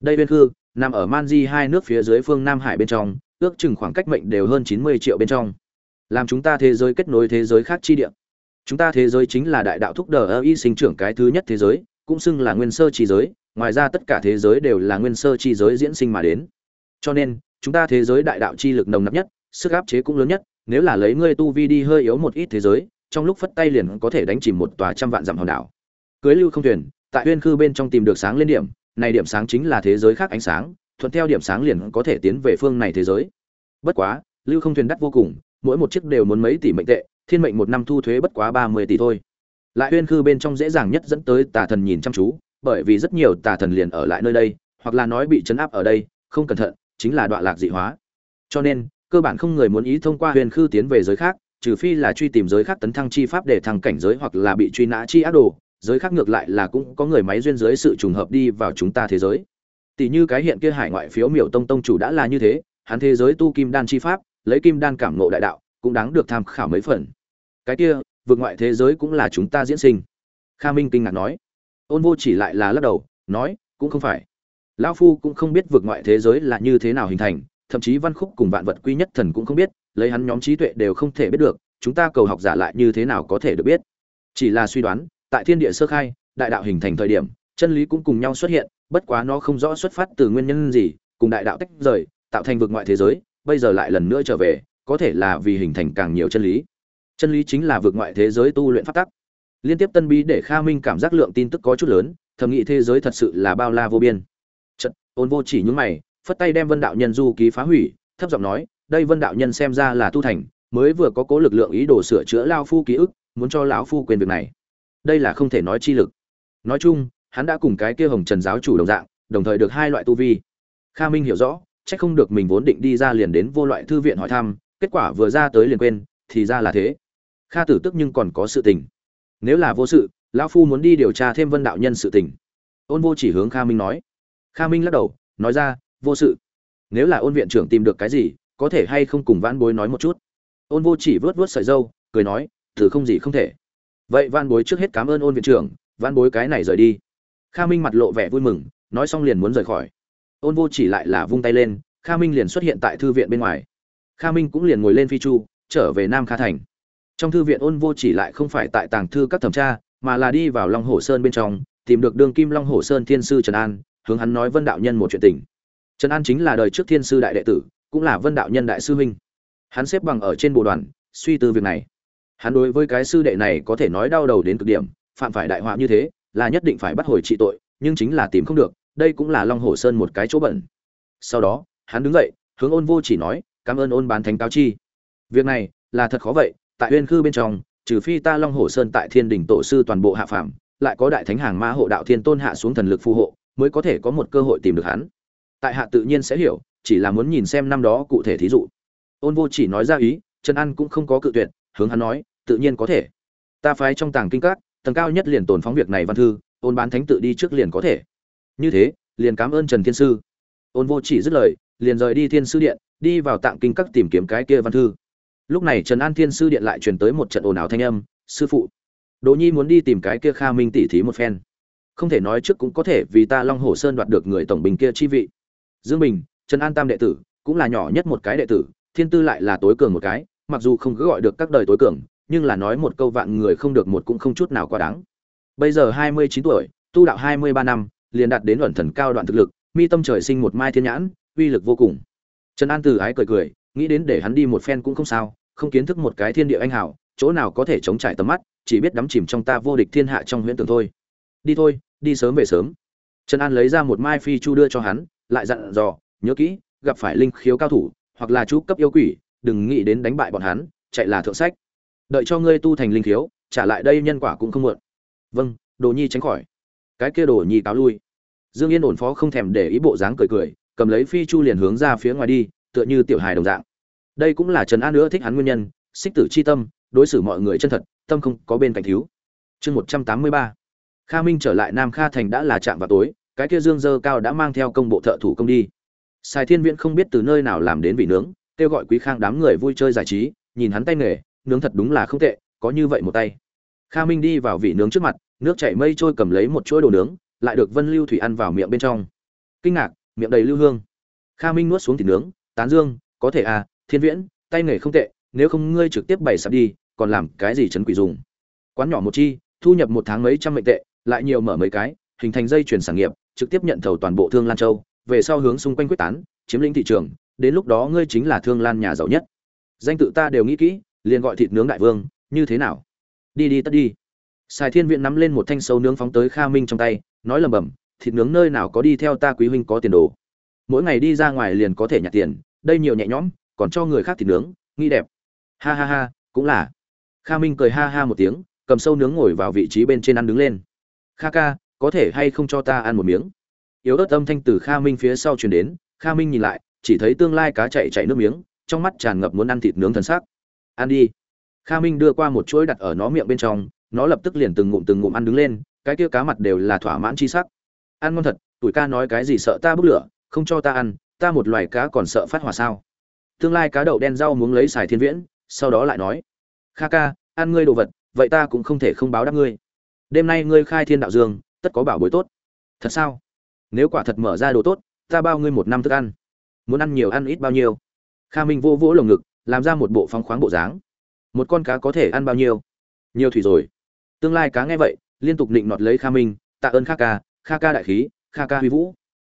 Đây uyên khư nằm ở man di hai nước phía dưới phương nam hải bên trong, ước chừng khoảng cách mệnh đều hơn chín mươi triệu bên trong. Làm chúng ta thế giới kết nối thế giới khác chi địa. Chúng ta thế giới chính là đại đạo thúc đờ ơ y sinh trưởng cái thứ nhất thế giới cũng xưng là nguyên sơ chi giới, ngoài ra tất cả thế giới đều là nguyên sơ chi giới diễn sinh mà đến. Cho nên, chúng ta thế giới đại đạo chi lực nồng nặc nhất, sức áp chế cũng lớn nhất, nếu là lấy ngươi tu vi đi hơi yếu một ít thế giới, trong lúc phất tay liền có thể đánh chìm một tòa trăm vạn dặm hòn đảo. Cưới lưu không thuyền, tại huyên khư bên trong tìm được sáng lên điểm, này điểm sáng chính là thế giới khác ánh sáng, thuận theo điểm sáng liền có thể tiến về phương này thế giới. Bất quá, lưu không thuyền đắt vô cùng, mỗi một chiếc đều muốn mấy tỷ mệnh tệ, thiên mệnh một năm thu thuế bất quá ba mươi tỷ thôi lại huyên khư bên trong dễ dàng nhất dẫn tới tà thần nhìn chăm chú, bởi vì rất nhiều tà thần liền ở lại nơi đây, hoặc là nói bị chấn áp ở đây, không cẩn thận, chính là đoạn lạc dị hóa. Cho nên, cơ bản không người muốn ý thông qua huyền khư tiến về giới khác, trừ phi là truy tìm giới khác tấn thăng chi pháp để thăng cảnh giới hoặc là bị truy nã chi ác đồ, giới khác ngược lại là cũng có người máy duyên giới sự trùng hợp đi vào chúng ta thế giới. Tỷ như cái hiện kia hải ngoại phiếu miểu tông tông chủ đã là như thế, hắn thế giới tu kim đan chi pháp, lấy kim đan cảm ngộ đại đạo, cũng đáng được tham khảo mấy phần. Cái kia vượt ngoại thế giới cũng là chúng ta diễn sinh. Kha minh kinh ngạc nói. Ôn vô chỉ lại là lắc đầu, nói, cũng không phải. Lão phu cũng không biết vượt ngoại thế giới là như thế nào hình thành, thậm chí văn khúc cùng vạn vật quy nhất thần cũng không biết, lấy hắn nhóm trí tuệ đều không thể biết được, chúng ta cầu học giả lại như thế nào có thể được biết. Chỉ là suy đoán, tại thiên địa sơ khai, đại đạo hình thành thời điểm, chân lý cũng cùng nhau xuất hiện, bất quá nó không rõ xuất phát từ nguyên nhân gì, cùng đại đạo tách rời, tạo thành vực ngoại thế giới, bây giờ lại lần nữa trở về, có thể là vì hình thành càng nhiều chân lý chân lý chính là vượt ngoại thế giới tu luyện pháp tắc. Liên tiếp tân bí để kha minh cảm giác lượng tin tức có chút lớn, thầm nghĩ thế giới thật sự là bao la vô biên. Trận ôn vô chỉ những mày, phất tay đem vân đạo nhân du ký phá hủy, thấp giọng nói, đây vân đạo nhân xem ra là tu thành, mới vừa có cố lực lượng ý đồ sửa chữa lao phu ký ức, muốn cho lão phu quên việc này. Đây là không thể nói chi lực. Nói chung, hắn đã cùng cái kia hồng trần giáo chủ đồng dạng, đồng thời được hai loại tu vi. Kha minh hiểu rõ, chắc không được mình vốn định đi ra liền đến vô loại thư viện hỏi thăm, kết quả vừa ra tới liền quên, thì ra là thế kha tử tức nhưng còn có sự tình. Nếu là vô sự, lão phu muốn đi điều tra thêm vân đạo nhân sự tình. Ôn vô chỉ hướng kha minh nói. Kha minh lắc đầu, nói ra, vô sự. Nếu là ôn viện trưởng tìm được cái gì, có thể hay không cùng van bối nói một chút? Ôn vô chỉ vớt vớt sợi dâu, cười nói, thử không gì không thể. Vậy van bối trước hết cảm ơn ôn viện trưởng van bối cái này rời đi. Kha minh mặt lộ vẻ vui mừng, nói xong liền muốn rời khỏi. Ôn vô chỉ lại là vung tay lên, kha minh liền xuất hiện tại thư viện bên ngoài. Kha minh cũng liền ngồi lên phi chu, trở về nam kha thành trong thư viện ôn vô chỉ lại không phải tại tàng thư các thẩm tra, mà là đi vào long hồ sơn bên trong, tìm được đường kim long hồ sơn thiên sư trần an, hướng hắn nói vân đạo nhân một chuyện tình. Trần an chính là đời trước thiên sư đại đệ tử, cũng là vân đạo nhân đại sư huynh. Hắn xếp bằng ở trên bộ đoàn, suy tư việc này. Hắn đối với cái sư đệ này có thể nói đau đầu đến cực điểm, phạm phải đại họa như thế, là nhất định phải bắt hồi trị tội, nhưng chính là tìm không được, đây cũng là long hồ sơn một cái chỗ bẩn. Sau đó, hắn đứng dậy, hướng ôn vô chỉ nói, cảm ơn ôn bán thánh cáo chi. Việc này là thật khó vậy tại uyên khư bên trong, trừ phi ta long hồ sơn tại thiên đình tổ sư toàn bộ hạ phàm, lại có đại thánh hàng ma hộ đạo thiên tôn hạ xuống thần lực phù hộ, mới có thể có một cơ hội tìm được hắn. Tại hạ tự nhiên sẽ hiểu, chỉ là muốn nhìn xem năm đó cụ thể thí dụ. Ôn vô chỉ nói ra ý, trần an cũng không có cự tuyệt, hướng hắn nói, tự nhiên có thể. Ta phái trong tàng kinh các, tầng cao nhất liền tồn phóng việc này văn thư, ôn bán thánh tự đi trước liền có thể. Như thế, liền cảm ơn trần thiên sư. Ôn vô chỉ dứt lời, liền rời đi thiên sư điện, đi vào tạng kinh các tìm kiếm cái kia văn thư lúc này trần an thiên sư điện lại truyền tới một trận ồn ào thanh âm, sư phụ, đỗ nhi muốn đi tìm cái kia kha minh tỉ thí một phen. Không thể nói trước cũng có thể vì ta long hồ sơn đoạt được người tổng bình kia chi vị. Dương bình, trần an tam đệ tử, cũng là nhỏ nhất một cái đệ tử, thiên tư lại là tối cường một cái, mặc dù không cứ gọi được các đời tối cường, nhưng là nói một câu vạn người không được một cũng không chút nào quá đáng. Bây giờ hai mươi chín tuổi, tu đạo hai mươi ba năm, liền đạt đến luận thần cao đoạn thực lực, mi tâm trời sinh một mai thiên nhãn, uy lực vô cùng. Trần an từ ái cười cười nghĩ đến để hắn đi một phen cũng không sao, không kiến thức một cái thiên địa anh hảo chỗ nào có thể chống trải tầm mắt, chỉ biết đắm chìm trong ta vô địch thiên hạ trong huyễn tưởng thôi. Đi thôi, đi sớm về sớm. Trần an lấy ra một mai phi chu đưa cho hắn, lại dặn dò, nhớ kỹ, gặp phải linh khiếu cao thủ, hoặc là chú cấp yêu quỷ, đừng nghĩ đến đánh bại bọn hắn, chạy là thượng sách. Đợi cho ngươi tu thành linh khiếu, trả lại đây nhân quả cũng không muộn. Vâng đồ nhi tránh khỏi. Cái kia đồ nhi cáo lui. Dương yên ổn phó không thèm để ý bộ dáng cười cười, cầm lấy phi chu liền hướng ra phía ngoài đi tựa như tiểu hài đồng dạng. Đây cũng là trần an nữa thích hắn nguyên nhân, xích tử c h i tâm, đối xử mọi người chân thật, tâm không có bên cạnh thiếu. Chương một trăm tám mươi ba. Kha minh trở lại nam kha thành đã là chạm vào tối, cái kia dương dơ cao đã mang theo công bộ thợ thủ công đi. Sài thiên viễn không biết từ nơi nào làm đến vị nướng, kêu gọi quý khang đám người vui chơi giải trí, nhìn hắn tay nghề, nướng thật đúng là không tệ, có như vậy một tay. Kha minh đi vào vị nướng trước mặt, nước chảy mây trôi cầm lấy một chuỗi đồ nướng, lại được vân lưu thủy ăn vào miệng bên trong. Kinh ngạc, miệng đầy lưu hương. Kha minh nuốt xuống thịt nướng tán dương, có thể à thiên viễn, tay nghề không tệ, nếu không ngươi trực tiếp bày sạp đi, còn làm cái gì chấn quỷ dùng? Quán nhỏ một chi, thu nhập một tháng mấy trăm mệnh tệ, lại nhiều mở mấy cái, hình thành dây chuyển sản nghiệp, trực tiếp nhận thầu toàn bộ thương lan châu, về sau hướng xung quanh quyết tán, chiếm lĩnh thị trường, đến lúc đó ngươi chính là thương lan nhà giàu nhất. Danh tự ta đều nghĩ kỹ, liền gọi thịt nướng đại vương, như thế nào? Đi đi tất đi. Sài thiên viện nắm lên một thanh sâu nướng phóng tới kha minh trong tay, nói lầm bầm thịt nướng nơi nào có đi theo ta quý huynh có tiền đồ? Mỗi ngày đi ra ngoài liền có thể nhặt tiền, đây nhiều nhẹ nhõm, còn cho người khác thịt nướng, nghi đẹp. Ha ha ha, cũng là. Kha minh cười ha ha một tiếng, cầm sâu nướng ngồi vào vị trí bên trên ăn đứng lên. Kha ca, có thể hay không cho ta ăn một miếng? Yếu ớt âm thanh từ kha minh phía sau truyền đến, kha minh nhìn lại, chỉ thấy tương lai cá chạy chạy nước miếng, trong mắt tràn ngập muốn ăn thịt nướng thần sắc. Ăn đi. Kha minh đưa qua một chuỗi đặt ở nó miệng bên trong, nó lập tức liền từng ngụm từng ngụm ăn đứng lên, cái kia cá mặt đều là thỏa mãn chi sắc. Ăn ngon thật tuổi ca nói cái gì sợ ta bốc lửa không cho ta ăn, ta một loài cá còn sợ phát hỏa sao? Tương lai cá đậu đen rau muốn lấy xài thiên viễn, sau đó lại nói, kha ca, ăn ngươi đồ vật, vậy ta cũng không thể không báo đáp ngươi. Đêm nay ngươi khai thiên đạo dương, tất có bảo bối tốt. Thật sao? Nếu quả thật mở ra đồ tốt, ta bao ngươi một năm thức ăn. Muốn ăn nhiều ăn ít bao nhiêu? Kha minh vô vỗ lồng ngực, làm ra một bộ phóng khoáng bộ dáng. Một con cá có thể ăn bao nhiêu? Nhiều thủy rồi. Tương lai cá nghe vậy, liên tục định nọt lấy kha minh, tạ ơn kha ca kha ca đại khí, kha ca huy vũ.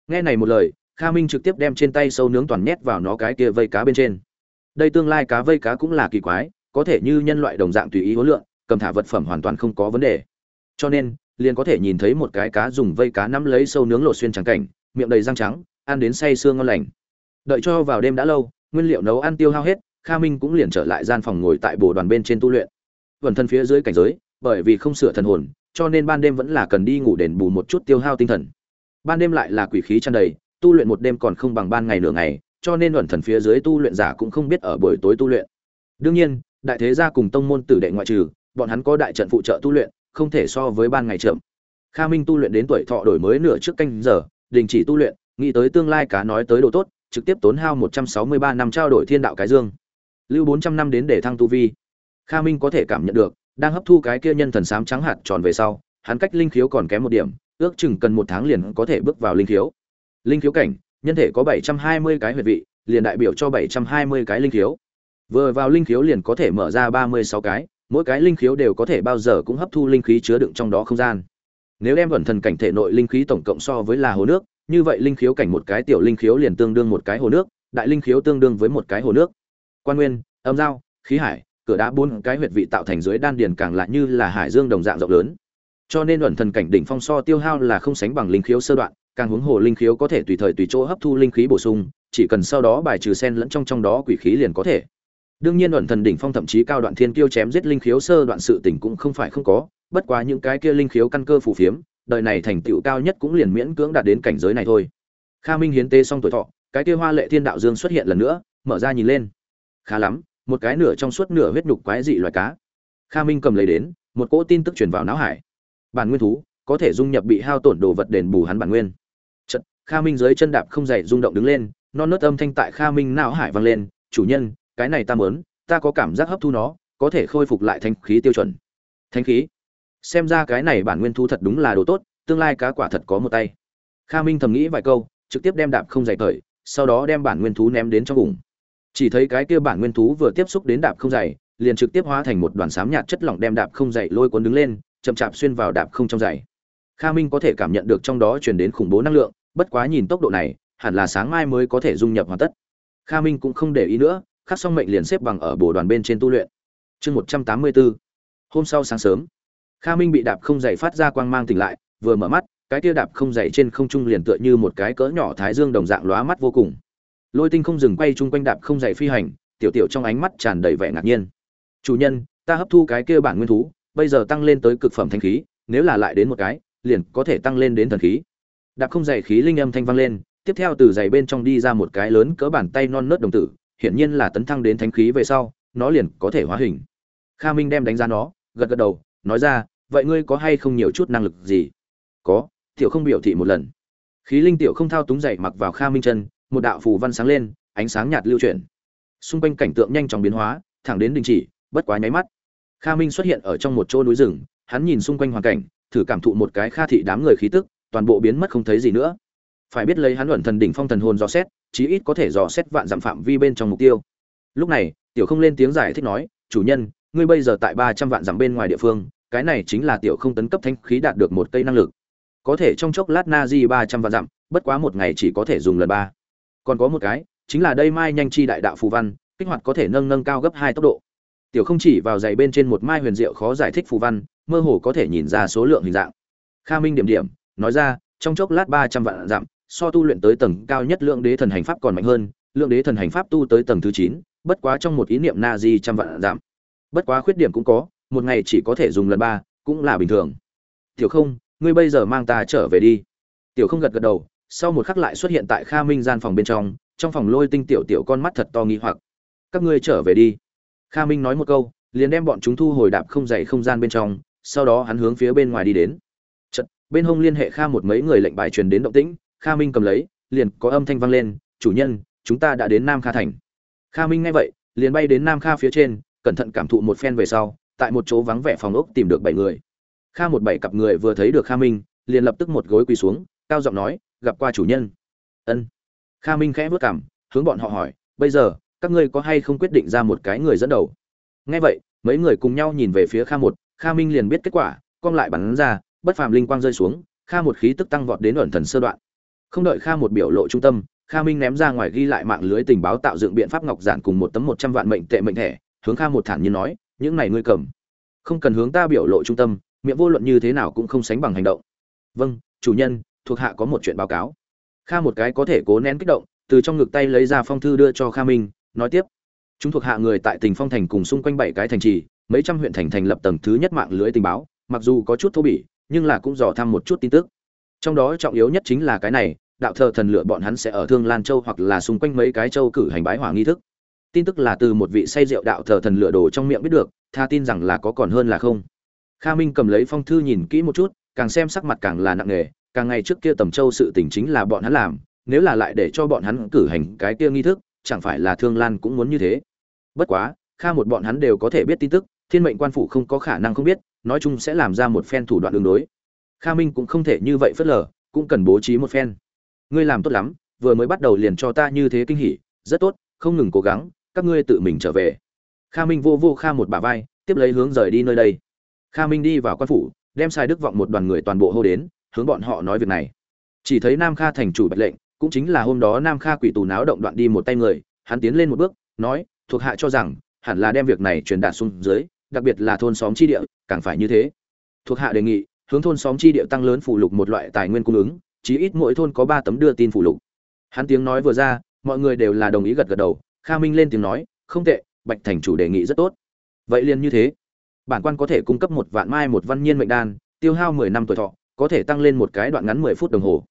Nghe này một lời kha minh trực tiếp đem trên tay sâu nướng toàn nhét vào nó cái kia vây cá bên trên. Đây tương lai cá vây cá cũng là kỳ quái, có thể như nhân loại đồng dạng tùy ý huấn lượng cầm thả vật phẩm hoàn toàn không có vấn đề. Cho nên, liền có thể nhìn thấy một cái cá dùng vây cá nắm lấy sâu nướng lột xuyên trắng cảnh, miệng đầy răng trắng, ăn đến say xương ngon lành. Đợi cho vào đêm đã lâu, nguyên liệu nấu ăn tiêu hao hết, kha minh cũng liền trở lại gian phòng ngồi tại bồ đoàn bên trên tu luyện. Vần thân phía dưới cảnh giới, bởi vì không sửa thần hồn, cho nên ban đêm vẫn là cần đi ngủ đền bù một chút tiêu hao tinh thần. Ban đêm lại là quỷ khí tràn đầy tu luyện một đêm còn không bằng ban ngày nửa ngày, cho nên luận thần phía dưới tu luyện giả cũng không biết ở buổi tối tu luyện. Đương nhiên, đại thế gia cùng tông môn tử đệ ngoại trừ, bọn hắn có đại trận phụ trợ tu luyện, không thể so với ban ngày chậm. Kha minh tu luyện đến tuổi thọ đổi mới nửa trước canh giờ, đình chỉ tu luyện, nghĩ tới tương lai cá nói tới độ tốt, trực tiếp tốn hao một trăm sáu mươi ba năm trao đổi thiên đạo cái dương. Lưu bốn trăm năm đến để thăng tu vi. Kha minh có thể cảm nhận được, đang hấp thu cái kia nhân thần sám trắng hạt tròn về sau, hắn cách linh khiếu còn kém một điểm, ước chừng cần một tháng liền có thể bước vào linh khiếu linh khiếu cảnh, nhân thể có bảy trăm hai mươi cái huyệt vị, liền đại biểu cho bảy trăm hai mươi cái linh khiếu. Vừa vào linh khiếu liền có thể mở ra ba mươi sáu cái, mỗi cái linh khiếu đều có thể bao giờ cũng hấp thu linh khí chứa đựng trong đó không gian. Nếu đem vẩn thần cảnh thể nội linh khí tổng cộng so với là hồ nước, như vậy linh khiếu cảnh một cái tiểu linh khiếu liền tương đương một cái hồ nước, đại linh khiếu tương đương với một cái hồ nước. Quan nguyên, âm giao, khí hải, cửa đá bốn cái huyệt vị tạo thành dưới đan điền càng lại như là hải dương đồng dạng rộng lớn. Cho nên luận thần cảnh đỉnh phong so tiêu hao là không sánh bằng linh khiếu sơ đoạn càng huống hồ linh khiếu có thể tùy thời tùy chỗ hấp thu linh khí bổ sung, chỉ cần sau đó bài trừ sen lẫn trong trong đó quỷ khí liền có thể. Đương nhiên luận thần đỉnh phong thậm chí cao đoạn thiên kiêu chém giết linh khiếu sơ đoạn sự tình cũng không phải không có, bất quá những cái kia linh khiếu căn cơ phù phiếm, đời này thành tựu cao nhất cũng liền miễn cưỡng đạt đến cảnh giới này thôi. Kha minh hiến tế xong tuổi thọ, cái kia hoa lệ thiên đạo dương xuất hiện lần nữa, mở ra nhìn lên. Khá lắm, một cái nửa trong suốt nửa huyết nhục quái dị loài cá. Kha minh cầm lấy đến, một cỗ tin tức truyền vào não hải. Bản nguyên thú, có thể dung nhập bị hao tổn đồ vật đền bù hắn bản nguyên kha minh dưới chân đạp không dậy rung động đứng lên, non nớt âm thanh tại kha minh não hải vang lên, chủ nhân, cái này ta muốn, ta có cảm giác hấp thu nó, có thể khôi phục lại thanh khí tiêu chuẩn. Thanh khí? Xem ra cái này bản nguyên thú thật đúng là đồ tốt, tương lai cá quả thật có một tay. Kha minh thầm nghĩ vài câu, trực tiếp đem đạp không dậy cởi sau đó đem bản nguyên thú ném đến trong vùng. Chỉ thấy cái kia bản nguyên thú vừa tiếp xúc đến đạp không dày liền trực tiếp hóa thành một đoàn xám nhạt chất lỏng đem đạp không dày lôi cuốn đứng lên, chậm chạp xuyên vào đạp không trong dày kha minh có thể cảm nhận được trong đó truyền đến khủng bố năng lượng bất quá nhìn tốc độ này, hẳn là sáng mai mới có thể dung nhập hoàn tất. Kha minh cũng không để ý nữa, khắc xong mệnh liền xếp bằng ở bồ đoàn bên trên tu luyện. Chương một trăm tám mươi bốn. Hôm sau sáng sớm, kha minh bị đạp không dày phát ra quang mang tỉnh lại, vừa mở mắt, cái tia đạp không dày trên không trung liền tựa như một cái cỡ nhỏ thái dương đồng dạng lóa mắt vô cùng. Lôi tinh không dừng quay chung quanh đạp không dày phi hành, tiểu tiểu trong ánh mắt tràn đầy vẻ ngạc nhiên. Chủ nhân, ta hấp thu cái kia bản nguyên thú, bây giờ tăng lên tới cực phẩm thanh khí, nếu là lại đến một cái, liền có thể tăng lên đến thần khí đạp không dày khí linh âm thanh vang lên, tiếp theo từ giày bên trong đi ra một cái lớn cỡ bàn tay non nớt đồng tử, hiển nhiên là tấn thăng đến thánh khí về sau, nó liền có thể hóa hình. Kha minh đem đánh giá nó, gật gật đầu, nói ra, vậy ngươi có hay không nhiều chút năng lực gì? Có, tiểu không biểu thị một lần. Khí linh tiểu không thao túng dậy mặc vào kha minh chân, một đạo phù văn sáng lên, ánh sáng nhạt lưu chuyển. Xung quanh cảnh tượng nhanh chóng biến hóa, thẳng đến đình chỉ, bất quá nháy mắt. Kha minh xuất hiện ở trong một chỗ núi rừng, hắn nhìn xung quanh hoàn cảnh, thử cảm thụ một cái kha thị đám người khí tức toàn bộ biến mất không thấy gì nữa. Phải biết lấy hắn luận thần đỉnh phong thần hồn dò xét, chí ít có thể dò xét vạn dặm phạm vi bên trong mục tiêu. Lúc này, tiểu không lên tiếng giải thích nói, chủ nhân, ngươi bây giờ tại ba trăm vạn dặm bên ngoài địa phương, cái này chính là tiểu không tấn cấp thanh khí đạt được một cây năng lực. Có thể trong chốc lát na di ba trăm vạn dặm, bất quá một ngày chỉ có thể dùng lần ba. Còn có một cái, chính là đây mai nhanh chi đại đạo phù văn, kích hoạt có thể nâng nâng cao gấp hai tốc độ. Tiểu không chỉ vào giày bên trên một mai huyền diệu khó giải thích phù văn, mơ hồ có thể nhìn ra số lượng hình dạng. Kha minh điểm điểm nói ra, trong chốc lát ba trăm vạn dặm, so tu luyện tới tầng cao nhất lượng đế thần hành pháp còn mạnh hơn, lượng đế thần hành pháp tu tới tầng thứ chín, bất quá trong một ý niệm na di trăm vạn giảm bất quá khuyết điểm cũng có, một ngày chỉ có thể dùng lần ba, cũng là bình thường. Tiểu không, ngươi bây giờ mang ta trở về đi. Tiểu không gật gật đầu, sau một khắc lại xuất hiện tại kha minh gian phòng bên trong trong phòng lôi tinh tiểu tiểu con mắt thật to nghi hoặc. Các ngươi trở về đi. Kha minh nói một câu, liền đem bọn chúng thu hồi đạp không dày không gian bên trong, sau đó hắn hướng phía bên ngoài đi đến bên hông liên hệ kha một mấy người lệnh bài truyền đến động tĩnh, kha minh cầm lấy, liền có âm thanh vang lên, chủ nhân, chúng ta đã đến nam kha thành. Kha minh nghe vậy, liền bay đến nam kha phía trên, cẩn thận cảm thụ một phen về sau, tại một chỗ vắng vẻ phòng ốc tìm được bảy người. Kha một bảy cặp người vừa thấy được kha minh, liền lập tức một gối quỳ xuống, cao giọng nói, gặp qua chủ nhân. Ân. Kha minh khẽ vất cảm hướng bọn họ hỏi, bây giờ, các ngươi có hay không quyết định ra một cái người dẫn đầu? Nghe vậy, mấy người cùng nhau nhìn về phía kha một, kha minh liền biết kết quả cong lại bắn ra bất phàm linh quang rơi xuống, kha một khí tức tăng vọt đến ẩn thần sơ đoạn. Không đợi kha một biểu lộ trung tâm, kha minh ném ra ngoài ghi lại mạng lưới tình báo tạo dựng biện pháp ngọc giản cùng một tấm một trăm vạn mệnh tệ mệnh thẻ, hướng kha một thản nhiên nói, những này ngươi cầm. Không cần hướng ta biểu lộ trung tâm, miệng vô luận như thế nào cũng không sánh bằng hành động. Vâng chủ nhân, thuộc hạ có một chuyện báo cáo. Kha một cái có thể cố nén kích động, từ trong ngực tay lấy ra phong thư đưa cho kha minh, nói tiếp, chúng thuộc hạ người tại tỉnh phong thành cùng xung quanh bảy cái thành trì, mấy trăm huyện thành thành lập tầng thứ nhất mạng lưới tình báo, mặc dù có chút thô bỉ nhưng là cũng dò thăm một chút tin tức. Trong đó trọng yếu nhất chính là cái này, đạo thờ thần lựa bọn hắn sẽ ở thương lan châu hoặc là xung quanh mấy cái châu cử hành bái hỏa nghi thức. Tin tức là từ một vị say rượu đạo thờ thần lựa đồ trong miệng biết được, tha tin rằng là có còn hơn là không. Kha minh cầm lấy phong thư nhìn kỹ một chút, càng xem sắc mặt càng là nặng nề, càng ngày trước kia tầm châu sự tình chính là bọn hắn làm, nếu là lại để cho bọn hắn cử hành cái kia nghi thức, chẳng phải là thương lan cũng muốn như thế. Bất quá, kha một bọn hắn đều có thể biết tin tức, thiên mệnh quan phủ không có khả năng không biết nói chung sẽ làm ra một phen thủ đoạn đường đối. Kha minh cũng không thể như vậy phớt lờ, cũng cần bố trí một phen. Ngươi làm tốt lắm, vừa mới bắt đầu liền cho ta như thế kinh hỉ, rất tốt, không ngừng cố gắng, các ngươi tự mình trở về. Kha minh vô vô kha một bà vai, tiếp lấy hướng rời đi nơi đây. Kha minh đi vào quan phủ, đem sai đức vọng một đoàn người toàn bộ hô đến, hướng bọn họ nói việc này. Chỉ thấy nam kha thành chủ bạch lệnh, cũng chính là hôm đó nam kha quỷ tù náo động đoạn đi một tay người, hắn tiến lên một bước, nói, thuộc hạ cho rằng, hẳn là đem việc này truyền đạt xuống dưới đặc biệt là thôn xóm chi địa, càng phải như thế. Thuộc hạ đề nghị, hướng thôn xóm chi địa tăng lớn phụ lục một loại tài nguyên cung ứng, chí ít mỗi thôn có ba tấm đưa tin phụ lục. Hắn tiếng nói vừa ra, mọi người đều là đồng ý gật gật đầu, kha minh lên tiếng nói, không tệ, bạch thành chủ đề nghị rất tốt. Vậy liền như thế. Bản quan có thể cung cấp một vạn mai một văn nhiên mệnh đan, tiêu hao mười năm tuổi thọ, có thể tăng lên một cái đoạn ngắn mười phút đồng hồ.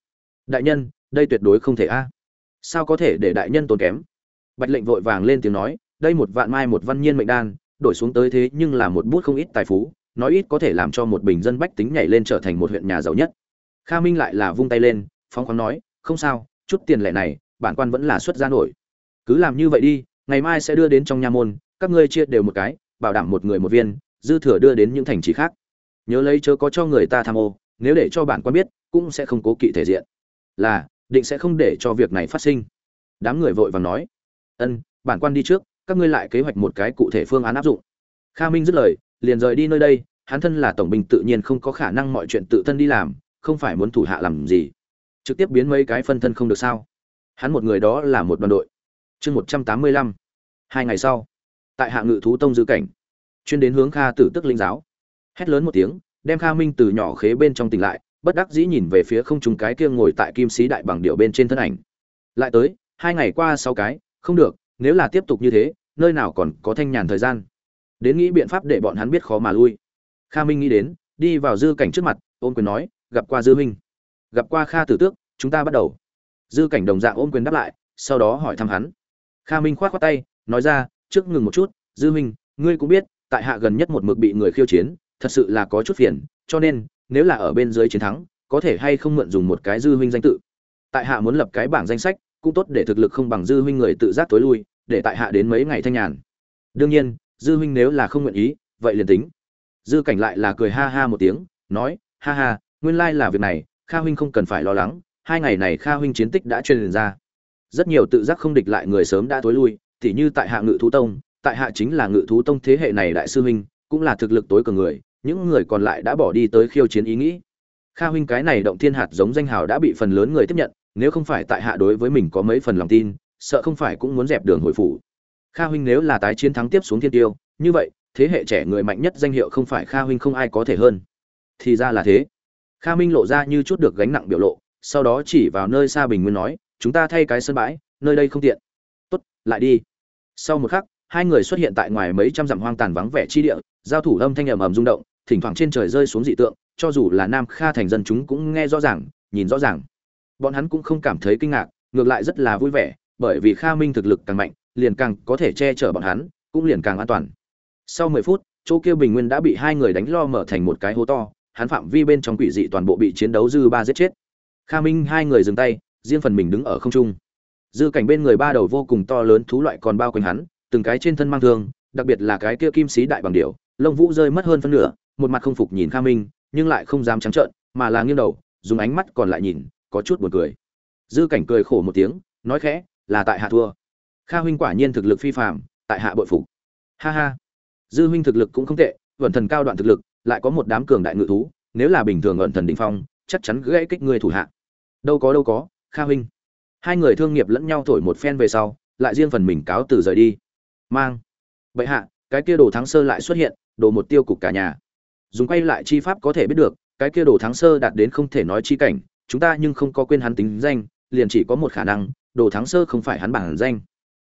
Đại nhân, đây tuyệt đối không thể a. Sao có thể để đại nhân tốn kém? Bạch lệnh vội vàng lên tiếng nói, đây một vạn mai một văn nhiên mệnh đan đổi xuống tới thế nhưng là một bút không ít tài phú, nói ít có thể làm cho một bình dân bách tính nhảy lên trở thành một huyện nhà giàu nhất. Kha minh lại là vung tay lên, phóng khoáng nói, không sao, chút tiền lẻ này, bản quan vẫn là xuất ra nổi. Cứ làm như vậy đi, ngày mai sẽ đưa đến trong nha môn, các ngươi chia đều một cái, bảo đảm một người một viên, dư thừa đưa đến những thành trì khác. Nhớ lấy chớ có cho người ta tham ô, nếu để cho bản quan biết, cũng sẽ không cố kỵ thể diện. Là, định sẽ không để cho việc này phát sinh. Đám người vội vàng nói, ân, bản quan đi trước các ngươi lại kế hoạch một cái cụ thể phương án áp dụng. Kha minh dứt lời, liền rời đi nơi đây, hắn thân là tổng binh tự nhiên không có khả năng mọi chuyện tự thân đi làm, không phải muốn thủ hạ làm gì. Trực tiếp biến mấy cái phân thân không được sao? Hắn một người đó là một đoàn đội. Chương một trăm tám mươi lăm. Hai ngày sau, tại hạ ngự thú tông dư cảnh, chuyên đến hướng kha tử tức linh giáo. Hét lớn một tiếng, đem kha minh từ nhỏ khế bên trong tỉnh lại, bất đắc dĩ nhìn về phía không trung cái kia ngồi tại kim sĩ đại bằng điệu bên trên thân ảnh. Lại tới, hai ngày qua sáu cái, không được nếu là tiếp tục như thế, nơi nào còn có thanh nhàn thời gian? Đến nghĩ biện pháp để bọn hắn biết khó mà lui. Kha minh nghĩ đến, đi vào dư cảnh trước mặt ôm quyền nói, gặp qua dư minh gặp qua kha tử tước, chúng ta bắt đầu. Dư cảnh đồng dạng ôm quyền đáp lại, sau đó hỏi thăm hắn. Kha minh khoát khoát tay, nói ra, trước ngừng một chút, dư minh ngươi cũng biết, tại hạ gần nhất một mực bị người khiêu chiến, thật sự là có chút phiền, cho nên, nếu là ở bên dưới chiến thắng, có thể hay không mượn dùng một cái dư huynh danh tự. Tại hạ muốn lập cái bảng danh sách cũng tốt để thực lực không bằng dư huynh người tự giác tối lui, để tại hạ đến mấy ngày thanh nhàn. Đương nhiên, dư huynh nếu là không nguyện ý, vậy liền tính. Dư cảnh lại là cười ha ha một tiếng, nói, ha ha, nguyên lai là việc này, kha huynh không cần phải lo lắng, hai ngày này kha huynh chiến tích đã truyền ra. Rất nhiều tự giác không địch lại người sớm đã tối lui, tỉ như tại hạ ngự thú tông, tại hạ chính là ngự thú tông thế hệ này đại sư huynh, cũng là thực lực tối cường người, những người còn lại đã bỏ đi tới khiêu chiến ý nghĩ. Kha huynh cái này động thiên hạt giống danh hào đã bị phần lớn người tiếp nhận nếu không phải tại hạ đối với mình có mấy phần lòng tin, sợ không phải cũng muốn dẹp đường hồi phủ. Kha huynh nếu là tái chiến thắng tiếp xuống thiên tiêu, như vậy, thế hệ trẻ người mạnh nhất danh hiệu không phải kha huynh không ai có thể hơn. Thì ra là thế. Kha minh lộ ra như chút được gánh nặng biểu lộ, sau đó chỉ vào nơi xa bình nguyên nói, chúng ta thay cái sân bãi, nơi đây không tiện. Tốt, lại đi. Sau một khắc, hai người xuất hiện tại ngoài mấy trăm dặm hoang tàn vắng vẻ chi địa, giao thủ âm thanh ầm ầm rung động, thỉnh thoảng trên trời rơi xuống dị tượng, cho dù là nam kha thành dân chúng cũng nghe rõ ràng, nhìn rõ ràng bọn hắn cũng không cảm thấy kinh ngạc, ngược lại rất là vui vẻ, bởi vì kha minh thực lực càng mạnh, liền càng có thể che chở bọn hắn, cũng liền càng an toàn. Sau mười phút, chỗ kia bình nguyên đã bị hai người đánh lo mở thành một cái hố to, hắn phạm vi bên trong quỷ dị toàn bộ bị chiến đấu dư ba giết chết. Kha minh hai người dừng tay, riêng phần mình đứng ở không trung. Dư cảnh bên người ba đầu vô cùng to lớn thú loại còn bao quanh hắn, từng cái trên thân mang thương, đặc biệt là cái kia kim sĩ đại bằng điểu, lông vũ rơi mất hơn phân nửa, một mặt không phục nhìn kha minh, nhưng lại không dám trắng trợn, mà là nghiêng đầu, dùng ánh mắt còn lại nhìn có chút buồn cười. Dư cảnh cười khổ một tiếng, nói khẽ, là tại hạ thua. Kha huynh quả nhiên thực lực phi phàm, tại hạ bội phục. Ha ha. Dư huynh thực lực cũng không tệ, vận thần cao đoạn thực lực, lại có một đám cường đại ngự thú, nếu là bình thường vận thần đỉnh phong, chắc chắn gãy kích người thủ hạ. Đâu có đâu có, kha huynh. Hai người thương nghiệp lẫn nhau thổi một phen về sau, lại riêng phần mình cáo từ rời đi. Mang. Bệ hạ, cái kia đồ thắng sơ lại xuất hiện, đồ một tiêu cục cả nhà. Dùng quay lại chi pháp có thể biết được, cái kia đồ thắng sơ đạt đến không thể nói chi cảnh chúng ta nhưng không có quên hắn tính danh, liền chỉ có một khả năng, đồ thắng sơ không phải hắn bản danh.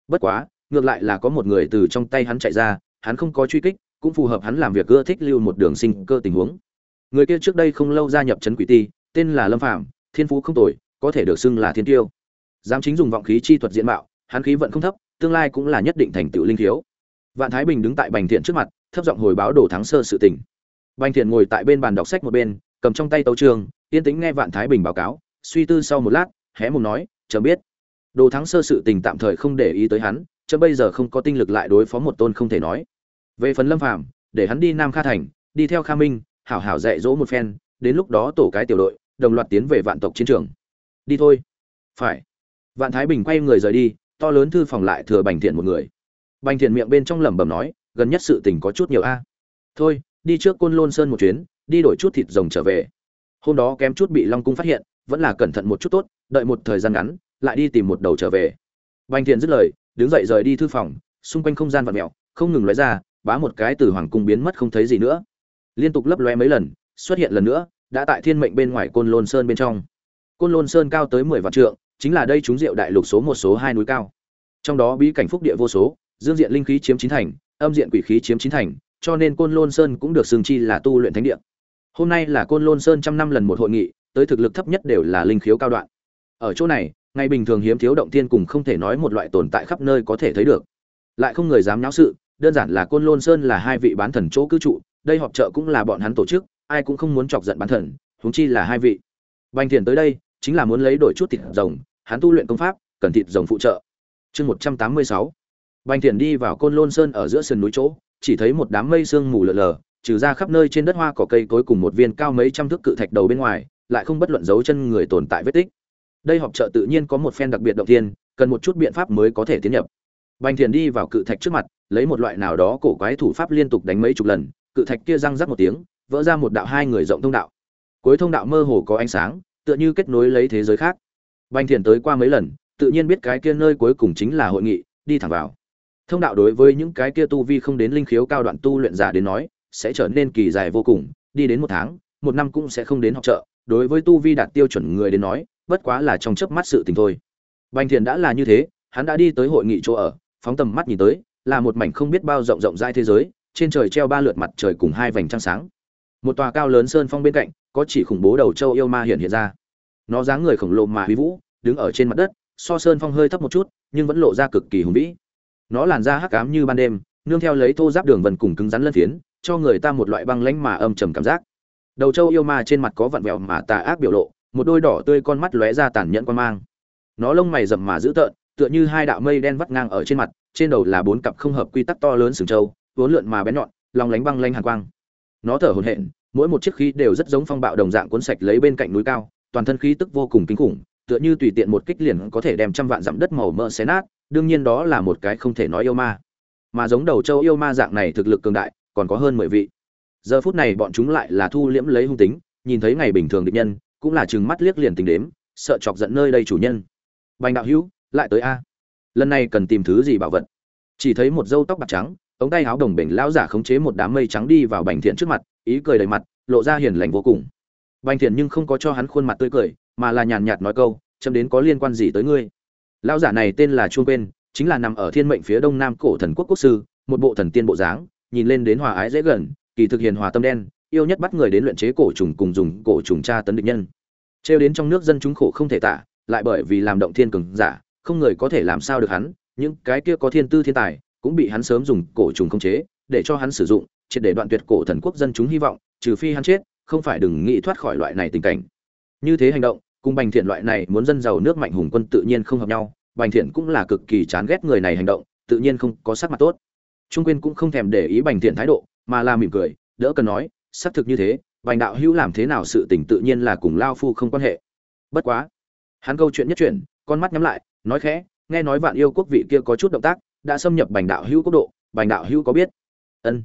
Bất quá, ngược lại là có một người từ trong tay hắn chạy ra, hắn không có truy kích, cũng phù hợp hắn làm việc ưa thích lưu một đường sinh cơ tình huống. Người kia trước đây không lâu gia nhập trấn quỷ ti, tên là lâm phạm thiên phú không tồi, có thể được xưng là thiên tiêu. Dám chính dùng vọng khí chi thuật diện mạo, hắn khí vận không thấp, tương lai cũng là nhất định thành tựu linh thiếu vạn thái bình đứng tại bành thiện trước mặt, thấp giọng hồi báo đồ thắng sơ sự tình. Bành thiện ngồi tại bên bàn đọc sách một bên, cầm trong tay tấu trường yên tĩnh nghe vạn thái bình báo cáo, suy tư sau một lát, hé mồm nói, chấm biết. Đồ thắng sơ sự tình tạm thời không để ý tới hắn, chấm bây giờ không có tinh lực lại đối phó một tôn không thể nói. Về phần lâm phàm, để hắn đi nam kha thành, đi theo kha minh, hảo hảo dạy dỗ một phen, đến lúc đó tổ cái tiểu đội, đồng loạt tiến về vạn tộc chiến trường. Đi thôi. Phải. Vạn thái bình quay người rời đi, to lớn thư phòng lại thừa bành thiện một người. Bành thiện miệng bên trong lẩm bẩm nói, gần nhất sự tình có chút nhiều a. Thôi, đi trước côn lôn sơn một chuyến, đi đổi chút thịt rồng trở về hôm đó kém chút bị long cung phát hiện, vẫn là cẩn thận một chút tốt, đợi một thời gian ngắn, lại đi tìm một đầu trở về. Bành thiện dứt lời, đứng dậy rời đi thư phòng, xung quanh không gian vặn mẹo không ngừng lóe ra, bá một cái từ hoàng cung biến mất không thấy gì nữa. Liên tục lấp lóe mấy lần, xuất hiện lần nữa, đã tại thiên mệnh bên ngoài côn lôn sơn bên trong. Côn lôn sơn cao tới mười vạn trượng, chính là đây chúng diệu đại lục số một, số hai núi cao. Trong đó bí cảnh phúc địa vô số, dương diện linh khí chiếm chín thành, âm diện quỷ khí chiếm chín thành, cho nên côn lôn sơn cũng được xương chi là tu luyện thánh địa hôm nay là côn lôn sơn trăm năm lần một hội nghị, tới thực lực thấp nhất đều là linh khiếu cao đoạn. Ở chỗ này, ngày bình thường hiếm thiếu động tiên cùng không thể nói một loại tồn tại khắp nơi có thể thấy được. Lại không người dám nháo sự, đơn giản là côn lôn sơn là hai vị bán thần chỗ cư trụ, đây họp chợ cũng là bọn hắn tổ chức, ai cũng không muốn chọc giận bán thần, huống chi là hai vị. Bành thiền tới đây, chính là muốn lấy đổi chút thịt rồng, hắn tu luyện công pháp, cần thịt rồng phụ trợ. Chương một trăm tám mươi sáu. Bành thiền đi vào côn lôn sơn ở giữa sườn núi chỗ, chỉ thấy một đám mây sương mù lờ lờ trừ ra khắp nơi trên đất hoa cỏ cây cối cùng một viên cao mấy trăm thước cự thạch đầu bên ngoài, lại không bất luận dấu chân người tồn tại vết tích. Đây họp chợ tự nhiên có một phen đặc biệt động thiên, cần một chút biện pháp mới có thể tiến nhập. Bành thiền đi vào cự thạch trước mặt, lấy một loại nào đó cổ quái thủ pháp liên tục đánh mấy chục lần, cự thạch kia răng rắc một tiếng, vỡ ra một đạo hai người rộng thông đạo. Cuối thông đạo mơ hồ có ánh sáng, tựa như kết nối lấy thế giới khác. Bành thiền tới qua mấy lần, tự nhiên biết cái kia nơi cuối cùng chính là hội nghị, đi thẳng vào. Thông đạo đối với những cái kia tu vi không đến linh khiếu cao đoạn tu luyện giả đến nói sẽ trở nên kỳ dài vô cùng, đi đến một tháng, một năm cũng sẽ không đến học trợ. Đối với tu vi đạt tiêu chuẩn người đến nói, bất quá là trong chớp mắt sự tình thôi. Bành thiền đã là như thế, hắn đã đi tới hội nghị chỗ ở, phóng tầm mắt nhìn tới, là một mảnh không biết bao rộng rộng rãi thế giới, trên trời treo ba lượt mặt trời cùng hai vành trăng sáng. Một tòa cao lớn sơn phong bên cạnh, có chỉ khủng bố đầu châu yêu ma hiện hiện ra. Nó dáng người khổng lồ mà huy vũ, đứng ở trên mặt đất, so sơn phong hơi thấp một chút, nhưng vẫn lộ ra cực kỳ hùng vĩ. Nó làn da hắc ám như ban đêm, nương theo lấy thô giáp đường vần cùng cứng rắn lân phiến cho người ta một loại băng lãnh mà âm trầm cảm giác. Đầu châu yêu ma trên mặt có vặn vẹo mà tà ác biểu lộ một đôi đỏ tươi con mắt lóe ra tàn nhẫn quan mang. Nó lông mày rậm mà dữ tợn tựa như hai đạo mây đen vắt ngang ở trên mặt trên đầu là bốn cặp không hợp quy tắc to lớn sừng châu, vốn lượn mà bén nhọn lòng lánh băng lanh hàn quang. Nó thở hổn hển mỗi một chiếc khí đều rất giống phong bạo đồng dạng cuốn sạch lấy bên cạnh núi cao toàn thân khí tức vô cùng kinh khủng tựa như tùy tiện một kích liền có thể đem trăm vạn dặm đất màu mỡ xé nát đương nhiên đó là một cái không thể nói yêu ma. Mà giống đầu châu yêu ma dạng này thực lực cường đại còn có hơn mười vị. Giờ phút này bọn chúng lại là thu liễm lấy hung tính, nhìn thấy ngày bình thường địch nhân, cũng là chừng mắt liếc liền tính đếm, sợ chọc giận nơi đây chủ nhân. Bành đạo hữu, lại tới a. Lần này cần tìm thứ gì bảo vật? Chỉ thấy một dâu tóc bạc trắng, ống tay áo đồng bình lão giả khống chế một đám mây trắng đi vào bành thiện trước mặt, ý cười đầy mặt, lộ ra hiền lành vô cùng. Bành thiện nhưng không có cho hắn khuôn mặt tươi cười, mà là nhàn nhạt nói câu, chấm đến có liên quan gì tới ngươi? Lão giả này tên là chuông quên, chính là nằm ở thiên mệnh phía đông nam cổ thần quốc quốc sư, một bộ thần tiên bộ dáng nhìn lên đến hòa ái dễ gần, kỳ thực hiền hòa tâm đen, yêu nhất bắt người đến luyện chế cổ trùng cùng dùng cổ trùng tra tấn địch nhân. Trêu đến trong nước dân chúng khổ không thể tả, lại bởi vì làm động thiên cường giả, không người có thể làm sao được hắn, những cái kia có thiên tư thiên tài, cũng bị hắn sớm dùng cổ trùng không chế, để cho hắn sử dụng, triệt để đoạn tuyệt cổ thần quốc dân chúng hy vọng, trừ phi hắn chết, không phải đừng nghĩ thoát khỏi loại này tình cảnh. Như thế hành động, cùng bành thiện loại này muốn dân giàu nước mạnh hùng quân tự nhiên không hợp nhau, bành thiện cũng là cực kỳ chán ghét người này hành động, tự nhiên không có sắc mặt tốt trung quyên cũng không thèm để ý bành thiện thái độ, mà là mỉm cười, đỡ cần nói, xác thực như thế, bành đạo hữu làm thế nào sự tình tự nhiên là cùng lao phu không quan hệ. Bất quá, hắn câu chuyện nhất chuyển, con mắt nhắm lại, nói khẽ, nghe nói vạn yêu quốc vị kia có chút động tác, đã xâm nhập bành đạo hữu quốc độ, bành đạo hữu có biết? Ân.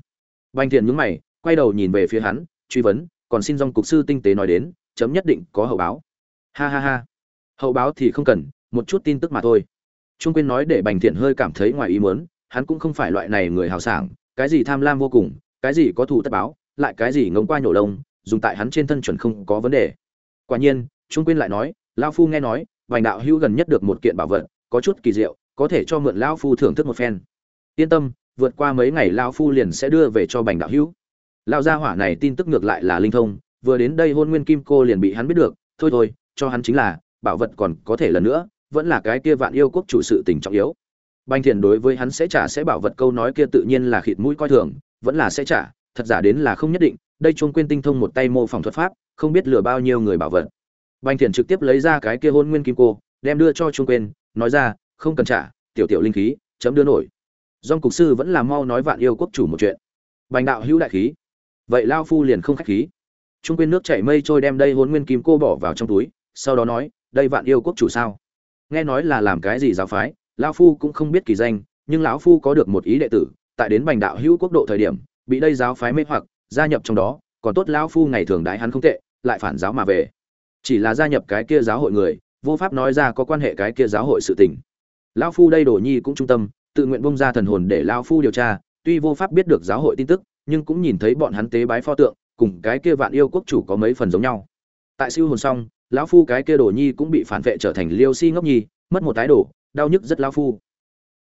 Bành thiện nhúng mày, quay đầu nhìn về phía hắn, truy vấn, còn xin dòng cục sư tinh tế nói đến, chấm nhất định có hậu báo. Ha ha ha, hậu báo thì không cần, một chút tin tức mà thôi. Trung quyên nói để bành thiện hơi cảm thấy ngoài ý muốn hắn cũng không phải loại này người hào sảng, cái gì tham lam vô cùng, cái gì có thủ tất báo, lại cái gì ngông qua nhổ lông, dùng tại hắn trên thân chuẩn không có vấn đề. Quả nhiên, trung quyên lại nói, lão phu nghe nói, vành đạo hữu gần nhất được một kiện bảo vật, có chút kỳ diệu, có thể cho mượn lão phu thưởng thức một phen. Yên tâm, vượt qua mấy ngày lão phu liền sẽ đưa về cho bành đạo hữu. Lão gia hỏa này tin tức ngược lại là linh thông, vừa đến đây hôn nguyên kim cô liền bị hắn biết được, thôi thôi, cho hắn chính là, bảo vật còn có thể lần nữa, vẫn là cái kia vạn yêu quốc chủ sự tình trọng yếu bành Thiện đối với hắn sẽ trả sẽ bảo vật câu nói kia tự nhiên là khịt mũi coi thường, vẫn là sẽ trả, thật giả đến là không nhất định, đây chung quên tinh thông một tay mô phỏng thuật pháp, không biết lừa bao nhiêu người bảo vật. Bành Thiện trực tiếp lấy ra cái kia hôn nguyên kim cô, đem đưa cho chung quên, nói ra, không cần trả, tiểu tiểu linh khí, chấm đưa nổi. Dòng cục sư vẫn là mau nói vạn yêu quốc chủ một chuyện. Bành đạo hữu đại khí. Vậy Lão phu liền không khách khí. Trung quên nước chảy mây trôi đem đây hôn nguyên kim cô bỏ vào trong túi, sau đó nói, đây vạn yêu quốc chủ sao? Nghe nói là làm cái gì giáo phái lão phu cũng không biết kỳ danh, nhưng lão phu có được một ý đệ tử, tại đến bành đạo hữu quốc độ thời điểm, bị đây giáo phái mê hoặc, gia nhập trong đó, còn tốt lão phu ngày thường đái hắn không tệ, lại phản giáo mà về. Chỉ là gia nhập cái kia giáo hội người, vô pháp nói ra có quan hệ cái kia giáo hội sự tình. Lão phu đây đồ nhi cũng trung tâm, tự nguyện bông ra thần hồn để lão phu điều tra, tuy vô pháp biết được giáo hội tin tức, nhưng cũng nhìn thấy bọn hắn tế bái pho tượng, cùng cái kia vạn yêu quốc chủ có mấy phần giống nhau. Tại siêu hồn xong, lão phu cái kia đồ nhi cũng bị phản vệ trở thành liêu si ngốc nhi, mất một tái đồ đau nhức rất lao phu.